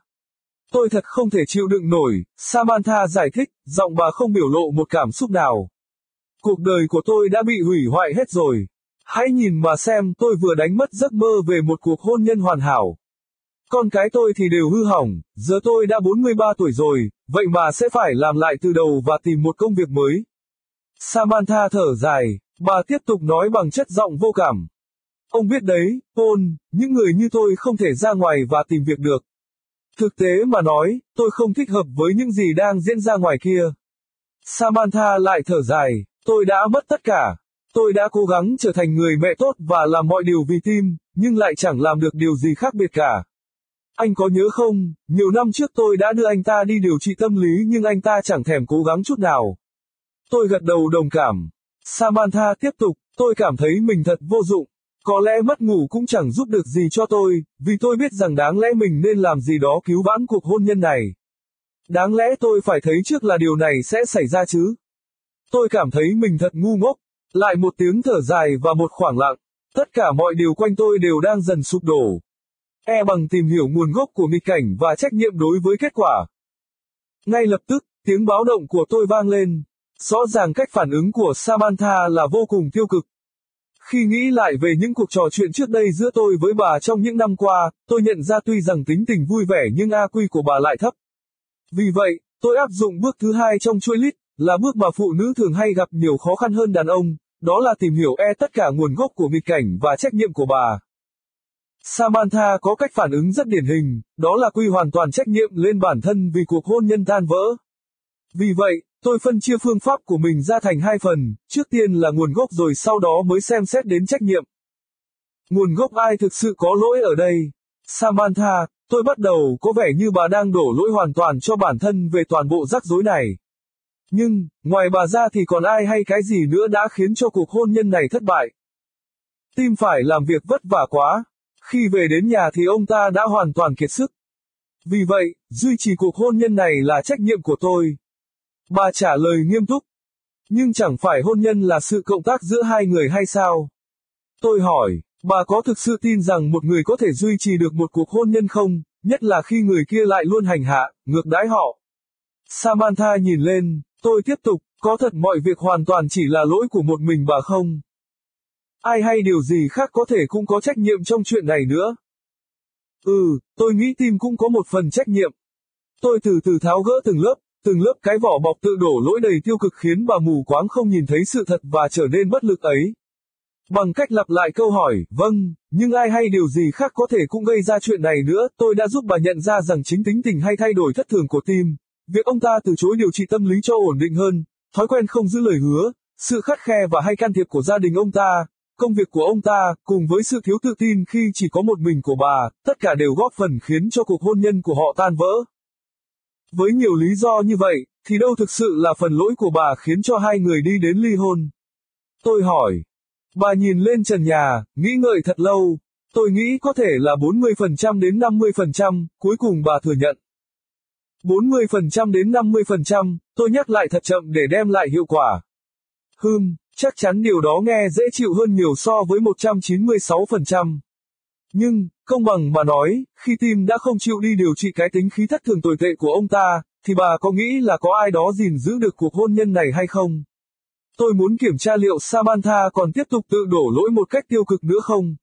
Tôi thật không thể chịu đựng nổi, Samantha giải thích, giọng bà không biểu lộ một cảm xúc nào. Cuộc đời của tôi đã bị hủy hoại hết rồi. Hãy nhìn mà xem tôi vừa đánh mất giấc mơ về một cuộc hôn nhân hoàn hảo. Con cái tôi thì đều hư hỏng, giờ tôi đã 43 tuổi rồi, vậy mà sẽ phải làm lại từ đầu và tìm một công việc mới. Samantha thở dài, bà tiếp tục nói bằng chất giọng vô cảm. Ông biết đấy, Paul, những người như tôi không thể ra ngoài và tìm việc được. Thực tế mà nói, tôi không thích hợp với những gì đang diễn ra ngoài kia. Samantha lại thở dài, Tôi đã mất tất cả. Tôi đã cố gắng trở thành người mẹ tốt và làm mọi điều vì tim, nhưng lại chẳng làm được điều gì khác biệt cả. Anh có nhớ không, nhiều năm trước tôi đã đưa anh ta đi điều trị tâm lý nhưng anh ta chẳng thèm cố gắng chút nào. Tôi gật đầu đồng cảm. Samantha tiếp tục, tôi cảm thấy mình thật vô dụng. Có lẽ mất ngủ cũng chẳng giúp được gì cho tôi, vì tôi biết rằng đáng lẽ mình nên làm gì đó cứu vãn cuộc hôn nhân này. Đáng lẽ tôi phải thấy trước là điều này sẽ xảy ra chứ. Tôi cảm thấy mình thật ngu ngốc. Lại một tiếng thở dài và một khoảng lặng. Tất cả mọi điều quanh tôi đều đang dần sụp đổ. E bằng tìm hiểu nguồn gốc của nghịch cảnh và trách nhiệm đối với kết quả. Ngay lập tức, tiếng báo động của tôi vang lên. Rõ ràng cách phản ứng của Samantha là vô cùng tiêu cực. Khi nghĩ lại về những cuộc trò chuyện trước đây giữa tôi với bà trong những năm qua, tôi nhận ra tuy rằng tính tình vui vẻ nhưng AQ của bà lại thấp. Vì vậy, tôi áp dụng bước thứ hai trong chuỗi lít là bước mà phụ nữ thường hay gặp nhiều khó khăn hơn đàn ông, đó là tìm hiểu e tất cả nguồn gốc của nghịch cảnh và trách nhiệm của bà. Samantha có cách phản ứng rất điển hình, đó là quy hoàn toàn trách nhiệm lên bản thân vì cuộc hôn nhân tan vỡ. Vì vậy, tôi phân chia phương pháp của mình ra thành hai phần, trước tiên là nguồn gốc rồi sau đó mới xem xét đến trách nhiệm. Nguồn gốc ai thực sự có lỗi ở đây? Samantha, tôi bắt đầu có vẻ như bà đang đổ lỗi hoàn toàn cho bản thân về toàn bộ rắc rối này. Nhưng, ngoài bà ra thì còn ai hay cái gì nữa đã khiến cho cuộc hôn nhân này thất bại? Tim phải làm việc vất vả quá. Khi về đến nhà thì ông ta đã hoàn toàn kiệt sức. Vì vậy, duy trì cuộc hôn nhân này là trách nhiệm của tôi. Bà trả lời nghiêm túc. Nhưng chẳng phải hôn nhân là sự cộng tác giữa hai người hay sao? Tôi hỏi, bà có thực sự tin rằng một người có thể duy trì được một cuộc hôn nhân không, nhất là khi người kia lại luôn hành hạ, ngược đãi họ? Samantha nhìn lên, tôi tiếp tục, có thật mọi việc hoàn toàn chỉ là lỗi của một mình bà không? Ai hay điều gì khác có thể cũng có trách nhiệm trong chuyện này nữa. Ừ, tôi nghĩ tim cũng có một phần trách nhiệm. Tôi từ từ tháo gỡ từng lớp, từng lớp cái vỏ bọc tự đổ lỗi đầy tiêu cực khiến bà mù quáng không nhìn thấy sự thật và trở nên bất lực ấy. Bằng cách lặp lại câu hỏi, vâng, nhưng ai hay điều gì khác có thể cũng gây ra chuyện này nữa, tôi đã giúp bà nhận ra rằng chính tính tình hay thay đổi thất thường của tim, việc ông ta từ chối điều trị tâm lý cho ổn định hơn, thói quen không giữ lời hứa, sự khắt khe và hay can thiệp của gia đình ông ta, Công việc của ông ta, cùng với sự thiếu tự tin khi chỉ có một mình của bà, tất cả đều góp phần khiến cho cuộc hôn nhân của họ tan vỡ. Với nhiều lý do như vậy, thì đâu thực sự là phần lỗi của bà khiến cho hai người đi đến ly hôn? Tôi hỏi. Bà nhìn lên trần nhà, nghĩ ngợi thật lâu. Tôi nghĩ có thể là 40% đến 50%, cuối cùng bà thừa nhận. 40% đến 50%, tôi nhắc lại thật chậm để đem lại hiệu quả. Hừm, Chắc chắn điều đó nghe dễ chịu hơn nhiều so với 196%. Nhưng, công bằng mà nói, khi tim đã không chịu đi điều trị cái tính khí thất thường tồi tệ của ông ta, thì bà có nghĩ là có ai đó gìn giữ được cuộc hôn nhân này hay không? Tôi muốn kiểm tra liệu Samantha còn tiếp tục tự đổ lỗi một cách tiêu cực nữa không?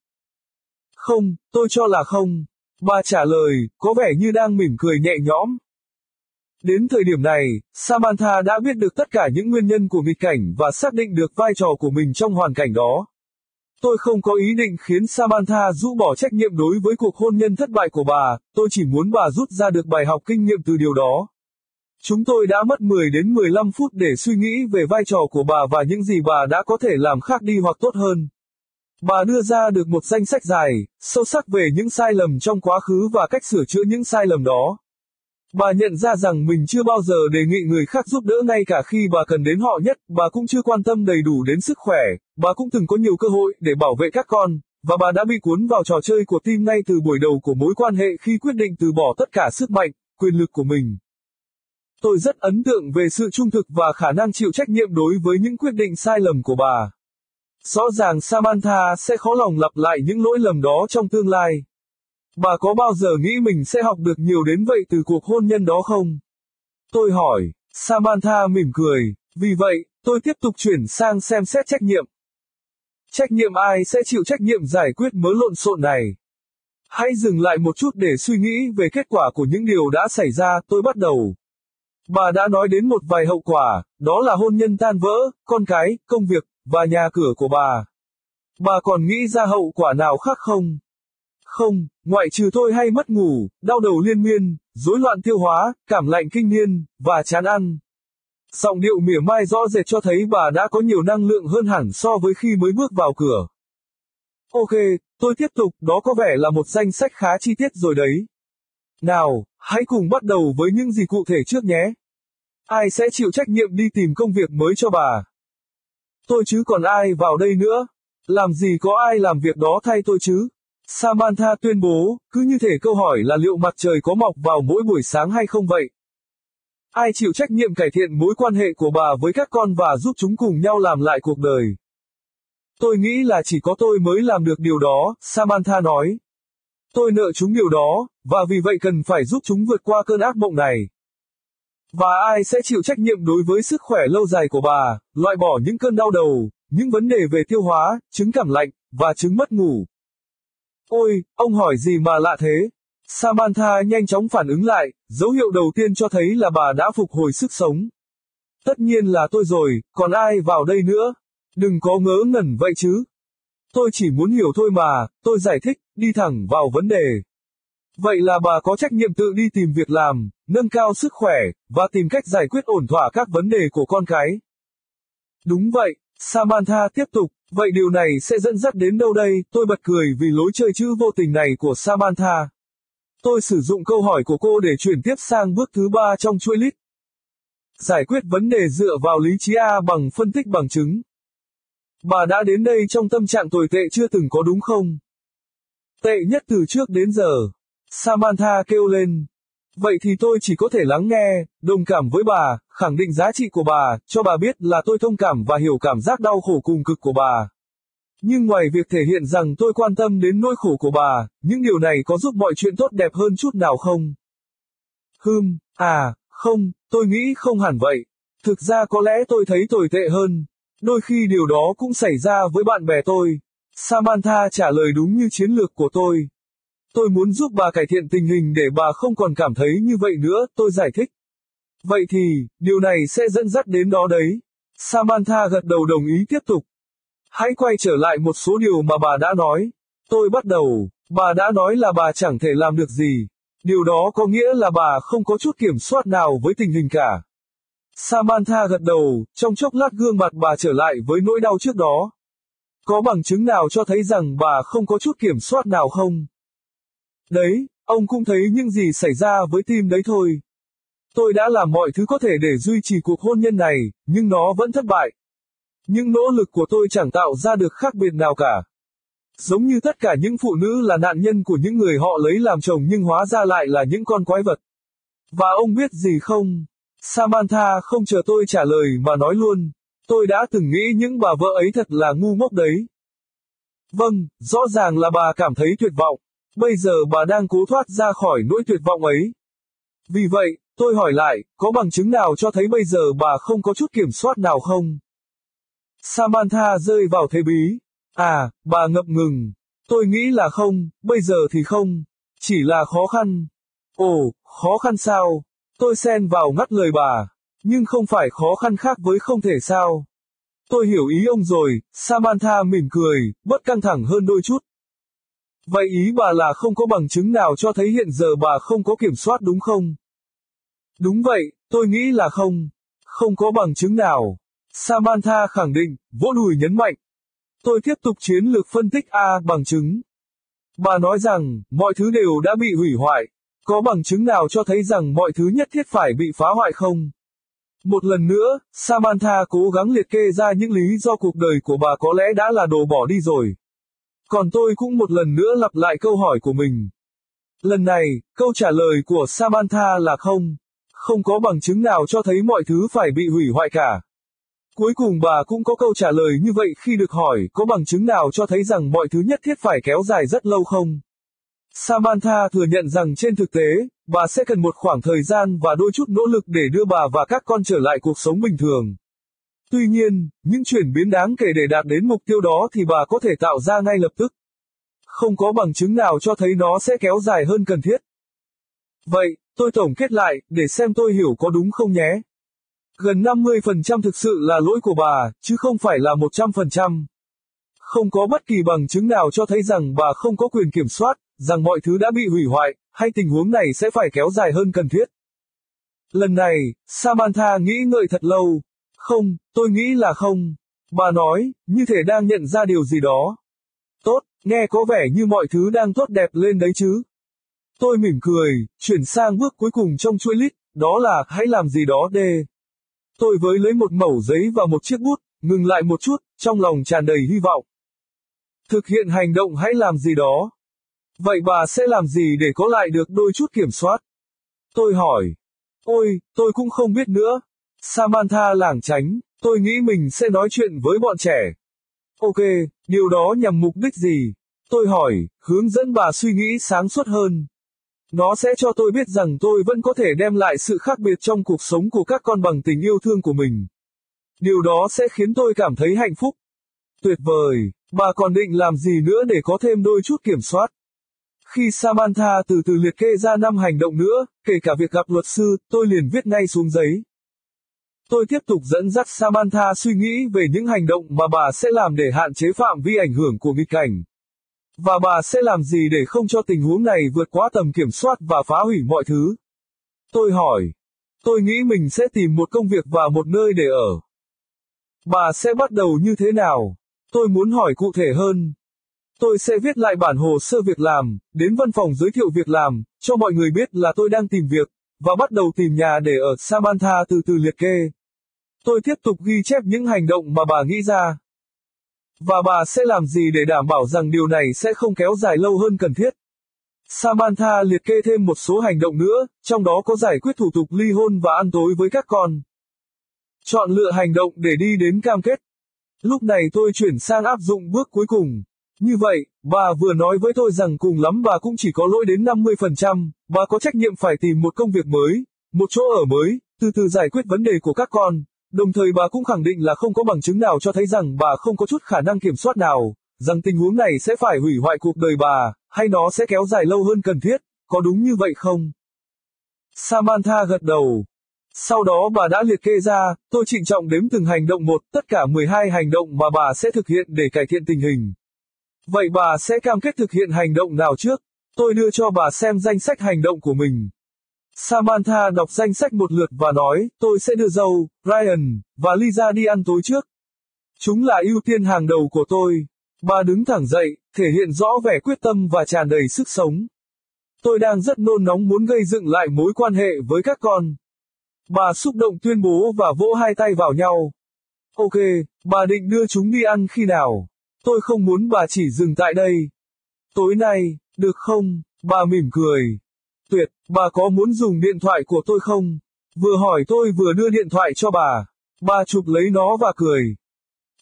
Không, tôi cho là không. Bà trả lời, có vẻ như đang mỉm cười nhẹ nhõm. Đến thời điểm này, Samantha đã biết được tất cả những nguyên nhân của nghịch cảnh và xác định được vai trò của mình trong hoàn cảnh đó. Tôi không có ý định khiến Samantha rũ bỏ trách nhiệm đối với cuộc hôn nhân thất bại của bà, tôi chỉ muốn bà rút ra được bài học kinh nghiệm từ điều đó. Chúng tôi đã mất 10 đến 15 phút để suy nghĩ về vai trò của bà và những gì bà đã có thể làm khác đi hoặc tốt hơn. Bà đưa ra được một danh sách dài, sâu sắc về những sai lầm trong quá khứ và cách sửa chữa những sai lầm đó. Bà nhận ra rằng mình chưa bao giờ đề nghị người khác giúp đỡ ngay cả khi bà cần đến họ nhất, bà cũng chưa quan tâm đầy đủ đến sức khỏe, bà cũng từng có nhiều cơ hội để bảo vệ các con, và bà đã bị cuốn vào trò chơi của team ngay từ buổi đầu của mối quan hệ khi quyết định từ bỏ tất cả sức mạnh, quyền lực của mình. Tôi rất ấn tượng về sự trung thực và khả năng chịu trách nhiệm đối với những quyết định sai lầm của bà. Rõ ràng Samantha sẽ khó lòng lặp lại những lỗi lầm đó trong tương lai. Bà có bao giờ nghĩ mình sẽ học được nhiều đến vậy từ cuộc hôn nhân đó không? Tôi hỏi, Samantha mỉm cười, vì vậy, tôi tiếp tục chuyển sang xem xét trách nhiệm. Trách nhiệm ai sẽ chịu trách nhiệm giải quyết mớ lộn xộn này? Hãy dừng lại một chút để suy nghĩ về kết quả của những điều đã xảy ra, tôi bắt đầu. Bà đã nói đến một vài hậu quả, đó là hôn nhân tan vỡ, con cái, công việc, và nhà cửa của bà. Bà còn nghĩ ra hậu quả nào khác không? Không, ngoại trừ thôi hay mất ngủ, đau đầu liên miên, rối loạn tiêu hóa, cảm lạnh kinh niên, và chán ăn. Giọng điệu mỉa mai rõ rệt cho thấy bà đã có nhiều năng lượng hơn hẳn so với khi mới bước vào cửa. Ok, tôi tiếp tục, đó có vẻ là một danh sách khá chi tiết rồi đấy. Nào, hãy cùng bắt đầu với những gì cụ thể trước nhé. Ai sẽ chịu trách nhiệm đi tìm công việc mới cho bà? Tôi chứ còn ai vào đây nữa? Làm gì có ai làm việc đó thay tôi chứ? Samantha tuyên bố, cứ như thể câu hỏi là liệu mặt trời có mọc vào mỗi buổi sáng hay không vậy? Ai chịu trách nhiệm cải thiện mối quan hệ của bà với các con và giúp chúng cùng nhau làm lại cuộc đời? Tôi nghĩ là chỉ có tôi mới làm được điều đó, Samantha nói. Tôi nợ chúng điều đó, và vì vậy cần phải giúp chúng vượt qua cơn ác mộng này. Và ai sẽ chịu trách nhiệm đối với sức khỏe lâu dài của bà, loại bỏ những cơn đau đầu, những vấn đề về tiêu hóa, chứng cảm lạnh, và chứng mất ngủ. Ôi, ông hỏi gì mà lạ thế? Samantha nhanh chóng phản ứng lại, dấu hiệu đầu tiên cho thấy là bà đã phục hồi sức sống. Tất nhiên là tôi rồi, còn ai vào đây nữa? Đừng có ngớ ngẩn vậy chứ. Tôi chỉ muốn hiểu thôi mà, tôi giải thích, đi thẳng vào vấn đề. Vậy là bà có trách nhiệm tự đi tìm việc làm, nâng cao sức khỏe, và tìm cách giải quyết ổn thỏa các vấn đề của con cái. Đúng vậy, Samantha tiếp tục, vậy điều này sẽ dẫn dắt đến đâu đây? Tôi bật cười vì lối chơi chữ vô tình này của Samantha. Tôi sử dụng câu hỏi của cô để chuyển tiếp sang bước thứ ba trong chuỗi lít. Giải quyết vấn đề dựa vào lý trí A bằng phân tích bằng chứng. Bà đã đến đây trong tâm trạng tồi tệ chưa từng có đúng không? Tệ nhất từ trước đến giờ. Samantha kêu lên. Vậy thì tôi chỉ có thể lắng nghe, đồng cảm với bà, khẳng định giá trị của bà, cho bà biết là tôi thông cảm và hiểu cảm giác đau khổ cùng cực của bà. Nhưng ngoài việc thể hiện rằng tôi quan tâm đến nỗi khổ của bà, những điều này có giúp mọi chuyện tốt đẹp hơn chút nào không? Hừm, à, không, tôi nghĩ không hẳn vậy. Thực ra có lẽ tôi thấy tồi tệ hơn. Đôi khi điều đó cũng xảy ra với bạn bè tôi. Samantha trả lời đúng như chiến lược của tôi. Tôi muốn giúp bà cải thiện tình hình để bà không còn cảm thấy như vậy nữa, tôi giải thích. Vậy thì, điều này sẽ dẫn dắt đến đó đấy. Samantha gật đầu đồng ý tiếp tục. Hãy quay trở lại một số điều mà bà đã nói. Tôi bắt đầu, bà đã nói là bà chẳng thể làm được gì. Điều đó có nghĩa là bà không có chút kiểm soát nào với tình hình cả. Samantha gật đầu, trong chốc lát gương mặt bà trở lại với nỗi đau trước đó. Có bằng chứng nào cho thấy rằng bà không có chút kiểm soát nào không? Đấy, ông cũng thấy những gì xảy ra với tim đấy thôi. Tôi đã làm mọi thứ có thể để duy trì cuộc hôn nhân này, nhưng nó vẫn thất bại. Những nỗ lực của tôi chẳng tạo ra được khác biệt nào cả. Giống như tất cả những phụ nữ là nạn nhân của những người họ lấy làm chồng nhưng hóa ra lại là những con quái vật. Và ông biết gì không? Samantha không chờ tôi trả lời mà nói luôn. Tôi đã từng nghĩ những bà vợ ấy thật là ngu ngốc đấy. Vâng, rõ ràng là bà cảm thấy tuyệt vọng. Bây giờ bà đang cố thoát ra khỏi nỗi tuyệt vọng ấy. Vì vậy, tôi hỏi lại, có bằng chứng nào cho thấy bây giờ bà không có chút kiểm soát nào không? Samantha rơi vào thế bí. À, bà ngập ngừng. Tôi nghĩ là không, bây giờ thì không. Chỉ là khó khăn. Ồ, khó khăn sao? Tôi xen vào ngắt lời bà. Nhưng không phải khó khăn khác với không thể sao. Tôi hiểu ý ông rồi, Samantha mỉm cười, bớt căng thẳng hơn đôi chút. Vậy ý bà là không có bằng chứng nào cho thấy hiện giờ bà không có kiểm soát đúng không? Đúng vậy, tôi nghĩ là không. Không có bằng chứng nào. Samantha khẳng định, vỗ đùi nhấn mạnh. Tôi tiếp tục chiến lược phân tích A bằng chứng. Bà nói rằng, mọi thứ đều đã bị hủy hoại. Có bằng chứng nào cho thấy rằng mọi thứ nhất thiết phải bị phá hoại không? Một lần nữa, Samantha cố gắng liệt kê ra những lý do cuộc đời của bà có lẽ đã là đồ bỏ đi rồi. Còn tôi cũng một lần nữa lặp lại câu hỏi của mình. Lần này, câu trả lời của Samantha là không. Không có bằng chứng nào cho thấy mọi thứ phải bị hủy hoại cả. Cuối cùng bà cũng có câu trả lời như vậy khi được hỏi có bằng chứng nào cho thấy rằng mọi thứ nhất thiết phải kéo dài rất lâu không? Samantha thừa nhận rằng trên thực tế, bà sẽ cần một khoảng thời gian và đôi chút nỗ lực để đưa bà và các con trở lại cuộc sống bình thường. Tuy nhiên, những chuyển biến đáng kể để đạt đến mục tiêu đó thì bà có thể tạo ra ngay lập tức. Không có bằng chứng nào cho thấy nó sẽ kéo dài hơn cần thiết. Vậy, tôi tổng kết lại, để xem tôi hiểu có đúng không nhé. Gần 50% thực sự là lỗi của bà, chứ không phải là 100%. Không có bất kỳ bằng chứng nào cho thấy rằng bà không có quyền kiểm soát, rằng mọi thứ đã bị hủy hoại, hay tình huống này sẽ phải kéo dài hơn cần thiết. Lần này, Samantha nghĩ ngợi thật lâu. Không, tôi nghĩ là không. Bà nói, như thể đang nhận ra điều gì đó. Tốt, nghe có vẻ như mọi thứ đang tốt đẹp lên đấy chứ. Tôi mỉm cười, chuyển sang bước cuối cùng trong chuỗi lít, đó là hãy làm gì đó đê. Tôi với lấy một mẩu giấy và một chiếc bút, ngừng lại một chút, trong lòng tràn đầy hy vọng. Thực hiện hành động hãy làm gì đó. Vậy bà sẽ làm gì để có lại được đôi chút kiểm soát? Tôi hỏi. Ôi, tôi cũng không biết nữa. Samantha lảng tránh, tôi nghĩ mình sẽ nói chuyện với bọn trẻ. Ok, điều đó nhằm mục đích gì? Tôi hỏi, hướng dẫn bà suy nghĩ sáng suốt hơn. Nó sẽ cho tôi biết rằng tôi vẫn có thể đem lại sự khác biệt trong cuộc sống của các con bằng tình yêu thương của mình. Điều đó sẽ khiến tôi cảm thấy hạnh phúc. Tuyệt vời, bà còn định làm gì nữa để có thêm đôi chút kiểm soát? Khi Samantha từ từ liệt kê ra năm hành động nữa, kể cả việc gặp luật sư, tôi liền viết ngay xuống giấy. Tôi tiếp tục dẫn dắt Samantha suy nghĩ về những hành động mà bà sẽ làm để hạn chế phạm vi ảnh hưởng của nghịch cảnh. Và bà sẽ làm gì để không cho tình huống này vượt quá tầm kiểm soát và phá hủy mọi thứ? Tôi hỏi. Tôi nghĩ mình sẽ tìm một công việc và một nơi để ở. Bà sẽ bắt đầu như thế nào? Tôi muốn hỏi cụ thể hơn. Tôi sẽ viết lại bản hồ sơ việc làm, đến văn phòng giới thiệu việc làm, cho mọi người biết là tôi đang tìm việc, và bắt đầu tìm nhà để ở Samantha từ từ liệt kê. Tôi tiếp tục ghi chép những hành động mà bà nghĩ ra. Và bà sẽ làm gì để đảm bảo rằng điều này sẽ không kéo dài lâu hơn cần thiết? Samantha liệt kê thêm một số hành động nữa, trong đó có giải quyết thủ tục ly hôn và ăn tối với các con. Chọn lựa hành động để đi đến cam kết. Lúc này tôi chuyển sang áp dụng bước cuối cùng. Như vậy, bà vừa nói với tôi rằng cùng lắm bà cũng chỉ có lỗi đến 50%, bà có trách nhiệm phải tìm một công việc mới, một chỗ ở mới, từ từ giải quyết vấn đề của các con. Đồng thời bà cũng khẳng định là không có bằng chứng nào cho thấy rằng bà không có chút khả năng kiểm soát nào, rằng tình huống này sẽ phải hủy hoại cuộc đời bà, hay nó sẽ kéo dài lâu hơn cần thiết, có đúng như vậy không? Samantha gật đầu. Sau đó bà đã liệt kê ra, tôi trịnh trọng đếm từng hành động một, tất cả 12 hành động mà bà sẽ thực hiện để cải thiện tình hình. Vậy bà sẽ cam kết thực hiện hành động nào trước? Tôi đưa cho bà xem danh sách hành động của mình. Samantha đọc danh sách một lượt và nói, tôi sẽ đưa dâu, Ryan, và Lisa đi ăn tối trước. Chúng là ưu tiên hàng đầu của tôi. Bà đứng thẳng dậy, thể hiện rõ vẻ quyết tâm và tràn đầy sức sống. Tôi đang rất nôn nóng muốn gây dựng lại mối quan hệ với các con. Bà xúc động tuyên bố và vỗ hai tay vào nhau. Ok, bà định đưa chúng đi ăn khi nào? Tôi không muốn bà chỉ dừng tại đây. Tối nay, được không? Bà mỉm cười. Tuyệt, bà có muốn dùng điện thoại của tôi không? Vừa hỏi tôi vừa đưa điện thoại cho bà. Bà chụp lấy nó và cười.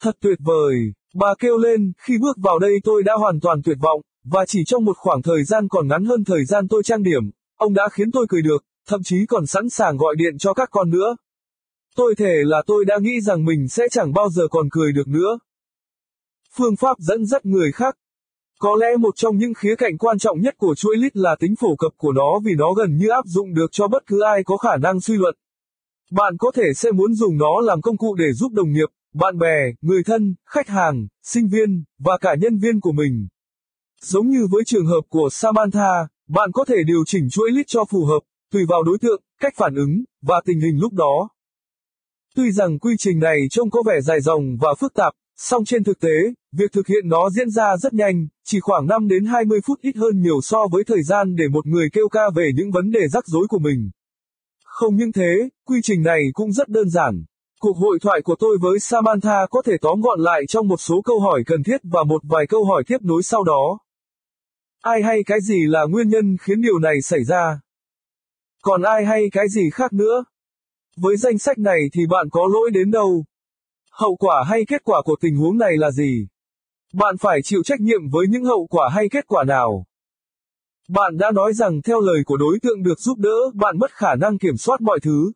Thật tuyệt vời, bà kêu lên, khi bước vào đây tôi đã hoàn toàn tuyệt vọng, và chỉ trong một khoảng thời gian còn ngắn hơn thời gian tôi trang điểm, ông đã khiến tôi cười được, thậm chí còn sẵn sàng gọi điện cho các con nữa. Tôi thể là tôi đã nghĩ rằng mình sẽ chẳng bao giờ còn cười được nữa. Phương pháp dẫn dắt người khác. Có lẽ một trong những khía cạnh quan trọng nhất của chuỗi lít là tính phổ cập của nó vì nó gần như áp dụng được cho bất cứ ai có khả năng suy luận. Bạn có thể sẽ muốn dùng nó làm công cụ để giúp đồng nghiệp, bạn bè, người thân, khách hàng, sinh viên, và cả nhân viên của mình. Giống như với trường hợp của Samantha, bạn có thể điều chỉnh chuỗi lít cho phù hợp, tùy vào đối tượng, cách phản ứng, và tình hình lúc đó. Tuy rằng quy trình này trông có vẻ dài dòng và phức tạp, song trên thực tế, việc thực hiện nó diễn ra rất nhanh, chỉ khoảng 5 đến 20 phút ít hơn nhiều so với thời gian để một người kêu ca về những vấn đề rắc rối của mình. Không những thế, quy trình này cũng rất đơn giản. Cuộc hội thoại của tôi với Samantha có thể tóm gọn lại trong một số câu hỏi cần thiết và một vài câu hỏi tiếp nối sau đó. Ai hay cái gì là nguyên nhân khiến điều này xảy ra? Còn ai hay cái gì khác nữa? Với danh sách này thì bạn có lỗi đến đâu? Hậu quả hay kết quả của tình huống này là gì? Bạn phải chịu trách nhiệm với những hậu quả hay kết quả nào? Bạn đã nói rằng theo lời của đối tượng được giúp đỡ, bạn mất khả năng kiểm soát mọi thứ.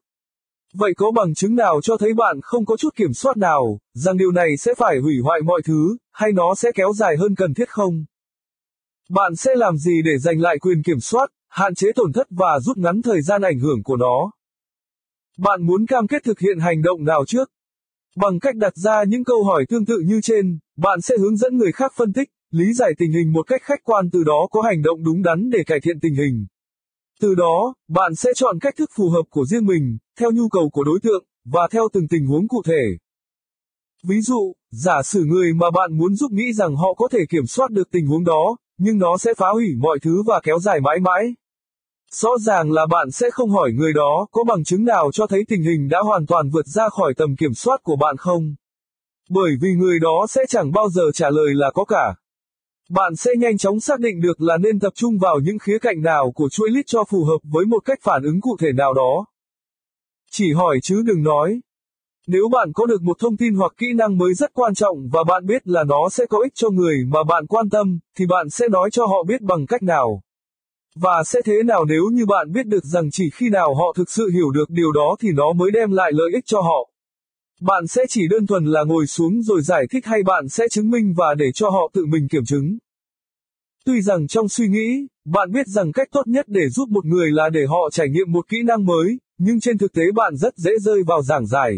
Vậy có bằng chứng nào cho thấy bạn không có chút kiểm soát nào, rằng điều này sẽ phải hủy hoại mọi thứ, hay nó sẽ kéo dài hơn cần thiết không? Bạn sẽ làm gì để giành lại quyền kiểm soát, hạn chế tổn thất và rút ngắn thời gian ảnh hưởng của nó? Bạn muốn cam kết thực hiện hành động nào trước? Bằng cách đặt ra những câu hỏi tương tự như trên, bạn sẽ hướng dẫn người khác phân tích, lý giải tình hình một cách khách quan từ đó có hành động đúng đắn để cải thiện tình hình. Từ đó, bạn sẽ chọn cách thức phù hợp của riêng mình, theo nhu cầu của đối tượng, và theo từng tình huống cụ thể. Ví dụ, giả sử người mà bạn muốn giúp nghĩ rằng họ có thể kiểm soát được tình huống đó, nhưng nó sẽ phá hủy mọi thứ và kéo dài mãi mãi. Rõ ràng là bạn sẽ không hỏi người đó có bằng chứng nào cho thấy tình hình đã hoàn toàn vượt ra khỏi tầm kiểm soát của bạn không. Bởi vì người đó sẽ chẳng bao giờ trả lời là có cả. Bạn sẽ nhanh chóng xác định được là nên tập trung vào những khía cạnh nào của chuỗi lít cho phù hợp với một cách phản ứng cụ thể nào đó. Chỉ hỏi chứ đừng nói. Nếu bạn có được một thông tin hoặc kỹ năng mới rất quan trọng và bạn biết là nó sẽ có ích cho người mà bạn quan tâm, thì bạn sẽ nói cho họ biết bằng cách nào. Và sẽ thế nào nếu như bạn biết được rằng chỉ khi nào họ thực sự hiểu được điều đó thì nó mới đem lại lợi ích cho họ. Bạn sẽ chỉ đơn thuần là ngồi xuống rồi giải thích hay bạn sẽ chứng minh và để cho họ tự mình kiểm chứng. Tuy rằng trong suy nghĩ, bạn biết rằng cách tốt nhất để giúp một người là để họ trải nghiệm một kỹ năng mới, nhưng trên thực tế bạn rất dễ rơi vào giảng giải.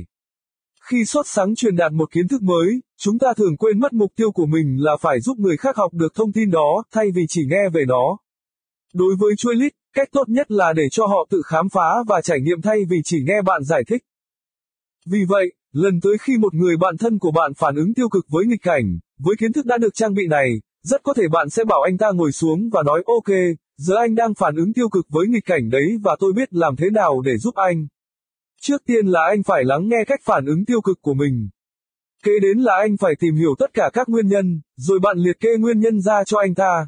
Khi xuất sáng truyền đạt một kiến thức mới, chúng ta thường quên mất mục tiêu của mình là phải giúp người khác học được thông tin đó, thay vì chỉ nghe về nó. Đối với chuỗi lít, cách tốt nhất là để cho họ tự khám phá và trải nghiệm thay vì chỉ nghe bạn giải thích. Vì vậy, lần tới khi một người bạn thân của bạn phản ứng tiêu cực với nghịch cảnh, với kiến thức đã được trang bị này, rất có thể bạn sẽ bảo anh ta ngồi xuống và nói ok, giờ anh đang phản ứng tiêu cực với nghịch cảnh đấy và tôi biết làm thế nào để giúp anh. Trước tiên là anh phải lắng nghe cách phản ứng tiêu cực của mình. Kế đến là anh phải tìm hiểu tất cả các nguyên nhân, rồi bạn liệt kê nguyên nhân ra cho anh ta.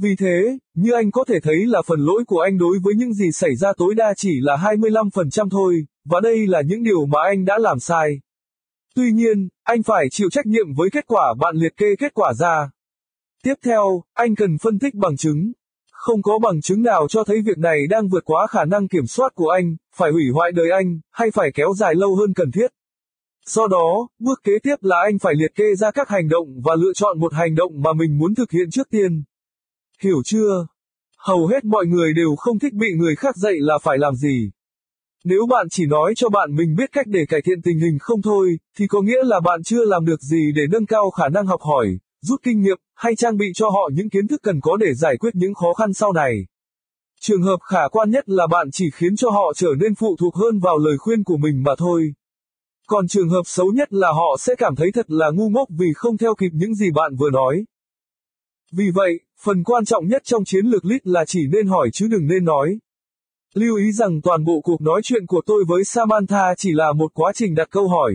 Vì thế, như anh có thể thấy là phần lỗi của anh đối với những gì xảy ra tối đa chỉ là 25% thôi, và đây là những điều mà anh đã làm sai. Tuy nhiên, anh phải chịu trách nhiệm với kết quả bạn liệt kê kết quả ra. Tiếp theo, anh cần phân tích bằng chứng. Không có bằng chứng nào cho thấy việc này đang vượt quá khả năng kiểm soát của anh, phải hủy hoại đời anh, hay phải kéo dài lâu hơn cần thiết. Do đó, bước kế tiếp là anh phải liệt kê ra các hành động và lựa chọn một hành động mà mình muốn thực hiện trước tiên. Hiểu chưa? Hầu hết mọi người đều không thích bị người khác dạy là phải làm gì. Nếu bạn chỉ nói cho bạn mình biết cách để cải thiện tình hình không thôi, thì có nghĩa là bạn chưa làm được gì để nâng cao khả năng học hỏi, rút kinh nghiệm, hay trang bị cho họ những kiến thức cần có để giải quyết những khó khăn sau này. Trường hợp khả quan nhất là bạn chỉ khiến cho họ trở nên phụ thuộc hơn vào lời khuyên của mình mà thôi. Còn trường hợp xấu nhất là họ sẽ cảm thấy thật là ngu ngốc vì không theo kịp những gì bạn vừa nói. Vì vậy, phần quan trọng nhất trong chiến lược lít là chỉ nên hỏi chứ đừng nên nói. Lưu ý rằng toàn bộ cuộc nói chuyện của tôi với Samantha chỉ là một quá trình đặt câu hỏi.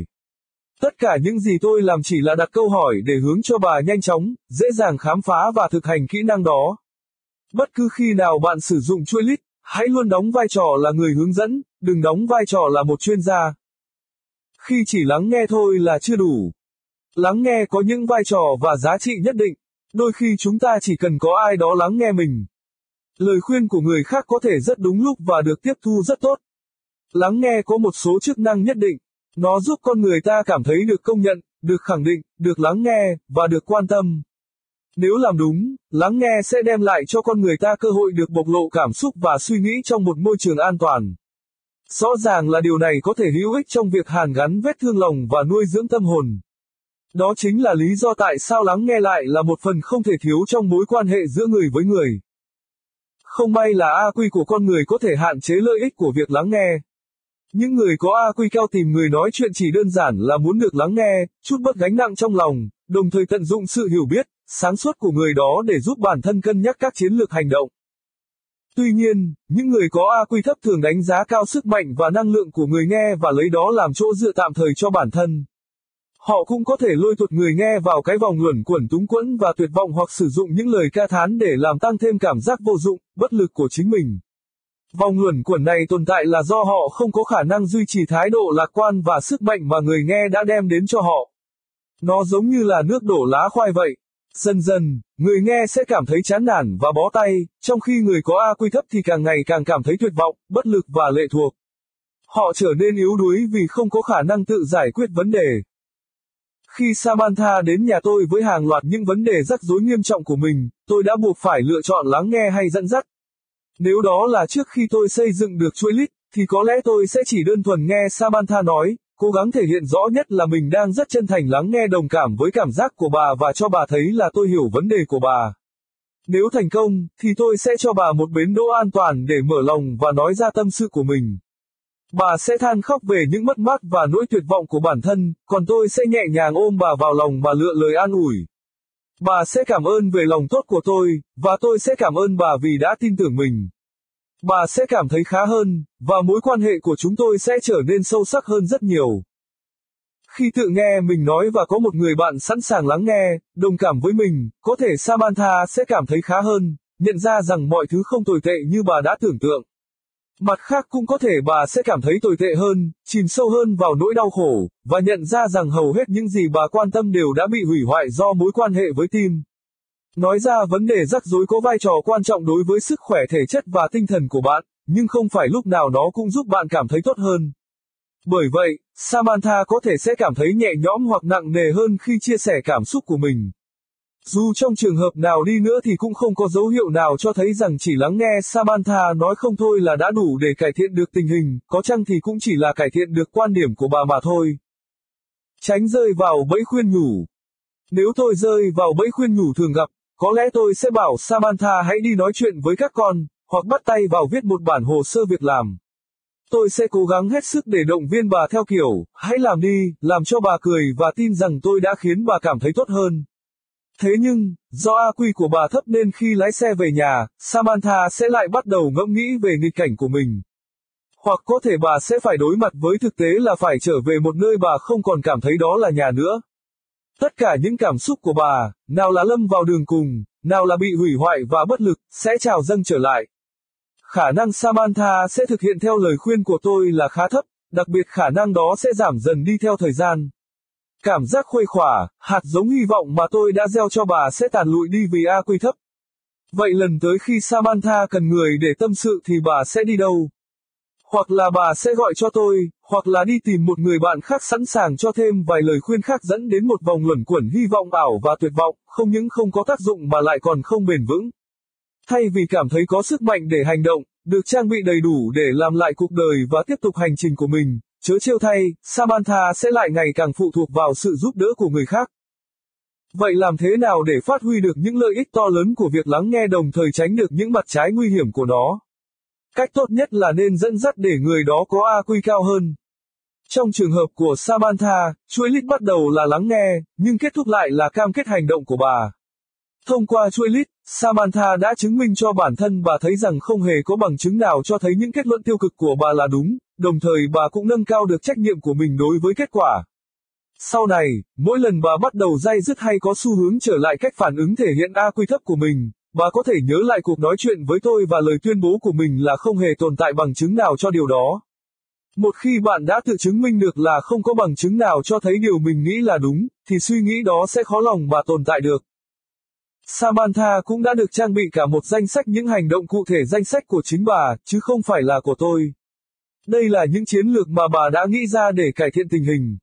Tất cả những gì tôi làm chỉ là đặt câu hỏi để hướng cho bà nhanh chóng, dễ dàng khám phá và thực hành kỹ năng đó. Bất cứ khi nào bạn sử dụng chuỗi lít, hãy luôn đóng vai trò là người hướng dẫn, đừng đóng vai trò là một chuyên gia. Khi chỉ lắng nghe thôi là chưa đủ. Lắng nghe có những vai trò và giá trị nhất định. Đôi khi chúng ta chỉ cần có ai đó lắng nghe mình. Lời khuyên của người khác có thể rất đúng lúc và được tiếp thu rất tốt. Lắng nghe có một số chức năng nhất định. Nó giúp con người ta cảm thấy được công nhận, được khẳng định, được lắng nghe, và được quan tâm. Nếu làm đúng, lắng nghe sẽ đem lại cho con người ta cơ hội được bộc lộ cảm xúc và suy nghĩ trong một môi trường an toàn. Rõ ràng là điều này có thể hữu ích trong việc hàn gắn vết thương lòng và nuôi dưỡng tâm hồn. Đó chính là lý do tại sao lắng nghe lại là một phần không thể thiếu trong mối quan hệ giữa người với người. Không may là AQ của con người có thể hạn chế lợi ích của việc lắng nghe. Những người có AQ cao tìm người nói chuyện chỉ đơn giản là muốn được lắng nghe, chút bớt gánh nặng trong lòng, đồng thời tận dụng sự hiểu biết, sáng suốt của người đó để giúp bản thân cân nhắc các chiến lược hành động. Tuy nhiên, những người có AQ thấp thường đánh giá cao sức mạnh và năng lượng của người nghe và lấy đó làm chỗ dựa tạm thời cho bản thân. Họ cũng có thể lôi tuột người nghe vào cái vòng luẩn quẩn túng quẫn và tuyệt vọng hoặc sử dụng những lời ca thán để làm tăng thêm cảm giác vô dụng, bất lực của chính mình. Vòng luẩn quẩn này tồn tại là do họ không có khả năng duy trì thái độ lạc quan và sức mạnh mà người nghe đã đem đến cho họ. Nó giống như là nước đổ lá khoai vậy. Dần dần, người nghe sẽ cảm thấy chán nản và bó tay, trong khi người có a quy thấp thì càng ngày càng cảm thấy tuyệt vọng, bất lực và lệ thuộc. Họ trở nên yếu đuối vì không có khả năng tự giải quyết vấn đề. Khi Samantha đến nhà tôi với hàng loạt những vấn đề rắc rối nghiêm trọng của mình, tôi đã buộc phải lựa chọn lắng nghe hay dẫn dắt. Nếu đó là trước khi tôi xây dựng được chuỗi lít, thì có lẽ tôi sẽ chỉ đơn thuần nghe Samantha nói, cố gắng thể hiện rõ nhất là mình đang rất chân thành lắng nghe đồng cảm với cảm giác của bà và cho bà thấy là tôi hiểu vấn đề của bà. Nếu thành công, thì tôi sẽ cho bà một bến đỗ an toàn để mở lòng và nói ra tâm sự của mình. Bà sẽ than khóc về những mất mát và nỗi tuyệt vọng của bản thân, còn tôi sẽ nhẹ nhàng ôm bà vào lòng mà lựa lời an ủi. Bà sẽ cảm ơn về lòng tốt của tôi, và tôi sẽ cảm ơn bà vì đã tin tưởng mình. Bà sẽ cảm thấy khá hơn, và mối quan hệ của chúng tôi sẽ trở nên sâu sắc hơn rất nhiều. Khi tự nghe mình nói và có một người bạn sẵn sàng lắng nghe, đồng cảm với mình, có thể Samantha sẽ cảm thấy khá hơn, nhận ra rằng mọi thứ không tồi tệ như bà đã tưởng tượng. Mặt khác cũng có thể bà sẽ cảm thấy tồi tệ hơn, chìm sâu hơn vào nỗi đau khổ, và nhận ra rằng hầu hết những gì bà quan tâm đều đã bị hủy hoại do mối quan hệ với tim. Nói ra vấn đề rắc rối có vai trò quan trọng đối với sức khỏe thể chất và tinh thần của bạn, nhưng không phải lúc nào nó cũng giúp bạn cảm thấy tốt hơn. Bởi vậy, Samantha có thể sẽ cảm thấy nhẹ nhõm hoặc nặng nề hơn khi chia sẻ cảm xúc của mình. Dù trong trường hợp nào đi nữa thì cũng không có dấu hiệu nào cho thấy rằng chỉ lắng nghe Samantha nói không thôi là đã đủ để cải thiện được tình hình, có chăng thì cũng chỉ là cải thiện được quan điểm của bà mà thôi. Tránh rơi vào bẫy khuyên nhủ. Nếu tôi rơi vào bẫy khuyên nhủ thường gặp, có lẽ tôi sẽ bảo Samantha hãy đi nói chuyện với các con, hoặc bắt tay vào viết một bản hồ sơ việc làm. Tôi sẽ cố gắng hết sức để động viên bà theo kiểu, hãy làm đi, làm cho bà cười và tin rằng tôi đã khiến bà cảm thấy tốt hơn. Thế nhưng, do AQ của bà thấp nên khi lái xe về nhà, Samantha sẽ lại bắt đầu ngẫm nghĩ về nghịch cảnh của mình. Hoặc có thể bà sẽ phải đối mặt với thực tế là phải trở về một nơi bà không còn cảm thấy đó là nhà nữa. Tất cả những cảm xúc của bà, nào là lâm vào đường cùng, nào là bị hủy hoại và bất lực, sẽ trào dâng trở lại. Khả năng Samantha sẽ thực hiện theo lời khuyên của tôi là khá thấp, đặc biệt khả năng đó sẽ giảm dần đi theo thời gian. Cảm giác khuây khỏa, hạt giống hy vọng mà tôi đã gieo cho bà sẽ tàn lụi đi vì AQ thấp. Vậy lần tới khi Samantha cần người để tâm sự thì bà sẽ đi đâu? Hoặc là bà sẽ gọi cho tôi, hoặc là đi tìm một người bạn khác sẵn sàng cho thêm vài lời khuyên khác dẫn đến một vòng luẩn quẩn hy vọng ảo và tuyệt vọng, không những không có tác dụng mà lại còn không bền vững. Thay vì cảm thấy có sức mạnh để hành động, được trang bị đầy đủ để làm lại cuộc đời và tiếp tục hành trình của mình, chớ trêu thay, Samantha sẽ lại ngày càng phụ thuộc vào sự giúp đỡ của người khác. Vậy làm thế nào để phát huy được những lợi ích to lớn của việc lắng nghe đồng thời tránh được những mặt trái nguy hiểm của nó? Cách tốt nhất là nên dẫn dắt để người đó có AQ cao hơn. Trong trường hợp của Samantha, chuỗi lít bắt đầu là lắng nghe, nhưng kết thúc lại là cam kết hành động của bà. Thông qua chuỗi lít, Samantha đã chứng minh cho bản thân bà thấy rằng không hề có bằng chứng nào cho thấy những kết luận tiêu cực của bà là đúng, đồng thời bà cũng nâng cao được trách nhiệm của mình đối với kết quả. Sau này, mỗi lần bà bắt đầu dai dứt hay có xu hướng trở lại cách phản ứng thể hiện a quy thấp của mình, bà có thể nhớ lại cuộc nói chuyện với tôi và lời tuyên bố của mình là không hề tồn tại bằng chứng nào cho điều đó. Một khi bạn đã tự chứng minh được là không có bằng chứng nào cho thấy điều mình nghĩ là đúng, thì suy nghĩ đó sẽ khó lòng mà tồn tại được. Samantha cũng đã được trang bị cả một danh sách những hành động cụ thể danh sách của chính bà, chứ không phải là của tôi. Đây là những chiến lược mà bà đã nghĩ ra để cải thiện tình hình.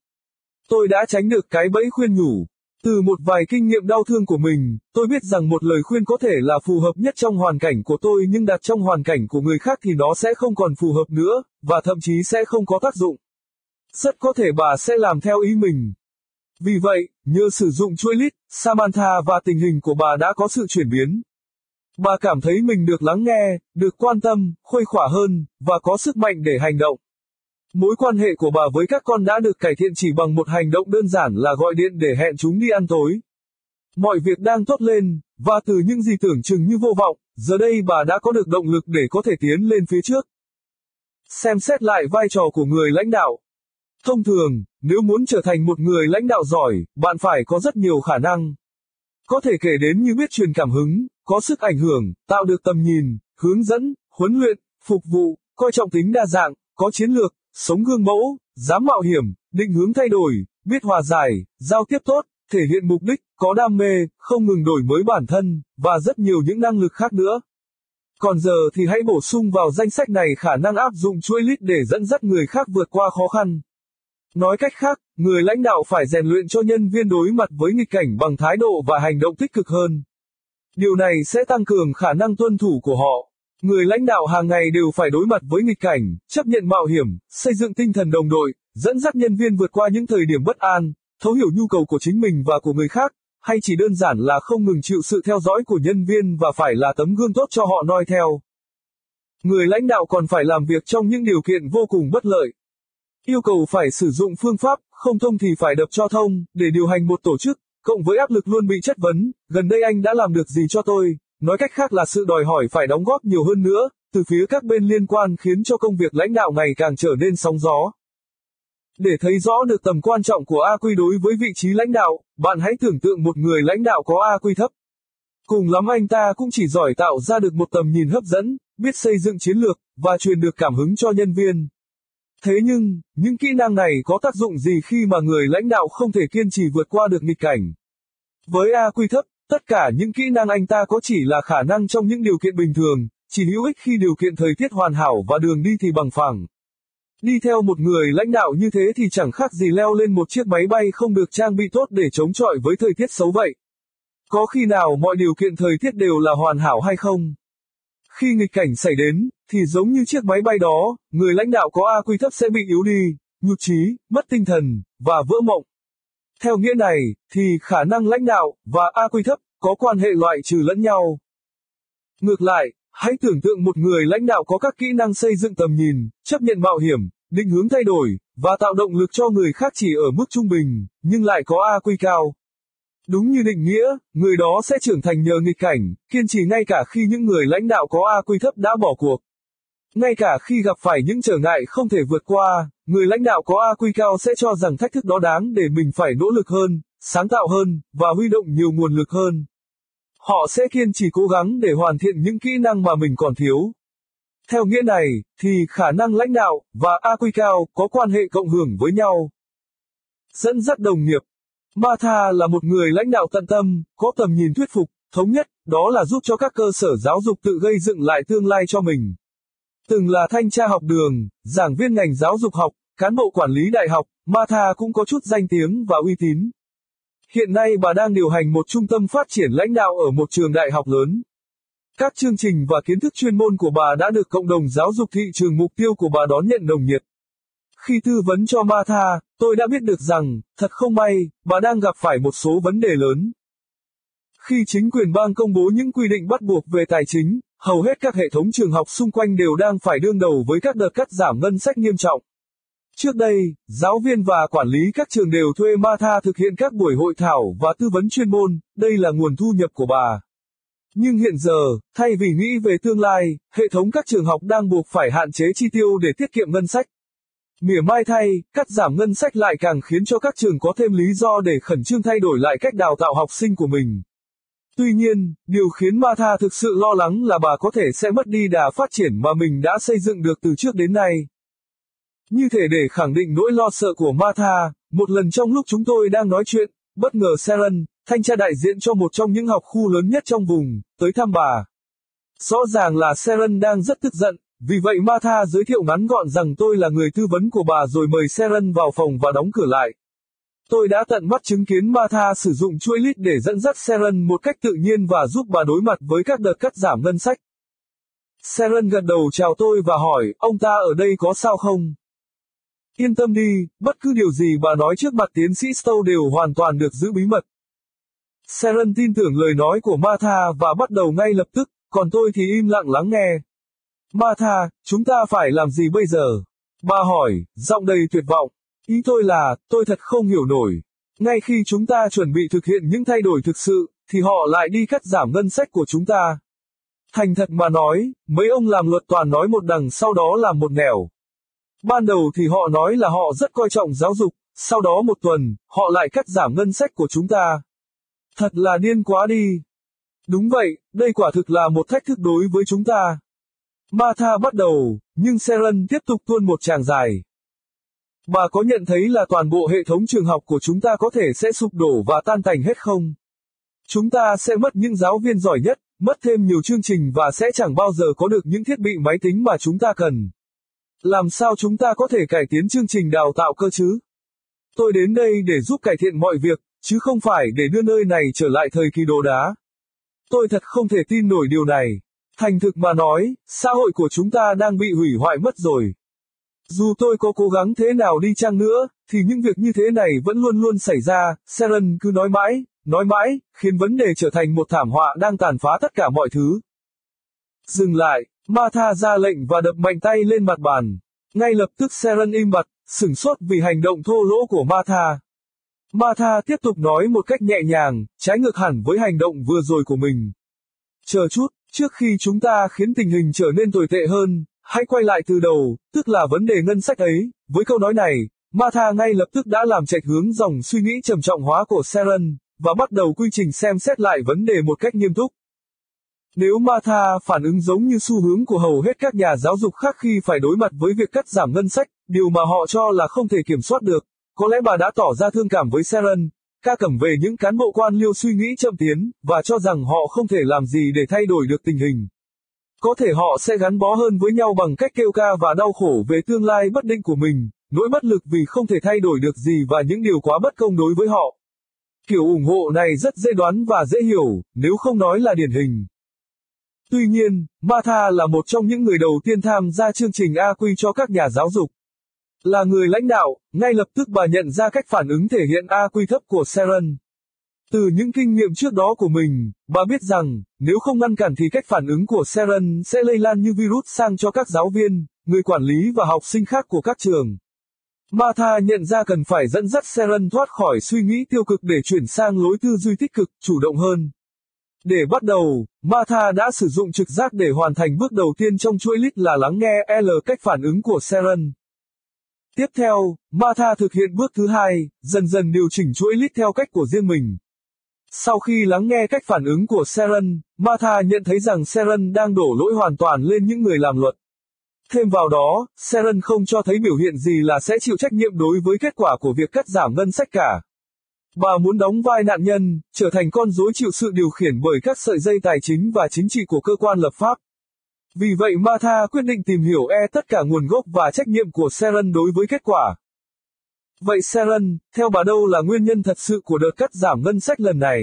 Tôi đã tránh được cái bẫy khuyên nhủ. Từ một vài kinh nghiệm đau thương của mình, tôi biết rằng một lời khuyên có thể là phù hợp nhất trong hoàn cảnh của tôi nhưng đặt trong hoàn cảnh của người khác thì nó sẽ không còn phù hợp nữa, và thậm chí sẽ không có tác dụng. Rất có thể bà sẽ làm theo ý mình. Vì vậy, nhờ sử dụng chuỗi lít, Samantha và tình hình của bà đã có sự chuyển biến. Bà cảm thấy mình được lắng nghe, được quan tâm, khuây khỏa hơn, và có sức mạnh để hành động. Mối quan hệ của bà với các con đã được cải thiện chỉ bằng một hành động đơn giản là gọi điện để hẹn chúng đi ăn tối. Mọi việc đang tốt lên, và từ những gì tưởng chừng như vô vọng, giờ đây bà đã có được động lực để có thể tiến lên phía trước. Xem xét lại vai trò của người lãnh đạo. Thông thường, nếu muốn trở thành một người lãnh đạo giỏi, bạn phải có rất nhiều khả năng. Có thể kể đến như biết truyền cảm hứng, có sức ảnh hưởng, tạo được tầm nhìn, hướng dẫn, huấn luyện, phục vụ, coi trọng tính đa dạng, có chiến lược, sống gương mẫu, dám mạo hiểm, định hướng thay đổi, biết hòa giải, giao tiếp tốt, thể hiện mục đích, có đam mê, không ngừng đổi mới bản thân, và rất nhiều những năng lực khác nữa. Còn giờ thì hãy bổ sung vào danh sách này khả năng áp dụng chuỗi lít để dẫn dắt người khác vượt qua khó khăn. Nói cách khác, người lãnh đạo phải rèn luyện cho nhân viên đối mặt với nghịch cảnh bằng thái độ và hành động tích cực hơn. Điều này sẽ tăng cường khả năng tuân thủ của họ. Người lãnh đạo hàng ngày đều phải đối mặt với nghịch cảnh, chấp nhận mạo hiểm, xây dựng tinh thần đồng đội, dẫn dắt nhân viên vượt qua những thời điểm bất an, thấu hiểu nhu cầu của chính mình và của người khác, hay chỉ đơn giản là không ngừng chịu sự theo dõi của nhân viên và phải là tấm gương tốt cho họ noi theo. Người lãnh đạo còn phải làm việc trong những điều kiện vô cùng bất lợi. Yêu cầu phải sử dụng phương pháp, không thông thì phải đập cho thông, để điều hành một tổ chức, cộng với áp lực luôn bị chất vấn, gần đây anh đã làm được gì cho tôi, nói cách khác là sự đòi hỏi phải đóng góp nhiều hơn nữa, từ phía các bên liên quan khiến cho công việc lãnh đạo ngày càng trở nên sóng gió. Để thấy rõ được tầm quan trọng của AQ đối với vị trí lãnh đạo, bạn hãy tưởng tượng một người lãnh đạo có AQ thấp. Cùng lắm anh ta cũng chỉ giỏi tạo ra được một tầm nhìn hấp dẫn, biết xây dựng chiến lược, và truyền được cảm hứng cho nhân viên. Thế nhưng, những kỹ năng này có tác dụng gì khi mà người lãnh đạo không thể kiên trì vượt qua được nghịch cảnh? Với a quy thấp, tất cả những kỹ năng anh ta có chỉ là khả năng trong những điều kiện bình thường, chỉ hữu ích khi điều kiện thời tiết hoàn hảo và đường đi thì bằng phẳng. Đi theo một người lãnh đạo như thế thì chẳng khác gì leo lên một chiếc máy bay không được trang bị tốt để chống chọi với thời tiết xấu vậy. Có khi nào mọi điều kiện thời tiết đều là hoàn hảo hay không? Khi nghịch cảnh xảy đến, thì giống như chiếc máy bay đó, người lãnh đạo có A quy thấp sẽ bị yếu đi, nhụt chí, mất tinh thần, và vỡ mộng. Theo nghĩa này, thì khả năng lãnh đạo và A quy thấp có quan hệ loại trừ lẫn nhau. Ngược lại, hãy tưởng tượng một người lãnh đạo có các kỹ năng xây dựng tầm nhìn, chấp nhận mạo hiểm, định hướng thay đổi, và tạo động lực cho người khác chỉ ở mức trung bình, nhưng lại có A quy cao. Đúng như định nghĩa, người đó sẽ trưởng thành nhờ nghịch cảnh, kiên trì ngay cả khi những người lãnh đạo có A quy thấp đã bỏ cuộc. Ngay cả khi gặp phải những trở ngại không thể vượt qua, người lãnh đạo có A quy cao sẽ cho rằng thách thức đó đáng để mình phải nỗ lực hơn, sáng tạo hơn, và huy động nhiều nguồn lực hơn. Họ sẽ kiên trì cố gắng để hoàn thiện những kỹ năng mà mình còn thiếu. Theo nghĩa này, thì khả năng lãnh đạo và A quy cao có quan hệ cộng hưởng với nhau. Dẫn dắt đồng nghiệp Martha là một người lãnh đạo tận tâm, có tầm nhìn thuyết phục, thống nhất, đó là giúp cho các cơ sở giáo dục tự gây dựng lại tương lai cho mình. Từng là thanh tra học đường, giảng viên ngành giáo dục học, cán bộ quản lý đại học, Martha cũng có chút danh tiếng và uy tín. Hiện nay bà đang điều hành một trung tâm phát triển lãnh đạo ở một trường đại học lớn. Các chương trình và kiến thức chuyên môn của bà đã được cộng đồng giáo dục thị trường mục tiêu của bà đón nhận nồng nhiệt. Khi tư vấn cho Martha, tôi đã biết được rằng, thật không may, bà đang gặp phải một số vấn đề lớn. Khi chính quyền bang công bố những quy định bắt buộc về tài chính, hầu hết các hệ thống trường học xung quanh đều đang phải đương đầu với các đợt cắt giảm ngân sách nghiêm trọng. Trước đây, giáo viên và quản lý các trường đều thuê Martha thực hiện các buổi hội thảo và tư vấn chuyên môn, đây là nguồn thu nhập của bà. Nhưng hiện giờ, thay vì nghĩ về tương lai, hệ thống các trường học đang buộc phải hạn chế chi tiêu để tiết kiệm ngân sách. Mỉa mai thay, cắt giảm ngân sách lại càng khiến cho các trường có thêm lý do để khẩn trương thay đổi lại cách đào tạo học sinh của mình. Tuy nhiên, điều khiến Martha thực sự lo lắng là bà có thể sẽ mất đi đà phát triển mà mình đã xây dựng được từ trước đến nay. Như thể để khẳng định nỗi lo sợ của Martha, một lần trong lúc chúng tôi đang nói chuyện, bất ngờ Sharon, thanh tra đại diện cho một trong những học khu lớn nhất trong vùng, tới thăm bà. Rõ ràng là Sharon đang rất tức giận, vì vậy Martha giới thiệu ngắn gọn rằng tôi là người tư vấn của bà rồi mời Sharon vào phòng và đóng cửa lại. Tôi đã tận mắt chứng kiến Martha sử dụng chuỗi lít để dẫn dắt Sharon một cách tự nhiên và giúp bà đối mặt với các đợt cắt giảm ngân sách. Sharon gật đầu chào tôi và hỏi, ông ta ở đây có sao không? Yên tâm đi, bất cứ điều gì bà nói trước mặt tiến sĩ Stowe đều hoàn toàn được giữ bí mật. Sharon tin tưởng lời nói của Martha và bắt đầu ngay lập tức, còn tôi thì im lặng lắng nghe. Ma tha, chúng ta phải làm gì bây giờ? Bà hỏi, giọng đầy tuyệt vọng. Ý tôi là, tôi thật không hiểu nổi. Ngay khi chúng ta chuẩn bị thực hiện những thay đổi thực sự, thì họ lại đi cắt giảm ngân sách của chúng ta. Thành thật mà nói, mấy ông làm luật toàn nói một đằng sau đó làm một nẻo. Ban đầu thì họ nói là họ rất coi trọng giáo dục, sau đó một tuần, họ lại cắt giảm ngân sách của chúng ta. Thật là điên quá đi. Đúng vậy, đây quả thực là một thách thức đối với chúng ta. Martha bắt đầu, nhưng Sharon tiếp tục tuôn một tràng dài. Bà có nhận thấy là toàn bộ hệ thống trường học của chúng ta có thể sẽ sụp đổ và tan tành hết không? Chúng ta sẽ mất những giáo viên giỏi nhất, mất thêm nhiều chương trình và sẽ chẳng bao giờ có được những thiết bị máy tính mà chúng ta cần. Làm sao chúng ta có thể cải tiến chương trình đào tạo cơ chứ? Tôi đến đây để giúp cải thiện mọi việc, chứ không phải để đưa nơi này trở lại thời kỳ đồ đá. Tôi thật không thể tin nổi điều này. Thành thực mà nói, xã hội của chúng ta đang bị hủy hoại mất rồi. Dù tôi có cố gắng thế nào đi chăng nữa, thì những việc như thế này vẫn luôn luôn xảy ra, Sharon cứ nói mãi, nói mãi, khiến vấn đề trở thành một thảm họa đang tàn phá tất cả mọi thứ. Dừng lại, Martha ra lệnh và đập mạnh tay lên mặt bàn. Ngay lập tức Sharon im bặt, sửng sốt vì hành động thô lỗ của Martha. Martha tiếp tục nói một cách nhẹ nhàng, trái ngược hẳn với hành động vừa rồi của mình. Chờ chút, trước khi chúng ta khiến tình hình trở nên tồi tệ hơn, hãy quay lại từ đầu, tức là vấn đề ngân sách ấy. Với câu nói này, Martha ngay lập tức đã làm chạy hướng dòng suy nghĩ trầm trọng hóa của Sharon, và bắt đầu quy trình xem xét lại vấn đề một cách nghiêm túc. Nếu Martha phản ứng giống như xu hướng của hầu hết các nhà giáo dục khác khi phải đối mặt với việc cắt giảm ngân sách, điều mà họ cho là không thể kiểm soát được, có lẽ bà đã tỏ ra thương cảm với Sharon, ca cẩm về những cán bộ quan liêu suy nghĩ chậm tiến, và cho rằng họ không thể làm gì để thay đổi được tình hình. Có thể họ sẽ gắn bó hơn với nhau bằng cách kêu ca và đau khổ về tương lai bất định của mình, nỗi bất lực vì không thể thay đổi được gì và những điều quá bất công đối với họ. Kiểu ủng hộ này rất dễ đoán và dễ hiểu, nếu không nói là điển hình. Tuy nhiên, Martha là một trong những người đầu tiên tham gia chương trình AQ cho các nhà giáo dục. Là người lãnh đạo, ngay lập tức bà nhận ra cách phản ứng thể hiện AQ thấp của Sharon. Từ những kinh nghiệm trước đó của mình, bà biết rằng, nếu không ngăn cản thì cách phản ứng của Sharon sẽ lây lan như virus sang cho các giáo viên, người quản lý và học sinh khác của các trường. Martha nhận ra cần phải dẫn dắt Sharon thoát khỏi suy nghĩ tiêu cực để chuyển sang lối tư duy tích cực, chủ động hơn. Để bắt đầu, Martha đã sử dụng trực giác để hoàn thành bước đầu tiên trong chuỗi lít là lắng nghe L cách phản ứng của Sharon. Tiếp theo, Martha thực hiện bước thứ hai, dần dần điều chỉnh chuỗi lít theo cách của riêng mình. Sau khi lắng nghe cách phản ứng của Seren, Martha nhận thấy rằng Seren đang đổ lỗi hoàn toàn lên những người làm luật. Thêm vào đó, Seren không cho thấy biểu hiện gì là sẽ chịu trách nhiệm đối với kết quả của việc cắt giảm ngân sách cả. Bà muốn đóng vai nạn nhân, trở thành con rối chịu sự điều khiển bởi các sợi dây tài chính và chính trị của cơ quan lập pháp. Vì vậy Martha quyết định tìm hiểu e tất cả nguồn gốc và trách nhiệm của Sharon đối với kết quả. Vậy Sharon, theo bà đâu là nguyên nhân thật sự của đợt cắt giảm ngân sách lần này?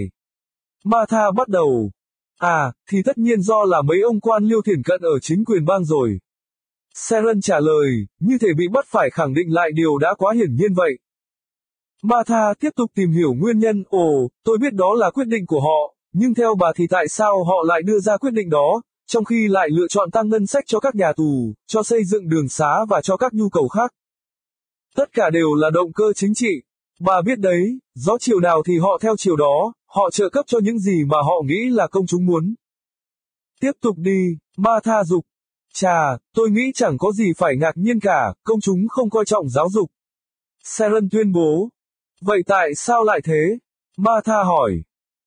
Martha bắt đầu. À, thì tất nhiên do là mấy ông quan liêu thiển cận ở chính quyền bang rồi. Sharon trả lời, như thể bị bắt phải khẳng định lại điều đã quá hiển nhiên vậy. Martha tiếp tục tìm hiểu nguyên nhân, ồ, tôi biết đó là quyết định của họ, nhưng theo bà thì tại sao họ lại đưa ra quyết định đó, trong khi lại lựa chọn tăng ngân sách cho các nhà tù, cho xây dựng đường xá và cho các nhu cầu khác. Tất cả đều là động cơ chính trị. Bà biết đấy, gió chiều nào thì họ theo chiều đó, họ trợ cấp cho những gì mà họ nghĩ là công chúng muốn. Tiếp tục đi, ma tha dục. Chà, tôi nghĩ chẳng có gì phải ngạc nhiên cả, công chúng không coi trọng giáo dục. seren tuyên bố. Vậy tại sao lại thế? ma tha hỏi.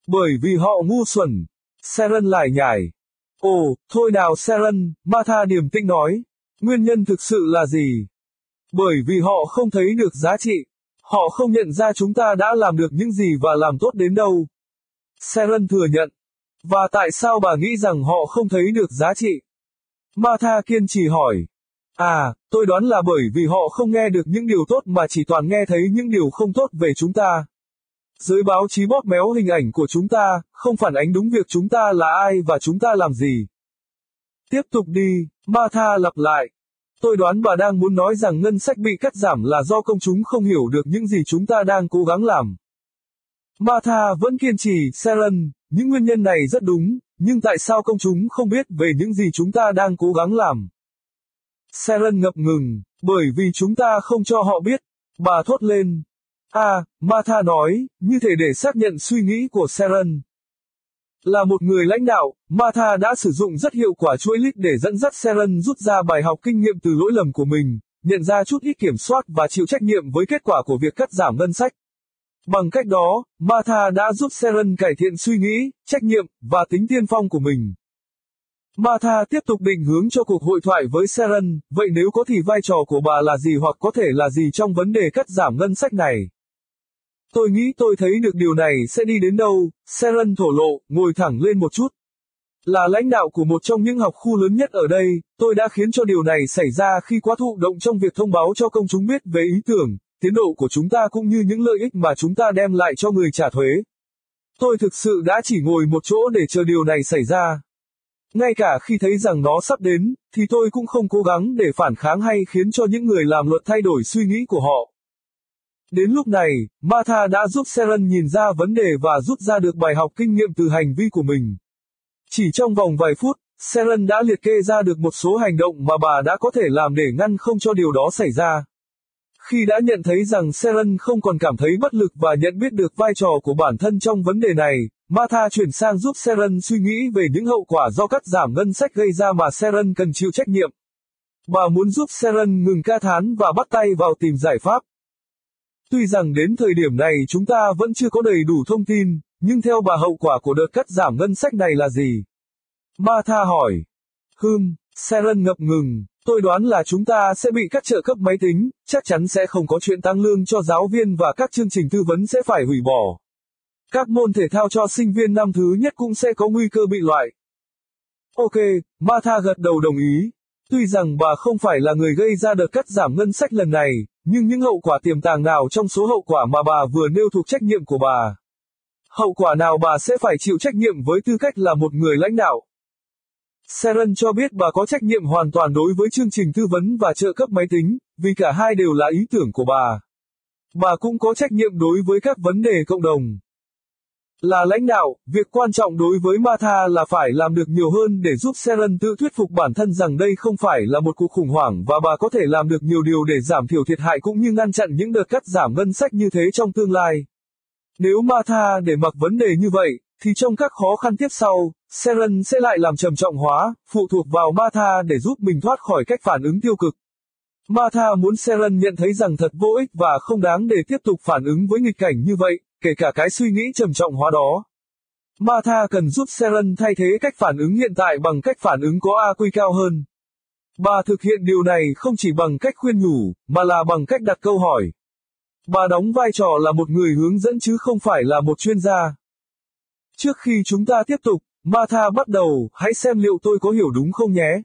Bởi vì họ ngu xuẩn. seren lại nhảy. Ồ, thôi nào Seren. Martha điềm tĩnh nói. Nguyên nhân thực sự là gì? Bởi vì họ không thấy được giá trị. Họ không nhận ra chúng ta đã làm được những gì và làm tốt đến đâu. Seren thừa nhận. Và tại sao bà nghĩ rằng họ không thấy được giá trị? Martha kiên trì hỏi. À, tôi đoán là bởi vì họ không nghe được những điều tốt mà chỉ toàn nghe thấy những điều không tốt về chúng ta. Giới báo chí bóp méo hình ảnh của chúng ta, không phản ánh đúng việc chúng ta là ai và chúng ta làm gì. Tiếp tục đi, Martha lặp lại. Tôi đoán bà đang muốn nói rằng ngân sách bị cắt giảm là do công chúng không hiểu được những gì chúng ta đang cố gắng làm. Martha vẫn kiên trì, Sharon, những nguyên nhân này rất đúng, nhưng tại sao công chúng không biết về những gì chúng ta đang cố gắng làm? Sharon ngập ngừng, bởi vì chúng ta không cho họ biết. Bà thốt lên. À, Martha nói, như thể để xác nhận suy nghĩ của Sharon. Là một người lãnh đạo, Martha đã sử dụng rất hiệu quả chuỗi lít để dẫn dắt Sharon rút ra bài học kinh nghiệm từ lỗi lầm của mình, nhận ra chút ít kiểm soát và chịu trách nhiệm với kết quả của việc cắt giảm ngân sách. Bằng cách đó, Martha đã giúp Sharon cải thiện suy nghĩ, trách nhiệm và tính tiên phong của mình. Martha tiếp tục định hướng cho cuộc hội thoại với Sharon, vậy nếu có thì vai trò của bà là gì hoặc có thể là gì trong vấn đề cắt giảm ngân sách này? Tôi nghĩ tôi thấy được điều này sẽ đi đến đâu, Seren thổ lộ, ngồi thẳng lên một chút. Là lãnh đạo của một trong những học khu lớn nhất ở đây, tôi đã khiến cho điều này xảy ra khi quá thụ động trong việc thông báo cho công chúng biết về ý tưởng, tiến độ của chúng ta cũng như những lợi ích mà chúng ta đem lại cho người trả thuế. Tôi thực sự đã chỉ ngồi một chỗ để chờ điều này xảy ra. Ngay cả khi thấy rằng nó sắp đến, thì tôi cũng không cố gắng để phản kháng hay khiến cho những người làm luật thay đổi suy nghĩ của họ. Đến lúc này, Martha đã giúp Seren nhìn ra vấn đề và rút ra được bài học kinh nghiệm từ hành vi của mình. Chỉ trong vòng vài phút, Seren đã liệt kê ra được một số hành động mà bà đã có thể làm để ngăn không cho điều đó xảy ra. Khi đã nhận thấy rằng Seren không còn cảm thấy bất lực và nhận biết được vai trò của bản thân trong vấn đề này, Martha chuyển sang giúp Seren suy nghĩ về những hậu quả do cắt giảm ngân sách gây ra mà Seren cần chịu trách nhiệm. Bà muốn giúp Seren ngừng ca thán và bắt tay vào tìm giải pháp. Tuy rằng đến thời điểm này chúng ta vẫn chưa có đầy đủ thông tin, nhưng theo bà hậu quả của đợt cắt giảm ngân sách này là gì? Martha hỏi. Hừm, Seren ngập ngừng, tôi đoán là chúng ta sẽ bị cắt trợ cấp máy tính, chắc chắn sẽ không có chuyện tăng lương cho giáo viên và các chương trình tư vấn sẽ phải hủy bỏ. Các môn thể thao cho sinh viên năm thứ nhất cũng sẽ có nguy cơ bị loại. Ok, Martha gật đầu đồng ý. Tuy rằng bà không phải là người gây ra đợt cắt giảm ngân sách lần này, nhưng những hậu quả tiềm tàng nào trong số hậu quả mà bà vừa nêu thuộc trách nhiệm của bà. Hậu quả nào bà sẽ phải chịu trách nhiệm với tư cách là một người lãnh đạo. Seren cho biết bà có trách nhiệm hoàn toàn đối với chương trình tư vấn và trợ cấp máy tính, vì cả hai đều là ý tưởng của bà. Bà cũng có trách nhiệm đối với các vấn đề cộng đồng. Là lãnh đạo, việc quan trọng đối với Martha là phải làm được nhiều hơn để giúp Seren tự thuyết phục bản thân rằng đây không phải là một cuộc khủng hoảng và bà có thể làm được nhiều điều để giảm thiểu thiệt hại cũng như ngăn chặn những đợt cắt giảm ngân sách như thế trong tương lai. Nếu Martha để mặc vấn đề như vậy, thì trong các khó khăn tiếp sau, Seren sẽ lại làm trầm trọng hóa, phụ thuộc vào Martha để giúp mình thoát khỏi cách phản ứng tiêu cực. Martha muốn Seren nhận thấy rằng thật vô ích và không đáng để tiếp tục phản ứng với nghịch cảnh như vậy, kể cả cái suy nghĩ trầm trọng hóa đó. Martha cần giúp Seren thay thế cách phản ứng hiện tại bằng cách phản ứng có AQ cao hơn. Bà thực hiện điều này không chỉ bằng cách khuyên nhủ, mà là bằng cách đặt câu hỏi. Bà đóng vai trò là một người hướng dẫn chứ không phải là một chuyên gia. Trước khi chúng ta tiếp tục, Martha bắt đầu, hãy xem liệu tôi có hiểu đúng không nhé.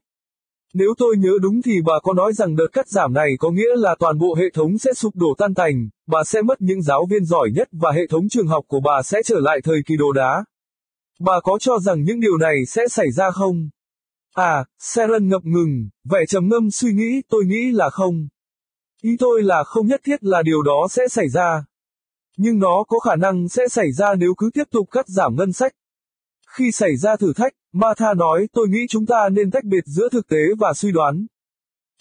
Nếu tôi nhớ đúng thì bà có nói rằng đợt cắt giảm này có nghĩa là toàn bộ hệ thống sẽ sụp đổ tan tành, bà sẽ mất những giáo viên giỏi nhất và hệ thống trường học của bà sẽ trở lại thời kỳ đồ đá. Bà có cho rằng những điều này sẽ xảy ra không? À, Seren ngập ngừng, vẻ trầm ngâm suy nghĩ, tôi nghĩ là không. Ý tôi là không nhất thiết là điều đó sẽ xảy ra. Nhưng nó có khả năng sẽ xảy ra nếu cứ tiếp tục cắt giảm ngân sách. Khi xảy ra thử thách, Martha nói tôi nghĩ chúng ta nên tách biệt giữa thực tế và suy đoán.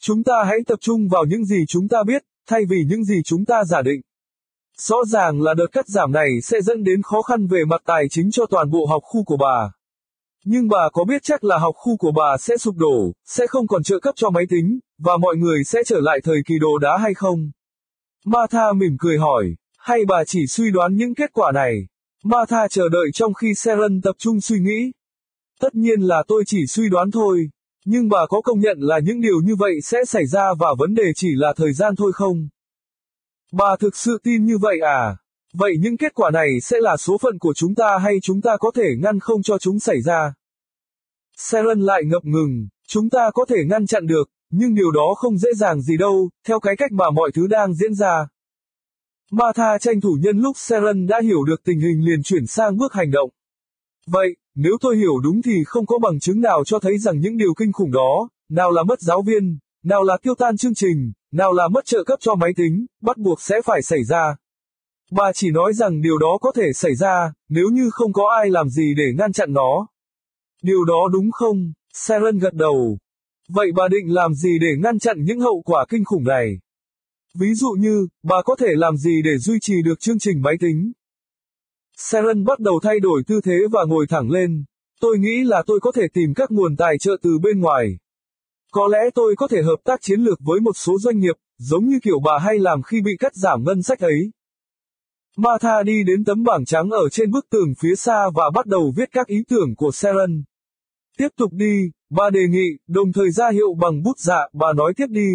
Chúng ta hãy tập trung vào những gì chúng ta biết, thay vì những gì chúng ta giả định. Rõ ràng là đợt cắt giảm này sẽ dẫn đến khó khăn về mặt tài chính cho toàn bộ học khu của bà. Nhưng bà có biết chắc là học khu của bà sẽ sụp đổ, sẽ không còn trợ cấp cho máy tính, và mọi người sẽ trở lại thời kỳ đồ đá hay không? Martha mỉm cười hỏi, hay bà chỉ suy đoán những kết quả này? Martha chờ đợi trong khi Seren tập trung suy nghĩ. Tất nhiên là tôi chỉ suy đoán thôi, nhưng bà có công nhận là những điều như vậy sẽ xảy ra và vấn đề chỉ là thời gian thôi không? Bà thực sự tin như vậy à? Vậy những kết quả này sẽ là số phận của chúng ta hay chúng ta có thể ngăn không cho chúng xảy ra? Seren lại ngập ngừng, chúng ta có thể ngăn chặn được, nhưng điều đó không dễ dàng gì đâu, theo cái cách mà mọi thứ đang diễn ra. Martha tranh thủ nhân lúc Seren đã hiểu được tình hình liền chuyển sang bước hành động. Vậy, nếu tôi hiểu đúng thì không có bằng chứng nào cho thấy rằng những điều kinh khủng đó, nào là mất giáo viên, nào là tiêu tan chương trình, nào là mất trợ cấp cho máy tính, bắt buộc sẽ phải xảy ra. Bà chỉ nói rằng điều đó có thể xảy ra, nếu như không có ai làm gì để ngăn chặn nó. Điều đó đúng không? Seren gật đầu. Vậy bà định làm gì để ngăn chặn những hậu quả kinh khủng này? Ví dụ như, bà có thể làm gì để duy trì được chương trình máy tính? Seren bắt đầu thay đổi tư thế và ngồi thẳng lên. Tôi nghĩ là tôi có thể tìm các nguồn tài trợ từ bên ngoài. Có lẽ tôi có thể hợp tác chiến lược với một số doanh nghiệp, giống như kiểu bà hay làm khi bị cắt giảm ngân sách ấy. Martha đi đến tấm bảng trắng ở trên bức tường phía xa và bắt đầu viết các ý tưởng của Seren. Tiếp tục đi, bà đề nghị, đồng thời ra hiệu bằng bút dạ, bà nói tiếp đi.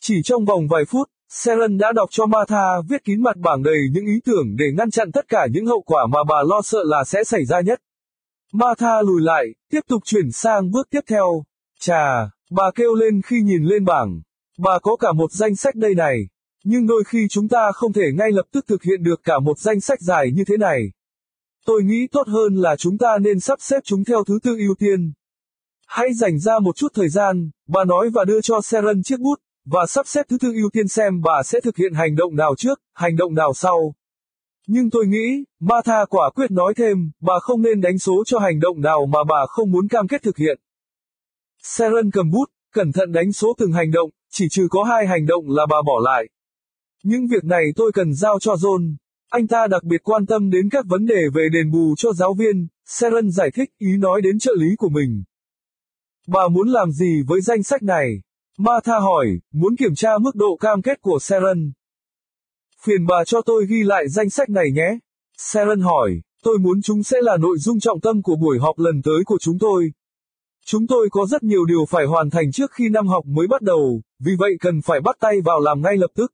Chỉ trong vòng vài phút, Seren đã đọc cho Martha viết kín mặt bảng đầy những ý tưởng để ngăn chặn tất cả những hậu quả mà bà lo sợ là sẽ xảy ra nhất. Martha lùi lại, tiếp tục chuyển sang bước tiếp theo. Chà, bà kêu lên khi nhìn lên bảng. Bà có cả một danh sách đây này. Nhưng đôi khi chúng ta không thể ngay lập tức thực hiện được cả một danh sách dài như thế này. Tôi nghĩ tốt hơn là chúng ta nên sắp xếp chúng theo thứ tự ưu tiên. Hãy dành ra một chút thời gian, bà nói và đưa cho Seren chiếc bút, và sắp xếp thứ tự ưu tiên xem bà sẽ thực hiện hành động nào trước, hành động nào sau. Nhưng tôi nghĩ, Martha quả quyết nói thêm, bà không nên đánh số cho hành động nào mà bà không muốn cam kết thực hiện. Seren cầm bút, cẩn thận đánh số từng hành động, chỉ trừ có hai hành động là bà bỏ lại. Những việc này tôi cần giao cho John. Anh ta đặc biệt quan tâm đến các vấn đề về đền bù cho giáo viên, Seren giải thích ý nói đến trợ lý của mình. Bà muốn làm gì với danh sách này? Martha hỏi, muốn kiểm tra mức độ cam kết của Seren. Phiền bà cho tôi ghi lại danh sách này nhé. Seren hỏi, tôi muốn chúng sẽ là nội dung trọng tâm của buổi họp lần tới của chúng tôi. Chúng tôi có rất nhiều điều phải hoàn thành trước khi năm học mới bắt đầu, vì vậy cần phải bắt tay vào làm ngay lập tức.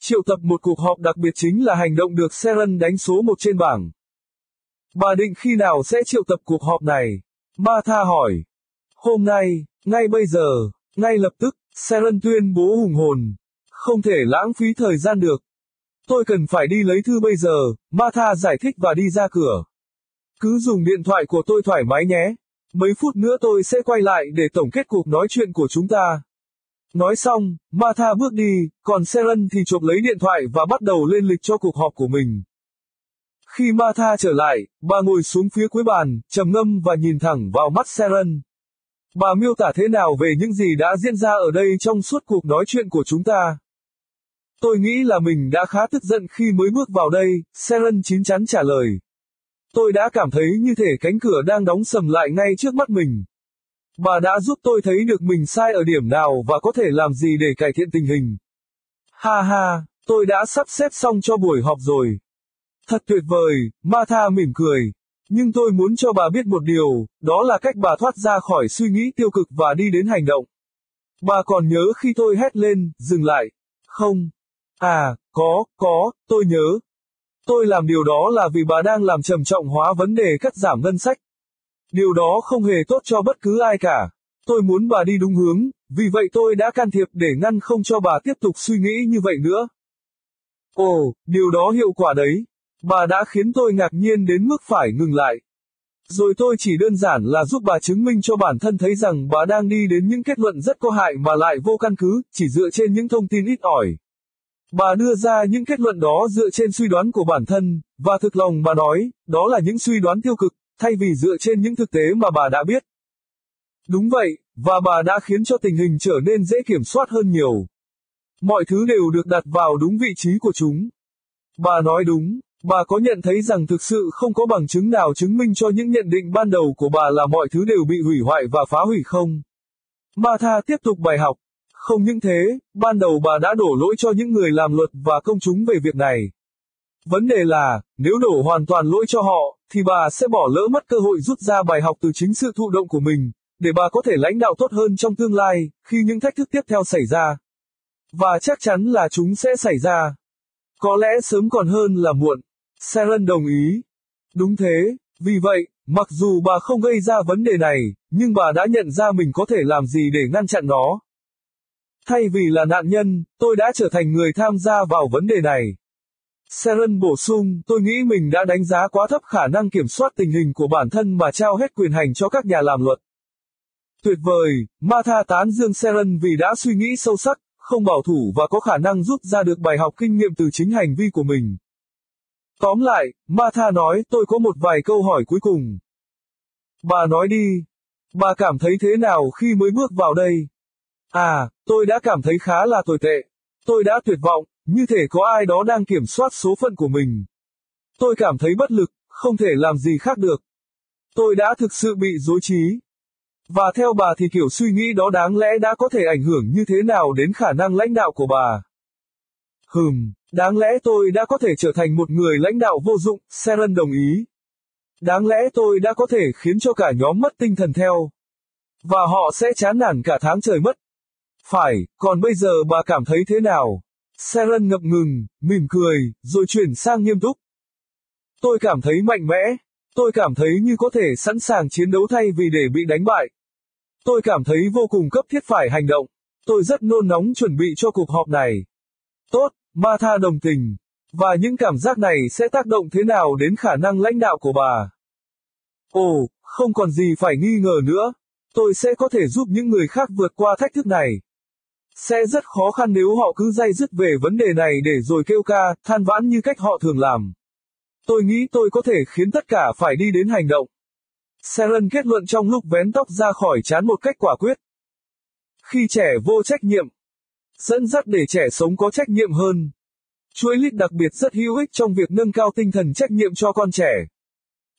Triệu tập một cuộc họp đặc biệt chính là hành động được Seren đánh số một trên bảng. Bà định khi nào sẽ triệu tập cuộc họp này? Martha hỏi. Hôm nay, ngay bây giờ, ngay lập tức, Seren tuyên bố hùng hồn. Không thể lãng phí thời gian được. Tôi cần phải đi lấy thư bây giờ, Martha giải thích và đi ra cửa. Cứ dùng điện thoại của tôi thoải mái nhé. Mấy phút nữa tôi sẽ quay lại để tổng kết cuộc nói chuyện của chúng ta. Nói xong, Martha bước đi, còn Seren thì chụp lấy điện thoại và bắt đầu lên lịch cho cuộc họp của mình. Khi Martha trở lại, bà ngồi xuống phía cuối bàn, trầm ngâm và nhìn thẳng vào mắt Seren. Bà miêu tả thế nào về những gì đã diễn ra ở đây trong suốt cuộc nói chuyện của chúng ta? Tôi nghĩ là mình đã khá tức giận khi mới bước vào đây, Seren chín chắn trả lời. Tôi đã cảm thấy như thể cánh cửa đang đóng sầm lại ngay trước mắt mình. Bà đã giúp tôi thấy được mình sai ở điểm nào và có thể làm gì để cải thiện tình hình. Ha ha, tôi đã sắp xếp xong cho buổi họp rồi. Thật tuyệt vời, Martha mỉm cười. Nhưng tôi muốn cho bà biết một điều, đó là cách bà thoát ra khỏi suy nghĩ tiêu cực và đi đến hành động. Bà còn nhớ khi tôi hét lên, dừng lại. Không. À, có, có, tôi nhớ. Tôi làm điều đó là vì bà đang làm trầm trọng hóa vấn đề cắt giảm ngân sách. Điều đó không hề tốt cho bất cứ ai cả. Tôi muốn bà đi đúng hướng, vì vậy tôi đã can thiệp để ngăn không cho bà tiếp tục suy nghĩ như vậy nữa. Ồ, điều đó hiệu quả đấy. Bà đã khiến tôi ngạc nhiên đến mức phải ngừng lại. Rồi tôi chỉ đơn giản là giúp bà chứng minh cho bản thân thấy rằng bà đang đi đến những kết luận rất có hại mà lại vô căn cứ, chỉ dựa trên những thông tin ít ỏi. Bà đưa ra những kết luận đó dựa trên suy đoán của bản thân, và thực lòng bà nói, đó là những suy đoán tiêu cực, thay vì dựa trên những thực tế mà bà đã biết. Đúng vậy, và bà đã khiến cho tình hình trở nên dễ kiểm soát hơn nhiều. Mọi thứ đều được đặt vào đúng vị trí của chúng. Bà nói đúng, bà có nhận thấy rằng thực sự không có bằng chứng nào chứng minh cho những nhận định ban đầu của bà là mọi thứ đều bị hủy hoại và phá hủy không? Martha tiếp tục bài học. Không những thế, ban đầu bà đã đổ lỗi cho những người làm luật và công chúng về việc này. Vấn đề là, nếu đổ hoàn toàn lỗi cho họ, thì bà sẽ bỏ lỡ mất cơ hội rút ra bài học từ chính sự thụ động của mình, để bà có thể lãnh đạo tốt hơn trong tương lai, khi những thách thức tiếp theo xảy ra. Và chắc chắn là chúng sẽ xảy ra. Có lẽ sớm còn hơn là muộn. Seren đồng ý. Đúng thế, vì vậy, mặc dù bà không gây ra vấn đề này, nhưng bà đã nhận ra mình có thể làm gì để ngăn chặn nó. Thay vì là nạn nhân, tôi đã trở thành người tham gia vào vấn đề này. Seren bổ sung, tôi nghĩ mình đã đánh giá quá thấp khả năng kiểm soát tình hình của bản thân mà trao hết quyền hành cho các nhà làm luật. Tuyệt vời, Martha tán dương Seren vì đã suy nghĩ sâu sắc, không bảo thủ và có khả năng rút ra được bài học kinh nghiệm từ chính hành vi của mình. Tóm lại, Martha nói tôi có một vài câu hỏi cuối cùng. Bà nói đi. Bà cảm thấy thế nào khi mới bước vào đây? À, tôi đã cảm thấy khá là tồi tệ. Tôi đã tuyệt vọng, như thể có ai đó đang kiểm soát số phận của mình. Tôi cảm thấy bất lực, không thể làm gì khác được. Tôi đã thực sự bị dối trí. Và theo bà thì kiểu suy nghĩ đó đáng lẽ đã có thể ảnh hưởng như thế nào đến khả năng lãnh đạo của bà. Hừm, đáng lẽ tôi đã có thể trở thành một người lãnh đạo vô dụng, Seren đồng ý. Đáng lẽ tôi đã có thể khiến cho cả nhóm mất tinh thần theo. Và họ sẽ chán nản cả tháng trời mất. Phải, còn bây giờ bà cảm thấy thế nào? Seren ngập ngừng, mỉm cười, rồi chuyển sang nghiêm túc. Tôi cảm thấy mạnh mẽ. Tôi cảm thấy như có thể sẵn sàng chiến đấu thay vì để bị đánh bại. Tôi cảm thấy vô cùng cấp thiết phải hành động. Tôi rất nôn nóng chuẩn bị cho cuộc họp này. Tốt, Ma tha đồng tình. Và những cảm giác này sẽ tác động thế nào đến khả năng lãnh đạo của bà? Ồ, không còn gì phải nghi ngờ nữa. Tôi sẽ có thể giúp những người khác vượt qua thách thức này. Sẽ rất khó khăn nếu họ cứ day dứt về vấn đề này để rồi kêu ca, than vãn như cách họ thường làm. Tôi nghĩ tôi có thể khiến tất cả phải đi đến hành động. Seren kết luận trong lúc vén tóc ra khỏi chán một cách quả quyết. Khi trẻ vô trách nhiệm, dẫn dắt để trẻ sống có trách nhiệm hơn. Chuỗi lít đặc biệt rất hữu ích trong việc nâng cao tinh thần trách nhiệm cho con trẻ.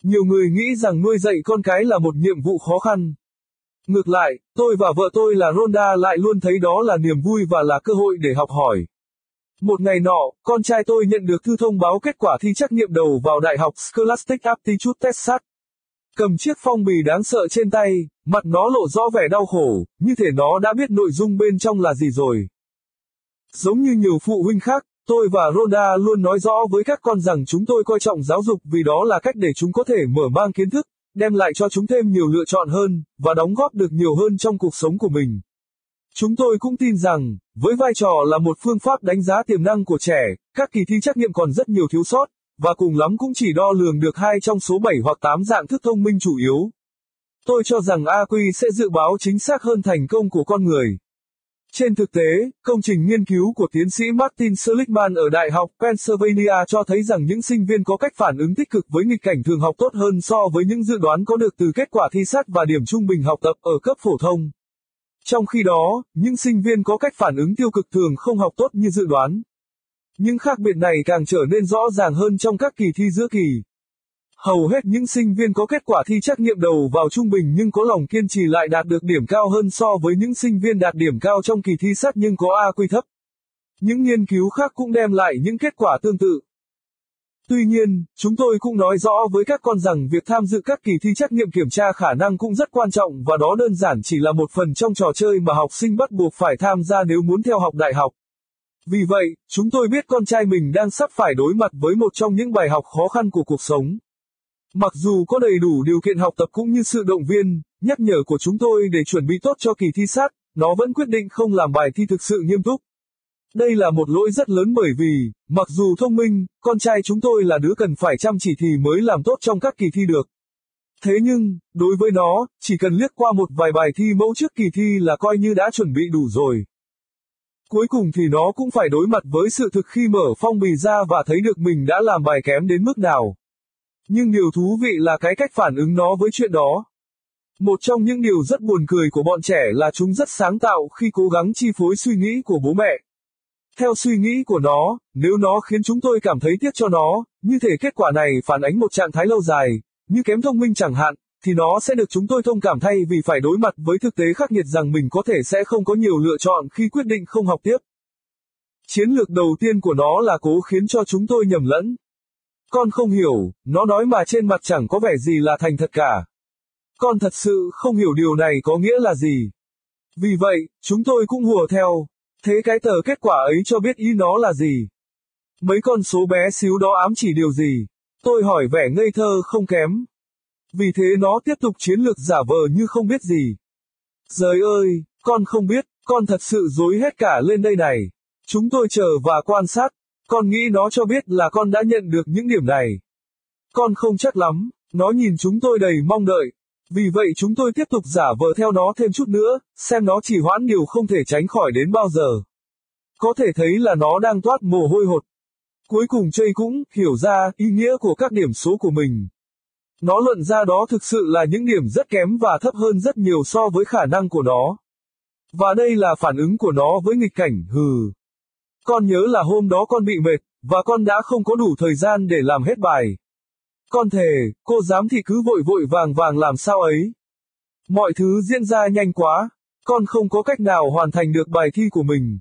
Nhiều người nghĩ rằng nuôi dạy con cái là một nhiệm vụ khó khăn. Ngược lại, tôi và vợ tôi là Ronda lại luôn thấy đó là niềm vui và là cơ hội để học hỏi. Một ngày nọ, con trai tôi nhận được thư thông báo kết quả thi trắc nghiệm đầu vào Đại học Scholastic Aptitude Texas. Cầm chiếc phong bì đáng sợ trên tay, mặt nó lộ rõ vẻ đau khổ, như thể nó đã biết nội dung bên trong là gì rồi. Giống như nhiều phụ huynh khác, tôi và Rhonda luôn nói rõ với các con rằng chúng tôi coi trọng giáo dục vì đó là cách để chúng có thể mở mang kiến thức, đem lại cho chúng thêm nhiều lựa chọn hơn, và đóng góp được nhiều hơn trong cuộc sống của mình. Chúng tôi cũng tin rằng, với vai trò là một phương pháp đánh giá tiềm năng của trẻ, các kỳ thi trắc nghiệm còn rất nhiều thiếu sót, và cùng lắm cũng chỉ đo lường được hai trong số 7 hoặc 8 dạng thức thông minh chủ yếu. Tôi cho rằng AQ sẽ dự báo chính xác hơn thành công của con người. Trên thực tế, công trình nghiên cứu của tiến sĩ Martin Seligman ở Đại học Pennsylvania cho thấy rằng những sinh viên có cách phản ứng tích cực với nghịch cảnh thường học tốt hơn so với những dự đoán có được từ kết quả thi sát và điểm trung bình học tập ở cấp phổ thông. Trong khi đó, những sinh viên có cách phản ứng tiêu cực thường không học tốt như dự đoán. Những khác biệt này càng trở nên rõ ràng hơn trong các kỳ thi giữa kỳ. Hầu hết những sinh viên có kết quả thi trắc nghiệm đầu vào trung bình nhưng có lòng kiên trì lại đạt được điểm cao hơn so với những sinh viên đạt điểm cao trong kỳ thi sát nhưng có AQ thấp. Những nghiên cứu khác cũng đem lại những kết quả tương tự. Tuy nhiên, chúng tôi cũng nói rõ với các con rằng việc tham dự các kỳ thi trắc nghiệm kiểm tra khả năng cũng rất quan trọng và đó đơn giản chỉ là một phần trong trò chơi mà học sinh bắt buộc phải tham gia nếu muốn theo học đại học. Vì vậy, chúng tôi biết con trai mình đang sắp phải đối mặt với một trong những bài học khó khăn của cuộc sống. Mặc dù có đầy đủ điều kiện học tập cũng như sự động viên, nhắc nhở của chúng tôi để chuẩn bị tốt cho kỳ thi sát, nó vẫn quyết định không làm bài thi thực sự nghiêm túc. Đây là một lỗi rất lớn bởi vì, mặc dù thông minh, con trai chúng tôi là đứa cần phải chăm chỉ thì mới làm tốt trong các kỳ thi được. Thế nhưng, đối với nó, chỉ cần liếc qua một vài bài thi mẫu trước kỳ thi là coi như đã chuẩn bị đủ rồi. Cuối cùng thì nó cũng phải đối mặt với sự thực khi mở phong bì ra và thấy được mình đã làm bài kém đến mức nào. Nhưng điều thú vị là cái cách phản ứng nó với chuyện đó. Một trong những điều rất buồn cười của bọn trẻ là chúng rất sáng tạo khi cố gắng chi phối suy nghĩ của bố mẹ. Theo suy nghĩ của nó, nếu nó khiến chúng tôi cảm thấy tiếc cho nó, như thể kết quả này phản ánh một trạng thái lâu dài, như kém thông minh chẳng hạn, thì nó sẽ được chúng tôi thông cảm thay vì phải đối mặt với thực tế khắc nghiệt rằng mình có thể sẽ không có nhiều lựa chọn khi quyết định không học tiếp. Chiến lược đầu tiên của nó là cố khiến cho chúng tôi nhầm lẫn. Con không hiểu, nó nói mà trên mặt chẳng có vẻ gì là thành thật cả. Con thật sự không hiểu điều này có nghĩa là gì. Vì vậy, chúng tôi cũng hùa theo. Thế cái tờ kết quả ấy cho biết ý nó là gì? Mấy con số bé xíu đó ám chỉ điều gì? Tôi hỏi vẻ ngây thơ không kém. Vì thế nó tiếp tục chiến lược giả vờ như không biết gì. Giời ơi, con không biết, con thật sự dối hết cả lên đây này. Chúng tôi chờ và quan sát. Con nghĩ nó cho biết là con đã nhận được những điểm này. Con không chắc lắm, nó nhìn chúng tôi đầy mong đợi. Vì vậy chúng tôi tiếp tục giả vờ theo nó thêm chút nữa, xem nó chỉ hoãn điều không thể tránh khỏi đến bao giờ. Có thể thấy là nó đang toát mồ hôi hột. Cuối cùng Jay cũng hiểu ra ý nghĩa của các điểm số của mình. Nó luận ra đó thực sự là những điểm rất kém và thấp hơn rất nhiều so với khả năng của nó. Và đây là phản ứng của nó với nghịch cảnh, hừ. Con nhớ là hôm đó con bị mệt, và con đã không có đủ thời gian để làm hết bài. Con thề, cô giám thị cứ vội vội vàng vàng làm sao ấy. Mọi thứ diễn ra nhanh quá, con không có cách nào hoàn thành được bài thi của mình.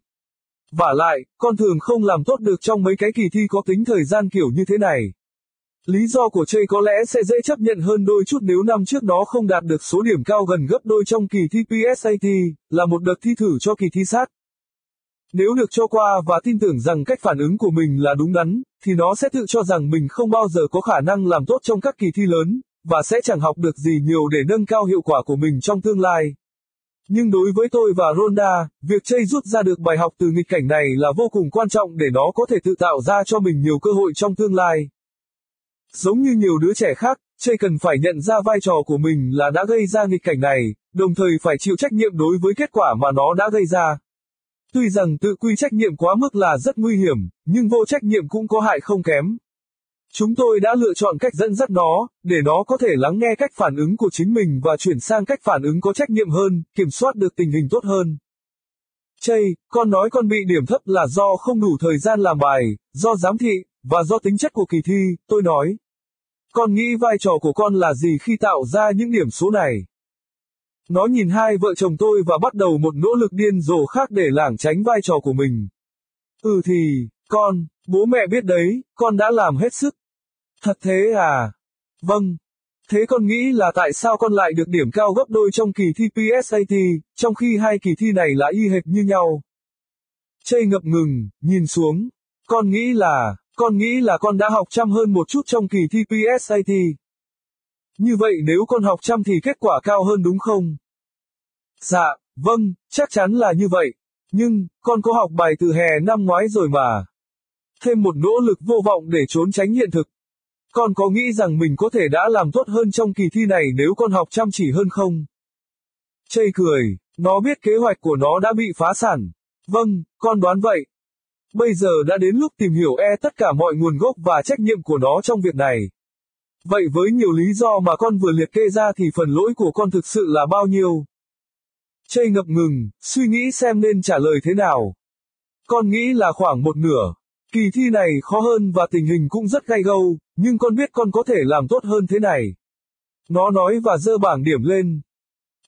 Và lại, con thường không làm tốt được trong mấy cái kỳ thi có tính thời gian kiểu như thế này. Lý do của chơi có lẽ sẽ dễ chấp nhận hơn đôi chút nếu năm trước nó không đạt được số điểm cao gần gấp đôi trong kỳ thi PSAT, là một đợt thi thử cho kỳ thi sát. Nếu được cho qua và tin tưởng rằng cách phản ứng của mình là đúng đắn, thì nó sẽ tự cho rằng mình không bao giờ có khả năng làm tốt trong các kỳ thi lớn, và sẽ chẳng học được gì nhiều để nâng cao hiệu quả của mình trong tương lai. Nhưng đối với tôi và Ronda, việc Chase rút ra được bài học từ nghịch cảnh này là vô cùng quan trọng để nó có thể tự tạo ra cho mình nhiều cơ hội trong tương lai. Giống như nhiều đứa trẻ khác, Chase cần phải nhận ra vai trò của mình là đã gây ra nghịch cảnh này, đồng thời phải chịu trách nhiệm đối với kết quả mà nó đã gây ra. Tuy rằng tự quy trách nhiệm quá mức là rất nguy hiểm, nhưng vô trách nhiệm cũng có hại không kém. Chúng tôi đã lựa chọn cách dẫn dắt nó, để nó có thể lắng nghe cách phản ứng của chính mình và chuyển sang cách phản ứng có trách nhiệm hơn, kiểm soát được tình hình tốt hơn. Chay, con nói con bị điểm thấp là do không đủ thời gian làm bài, do giám thị, và do tính chất của kỳ thi, tôi nói. Con nghĩ vai trò của con là gì khi tạo ra những điểm số này? Nó nhìn hai vợ chồng tôi và bắt đầu một nỗ lực điên rồ khác để lảng tránh vai trò của mình. Ừ thì, con, bố mẹ biết đấy, con đã làm hết sức. Thật thế à? Vâng. Thế con nghĩ là tại sao con lại được điểm cao gấp đôi trong kỳ thi PSAT, trong khi hai kỳ thi này là y hệt như nhau? Chây ngập ngừng, nhìn xuống. Con nghĩ là, con nghĩ là con đã học chăm hơn một chút trong kỳ thi PSAT. Như vậy nếu con học chăm thì kết quả cao hơn đúng không? Dạ, vâng, chắc chắn là như vậy. Nhưng, con có học bài từ hè năm ngoái rồi mà. Thêm một nỗ lực vô vọng để trốn tránh hiện thực. Con có nghĩ rằng mình có thể đã làm tốt hơn trong kỳ thi này nếu con học chăm chỉ hơn không? Chây cười, nó biết kế hoạch của nó đã bị phá sản. Vâng, con đoán vậy. Bây giờ đã đến lúc tìm hiểu e tất cả mọi nguồn gốc và trách nhiệm của nó trong việc này. Vậy với nhiều lý do mà con vừa liệt kê ra thì phần lỗi của con thực sự là bao nhiêu? Chây ngập ngừng, suy nghĩ xem nên trả lời thế nào. Con nghĩ là khoảng một nửa. Kỳ thi này khó hơn và tình hình cũng rất gay gâu, nhưng con biết con có thể làm tốt hơn thế này. Nó nói và dơ bảng điểm lên.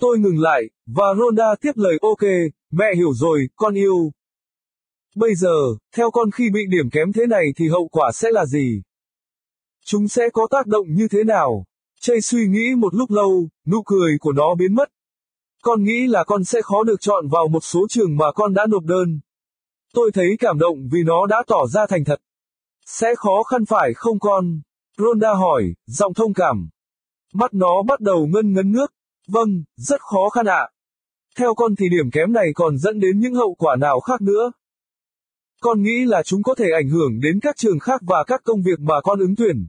Tôi ngừng lại, và Ronda tiếp lời ok, mẹ hiểu rồi, con yêu. Bây giờ, theo con khi bị điểm kém thế này thì hậu quả sẽ là gì? Chúng sẽ có tác động như thế nào? Chay suy nghĩ một lúc lâu, nụ cười của nó biến mất. Con nghĩ là con sẽ khó được chọn vào một số trường mà con đã nộp đơn. Tôi thấy cảm động vì nó đã tỏ ra thành thật. Sẽ khó khăn phải không con? Ronda hỏi, giọng thông cảm. Mắt nó bắt đầu ngân ngấn nước. Vâng, rất khó khăn ạ. Theo con thì điểm kém này còn dẫn đến những hậu quả nào khác nữa? Con nghĩ là chúng có thể ảnh hưởng đến các trường khác và các công việc mà con ứng tuyển.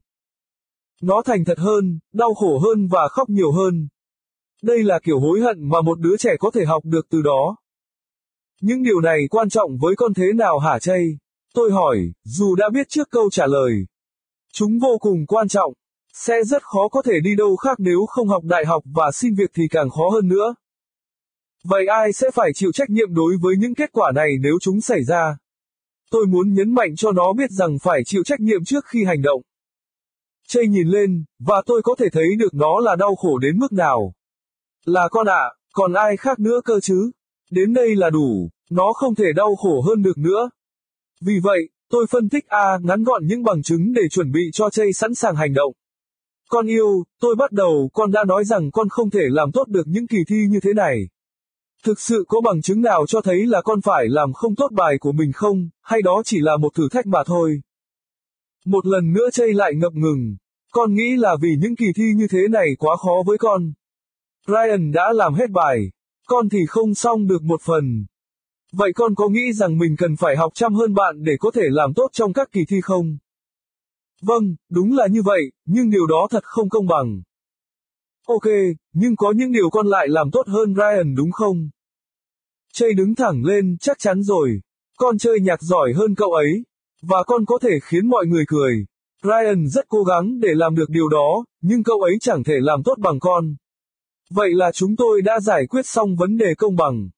Nó thành thật hơn, đau khổ hơn và khóc nhiều hơn. Đây là kiểu hối hận mà một đứa trẻ có thể học được từ đó. Những điều này quan trọng với con thế nào hả chay? Tôi hỏi, dù đã biết trước câu trả lời. Chúng vô cùng quan trọng. Sẽ rất khó có thể đi đâu khác nếu không học đại học và xin việc thì càng khó hơn nữa. Vậy ai sẽ phải chịu trách nhiệm đối với những kết quả này nếu chúng xảy ra? Tôi muốn nhấn mạnh cho nó biết rằng phải chịu trách nhiệm trước khi hành động. Chây nhìn lên, và tôi có thể thấy được nó là đau khổ đến mức nào. Là con ạ, còn ai khác nữa cơ chứ? Đến đây là đủ, nó không thể đau khổ hơn được nữa. Vì vậy, tôi phân tích A ngắn gọn những bằng chứng để chuẩn bị cho Chây sẵn sàng hành động. Con yêu, tôi bắt đầu, con đã nói rằng con không thể làm tốt được những kỳ thi như thế này. Thực sự có bằng chứng nào cho thấy là con phải làm không tốt bài của mình không, hay đó chỉ là một thử thách mà thôi? Một lần nữa Chây lại ngập ngừng. Con nghĩ là vì những kỳ thi như thế này quá khó với con. Ryan đã làm hết bài. Con thì không xong được một phần. Vậy con có nghĩ rằng mình cần phải học chăm hơn bạn để có thể làm tốt trong các kỳ thi không? Vâng, đúng là như vậy, nhưng điều đó thật không công bằng. Ok, nhưng có những điều con lại làm tốt hơn Ryan đúng không? chơi đứng thẳng lên, chắc chắn rồi. Con chơi nhạc giỏi hơn cậu ấy. Và con có thể khiến mọi người cười. Ryan rất cố gắng để làm được điều đó, nhưng cậu ấy chẳng thể làm tốt bằng con. Vậy là chúng tôi đã giải quyết xong vấn đề công bằng.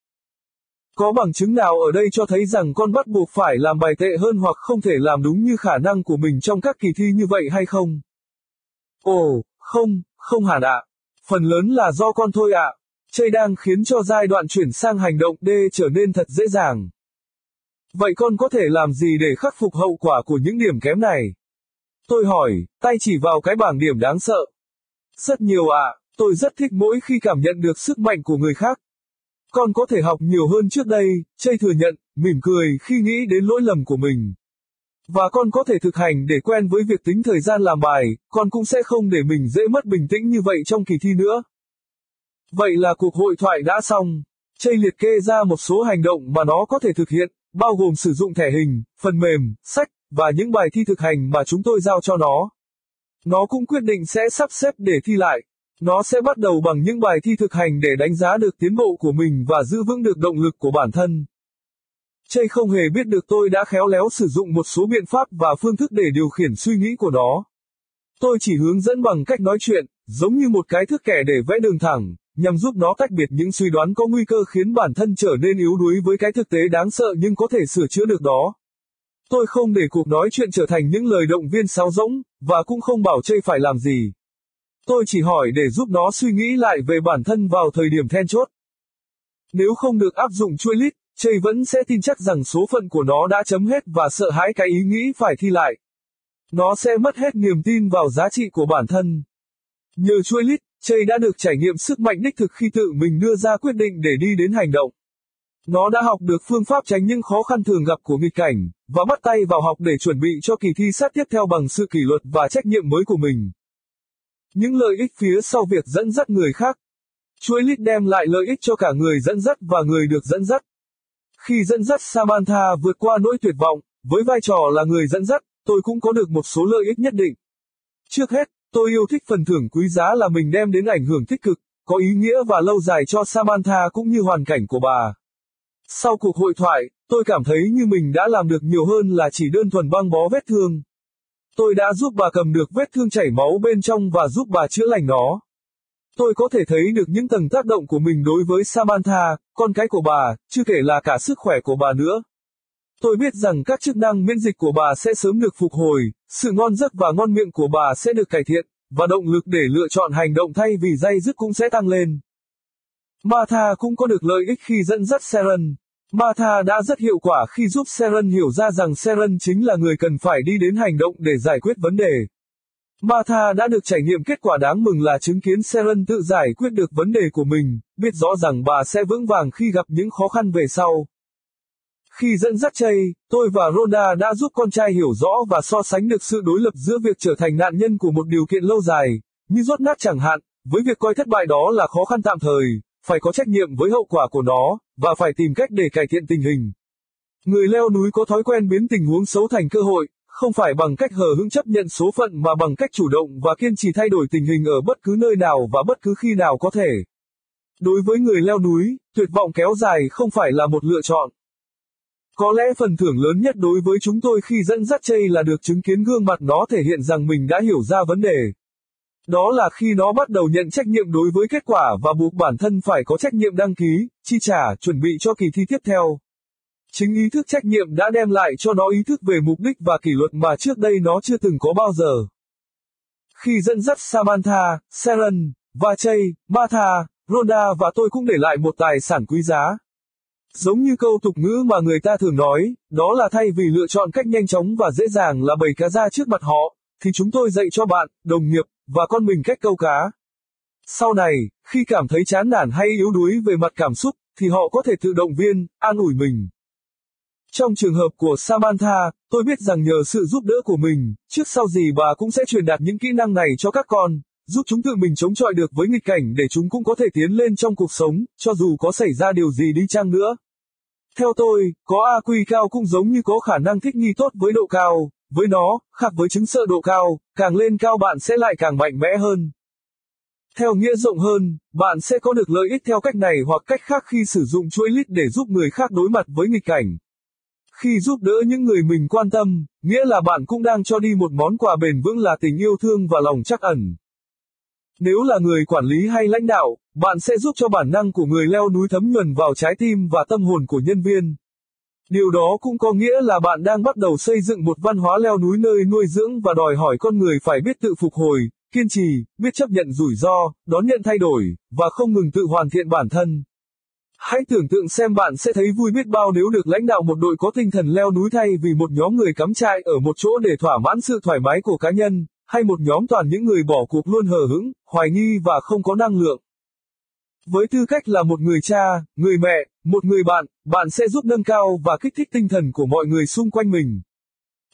Có bằng chứng nào ở đây cho thấy rằng con bắt buộc phải làm bài tệ hơn hoặc không thể làm đúng như khả năng của mình trong các kỳ thi như vậy hay không? Ồ, không, không hẳn ạ. Phần lớn là do con thôi ạ. Chơi đang khiến cho giai đoạn chuyển sang hành động D trở nên thật dễ dàng. Vậy con có thể làm gì để khắc phục hậu quả của những điểm kém này? Tôi hỏi, tay chỉ vào cái bảng điểm đáng sợ. Rất nhiều ạ, tôi rất thích mỗi khi cảm nhận được sức mạnh của người khác. Con có thể học nhiều hơn trước đây, Chây thừa nhận, mỉm cười khi nghĩ đến lỗi lầm của mình. Và con có thể thực hành để quen với việc tính thời gian làm bài, con cũng sẽ không để mình dễ mất bình tĩnh như vậy trong kỳ thi nữa. Vậy là cuộc hội thoại đã xong. Chây liệt kê ra một số hành động mà nó có thể thực hiện, bao gồm sử dụng thẻ hình, phần mềm, sách, và những bài thi thực hành mà chúng tôi giao cho nó. Nó cũng quyết định sẽ sắp xếp để thi lại. Nó sẽ bắt đầu bằng những bài thi thực hành để đánh giá được tiến bộ của mình và giữ vững được động lực của bản thân. Chây không hề biết được tôi đã khéo léo sử dụng một số biện pháp và phương thức để điều khiển suy nghĩ của nó. Tôi chỉ hướng dẫn bằng cách nói chuyện, giống như một cái thước kẻ để vẽ đường thẳng, nhằm giúp nó tách biệt những suy đoán có nguy cơ khiến bản thân trở nên yếu đuối với cái thực tế đáng sợ nhưng có thể sửa chữa được đó. Tôi không để cuộc nói chuyện trở thành những lời động viên sáo rỗng, và cũng không bảo chê phải làm gì. Tôi chỉ hỏi để giúp nó suy nghĩ lại về bản thân vào thời điểm then chốt. Nếu không được áp dụng chuỗi lít, chê vẫn sẽ tin chắc rằng số phận của nó đã chấm hết và sợ hãi cái ý nghĩ phải thi lại. Nó sẽ mất hết niềm tin vào giá trị của bản thân. Nhờ chuỗi lít, Jay đã được trải nghiệm sức mạnh đích thực khi tự mình đưa ra quyết định để đi đến hành động. Nó đã học được phương pháp tránh những khó khăn thường gặp của nghịch cảnh, và bắt tay vào học để chuẩn bị cho kỳ thi sát tiếp theo bằng sự kỷ luật và trách nhiệm mới của mình. Những lợi ích phía sau việc dẫn dắt người khác. Chuỗi lít đem lại lợi ích cho cả người dẫn dắt và người được dẫn dắt. Khi dẫn dắt Samantha vượt qua nỗi tuyệt vọng, với vai trò là người dẫn dắt, tôi cũng có được một số lợi ích nhất định. Trước hết, tôi yêu thích phần thưởng quý giá là mình đem đến ảnh hưởng tích cực, có ý nghĩa và lâu dài cho Samantha cũng như hoàn cảnh của bà. Sau cuộc hội thoại, tôi cảm thấy như mình đã làm được nhiều hơn là chỉ đơn thuần băng bó vết thương. Tôi đã giúp bà cầm được vết thương chảy máu bên trong và giúp bà chữa lành nó. Tôi có thể thấy được những tầng tác động của mình đối với Samantha, con cái của bà, chưa kể là cả sức khỏe của bà nữa. Tôi biết rằng các chức năng miễn dịch của bà sẽ sớm được phục hồi, sự ngon giấc và ngon miệng của bà sẽ được cải thiện, và động lực để lựa chọn hành động thay vì dây dứt cũng sẽ tăng lên. Martha cũng có được lợi ích khi dẫn dắt Seren. Martha đã rất hiệu quả khi giúp Seren hiểu ra rằng Seren chính là người cần phải đi đến hành động để giải quyết vấn đề. Martha đã được trải nghiệm kết quả đáng mừng là chứng kiến Seren tự giải quyết được vấn đề của mình, biết rõ rằng bà sẽ vững vàng khi gặp những khó khăn về sau. Khi dẫn dắt Chay, tôi và Rhonda đã giúp con trai hiểu rõ và so sánh được sự đối lập giữa việc trở thành nạn nhân của một điều kiện lâu dài, như rốt nát chẳng hạn, với việc coi thất bại đó là khó khăn tạm thời, phải có trách nhiệm với hậu quả của nó, và phải tìm cách để cải thiện tình hình. Người leo núi có thói quen biến tình huống xấu thành cơ hội, không phải bằng cách hờ hững chấp nhận số phận mà bằng cách chủ động và kiên trì thay đổi tình hình ở bất cứ nơi nào và bất cứ khi nào có thể. Đối với người leo núi, tuyệt vọng kéo dài không phải là một lựa chọn. Có lẽ phần thưởng lớn nhất đối với chúng tôi khi dẫn dắt Chây là được chứng kiến gương mặt nó thể hiện rằng mình đã hiểu ra vấn đề. Đó là khi nó bắt đầu nhận trách nhiệm đối với kết quả và buộc bản thân phải có trách nhiệm đăng ký, chi trả, chuẩn bị cho kỳ thi tiếp theo. Chính ý thức trách nhiệm đã đem lại cho nó ý thức về mục đích và kỷ luật mà trước đây nó chưa từng có bao giờ. Khi dẫn dắt Samantha, Seren, và Martha, Rhonda và tôi cũng để lại một tài sản quý giá. Giống như câu tục ngữ mà người ta thường nói, đó là thay vì lựa chọn cách nhanh chóng và dễ dàng là bầy cá ra trước mặt họ, thì chúng tôi dạy cho bạn, đồng nghiệp, và con mình cách câu cá. Sau này, khi cảm thấy chán nản hay yếu đuối về mặt cảm xúc, thì họ có thể tự động viên, an ủi mình. Trong trường hợp của Samantha, tôi biết rằng nhờ sự giúp đỡ của mình, trước sau gì bà cũng sẽ truyền đạt những kỹ năng này cho các con, giúp chúng tự mình chống chọi được với nghịch cảnh để chúng cũng có thể tiến lên trong cuộc sống, cho dù có xảy ra điều gì đi chăng nữa. Theo tôi, có AQ cao cũng giống như có khả năng thích nghi tốt với độ cao, với nó, khác với chứng sợ độ cao, càng lên cao bạn sẽ lại càng mạnh mẽ hơn. Theo nghĩa rộng hơn, bạn sẽ có được lợi ích theo cách này hoặc cách khác khi sử dụng chuỗi lít để giúp người khác đối mặt với nghịch cảnh. Khi giúp đỡ những người mình quan tâm, nghĩa là bạn cũng đang cho đi một món quà bền vững là tình yêu thương và lòng trắc ẩn. Nếu là người quản lý hay lãnh đạo, bạn sẽ giúp cho bản năng của người leo núi thấm nhuần vào trái tim và tâm hồn của nhân viên. Điều đó cũng có nghĩa là bạn đang bắt đầu xây dựng một văn hóa leo núi nơi nuôi dưỡng và đòi hỏi con người phải biết tự phục hồi, kiên trì, biết chấp nhận rủi ro, đón nhận thay đổi, và không ngừng tự hoàn thiện bản thân. Hãy tưởng tượng xem bạn sẽ thấy vui biết bao nếu được lãnh đạo một đội có tinh thần leo núi thay vì một nhóm người cắm trại ở một chỗ để thỏa mãn sự thoải mái của cá nhân, hay một nhóm toàn những người bỏ cuộc luôn hờ hững, hoài nghi và không có năng lượng. Với tư cách là một người cha, người mẹ, một người bạn, bạn sẽ giúp nâng cao và kích thích tinh thần của mọi người xung quanh mình.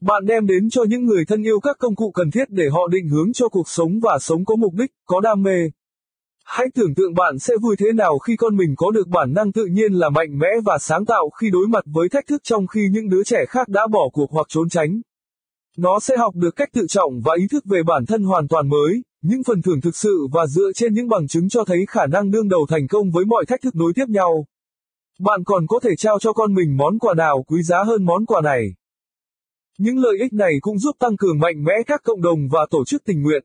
Bạn đem đến cho những người thân yêu các công cụ cần thiết để họ định hướng cho cuộc sống và sống có mục đích, có đam mê. Hãy tưởng tượng bạn sẽ vui thế nào khi con mình có được bản năng tự nhiên là mạnh mẽ và sáng tạo khi đối mặt với thách thức trong khi những đứa trẻ khác đã bỏ cuộc hoặc trốn tránh. Nó sẽ học được cách tự trọng và ý thức về bản thân hoàn toàn mới, những phần thưởng thực sự và dựa trên những bằng chứng cho thấy khả năng đương đầu thành công với mọi thách thức nối tiếp nhau. Bạn còn có thể trao cho con mình món quà nào quý giá hơn món quà này. Những lợi ích này cũng giúp tăng cường mạnh mẽ các cộng đồng và tổ chức tình nguyện.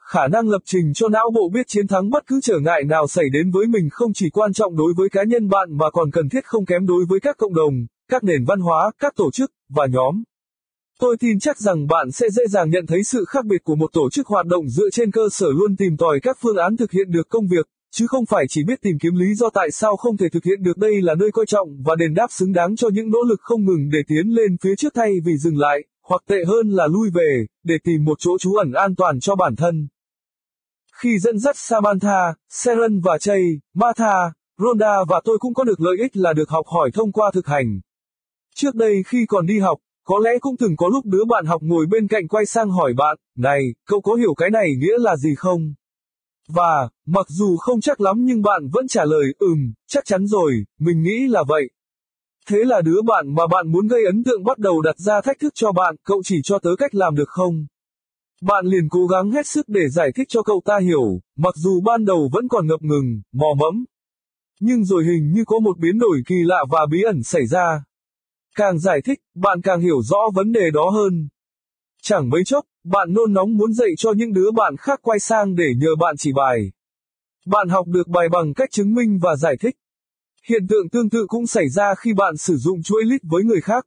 Khả năng lập trình cho não bộ biết chiến thắng bất cứ trở ngại nào xảy đến với mình không chỉ quan trọng đối với cá nhân bạn mà còn cần thiết không kém đối với các cộng đồng, các nền văn hóa, các tổ chức, và nhóm. Tôi tin chắc rằng bạn sẽ dễ dàng nhận thấy sự khác biệt của một tổ chức hoạt động dựa trên cơ sở luôn tìm tòi các phương án thực hiện được công việc, chứ không phải chỉ biết tìm kiếm lý do tại sao không thể thực hiện được đây là nơi coi trọng và đền đáp xứng đáng cho những nỗ lực không ngừng để tiến lên phía trước thay vì dừng lại, hoặc tệ hơn là lui về, để tìm một chỗ trú ẩn an toàn cho bản thân. Khi dẫn dắt Samantha, Seren và Chay, Martha, Rhonda và tôi cũng có được lợi ích là được học hỏi thông qua thực hành. Trước đây khi còn đi học, có lẽ cũng từng có lúc đứa bạn học ngồi bên cạnh quay sang hỏi bạn, này, cậu có hiểu cái này nghĩa là gì không? Và, mặc dù không chắc lắm nhưng bạn vẫn trả lời, ừm, chắc chắn rồi, mình nghĩ là vậy. Thế là đứa bạn mà bạn muốn gây ấn tượng bắt đầu đặt ra thách thức cho bạn, cậu chỉ cho tớ cách làm được không? Bạn liền cố gắng hết sức để giải thích cho cậu ta hiểu, mặc dù ban đầu vẫn còn ngập ngừng, mò mẫm. Nhưng rồi hình như có một biến đổi kỳ lạ và bí ẩn xảy ra. Càng giải thích, bạn càng hiểu rõ vấn đề đó hơn. Chẳng mấy chốc, bạn nôn nóng muốn dạy cho những đứa bạn khác quay sang để nhờ bạn chỉ bài. Bạn học được bài bằng cách chứng minh và giải thích. Hiện tượng tương tự cũng xảy ra khi bạn sử dụng chuỗi lít với người khác.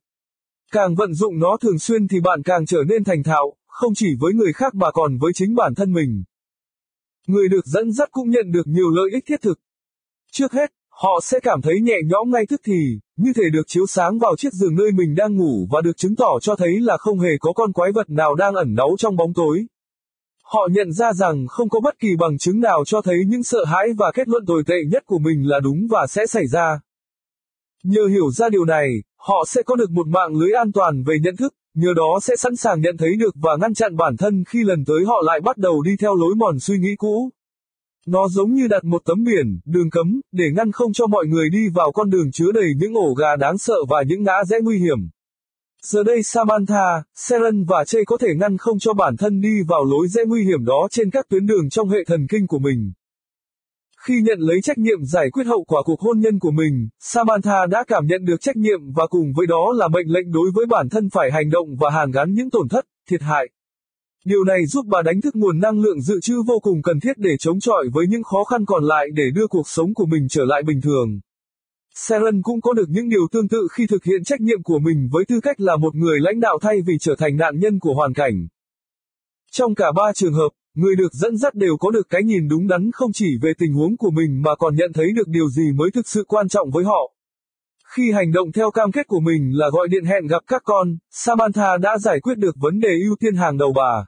Càng vận dụng nó thường xuyên thì bạn càng trở nên thành thạo, không chỉ với người khác mà còn với chính bản thân mình. Người được dẫn dắt cũng nhận được nhiều lợi ích thiết thực. Trước hết, họ sẽ cảm thấy nhẹ nhõm ngay tức thì, như thể được chiếu sáng vào chiếc giường nơi mình đang ngủ và được chứng tỏ cho thấy là không hề có con quái vật nào đang ẩn náu trong bóng tối. Họ nhận ra rằng không có bất kỳ bằng chứng nào cho thấy những sợ hãi và kết luận tồi tệ nhất của mình là đúng và sẽ xảy ra. Nhờ hiểu ra điều này, họ sẽ có được một mạng lưới an toàn về nhận thức, nhờ đó sẽ sẵn sàng nhận thấy được và ngăn chặn bản thân khi lần tới họ lại bắt đầu đi theo lối mòn suy nghĩ cũ. Nó giống như đặt một tấm biển, đường cấm, để ngăn không cho mọi người đi vào con đường chứa đầy những ổ gà đáng sợ và những ngã rẽ nguy hiểm. Giờ đây Samantha, Seren và Che có thể ngăn không cho bản thân đi vào lối rẽ nguy hiểm đó trên các tuyến đường trong hệ thần kinh của mình. Khi nhận lấy trách nhiệm giải quyết hậu quả cuộc hôn nhân của mình, Samantha đã cảm nhận được trách nhiệm và cùng với đó là mệnh lệnh đối với bản thân phải hành động và hàn gắn những tổn thất, thiệt hại. Điều này giúp bà đánh thức nguồn năng lượng dự trữ vô cùng cần thiết để chống chọi với những khó khăn còn lại để đưa cuộc sống của mình trở lại bình thường. Seren cũng có được những điều tương tự khi thực hiện trách nhiệm của mình với tư cách là một người lãnh đạo thay vì trở thành nạn nhân của hoàn cảnh. Trong cả ba trường hợp, người được dẫn dắt đều có được cái nhìn đúng đắn không chỉ về tình huống của mình mà còn nhận thấy được điều gì mới thực sự quan trọng với họ. Khi hành động theo cam kết của mình là gọi điện hẹn gặp các con, Samantha đã giải quyết được vấn đề ưu tiên hàng đầu bà.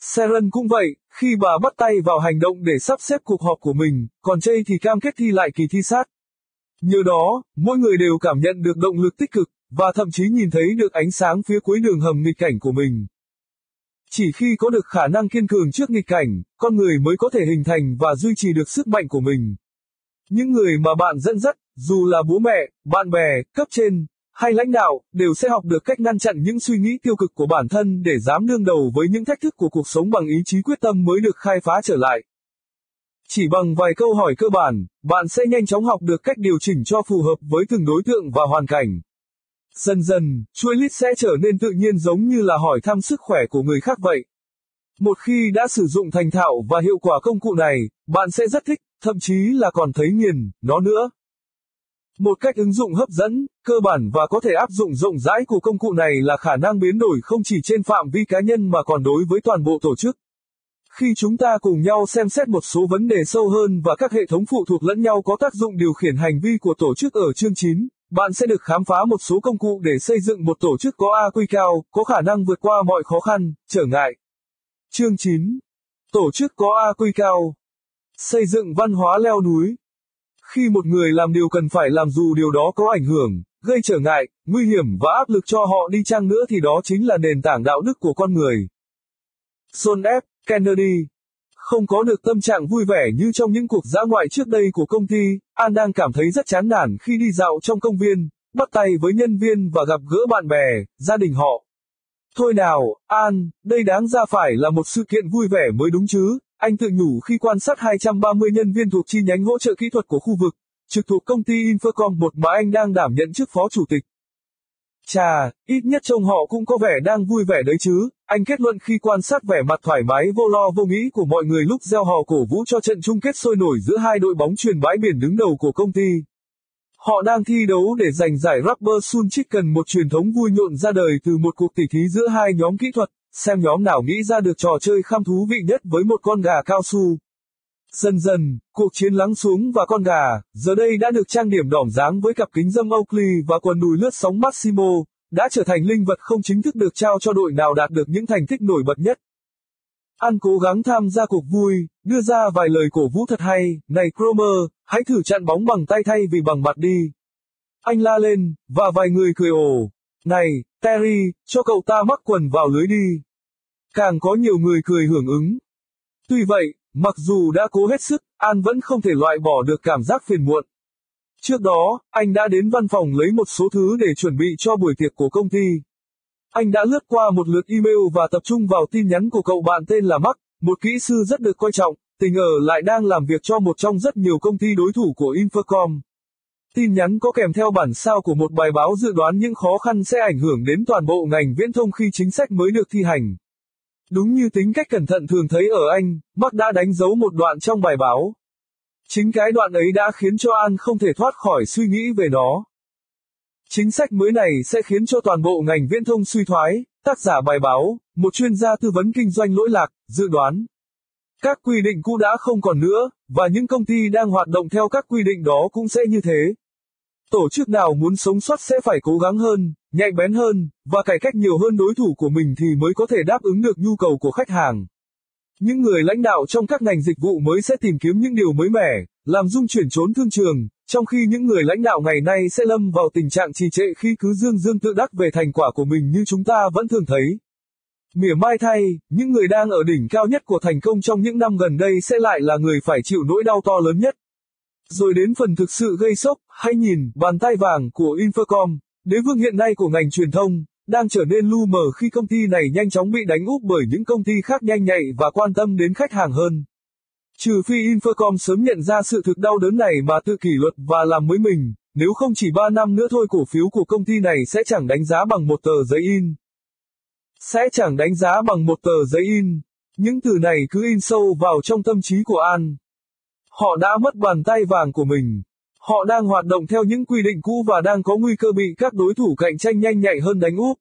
Seren cũng vậy, khi bà bắt tay vào hành động để sắp xếp cuộc họp của mình, còn Jay thì cam kết thi lại kỳ thi sát. Nhờ đó, mỗi người đều cảm nhận được động lực tích cực, và thậm chí nhìn thấy được ánh sáng phía cuối đường hầm nghịch cảnh của mình. Chỉ khi có được khả năng kiên cường trước nghịch cảnh, con người mới có thể hình thành và duy trì được sức mạnh của mình. Những người mà bạn dẫn dắt, dù là bố mẹ, bạn bè, cấp trên, hay lãnh đạo, đều sẽ học được cách ngăn chặn những suy nghĩ tiêu cực của bản thân để dám đương đầu với những thách thức của cuộc sống bằng ý chí quyết tâm mới được khai phá trở lại. Chỉ bằng vài câu hỏi cơ bản, bạn sẽ nhanh chóng học được cách điều chỉnh cho phù hợp với từng đối tượng và hoàn cảnh. Dần dần, chuỗi lít sẽ trở nên tự nhiên giống như là hỏi thăm sức khỏe của người khác vậy. Một khi đã sử dụng thành thạo và hiệu quả công cụ này, bạn sẽ rất thích, thậm chí là còn thấy nghiền, nó nữa. Một cách ứng dụng hấp dẫn, cơ bản và có thể áp dụng rộng rãi của công cụ này là khả năng biến đổi không chỉ trên phạm vi cá nhân mà còn đối với toàn bộ tổ chức. Khi chúng ta cùng nhau xem xét một số vấn đề sâu hơn và các hệ thống phụ thuộc lẫn nhau có tác dụng điều khiển hành vi của tổ chức ở chương 9, bạn sẽ được khám phá một số công cụ để xây dựng một tổ chức có AQ cao, có khả năng vượt qua mọi khó khăn, trở ngại. Chương 9. Tổ chức có AQ cao. Xây dựng văn hóa leo núi. Khi một người làm điều cần phải làm dù điều đó có ảnh hưởng, gây trở ngại, nguy hiểm và áp lực cho họ đi chăng nữa thì đó chính là nền tảng đạo đức của con người. John F. Kennedy không có được tâm trạng vui vẻ như trong những cuộc dã ngoại trước đây của công ty, An đang cảm thấy rất chán nản khi đi dạo trong công viên, bắt tay với nhân viên và gặp gỡ bạn bè, gia đình họ. Thôi nào, An, đây đáng ra phải là một sự kiện vui vẻ mới đúng chứ, anh tự nhủ khi quan sát 230 nhân viên thuộc chi nhánh hỗ trợ kỹ thuật của khu vực, trực thuộc công ty Infocom một mà anh đang đảm nhận chức phó chủ tịch. Chà, ít nhất trông họ cũng có vẻ đang vui vẻ đấy chứ, anh kết luận khi quan sát vẻ mặt thoải mái vô lo vô nghĩ của mọi người lúc gieo hò cổ vũ cho trận chung kết sôi nổi giữa hai đội bóng truyền bãi biển đứng đầu của công ty. Họ đang thi đấu để giành giải Rubber Soul Chicken một truyền thống vui nhộn ra đời từ một cuộc tỉ thí giữa hai nhóm kỹ thuật, xem nhóm nào nghĩ ra được trò chơi khăm thú vị nhất với một con gà cao su. Dần dần, cuộc chiến lắng xuống và con gà, giờ đây đã được trang điểm đỏm dáng với cặp kính dâm Oakley và quần đùi lướt sóng Maximo, đã trở thành linh vật không chính thức được trao cho đội nào đạt được những thành tích nổi bật nhất. An cố gắng tham gia cuộc vui, đưa ra vài lời cổ vũ thật hay, này Cromer, hãy thử chặn bóng bằng tay thay vì bằng mặt đi. Anh la lên, và vài người cười ồ. Này, Terry, cho cậu ta mắc quần vào lưới đi. Càng có nhiều người cười hưởng ứng. Tuy vậy, mặc dù đã cố hết sức, An vẫn không thể loại bỏ được cảm giác phiền muộn. Trước đó, anh đã đến văn phòng lấy một số thứ để chuẩn bị cho buổi tiệc của công ty. Anh đã lướt qua một lượt email và tập trung vào tin nhắn của cậu bạn tên là Mark, một kỹ sư rất được coi trọng, tình ở lại đang làm việc cho một trong rất nhiều công ty đối thủ của Infocom. Tin nhắn có kèm theo bản sao của một bài báo dự đoán những khó khăn sẽ ảnh hưởng đến toàn bộ ngành viễn thông khi chính sách mới được thi hành. Đúng như tính cách cẩn thận thường thấy ở anh, Mark đã đánh dấu một đoạn trong bài báo. Chính cái đoạn ấy đã khiến cho An không thể thoát khỏi suy nghĩ về nó. Chính sách mới này sẽ khiến cho toàn bộ ngành viễn thông suy thoái, tác giả bài báo, một chuyên gia tư vấn kinh doanh lỗi lạc, dự đoán. Các quy định cũ đã không còn nữa, và những công ty đang hoạt động theo các quy định đó cũng sẽ như thế. Tổ chức nào muốn sống sót sẽ phải cố gắng hơn, nhạy bén hơn, và cải cách nhiều hơn đối thủ của mình thì mới có thể đáp ứng được nhu cầu của khách hàng. Những người lãnh đạo trong các ngành dịch vụ mới sẽ tìm kiếm những điều mới mẻ, làm dung chuyển trốn thương trường, trong khi những người lãnh đạo ngày nay sẽ lâm vào tình trạng trì trệ khi cứ dương dương tự đắc về thành quả của mình như chúng ta vẫn thường thấy. Mỉa mai thay, những người đang ở đỉnh cao nhất của thành công trong những năm gần đây sẽ lại là người phải chịu nỗi đau to lớn nhất. Rồi đến phần thực sự gây sốc, hãy nhìn, bàn tay vàng của Infocom, đế vương hiện nay của ngành truyền thông, đang trở nên lu mờ khi công ty này nhanh chóng bị đánh úp bởi những công ty khác nhanh nhạy và quan tâm đến khách hàng hơn. Trừ phi Infocom sớm nhận ra sự thực đau đớn này mà tự kỷ luật và làm mới mình, nếu không chỉ 3 năm nữa thôi cổ phiếu của công ty này sẽ chẳng đánh giá bằng một tờ giấy in. Sẽ chẳng đánh giá bằng một tờ giấy in. Những từ này cứ in sâu vào trong tâm trí của An. Họ đã mất bàn tay vàng của mình. Họ đang hoạt động theo những quy định cũ và đang có nguy cơ bị các đối thủ cạnh tranh nhanh nhạy hơn đánh úp.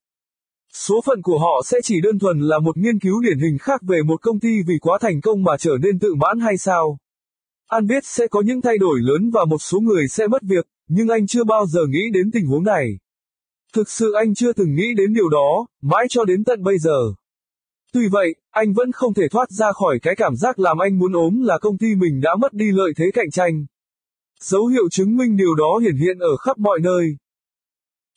Số phận của họ sẽ chỉ đơn thuần là một nghiên cứu điển hình khác về một công ty vì quá thành công mà trở nên tự mãn hay sao? An biết sẽ có những thay đổi lớn và một số người sẽ mất việc, nhưng anh chưa bao giờ nghĩ đến tình huống này. Thực sự anh chưa từng nghĩ đến điều đó, mãi cho đến tận bây giờ. Tuy vậy, anh vẫn không thể thoát ra khỏi cái cảm giác làm anh muốn ốm là công ty mình đã mất đi lợi thế cạnh tranh. Dấu hiệu chứng minh điều đó hiển hiện ở khắp mọi nơi.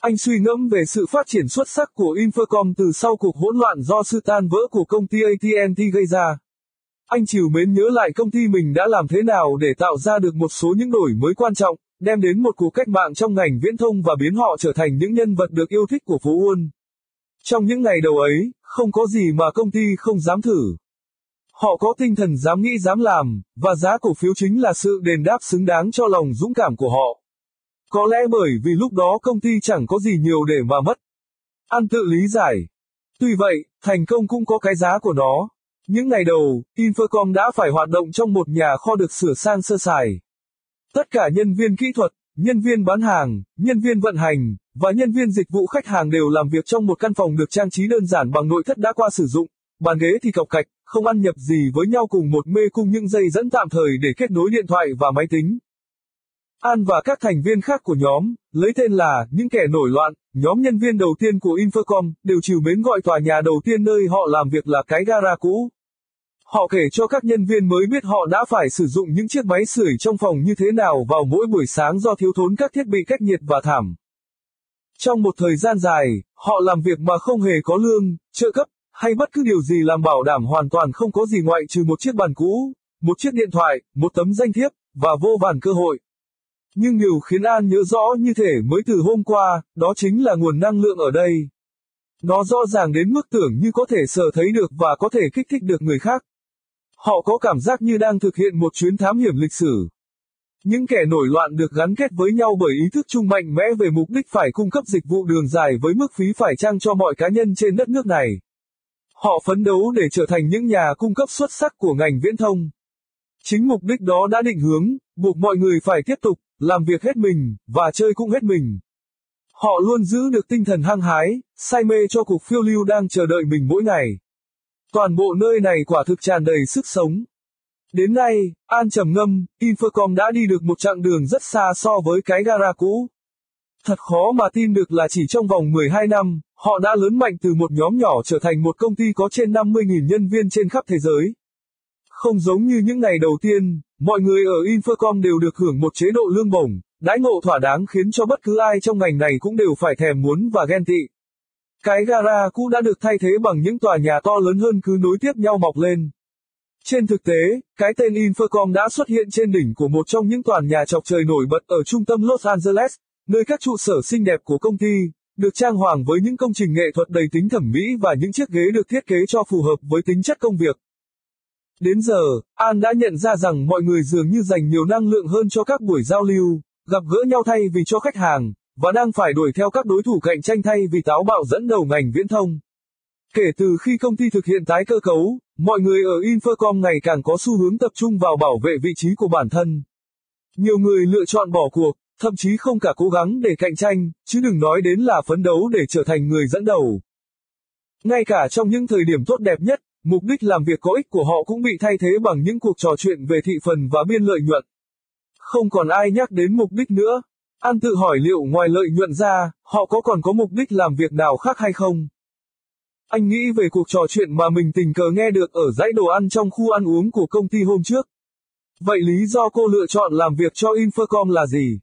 Anh suy ngẫm về sự phát triển xuất sắc của Infocom từ sau cuộc hỗn loạn do sự tan vỡ của công ty AT&T gây ra. Anh chiều mến nhớ lại công ty mình đã làm thế nào để tạo ra được một số những đổi mới quan trọng, đem đến một cuộc cách mạng trong ngành viễn thông và biến họ trở thành những nhân vật được yêu thích của phú Uôn. Trong những ngày đầu ấy, không có gì mà công ty không dám thử. Họ có tinh thần dám nghĩ dám làm, và giá cổ phiếu chính là sự đền đáp xứng đáng cho lòng dũng cảm của họ. Có lẽ bởi vì lúc đó công ty chẳng có gì nhiều để mà mất. An tự lý giải. Tuy vậy, thành công cũng có cái giá của nó. Những ngày đầu, Infocom đã phải hoạt động trong một nhà kho được sửa sang sơ sài. Tất cả nhân viên kỹ thuật, nhân viên bán hàng, nhân viên vận hành, và nhân viên dịch vụ khách hàng đều làm việc trong một căn phòng được trang trí đơn giản bằng nội thất đã qua sử dụng. Bàn ghế thì cọc cạch, không ăn nhập gì với nhau cùng một mê cung những dây dẫn tạm thời để kết nối điện thoại và máy tính. An và các thành viên khác của nhóm, lấy tên là những kẻ nổi loạn, nhóm nhân viên đầu tiên của Infocom, đều chiều mến gọi tòa nhà đầu tiên nơi họ làm việc là cái gara cũ. Họ kể cho các nhân viên mới biết họ đã phải sử dụng những chiếc máy sưởi trong phòng như thế nào vào mỗi buổi sáng do thiếu thốn các thiết bị cách nhiệt và thảm. Trong một thời gian dài, họ làm việc mà không hề có lương, trợ cấp, hay bất cứ điều gì làm bảo đảm hoàn toàn không có gì ngoại trừ một chiếc bàn cũ, một chiếc điện thoại, một tấm danh thiếp, và vô vàn cơ hội. Nhưng điều khiến An nhớ rõ như thể mới từ hôm qua, đó chính là nguồn năng lượng ở đây. Nó rõ ràng đến mức tưởng như có thể sờ thấy được và có thể kích thích được người khác. Họ có cảm giác như đang thực hiện một chuyến thám hiểm lịch sử. Những kẻ nổi loạn được gắn kết với nhau bởi ý thức chung mạnh mẽ về mục đích phải cung cấp dịch vụ đường dài với mức phí phải trang cho mọi cá nhân trên đất nước này. Họ phấn đấu để trở thành những nhà cung cấp xuất sắc của ngành viễn thông. Chính mục đích đó đã định hướng, buộc mọi người phải tiếp tục, làm việc hết mình, và chơi cũng hết mình. Họ luôn giữ được tinh thần hăng hái, say mê cho cuộc phiêu lưu đang chờ đợi mình mỗi ngày. Toàn bộ nơi này quả thực tràn đầy sức sống. Đến nay, An trầm ngâm, Infocom đã đi được một chặng đường rất xa so với cái gara cũ. Thật khó mà tin được là chỉ trong vòng 12 năm, họ đã lớn mạnh từ một nhóm nhỏ trở thành một công ty có trên 50.000 nhân viên trên khắp thế giới. Không giống như những ngày đầu tiên, mọi người ở Infocom đều được hưởng một chế độ lương bổng, đãi ngộ thỏa đáng khiến cho bất cứ ai trong ngành này cũng đều phải thèm muốn và ghen tị. Cái gara cũ đã được thay thế bằng những tòa nhà to lớn hơn cứ nối tiếp nhau mọc lên. Trên thực tế, cái tên Infocom đã xuất hiện trên đỉnh của một trong những tòa nhà chọc trời nổi bật ở trung tâm Los Angeles, nơi các trụ sở xinh đẹp của công ty, được trang hoàng với những công trình nghệ thuật đầy tính thẩm mỹ và những chiếc ghế được thiết kế cho phù hợp với tính chất công việc. Đến giờ, An đã nhận ra rằng mọi người dường như dành nhiều năng lượng hơn cho các buổi giao lưu, gặp gỡ nhau thay vì cho khách hàng, và đang phải đuổi theo các đối thủ cạnh tranh thay vì táo bạo dẫn đầu ngành viễn thông. Kể từ khi công ty thực hiện tái cơ cấu, mọi người ở Infocom ngày càng có xu hướng tập trung vào bảo vệ vị trí của bản thân. Nhiều người lựa chọn bỏ cuộc, thậm chí không cả cố gắng để cạnh tranh, chứ đừng nói đến là phấn đấu để trở thành người dẫn đầu. Ngay cả trong những thời điểm tốt đẹp nhất, mục đích làm việc có ích của họ cũng bị thay thế bằng những cuộc trò chuyện về thị phần và biên lợi nhuận. Không còn ai nhắc đến mục đích nữa. An tự hỏi liệu ngoài lợi nhuận ra, họ có còn có mục đích làm việc nào khác hay không? Anh nghĩ về cuộc trò chuyện mà mình tình cờ nghe được ở dãy đồ ăn trong khu ăn uống của công ty hôm trước. Vậy lý do cô lựa chọn làm việc cho Infocom là gì?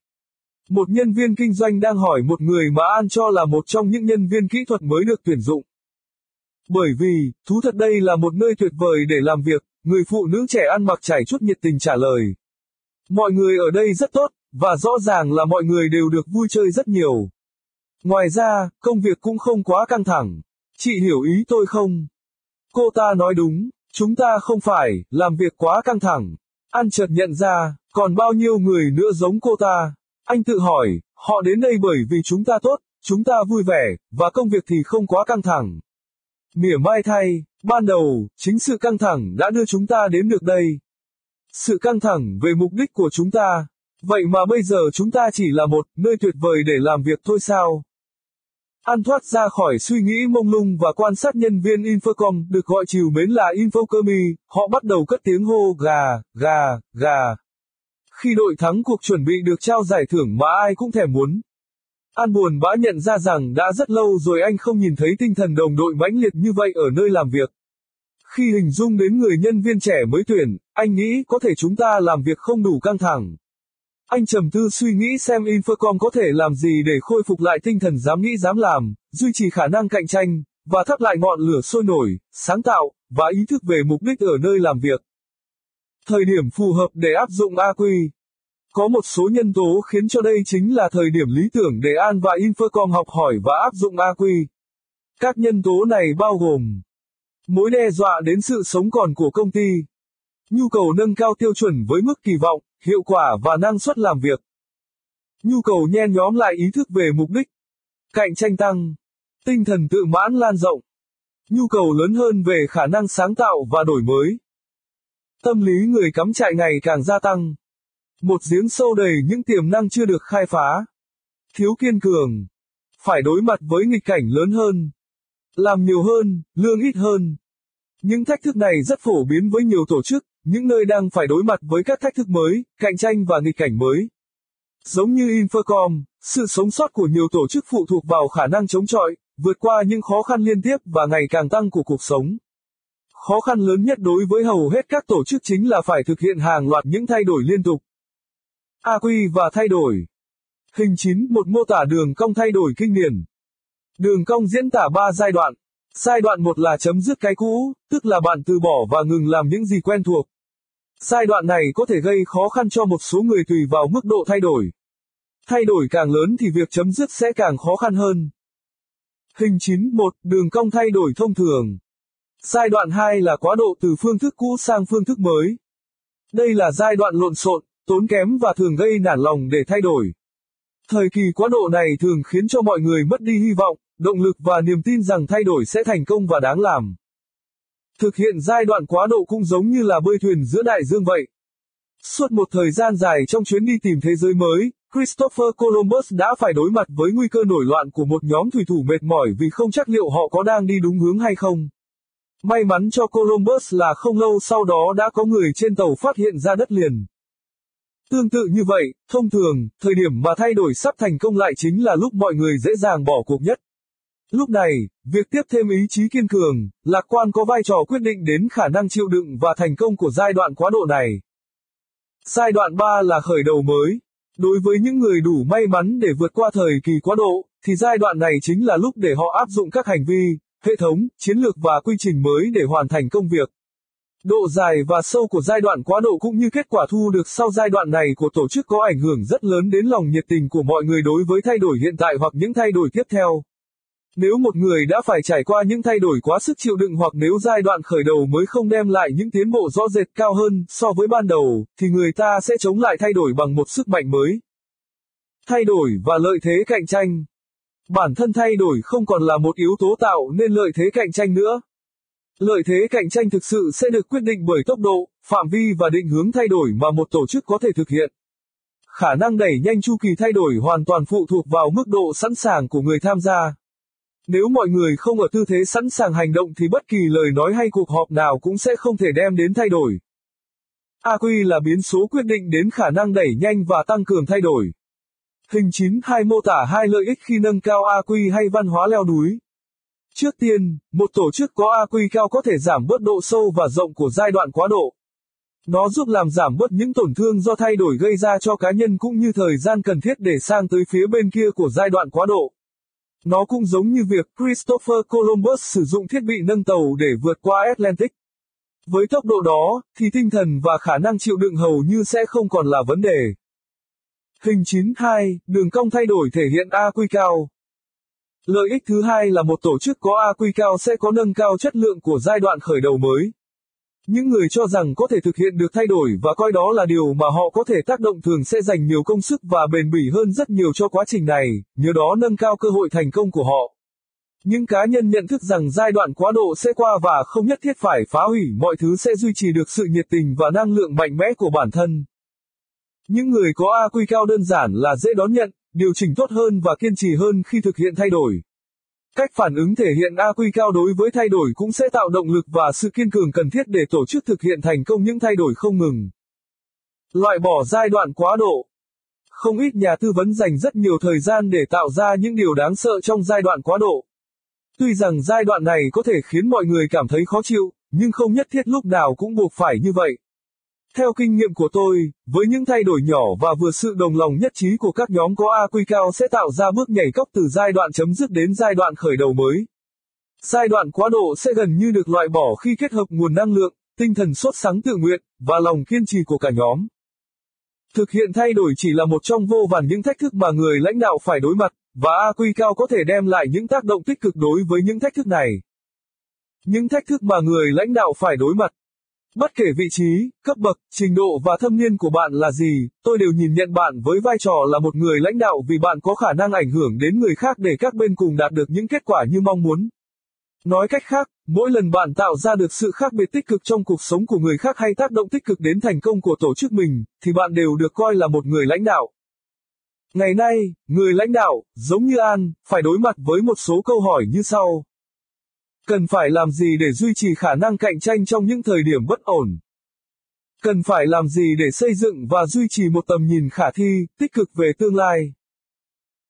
Một nhân viên kinh doanh đang hỏi một người mà An cho là một trong những nhân viên kỹ thuật mới được tuyển dụng. Bởi vì, thú thật đây là một nơi tuyệt vời để làm việc, người phụ nữ trẻ ăn mặc trải chút nhiệt tình trả lời. Mọi người ở đây rất tốt, và rõ ràng là mọi người đều được vui chơi rất nhiều. Ngoài ra, công việc cũng không quá căng thẳng. Chị hiểu ý tôi không? Cô ta nói đúng, chúng ta không phải làm việc quá căng thẳng. An chợt nhận ra, còn bao nhiêu người nữa giống cô ta. Anh tự hỏi, họ đến đây bởi vì chúng ta tốt, chúng ta vui vẻ, và công việc thì không quá căng thẳng. Mỉa mai thay, ban đầu, chính sự căng thẳng đã đưa chúng ta đến được đây. Sự căng thẳng về mục đích của chúng ta. Vậy mà bây giờ chúng ta chỉ là một nơi tuyệt vời để làm việc thôi sao? An thoát ra khỏi suy nghĩ mông lung và quan sát nhân viên Infocom được gọi chiều mến là Infocommy, họ bắt đầu cất tiếng hô gà, gà, gà. Khi đội thắng cuộc chuẩn bị được trao giải thưởng mà ai cũng thèm muốn. An buồn bã nhận ra rằng đã rất lâu rồi anh không nhìn thấy tinh thần đồng đội mãnh liệt như vậy ở nơi làm việc. Khi hình dung đến người nhân viên trẻ mới tuyển, anh nghĩ có thể chúng ta làm việc không đủ căng thẳng. Anh trầm tư suy nghĩ xem Infocom có thể làm gì để khôi phục lại tinh thần dám nghĩ dám làm, duy trì khả năng cạnh tranh, và thắp lại ngọn lửa sôi nổi, sáng tạo, và ý thức về mục đích ở nơi làm việc. Thời điểm phù hợp để áp dụng AQ. Có một số nhân tố khiến cho đây chính là thời điểm lý tưởng để An và Infocom học hỏi và áp dụng AQ. Các nhân tố này bao gồm mối đe dọa đến sự sống còn của công ty, nhu cầu nâng cao tiêu chuẩn với mức kỳ vọng, hiệu quả và năng suất làm việc, nhu cầu nhen nhóm lại ý thức về mục đích, cạnh tranh tăng, tinh thần tự mãn lan rộng, nhu cầu lớn hơn về khả năng sáng tạo và đổi mới. Tâm lý người cắm trại ngày càng gia tăng. Một giếng sâu đầy những tiềm năng chưa được khai phá. Thiếu kiên cường. Phải đối mặt với nghịch cảnh lớn hơn. Làm nhiều hơn, lương ít hơn. Những thách thức này rất phổ biến với nhiều tổ chức, những nơi đang phải đối mặt với các thách thức mới, cạnh tranh và nghịch cảnh mới. Giống như Infocom, sự sống sót của nhiều tổ chức phụ thuộc vào khả năng chống chọi, vượt qua những khó khăn liên tiếp và ngày càng tăng của cuộc sống. Khó khăn lớn nhất đối với hầu hết các tổ chức chính là phải thực hiện hàng loạt những thay đổi liên tục. AQ và thay đổi. Hình 9 một mô tả đường cong thay đổi kinh điển. Đường cong diễn tả 3 giai đoạn. Giai đoạn 1 là chấm dứt cái cũ, tức là bạn từ bỏ và ngừng làm những gì quen thuộc. Giai đoạn này có thể gây khó khăn cho một số người tùy vào mức độ thay đổi. Thay đổi càng lớn thì việc chấm dứt sẽ càng khó khăn hơn. Hình 9 1 đường cong thay đổi thông thường. Giai đoạn 2 là quá độ từ phương thức cũ sang phương thức mới. Đây là giai đoạn lộn xộn, tốn kém và thường gây nản lòng để thay đổi. Thời kỳ quá độ này thường khiến cho mọi người mất đi hy vọng, động lực và niềm tin rằng thay đổi sẽ thành công và đáng làm. Thực hiện giai đoạn quá độ cũng giống như là bơi thuyền giữa đại dương vậy. Suốt một thời gian dài trong chuyến đi tìm thế giới mới, Christopher Columbus đã phải đối mặt với nguy cơ nổi loạn của một nhóm thủy thủ mệt mỏi vì không chắc liệu họ có đang đi đúng hướng hay không. May mắn cho Columbus là không lâu sau đó đã có người trên tàu phát hiện ra đất liền. Tương tự như vậy, thông thường, thời điểm mà thay đổi sắp thành công lại chính là lúc mọi người dễ dàng bỏ cuộc nhất. Lúc này, việc tiếp thêm ý chí kiên cường, lạc quan có vai trò quyết định đến khả năng chịu đựng và thành công của giai đoạn quá độ này. Giai đoạn 3 là khởi đầu mới. Đối với những người đủ may mắn để vượt qua thời kỳ quá độ, thì giai đoạn này chính là lúc để họ áp dụng các hành vi, hệ thống, chiến lược và quy trình mới để hoàn thành công việc. Độ dài và sâu của giai đoạn quá độ cũng như kết quả thu được sau giai đoạn này của tổ chức có ảnh hưởng rất lớn đến lòng nhiệt tình của mọi người đối với thay đổi hiện tại hoặc những thay đổi tiếp theo. Nếu một người đã phải trải qua những thay đổi quá sức chịu đựng hoặc nếu giai đoạn khởi đầu mới không đem lại những tiến bộ rõ rệt cao hơn so với ban đầu, thì người ta sẽ chống lại thay đổi bằng một sức mạnh mới. Thay đổi và lợi thế cạnh tranh. Bản thân thay đổi không còn là một yếu tố tạo nên lợi thế cạnh tranh nữa. Lợi thế cạnh tranh thực sự sẽ được quyết định bởi tốc độ, phạm vi và định hướng thay đổi mà một tổ chức có thể thực hiện. Khả năng đẩy nhanh chu kỳ thay đổi hoàn toàn phụ thuộc vào mức độ sẵn sàng của người tham gia. Nếu mọi người không ở tư thế sẵn sàng hành động thì bất kỳ lời nói hay cuộc họp nào cũng sẽ không thể đem đến thay đổi. AQ là biến số quyết định đến khả năng đẩy nhanh và tăng cường thay đổi. Hình 92 mô tả hai lợi ích khi nâng cao AQ hay văn hóa leo núi. Trước tiên, một tổ chức có AQ cao có thể giảm bớt độ sâu và rộng của giai đoạn quá độ. Nó giúp làm giảm bớt những tổn thương do thay đổi gây ra cho cá nhân cũng như thời gian cần thiết để sang tới phía bên kia của giai đoạn quá độ. Nó cũng giống như việc Christopher Columbus sử dụng thiết bị nâng tàu để vượt qua Atlantic. Với tốc độ đó, thì tinh thần và khả năng chịu đựng hầu như sẽ không còn là vấn đề. Hình 92, đường cong thay đổi thể hiện AQ cao. Lợi ích thứ hai là một tổ chức có AQ cao sẽ có nâng cao chất lượng của giai đoạn khởi đầu mới. Những người cho rằng có thể thực hiện được thay đổi và coi đó là điều mà họ có thể tác động thường sẽ dành nhiều công sức và bền bỉ hơn rất nhiều cho quá trình này, nhờ đó nâng cao cơ hội thành công của họ. Những cá nhân nhận thức rằng giai đoạn quá độ sẽ qua và không nhất thiết phải phá hủy mọi thứ sẽ duy trì được sự nhiệt tình và năng lượng mạnh mẽ của bản thân. Những người có AQ cao đơn giản là dễ đón nhận, điều chỉnh tốt hơn và kiên trì hơn khi thực hiện thay đổi. Cách phản ứng thể hiện AQ cao đối với thay đổi cũng sẽ tạo động lực và sự kiên cường cần thiết để tổ chức thực hiện thành công những thay đổi không ngừng. Loại bỏ giai đoạn quá độ. Không ít nhà tư vấn dành rất nhiều thời gian để tạo ra những điều đáng sợ trong giai đoạn quá độ. Tuy rằng giai đoạn này có thể khiến mọi người cảm thấy khó chịu, nhưng không nhất thiết lúc nào cũng buộc phải như vậy. Theo kinh nghiệm của tôi, với những thay đổi nhỏ và vừa sự đồng lòng nhất trí của các nhóm có AQ cao sẽ tạo ra bước nhảy cốc từ giai đoạn chấm dứt đến giai đoạn khởi đầu mới. Giai đoạn quá độ sẽ gần như được loại bỏ khi kết hợp nguồn năng lượng, tinh thần sốt sáng tự nguyện, và lòng kiên trì của cả nhóm. Thực hiện thay đổi chỉ là một trong vô vàn những thách thức mà người lãnh đạo phải đối mặt, và AQ cao có thể đem lại những tác động tích cực đối với những thách thức này. Những thách thức mà người lãnh đạo phải đối mặt, Bất kể vị trí, cấp bậc, trình độ và thâm niên của bạn là gì, tôi đều nhìn nhận bạn với vai trò là một người lãnh đạo vì bạn có khả năng ảnh hưởng đến người khác để các bên cùng đạt được những kết quả như mong muốn. Nói cách khác, mỗi lần bạn tạo ra được sự khác biệt tích cực trong cuộc sống của người khác hay tác động tích cực đến thành công của tổ chức mình, thì bạn đều được coi là một người lãnh đạo. Ngày nay, người lãnh đạo, giống như An, phải đối mặt với một số câu hỏi như sau. Cần phải làm gì để duy trì khả năng cạnh tranh trong những thời điểm bất ổn? Cần phải làm gì để xây dựng và duy trì một tầm nhìn khả thi, tích cực về tương lai?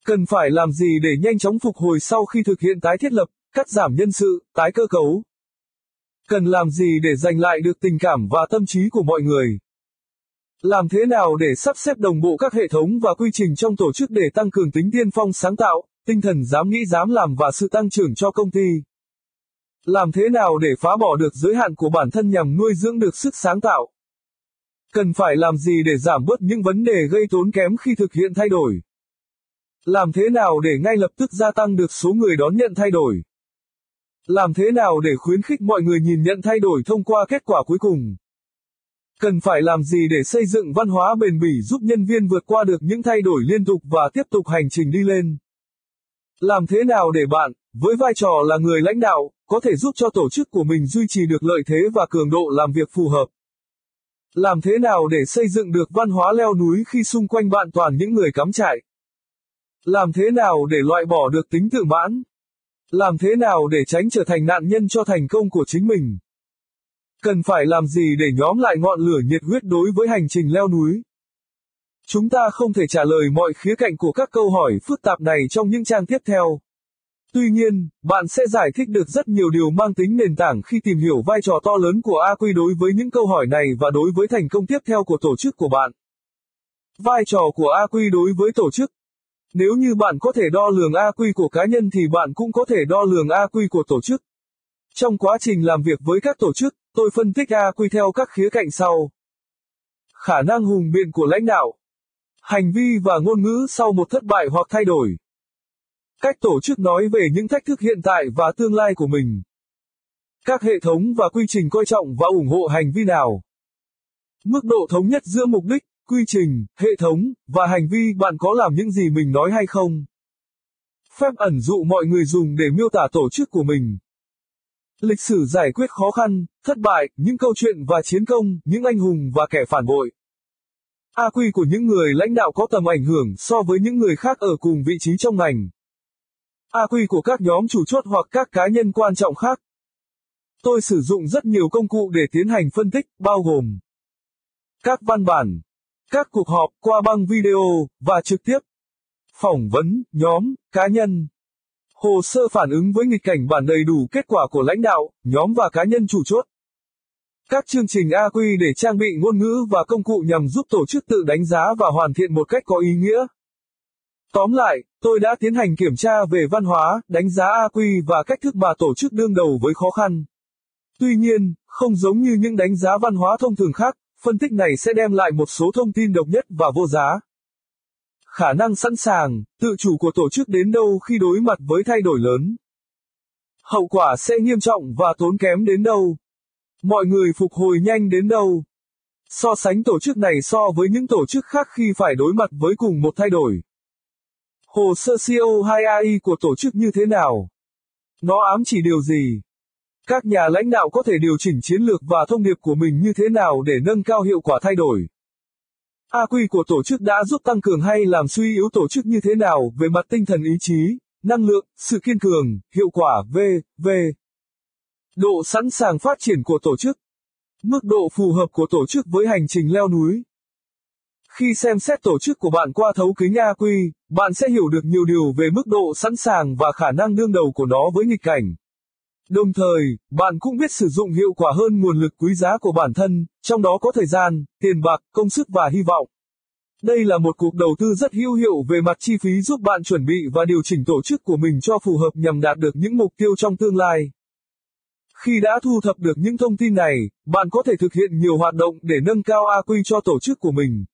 Cần phải làm gì để nhanh chóng phục hồi sau khi thực hiện tái thiết lập, cắt giảm nhân sự, tái cơ cấu? Cần làm gì để giành lại được tình cảm và tâm trí của mọi người? Làm thế nào để sắp xếp đồng bộ các hệ thống và quy trình trong tổ chức để tăng cường tính tiên phong sáng tạo, tinh thần dám nghĩ dám làm và sự tăng trưởng cho công ty? Làm thế nào để phá bỏ được giới hạn của bản thân nhằm nuôi dưỡng được sức sáng tạo? Cần phải làm gì để giảm bớt những vấn đề gây tốn kém khi thực hiện thay đổi? Làm thế nào để ngay lập tức gia tăng được số người đón nhận thay đổi? Làm thế nào để khuyến khích mọi người nhìn nhận thay đổi thông qua kết quả cuối cùng? Cần phải làm gì để xây dựng văn hóa bền bỉ giúp nhân viên vượt qua được những thay đổi liên tục và tiếp tục hành trình đi lên? Làm thế nào để bạn, với vai trò là người lãnh đạo, có thể giúp cho tổ chức của mình duy trì được lợi thế và cường độ làm việc phù hợp? Làm thế nào để xây dựng được văn hóa leo núi khi xung quanh bạn toàn những người cắm trại? Làm thế nào để loại bỏ được tính tự mãn? Làm thế nào để tránh trở thành nạn nhân cho thành công của chính mình? Cần phải làm gì để nhóm lại ngọn lửa nhiệt huyết đối với hành trình leo núi? Chúng ta không thể trả lời mọi khía cạnh của các câu hỏi phức tạp này trong những trang tiếp theo. Tuy nhiên, bạn sẽ giải thích được rất nhiều điều mang tính nền tảng khi tìm hiểu vai trò to lớn của AQ đối với những câu hỏi này và đối với thành công tiếp theo của tổ chức của bạn. Vai trò của AQ đối với tổ chức Nếu như bạn có thể đo lường AQ của cá nhân thì bạn cũng có thể đo lường AQ của tổ chức. Trong quá trình làm việc với các tổ chức, tôi phân tích AQ theo các khía cạnh sau. Khả năng hùng biện của lãnh đạo. Hành vi và ngôn ngữ sau một thất bại hoặc thay đổi. Cách tổ chức nói về những thách thức hiện tại và tương lai của mình. Các hệ thống và quy trình coi trọng và ủng hộ hành vi nào. Mức độ thống nhất giữa mục đích, quy trình, hệ thống, và hành vi bạn có làm những gì mình nói hay không. Phép ẩn dụ mọi người dùng để miêu tả tổ chức của mình. Lịch sử giải quyết khó khăn, thất bại, những câu chuyện và chiến công, những anh hùng và kẻ phản bội. AQ của những người lãnh đạo có tầm ảnh hưởng so với những người khác ở cùng vị trí trong ngành. AQ của các nhóm chủ chốt hoặc các cá nhân quan trọng khác. Tôi sử dụng rất nhiều công cụ để tiến hành phân tích, bao gồm các văn bản, các cuộc họp qua băng video và trực tiếp, phỏng vấn, nhóm, cá nhân. Hồ sơ phản ứng với nghịch cảnh bản đầy đủ kết quả của lãnh đạo, nhóm và cá nhân chủ chốt. Các chương trình AQ để trang bị ngôn ngữ và công cụ nhằm giúp tổ chức tự đánh giá và hoàn thiện một cách có ý nghĩa. Tóm lại, tôi đã tiến hành kiểm tra về văn hóa, đánh giá AQ và cách thức mà tổ chức đương đầu với khó khăn. Tuy nhiên, không giống như những đánh giá văn hóa thông thường khác, phân tích này sẽ đem lại một số thông tin độc nhất và vô giá. Khả năng sẵn sàng, tự chủ của tổ chức đến đâu khi đối mặt với thay đổi lớn. Hậu quả sẽ nghiêm trọng và tốn kém đến đâu. Mọi người phục hồi nhanh đến đâu. So sánh tổ chức này so với những tổ chức khác khi phải đối mặt với cùng một thay đổi. Hồ sơ CO2 AI của tổ chức như thế nào? Nó ám chỉ điều gì? Các nhà lãnh đạo có thể điều chỉnh chiến lược và thông điệp của mình như thế nào để nâng cao hiệu quả thay đổi. AQ của tổ chức đã giúp tăng cường hay làm suy yếu tổ chức như thế nào về mặt tinh thần ý chí, năng lượng, sự kiên cường, hiệu quả v, v. Độ sẵn sàng phát triển của tổ chức. Mức độ phù hợp của tổ chức với hành trình leo núi. Khi xem xét tổ chức của bạn qua thấu kính AQ, bạn sẽ hiểu được nhiều điều về mức độ sẵn sàng và khả năng đương đầu của nó với nghịch cảnh. Đồng thời, bạn cũng biết sử dụng hiệu quả hơn nguồn lực quý giá của bản thân, trong đó có thời gian, tiền bạc, công sức và hy vọng. Đây là một cuộc đầu tư rất hữu hiệu về mặt chi phí giúp bạn chuẩn bị và điều chỉnh tổ chức của mình cho phù hợp nhằm đạt được những mục tiêu trong tương lai. Khi đã thu thập được những thông tin này, bạn có thể thực hiện nhiều hoạt động để nâng cao AQ cho tổ chức của mình.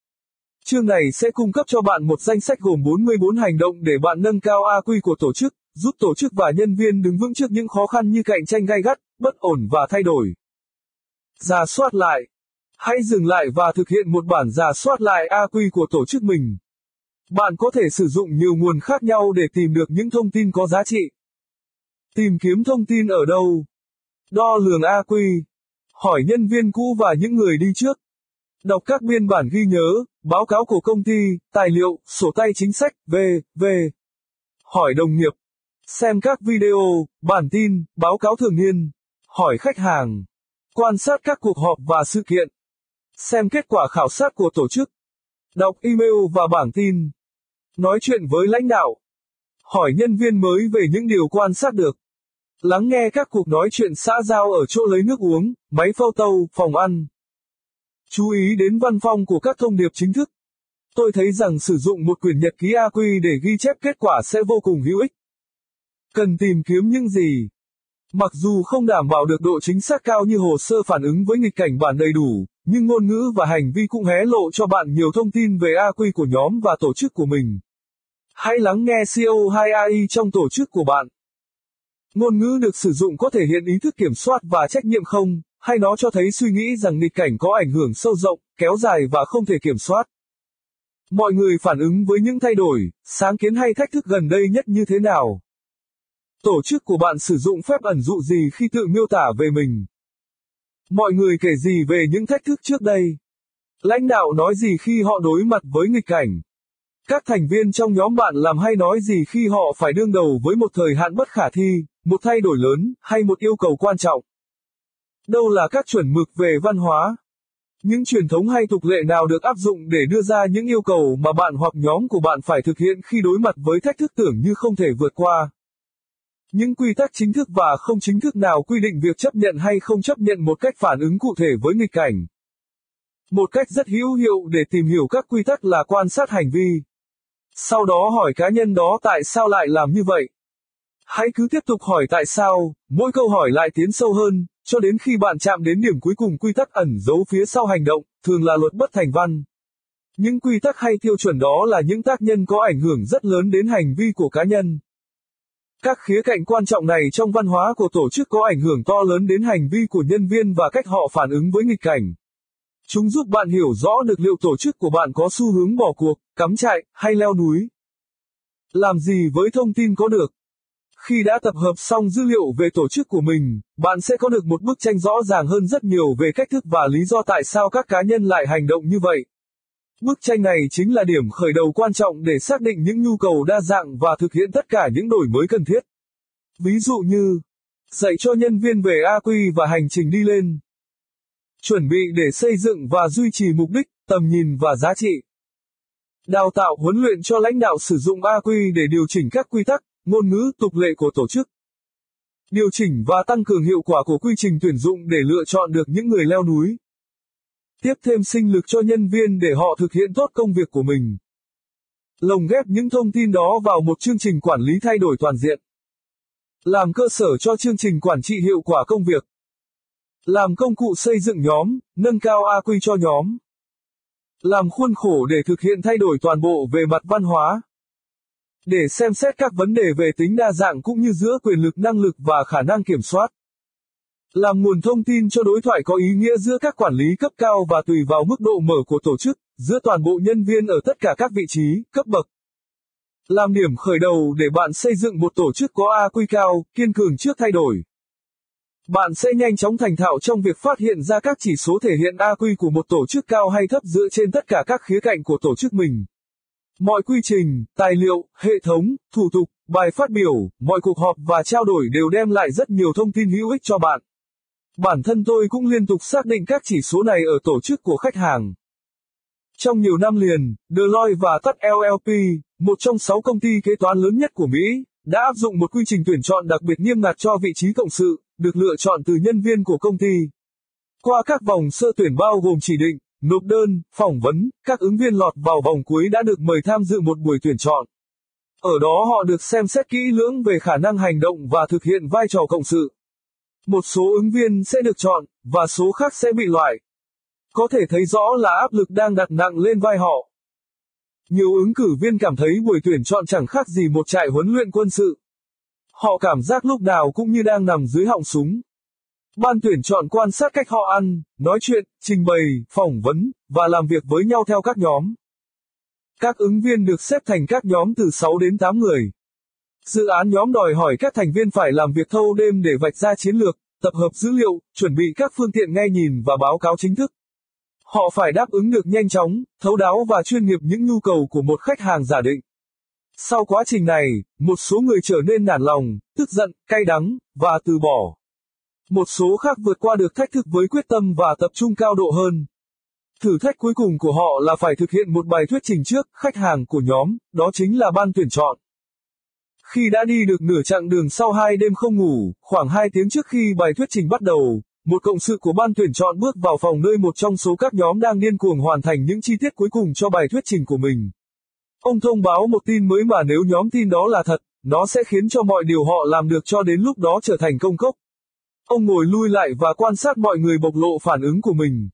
Chương này sẽ cung cấp cho bạn một danh sách gồm 44 hành động để bạn nâng cao AQ của tổ chức, giúp tổ chức và nhân viên đứng vững trước những khó khăn như cạnh tranh gay gắt, bất ổn và thay đổi. Giả soát lại. Hãy dừng lại và thực hiện một bản giả soát lại AQ của tổ chức mình. Bạn có thể sử dụng nhiều nguồn khác nhau để tìm được những thông tin có giá trị. Tìm kiếm thông tin ở đâu? Đo lường AQ. Hỏi nhân viên cũ và những người đi trước. Đọc các biên bản ghi nhớ, báo cáo của công ty, tài liệu, sổ tay chính sách, về về Hỏi đồng nghiệp, Xem các video, bản tin, báo cáo thường niên, hỏi khách hàng, quan sát các cuộc họp và sự kiện, xem kết quả khảo sát của tổ chức, đọc email và bảng tin, nói chuyện với lãnh đạo, hỏi nhân viên mới về những điều quan sát được, lắng nghe các cuộc nói chuyện xã giao ở chỗ lấy nước uống, máy photo, phòng ăn. Chú ý đến văn phong của các thông điệp chính thức. Tôi thấy rằng sử dụng một quyển nhật ký AQ để ghi chép kết quả sẽ vô cùng hữu ích. Cần tìm kiếm những gì? Mặc dù không đảm bảo được độ chính xác cao như hồ sơ phản ứng với nghịch cảnh bản đầy đủ, nhưng ngôn ngữ và hành vi cũng hé lộ cho bạn nhiều thông tin về AQ của nhóm và tổ chức của mình. Hãy lắng nghe CO2AI trong tổ chức của bạn. Ngôn ngữ được sử dụng có thể hiện ý thức kiểm soát và trách nhiệm không, hay nó cho thấy suy nghĩ rằng nghịch cảnh có ảnh hưởng sâu rộng, kéo dài và không thể kiểm soát. Mọi người phản ứng với những thay đổi, sáng kiến hay thách thức gần đây nhất như thế nào? Tổ chức của bạn sử dụng phép ẩn dụ gì khi tự miêu tả về mình? Mọi người kể gì về những thách thức trước đây? Lãnh đạo nói gì khi họ đối mặt với nghịch cảnh? Các thành viên trong nhóm bạn làm hay nói gì khi họ phải đương đầu với một thời hạn bất khả thi, một thay đổi lớn, hay một yêu cầu quan trọng? Đâu là các chuẩn mực về văn hóa? Những truyền thống hay tục lệ nào được áp dụng để đưa ra những yêu cầu mà bạn hoặc nhóm của bạn phải thực hiện khi đối mặt với thách thức tưởng như không thể vượt qua? Những quy tắc chính thức và không chính thức nào quy định việc chấp nhận hay không chấp nhận một cách phản ứng cụ thể với nghịch cảnh. Một cách rất hữu hiệu để tìm hiểu các quy tắc là quan sát hành vi. Sau đó hỏi cá nhân đó tại sao lại làm như vậy. Hãy cứ tiếp tục hỏi tại sao, mỗi câu hỏi lại tiến sâu hơn, cho đến khi bạn chạm đến điểm cuối cùng quy tắc ẩn giấu phía sau hành động, thường là luật bất thành văn. Những quy tắc hay tiêu chuẩn đó là những tác nhân có ảnh hưởng rất lớn đến hành vi của cá nhân. Các khía cạnh quan trọng này trong văn hóa của tổ chức có ảnh hưởng to lớn đến hành vi của nhân viên và cách họ phản ứng với nghịch cảnh. Chúng giúp bạn hiểu rõ được liệu tổ chức của bạn có xu hướng bỏ cuộc, cắm trại, hay leo núi. Làm gì với thông tin có được? Khi đã tập hợp xong dữ liệu về tổ chức của mình, bạn sẽ có được một bức tranh rõ ràng hơn rất nhiều về cách thức và lý do tại sao các cá nhân lại hành động như vậy. Bức tranh này chính là điểm khởi đầu quan trọng để xác định những nhu cầu đa dạng và thực hiện tất cả những đổi mới cần thiết. Ví dụ như, dạy cho nhân viên về AQ và hành trình đi lên. Chuẩn bị để xây dựng và duy trì mục đích, tầm nhìn và giá trị. Đào tạo huấn luyện cho lãnh đạo sử dụng AQ để điều chỉnh các quy tắc, ngôn ngữ, tục lệ của tổ chức. Điều chỉnh và tăng cường hiệu quả của quy trình tuyển dụng để lựa chọn được những người leo núi tiếp thêm sinh lực cho nhân viên để họ thực hiện tốt công việc của mình. Lồng ghép những thông tin đó vào một chương trình quản lý thay đổi toàn diện. Làm cơ sở cho chương trình quản trị hiệu quả công việc. Làm công cụ xây dựng nhóm, nâng cao AQ cho nhóm. Làm khuôn khổ để thực hiện thay đổi toàn bộ về mặt văn hóa. Để xem xét các vấn đề về tính đa dạng cũng như giữa quyền lực năng lực và khả năng kiểm soát. Làm nguồn thông tin cho đối thoại có ý nghĩa giữa các quản lý cấp cao và tùy vào mức độ mở của tổ chức, giữa toàn bộ nhân viên ở tất cả các vị trí, cấp bậc. Làm điểm khởi đầu để bạn xây dựng một tổ chức có AQ cao, kiên cường trước thay đổi. Bạn sẽ nhanh chóng thành thạo trong việc phát hiện ra các chỉ số thể hiện AQ của một tổ chức cao hay thấp dựa trên tất cả các khía cạnh của tổ chức mình. Mọi quy trình, tài liệu, hệ thống, thủ tục, bài phát biểu, mọi cuộc họp và trao đổi đều đem lại rất nhiều thông tin hữu ích cho bạn. Bản thân tôi cũng liên tục xác định các chỉ số này ở tổ chức của khách hàng. Trong nhiều năm liền, Deloitte và Tắt LLP, một trong sáu công ty kế toán lớn nhất của Mỹ, đã áp dụng một quy trình tuyển chọn đặc biệt nghiêm ngặt cho vị trí cộng sự, được lựa chọn từ nhân viên của công ty. Qua các vòng sơ tuyển bao gồm chỉ định, nộp đơn, phỏng vấn, các ứng viên lọt vào vòng cuối đã được mời tham dự một buổi tuyển chọn. Ở đó họ được xem xét kỹ lưỡng về khả năng hành động và thực hiện vai trò cộng sự. Một số ứng viên sẽ được chọn, và số khác sẽ bị loại. Có thể thấy rõ là áp lực đang đặt nặng lên vai họ. Nhiều ứng cử viên cảm thấy buổi tuyển chọn chẳng khác gì một trại huấn luyện quân sự. Họ cảm giác lúc nào cũng như đang nằm dưới họng súng. Ban tuyển chọn quan sát cách họ ăn, nói chuyện, trình bày, phỏng vấn, và làm việc với nhau theo các nhóm. Các ứng viên được xếp thành các nhóm từ 6 đến 8 người. Dự án nhóm đòi hỏi các thành viên phải làm việc thâu đêm để vạch ra chiến lược, tập hợp dữ liệu, chuẩn bị các phương tiện nghe nhìn và báo cáo chính thức. Họ phải đáp ứng được nhanh chóng, thấu đáo và chuyên nghiệp những nhu cầu của một khách hàng giả định. Sau quá trình này, một số người trở nên nản lòng, tức giận, cay đắng, và từ bỏ. Một số khác vượt qua được thách thức với quyết tâm và tập trung cao độ hơn. Thử thách cuối cùng của họ là phải thực hiện một bài thuyết trình trước khách hàng của nhóm, đó chính là ban tuyển chọn. Khi đã đi được nửa chặng đường sau hai đêm không ngủ, khoảng hai tiếng trước khi bài thuyết trình bắt đầu, một cộng sự của ban tuyển chọn bước vào phòng nơi một trong số các nhóm đang điên cuồng hoàn thành những chi tiết cuối cùng cho bài thuyết trình của mình. Ông thông báo một tin mới mà nếu nhóm tin đó là thật, nó sẽ khiến cho mọi điều họ làm được cho đến lúc đó trở thành công cốc. Ông ngồi lui lại và quan sát mọi người bộc lộ phản ứng của mình.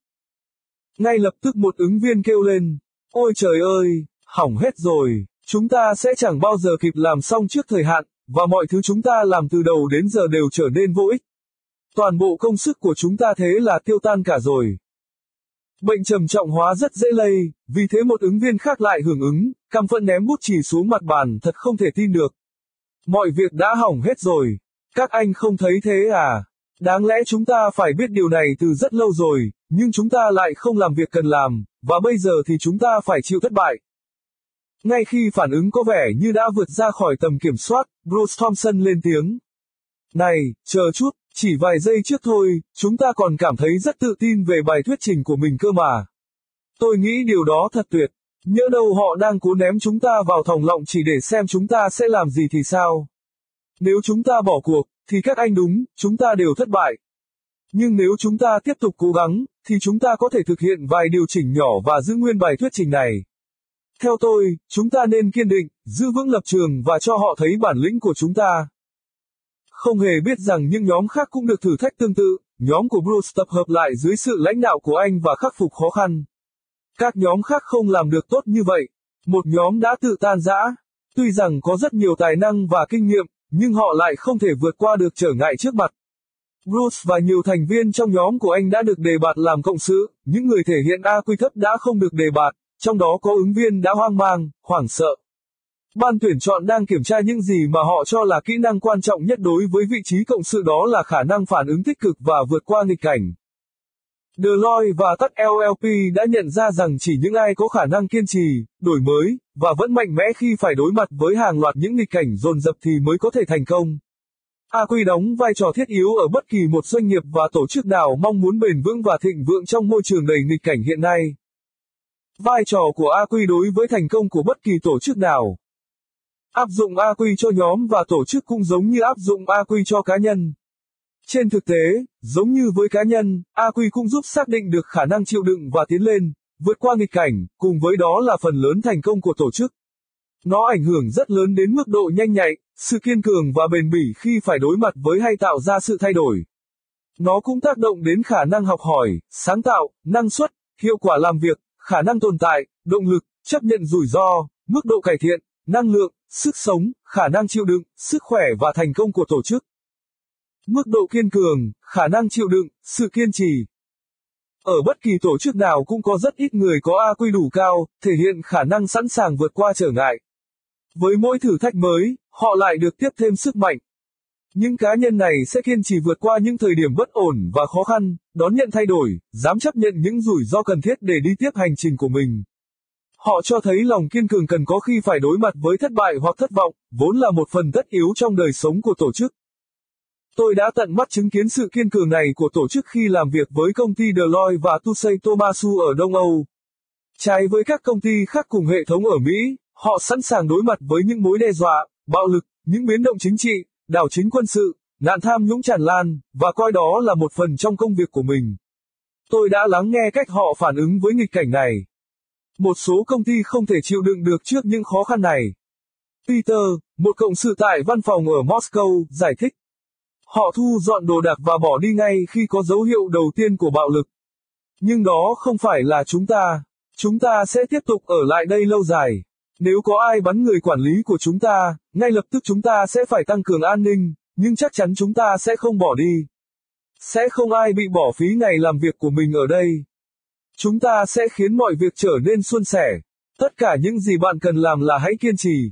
Ngay lập tức một ứng viên kêu lên, ôi trời ơi, hỏng hết rồi. Chúng ta sẽ chẳng bao giờ kịp làm xong trước thời hạn, và mọi thứ chúng ta làm từ đầu đến giờ đều trở nên vô ích. Toàn bộ công sức của chúng ta thế là tiêu tan cả rồi. Bệnh trầm trọng hóa rất dễ lây, vì thế một ứng viên khác lại hưởng ứng, căm phẫn ném bút chì xuống mặt bàn thật không thể tin được. Mọi việc đã hỏng hết rồi. Các anh không thấy thế à? Đáng lẽ chúng ta phải biết điều này từ rất lâu rồi, nhưng chúng ta lại không làm việc cần làm, và bây giờ thì chúng ta phải chịu thất bại. Ngay khi phản ứng có vẻ như đã vượt ra khỏi tầm kiểm soát, Bruce Thompson lên tiếng. Này, chờ chút, chỉ vài giây trước thôi, chúng ta còn cảm thấy rất tự tin về bài thuyết trình của mình cơ mà. Tôi nghĩ điều đó thật tuyệt. Nhớ đâu họ đang cố ném chúng ta vào thòng lọng chỉ để xem chúng ta sẽ làm gì thì sao. Nếu chúng ta bỏ cuộc, thì các anh đúng, chúng ta đều thất bại. Nhưng nếu chúng ta tiếp tục cố gắng, thì chúng ta có thể thực hiện vài điều chỉnh nhỏ và giữ nguyên bài thuyết trình này. Theo tôi, chúng ta nên kiên định, giữ vững lập trường và cho họ thấy bản lĩnh của chúng ta. Không hề biết rằng những nhóm khác cũng được thử thách tương tự, nhóm của Bruce tập hợp lại dưới sự lãnh đạo của anh và khắc phục khó khăn. Các nhóm khác không làm được tốt như vậy. Một nhóm đã tự tan rã. Tuy rằng có rất nhiều tài năng và kinh nghiệm, nhưng họ lại không thể vượt qua được trở ngại trước mặt. Bruce và nhiều thành viên trong nhóm của anh đã được đề bạt làm cộng sự, những người thể hiện A quy thấp đã không được đề bạt, trong đó có ứng viên đã hoang mang, hoảng sợ. Ban tuyển chọn đang kiểm tra những gì mà họ cho là kỹ năng quan trọng nhất đối với vị trí cộng sự đó là khả năng phản ứng tích cực và vượt qua nghịch cảnh. Deloitte và tắt LLP đã nhận ra rằng chỉ những ai có khả năng kiên trì, đổi mới, và vẫn mạnh mẽ khi phải đối mặt với hàng loạt những nghịch cảnh dồn dập thì mới có thể thành công. AQ đóng vai trò thiết yếu ở bất kỳ một doanh nghiệp và tổ chức nào mong muốn bền vững và thịnh vượng trong môi trường đầy nghịch cảnh hiện nay. Vai trò của AQ đối với thành công của bất kỳ tổ chức nào. Áp dụng AQ cho nhóm và tổ chức cũng giống như áp dụng AQ cho cá nhân. Trên thực tế, giống như với cá nhân, AQ cũng giúp xác định được khả năng chịu đựng và tiến lên, vượt qua nghịch cảnh, cùng với đó là phần lớn thành công của tổ chức. Nó ảnh hưởng rất lớn đến mức độ nhanh nhạy, sự kiên cường và bền bỉ khi phải đối mặt với hay tạo ra sự thay đổi. Nó cũng tác động đến khả năng học hỏi, sáng tạo, năng suất, hiệu quả làm việc, khả năng tồn tại, động lực, chấp nhận rủi ro, mức độ cải thiện, năng lượng, sức sống, khả năng chịu đựng, sức khỏe và thành công của tổ chức. Mức độ kiên cường, khả năng chịu đựng, sự kiên trì. Ở bất kỳ tổ chức nào cũng có rất ít người có AQ đủ cao, thể hiện khả năng sẵn sàng vượt qua trở ngại. Với mỗi thử thách mới, họ lại được tiếp thêm sức mạnh. Những cá nhân này sẽ kiên trì vượt qua những thời điểm bất ổn và khó khăn, đón nhận thay đổi, dám chấp nhận những rủi ro cần thiết để đi tiếp hành trình của mình. Họ cho thấy lòng kiên cường cần có khi phải đối mặt với thất bại hoặc thất vọng, vốn là một phần tất yếu trong đời sống của tổ chức. Tôi đã tận mắt chứng kiến sự kiên cường này của tổ chức khi làm việc với công ty Deloitte và Tusei Tomasu ở Đông Âu. Trái với các công ty khác cùng hệ thống ở Mỹ, họ sẵn sàng đối mặt với những mối đe dọa, bạo lực, những biến động chính trị, đảo chính quân sự, nạn tham nhũng tràn lan, và coi đó là một phần trong công việc của mình. Tôi đã lắng nghe cách họ phản ứng với nghịch cảnh này. Một số công ty không thể chịu đựng được trước những khó khăn này. Peter, một cộng sự tại văn phòng ở Moscow, giải thích. Họ thu dọn đồ đạc và bỏ đi ngay khi có dấu hiệu đầu tiên của bạo lực. Nhưng đó không phải là chúng ta. Chúng ta sẽ tiếp tục ở lại đây lâu dài. Nếu có ai bắn người quản lý của chúng ta, ngay lập tức chúng ta sẽ phải tăng cường an ninh, nhưng chắc chắn chúng ta sẽ không bỏ đi. Sẽ không ai bị bỏ phí ngày làm việc của mình ở đây. Chúng ta sẽ khiến mọi việc trở nên suôn sẻ. Tất cả những gì bạn cần làm là hãy kiên trì.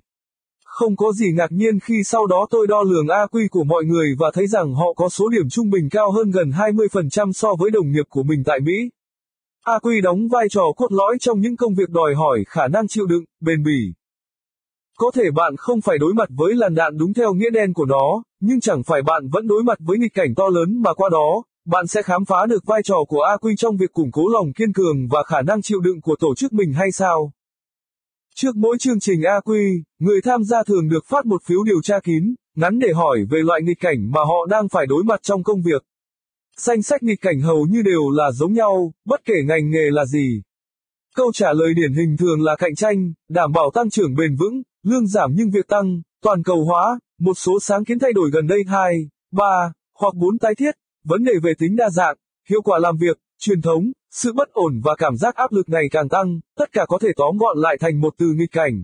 Không có gì ngạc nhiên khi sau đó tôi đo lường AQ của mọi người và thấy rằng họ có số điểm trung bình cao hơn gần 20% so với đồng nghiệp của mình tại Mỹ. AQ đóng vai trò cốt lõi trong những công việc đòi hỏi khả năng chịu đựng, bền bỉ. Có thể bạn không phải đối mặt với làn đạn đúng theo nghĩa đen của nó, nhưng chẳng phải bạn vẫn đối mặt với nghịch cảnh to lớn mà qua đó, bạn sẽ khám phá được vai trò của AQ trong việc củng cố lòng kiên cường và khả năng chịu đựng của tổ chức mình hay sao? Trước mỗi chương trình AQ, người tham gia thường được phát một phiếu điều tra kín, ngắn để hỏi về loại nghịch cảnh mà họ đang phải đối mặt trong công việc. Danh sách nghịch cảnh hầu như đều là giống nhau, bất kể ngành nghề là gì. Câu trả lời điển hình thường là cạnh tranh, đảm bảo tăng trưởng bền vững, lương giảm nhưng việc tăng, toàn cầu hóa, một số sáng kiến thay đổi gần đây 2, 3, hoặc 4 tái thiết, vấn đề về tính đa dạng, hiệu quả làm việc, truyền thống, sự bất ổn và cảm giác áp lực ngày càng tăng, tất cả có thể tóm gọn lại thành một từ nghịch cảnh.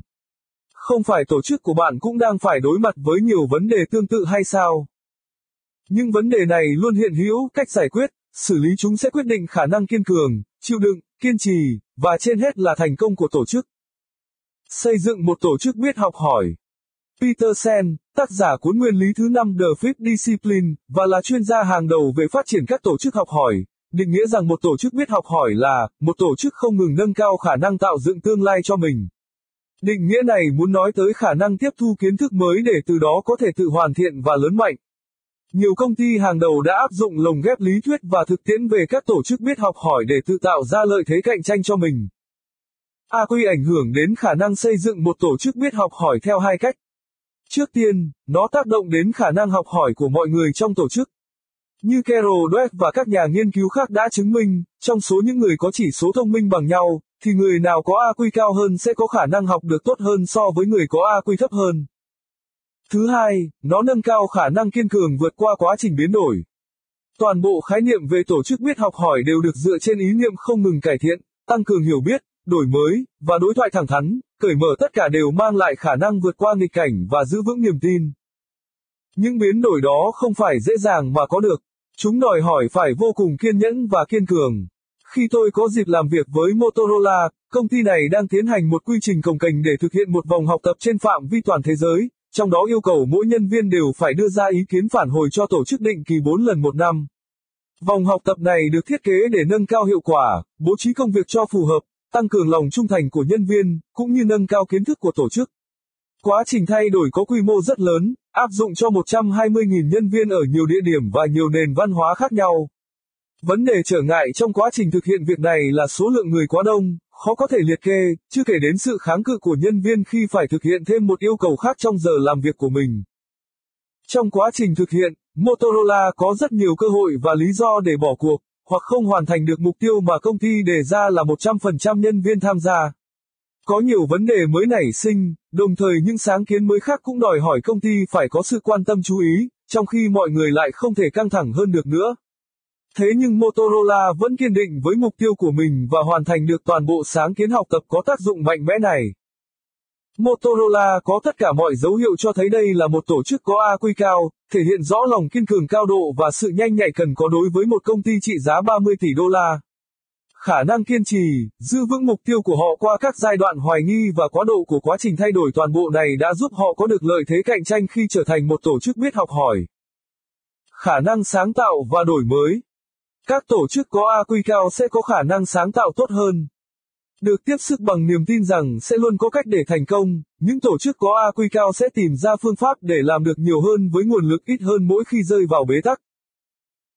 Không phải tổ chức của bạn cũng đang phải đối mặt với nhiều vấn đề tương tự hay sao? Nhưng vấn đề này luôn hiện hữu, cách giải quyết, xử lý chúng sẽ quyết định khả năng kiên cường, chịu đựng, kiên trì, và trên hết là thành công của tổ chức. Xây dựng một tổ chức biết học hỏi. Peter Sen, tác giả cuốn nguyên lý thứ 5 The Fifth Discipline, và là chuyên gia hàng đầu về phát triển các tổ chức học hỏi, định nghĩa rằng một tổ chức biết học hỏi là, một tổ chức không ngừng nâng cao khả năng tạo dựng tương lai cho mình. Định nghĩa này muốn nói tới khả năng tiếp thu kiến thức mới để từ đó có thể tự hoàn thiện và lớn mạnh. Nhiều công ty hàng đầu đã áp dụng lồng ghép lý thuyết và thực tiễn về các tổ chức biết học hỏi để tự tạo ra lợi thế cạnh tranh cho mình. AQ ảnh hưởng đến khả năng xây dựng một tổ chức biết học hỏi theo hai cách. Trước tiên, nó tác động đến khả năng học hỏi của mọi người trong tổ chức. Như Carol Dweck và các nhà nghiên cứu khác đã chứng minh, trong số những người có chỉ số thông minh bằng nhau, thì người nào có AQ cao hơn sẽ có khả năng học được tốt hơn so với người có AQ thấp hơn. Thứ hai, nó nâng cao khả năng kiên cường vượt qua quá trình biến đổi. Toàn bộ khái niệm về tổ chức biết học hỏi đều được dựa trên ý niệm không ngừng cải thiện, tăng cường hiểu biết, đổi mới, và đối thoại thẳng thắn, cởi mở tất cả đều mang lại khả năng vượt qua nghịch cảnh và giữ vững niềm tin. Những biến đổi đó không phải dễ dàng mà có được, chúng đòi hỏi phải vô cùng kiên nhẫn và kiên cường. Khi tôi có dịp làm việc với Motorola, công ty này đang tiến hành một quy trình cồng kềnh để thực hiện một vòng học tập trên phạm vi toàn thế giới, trong đó yêu cầu mỗi nhân viên đều phải đưa ra ý kiến phản hồi cho tổ chức định kỳ 4 lần một năm. Vòng học tập này được thiết kế để nâng cao hiệu quả, bố trí công việc cho phù hợp, tăng cường lòng trung thành của nhân viên, cũng như nâng cao kiến thức của tổ chức. Quá trình thay đổi có quy mô rất lớn, áp dụng cho 120.000 nhân viên ở nhiều địa điểm và nhiều nền văn hóa khác nhau. Vấn đề trở ngại trong quá trình thực hiện việc này là số lượng người quá đông, khó có thể liệt kê, chưa kể đến sự kháng cự của nhân viên khi phải thực hiện thêm một yêu cầu khác trong giờ làm việc của mình. Trong quá trình thực hiện, Motorola có rất nhiều cơ hội và lý do để bỏ cuộc, hoặc không hoàn thành được mục tiêu mà công ty đề ra là 100% nhân viên tham gia. Có nhiều vấn đề mới nảy sinh, đồng thời những sáng kiến mới khác cũng đòi hỏi công ty phải có sự quan tâm chú ý, trong khi mọi người lại không thể căng thẳng hơn được nữa. Thế nhưng Motorola vẫn kiên định với mục tiêu của mình và hoàn thành được toàn bộ sáng kiến học tập có tác dụng mạnh mẽ này. Motorola có tất cả mọi dấu hiệu cho thấy đây là một tổ chức có AQ cao, thể hiện rõ lòng kiên cường cao độ và sự nhanh nhạy cần có đối với một công ty trị giá 30 tỷ đô la. Khả năng kiên trì, giữ vững mục tiêu của họ qua các giai đoạn hoài nghi và quá độ của quá trình thay đổi toàn bộ này đã giúp họ có được lợi thế cạnh tranh khi trở thành một tổ chức biết học hỏi. Khả năng sáng tạo và đổi mới. Các tổ chức có AQ cao sẽ có khả năng sáng tạo tốt hơn. Được tiếp sức bằng niềm tin rằng sẽ luôn có cách để thành công, những tổ chức có AQ cao sẽ tìm ra phương pháp để làm được nhiều hơn với nguồn lực ít hơn mỗi khi rơi vào bế tắc.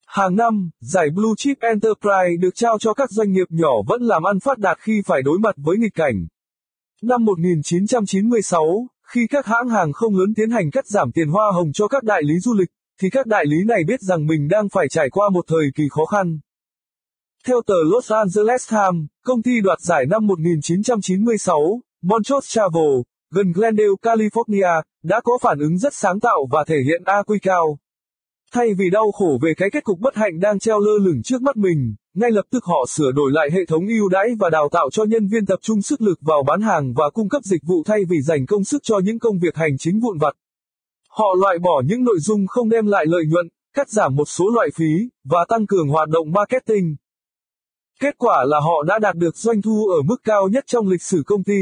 Hàng năm, giải Blue Chip Enterprise được trao cho các doanh nghiệp nhỏ vẫn làm ăn phát đạt khi phải đối mặt với nghịch cảnh. Năm 1996, khi các hãng hàng không lớn tiến hành cắt giảm tiền hoa hồng cho các đại lý du lịch, thì các đại lý này biết rằng mình đang phải trải qua một thời kỳ khó khăn. Theo tờ Los Angeles Times, công ty đoạt giải năm 1996, Montrose Travel, gần Glendale, California, đã có phản ứng rất sáng tạo và thể hiện AQ cao. Thay vì đau khổ về cái kết cục bất hạnh đang treo lơ lửng trước mắt mình, ngay lập tức họ sửa đổi lại hệ thống ưu đãi và đào tạo cho nhân viên tập trung sức lực vào bán hàng và cung cấp dịch vụ thay vì dành công sức cho những công việc hành chính vụn vặt. Họ loại bỏ những nội dung không đem lại lợi nhuận, cắt giảm một số loại phí, và tăng cường hoạt động marketing. Kết quả là họ đã đạt được doanh thu ở mức cao nhất trong lịch sử công ty.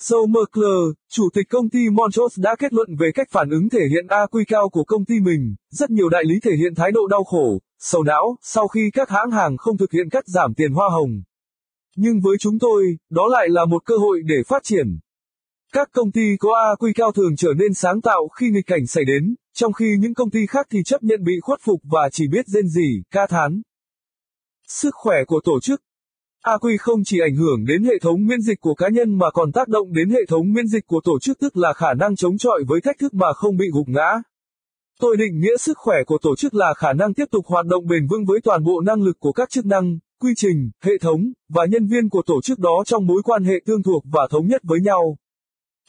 Joe Merkler, chủ tịch công ty Montrose đã kết luận về cách phản ứng thể hiện AQ cao của công ty mình. Rất nhiều đại lý thể hiện thái độ đau khổ, sầu não, sau khi các hãng hàng không thực hiện cắt giảm tiền hoa hồng. Nhưng với chúng tôi, đó lại là một cơ hội để phát triển. Các công ty có AQ cao thường trở nên sáng tạo khi nghịch cảnh xảy đến, trong khi những công ty khác thì chấp nhận bị khuất phục và chỉ biết rên rỉ, ca thán. Sức khỏe của tổ chức AQ không chỉ ảnh hưởng đến hệ thống miễn dịch của cá nhân mà còn tác động đến hệ thống miễn dịch của tổ chức tức là khả năng chống chọi với thách thức mà không bị gục ngã. Tôi định nghĩa sức khỏe của tổ chức là khả năng tiếp tục hoạt động bền vững với toàn bộ năng lực của các chức năng, quy trình, hệ thống, và nhân viên của tổ chức đó trong mối quan hệ tương thuộc và thống nhất với nhau.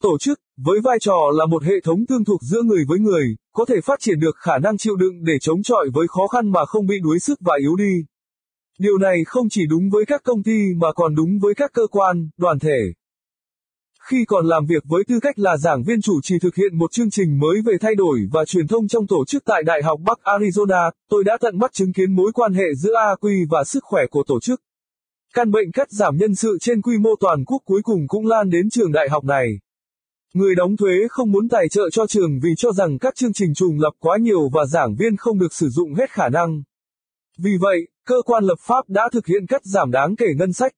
Tổ chức, với vai trò là một hệ thống tương thuộc giữa người với người, có thể phát triển được khả năng chịu đựng để chống chọi với khó khăn mà không bị đuối sức và yếu đi. Điều này không chỉ đúng với các công ty mà còn đúng với các cơ quan, đoàn thể. Khi còn làm việc với tư cách là giảng viên chủ trì thực hiện một chương trình mới về thay đổi và truyền thông trong tổ chức tại Đại học Bắc Arizona, tôi đã tận mắt chứng kiến mối quan hệ giữa AQ và sức khỏe của tổ chức. Căn bệnh cắt giảm nhân sự trên quy mô toàn quốc cuối cùng cũng lan đến trường đại học này. Người đóng thuế không muốn tài trợ cho trường vì cho rằng các chương trình trùng lập quá nhiều và giảng viên không được sử dụng hết khả năng. Vì vậy, cơ quan lập pháp đã thực hiện cắt giảm đáng kể ngân sách.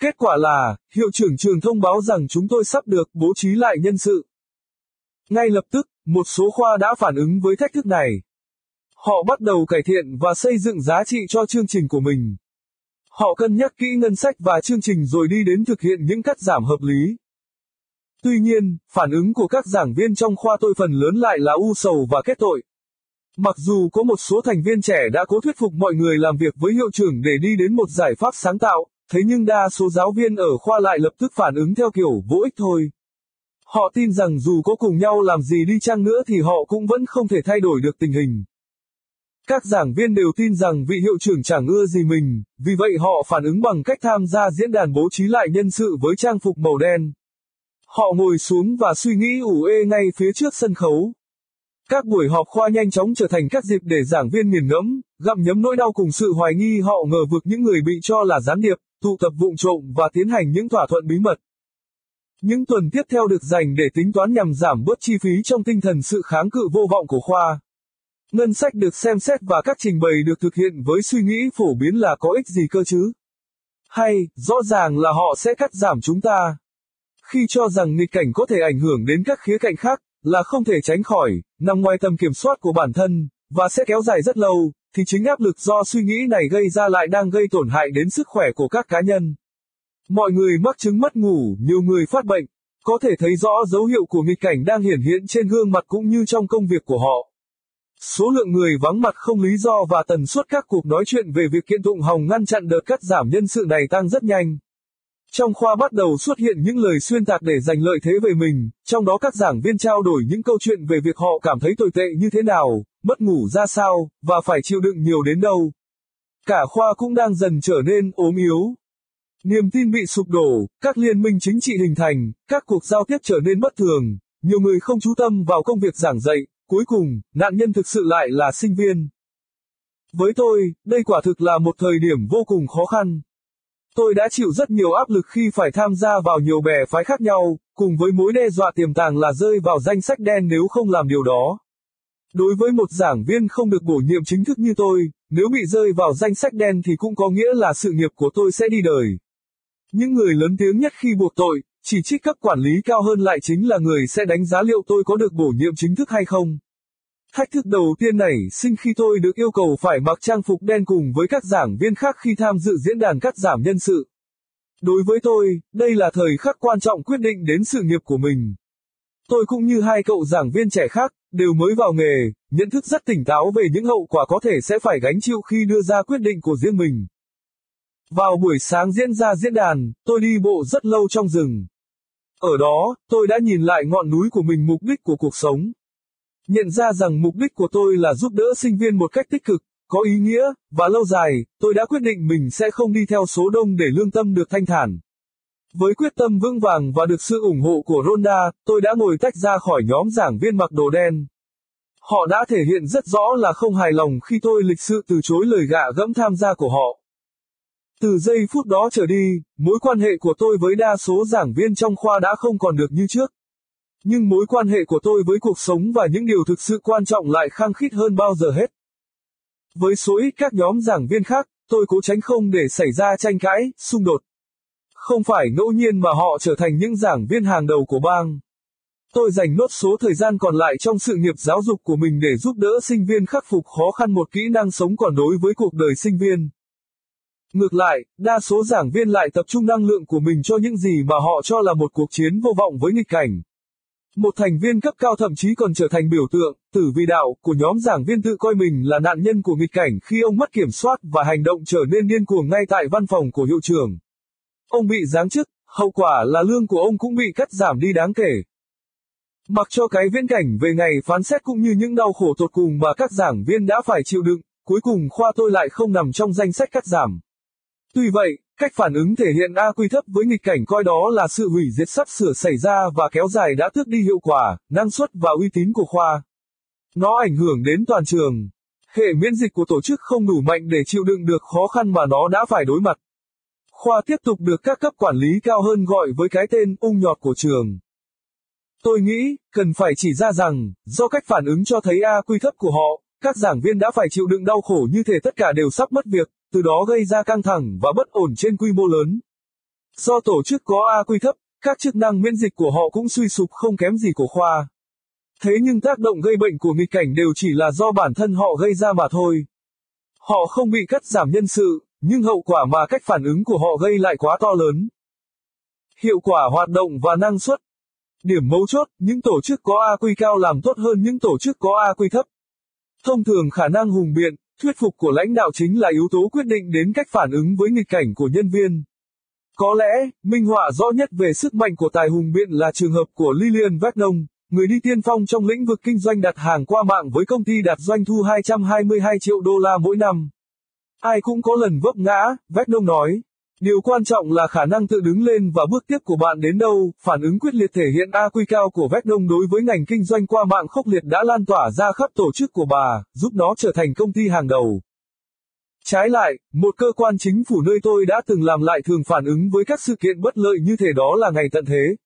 Kết quả là, hiệu trưởng trường thông báo rằng chúng tôi sắp được bố trí lại nhân sự. Ngay lập tức, một số khoa đã phản ứng với thách thức này. Họ bắt đầu cải thiện và xây dựng giá trị cho chương trình của mình. Họ cân nhắc kỹ ngân sách và chương trình rồi đi đến thực hiện những cắt giảm hợp lý. Tuy nhiên, phản ứng của các giảng viên trong khoa tôi phần lớn lại là u sầu và kết tội. Mặc dù có một số thành viên trẻ đã cố thuyết phục mọi người làm việc với hiệu trưởng để đi đến một giải pháp sáng tạo, thế nhưng đa số giáo viên ở khoa lại lập tức phản ứng theo kiểu vô ích thôi. Họ tin rằng dù có cùng nhau làm gì đi chăng nữa thì họ cũng vẫn không thể thay đổi được tình hình. Các giảng viên đều tin rằng vị hiệu trưởng chẳng ưa gì mình, vì vậy họ phản ứng bằng cách tham gia diễn đàn bố trí lại nhân sự với trang phục màu đen. Họ ngồi xuống và suy nghĩ ủ ê ngay phía trước sân khấu. Các buổi họp khoa nhanh chóng trở thành các dịp để giảng viên nghiền ngẫm, gặm nhấm nỗi đau cùng sự hoài nghi họ ngờ vực những người bị cho là gián điệp, tụ tập vụng trộm và tiến hành những thỏa thuận bí mật. Những tuần tiếp theo được dành để tính toán nhằm giảm bớt chi phí trong tinh thần sự kháng cự vô vọng của khoa. Ngân sách được xem xét và các trình bày được thực hiện với suy nghĩ phổ biến là có ích gì cơ chứ? Hay, rõ ràng là họ sẽ cắt giảm chúng ta. Khi cho rằng nghịch cảnh có thể ảnh hưởng đến các khía cạnh khác, là không thể tránh khỏi, nằm ngoài tầm kiểm soát của bản thân, và sẽ kéo dài rất lâu, thì chính áp lực do suy nghĩ này gây ra lại đang gây tổn hại đến sức khỏe của các cá nhân. Mọi người mắc chứng mất ngủ, nhiều người phát bệnh, có thể thấy rõ dấu hiệu của nghịch cảnh đang hiển hiện trên gương mặt cũng như trong công việc của họ. Số lượng người vắng mặt không lý do và tần suất các cuộc nói chuyện về việc kiện tụng hòng ngăn chặn đợt cắt giảm nhân sự này tăng rất nhanh. Trong khoa bắt đầu xuất hiện những lời xuyên tạc để giành lợi thế về mình, trong đó các giảng viên trao đổi những câu chuyện về việc họ cảm thấy tồi tệ như thế nào, mất ngủ ra sao, và phải chịu đựng nhiều đến đâu. Cả khoa cũng đang dần trở nên ốm yếu. Niềm tin bị sụp đổ, các liên minh chính trị hình thành, các cuộc giao tiếp trở nên bất thường, nhiều người không chú tâm vào công việc giảng dạy, cuối cùng, nạn nhân thực sự lại là sinh viên. Với tôi, đây quả thực là một thời điểm vô cùng khó khăn. Tôi đã chịu rất nhiều áp lực khi phải tham gia vào nhiều bè phái khác nhau, cùng với mối đe dọa tiềm tàng là rơi vào danh sách đen nếu không làm điều đó. Đối với một giảng viên không được bổ nhiệm chính thức như tôi, nếu bị rơi vào danh sách đen thì cũng có nghĩa là sự nghiệp của tôi sẽ đi đời. Những người lớn tiếng nhất khi buộc tội, chỉ trích cấp quản lý cao hơn lại chính là người sẽ đánh giá liệu tôi có được bổ nhiệm chính thức hay không. Thách thức đầu tiên này sinh khi tôi được yêu cầu phải mặc trang phục đen cùng với các giảng viên khác khi tham dự diễn đàn cắt giảm nhân sự. Đối với tôi, đây là thời khắc quan trọng quyết định đến sự nghiệp của mình. Tôi cũng như hai cậu giảng viên trẻ khác, đều mới vào nghề, nhận thức rất tỉnh táo về những hậu quả có thể sẽ phải gánh chịu khi đưa ra quyết định của riêng mình. Vào buổi sáng diễn ra diễn đàn, tôi đi bộ rất lâu trong rừng. Ở đó, tôi đã nhìn lại ngọn núi của mình mục đích của cuộc sống. Nhận ra rằng mục đích của tôi là giúp đỡ sinh viên một cách tích cực, có ý nghĩa, và lâu dài, tôi đã quyết định mình sẽ không đi theo số đông để lương tâm được thanh thản. Với quyết tâm vững vàng và được sự ủng hộ của Ronda, tôi đã ngồi tách ra khỏi nhóm giảng viên mặc đồ đen. Họ đã thể hiện rất rõ là không hài lòng khi tôi lịch sự từ chối lời gạ gẫm tham gia của họ. Từ giây phút đó trở đi, mối quan hệ của tôi với đa số giảng viên trong khoa đã không còn được như trước. Nhưng mối quan hệ của tôi với cuộc sống và những điều thực sự quan trọng lại khăng khít hơn bao giờ hết. Với số ít các nhóm giảng viên khác, tôi cố tránh không để xảy ra tranh cãi, xung đột. Không phải ngẫu nhiên mà họ trở thành những giảng viên hàng đầu của bang. Tôi dành nốt số thời gian còn lại trong sự nghiệp giáo dục của mình để giúp đỡ sinh viên khắc phục khó khăn một kỹ năng sống còn đối với cuộc đời sinh viên. Ngược lại, đa số giảng viên lại tập trung năng lượng của mình cho những gì mà họ cho là một cuộc chiến vô vọng với nghịch cảnh. Một thành viên cấp cao thậm chí còn trở thành biểu tượng, tử vi đạo, của nhóm giảng viên tự coi mình là nạn nhân của nghịch cảnh khi ông mất kiểm soát và hành động trở nên điên cuồng ngay tại văn phòng của hiệu trưởng. Ông bị giáng chức, hậu quả là lương của ông cũng bị cắt giảm đi đáng kể. Mặc cho cái viễn cảnh về ngày phán xét cũng như những đau khổ tột cùng mà các giảng viên đã phải chịu đựng, cuối cùng khoa tôi lại không nằm trong danh sách cắt giảm. Tuy vậy, cách phản ứng thể hiện A quy thấp với nghịch cảnh coi đó là sự hủy diệt sắp sửa xảy ra và kéo dài đã tước đi hiệu quả, năng suất và uy tín của khoa. Nó ảnh hưởng đến toàn trường. Hệ miễn dịch của tổ chức không đủ mạnh để chịu đựng được khó khăn mà nó đã phải đối mặt. Khoa tiếp tục được các cấp quản lý cao hơn gọi với cái tên ung nhọt của trường. Tôi nghĩ, cần phải chỉ ra rằng, do cách phản ứng cho thấy A quy thấp của họ, các giảng viên đã phải chịu đựng đau khổ như thể tất cả đều sắp mất việc, từ đó gây ra căng thẳng và bất ổn trên quy mô lớn. Do tổ chức có A quy thấp, các chức năng miễn dịch của họ cũng suy sụp không kém gì của khoa. Thế nhưng tác động gây bệnh của nghịch cảnh đều chỉ là do bản thân họ gây ra mà thôi. Họ không bị cắt giảm nhân sự, nhưng hậu quả mà cách phản ứng của họ gây lại quá to lớn. Hiệu quả hoạt động và năng suất. Điểm mấu chốt, những tổ chức có A quy cao làm tốt hơn những tổ chức có A quy thấp. Thông thường khả năng hùng biện, thuyết phục của lãnh đạo chính là yếu tố quyết định đến cách phản ứng với nghịch cảnh của nhân viên. Có lẽ, minh họa rõ nhất về sức mạnh của tài hùng biện là trường hợp của Lillian Vagnon, người đi tiên phong trong lĩnh vực kinh doanh đặt hàng qua mạng với công ty đạt doanh thu 222 triệu đô la mỗi năm. Ai cũng có lần vấp ngã, Vecnong nói. Điều quan trọng là khả năng tự đứng lên và bước tiếp của bạn đến đâu, phản ứng quyết liệt thể hiện AQ cao của Vecnong đối với ngành kinh doanh qua mạng khốc liệt đã lan tỏa ra khắp tổ chức của bà, giúp nó trở thành công ty hàng đầu. Trái lại, một cơ quan chính phủ nơi tôi đã từng làm lại thường phản ứng với các sự kiện bất lợi như thể đó là ngày tận thế.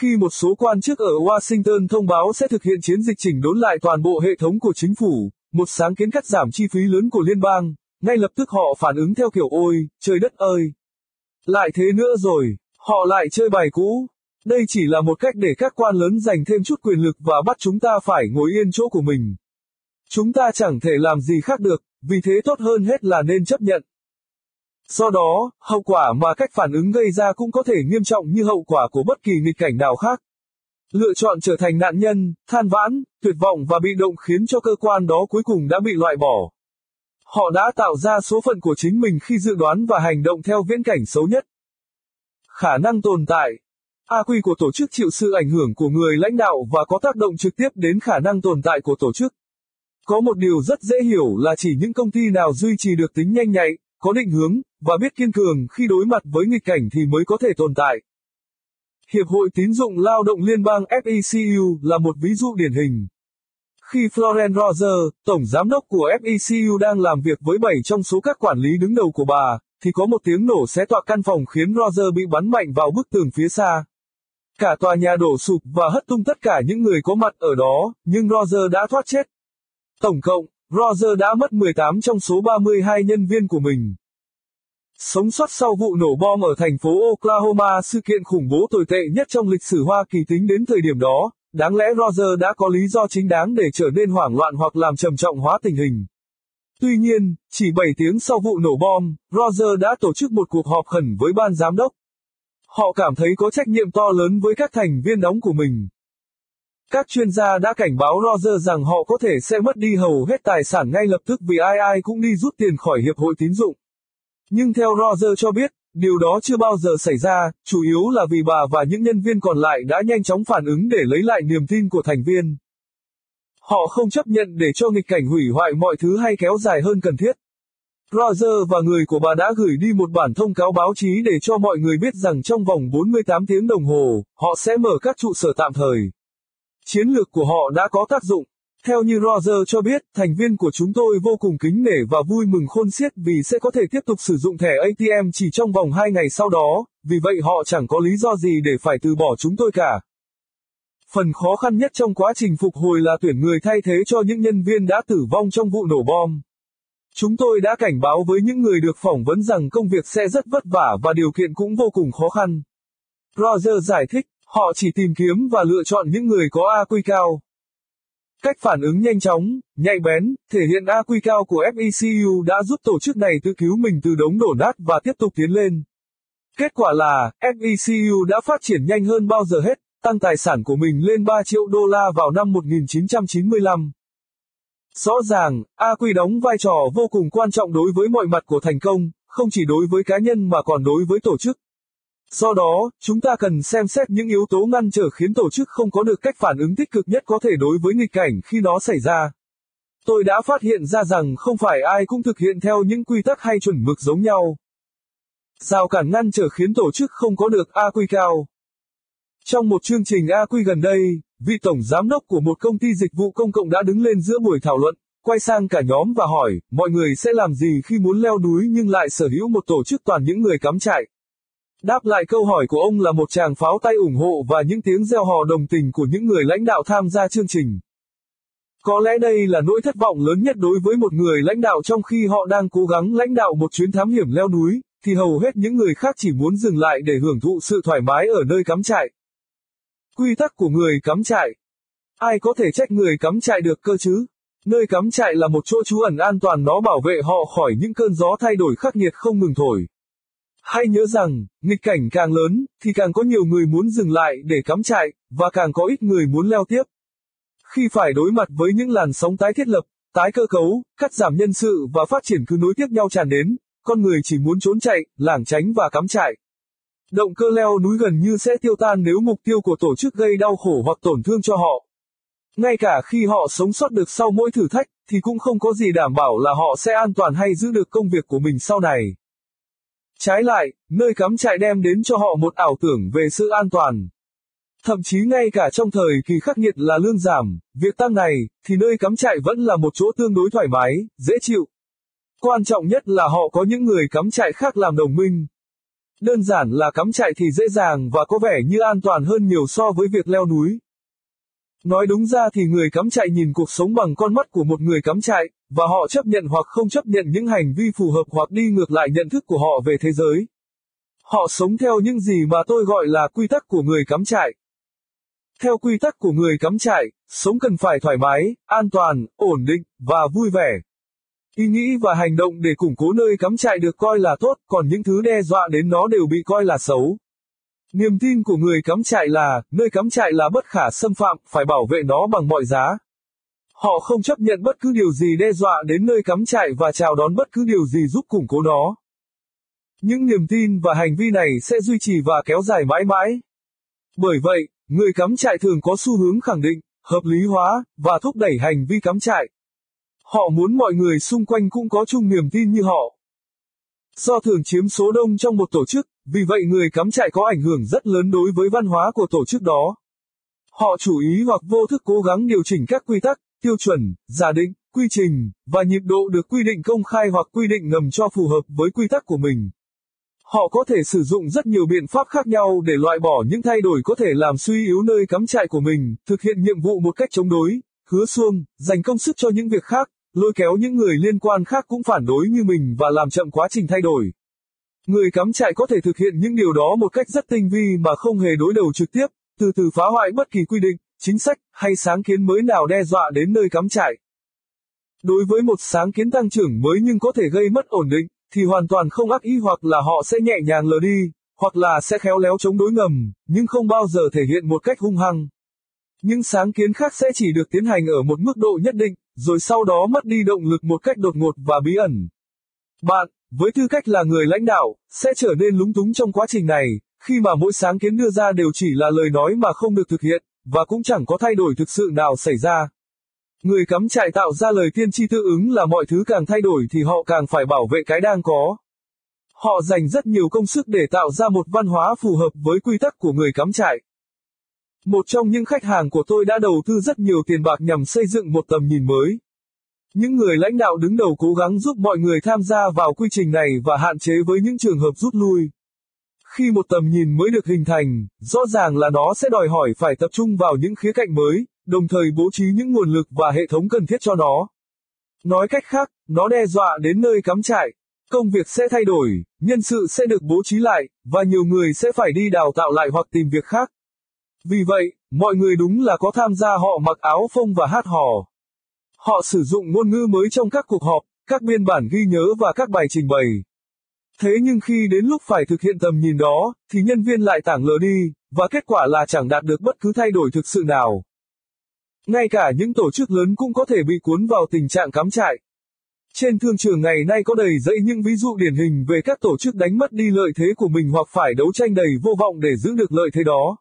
Khi một số quan chức ở Washington thông báo sẽ thực hiện chiến dịch chỉnh đốn lại toàn bộ hệ thống của chính phủ, một sáng kiến cắt giảm chi phí lớn của liên bang, ngay lập tức họ phản ứng theo kiểu ôi, trời đất ơi. Lại thế nữa rồi, họ lại chơi bài cũ. Đây chỉ là một cách để các quan lớn giành thêm chút quyền lực và bắt chúng ta phải ngồi yên chỗ của mình. Chúng ta chẳng thể làm gì khác được, vì thế tốt hơn hết là nên chấp nhận. Do đó, hậu quả mà cách phản ứng gây ra cũng có thể nghiêm trọng như hậu quả của bất kỳ nghịch cảnh nào khác. Lựa chọn trở thành nạn nhân, than vãn, tuyệt vọng và bị động khiến cho cơ quan đó cuối cùng đã bị loại bỏ. Họ đã tạo ra số phận của chính mình khi dự đoán và hành động theo viễn cảnh xấu nhất. Khả năng tồn tại AQ của tổ chức chịu sự ảnh hưởng của người lãnh đạo và có tác động trực tiếp đến khả năng tồn tại của tổ chức. Có một điều rất dễ hiểu là chỉ những công ty nào duy trì được tính nhanh nhạy, có định hướng, và biết kiên cường khi đối mặt với nghịch cảnh thì mới có thể tồn tại. Hiệp hội tín dụng lao động liên bang FECU là một ví dụ điển hình. Khi Florence Roger, tổng giám đốc của FECU đang làm việc với 7 trong số các quản lý đứng đầu của bà, thì có một tiếng nổ xé tọa căn phòng khiến Roger bị bắn mạnh vào bức tường phía xa. Cả tòa nhà đổ sụp và hất tung tất cả những người có mặt ở đó, nhưng Roger đã thoát chết. Tổng cộng, Roger đã mất 18 trong số 32 nhân viên của mình. Sống sót sau vụ nổ bom ở thành phố Oklahoma sự kiện khủng bố tồi tệ nhất trong lịch sử Hoa Kỳ tính đến thời điểm đó, đáng lẽ Roger đã có lý do chính đáng để trở nên hoảng loạn hoặc làm trầm trọng hóa tình hình. Tuy nhiên, chỉ 7 tiếng sau vụ nổ bom, Roger đã tổ chức một cuộc họp khẩn với ban giám đốc. Họ cảm thấy có trách nhiệm to lớn với các thành viên đóng của mình. Các chuyên gia đã cảnh báo Roger rằng họ có thể sẽ mất đi hầu hết tài sản ngay lập tức vì ai ai cũng đi rút tiền khỏi hiệp hội tín dụng. Nhưng theo Roger cho biết, điều đó chưa bao giờ xảy ra, chủ yếu là vì bà và những nhân viên còn lại đã nhanh chóng phản ứng để lấy lại niềm tin của thành viên. Họ không chấp nhận để cho nghịch cảnh hủy hoại mọi thứ hay kéo dài hơn cần thiết. Roger và người của bà đã gửi đi một bản thông cáo báo chí để cho mọi người biết rằng trong vòng 48 tiếng đồng hồ, họ sẽ mở các trụ sở tạm thời. Chiến lược của họ đã có tác dụng. Theo như Roger cho biết, thành viên của chúng tôi vô cùng kính nể và vui mừng khôn xiết vì sẽ có thể tiếp tục sử dụng thẻ ATM chỉ trong vòng 2 ngày sau đó, vì vậy họ chẳng có lý do gì để phải từ bỏ chúng tôi cả. Phần khó khăn nhất trong quá trình phục hồi là tuyển người thay thế cho những nhân viên đã tử vong trong vụ nổ bom. Chúng tôi đã cảnh báo với những người được phỏng vấn rằng công việc sẽ rất vất vả và điều kiện cũng vô cùng khó khăn. Roger giải thích, họ chỉ tìm kiếm và lựa chọn những người có AQ cao. Cách phản ứng nhanh chóng, nhạy bén, thể hiện AQ cao của FECU đã giúp tổ chức này tự cứu mình từ đống đổ nát và tiếp tục tiến lên. Kết quả là, FECU đã phát triển nhanh hơn bao giờ hết, tăng tài sản của mình lên 3 triệu đô la vào năm 1995. Rõ ràng, AQ đóng vai trò vô cùng quan trọng đối với mọi mặt của thành công, không chỉ đối với cá nhân mà còn đối với tổ chức. Do đó, chúng ta cần xem xét những yếu tố ngăn trở khiến tổ chức không có được cách phản ứng tích cực nhất có thể đối với nghịch cảnh khi nó xảy ra. Tôi đã phát hiện ra rằng không phải ai cũng thực hiện theo những quy tắc hay chuẩn mực giống nhau. Rào cản ngăn trở khiến tổ chức không có được AQ cao. Trong một chương trình AQ gần đây, vị tổng giám đốc của một công ty dịch vụ công cộng đã đứng lên giữa buổi thảo luận, quay sang cả nhóm và hỏi, mọi người sẽ làm gì khi muốn leo núi nhưng lại sở hữu một tổ chức toàn những người cắm trại. Đáp lại câu hỏi của ông là một tràng pháo tay ủng hộ và những tiếng reo hò đồng tình của những người lãnh đạo tham gia chương trình. Có lẽ đây là nỗi thất vọng lớn nhất đối với một người lãnh đạo trong khi họ đang cố gắng lãnh đạo một chuyến thám hiểm leo núi, thì hầu hết những người khác chỉ muốn dừng lại để hưởng thụ sự thoải mái ở nơi cắm trại. Quy tắc của người cắm trại. Ai có thể trách người cắm trại được cơ chứ? Nơi cắm trại là một chỗ trú ẩn an toàn nó bảo vệ họ khỏi những cơn gió thay đổi khắc nghiệt không ngừng thổi. Hãy nhớ rằng, nghịch cảnh càng lớn, thì càng có nhiều người muốn dừng lại để cắm trại, và càng có ít người muốn leo tiếp. Khi phải đối mặt với những làn sóng tái thiết lập, tái cơ cấu, cắt giảm nhân sự và phát triển cứ nối tiếp nhau tràn đến, con người chỉ muốn trốn chạy, lảng tránh và cắm trại. Động cơ leo núi gần như sẽ tiêu tan nếu mục tiêu của tổ chức gây đau khổ hoặc tổn thương cho họ. Ngay cả khi họ sống sót được sau mỗi thử thách, thì cũng không có gì đảm bảo là họ sẽ an toàn hay giữ được công việc của mình sau này. Trái lại, nơi cắm trại đem đến cho họ một ảo tưởng về sự an toàn. Thậm chí ngay cả trong thời kỳ khắc nghiệt là lương giảm, việc tăng này, thì nơi cắm trại vẫn là một chỗ tương đối thoải mái, dễ chịu. Quan trọng nhất là họ có những người cắm trại khác làm đồng minh. Đơn giản là cắm trại thì dễ dàng và có vẻ như an toàn hơn nhiều so với việc leo núi. Nói đúng ra thì người cắm trại nhìn cuộc sống bằng con mắt của một người cắm trại, và họ chấp nhận hoặc không chấp nhận những hành vi phù hợp hoặc đi ngược lại nhận thức của họ về thế giới. Họ sống theo những gì mà tôi gọi là quy tắc của người cắm trại. Theo quy tắc của người cắm trại, sống cần phải thoải mái, an toàn, ổn định, và vui vẻ. Ý nghĩ và hành động để củng cố nơi cắm trại được coi là tốt, còn những thứ đe dọa đến nó đều bị coi là xấu. Niềm tin của người cắm trại là, nơi cắm trại là bất khả xâm phạm, phải bảo vệ nó bằng mọi giá. Họ không chấp nhận bất cứ điều gì đe dọa đến nơi cắm trại và chào đón bất cứ điều gì giúp củng cố nó. Những niềm tin và hành vi này sẽ duy trì và kéo dài mãi mãi. Bởi vậy, người cắm trại thường có xu hướng khẳng định, hợp lý hóa, và thúc đẩy hành vi cắm trại. Họ muốn mọi người xung quanh cũng có chung niềm tin như họ. Do thường chiếm số đông trong một tổ chức, vì vậy người cắm trại có ảnh hưởng rất lớn đối với văn hóa của tổ chức đó. Họ chủ ý hoặc vô thức cố gắng điều chỉnh các quy tắc, tiêu chuẩn, giả định, quy trình, và nhịp độ được quy định công khai hoặc quy định ngầm cho phù hợp với quy tắc của mình. Họ có thể sử dụng rất nhiều biện pháp khác nhau để loại bỏ những thay đổi có thể làm suy yếu nơi cắm trại của mình, thực hiện nhiệm vụ một cách chống đối, hứa xuông, dành công sức cho những việc khác, lôi kéo những người liên quan khác cũng phản đối như mình và làm chậm quá trình thay đổi. Người cắm trại có thể thực hiện những điều đó một cách rất tinh vi mà không hề đối đầu trực tiếp, từ từ phá hoại bất kỳ quy định, chính sách hay sáng kiến mới nào đe dọa đến nơi cắm trại. Đối với một sáng kiến tăng trưởng mới nhưng có thể gây mất ổn định, thì hoàn toàn không ác ý hoặc là họ sẽ nhẹ nhàng lờ đi, hoặc là sẽ khéo léo chống đối ngầm, nhưng không bao giờ thể hiện một cách hung hăng. Những sáng kiến khác sẽ chỉ được tiến hành ở một mức độ nhất định, rồi sau đó mất đi động lực một cách đột ngột và bí ẩn. Bạn, với tư cách là người lãnh đạo, sẽ trở nên lúng túng trong quá trình này, khi mà mỗi sáng kiến đưa ra đều chỉ là lời nói mà không được thực hiện, và cũng chẳng có thay đổi thực sự nào xảy ra. Người cắm trại tạo ra lời tiên tri tương ứng là mọi thứ càng thay đổi thì họ càng phải bảo vệ cái đang có. Họ dành rất nhiều công sức để tạo ra một văn hóa phù hợp với quy tắc của người cắm trại. Một trong những khách hàng của tôi đã đầu tư rất nhiều tiền bạc nhằm xây dựng một tầm nhìn mới. Những người lãnh đạo đứng đầu cố gắng giúp mọi người tham gia vào quy trình này và hạn chế với những trường hợp rút lui. Khi một tầm nhìn mới được hình thành, rõ ràng là nó sẽ đòi hỏi phải tập trung vào những khía cạnh mới, đồng thời bố trí những nguồn lực và hệ thống cần thiết cho nó. Nói cách khác, nó đe dọa đến nơi cắm trại. Công việc sẽ thay đổi, nhân sự sẽ được bố trí lại, và nhiều người sẽ phải đi đào tạo lại hoặc tìm việc khác. Vì vậy, mọi người đúng là có tham gia họ mặc áo phông và hát hò. Họ sử dụng ngôn ngữ mới trong các cuộc họp, các biên bản ghi nhớ và các bài trình bày. Thế nhưng khi đến lúc phải thực hiện tầm nhìn đó, thì nhân viên lại tảng lờ đi, và kết quả là chẳng đạt được bất cứ thay đổi thực sự nào. Ngay cả những tổ chức lớn cũng có thể bị cuốn vào tình trạng cắm trại. Trên thương trường ngày nay có đầy dẫy những ví dụ điển hình về các tổ chức đánh mất đi lợi thế của mình hoặc phải đấu tranh đầy vô vọng để giữ được lợi thế đó.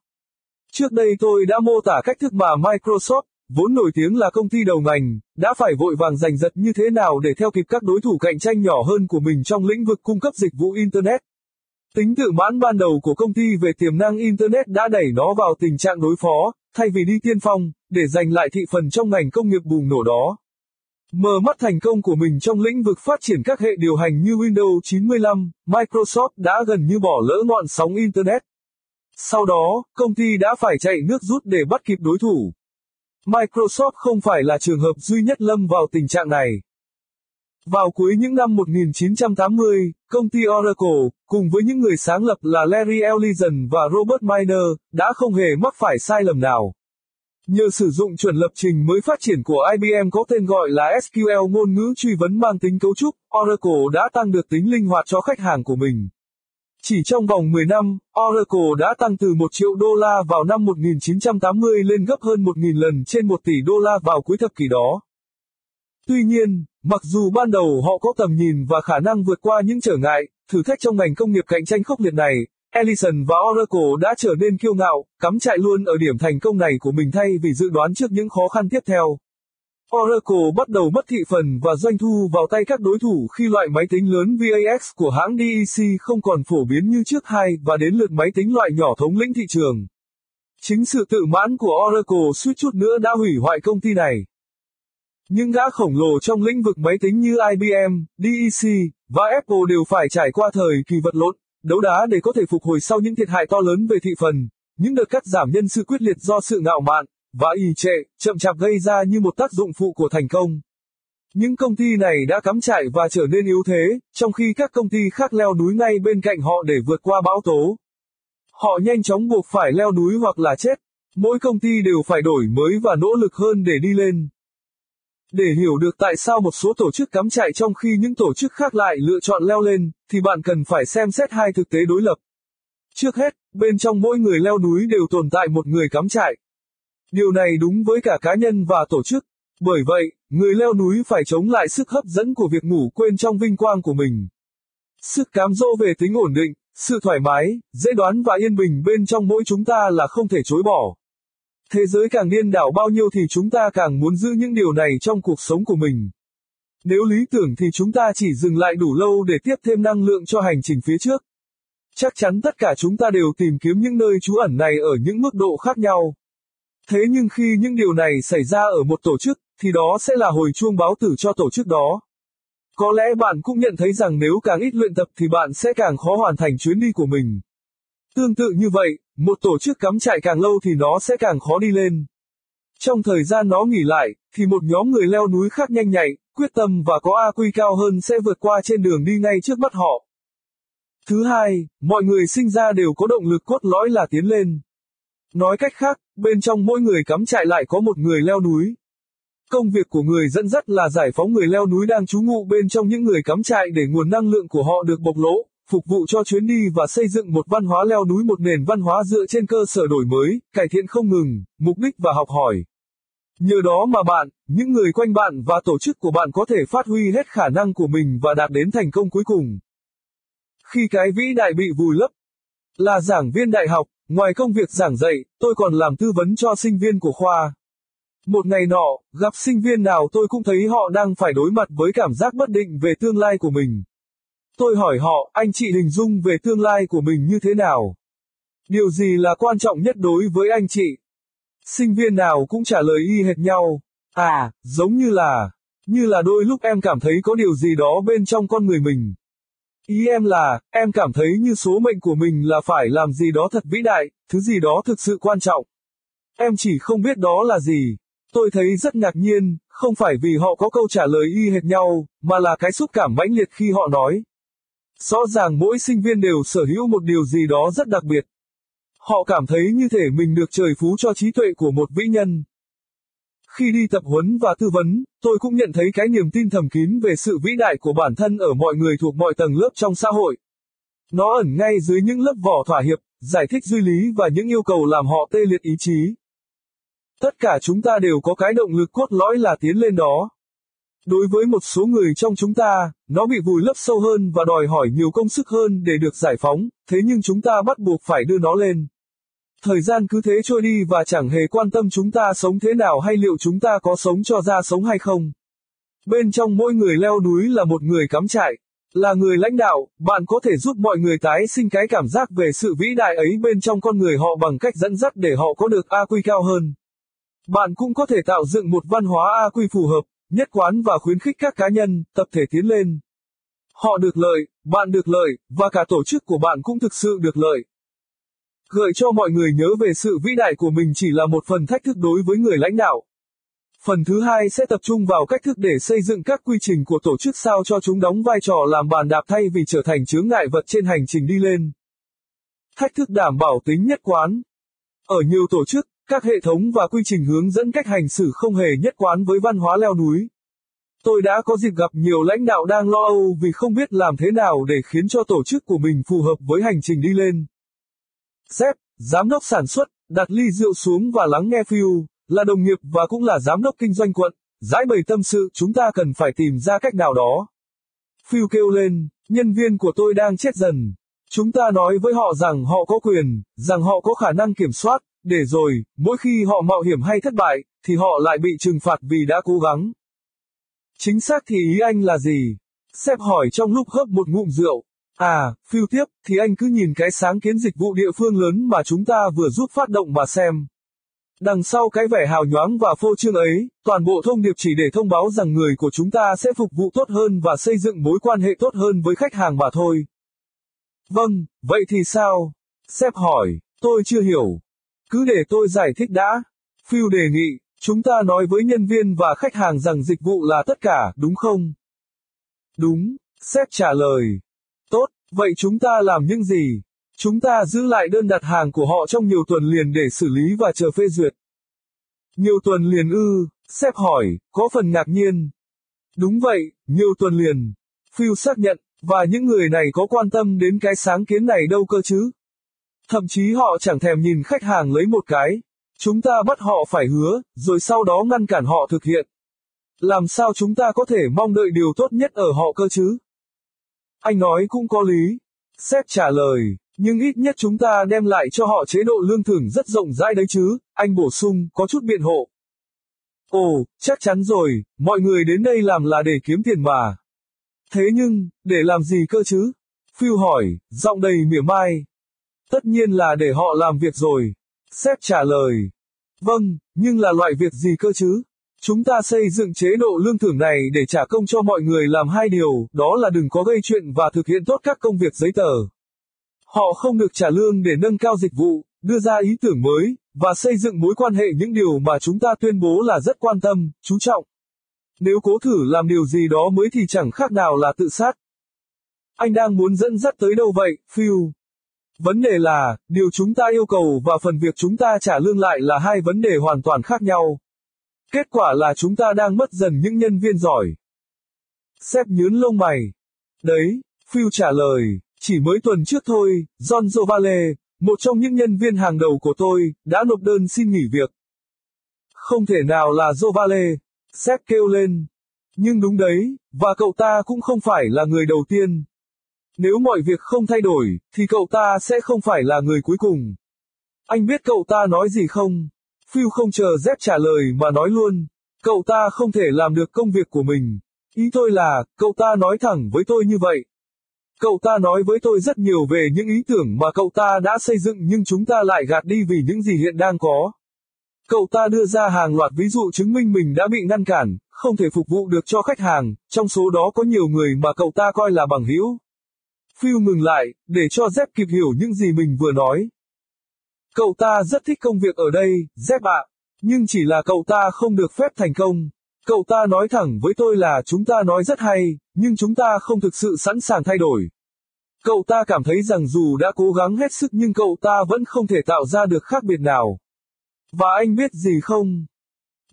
Trước đây tôi đã mô tả cách thức mà Microsoft, vốn nổi tiếng là công ty đầu ngành, đã phải vội vàng giành giật như thế nào để theo kịp các đối thủ cạnh tranh nhỏ hơn của mình trong lĩnh vực cung cấp dịch vụ Internet. Tính tự mãn ban đầu của công ty về tiềm năng Internet đã đẩy nó vào tình trạng đối phó, thay vì đi tiên phong, để giành lại thị phần trong ngành công nghiệp bùng nổ đó. Mờ mắt thành công của mình trong lĩnh vực phát triển các hệ điều hành như Windows 95, Microsoft đã gần như bỏ lỡ ngọn sóng Internet. Sau đó, công ty đã phải chạy nước rút để bắt kịp đối thủ. Microsoft không phải là trường hợp duy nhất lâm vào tình trạng này. Vào cuối những năm 1980, công ty Oracle, cùng với những người sáng lập là Larry Ellison và Robert Miner, đã không hề mắc phải sai lầm nào. Nhờ sử dụng chuẩn lập trình mới phát triển của IBM có tên gọi là SQL ngôn ngữ truy vấn mang tính cấu trúc, Oracle đã tăng được tính linh hoạt cho khách hàng của mình. Chỉ trong vòng 10 năm, Oracle đã tăng từ 1 triệu đô la vào năm 1980 lên gấp hơn 1.000 lần trên 1 tỷ đô la vào cuối thập kỷ đó. Tuy nhiên, mặc dù ban đầu họ có tầm nhìn và khả năng vượt qua những trở ngại, thử thách trong ngành công nghiệp cạnh tranh khốc liệt này, Ellison và Oracle đã trở nên kiêu ngạo, cắm trại luôn ở điểm thành công này của mình thay vì dự đoán trước những khó khăn tiếp theo. Oracle bắt đầu mất thị phần và doanh thu vào tay các đối thủ khi loại máy tính lớn VAX của hãng DEC không còn phổ biến như trước hai và đến lượt máy tính loại nhỏ thống lĩnh thị trường. Chính sự tự mãn của Oracle suýt chút nữa đã hủy hoại công ty này. Những gã khổng lồ trong lĩnh vực máy tính như IBM, DEC và Apple đều phải trải qua thời kỳ vật lộn, đấu đá để có thể phục hồi sau những thiệt hại to lớn về thị phần, những đợt cắt giảm nhân sự quyết liệt do sự ngạo mạn và y trệ, chậm chạp gây ra như một tác dụng phụ của thành công. Những công ty này đã cắm trại và trở nên yếu thế, trong khi các công ty khác leo núi ngay bên cạnh họ để vượt qua bão tố. Họ nhanh chóng buộc phải leo núi hoặc là chết. Mỗi công ty đều phải đổi mới và nỗ lực hơn để đi lên. Để hiểu được tại sao một số tổ chức cắm trại trong khi những tổ chức khác lại lựa chọn leo lên, thì bạn cần phải xem xét hai thực tế đối lập. Trước hết, bên trong mỗi người leo núi đều tồn tại một người cắm trại. Điều này đúng với cả cá nhân và tổ chức. Bởi vậy, người leo núi phải chống lại sức hấp dẫn của việc ngủ quên trong vinh quang của mình. Sức cám dỗ về tính ổn định, sự thoải mái, dễ đoán và yên bình bên trong mỗi chúng ta là không thể chối bỏ. Thế giới càng điên đảo bao nhiêu thì chúng ta càng muốn giữ những điều này trong cuộc sống của mình. Nếu lý tưởng thì chúng ta chỉ dừng lại đủ lâu để tiếp thêm năng lượng cho hành trình phía trước. Chắc chắn tất cả chúng ta đều tìm kiếm những nơi trú ẩn này ở những mức độ khác nhau. Thế nhưng khi những điều này xảy ra ở một tổ chức, thì đó sẽ là hồi chuông báo tử cho tổ chức đó. Có lẽ bạn cũng nhận thấy rằng nếu càng ít luyện tập thì bạn sẽ càng khó hoàn thành chuyến đi của mình. Tương tự như vậy, một tổ chức cắm trại càng lâu thì nó sẽ càng khó đi lên. Trong thời gian nó nghỉ lại, thì một nhóm người leo núi khác nhanh nhạy, quyết tâm và có AQ cao hơn sẽ vượt qua trên đường đi ngay trước mắt họ. Thứ hai, mọi người sinh ra đều có động lực cốt lõi là tiến lên. Nói cách khác, bên trong mỗi người cắm trại lại có một người leo núi. Công việc của người dẫn dắt là giải phóng người leo núi đang trú ngụ bên trong những người cắm trại để nguồn năng lượng của họ được bộc lộ, phục vụ cho chuyến đi và xây dựng một văn hóa leo núi một nền văn hóa dựa trên cơ sở đổi mới, cải thiện không ngừng, mục đích và học hỏi. Nhờ đó mà bạn, những người quanh bạn và tổ chức của bạn có thể phát huy hết khả năng của mình và đạt đến thành công cuối cùng. Khi cái vĩ đại bị vùi lấp, là giảng viên đại học, ngoài công việc giảng dạy, tôi còn làm tư vấn cho sinh viên của khoa. Một ngày nọ, gặp sinh viên nào tôi cũng thấy họ đang phải đối mặt với cảm giác bất định về tương lai của mình. Tôi hỏi họ, anh chị hình dung về tương lai của mình như thế nào? Điều gì là quan trọng nhất đối với anh chị? Sinh viên nào cũng trả lời y hệt nhau. À, giống như là, như là đôi lúc em cảm thấy có điều gì đó bên trong con người mình. Ý em là, em cảm thấy như số mệnh của mình là phải làm gì đó thật vĩ đại, thứ gì đó thực sự quan trọng. Em chỉ không biết đó là gì. Tôi thấy rất ngạc nhiên, không phải vì họ có câu trả lời y hệt nhau, mà là cái xúc cảm mãnh liệt khi họ nói. Rõ ràng mỗi sinh viên đều sở hữu một điều gì đó rất đặc biệt. Họ cảm thấy như thể mình được trời phú cho trí tuệ của một vĩ nhân. Khi đi tập huấn và tư vấn, tôi cũng nhận thấy cái niềm tin thầm kín về sự vĩ đại của bản thân ở mọi người thuộc mọi tầng lớp trong xã hội. Nó ẩn ngay dưới những lớp vỏ thỏa hiệp, giải thích duy lý và những yêu cầu làm họ tê liệt ý chí. Tất cả chúng ta đều có cái động lực cốt lõi là tiến lên đó. Đối với một số người trong chúng ta, nó bị vùi lấp sâu hơn và đòi hỏi nhiều công sức hơn để được giải phóng, thế nhưng chúng ta bắt buộc phải đưa nó lên. Thời gian cứ thế trôi đi và chẳng hề quan tâm chúng ta sống thế nào hay liệu chúng ta có sống cho ra sống hay không. Bên trong mỗi người leo núi là một người cắm trại, là người lãnh đạo, bạn có thể giúp mọi người tái sinh cái cảm giác về sự vĩ đại ấy bên trong con người họ bằng cách dẫn dắt để họ có được AQ cao hơn. Bạn cũng có thể tạo dựng một văn hóa AQ phù hợp, nhất quán và khuyến khích các cá nhân, tập thể tiến lên. Họ được lợi, bạn được lợi, và cả tổ chức của bạn cũng thực sự được lợi. Gợi cho mọi người nhớ về sự vĩ đại của mình chỉ là một phần thách thức đối với người lãnh đạo. Phần thứ hai sẽ tập trung vào cách thức để xây dựng các quy trình của tổ chức sao cho chúng đóng vai trò làm bàn đạp thay vì trở thành chướng ngại vật trên hành trình đi lên. Thách thức đảm bảo tính nhất quán. Ở nhiều tổ chức, các hệ thống và quy trình hướng dẫn cách hành xử không hề nhất quán với văn hóa leo núi. Tôi đã có dịp gặp nhiều lãnh đạo đang lo âu vì không biết làm thế nào để khiến cho tổ chức của mình phù hợp với hành trình đi lên. Sếp, giám đốc sản xuất, đặt ly rượu xuống và lắng nghe Phil, là đồng nghiệp và cũng là giám đốc kinh doanh quận, giải bày tâm sự chúng ta cần phải tìm ra cách nào đó. Phil kêu lên, nhân viên của tôi đang chết dần. Chúng ta nói với họ rằng họ có quyền, rằng họ có khả năng kiểm soát, để rồi, mỗi khi họ mạo hiểm hay thất bại, thì họ lại bị trừng phạt vì đã cố gắng. Chính xác thì ý anh là gì? Sếp hỏi trong lúc hớp một ngụm rượu. À, phiêu tiếp, thì anh cứ nhìn cái sáng kiến dịch vụ địa phương lớn mà chúng ta vừa giúp phát động mà xem. Đằng sau cái vẻ hào nhoáng và phô trương ấy, toàn bộ thông điệp chỉ để thông báo rằng người của chúng ta sẽ phục vụ tốt hơn và xây dựng mối quan hệ tốt hơn với khách hàng mà thôi. Vâng, vậy thì sao? Sếp hỏi, tôi chưa hiểu. Cứ để tôi giải thích đã. Phil đề nghị, chúng ta nói với nhân viên và khách hàng rằng dịch vụ là tất cả, đúng không? Đúng, sếp trả lời. Vậy chúng ta làm những gì? Chúng ta giữ lại đơn đặt hàng của họ trong nhiều tuần liền để xử lý và chờ phê duyệt. Nhiều tuần liền ư, sếp hỏi, có phần ngạc nhiên. Đúng vậy, nhiều tuần liền. Phil xác nhận, và những người này có quan tâm đến cái sáng kiến này đâu cơ chứ? Thậm chí họ chẳng thèm nhìn khách hàng lấy một cái. Chúng ta bắt họ phải hứa, rồi sau đó ngăn cản họ thực hiện. Làm sao chúng ta có thể mong đợi điều tốt nhất ở họ cơ chứ? Anh nói cũng có lý. Sếp trả lời, nhưng ít nhất chúng ta đem lại cho họ chế độ lương thưởng rất rộng rãi đấy chứ, anh bổ sung, có chút biện hộ. Ồ, chắc chắn rồi, mọi người đến đây làm là để kiếm tiền mà. Thế nhưng, để làm gì cơ chứ? Phiêu hỏi, giọng đầy mỉa mai. Tất nhiên là để họ làm việc rồi. Sếp trả lời. Vâng, nhưng là loại việc gì cơ chứ? Chúng ta xây dựng chế độ lương thưởng này để trả công cho mọi người làm hai điều, đó là đừng có gây chuyện và thực hiện tốt các công việc giấy tờ. Họ không được trả lương để nâng cao dịch vụ, đưa ra ý tưởng mới, và xây dựng mối quan hệ những điều mà chúng ta tuyên bố là rất quan tâm, chú trọng. Nếu cố thử làm điều gì đó mới thì chẳng khác nào là tự sát. Anh đang muốn dẫn dắt tới đâu vậy, Phil? Vấn đề là, điều chúng ta yêu cầu và phần việc chúng ta trả lương lại là hai vấn đề hoàn toàn khác nhau. Kết quả là chúng ta đang mất dần những nhân viên giỏi. Sếp nhướn lông mày. Đấy, Phil trả lời, chỉ mới tuần trước thôi, John Jovale, một trong những nhân viên hàng đầu của tôi, đã nộp đơn xin nghỉ việc. Không thể nào là Jovale, sếp kêu lên. Nhưng đúng đấy, và cậu ta cũng không phải là người đầu tiên. Nếu mọi việc không thay đổi, thì cậu ta sẽ không phải là người cuối cùng. Anh biết cậu ta nói gì không? Phil không chờ dép trả lời mà nói luôn. Cậu ta không thể làm được công việc của mình. Ý tôi là, cậu ta nói thẳng với tôi như vậy. Cậu ta nói với tôi rất nhiều về những ý tưởng mà cậu ta đã xây dựng nhưng chúng ta lại gạt đi vì những gì hiện đang có. Cậu ta đưa ra hàng loạt ví dụ chứng minh mình đã bị ngăn cản, không thể phục vụ được cho khách hàng, trong số đó có nhiều người mà cậu ta coi là bằng hữu. Phil ngừng lại, để cho Zep kịp hiểu những gì mình vừa nói. Cậu ta rất thích công việc ở đây, Zep ạ, nhưng chỉ là cậu ta không được phép thành công. Cậu ta nói thẳng với tôi là chúng ta nói rất hay, nhưng chúng ta không thực sự sẵn sàng thay đổi. Cậu ta cảm thấy rằng dù đã cố gắng hết sức nhưng cậu ta vẫn không thể tạo ra được khác biệt nào. Và anh biết gì không?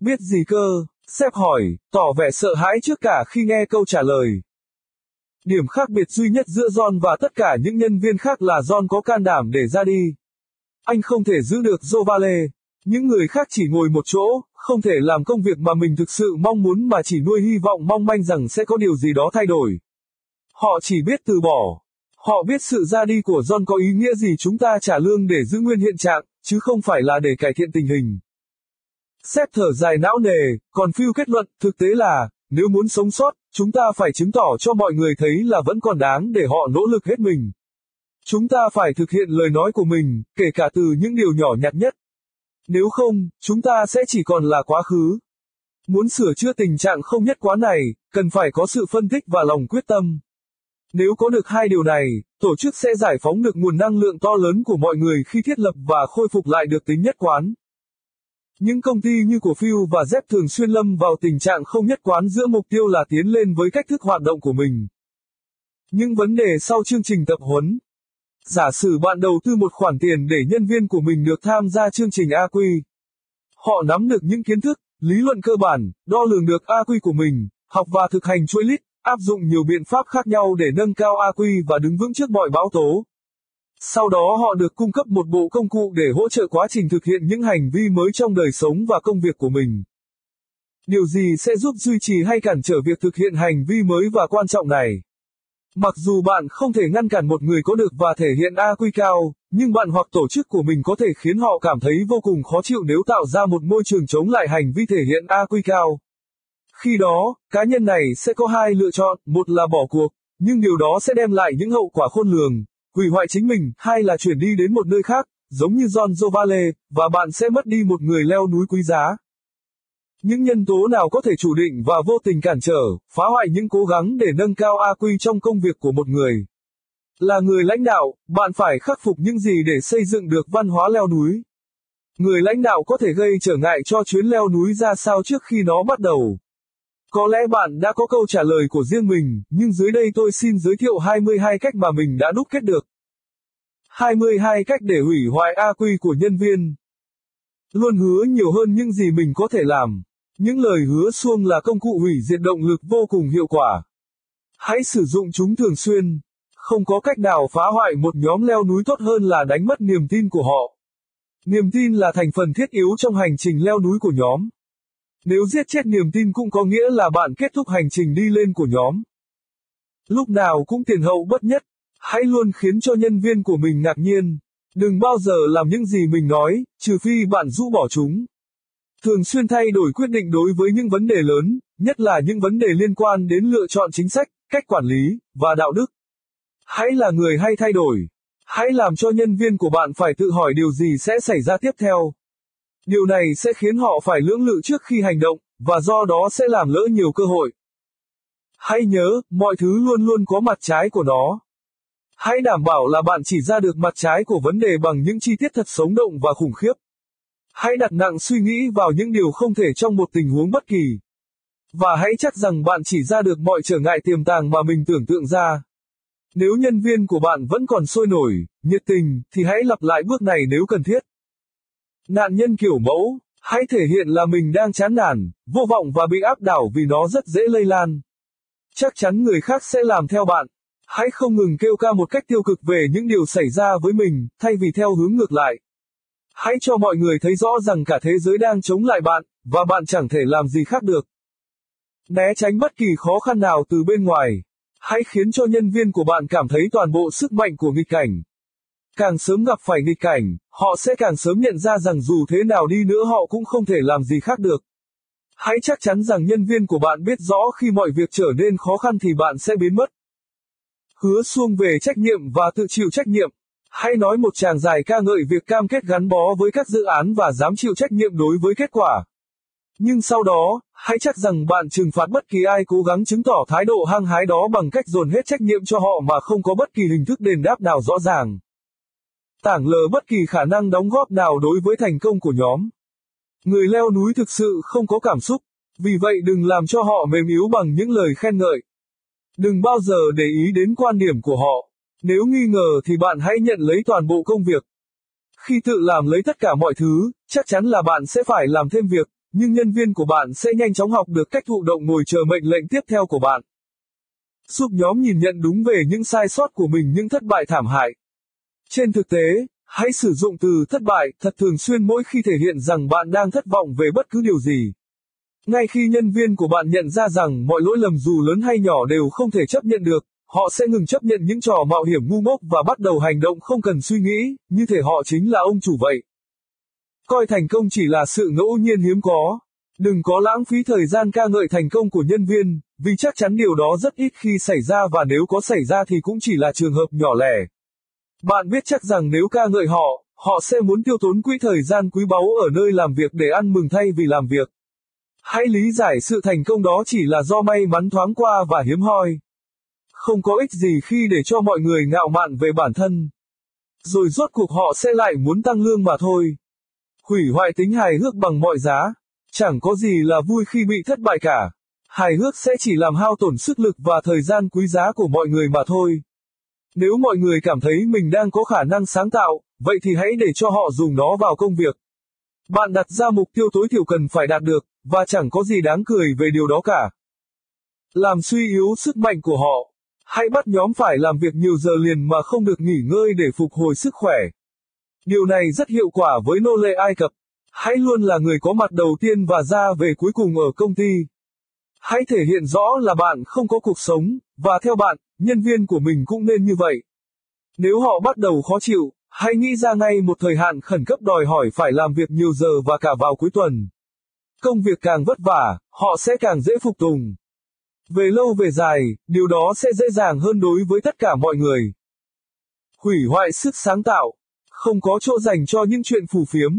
Biết gì cơ? Sếp hỏi, tỏ vẻ sợ hãi trước cả khi nghe câu trả lời. Điểm khác biệt duy nhất giữa John và tất cả những nhân viên khác là John có can đảm để ra đi. Anh không thể giữ được Jovale. Những người khác chỉ ngồi một chỗ, không thể làm công việc mà mình thực sự mong muốn mà chỉ nuôi hy vọng mong manh rằng sẽ có điều gì đó thay đổi. Họ chỉ biết từ bỏ. Họ biết sự ra đi của John có ý nghĩa gì chúng ta trả lương để giữ nguyên hiện trạng, chứ không phải là để cải thiện tình hình. Sếp thở dài não nề, còn Phil kết luận, thực tế là, nếu muốn sống sót, chúng ta phải chứng tỏ cho mọi người thấy là vẫn còn đáng để họ nỗ lực hết mình. Chúng ta phải thực hiện lời nói của mình, kể cả từ những điều nhỏ nhặt nhất. Nếu không, chúng ta sẽ chỉ còn là quá khứ. Muốn sửa chữa tình trạng không nhất quán này, cần phải có sự phân tích và lòng quyết tâm. Nếu có được hai điều này, tổ chức sẽ giải phóng được nguồn năng lượng to lớn của mọi người khi thiết lập và khôi phục lại được tính nhất quán. Những công ty như của Phil và Zep thường xuyên lâm vào tình trạng không nhất quán giữa mục tiêu là tiến lên với cách thức hoạt động của mình. Những vấn đề sau chương trình tập huấn. Giả sử bạn đầu tư một khoản tiền để nhân viên của mình được tham gia chương trình AQ. Họ nắm được những kiến thức, lý luận cơ bản, đo lường được AQ của mình, học và thực hành chuỗi lít, áp dụng nhiều biện pháp khác nhau để nâng cao AQ và đứng vững trước mọi bão tố. Sau đó họ được cung cấp một bộ công cụ để hỗ trợ quá trình thực hiện những hành vi mới trong đời sống và công việc của mình. Điều gì sẽ giúp duy trì hay cản trở việc thực hiện hành vi mới và quan trọng này? Mặc dù bạn không thể ngăn cản một người có được và thể hiện AQ cao, nhưng bạn hoặc tổ chức của mình có thể khiến họ cảm thấy vô cùng khó chịu nếu tạo ra một môi trường chống lại hành vi thể hiện AQ cao. Khi đó, cá nhân này sẽ có hai lựa chọn, một là bỏ cuộc, nhưng điều đó sẽ đem lại những hậu quả khôn lường, hủy hoại chính mình, hai là chuyển đi đến một nơi khác, giống như John Jovale, và bạn sẽ mất đi một người leo núi quý giá. Những nhân tố nào có thể chủ định và vô tình cản trở, phá hoại những cố gắng để nâng cao AQ trong công việc của một người? Là người lãnh đạo, bạn phải khắc phục những gì để xây dựng được văn hóa leo núi. Người lãnh đạo có thể gây trở ngại cho chuyến leo núi ra sao trước khi nó bắt đầu. Có lẽ bạn đã có câu trả lời của riêng mình, nhưng dưới đây tôi xin giới thiệu 22 cách mà mình đã đúc kết được. 22 cách để hủy hoại AQ của nhân viên. Luôn hứa nhiều hơn những gì mình có thể làm. Những lời hứa xuông là công cụ hủy diệt động lực vô cùng hiệu quả. Hãy sử dụng chúng thường xuyên. Không có cách nào phá hoại một nhóm leo núi tốt hơn là đánh mất niềm tin của họ. Niềm tin là thành phần thiết yếu trong hành trình leo núi của nhóm. Nếu giết chết niềm tin cũng có nghĩa là bạn kết thúc hành trình đi lên của nhóm. Lúc nào cũng tiền hậu bất nhất, hãy luôn khiến cho nhân viên của mình ngạc nhiên. Đừng bao giờ làm những gì mình nói, trừ phi bạn rũ bỏ chúng. Thường xuyên thay đổi quyết định đối với những vấn đề lớn, nhất là những vấn đề liên quan đến lựa chọn chính sách, cách quản lý, và đạo đức. Hãy là người hay thay đổi. Hãy làm cho nhân viên của bạn phải tự hỏi điều gì sẽ xảy ra tiếp theo. Điều này sẽ khiến họ phải lưỡng lự trước khi hành động, và do đó sẽ làm lỡ nhiều cơ hội. Hãy nhớ, mọi thứ luôn luôn có mặt trái của nó. Hãy đảm bảo là bạn chỉ ra được mặt trái của vấn đề bằng những chi tiết thật sống động và khủng khiếp. Hãy đặt nặng suy nghĩ vào những điều không thể trong một tình huống bất kỳ. Và hãy chắc rằng bạn chỉ ra được mọi trở ngại tiềm tàng mà mình tưởng tượng ra. Nếu nhân viên của bạn vẫn còn sôi nổi, nhiệt tình, thì hãy lặp lại bước này nếu cần thiết. Nạn nhân kiểu mẫu, hãy thể hiện là mình đang chán nản, vô vọng và bị áp đảo vì nó rất dễ lây lan. Chắc chắn người khác sẽ làm theo bạn. Hãy không ngừng kêu ca một cách tiêu cực về những điều xảy ra với mình, thay vì theo hướng ngược lại. Hãy cho mọi người thấy rõ rằng cả thế giới đang chống lại bạn, và bạn chẳng thể làm gì khác được. Né tránh bất kỳ khó khăn nào từ bên ngoài. Hãy khiến cho nhân viên của bạn cảm thấy toàn bộ sức mạnh của nghịch cảnh, Càng sớm gặp phải nghịch cảnh, họ sẽ càng sớm nhận ra rằng dù thế nào đi nữa họ cũng không thể làm gì khác được. Hãy chắc chắn rằng nhân viên của bạn biết rõ khi mọi việc trở nên khó khăn thì bạn sẽ biến mất. Hứa xuông về trách nhiệm và tự chịu trách nhiệm. Hãy nói một tràng dài ca ngợi việc cam kết gắn bó với các dự án và dám chịu trách nhiệm đối với kết quả. Nhưng sau đó, hãy chắc rằng bạn trừng phạt bất kỳ ai cố gắng chứng tỏ thái độ hăng hái đó bằng cách dồn hết trách nhiệm cho họ mà không có bất kỳ hình thức đền đáp nào rõ ràng tảng lờ bất kỳ khả năng đóng góp nào đối với thành công của nhóm. Người leo núi thực sự không có cảm xúc, vì vậy đừng làm cho họ mềm yếu bằng những lời khen ngợi. Đừng bao giờ để ý đến quan điểm của họ. Nếu nghi ngờ thì bạn hãy nhận lấy toàn bộ công việc. Khi tự làm lấy tất cả mọi thứ, chắc chắn là bạn sẽ phải làm thêm việc, nhưng nhân viên của bạn sẽ nhanh chóng học được cách thụ động ngồi chờ mệnh lệnh tiếp theo của bạn. Giúp nhóm nhìn nhận đúng về những sai sót của mình những thất bại thảm hại. Trên thực tế, hãy sử dụng từ thất bại thật thường xuyên mỗi khi thể hiện rằng bạn đang thất vọng về bất cứ điều gì. Ngay khi nhân viên của bạn nhận ra rằng mọi lỗi lầm dù lớn hay nhỏ đều không thể chấp nhận được, họ sẽ ngừng chấp nhận những trò mạo hiểm ngu ngốc và bắt đầu hành động không cần suy nghĩ, như thể họ chính là ông chủ vậy. Coi thành công chỉ là sự ngẫu nhiên hiếm có. Đừng có lãng phí thời gian ca ngợi thành công của nhân viên, vì chắc chắn điều đó rất ít khi xảy ra và nếu có xảy ra thì cũng chỉ là trường hợp nhỏ lẻ. Bạn biết chắc rằng nếu ca ngợi họ, họ sẽ muốn tiêu tốn quỹ thời gian quý báu ở nơi làm việc để ăn mừng thay vì làm việc. Hãy lý giải sự thành công đó chỉ là do may mắn thoáng qua và hiếm hoi. Không có ích gì khi để cho mọi người ngạo mạn về bản thân. Rồi rốt cuộc họ sẽ lại muốn tăng lương mà thôi. Hủy hoại tính hài hước bằng mọi giá. Chẳng có gì là vui khi bị thất bại cả. Hài hước sẽ chỉ làm hao tổn sức lực và thời gian quý giá của mọi người mà thôi. Nếu mọi người cảm thấy mình đang có khả năng sáng tạo, vậy thì hãy để cho họ dùng nó vào công việc. Bạn đặt ra mục tiêu tối thiểu cần phải đạt được, và chẳng có gì đáng cười về điều đó cả. Làm suy yếu sức mạnh của họ. Hãy bắt nhóm phải làm việc nhiều giờ liền mà không được nghỉ ngơi để phục hồi sức khỏe. Điều này rất hiệu quả với nô lệ Ai Cập. Hãy luôn là người có mặt đầu tiên và ra về cuối cùng ở công ty. Hãy thể hiện rõ là bạn không có cuộc sống, và theo bạn, nhân viên của mình cũng nên như vậy. Nếu họ bắt đầu khó chịu, hãy nghĩ ra ngay một thời hạn khẩn cấp đòi hỏi phải làm việc nhiều giờ và cả vào cuối tuần. Công việc càng vất vả, họ sẽ càng dễ phục tùng. Về lâu về dài, điều đó sẽ dễ dàng hơn đối với tất cả mọi người. Hủy hoại sức sáng tạo, không có chỗ dành cho những chuyện phù phiếm.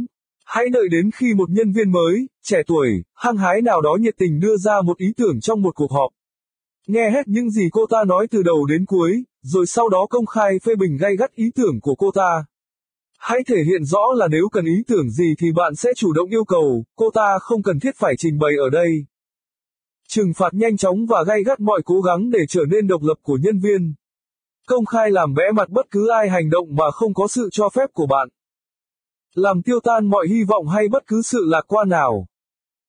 Hãy đợi đến khi một nhân viên mới, trẻ tuổi, hăng hái nào đó nhiệt tình đưa ra một ý tưởng trong một cuộc họp. Nghe hết những gì cô ta nói từ đầu đến cuối, rồi sau đó công khai phê bình gay gắt ý tưởng của cô ta. Hãy thể hiện rõ là nếu cần ý tưởng gì thì bạn sẽ chủ động yêu cầu, cô ta không cần thiết phải trình bày ở đây. Trừng phạt nhanh chóng và gay gắt mọi cố gắng để trở nên độc lập của nhân viên. Công khai làm vẽ mặt bất cứ ai hành động mà không có sự cho phép của bạn. Làm tiêu tan mọi hy vọng hay bất cứ sự lạc quan nào.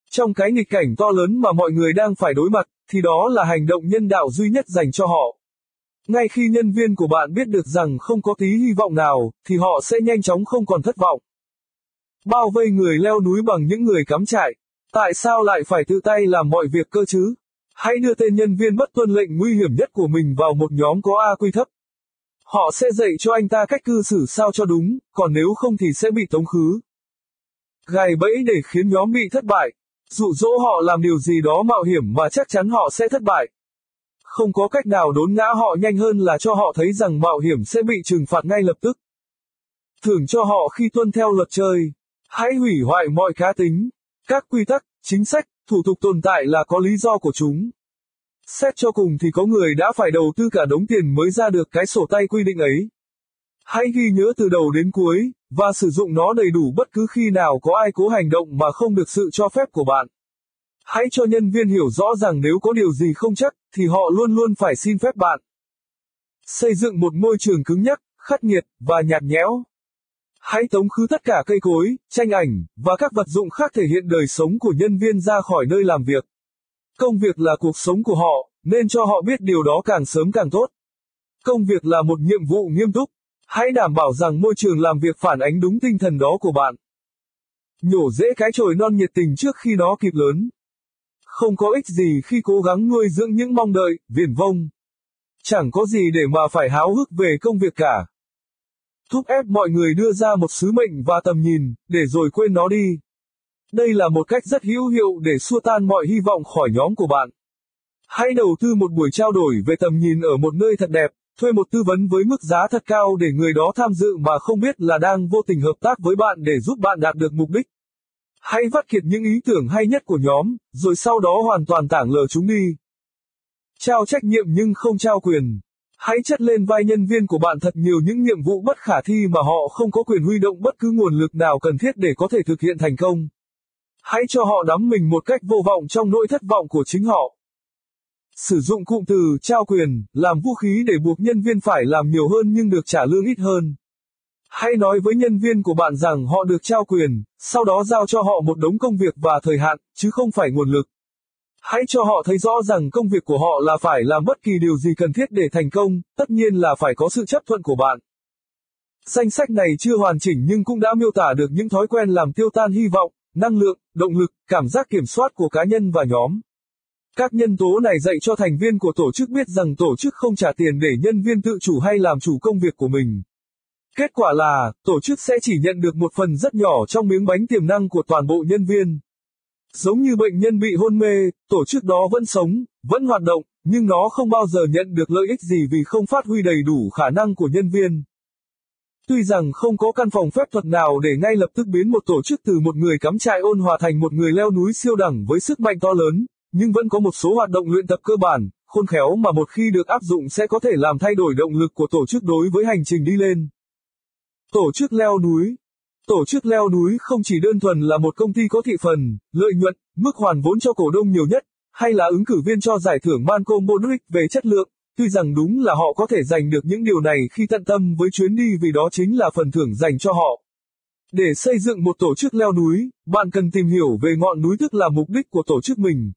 Trong cái nghịch cảnh to lớn mà mọi người đang phải đối mặt, thì đó là hành động nhân đạo duy nhất dành cho họ. Ngay khi nhân viên của bạn biết được rằng không có tí hy vọng nào, thì họ sẽ nhanh chóng không còn thất vọng. Bao vây người leo núi bằng những người cắm trại. Tại sao lại phải tự tay làm mọi việc cơ chứ? Hãy đưa tên nhân viên bất tuân lệnh nguy hiểm nhất của mình vào một nhóm có A quy thấp. Họ sẽ dạy cho anh ta cách cư xử sao cho đúng, còn nếu không thì sẽ bị tống khứ. Gài bẫy để khiến nhóm bị thất bại. Dụ dỗ họ làm điều gì đó mạo hiểm mà chắc chắn họ sẽ thất bại. Không có cách nào đốn ngã họ nhanh hơn là cho họ thấy rằng mạo hiểm sẽ bị trừng phạt ngay lập tức. Thưởng cho họ khi tuân theo luật chơi. Hãy hủy hoại mọi cá tính. Các quy tắc, chính sách, thủ tục tồn tại là có lý do của chúng. Xét cho cùng thì có người đã phải đầu tư cả đống tiền mới ra được cái sổ tay quy định ấy. Hãy ghi nhớ từ đầu đến cuối, và sử dụng nó đầy đủ bất cứ khi nào có ai cố hành động mà không được sự cho phép của bạn. Hãy cho nhân viên hiểu rõ rằng nếu có điều gì không chắc, thì họ luôn luôn phải xin phép bạn. Xây dựng một môi trường cứng nhắc, khắc nghiệt, và nhạt nhẽo. Hãy tống khứ tất cả cây cối, tranh ảnh, và các vật dụng khác thể hiện đời sống của nhân viên ra khỏi nơi làm việc. Công việc là cuộc sống của họ, nên cho họ biết điều đó càng sớm càng tốt. Công việc là một nhiệm vụ nghiêm túc. Hãy đảm bảo rằng môi trường làm việc phản ánh đúng tinh thần đó của bạn. Nhổ dễ cái chồi non nhiệt tình trước khi nó kịp lớn. Không có ích gì khi cố gắng nuôi dưỡng những mong đợi, viển vông. Chẳng có gì để mà phải háo hức về công việc cả. Thúc ép mọi người đưa ra một sứ mệnh và tầm nhìn, để rồi quên nó đi. Đây là một cách rất hữu hiệu để xua tan mọi hy vọng khỏi nhóm của bạn. Hãy đầu tư một buổi trao đổi về tầm nhìn ở một nơi thật đẹp, thuê một tư vấn với mức giá thật cao để người đó tham dự mà không biết là đang vô tình hợp tác với bạn để giúp bạn đạt được mục đích. Hãy vắt kiệt những ý tưởng hay nhất của nhóm, rồi sau đó hoàn toàn tảng lờ chúng đi. Trao trách nhiệm nhưng không trao quyền. Hãy chất lên vai nhân viên của bạn thật nhiều những nhiệm vụ bất khả thi mà họ không có quyền huy động bất cứ nguồn lực nào cần thiết để có thể thực hiện thành công. Hãy cho họ đắm mình một cách vô vọng trong nỗi thất vọng của chính họ. Sử dụng cụm từ trao quyền làm vũ khí để buộc nhân viên phải làm nhiều hơn nhưng được trả lương ít hơn. Hãy nói với nhân viên của bạn rằng họ được trao quyền, sau đó giao cho họ một đống công việc và thời hạn, chứ không phải nguồn lực. Hãy cho họ thấy rõ rằng công việc của họ là phải làm bất kỳ điều gì cần thiết để thành công, tất nhiên là phải có sự chấp thuận của bạn. Danh sách này chưa hoàn chỉnh nhưng cũng đã miêu tả được những thói quen làm tiêu tan hy vọng, năng lượng, động lực, cảm giác kiểm soát của cá nhân và nhóm. Các nhân tố này dạy cho thành viên của tổ chức biết rằng tổ chức không trả tiền để nhân viên tự chủ hay làm chủ công việc của mình. Kết quả là, tổ chức sẽ chỉ nhận được một phần rất nhỏ trong miếng bánh tiềm năng của toàn bộ nhân viên. Giống như bệnh nhân bị hôn mê, tổ chức đó vẫn sống, vẫn hoạt động, nhưng nó không bao giờ nhận được lợi ích gì vì không phát huy đầy đủ khả năng của nhân viên. Tuy rằng không có căn phòng phép thuật nào để ngay lập tức biến một tổ chức từ một người cắm trại ôn hòa thành một người leo núi siêu đẳng với sức mạnh to lớn, nhưng vẫn có một số hoạt động luyện tập cơ bản, khôn khéo mà một khi được áp dụng sẽ có thể làm thay đổi động lực của tổ chức đối với hành trình đi lên. Tổ chức leo núi Tổ chức leo núi không chỉ đơn thuần là một công ty có thị phần, lợi nhuận, mức hoàn vốn cho cổ đông nhiều nhất, hay là ứng cử viên cho giải thưởng Malcolm Modric về chất lượng, tuy rằng đúng là họ có thể giành được những điều này khi tận tâm với chuyến đi vì đó chính là phần thưởng dành cho họ. Để xây dựng một tổ chức leo núi, bạn cần tìm hiểu về ngọn núi tức là mục đích của tổ chức mình.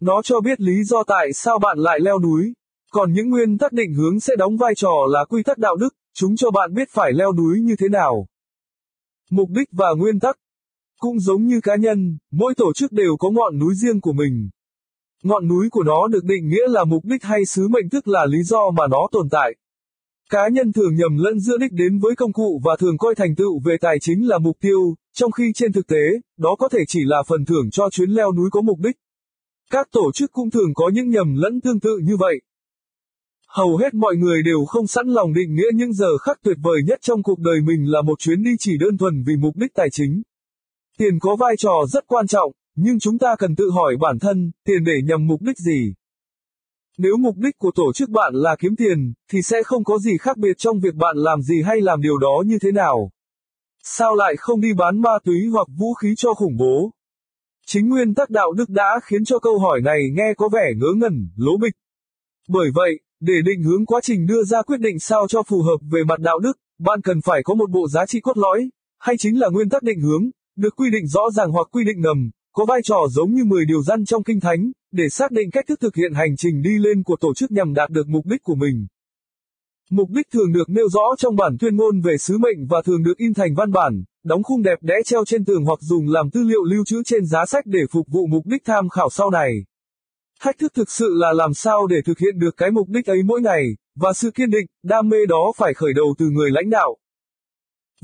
Nó cho biết lý do tại sao bạn lại leo núi. Còn những nguyên tắc định hướng sẽ đóng vai trò là quy tắc đạo đức, chúng cho bạn biết phải leo núi như thế nào. Mục đích và nguyên tắc cũng giống như cá nhân, mỗi tổ chức đều có ngọn núi riêng của mình. Ngọn núi của nó được định nghĩa là mục đích hay sứ mệnh tức là lý do mà nó tồn tại. Cá nhân thường nhầm lẫn giữa đích đến với công cụ và thường coi thành tựu về tài chính là mục tiêu, trong khi trên thực tế, đó có thể chỉ là phần thưởng cho chuyến leo núi có mục đích. Các tổ chức cũng thường có những nhầm lẫn tương tự như vậy. Hầu hết mọi người đều không sẵn lòng định nghĩa những giờ khắc tuyệt vời nhất trong cuộc đời mình là một chuyến đi chỉ đơn thuần vì mục đích tài chính. Tiền có vai trò rất quan trọng, nhưng chúng ta cần tự hỏi bản thân, tiền để nhằm mục đích gì? Nếu mục đích của tổ chức bạn là kiếm tiền, thì sẽ không có gì khác biệt trong việc bạn làm gì hay làm điều đó như thế nào. Sao lại không đi bán ma túy hoặc vũ khí cho khủng bố? Chính nguyên tắc đạo đức đã khiến cho câu hỏi này nghe có vẻ ngớ ngẩn, lố bịch. Bởi vậy, để định hướng quá trình đưa ra quyết định sao cho phù hợp về mặt đạo đức, bạn cần phải có một bộ giá trị cốt lõi, hay chính là nguyên tắc định hướng, được quy định rõ ràng hoặc quy định ngầm, có vai trò giống như 10 điều răn trong kinh thánh, để xác định cách thức thực hiện hành trình đi lên của tổ chức nhằm đạt được mục đích của mình. Mục đích thường được nêu rõ trong bản tuyên ngôn về sứ mệnh và thường được in thành văn bản, đóng khung đẹp đẽ treo trên tường hoặc dùng làm tư liệu lưu trữ trên giá sách để phục vụ mục đích tham khảo sau này. Thách thức thực sự là làm sao để thực hiện được cái mục đích ấy mỗi ngày, và sự kiên định, đam mê đó phải khởi đầu từ người lãnh đạo.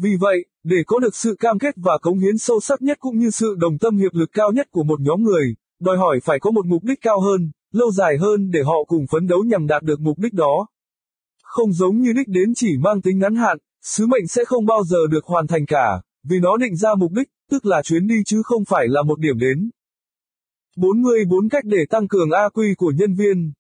Vì vậy, để có được sự cam kết và cống hiến sâu sắc nhất cũng như sự đồng tâm hiệp lực cao nhất của một nhóm người, đòi hỏi phải có một mục đích cao hơn, lâu dài hơn để họ cùng phấn đấu nhằm đạt được mục đích đó. Không giống như đích đến chỉ mang tính ngắn hạn, sứ mệnh sẽ không bao giờ được hoàn thành cả, vì nó định ra mục đích, tức là chuyến đi chứ không phải là một điểm đến. 44 cách để tăng cường AQ của nhân viên.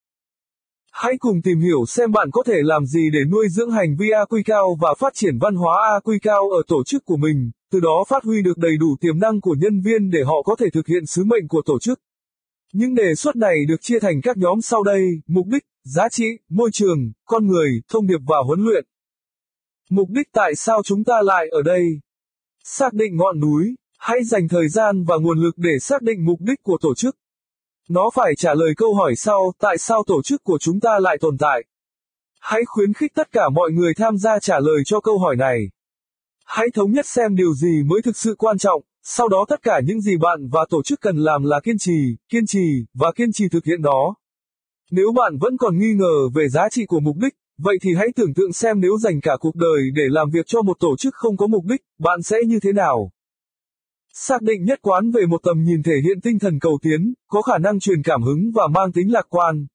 Hãy cùng tìm hiểu xem bạn có thể làm gì để nuôi dưỡng hành vi AQ cao và phát triển văn hóa AQ cao ở tổ chức của mình, từ đó phát huy được đầy đủ tiềm năng của nhân viên để họ có thể thực hiện sứ mệnh của tổ chức. Những đề xuất này được chia thành các nhóm sau đây, mục đích, giá trị, môi trường, con người, thông điệp và huấn luyện. Mục đích tại sao chúng ta lại ở đây? Xác định ngọn núi, hãy dành thời gian và nguồn lực để xác định mục đích của tổ chức. Nó phải trả lời câu hỏi sau, tại sao tổ chức của chúng ta lại tồn tại? Hãy khuyến khích tất cả mọi người tham gia trả lời cho câu hỏi này. Hãy thống nhất xem điều gì mới thực sự quan trọng, sau đó tất cả những gì bạn và tổ chức cần làm là kiên trì, kiên trì, và kiên trì thực hiện nó. Nếu bạn vẫn còn nghi ngờ về giá trị của mục đích, vậy thì hãy tưởng tượng xem nếu dành cả cuộc đời để làm việc cho một tổ chức không có mục đích, bạn sẽ như thế nào? Xác định nhất quán về một tầm nhìn thể hiện tinh thần cầu tiến, có khả năng truyền cảm hứng và mang tính lạc quan.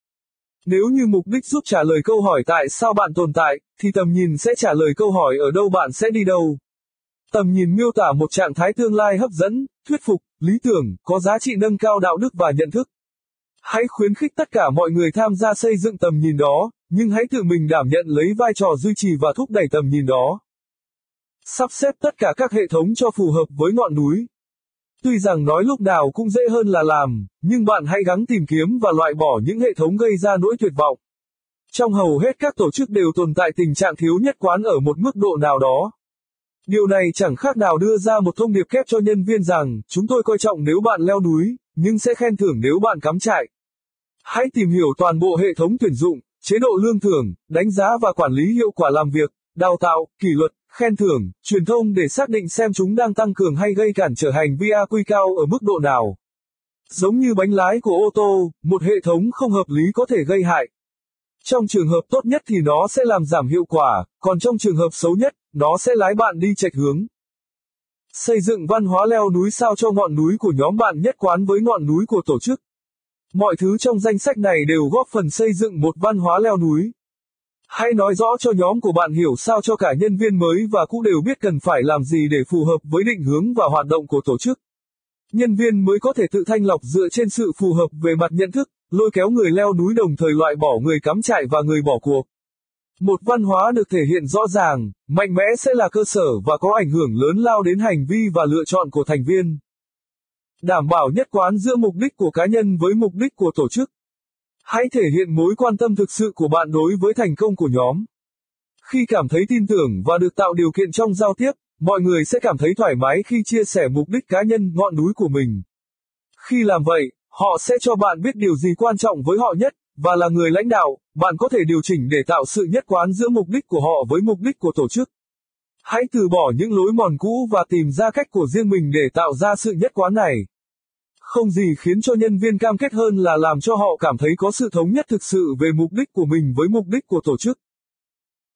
Nếu như mục đích giúp trả lời câu hỏi tại sao bạn tồn tại, thì tầm nhìn sẽ trả lời câu hỏi ở đâu bạn sẽ đi đâu. Tầm nhìn miêu tả một trạng thái tương lai hấp dẫn, thuyết phục, lý tưởng, có giá trị nâng cao đạo đức và nhận thức. Hãy khuyến khích tất cả mọi người tham gia xây dựng tầm nhìn đó, nhưng hãy tự mình đảm nhận lấy vai trò duy trì và thúc đẩy tầm nhìn đó. Sắp xếp tất cả các hệ thống cho phù hợp với ngọn núi. Tuy rằng nói lúc nào cũng dễ hơn là làm, nhưng bạn hãy gắng tìm kiếm và loại bỏ những hệ thống gây ra nỗi tuyệt vọng. Trong hầu hết các tổ chức đều tồn tại tình trạng thiếu nhất quán ở một mức độ nào đó. Điều này chẳng khác nào đưa ra một thông điệp kép cho nhân viên rằng, chúng tôi coi trọng nếu bạn leo núi, nhưng sẽ khen thưởng nếu bạn cắm trại. Hãy tìm hiểu toàn bộ hệ thống tuyển dụng, chế độ lương thưởng, đánh giá và quản lý hiệu quả làm việc, đào tạo, kỷ luật, khen thưởng, truyền thông để xác định xem chúng đang tăng cường hay gây cản trở hành vi AQ cao ở mức độ nào. Giống như bánh lái của ô tô, một hệ thống không hợp lý có thể gây hại. Trong trường hợp tốt nhất thì nó sẽ làm giảm hiệu quả, còn trong trường hợp xấu nhất, nó sẽ lái bạn đi chệch hướng. Xây dựng văn hóa leo núi sao cho ngọn núi của nhóm bạn nhất quán với ngọn núi của tổ chức. Mọi thứ trong danh sách này đều góp phần xây dựng một văn hóa leo núi. Hãy nói rõ cho nhóm của bạn hiểu sao cho cả nhân viên mới và cũ đều biết cần phải làm gì để phù hợp với định hướng và hoạt động của tổ chức. Nhân viên mới có thể tự thanh lọc dựa trên sự phù hợp về mặt nhận thức, lôi kéo người leo núi đồng thời loại bỏ người cắm trại và người bỏ cuộc. Một văn hóa được thể hiện rõ ràng, mạnh mẽ sẽ là cơ sở và có ảnh hưởng lớn lao đến hành vi và lựa chọn của thành viên. Đảm bảo nhất quán giữa mục đích của cá nhân với mục đích của tổ chức. Hãy thể hiện mối quan tâm thực sự của bạn đối với thành công của nhóm. Khi cảm thấy tin tưởng và được tạo điều kiện trong giao tiếp, mọi người sẽ cảm thấy thoải mái khi chia sẻ mục đích cá nhân ngọn núi của mình. Khi làm vậy, họ sẽ cho bạn biết điều gì quan trọng với họ nhất, và là người lãnh đạo, bạn có thể điều chỉnh để tạo sự nhất quán giữa mục đích của họ với mục đích của tổ chức. Hãy từ bỏ những lối mòn cũ và tìm ra cách của riêng mình để tạo ra sự nhất quán này. Không gì khiến cho nhân viên cam kết hơn là làm cho họ cảm thấy có sự thống nhất thực sự về mục đích của mình với mục đích của tổ chức.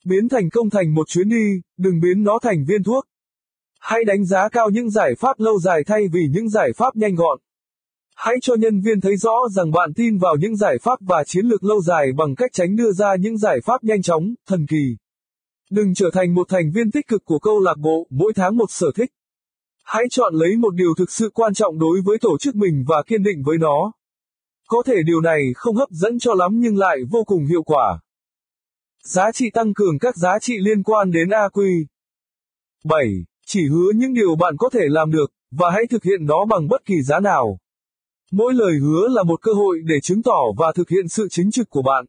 Biến thành công thành một chuyến đi, đừng biến nó thành viên thuốc. Hãy đánh giá cao những giải pháp lâu dài thay vì những giải pháp nhanh gọn. Hãy cho nhân viên thấy rõ rằng bạn tin vào những giải pháp và chiến lược lâu dài bằng cách tránh đưa ra những giải pháp nhanh chóng, thần kỳ. Đừng trở thành một thành viên tích cực của câu lạc bộ, mỗi tháng một sở thích. Hãy chọn lấy một điều thực sự quan trọng đối với tổ chức mình và kiên định với nó. Có thể điều này không hấp dẫn cho lắm nhưng lại vô cùng hiệu quả. Giá trị tăng cường các giá trị liên quan đến AQ. 7. Chỉ hứa những điều bạn có thể làm được, và hãy thực hiện nó bằng bất kỳ giá nào. Mỗi lời hứa là một cơ hội để chứng tỏ và thực hiện sự chính trực của bạn.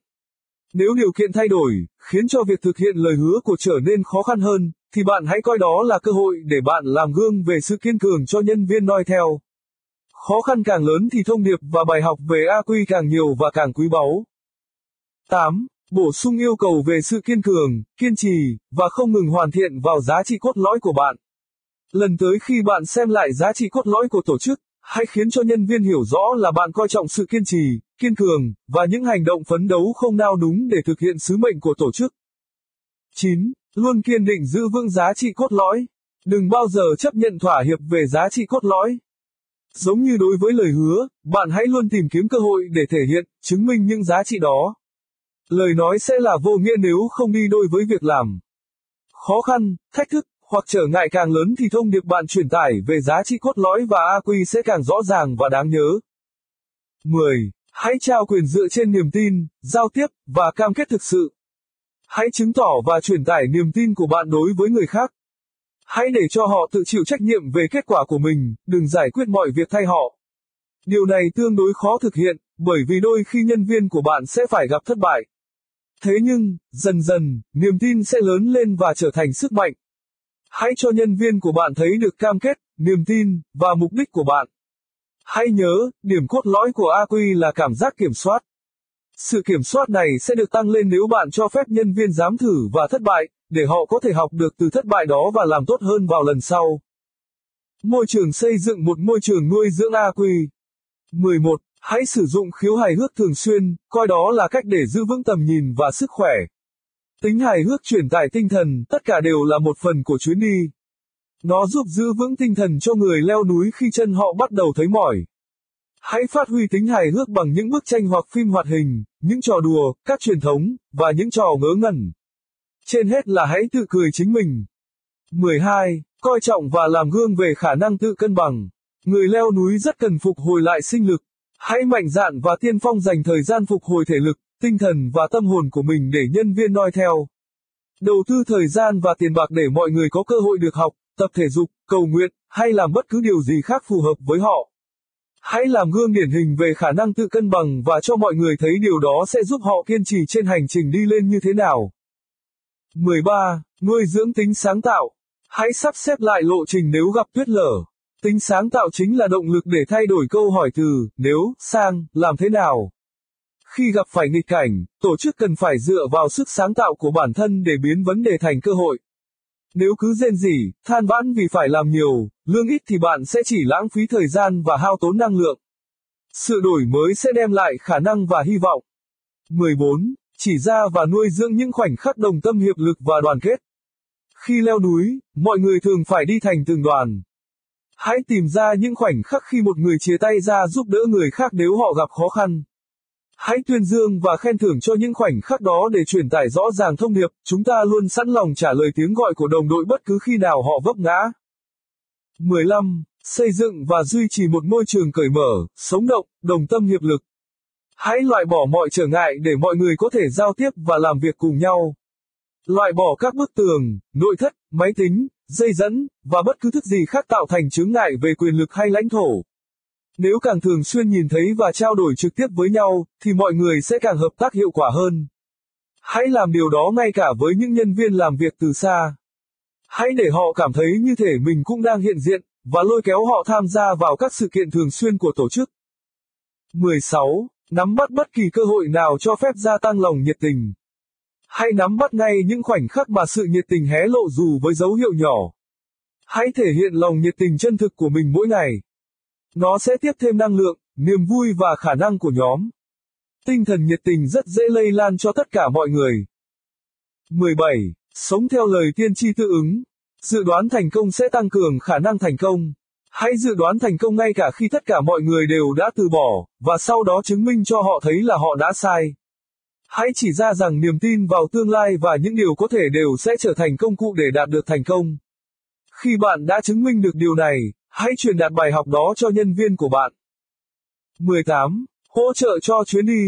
Nếu điều kiện thay đổi, khiến cho việc thực hiện lời hứa của trở nên khó khăn hơn, thì bạn hãy coi đó là cơ hội để bạn làm gương về sự kiên cường cho nhân viên noi theo. Khó khăn càng lớn thì thông điệp và bài học về AQ càng nhiều và càng quý báu. 8. Bổ sung yêu cầu về sự kiên cường, kiên trì, và không ngừng hoàn thiện vào giá trị cốt lõi của bạn. Lần tới khi bạn xem lại giá trị cốt lõi của tổ chức, hãy khiến cho nhân viên hiểu rõ là bạn coi trọng sự kiên trì, kiên cường, và những hành động phấn đấu không nao núng để thực hiện sứ mệnh của tổ chức. 9. Luôn kiên định giữ vững giá trị cốt lõi. Đừng bao giờ chấp nhận thỏa hiệp về giá trị cốt lõi. Giống như đối với lời hứa, bạn hãy luôn tìm kiếm cơ hội để thể hiện, chứng minh những giá trị đó. Lời nói sẽ là vô nghĩa nếu không đi đôi với việc làm. Khó khăn, thách thức, hoặc trở ngại càng lớn thì thông điệp bạn truyền tải về giá trị cốt lõi và AQ sẽ càng rõ ràng và đáng nhớ. 10. Hãy trao quyền dựa trên niềm tin, giao tiếp, và cam kết thực sự. Hãy chứng tỏ và truyền tải niềm tin của bạn đối với người khác. Hãy để cho họ tự chịu trách nhiệm về kết quả của mình, đừng giải quyết mọi việc thay họ. Điều này tương đối khó thực hiện, bởi vì đôi khi nhân viên của bạn sẽ phải gặp thất bại. Thế nhưng, dần dần, niềm tin sẽ lớn lên và trở thành sức mạnh. Hãy cho nhân viên của bạn thấy được cam kết, niềm tin, và mục đích của bạn. Hãy nhớ, điểm cốt lõi của AQ là cảm giác kiểm soát. Sự kiểm soát này sẽ được tăng lên nếu bạn cho phép nhân viên dám thử và thất bại, để họ có thể học được từ thất bại đó và làm tốt hơn vào lần sau. Môi trường xây dựng một môi trường nuôi dưỡng AQ. 11. Hãy sử dụng khiếu hài hước thường xuyên, coi đó là cách để giữ vững tầm nhìn và sức khỏe. Tính hài hước truyền tải tinh thần, tất cả đều là một phần của chuyến đi. Nó giúp giữ vững tinh thần cho người leo núi khi chân họ bắt đầu thấy mỏi. Hãy phát huy tính hài hước bằng những bức tranh hoặc phim hoạt hình, những trò đùa, các truyền thống, và những trò ngớ ngẩn. Trên hết là hãy tự cười chính mình. 12. Coi trọng và làm gương về khả năng tự cân bằng. Người leo núi rất cần phục hồi lại sinh lực. Hãy mạnh dạn và tiên phong dành thời gian phục hồi thể lực, tinh thần và tâm hồn của mình để nhân viên noi theo. Đầu tư thời gian và tiền bạc để mọi người có cơ hội được học, tập thể dục, cầu nguyện, hay làm bất cứ điều gì khác phù hợp với họ. Hãy làm gương điển hình về khả năng tự cân bằng và cho mọi người thấy điều đó sẽ giúp họ kiên trì trên hành trình đi lên như thế nào. 13. Nuôi dưỡng tính sáng tạo. Hãy sắp xếp lại lộ trình nếu gặp tuyết lở. Tính sáng tạo chính là động lực để thay đổi câu hỏi từ nếu sang làm thế nào. Khi gặp phải nghịch cảnh, tổ chức cần phải dựa vào sức sáng tạo của bản thân để biến vấn đề thành cơ hội. Nếu cứ rên rỉ, than vãn vì phải làm nhiều, lương ít thì bạn sẽ chỉ lãng phí thời gian và hao tốn năng lượng. Sự đổi mới sẽ đem lại khả năng và hy vọng. 14. Chỉ ra và nuôi dưỡng những khoảnh khắc đồng tâm hiệp lực và đoàn kết. Khi leo núi, mọi người thường phải đi thành từng đoàn. Hãy tìm ra những khoảnh khắc khi một người chia tay ra giúp đỡ người khác nếu họ gặp khó khăn. Hãy tuyên dương và khen thưởng cho những khoảnh khắc đó để truyền tải rõ ràng thông điệp, chúng ta luôn sẵn lòng trả lời tiếng gọi của đồng đội bất cứ khi nào họ vấp ngã. 15. Xây dựng và duy trì một môi trường cởi mở, sống động, đồng tâm hiệp lực. Hãy loại bỏ mọi trở ngại để mọi người có thể giao tiếp và làm việc cùng nhau. Loại bỏ các bức tường, nội thất, máy tính, dây dẫn, và bất cứ thức gì khác tạo thành chướng ngại về quyền lực hay lãnh thổ. Nếu càng thường xuyên nhìn thấy và trao đổi trực tiếp với nhau, thì mọi người sẽ càng hợp tác hiệu quả hơn. Hãy làm điều đó ngay cả với những nhân viên làm việc từ xa. Hãy để họ cảm thấy như thể mình cũng đang hiện diện, và lôi kéo họ tham gia vào các sự kiện thường xuyên của tổ chức. 16. Nắm bắt bất kỳ cơ hội nào cho phép gia tăng lòng nhiệt tình. Hãy nắm bắt ngay những khoảnh khắc mà sự nhiệt tình hé lộ dù với dấu hiệu nhỏ. Hãy thể hiện lòng nhiệt tình chân thực của mình mỗi ngày. Nó sẽ tiếp thêm năng lượng, niềm vui và khả năng của nhóm. Tinh thần nhiệt tình rất dễ lây lan cho tất cả mọi người. 17. Sống theo lời tiên tri tự ứng. Dự đoán thành công sẽ tăng cường khả năng thành công. Hãy dự đoán thành công ngay cả khi tất cả mọi người đều đã từ bỏ, và sau đó chứng minh cho họ thấy là họ đã sai. Hãy chỉ ra rằng niềm tin vào tương lai và những điều có thể đều sẽ trở thành công cụ để đạt được thành công. Khi bạn đã chứng minh được điều này, hãy truyền đạt bài học đó cho nhân viên của bạn. 18. Hỗ trợ cho chuyến đi.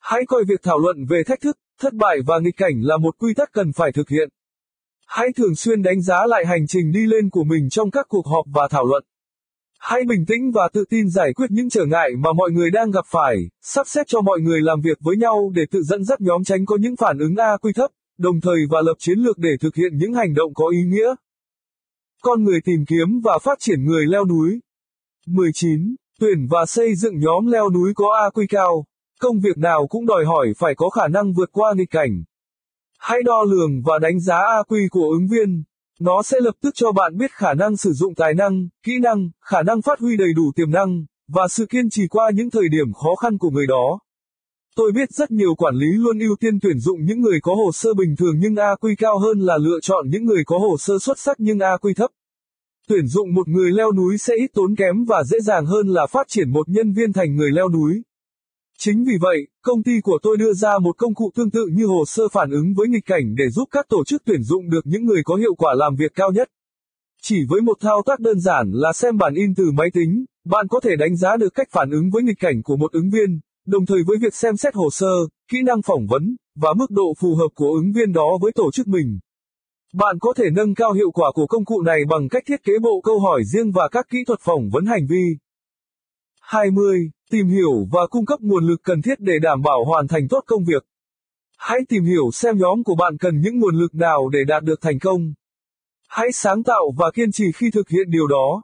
Hãy coi việc thảo luận về thách thức, thất bại và nghịch cảnh là một quy tắc cần phải thực hiện. Hãy thường xuyên đánh giá lại hành trình đi lên của mình trong các cuộc họp và thảo luận. Hãy bình tĩnh và tự tin giải quyết những trở ngại mà mọi người đang gặp phải, sắp xếp cho mọi người làm việc với nhau để tự dẫn dắt nhóm tránh có những phản ứng A quy thấp, đồng thời và lập chiến lược để thực hiện những hành động có ý nghĩa. Con người tìm kiếm và phát triển người leo núi. 19. Tuyển và xây dựng nhóm leo núi có AQ cao. Công việc nào cũng đòi hỏi phải có khả năng vượt qua nghịch cảnh. Hãy đo lường và đánh giá AQ của ứng viên. Nó sẽ lập tức cho bạn biết khả năng sử dụng tài năng, kỹ năng, khả năng phát huy đầy đủ tiềm năng, và sự kiên trì qua những thời điểm khó khăn của người đó. Tôi biết rất nhiều quản lý luôn ưu tiên tuyển dụng những người có hồ sơ bình thường nhưng AQ cao hơn là lựa chọn những người có hồ sơ xuất sắc nhưng AQ thấp. Tuyển dụng một người leo núi sẽ ít tốn kém và dễ dàng hơn là phát triển một nhân viên thành người leo núi. Chính vì vậy, công ty của tôi đưa ra một công cụ tương tự như hồ sơ phản ứng với nghịch cảnh để giúp các tổ chức tuyển dụng được những người có hiệu quả làm việc cao nhất. Chỉ với một thao tác đơn giản là xem bản in từ máy tính, bạn có thể đánh giá được cách phản ứng với nghịch cảnh của một ứng viên, đồng thời với việc xem xét hồ sơ, kỹ năng phỏng vấn, và mức độ phù hợp của ứng viên đó với tổ chức mình. Bạn có thể nâng cao hiệu quả của công cụ này bằng cách thiết kế bộ câu hỏi riêng và các kỹ thuật phỏng vấn hành vi. 20. Tìm hiểu và cung cấp nguồn lực cần thiết để đảm bảo hoàn thành tốt công việc. Hãy tìm hiểu xem nhóm của bạn cần những nguồn lực nào để đạt được thành công. Hãy sáng tạo và kiên trì khi thực hiện điều đó.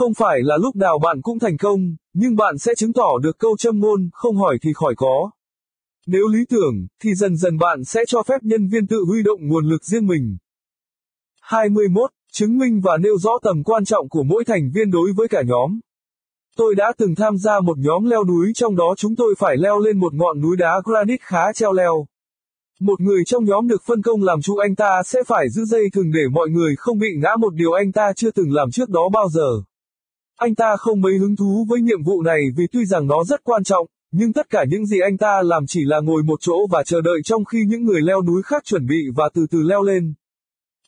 Không phải là lúc nào bạn cũng thành công, nhưng bạn sẽ chứng tỏ được câu châm ngôn, không hỏi thì khỏi có. Nếu lý tưởng, thì dần dần bạn sẽ cho phép nhân viên tự huy động nguồn lực riêng mình. 21. Chứng minh và nêu rõ tầm quan trọng của mỗi thành viên đối với cả nhóm. Tôi đã từng tham gia một nhóm leo núi trong đó chúng tôi phải leo lên một ngọn núi đá granite khá treo leo. Một người trong nhóm được phân công làm chủ anh ta sẽ phải giữ dây thừng để mọi người không bị ngã một điều anh ta chưa từng làm trước đó bao giờ. Anh ta không mấy hứng thú với nhiệm vụ này vì tuy rằng nó rất quan trọng, nhưng tất cả những gì anh ta làm chỉ là ngồi một chỗ và chờ đợi trong khi những người leo núi khác chuẩn bị và từ từ leo lên.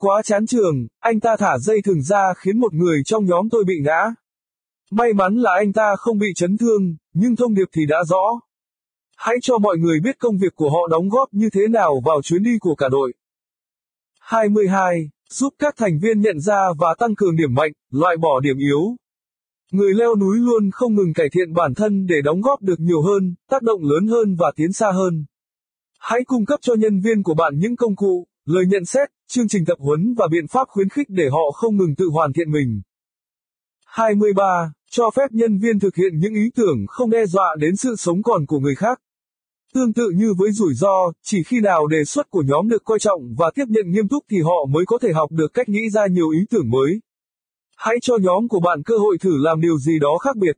Quá chán trường, anh ta thả dây thừng ra khiến một người trong nhóm tôi bị ngã. May mắn là anh ta không bị chấn thương, nhưng thông điệp thì đã rõ. Hãy cho mọi người biết công việc của họ đóng góp như thế nào vào chuyến đi của cả đội. 22. Giúp các thành viên nhận ra và tăng cường điểm mạnh, loại bỏ điểm yếu. Người leo núi luôn không ngừng cải thiện bản thân để đóng góp được nhiều hơn, tác động lớn hơn và tiến xa hơn. Hãy cung cấp cho nhân viên của bạn những công cụ, lời nhận xét, chương trình tập huấn và biện pháp khuyến khích để họ không ngừng tự hoàn thiện mình. 23. Cho phép nhân viên thực hiện những ý tưởng không đe dọa đến sự sống còn của người khác. Tương tự như với rủi ro, chỉ khi nào đề xuất của nhóm được coi trọng và tiếp nhận nghiêm túc thì họ mới có thể học được cách nghĩ ra nhiều ý tưởng mới. Hãy cho nhóm của bạn cơ hội thử làm điều gì đó khác biệt.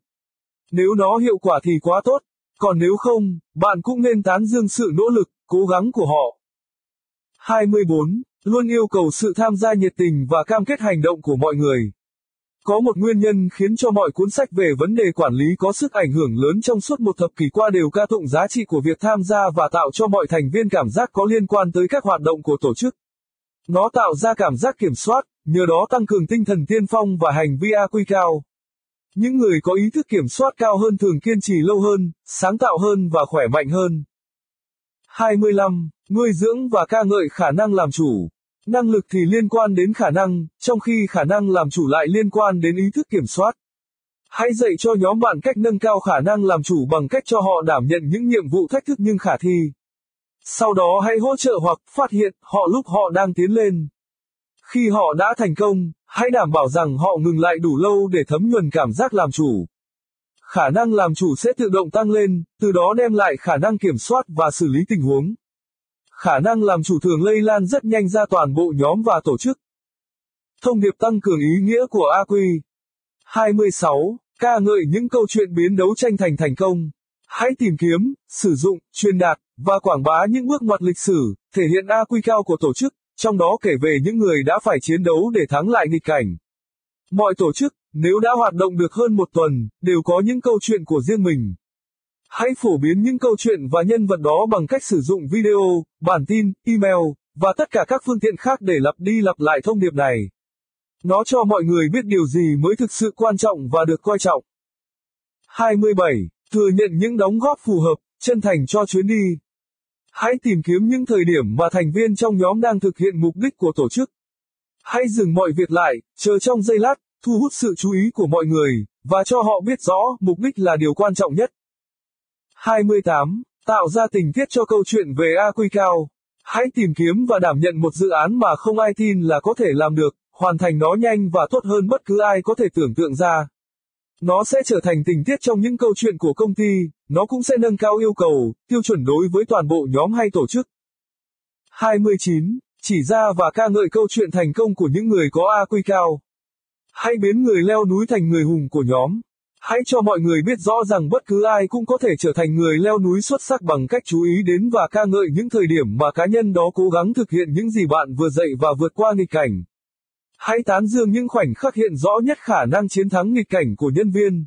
Nếu nó hiệu quả thì quá tốt, còn nếu không, bạn cũng nên tán dương sự nỗ lực, cố gắng của họ. 24. Luôn yêu cầu sự tham gia nhiệt tình và cam kết hành động của mọi người. Có một nguyên nhân khiến cho mọi cuốn sách về vấn đề quản lý có sức ảnh hưởng lớn trong suốt một thập kỷ qua đều ca tụng giá trị của việc tham gia và tạo cho mọi thành viên cảm giác có liên quan tới các hoạt động của tổ chức. Nó tạo ra cảm giác kiểm soát, nhờ đó tăng cường tinh thần tiên phong và hành vi AQ cao. Những người có ý thức kiểm soát cao hơn thường kiên trì lâu hơn, sáng tạo hơn và khỏe mạnh hơn. 25. Nuôi dưỡng và ca ngợi khả năng làm chủ. Năng lực thì liên quan đến khả năng, trong khi khả năng làm chủ lại liên quan đến ý thức kiểm soát. Hãy dạy cho nhóm bạn cách nâng cao khả năng làm chủ bằng cách cho họ đảm nhận những nhiệm vụ thách thức nhưng khả thi. Sau đó hãy hỗ trợ hoặc phát hiện họ lúc họ đang tiến lên. Khi họ đã thành công, hãy đảm bảo rằng họ ngừng lại đủ lâu để thấm nhuần cảm giác làm chủ. Khả năng làm chủ sẽ tự động tăng lên, từ đó đem lại khả năng kiểm soát và xử lý tình huống. Khả năng làm chủ thường lây lan rất nhanh ra toàn bộ nhóm và tổ chức. Thông điệp tăng cường ý nghĩa của AQ 26. ca ngợi những câu chuyện biến đấu tranh thành thành công. Hãy tìm kiếm, sử dụng, truyền đạt, và quảng bá những bước ngoặt lịch sử, thể hiện AQ cao của tổ chức, trong đó kể về những người đã phải chiến đấu để thắng lại nghịch cảnh. Mọi tổ chức, nếu đã hoạt động được hơn một tuần, đều có những câu chuyện của riêng mình. Hãy phổ biến những câu chuyện và nhân vật đó bằng cách sử dụng video, bản tin, email, và tất cả các phương tiện khác để lặp đi lặp lại thông điệp này. Nó cho mọi người biết điều gì mới thực sự quan trọng và được coi trọng. 27. Thừa nhận những đóng góp phù hợp, chân thành cho chuyến đi. Hãy tìm kiếm những thời điểm mà thành viên trong nhóm đang thực hiện mục đích của tổ chức. Hãy dừng mọi việc lại, chờ trong giây lát, thu hút sự chú ý của mọi người, và cho họ biết rõ mục đích là điều quan trọng nhất. 28. Tạo ra tình tiết cho câu chuyện về AQ Cao. Hãy tìm kiếm và đảm nhận một dự án mà không ai tin là có thể làm được, hoàn thành nó nhanh và tốt hơn bất cứ ai có thể tưởng tượng ra. Nó sẽ trở thành tình tiết trong những câu chuyện của công ty, nó cũng sẽ nâng cao yêu cầu, tiêu chuẩn đối với toàn bộ nhóm hay tổ chức. 29. Chỉ ra và ca ngợi câu chuyện thành công của những người có AQ cao. Hãy biến người leo núi thành người hùng của nhóm. Hãy cho mọi người biết rõ rằng bất cứ ai cũng có thể trở thành người leo núi xuất sắc bằng cách chú ý đến và ca ngợi những thời điểm mà cá nhân đó cố gắng thực hiện những gì bạn vừa dạy và vượt qua nghịch cảnh. Hãy tán dương những khoảnh khắc hiện rõ nhất khả năng chiến thắng nghịch cảnh của nhân viên.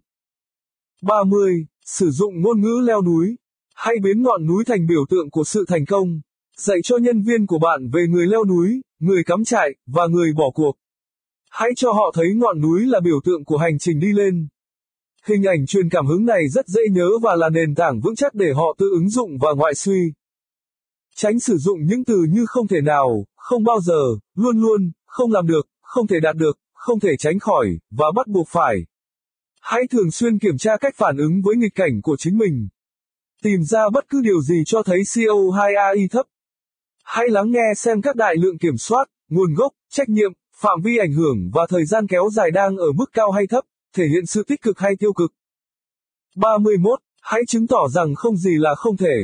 30. Sử dụng ngôn ngữ leo núi. Hãy biến ngọn núi thành biểu tượng của sự thành công. Dạy cho nhân viên của bạn về người leo núi, người cắm trại, và người bỏ cuộc. Hãy cho họ thấy ngọn núi là biểu tượng của hành trình đi lên. Hình ảnh truyền cảm hứng này rất dễ nhớ và là nền tảng vững chắc để họ tự ứng dụng và ngoại suy. Tránh sử dụng những từ như không thể nào, không bao giờ, luôn luôn, không làm được, không thể đạt được, không thể tránh khỏi, và bắt buộc phải. Hãy thường xuyên kiểm tra cách phản ứng với nghịch cảnh của chính mình. Tìm ra bất cứ điều gì cho thấy CO2AI thấp. Hãy lắng nghe xem các đại lượng kiểm soát, nguồn gốc, trách nhiệm, phạm vi ảnh hưởng và thời gian kéo dài đang ở mức cao hay thấp, thể hiện sự tích cực hay tiêu cực. 31. Hãy chứng tỏ rằng không gì là không thể.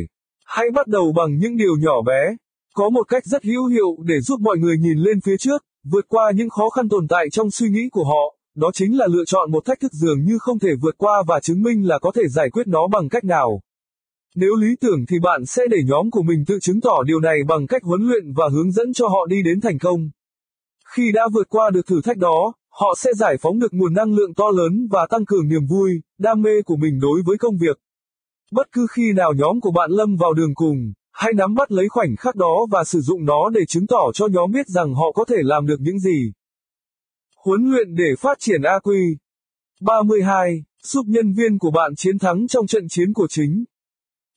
Hãy bắt đầu bằng những điều nhỏ bé. Có một cách rất hữu hiệu để giúp mọi người nhìn lên phía trước, vượt qua những khó khăn tồn tại trong suy nghĩ của họ, đó chính là lựa chọn một thách thức dường như không thể vượt qua và chứng minh là có thể giải quyết nó bằng cách nào. Nếu lý tưởng thì bạn sẽ để nhóm của mình tự chứng tỏ điều này bằng cách huấn luyện và hướng dẫn cho họ đi đến thành công. Khi đã vượt qua được thử thách đó, họ sẽ giải phóng được nguồn năng lượng to lớn và tăng cường niềm vui, đam mê của mình đối với công việc. Bất cứ khi nào nhóm của bạn lâm vào đường cùng, hãy nắm bắt lấy khoảnh khắc đó và sử dụng nó để chứng tỏ cho nhóm biết rằng họ có thể làm được những gì. Huấn luyện để phát triển AQ 32. Giúp nhân viên của bạn chiến thắng trong trận chiến của chính.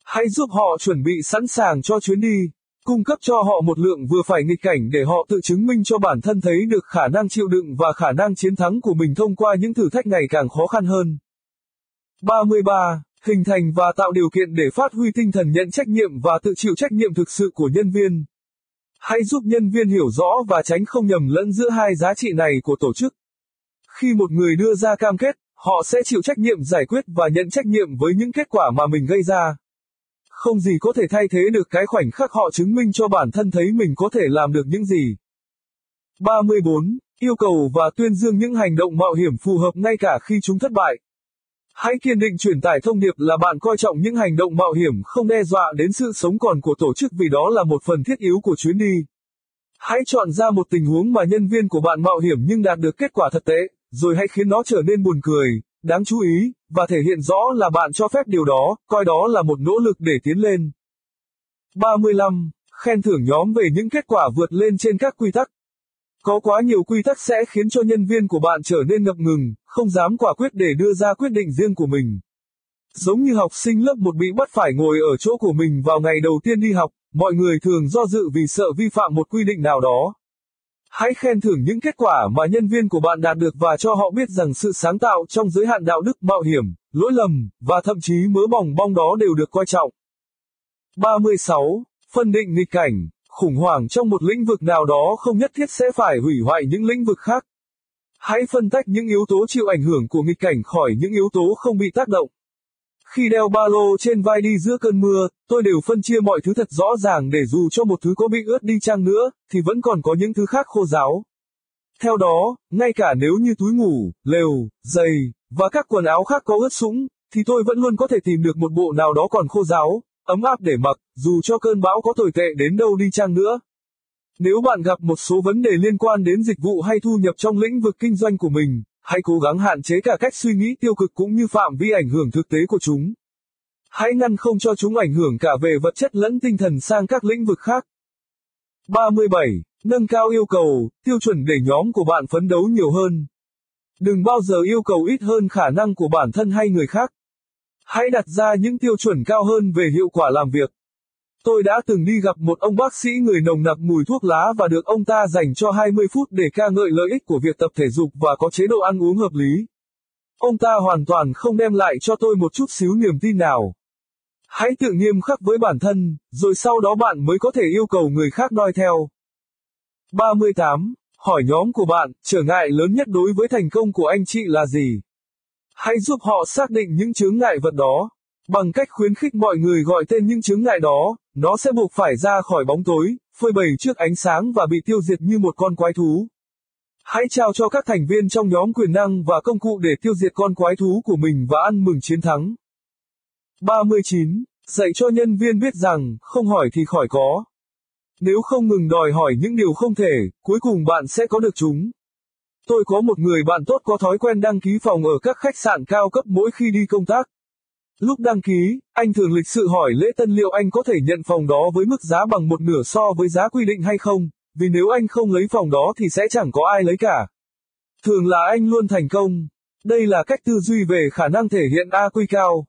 Hãy giúp họ chuẩn bị sẵn sàng cho chuyến đi, cung cấp cho họ một lượng vừa phải nghịch cảnh để họ tự chứng minh cho bản thân thấy được khả năng chịu đựng và khả năng chiến thắng của mình thông qua những thử thách ngày càng khó khăn hơn. 33. Hình thành và tạo điều kiện để phát huy tinh thần nhận trách nhiệm và tự chịu trách nhiệm thực sự của nhân viên. Hãy giúp nhân viên hiểu rõ và tránh không nhầm lẫn giữa hai giá trị này của tổ chức. Khi một người đưa ra cam kết, họ sẽ chịu trách nhiệm giải quyết và nhận trách nhiệm với những kết quả mà mình gây ra. Không gì có thể thay thế được cái khoảnh khắc họ chứng minh cho bản thân thấy mình có thể làm được những gì. 34. Yêu cầu và tuyên dương những hành động mạo hiểm phù hợp ngay cả khi chúng thất bại. Hãy kiên định truyền tải thông điệp là bạn coi trọng những hành động mạo hiểm không đe dọa đến sự sống còn của tổ chức vì đó là một phần thiết yếu của chuyến đi. Hãy chọn ra một tình huống mà nhân viên của bạn mạo hiểm nhưng đạt được kết quả thật tệ, rồi hãy khiến nó trở nên buồn cười, đáng chú ý, và thể hiện rõ là bạn cho phép điều đó, coi đó là một nỗ lực để tiến lên. 35. Khen thưởng nhóm về những kết quả vượt lên trên các quy tắc. Có quá nhiều quy tắc sẽ khiến cho nhân viên của bạn trở nên ngập ngừng, không dám quả quyết để đưa ra quyết định riêng của mình. Giống như học sinh lớp 1 bị bắt phải ngồi ở chỗ của mình vào ngày đầu tiên đi học, mọi người thường do dự vì sợ vi phạm một quy định nào đó. Hãy khen thưởng những kết quả mà nhân viên của bạn đạt được và cho họ biết rằng sự sáng tạo trong giới hạn đạo đức mạo hiểm, lỗi lầm, và thậm chí mớ bỏng bong đó đều được coi trọng. 36. Phân định nghịch cảnh, khủng hoảng trong một lĩnh vực nào đó không nhất thiết sẽ phải hủy hoại những lĩnh vực khác. Hãy phân tách những yếu tố chịu ảnh hưởng của nghịch cảnh khỏi những yếu tố không bị tác động. Khi đeo ba lô trên vai đi giữa cơn mưa, tôi đều phân chia mọi thứ thật rõ ràng để dù cho một thứ có bị ướt đi chăng nữa, thì vẫn còn có những thứ khác khô ráo. Theo đó, ngay cả nếu như túi ngủ, lều, giày, và các quần áo khác có ướt sũng, thì tôi vẫn luôn có thể tìm được một bộ nào đó còn khô ráo, ấm áp để mặc, dù cho cơn bão có tồi tệ đến đâu đi chăng nữa. Nếu bạn gặp một số vấn đề liên quan đến dịch vụ hay thu nhập trong lĩnh vực kinh doanh của mình, hãy cố gắng hạn chế cả cách suy nghĩ tiêu cực cũng như phạm vi ảnh hưởng thực tế của chúng. Hãy ngăn không cho chúng ảnh hưởng cả về vật chất lẫn tinh thần sang các lĩnh vực khác. 37. Nâng cao yêu cầu, tiêu chuẩn để nhóm của bạn phấn đấu nhiều hơn. Đừng bao giờ yêu cầu ít hơn khả năng của bản thân hay người khác. Hãy đặt ra những tiêu chuẩn cao hơn về hiệu quả làm việc. Tôi đã từng đi gặp một ông bác sĩ người nồng nặc mùi thuốc lá và được ông ta dành cho 20 phút để ca ngợi lợi ích của việc tập thể dục và có chế độ ăn uống hợp lý. Ông ta hoàn toàn không đem lại cho tôi một chút xíu niềm tin nào. Hãy tự nghiêm khắc với bản thân, rồi sau đó bạn mới có thể yêu cầu người khác noi theo. 38. Hỏi nhóm của bạn, trở ngại lớn nhất đối với thành công của anh chị là gì? Hãy giúp họ xác định những chướng ngại vật đó. Bằng cách khuyến khích mọi người gọi tên những chướng ngại đó, nó sẽ buộc phải ra khỏi bóng tối, phơi bày trước ánh sáng và bị tiêu diệt như một con quái thú. Hãy trao cho các thành viên trong nhóm quyền năng và công cụ để tiêu diệt con quái thú của mình và ăn mừng chiến thắng. 39. Dạy cho nhân viên biết rằng, không hỏi thì khỏi có. Nếu không ngừng đòi hỏi những điều không thể, cuối cùng bạn sẽ có được chúng. Tôi có một người bạn tốt có thói quen đăng ký phòng ở các khách sạn cao cấp mỗi khi đi công tác. Lúc đăng ký, anh thường lịch sự hỏi lễ tân liệu anh có thể nhận phòng đó với mức giá bằng một nửa so với giá quy định hay không, vì nếu anh không lấy phòng đó thì sẽ chẳng có ai lấy cả. Thường là anh luôn thành công. Đây là cách tư duy về khả năng thể hiện AQ cao.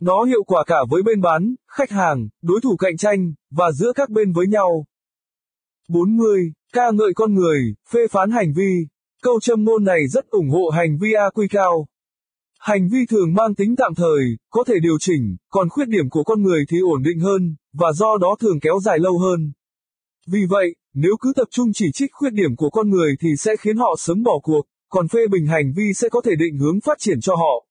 Nó hiệu quả cả với bên bán, khách hàng, đối thủ cạnh tranh, và giữa các bên với nhau. 40. Ca ngợi con người, phê phán hành vi. Câu châm ngôn này rất ủng hộ hành vi AQ cao. Hành vi thường mang tính tạm thời, có thể điều chỉnh, còn khuyết điểm của con người thì ổn định hơn, và do đó thường kéo dài lâu hơn. Vì vậy, nếu cứ tập trung chỉ trích khuyết điểm của con người thì sẽ khiến họ sớm bỏ cuộc, còn phê bình hành vi sẽ có thể định hướng phát triển cho họ.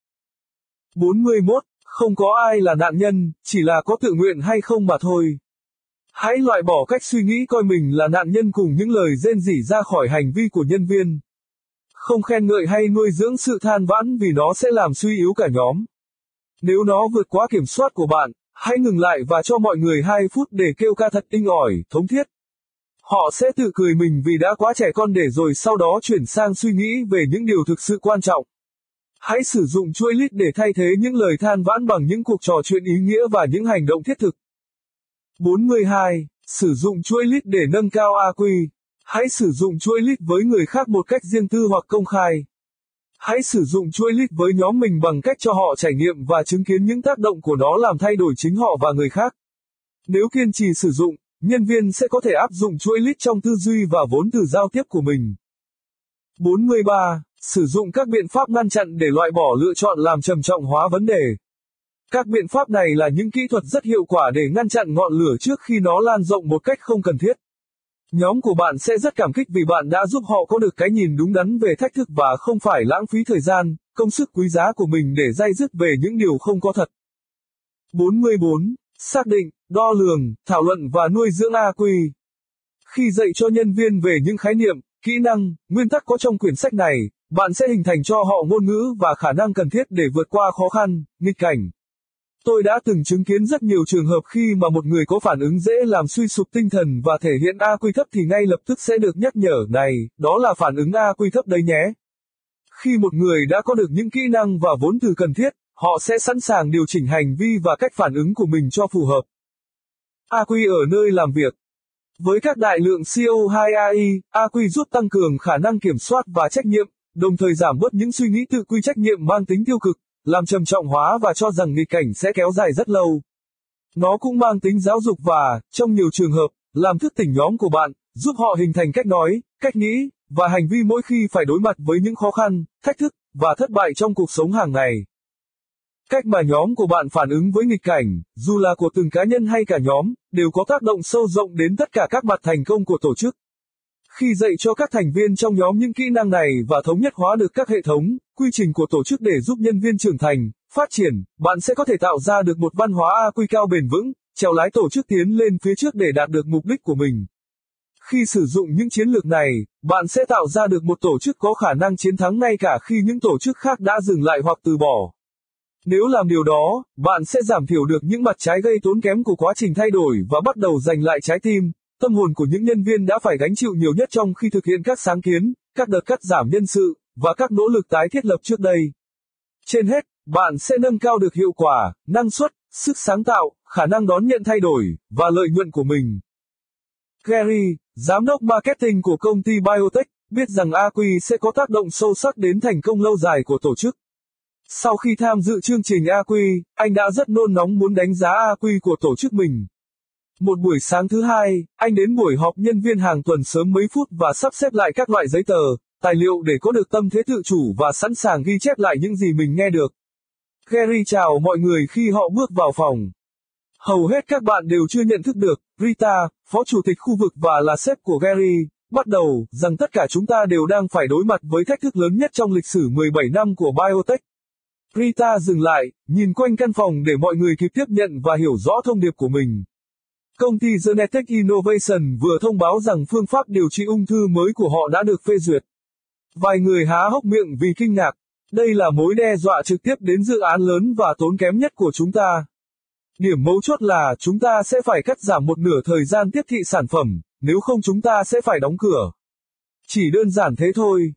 41. Không có ai là nạn nhân, chỉ là có tự nguyện hay không mà thôi. Hãy loại bỏ cách suy nghĩ coi mình là nạn nhân cùng những lời rên rỉ ra khỏi hành vi của nhân viên. Không khen ngợi hay nuôi dưỡng sự than vãn vì nó sẽ làm suy yếu cả nhóm. Nếu nó vượt quá kiểm soát của bạn, hãy ngừng lại và cho mọi người 2 phút để kêu ca thật inh ỏi, thống thiết. Họ sẽ tự cười mình vì đã quá trẻ con để rồi sau đó chuyển sang suy nghĩ về những điều thực sự quan trọng. Hãy sử dụng chuỗi lít để thay thế những lời than vãn bằng những cuộc trò chuyện ý nghĩa và những hành động thiết thực. 42. Sử dụng chuỗi lít để nâng cao AQ. Hãy sử dụng chuỗi lít với người khác một cách riêng tư hoặc công khai. Hãy sử dụng chuỗi lít với nhóm mình bằng cách cho họ trải nghiệm và chứng kiến những tác động của nó làm thay đổi chính họ và người khác. Nếu kiên trì sử dụng, nhân viên sẽ có thể áp dụng chuỗi lít trong tư duy và vốn từ giao tiếp của mình. 43. Sử dụng các biện pháp ngăn chặn để loại bỏ lựa chọn làm trầm trọng hóa vấn đề. Các biện pháp này là những kỹ thuật rất hiệu quả để ngăn chặn ngọn lửa trước khi nó lan rộng một cách không cần thiết. Nhóm của bạn sẽ rất cảm kích vì bạn đã giúp họ có được cái nhìn đúng đắn về thách thức và không phải lãng phí thời gian, công sức quý giá của mình để dây dứt về những điều không có thật. 44. Xác định, đo lường, thảo luận và nuôi dưỡng AQ. Khi dạy cho nhân viên về những khái niệm, kỹ năng, nguyên tắc có trong quyển sách này, bạn sẽ hình thành cho họ ngôn ngữ và khả năng cần thiết để vượt qua khó khăn, nghịch cảnh. Tôi đã từng chứng kiến rất nhiều trường hợp khi mà một người có phản ứng dễ làm suy sụp tinh thần và thể hiện a quy thấp thì ngay lập tức sẽ được nhắc nhở này, đó là phản ứng a quy thấp đấy nhé. Khi một người đã có được những kỹ năng và vốn từ cần thiết, họ sẽ sẵn sàng điều chỉnh hành vi và cách phản ứng của mình cho phù hợp. AQ ở nơi làm việc Với các đại lượng CO2 AI, AQ giúp tăng cường khả năng kiểm soát và trách nhiệm, đồng thời giảm bớt những suy nghĩ tự quy trách nhiệm mang tính tiêu cực, làm trầm trọng hóa và cho rằng nghịch cảnh sẽ kéo dài rất lâu. Nó cũng mang tính giáo dục và, trong nhiều trường hợp, làm thức tỉnh nhóm của bạn, giúp họ hình thành cách nói, cách nghĩ, và hành vi mỗi khi phải đối mặt với những khó khăn, thách thức, và thất bại trong cuộc sống hàng ngày. Cách mà nhóm của bạn phản ứng với nghịch cảnh, dù là của từng cá nhân hay cả nhóm, đều có tác động sâu rộng đến tất cả các mặt thành công của tổ chức. Khi dạy cho các thành viên trong nhóm những kỹ năng này và thống nhất hóa được các hệ thống, quy trình của tổ chức để giúp nhân viên trưởng thành, phát triển, bạn sẽ có thể tạo ra được một văn hóa AQ cao bền vững, trèo lái tổ chức tiến lên phía trước để đạt được mục đích của mình. Khi sử dụng những chiến lược này, bạn sẽ tạo ra được một tổ chức có khả năng chiến thắng ngay cả khi những tổ chức khác đã dừng lại hoặc từ bỏ. Nếu làm điều đó, bạn sẽ giảm thiểu được những mặt trái gây tốn kém của quá trình thay đổi và bắt đầu giành lại trái tim, tâm hồn của những nhân viên đã phải gánh chịu nhiều nhất trong khi thực hiện các sáng kiến, các đợt cắt giảm nhân sự, và các nỗ lực tái thiết lập trước đây. Trên hết, bạn sẽ nâng cao được hiệu quả, năng suất, sức sáng tạo, khả năng đón nhận thay đổi, và lợi nhuận của mình. Gary, giám đốc marketing của công ty Biotech, biết rằng AQ sẽ có tác động sâu sắc đến thành công lâu dài của tổ chức. Sau khi tham dự chương trình AQ, anh đã rất nôn nóng muốn đánh giá AQ của tổ chức mình. Một buổi sáng thứ hai, anh đến buổi họp nhân viên hàng tuần sớm mấy phút và sắp xếp lại các loại giấy tờ, tài liệu để có được tâm thế tự chủ và sẵn sàng ghi chép lại những gì mình nghe được. Gary chào mọi người khi họ bước vào phòng. Hầu hết các bạn đều chưa nhận thức được, Rita, phó chủ tịch khu vực và là sếp của Gary, bắt đầu, rằng tất cả chúng ta đều đang phải đối mặt với thách thức lớn nhất trong lịch sử 17 năm của biotech. Rita dừng lại, nhìn quanh căn phòng để mọi người kịp tiếp nhận và hiểu rõ thông điệp của mình. Công ty Genetic Innovation vừa thông báo rằng phương pháp điều trị ung thư mới của họ đã được phê duyệt. Vài người há hốc miệng vì kinh ngạc. Đây là mối đe dọa trực tiếp đến dự án lớn và tốn kém nhất của chúng ta. Điểm mấu chốt là chúng ta sẽ phải cắt giảm một nửa thời gian tiếp thị sản phẩm, nếu không chúng ta sẽ phải đóng cửa. Chỉ đơn giản thế thôi.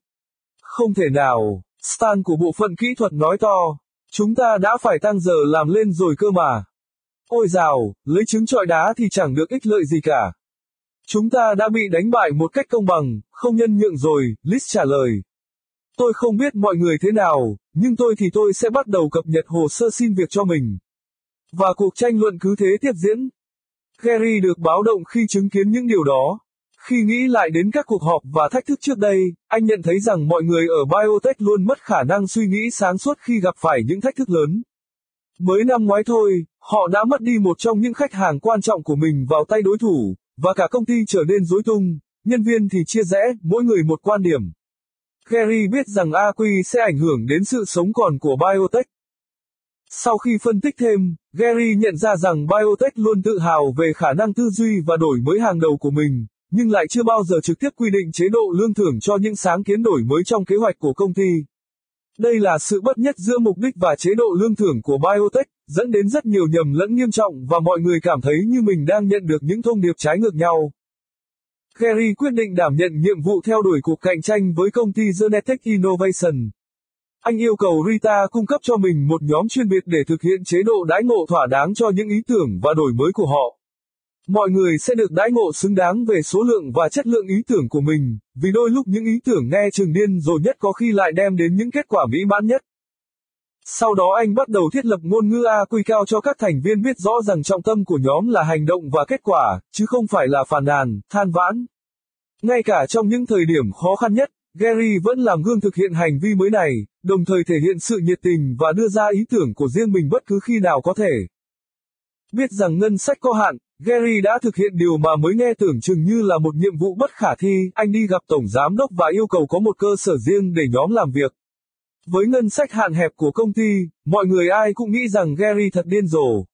Không thể nào, Stan của bộ phận kỹ thuật nói to. Chúng ta đã phải tăng giờ làm lên rồi cơ mà. Ôi rào lấy trứng trọi đá thì chẳng được ích lợi gì cả. Chúng ta đã bị đánh bại một cách công bằng, không nhân nhượng rồi, Liz trả lời. Tôi không biết mọi người thế nào, nhưng tôi thì tôi sẽ bắt đầu cập nhật hồ sơ xin việc cho mình. Và cuộc tranh luận cứ thế tiếp diễn. Gary được báo động khi chứng kiến những điều đó. Khi nghĩ lại đến các cuộc họp và thách thức trước đây, anh nhận thấy rằng mọi người ở biotech luôn mất khả năng suy nghĩ sáng suốt khi gặp phải những thách thức lớn. Mới năm ngoái thôi, họ đã mất đi một trong những khách hàng quan trọng của mình vào tay đối thủ, và cả công ty trở nên rối tung, nhân viên thì chia rẽ, mỗi người một quan điểm. Gary biết rằng AQ sẽ ảnh hưởng đến sự sống còn của biotech. Sau khi phân tích thêm, Gary nhận ra rằng biotech luôn tự hào về khả năng tư duy và đổi mới hàng đầu của mình, nhưng lại chưa bao giờ trực tiếp quy định chế độ lương thưởng cho những sáng kiến đổi mới trong kế hoạch của công ty. Đây là sự bất nhất giữa mục đích và chế độ lương thưởng của biotech, dẫn đến rất nhiều nhầm lẫn nghiêm trọng và mọi người cảm thấy như mình đang nhận được những thông điệp trái ngược nhau. Kerry quyết định đảm nhận nhiệm vụ theo đuổi cuộc cạnh tranh với công ty Genetic Innovation. Anh yêu cầu Rita cung cấp cho mình một nhóm chuyên biệt để thực hiện chế độ đãi ngộ thỏa đáng cho những ý tưởng và đổi mới của họ. Mọi người sẽ được đãi ngộ xứng đáng về số lượng và chất lượng ý tưởng của mình, vì đôi lúc những ý tưởng nghe chừng điên rồi nhất có khi lại đem đến những kết quả mỹ mãn nhất. Sau đó anh bắt đầu thiết lập ngôn ngữ A quy cao cho các thành viên biết rõ rằng trọng tâm của nhóm là hành động và kết quả, chứ không phải là phàn nàn, than vãn. Ngay cả trong những thời điểm khó khăn nhất, Gary vẫn làm gương thực hiện hành vi mới này, đồng thời thể hiện sự nhiệt tình và đưa ra ý tưởng của riêng mình bất cứ khi nào có thể. Biết rằng ngân sách có hạn, Gary đã thực hiện điều mà mới nghe tưởng chừng như là một nhiệm vụ bất khả thi, anh đi gặp tổng giám đốc và yêu cầu có một cơ sở riêng để nhóm làm việc. Với ngân sách hạn hẹp của công ty, mọi người ai cũng nghĩ rằng Gary thật điên rồ.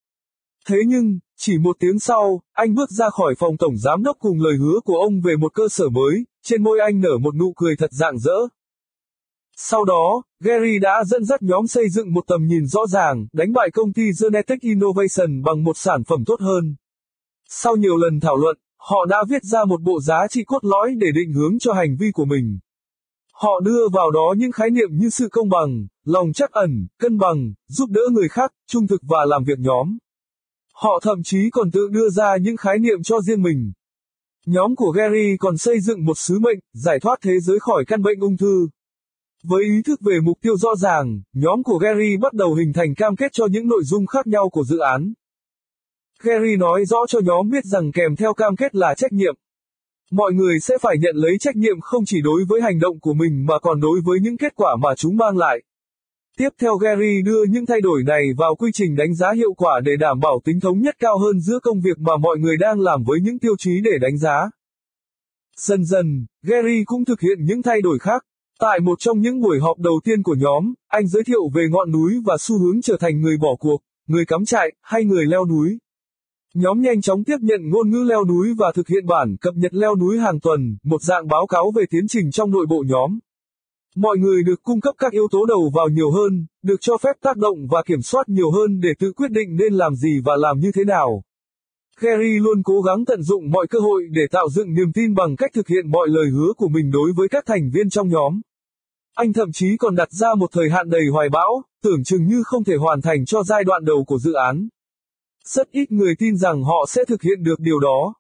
Thế nhưng, chỉ một tiếng sau, anh bước ra khỏi phòng tổng giám đốc cùng lời hứa của ông về một cơ sở mới, trên môi anh nở một nụ cười thật rạng rỡ. Sau đó, Gary đã dẫn dắt nhóm xây dựng một tầm nhìn rõ ràng, đánh bại công ty Genetic Innovation bằng một sản phẩm tốt hơn. Sau nhiều lần thảo luận, họ đã viết ra một bộ giá trị cốt lõi để định hướng cho hành vi của mình. Họ đưa vào đó những khái niệm như sự công bằng, lòng chắc ẩn, cân bằng, giúp đỡ người khác, trung thực và làm việc nhóm. Họ thậm chí còn tự đưa ra những khái niệm cho riêng mình. Nhóm của Gary còn xây dựng một sứ mệnh, giải thoát thế giới khỏi căn bệnh ung thư. Với ý thức về mục tiêu rõ ràng, nhóm của Gary bắt đầu hình thành cam kết cho những nội dung khác nhau của dự án. Gary nói rõ cho nhóm biết rằng kèm theo cam kết là trách nhiệm. Mọi người sẽ phải nhận lấy trách nhiệm không chỉ đối với hành động của mình mà còn đối với những kết quả mà chúng mang lại. Tiếp theo Gary đưa những thay đổi này vào quy trình đánh giá hiệu quả để đảm bảo tính thống nhất cao hơn giữa công việc mà mọi người đang làm với những tiêu chí để đánh giá. Dần dần, Gary cũng thực hiện những thay đổi khác. Tại một trong những buổi họp đầu tiên của nhóm, anh giới thiệu về ngọn núi và xu hướng trở thành người bỏ cuộc, người cắm trại, hay người leo núi. Nhóm nhanh chóng tiếp nhận ngôn ngữ leo núi và thực hiện bản cập nhật leo núi hàng tuần, một dạng báo cáo về tiến trình trong nội bộ nhóm. Mọi người được cung cấp các yếu tố đầu vào nhiều hơn, được cho phép tác động và kiểm soát nhiều hơn để tự quyết định nên làm gì và làm như thế nào. Kerry luôn cố gắng tận dụng mọi cơ hội để tạo dựng niềm tin bằng cách thực hiện mọi lời hứa của mình đối với các thành viên trong nhóm. Anh thậm chí còn đặt ra một thời hạn đầy hoài bão, tưởng chừng như không thể hoàn thành cho giai đoạn đầu của dự án. Rất ít người tin rằng họ sẽ thực hiện được điều đó.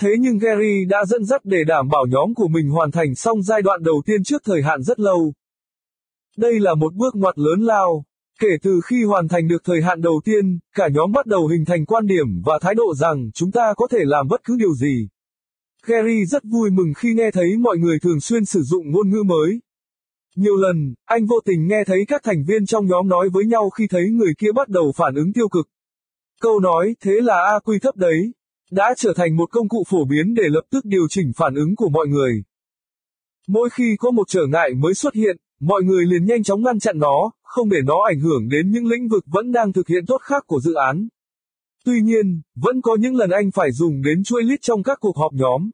Thế nhưng Gary đã dẫn dắt để đảm bảo nhóm của mình hoàn thành xong giai đoạn đầu tiên trước thời hạn rất lâu. Đây là một bước ngoặt lớn lao. Kể từ khi hoàn thành được thời hạn đầu tiên, cả nhóm bắt đầu hình thành quan điểm và thái độ rằng chúng ta có thể làm bất cứ điều gì. Gary rất vui mừng khi nghe thấy mọi người thường xuyên sử dụng ngôn ngữ mới. Nhiều lần, anh vô tình nghe thấy các thành viên trong nhóm nói với nhau khi thấy người kia bắt đầu phản ứng tiêu cực. Câu nói, thế là A quy thấp đấy, đã trở thành một công cụ phổ biến để lập tức điều chỉnh phản ứng của mọi người. Mỗi khi có một trở ngại mới xuất hiện, mọi người liền nhanh chóng ngăn chặn nó, không để nó ảnh hưởng đến những lĩnh vực vẫn đang thực hiện tốt khác của dự án. Tuy nhiên, vẫn có những lần anh phải dùng đến chuỗi lít trong các cuộc họp nhóm.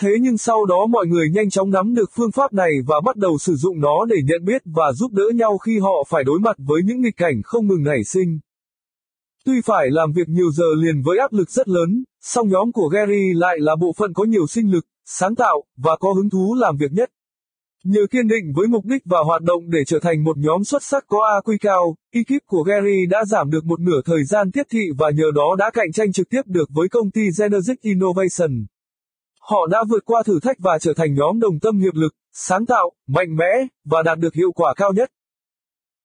Thế nhưng sau đó mọi người nhanh chóng nắm được phương pháp này và bắt đầu sử dụng nó để nhận biết và giúp đỡ nhau khi họ phải đối mặt với những nghịch cảnh không ngừng nảy sinh. Tuy phải làm việc nhiều giờ liền với áp lực rất lớn, song nhóm của Gary lại là bộ phận có nhiều sinh lực, sáng tạo, và có hứng thú làm việc nhất. Nhờ kiên định với mục đích và hoạt động để trở thành một nhóm xuất sắc có AQ cao, ekip của Gary đã giảm được một nửa thời gian tiếp thị và nhờ đó đã cạnh tranh trực tiếp được với công ty Genesis Innovation. Họ đã vượt qua thử thách và trở thành nhóm đồng tâm hiệp lực, sáng tạo, mạnh mẽ, và đạt được hiệu quả cao nhất.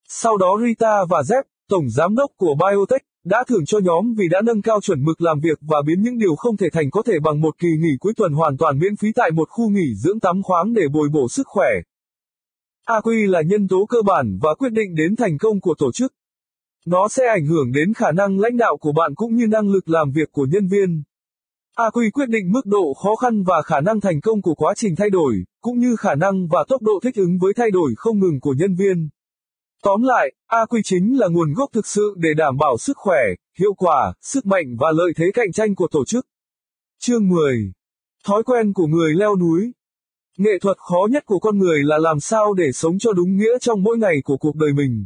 Sau đó Rita và Jeff, tổng giám đốc của Biotech, đã thưởng cho nhóm vì đã nâng cao chuẩn mực làm việc và biến những điều không thể thành có thể bằng một kỳ nghỉ cuối tuần hoàn toàn miễn phí tại một khu nghỉ dưỡng tắm khoáng để bồi bổ sức khỏe. AQ là nhân tố cơ bản và quyết định đến thành công của tổ chức. Nó sẽ ảnh hưởng đến khả năng lãnh đạo của bạn cũng như năng lực làm việc của nhân viên. AQ quyết định mức độ khó khăn và khả năng thành công của quá trình thay đổi, cũng như khả năng và tốc độ thích ứng với thay đổi không ngừng của nhân viên. Tóm lại, AQ chính là nguồn gốc thực sự để đảm bảo sức khỏe, hiệu quả, sức mạnh và lợi thế cạnh tranh của tổ chức. Chương 10. Thói quen của người leo núi. Nghệ thuật khó nhất của con người là làm sao để sống cho đúng nghĩa trong mỗi ngày của cuộc đời mình.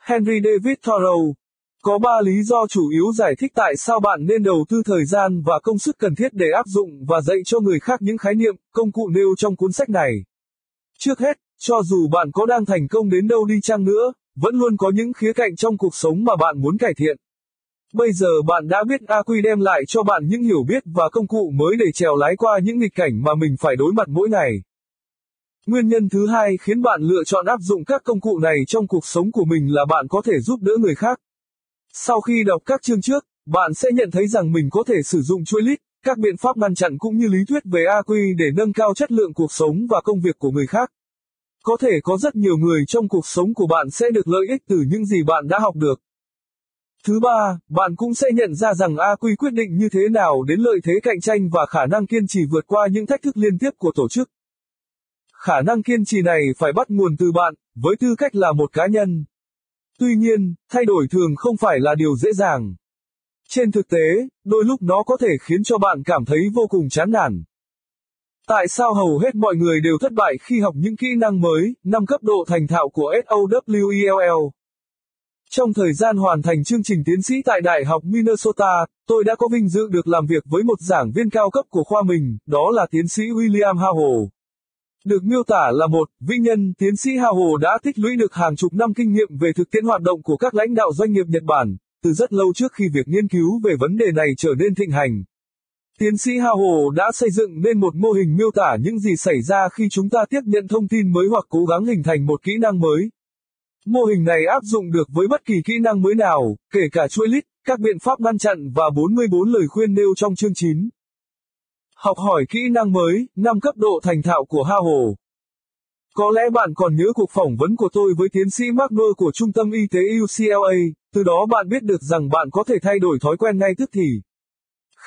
Henry David Thoreau Có ba lý do chủ yếu giải thích tại sao bạn nên đầu tư thời gian và công sức cần thiết để áp dụng và dạy cho người khác những khái niệm, công cụ nêu trong cuốn sách này. Trước hết, cho dù bạn có đang thành công đến đâu đi chăng nữa, vẫn luôn có những khía cạnh trong cuộc sống mà bạn muốn cải thiện. Bây giờ bạn đã biết AQ đem lại cho bạn những hiểu biết và công cụ mới để trèo lái qua những nghịch cảnh mà mình phải đối mặt mỗi ngày. Nguyên nhân thứ hai khiến bạn lựa chọn áp dụng các công cụ này trong cuộc sống của mình là bạn có thể giúp đỡ người khác. Sau khi đọc các chương trước, bạn sẽ nhận thấy rằng mình có thể sử dụng chuỗi lít, các biện pháp ngăn chặn cũng như lý thuyết về AQ để nâng cao chất lượng cuộc sống và công việc của người khác. Có thể có rất nhiều người trong cuộc sống của bạn sẽ được lợi ích từ những gì bạn đã học được. Thứ ba, bạn cũng sẽ nhận ra rằng AQ quyết định như thế nào đến lợi thế cạnh tranh và khả năng kiên trì vượt qua những thách thức liên tiếp của tổ chức. Khả năng kiên trì này phải bắt nguồn từ bạn, với tư cách là một cá nhân. Tuy nhiên, thay đổi thường không phải là điều dễ dàng. Trên thực tế, đôi lúc nó có thể khiến cho bạn cảm thấy vô cùng chán nản. Tại sao hầu hết mọi người đều thất bại khi học những kỹ năng mới, năm cấp độ thành thạo của SOWELL? Trong thời gian hoàn thành chương trình tiến sĩ tại Đại học Minnesota, tôi đã có vinh dự được làm việc với một giảng viên cao cấp của khoa mình, đó là tiến sĩ William Howell. Được miêu tả là một vinh nhân, tiến sĩ Howell đã tích lũy được hàng chục năm kinh nghiệm về thực tiễn hoạt động của các lãnh đạo doanh nghiệp Nhật Bản, từ rất lâu trước khi việc nghiên cứu về vấn đề này trở nên thịnh hành. Tiến sĩ Hà Hồ đã xây dựng nên một mô hình miêu tả những gì xảy ra khi chúng ta tiếp nhận thông tin mới hoặc cố gắng hình thành một kỹ năng mới. Mô hình này áp dụng được với bất kỳ kỹ năng mới nào, kể cả chuỗi lít, các biện pháp ngăn chặn và 44 lời khuyên nêu trong chương 9. Học hỏi kỹ năng mới, 5 cấp độ thành thạo của Hao Hồ. Có lẽ bạn còn nhớ cuộc phỏng vấn của tôi với tiến sĩ Mark Noor của Trung tâm Y tế UCLA, từ đó bạn biết được rằng bạn có thể thay đổi thói quen ngay tức thì.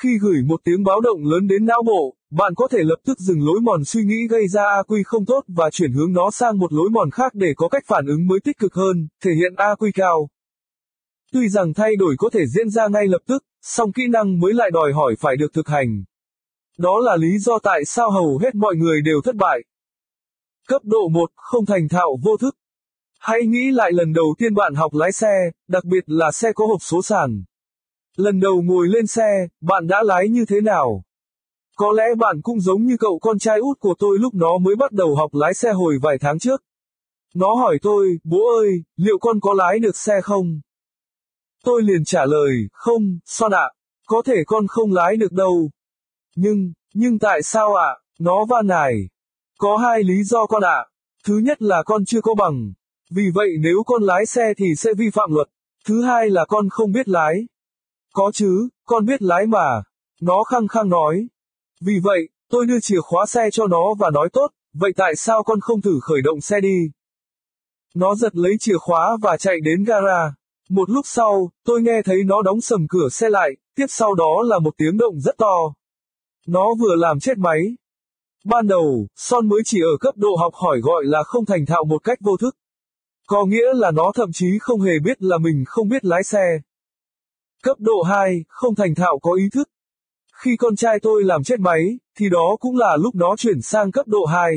Khi gửi một tiếng báo động lớn đến não bộ, bạn có thể lập tức dừng lối mòn suy nghĩ gây ra AQ không tốt và chuyển hướng nó sang một lối mòn khác để có cách phản ứng mới tích cực hơn, thể hiện AQ cao. Tuy rằng thay đổi có thể diễn ra ngay lập tức, song kỹ năng mới lại đòi hỏi phải được thực hành. Đó là lý do tại sao hầu hết mọi người đều thất bại. Cấp độ 1, không thành thạo vô thức. Hãy nghĩ lại lần đầu tiên bạn học lái xe, đặc biệt là xe có hộp số sàn. Lần đầu ngồi lên xe, bạn đã lái như thế nào? Có lẽ bạn cũng giống như cậu con trai út của tôi lúc nó mới bắt đầu học lái xe hồi vài tháng trước. Nó hỏi tôi, bố ơi, liệu con có lái được xe không? Tôi liền trả lời, không, son ạ, có thể con không lái được đâu. Nhưng, nhưng tại sao ạ? Nó van nài. Có hai lý do con ạ. Thứ nhất là con chưa có bằng. Vì vậy nếu con lái xe thì sẽ vi phạm luật. Thứ hai là con không biết lái. Có chứ, con biết lái mà. Nó khăng khăng nói. Vì vậy, tôi đưa chìa khóa xe cho nó và nói tốt, vậy tại sao con không thử khởi động xe đi? Nó giật lấy chìa khóa và chạy đến gara. Một lúc sau, tôi nghe thấy nó đóng sầm cửa xe lại, tiếp sau đó là một tiếng động rất to. Nó vừa làm chết máy. Ban đầu, Son mới chỉ ở cấp độ học hỏi gọi là không thành thạo một cách vô thức. Có nghĩa là nó thậm chí không hề biết là mình không biết lái xe. Cấp độ 2, không thành thạo có ý thức. Khi con trai tôi làm chết máy, thì đó cũng là lúc nó chuyển sang cấp độ 2.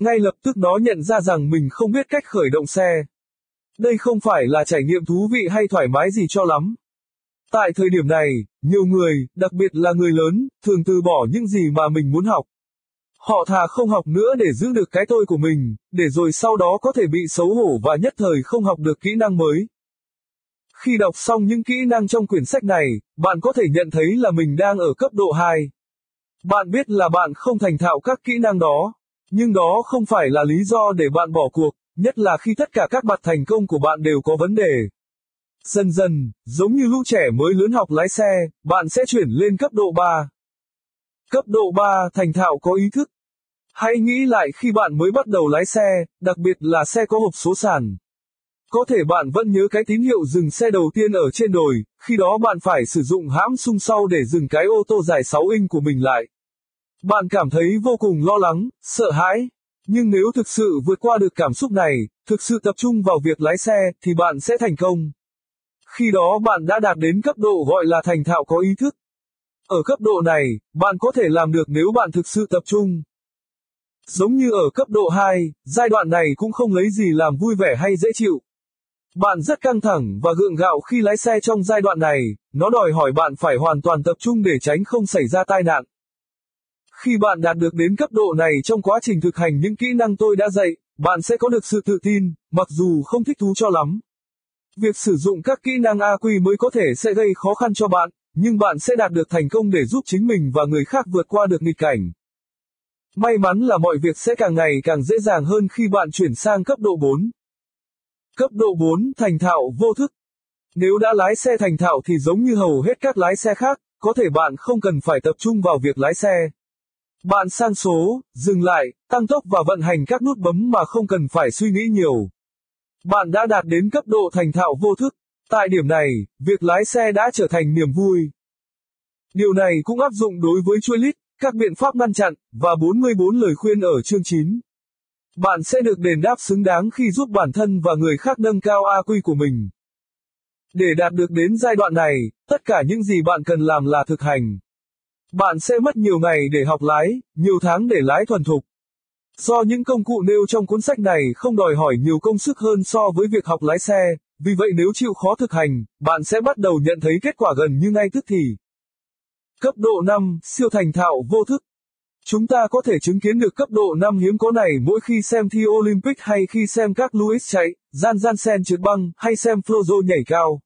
Ngay lập tức nó nhận ra rằng mình không biết cách khởi động xe. Đây không phải là trải nghiệm thú vị hay thoải mái gì cho lắm. Tại thời điểm này, nhiều người, đặc biệt là người lớn, thường từ bỏ những gì mà mình muốn học. Họ thà không học nữa để giữ được cái tôi của mình, để rồi sau đó có thể bị xấu hổ và nhất thời không học được kỹ năng mới. Khi đọc xong những kỹ năng trong quyển sách này, bạn có thể nhận thấy là mình đang ở cấp độ 2. Bạn biết là bạn không thành thạo các kỹ năng đó, nhưng đó không phải là lý do để bạn bỏ cuộc, nhất là khi tất cả các mặt thành công của bạn đều có vấn đề. Dần dần, giống như lũ trẻ mới lớn học lái xe, bạn sẽ chuyển lên cấp độ 3. Cấp độ 3 thành thạo có ý thức. Hãy nghĩ lại khi bạn mới bắt đầu lái xe, đặc biệt là xe có hộp số sàn. Có thể bạn vẫn nhớ cái tín hiệu dừng xe đầu tiên ở trên đồi, khi đó bạn phải sử dụng hãm sung sau để dừng cái ô tô dài 6 inch của mình lại. Bạn cảm thấy vô cùng lo lắng, sợ hãi. Nhưng nếu thực sự vượt qua được cảm xúc này, thực sự tập trung vào việc lái xe, thì bạn sẽ thành công. Khi đó bạn đã đạt đến cấp độ gọi là thành thạo có ý thức. Ở cấp độ này, bạn có thể làm được nếu bạn thực sự tập trung. Giống như ở cấp độ 2, giai đoạn này cũng không lấy gì làm vui vẻ hay dễ chịu. Bạn rất căng thẳng và gượng gạo khi lái xe trong giai đoạn này, nó đòi hỏi bạn phải hoàn toàn tập trung để tránh không xảy ra tai nạn. Khi bạn đạt được đến cấp độ này trong quá trình thực hành những kỹ năng tôi đã dạy, bạn sẽ có được sự tự tin, mặc dù không thích thú cho lắm. Việc sử dụng các kỹ năng AQ mới có thể sẽ gây khó khăn cho bạn, nhưng bạn sẽ đạt được thành công để giúp chính mình và người khác vượt qua được nghịch cảnh. May mắn là mọi việc sẽ càng ngày càng dễ dàng hơn khi bạn chuyển sang cấp độ 4. Cấp độ 4, thành thạo vô thức. Nếu đã lái xe thành thạo thì giống như hầu hết các lái xe khác, có thể bạn không cần phải tập trung vào việc lái xe. Bạn sang số, dừng lại, tăng tốc và vận hành các nút bấm mà không cần phải suy nghĩ nhiều. Bạn đã đạt đến cấp độ thành thạo vô thức. Tại điểm này, việc lái xe đã trở thành niềm vui. Điều này cũng áp dụng đối với chuỗi lít, các biện pháp ngăn chặn, và 44 lời khuyên ở chương 9. Bạn sẽ được đền đáp xứng đáng khi giúp bản thân và người khác nâng cao AQ của mình. Để đạt được đến giai đoạn này, tất cả những gì bạn cần làm là thực hành. Bạn sẽ mất nhiều ngày để học lái, nhiều tháng để lái thuần thục. Do những công cụ nêu trong cuốn sách này không đòi hỏi nhiều công sức hơn so với việc học lái xe, vì vậy nếu chịu khó thực hành, bạn sẽ bắt đầu nhận thấy kết quả gần như ngay tức thì. Cấp độ 5, siêu thành thạo vô thức. Chúng ta có thể chứng kiến được cấp độ 5 hiếm có này mỗi khi xem thi Olympic hay khi xem các Lewis chạy, Gian Gian Sen trượt băng, hay xem Flojo nhảy cao.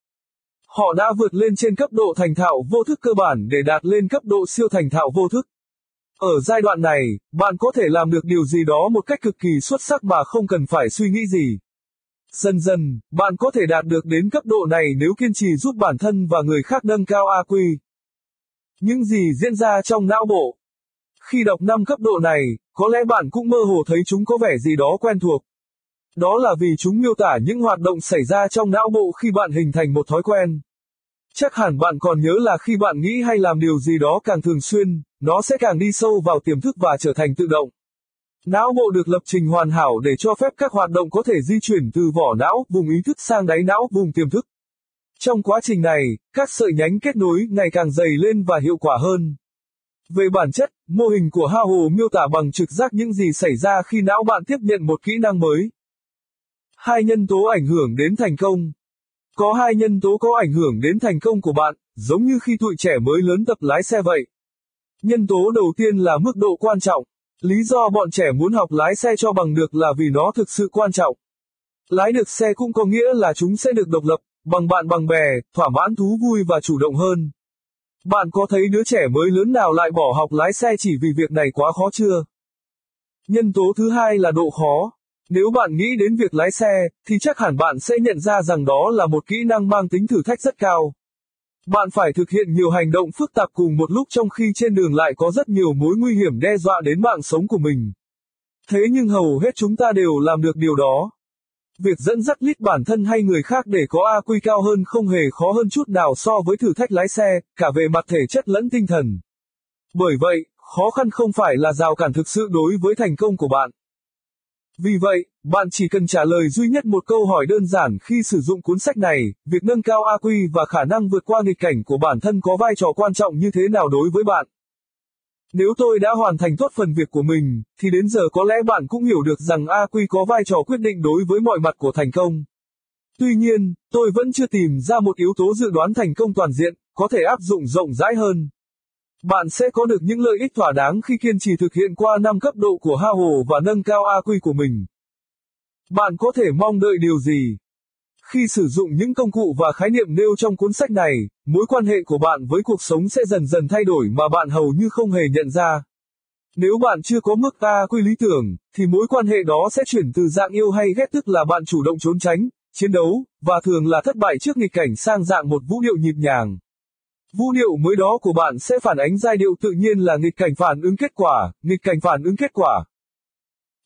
Họ đã vượt lên trên cấp độ thành thạo vô thức cơ bản để đạt lên cấp độ siêu thành thạo vô thức. Ở giai đoạn này, bạn có thể làm được điều gì đó một cách cực kỳ xuất sắc mà không cần phải suy nghĩ gì. Dần dần, bạn có thể đạt được đến cấp độ này nếu kiên trì giúp bản thân và người khác nâng cao AQ. Những gì diễn ra trong não bộ? Khi đọc năm cấp độ này, có lẽ bạn cũng mơ hồ thấy chúng có vẻ gì đó quen thuộc. Đó là vì chúng miêu tả những hoạt động xảy ra trong não bộ khi bạn hình thành một thói quen. Chắc hẳn bạn còn nhớ là khi bạn nghĩ hay làm điều gì đó càng thường xuyên, nó sẽ càng đi sâu vào tiềm thức và trở thành tự động. Não bộ được lập trình hoàn hảo để cho phép các hoạt động có thể di chuyển từ vỏ não, vùng ý thức sang đáy não, vùng tiềm thức. Trong quá trình này, các sợi nhánh kết nối ngày càng dày lên và hiệu quả hơn. Về bản chất, mô hình của Hao miêu tả bằng trực giác những gì xảy ra khi não bạn tiếp nhận một kỹ năng mới. Hai nhân tố ảnh hưởng đến thành công. Có hai nhân tố có ảnh hưởng đến thành công của bạn, giống như khi tuổi trẻ mới lớn tập lái xe vậy. Nhân tố đầu tiên là mức độ quan trọng. Lý do bọn trẻ muốn học lái xe cho bằng được là vì nó thực sự quan trọng. Lái được xe cũng có nghĩa là chúng sẽ được độc lập, bằng bạn bằng bè, thỏa mãn thú vui và chủ động hơn. Bạn có thấy đứa trẻ mới lớn nào lại bỏ học lái xe chỉ vì việc này quá khó chưa? Nhân tố thứ hai là độ khó. Nếu bạn nghĩ đến việc lái xe, thì chắc hẳn bạn sẽ nhận ra rằng đó là một kỹ năng mang tính thử thách rất cao. Bạn phải thực hiện nhiều hành động phức tạp cùng một lúc trong khi trên đường lại có rất nhiều mối nguy hiểm đe dọa đến mạng sống của mình. Thế nhưng hầu hết chúng ta đều làm được điều đó. Việc dẫn dắt lít bản thân hay người khác để có AQ cao hơn không hề khó hơn chút nào so với thử thách lái xe, cả về mặt thể chất lẫn tinh thần. Bởi vậy, khó khăn không phải là rào cản thực sự đối với thành công của bạn. Vì vậy, bạn chỉ cần trả lời duy nhất một câu hỏi đơn giản khi sử dụng cuốn sách này, việc nâng cao AQ và khả năng vượt qua nghịch cảnh của bản thân có vai trò quan trọng như thế nào đối với bạn. Nếu tôi đã hoàn thành tốt phần việc của mình, thì đến giờ có lẽ bạn cũng hiểu được rằng AQ có vai trò quyết định đối với mọi mặt của thành công. Tuy nhiên, tôi vẫn chưa tìm ra một yếu tố dự đoán thành công toàn diện, có thể áp dụng rộng rãi hơn. Bạn sẽ có được những lợi ích thỏa đáng khi kiên trì thực hiện qua 5 cấp độ của HAHO và nâng cao AQ của mình. Bạn có thể mong đợi điều gì? Khi sử dụng những công cụ và khái niệm nêu trong cuốn sách này, mối quan hệ của bạn với cuộc sống sẽ dần dần thay đổi mà bạn hầu như không hề nhận ra. Nếu bạn chưa có mức ta quy lý tưởng, thì mối quan hệ đó sẽ chuyển từ dạng yêu hay ghét tức là bạn chủ động trốn tránh, chiến đấu, và thường là thất bại trước nghịch cảnh sang dạng một vũ điệu nhịp nhàng. Vũ điệu mới đó của bạn sẽ phản ánh giai điệu tự nhiên là nghịch cảnh phản ứng kết quả, nghịch cảnh phản ứng kết quả.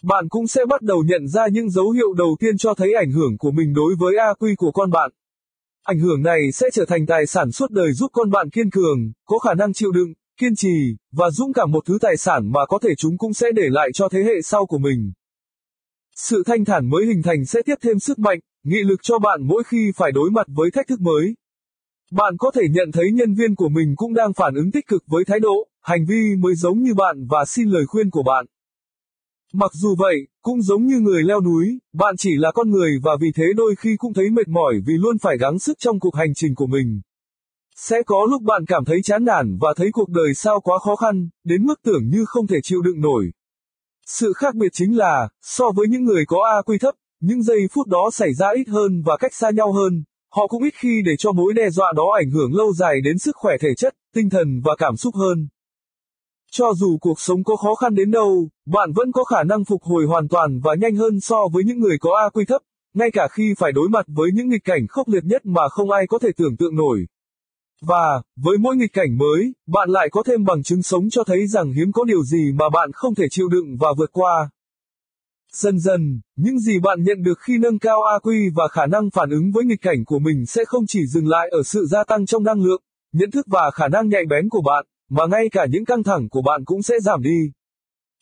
Bạn cũng sẽ bắt đầu nhận ra những dấu hiệu đầu tiên cho thấy ảnh hưởng của mình đối với AQ của con bạn. Ảnh hưởng này sẽ trở thành tài sản suốt đời giúp con bạn kiên cường, có khả năng chịu đựng, kiên trì, và dũng cảm một thứ tài sản mà có thể chúng cũng sẽ để lại cho thế hệ sau của mình. Sự thanh thản mới hình thành sẽ tiếp thêm sức mạnh, nghị lực cho bạn mỗi khi phải đối mặt với thách thức mới. Bạn có thể nhận thấy nhân viên của mình cũng đang phản ứng tích cực với thái độ, hành vi mới giống như bạn và xin lời khuyên của bạn. Mặc dù vậy, cũng giống như người leo núi, bạn chỉ là con người và vì thế đôi khi cũng thấy mệt mỏi vì luôn phải gắng sức trong cuộc hành trình của mình. Sẽ có lúc bạn cảm thấy chán nản và thấy cuộc đời sao quá khó khăn, đến mức tưởng như không thể chịu đựng nổi. Sự khác biệt chính là, so với những người có AQ thấp, những giây phút đó xảy ra ít hơn và cách xa nhau hơn, họ cũng ít khi để cho mối đe dọa đó ảnh hưởng lâu dài đến sức khỏe thể chất, tinh thần và cảm xúc hơn. Cho dù cuộc sống có khó khăn đến đâu, bạn vẫn có khả năng phục hồi hoàn toàn và nhanh hơn so với những người có AQ thấp, ngay cả khi phải đối mặt với những nghịch cảnh khốc liệt nhất mà không ai có thể tưởng tượng nổi. Và, với mỗi nghịch cảnh mới, bạn lại có thêm bằng chứng sống cho thấy rằng hiếm có điều gì mà bạn không thể chịu đựng và vượt qua. Dần dần, những gì bạn nhận được khi nâng cao AQ và khả năng phản ứng với nghịch cảnh của mình sẽ không chỉ dừng lại ở sự gia tăng trong năng lượng, nhận thức và khả năng nhạy bén của bạn, mà ngay cả những căng thẳng của bạn cũng sẽ giảm đi.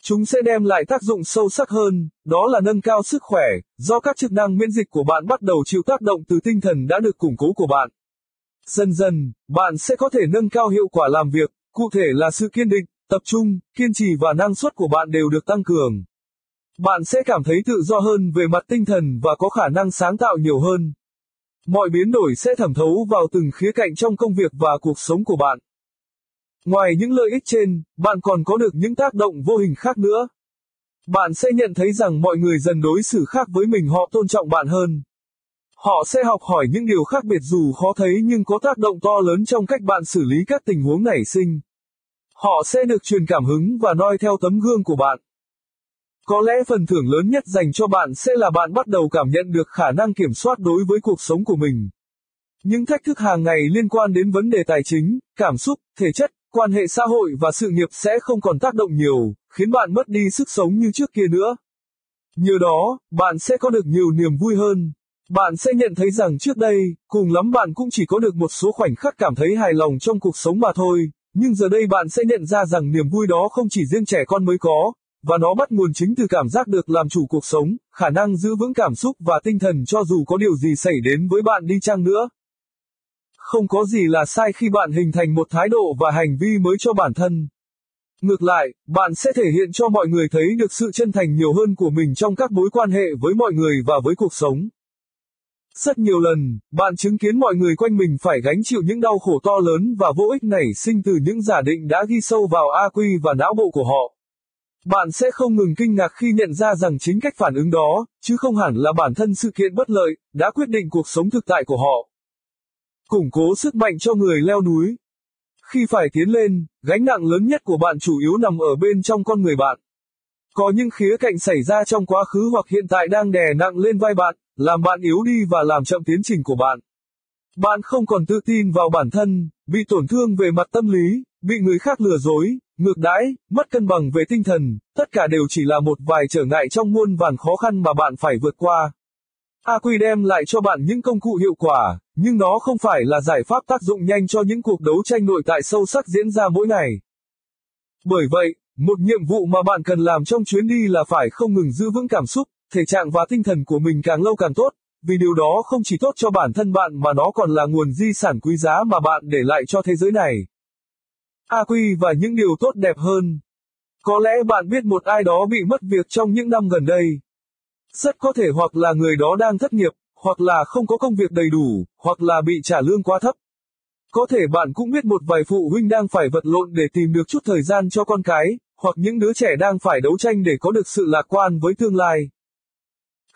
Chúng sẽ đem lại tác dụng sâu sắc hơn, đó là nâng cao sức khỏe, do các chức năng miễn dịch của bạn bắt đầu chịu tác động từ tinh thần đã được củng cố của bạn. Dần dần, bạn sẽ có thể nâng cao hiệu quả làm việc, cụ thể là sự kiên định, tập trung, kiên trì và năng suất của bạn đều được tăng cường. Bạn sẽ cảm thấy tự do hơn về mặt tinh thần và có khả năng sáng tạo nhiều hơn. Mọi biến đổi sẽ thẩm thấu vào từng khía cạnh trong công việc và cuộc sống của bạn. Ngoài những lợi ích trên, bạn còn có được những tác động vô hình khác nữa. Bạn sẽ nhận thấy rằng mọi người dần đối xử khác với mình họ tôn trọng bạn hơn. Họ sẽ học hỏi những điều khác biệt dù khó thấy nhưng có tác động to lớn trong cách bạn xử lý các tình huống nảy sinh. Họ sẽ được truyền cảm hứng và noi theo tấm gương của bạn. Có lẽ phần thưởng lớn nhất dành cho bạn sẽ là bạn bắt đầu cảm nhận được khả năng kiểm soát đối với cuộc sống của mình. Những thách thức hàng ngày liên quan đến vấn đề tài chính, cảm xúc, thể chất, quan hệ xã hội và sự nghiệp sẽ không còn tác động nhiều, khiến bạn mất đi sức sống như trước kia nữa. Nhờ đó, bạn sẽ có được nhiều niềm vui hơn. Bạn sẽ nhận thấy rằng trước đây, cùng lắm bạn cũng chỉ có được một số khoảnh khắc cảm thấy hài lòng trong cuộc sống mà thôi, nhưng giờ đây bạn sẽ nhận ra rằng niềm vui đó không chỉ riêng trẻ con mới có, và nó bắt nguồn chính từ cảm giác được làm chủ cuộc sống, khả năng giữ vững cảm xúc và tinh thần cho dù có điều gì xảy đến với bạn đi chăng nữa không có gì là sai khi bạn hình thành một thái độ và hành vi mới cho bản thân. Ngược lại, bạn sẽ thể hiện cho mọi người thấy được sự chân thành nhiều hơn của mình trong các mối quan hệ với mọi người và với cuộc sống. Rất nhiều lần, bạn chứng kiến mọi người quanh mình phải gánh chịu những đau khổ to lớn và vô ích nảy sinh từ những giả định đã ghi sâu vào AQ và não bộ của họ. Bạn sẽ không ngừng kinh ngạc khi nhận ra rằng chính cách phản ứng đó, chứ không hẳn là bản thân sự kiện bất lợi, đã quyết định cuộc sống thực tại của họ. Củng cố sức mạnh cho người leo núi. Khi phải tiến lên, gánh nặng lớn nhất của bạn chủ yếu nằm ở bên trong con người bạn. Có những khía cạnh xảy ra trong quá khứ hoặc hiện tại đang đè nặng lên vai bạn, làm bạn yếu đi và làm chậm tiến trình của bạn. Bạn không còn tự tin vào bản thân, bị tổn thương về mặt tâm lý, bị người khác lừa dối, ngược đãi, mất cân bằng về tinh thần, tất cả đều chỉ là một vài trở ngại trong muôn vàn khó khăn mà bạn phải vượt qua. AQ đem lại cho bạn những công cụ hiệu quả, nhưng nó không phải là giải pháp tác dụng nhanh cho những cuộc đấu tranh nội tại sâu sắc diễn ra mỗi ngày. Bởi vậy, một nhiệm vụ mà bạn cần làm trong chuyến đi là phải không ngừng giữ vững cảm xúc, thể trạng và tinh thần của mình càng lâu càng tốt, vì điều đó không chỉ tốt cho bản thân bạn mà nó còn là nguồn di sản quý giá mà bạn để lại cho thế giới này. AQ và những điều tốt đẹp hơn. Có lẽ bạn biết một ai đó bị mất việc trong những năm gần đây. Rất có thể hoặc là người đó đang thất nghiệp, hoặc là không có công việc đầy đủ, hoặc là bị trả lương quá thấp. Có thể bạn cũng biết một vài phụ huynh đang phải vật lộn để tìm được chút thời gian cho con cái, hoặc những đứa trẻ đang phải đấu tranh để có được sự lạc quan với tương lai.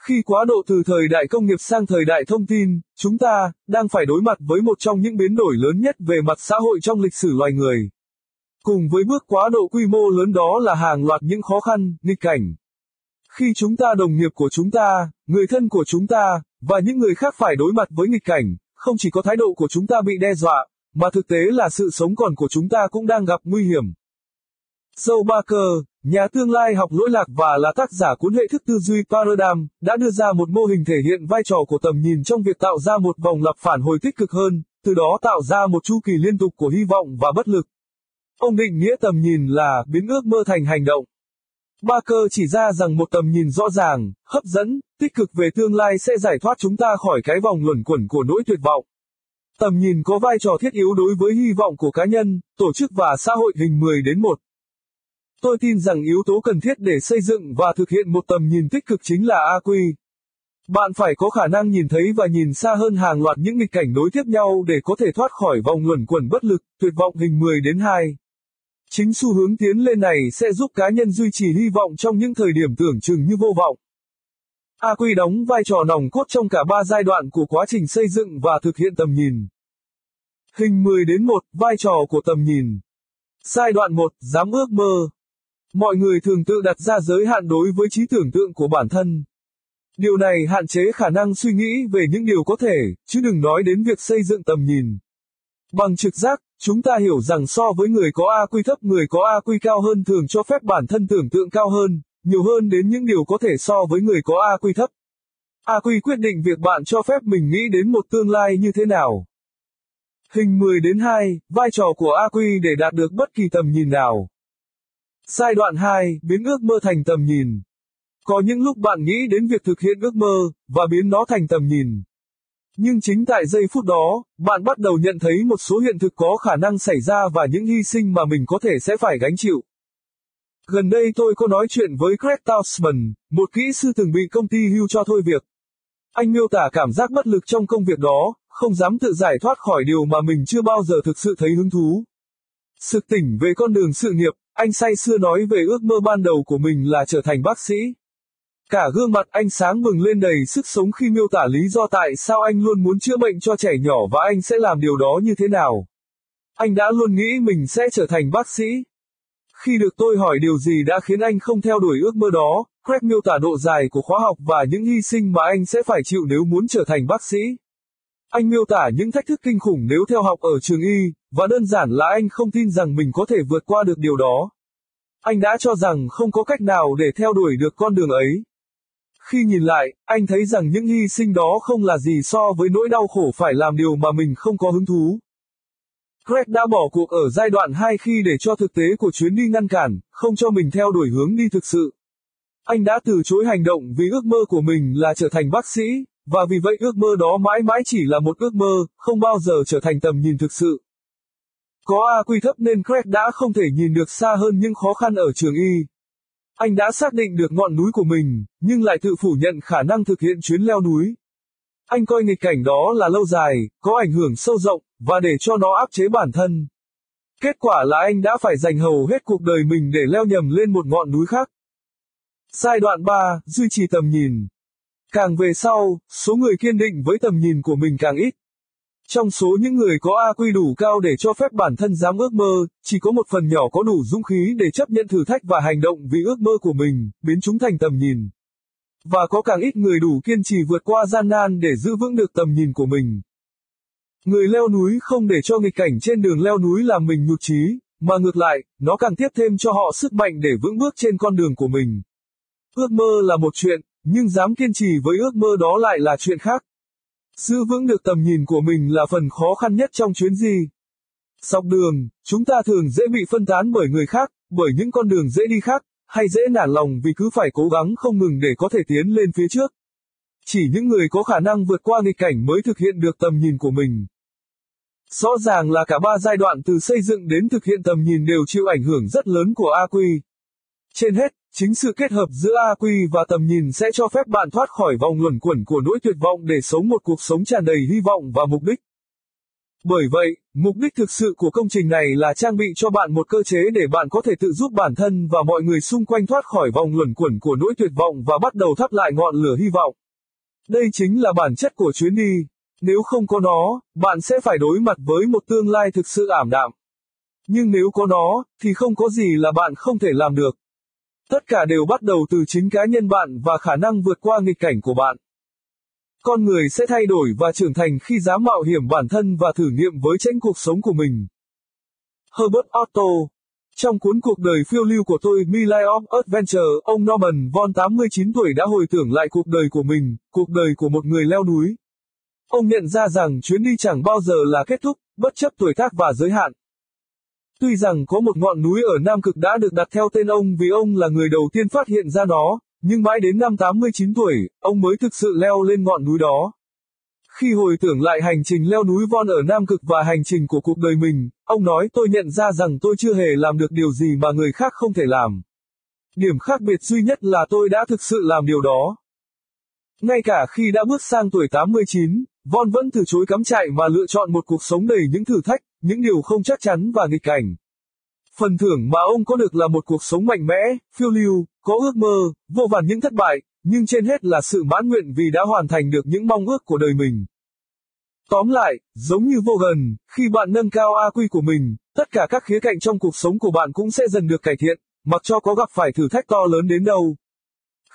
Khi quá độ từ thời đại công nghiệp sang thời đại thông tin, chúng ta đang phải đối mặt với một trong những biến đổi lớn nhất về mặt xã hội trong lịch sử loài người. Cùng với bước quá độ quy mô lớn đó là hàng loạt những khó khăn, nghịch cảnh. Khi chúng ta đồng nghiệp của chúng ta, người thân của chúng ta, và những người khác phải đối mặt với nghịch cảnh, không chỉ có thái độ của chúng ta bị đe dọa, mà thực tế là sự sống còn của chúng ta cũng đang gặp nguy hiểm. Joe Barker, nhà tương lai học lỗi lạc và là tác giả cuốn hệ thức tư duy Paradigm, đã đưa ra một mô hình thể hiện vai trò của tầm nhìn trong việc tạo ra một vòng lặp phản hồi tích cực hơn, từ đó tạo ra một chu kỳ liên tục của hy vọng và bất lực. Ông định nghĩa tầm nhìn là biến ước mơ thành hành động. Barker chỉ ra rằng một tầm nhìn rõ ràng, hấp dẫn, tích cực về tương lai sẽ giải thoát chúng ta khỏi cái vòng luẩn quẩn của nỗi tuyệt vọng. Tầm nhìn có vai trò thiết yếu đối với hy vọng của cá nhân, tổ chức và xã hội hình 10 đến 1. Tôi tin rằng yếu tố cần thiết để xây dựng và thực hiện một tầm nhìn tích cực chính là AQ. Bạn phải có khả năng nhìn thấy và nhìn xa hơn hàng loạt những nghịch cảnh nối tiếp nhau để có thể thoát khỏi vòng luẩn quẩn bất lực, tuyệt vọng hình 10 đến 2. Chính xu hướng tiến lên này sẽ giúp cá nhân duy trì hy vọng trong những thời điểm tưởng chừng như vô vọng. AQ đóng vai trò nòng cốt trong cả ba giai đoạn của quá trình xây dựng và thực hiện tầm nhìn. Hình 10 đến 1, vai trò của tầm nhìn. Giai đoạn 1, dám ước mơ. Mọi người thường tự đặt ra giới hạn đối với trí tưởng tượng của bản thân. Điều này hạn chế khả năng suy nghĩ về những điều có thể, chứ đừng nói đến việc xây dựng tầm nhìn. Bằng trực giác, chúng ta hiểu rằng so với người có AQ thấp người có AQ cao hơn thường cho phép bản thân tưởng tượng cao hơn, nhiều hơn đến những điều có thể so với người có AQ thấp. AQ quyết định việc bạn cho phép mình nghĩ đến một tương lai như thế nào. Hình 10 đến 2, vai trò của AQ để đạt được bất kỳ tầm nhìn nào. Giai đoạn 2, biến ước mơ thành tầm nhìn. Có những lúc bạn nghĩ đến việc thực hiện ước mơ, và biến nó thành tầm nhìn. Nhưng chính tại giây phút đó, bạn bắt đầu nhận thấy một số hiện thực có khả năng xảy ra và những hy sinh mà mình có thể sẽ phải gánh chịu. Gần đây tôi có nói chuyện với Craig Tausman, một kỹ sư từng bị công ty hưu cho thôi việc. Anh miêu tả cảm giác bất lực trong công việc đó, không dám tự giải thoát khỏi điều mà mình chưa bao giờ thực sự thấy hứng thú. Sực tỉnh về con đường sự nghiệp, anh say xưa nói về ước mơ ban đầu của mình là trở thành bác sĩ. Cả gương mặt anh sáng bừng lên đầy sức sống khi miêu tả lý do tại sao anh luôn muốn chữa bệnh cho trẻ nhỏ và anh sẽ làm điều đó như thế nào. Anh đã luôn nghĩ mình sẽ trở thành bác sĩ. Khi được tôi hỏi điều gì đã khiến anh không theo đuổi ước mơ đó, Craig miêu tả độ dài của khóa học và những hy sinh mà anh sẽ phải chịu nếu muốn trở thành bác sĩ. Anh miêu tả những thách thức kinh khủng nếu theo học ở trường y, và đơn giản là anh không tin rằng mình có thể vượt qua được điều đó. Anh đã cho rằng không có cách nào để theo đuổi được con đường ấy. Khi nhìn lại, anh thấy rằng những hy sinh đó không là gì so với nỗi đau khổ phải làm điều mà mình không có hứng thú. Craig đã bỏ cuộc ở giai đoạn 2 khi để cho thực tế của chuyến đi ngăn cản, không cho mình theo đuổi hướng đi thực sự. Anh đã từ chối hành động vì ước mơ của mình là trở thành bác sĩ, và vì vậy ước mơ đó mãi mãi chỉ là một ước mơ, không bao giờ trở thành tầm nhìn thực sự. Có A quy thấp nên Craig đã không thể nhìn được xa hơn những khó khăn ở trường y. Anh đã xác định được ngọn núi của mình, nhưng lại tự phủ nhận khả năng thực hiện chuyến leo núi. Anh coi nghịch cảnh đó là lâu dài, có ảnh hưởng sâu rộng, và để cho nó áp chế bản thân. Kết quả là anh đã phải dành hầu hết cuộc đời mình để leo nhầm lên một ngọn núi khác. Giai đoạn 3, duy trì tầm nhìn. Càng về sau, số người kiên định với tầm nhìn của mình càng ít. Trong số những người có A quy đủ cao để cho phép bản thân dám ước mơ, chỉ có một phần nhỏ có đủ dũng khí để chấp nhận thử thách và hành động vì ước mơ của mình, biến chúng thành tầm nhìn. Và có càng ít người đủ kiên trì vượt qua gian nan để giữ vững được tầm nhìn của mình. Người leo núi không để cho nghịch cảnh trên đường leo núi làm mình nhụt chí, mà ngược lại, nó càng tiếp thêm cho họ sức mạnh để vững bước trên con đường của mình. Ước mơ là một chuyện, nhưng dám kiên trì với ước mơ đó lại là chuyện khác. Giữ vững được tầm nhìn của mình là phần khó khăn nhất trong chuyến di. Dọc đường, chúng ta thường dễ bị phân tán bởi người khác, bởi những con đường dễ đi khác, hay dễ nản lòng vì cứ phải cố gắng không ngừng để có thể tiến lên phía trước. Chỉ những người có khả năng vượt qua nghịch cảnh mới thực hiện được tầm nhìn của mình. Rõ ràng là cả ba giai đoạn từ xây dựng đến thực hiện tầm nhìn đều chịu ảnh hưởng rất lớn của AQ. Trên hết, chính sự kết hợp giữa AQ và tầm nhìn sẽ cho phép bạn thoát khỏi vòng luẩn quẩn của nỗi tuyệt vọng để sống một cuộc sống tràn đầy hy vọng và mục đích. Bởi vậy, mục đích thực sự của công trình này là trang bị cho bạn một cơ chế để bạn có thể tự giúp bản thân và mọi người xung quanh thoát khỏi vòng luẩn quẩn của nỗi tuyệt vọng và bắt đầu thắp lại ngọn lửa hy vọng. Đây chính là bản chất của chuyến đi. Nếu không có nó, bạn sẽ phải đối mặt với một tương lai thực sự ảm đạm. Nhưng nếu có nó, thì không có gì là bạn không thể làm được. Tất cả đều bắt đầu từ chính cá nhân bạn và khả năng vượt qua nghịch cảnh của bạn. Con người sẽ thay đổi và trưởng thành khi dám mạo hiểm bản thân và thử nghiệm với tranh cuộc sống của mình. Herbert Otto Trong cuốn cuộc đời phiêu lưu của tôi My Life of Adventure, ông Norman Von 89 tuổi đã hồi tưởng lại cuộc đời của mình, cuộc đời của một người leo núi. Ông nhận ra rằng chuyến đi chẳng bao giờ là kết thúc, bất chấp tuổi tác và giới hạn. Tuy rằng có một ngọn núi ở Nam Cực đã được đặt theo tên ông vì ông là người đầu tiên phát hiện ra nó, nhưng mãi đến năm 89 tuổi, ông mới thực sự leo lên ngọn núi đó. Khi hồi tưởng lại hành trình leo núi Von ở Nam Cực và hành trình của cuộc đời mình, ông nói tôi nhận ra rằng tôi chưa hề làm được điều gì mà người khác không thể làm. Điểm khác biệt duy nhất là tôi đã thực sự làm điều đó. Ngay cả khi đã bước sang tuổi 89, Von vẫn từ chối cắm trại mà lựa chọn một cuộc sống đầy những thử thách, những điều không chắc chắn và nghịch cảnh. Phần thưởng mà ông có được là một cuộc sống mạnh mẽ, phiêu lưu, có ước mơ, vô vàn những thất bại, nhưng trên hết là sự mãn nguyện vì đã hoàn thành được những mong ước của đời mình. Tóm lại, giống như vô gần, khi bạn nâng cao AQ của mình, tất cả các khía cạnh trong cuộc sống của bạn cũng sẽ dần được cải thiện, mặc cho có gặp phải thử thách to lớn đến đâu.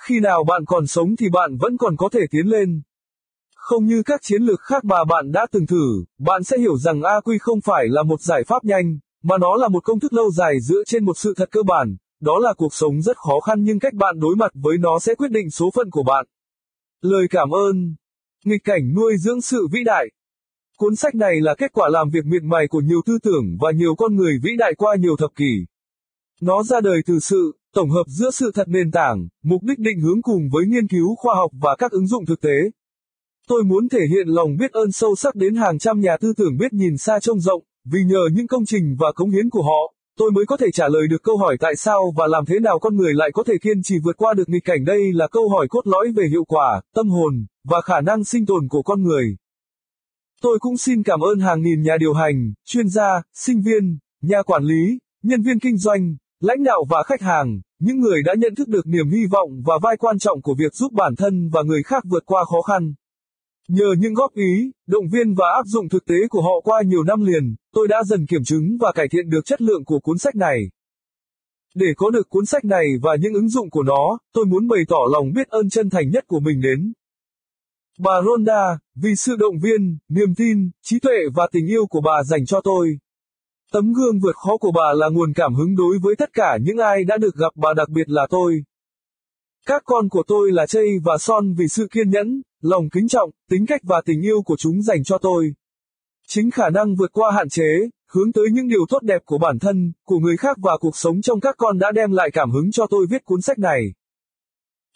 Khi nào bạn còn sống thì bạn vẫn còn có thể tiến lên. Không như các chiến lược khác mà bạn đã từng thử, bạn sẽ hiểu rằng AQ không phải là một giải pháp nhanh, mà nó là một công thức lâu dài dựa trên một sự thật cơ bản, đó là cuộc sống rất khó khăn nhưng cách bạn đối mặt với nó sẽ quyết định số phận của bạn. Lời cảm ơn. Nghịch cảnh nuôi dưỡng sự vĩ đại. Cuốn sách này là kết quả làm việc miệt mài của nhiều tư tưởng và nhiều con người vĩ đại qua nhiều thập kỷ. Nó ra đời từ sự tổng hợp giữa sự thật nền tảng, mục đích định hướng cùng với nghiên cứu khoa học và các ứng dụng thực tế. Tôi muốn thể hiện lòng biết ơn sâu sắc đến hàng trăm nhà tư tưởng biết nhìn xa trông rộng, vì nhờ những công trình và cống hiến của họ, tôi mới có thể trả lời được câu hỏi tại sao và làm thế nào con người lại có thể kiên trì vượt qua được nghịch cảnh đây là câu hỏi cốt lõi về hiệu quả, tâm hồn, và khả năng sinh tồn của con người. Tôi cũng xin cảm ơn hàng nghìn nhà điều hành, chuyên gia, sinh viên, nhà quản lý, nhân viên kinh doanh, lãnh đạo và khách hàng, những người đã nhận thức được niềm hy vọng và vai quan trọng của việc giúp bản thân và người khác vượt qua khó khăn. Nhờ những góp ý, động viên và áp dụng thực tế của họ qua nhiều năm liền, tôi đã dần kiểm chứng và cải thiện được chất lượng của cuốn sách này. Để có được cuốn sách này và những ứng dụng của nó, tôi muốn bày tỏ lòng biết ơn chân thành nhất của mình đến bà Ronda, vì sự động viên, niềm tin, trí tuệ và tình yêu của bà dành cho tôi. Tấm gương vượt khó của bà là nguồn cảm hứng đối với tất cả những ai đã được gặp bà đặc biệt là tôi. Các con của tôi là Chây và Son vì sự kiên nhẫn, lòng kính trọng, tính cách và tình yêu của chúng dành cho tôi. Chính khả năng vượt qua hạn chế, hướng tới những điều tốt đẹp của bản thân, của người khác và cuộc sống trong các con đã đem lại cảm hứng cho tôi viết cuốn sách này.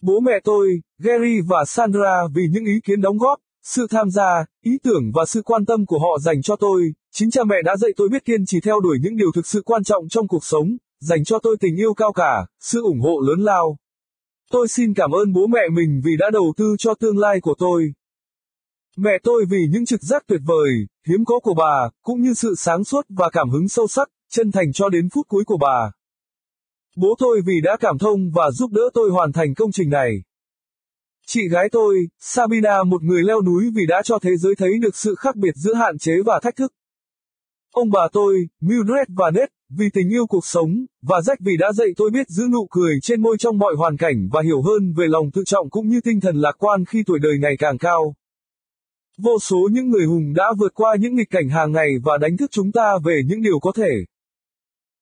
Bố mẹ tôi, Gary và Sandra vì những ý kiến đóng góp, sự tham gia, ý tưởng và sự quan tâm của họ dành cho tôi, chính cha mẹ đã dạy tôi biết kiên trì theo đuổi những điều thực sự quan trọng trong cuộc sống, dành cho tôi tình yêu cao cả, sự ủng hộ lớn lao. Tôi xin cảm ơn bố mẹ mình vì đã đầu tư cho tương lai của tôi. Mẹ tôi vì những trực giác tuyệt vời, hiếm có của bà, cũng như sự sáng suốt và cảm hứng sâu sắc, chân thành cho đến phút cuối của bà. Bố tôi vì đã cảm thông và giúp đỡ tôi hoàn thành công trình này. Chị gái tôi, Sabina một người leo núi vì đã cho thế giới thấy được sự khác biệt giữa hạn chế và thách thức. Ông bà tôi, Mildred và Ned, vì tình yêu cuộc sống, và rách vì đã dạy tôi biết giữ nụ cười trên môi trong mọi hoàn cảnh và hiểu hơn về lòng tự trọng cũng như tinh thần lạc quan khi tuổi đời ngày càng cao. Vô số những người hùng đã vượt qua những nghịch cảnh hàng ngày và đánh thức chúng ta về những điều có thể.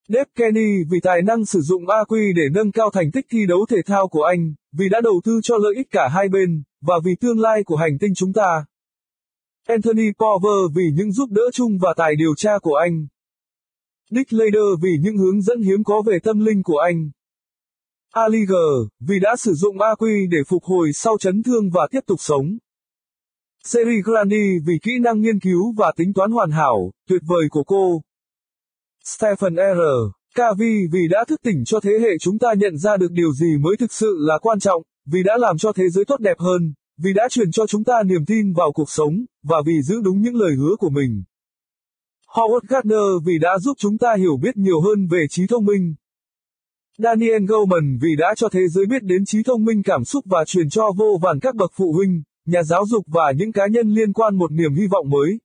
Dave Kenny vì tài năng sử dụng AQ để nâng cao thành tích thi đấu thể thao của anh, vì đã đầu tư cho lợi ích cả hai bên, và vì tương lai của hành tinh chúng ta. Anthony Power vì những giúp đỡ chung và tài điều tra của anh. Dick Lader vì những hướng dẫn hiếm có về tâm linh của anh. Ali G vì đã sử dụng AQ để phục hồi sau chấn thương và tiếp tục sống. Seri Grandi vì kỹ năng nghiên cứu và tính toán hoàn hảo, tuyệt vời của cô. Stephen R. Kavi vì đã thức tỉnh cho thế hệ chúng ta nhận ra được điều gì mới thực sự là quan trọng, vì đã làm cho thế giới tốt đẹp hơn, vì đã truyền cho chúng ta niềm tin vào cuộc sống, và vì giữ đúng những lời hứa của mình. Howard Gardner vì đã giúp chúng ta hiểu biết nhiều hơn về trí thông minh. Daniel Goleman vì đã cho thế giới biết đến trí thông minh cảm xúc và truyền cho vô vàn các bậc phụ huynh, nhà giáo dục và những cá nhân liên quan một niềm hy vọng mới.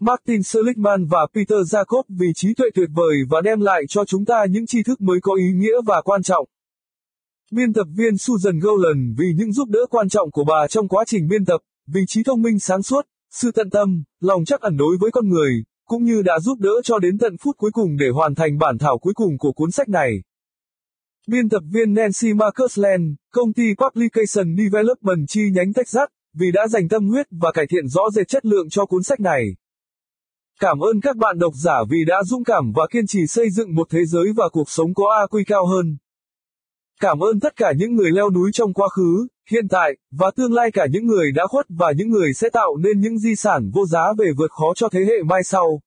Martin Seligman và Peter Jacob vì trí tuệ tuyệt vời và đem lại cho chúng ta những tri thức mới có ý nghĩa và quan trọng. Biên tập viên Susan Golan vì những giúp đỡ quan trọng của bà trong quá trình biên tập, vì trí thông minh sáng suốt, sự tận tâm, lòng chắc ẩn đối với con người, cũng như đã giúp đỡ cho đến tận phút cuối cùng để hoàn thành bản thảo cuối cùng của cuốn sách này. Biên tập viên Nancy Marcusland, công ty Publication Development chi nhánh Texas, vì đã dành tâm huyết và cải thiện rõ rệt chất lượng cho cuốn sách này. Cảm ơn các bạn độc giả vì đã dũng cảm và kiên trì xây dựng một thế giới và cuộc sống có AQ cao hơn. Cảm ơn tất cả những người leo núi trong quá khứ, hiện tại, và tương lai cả những người đã khuất và những người sẽ tạo nên những di sản vô giá về vượt khó cho thế hệ mai sau.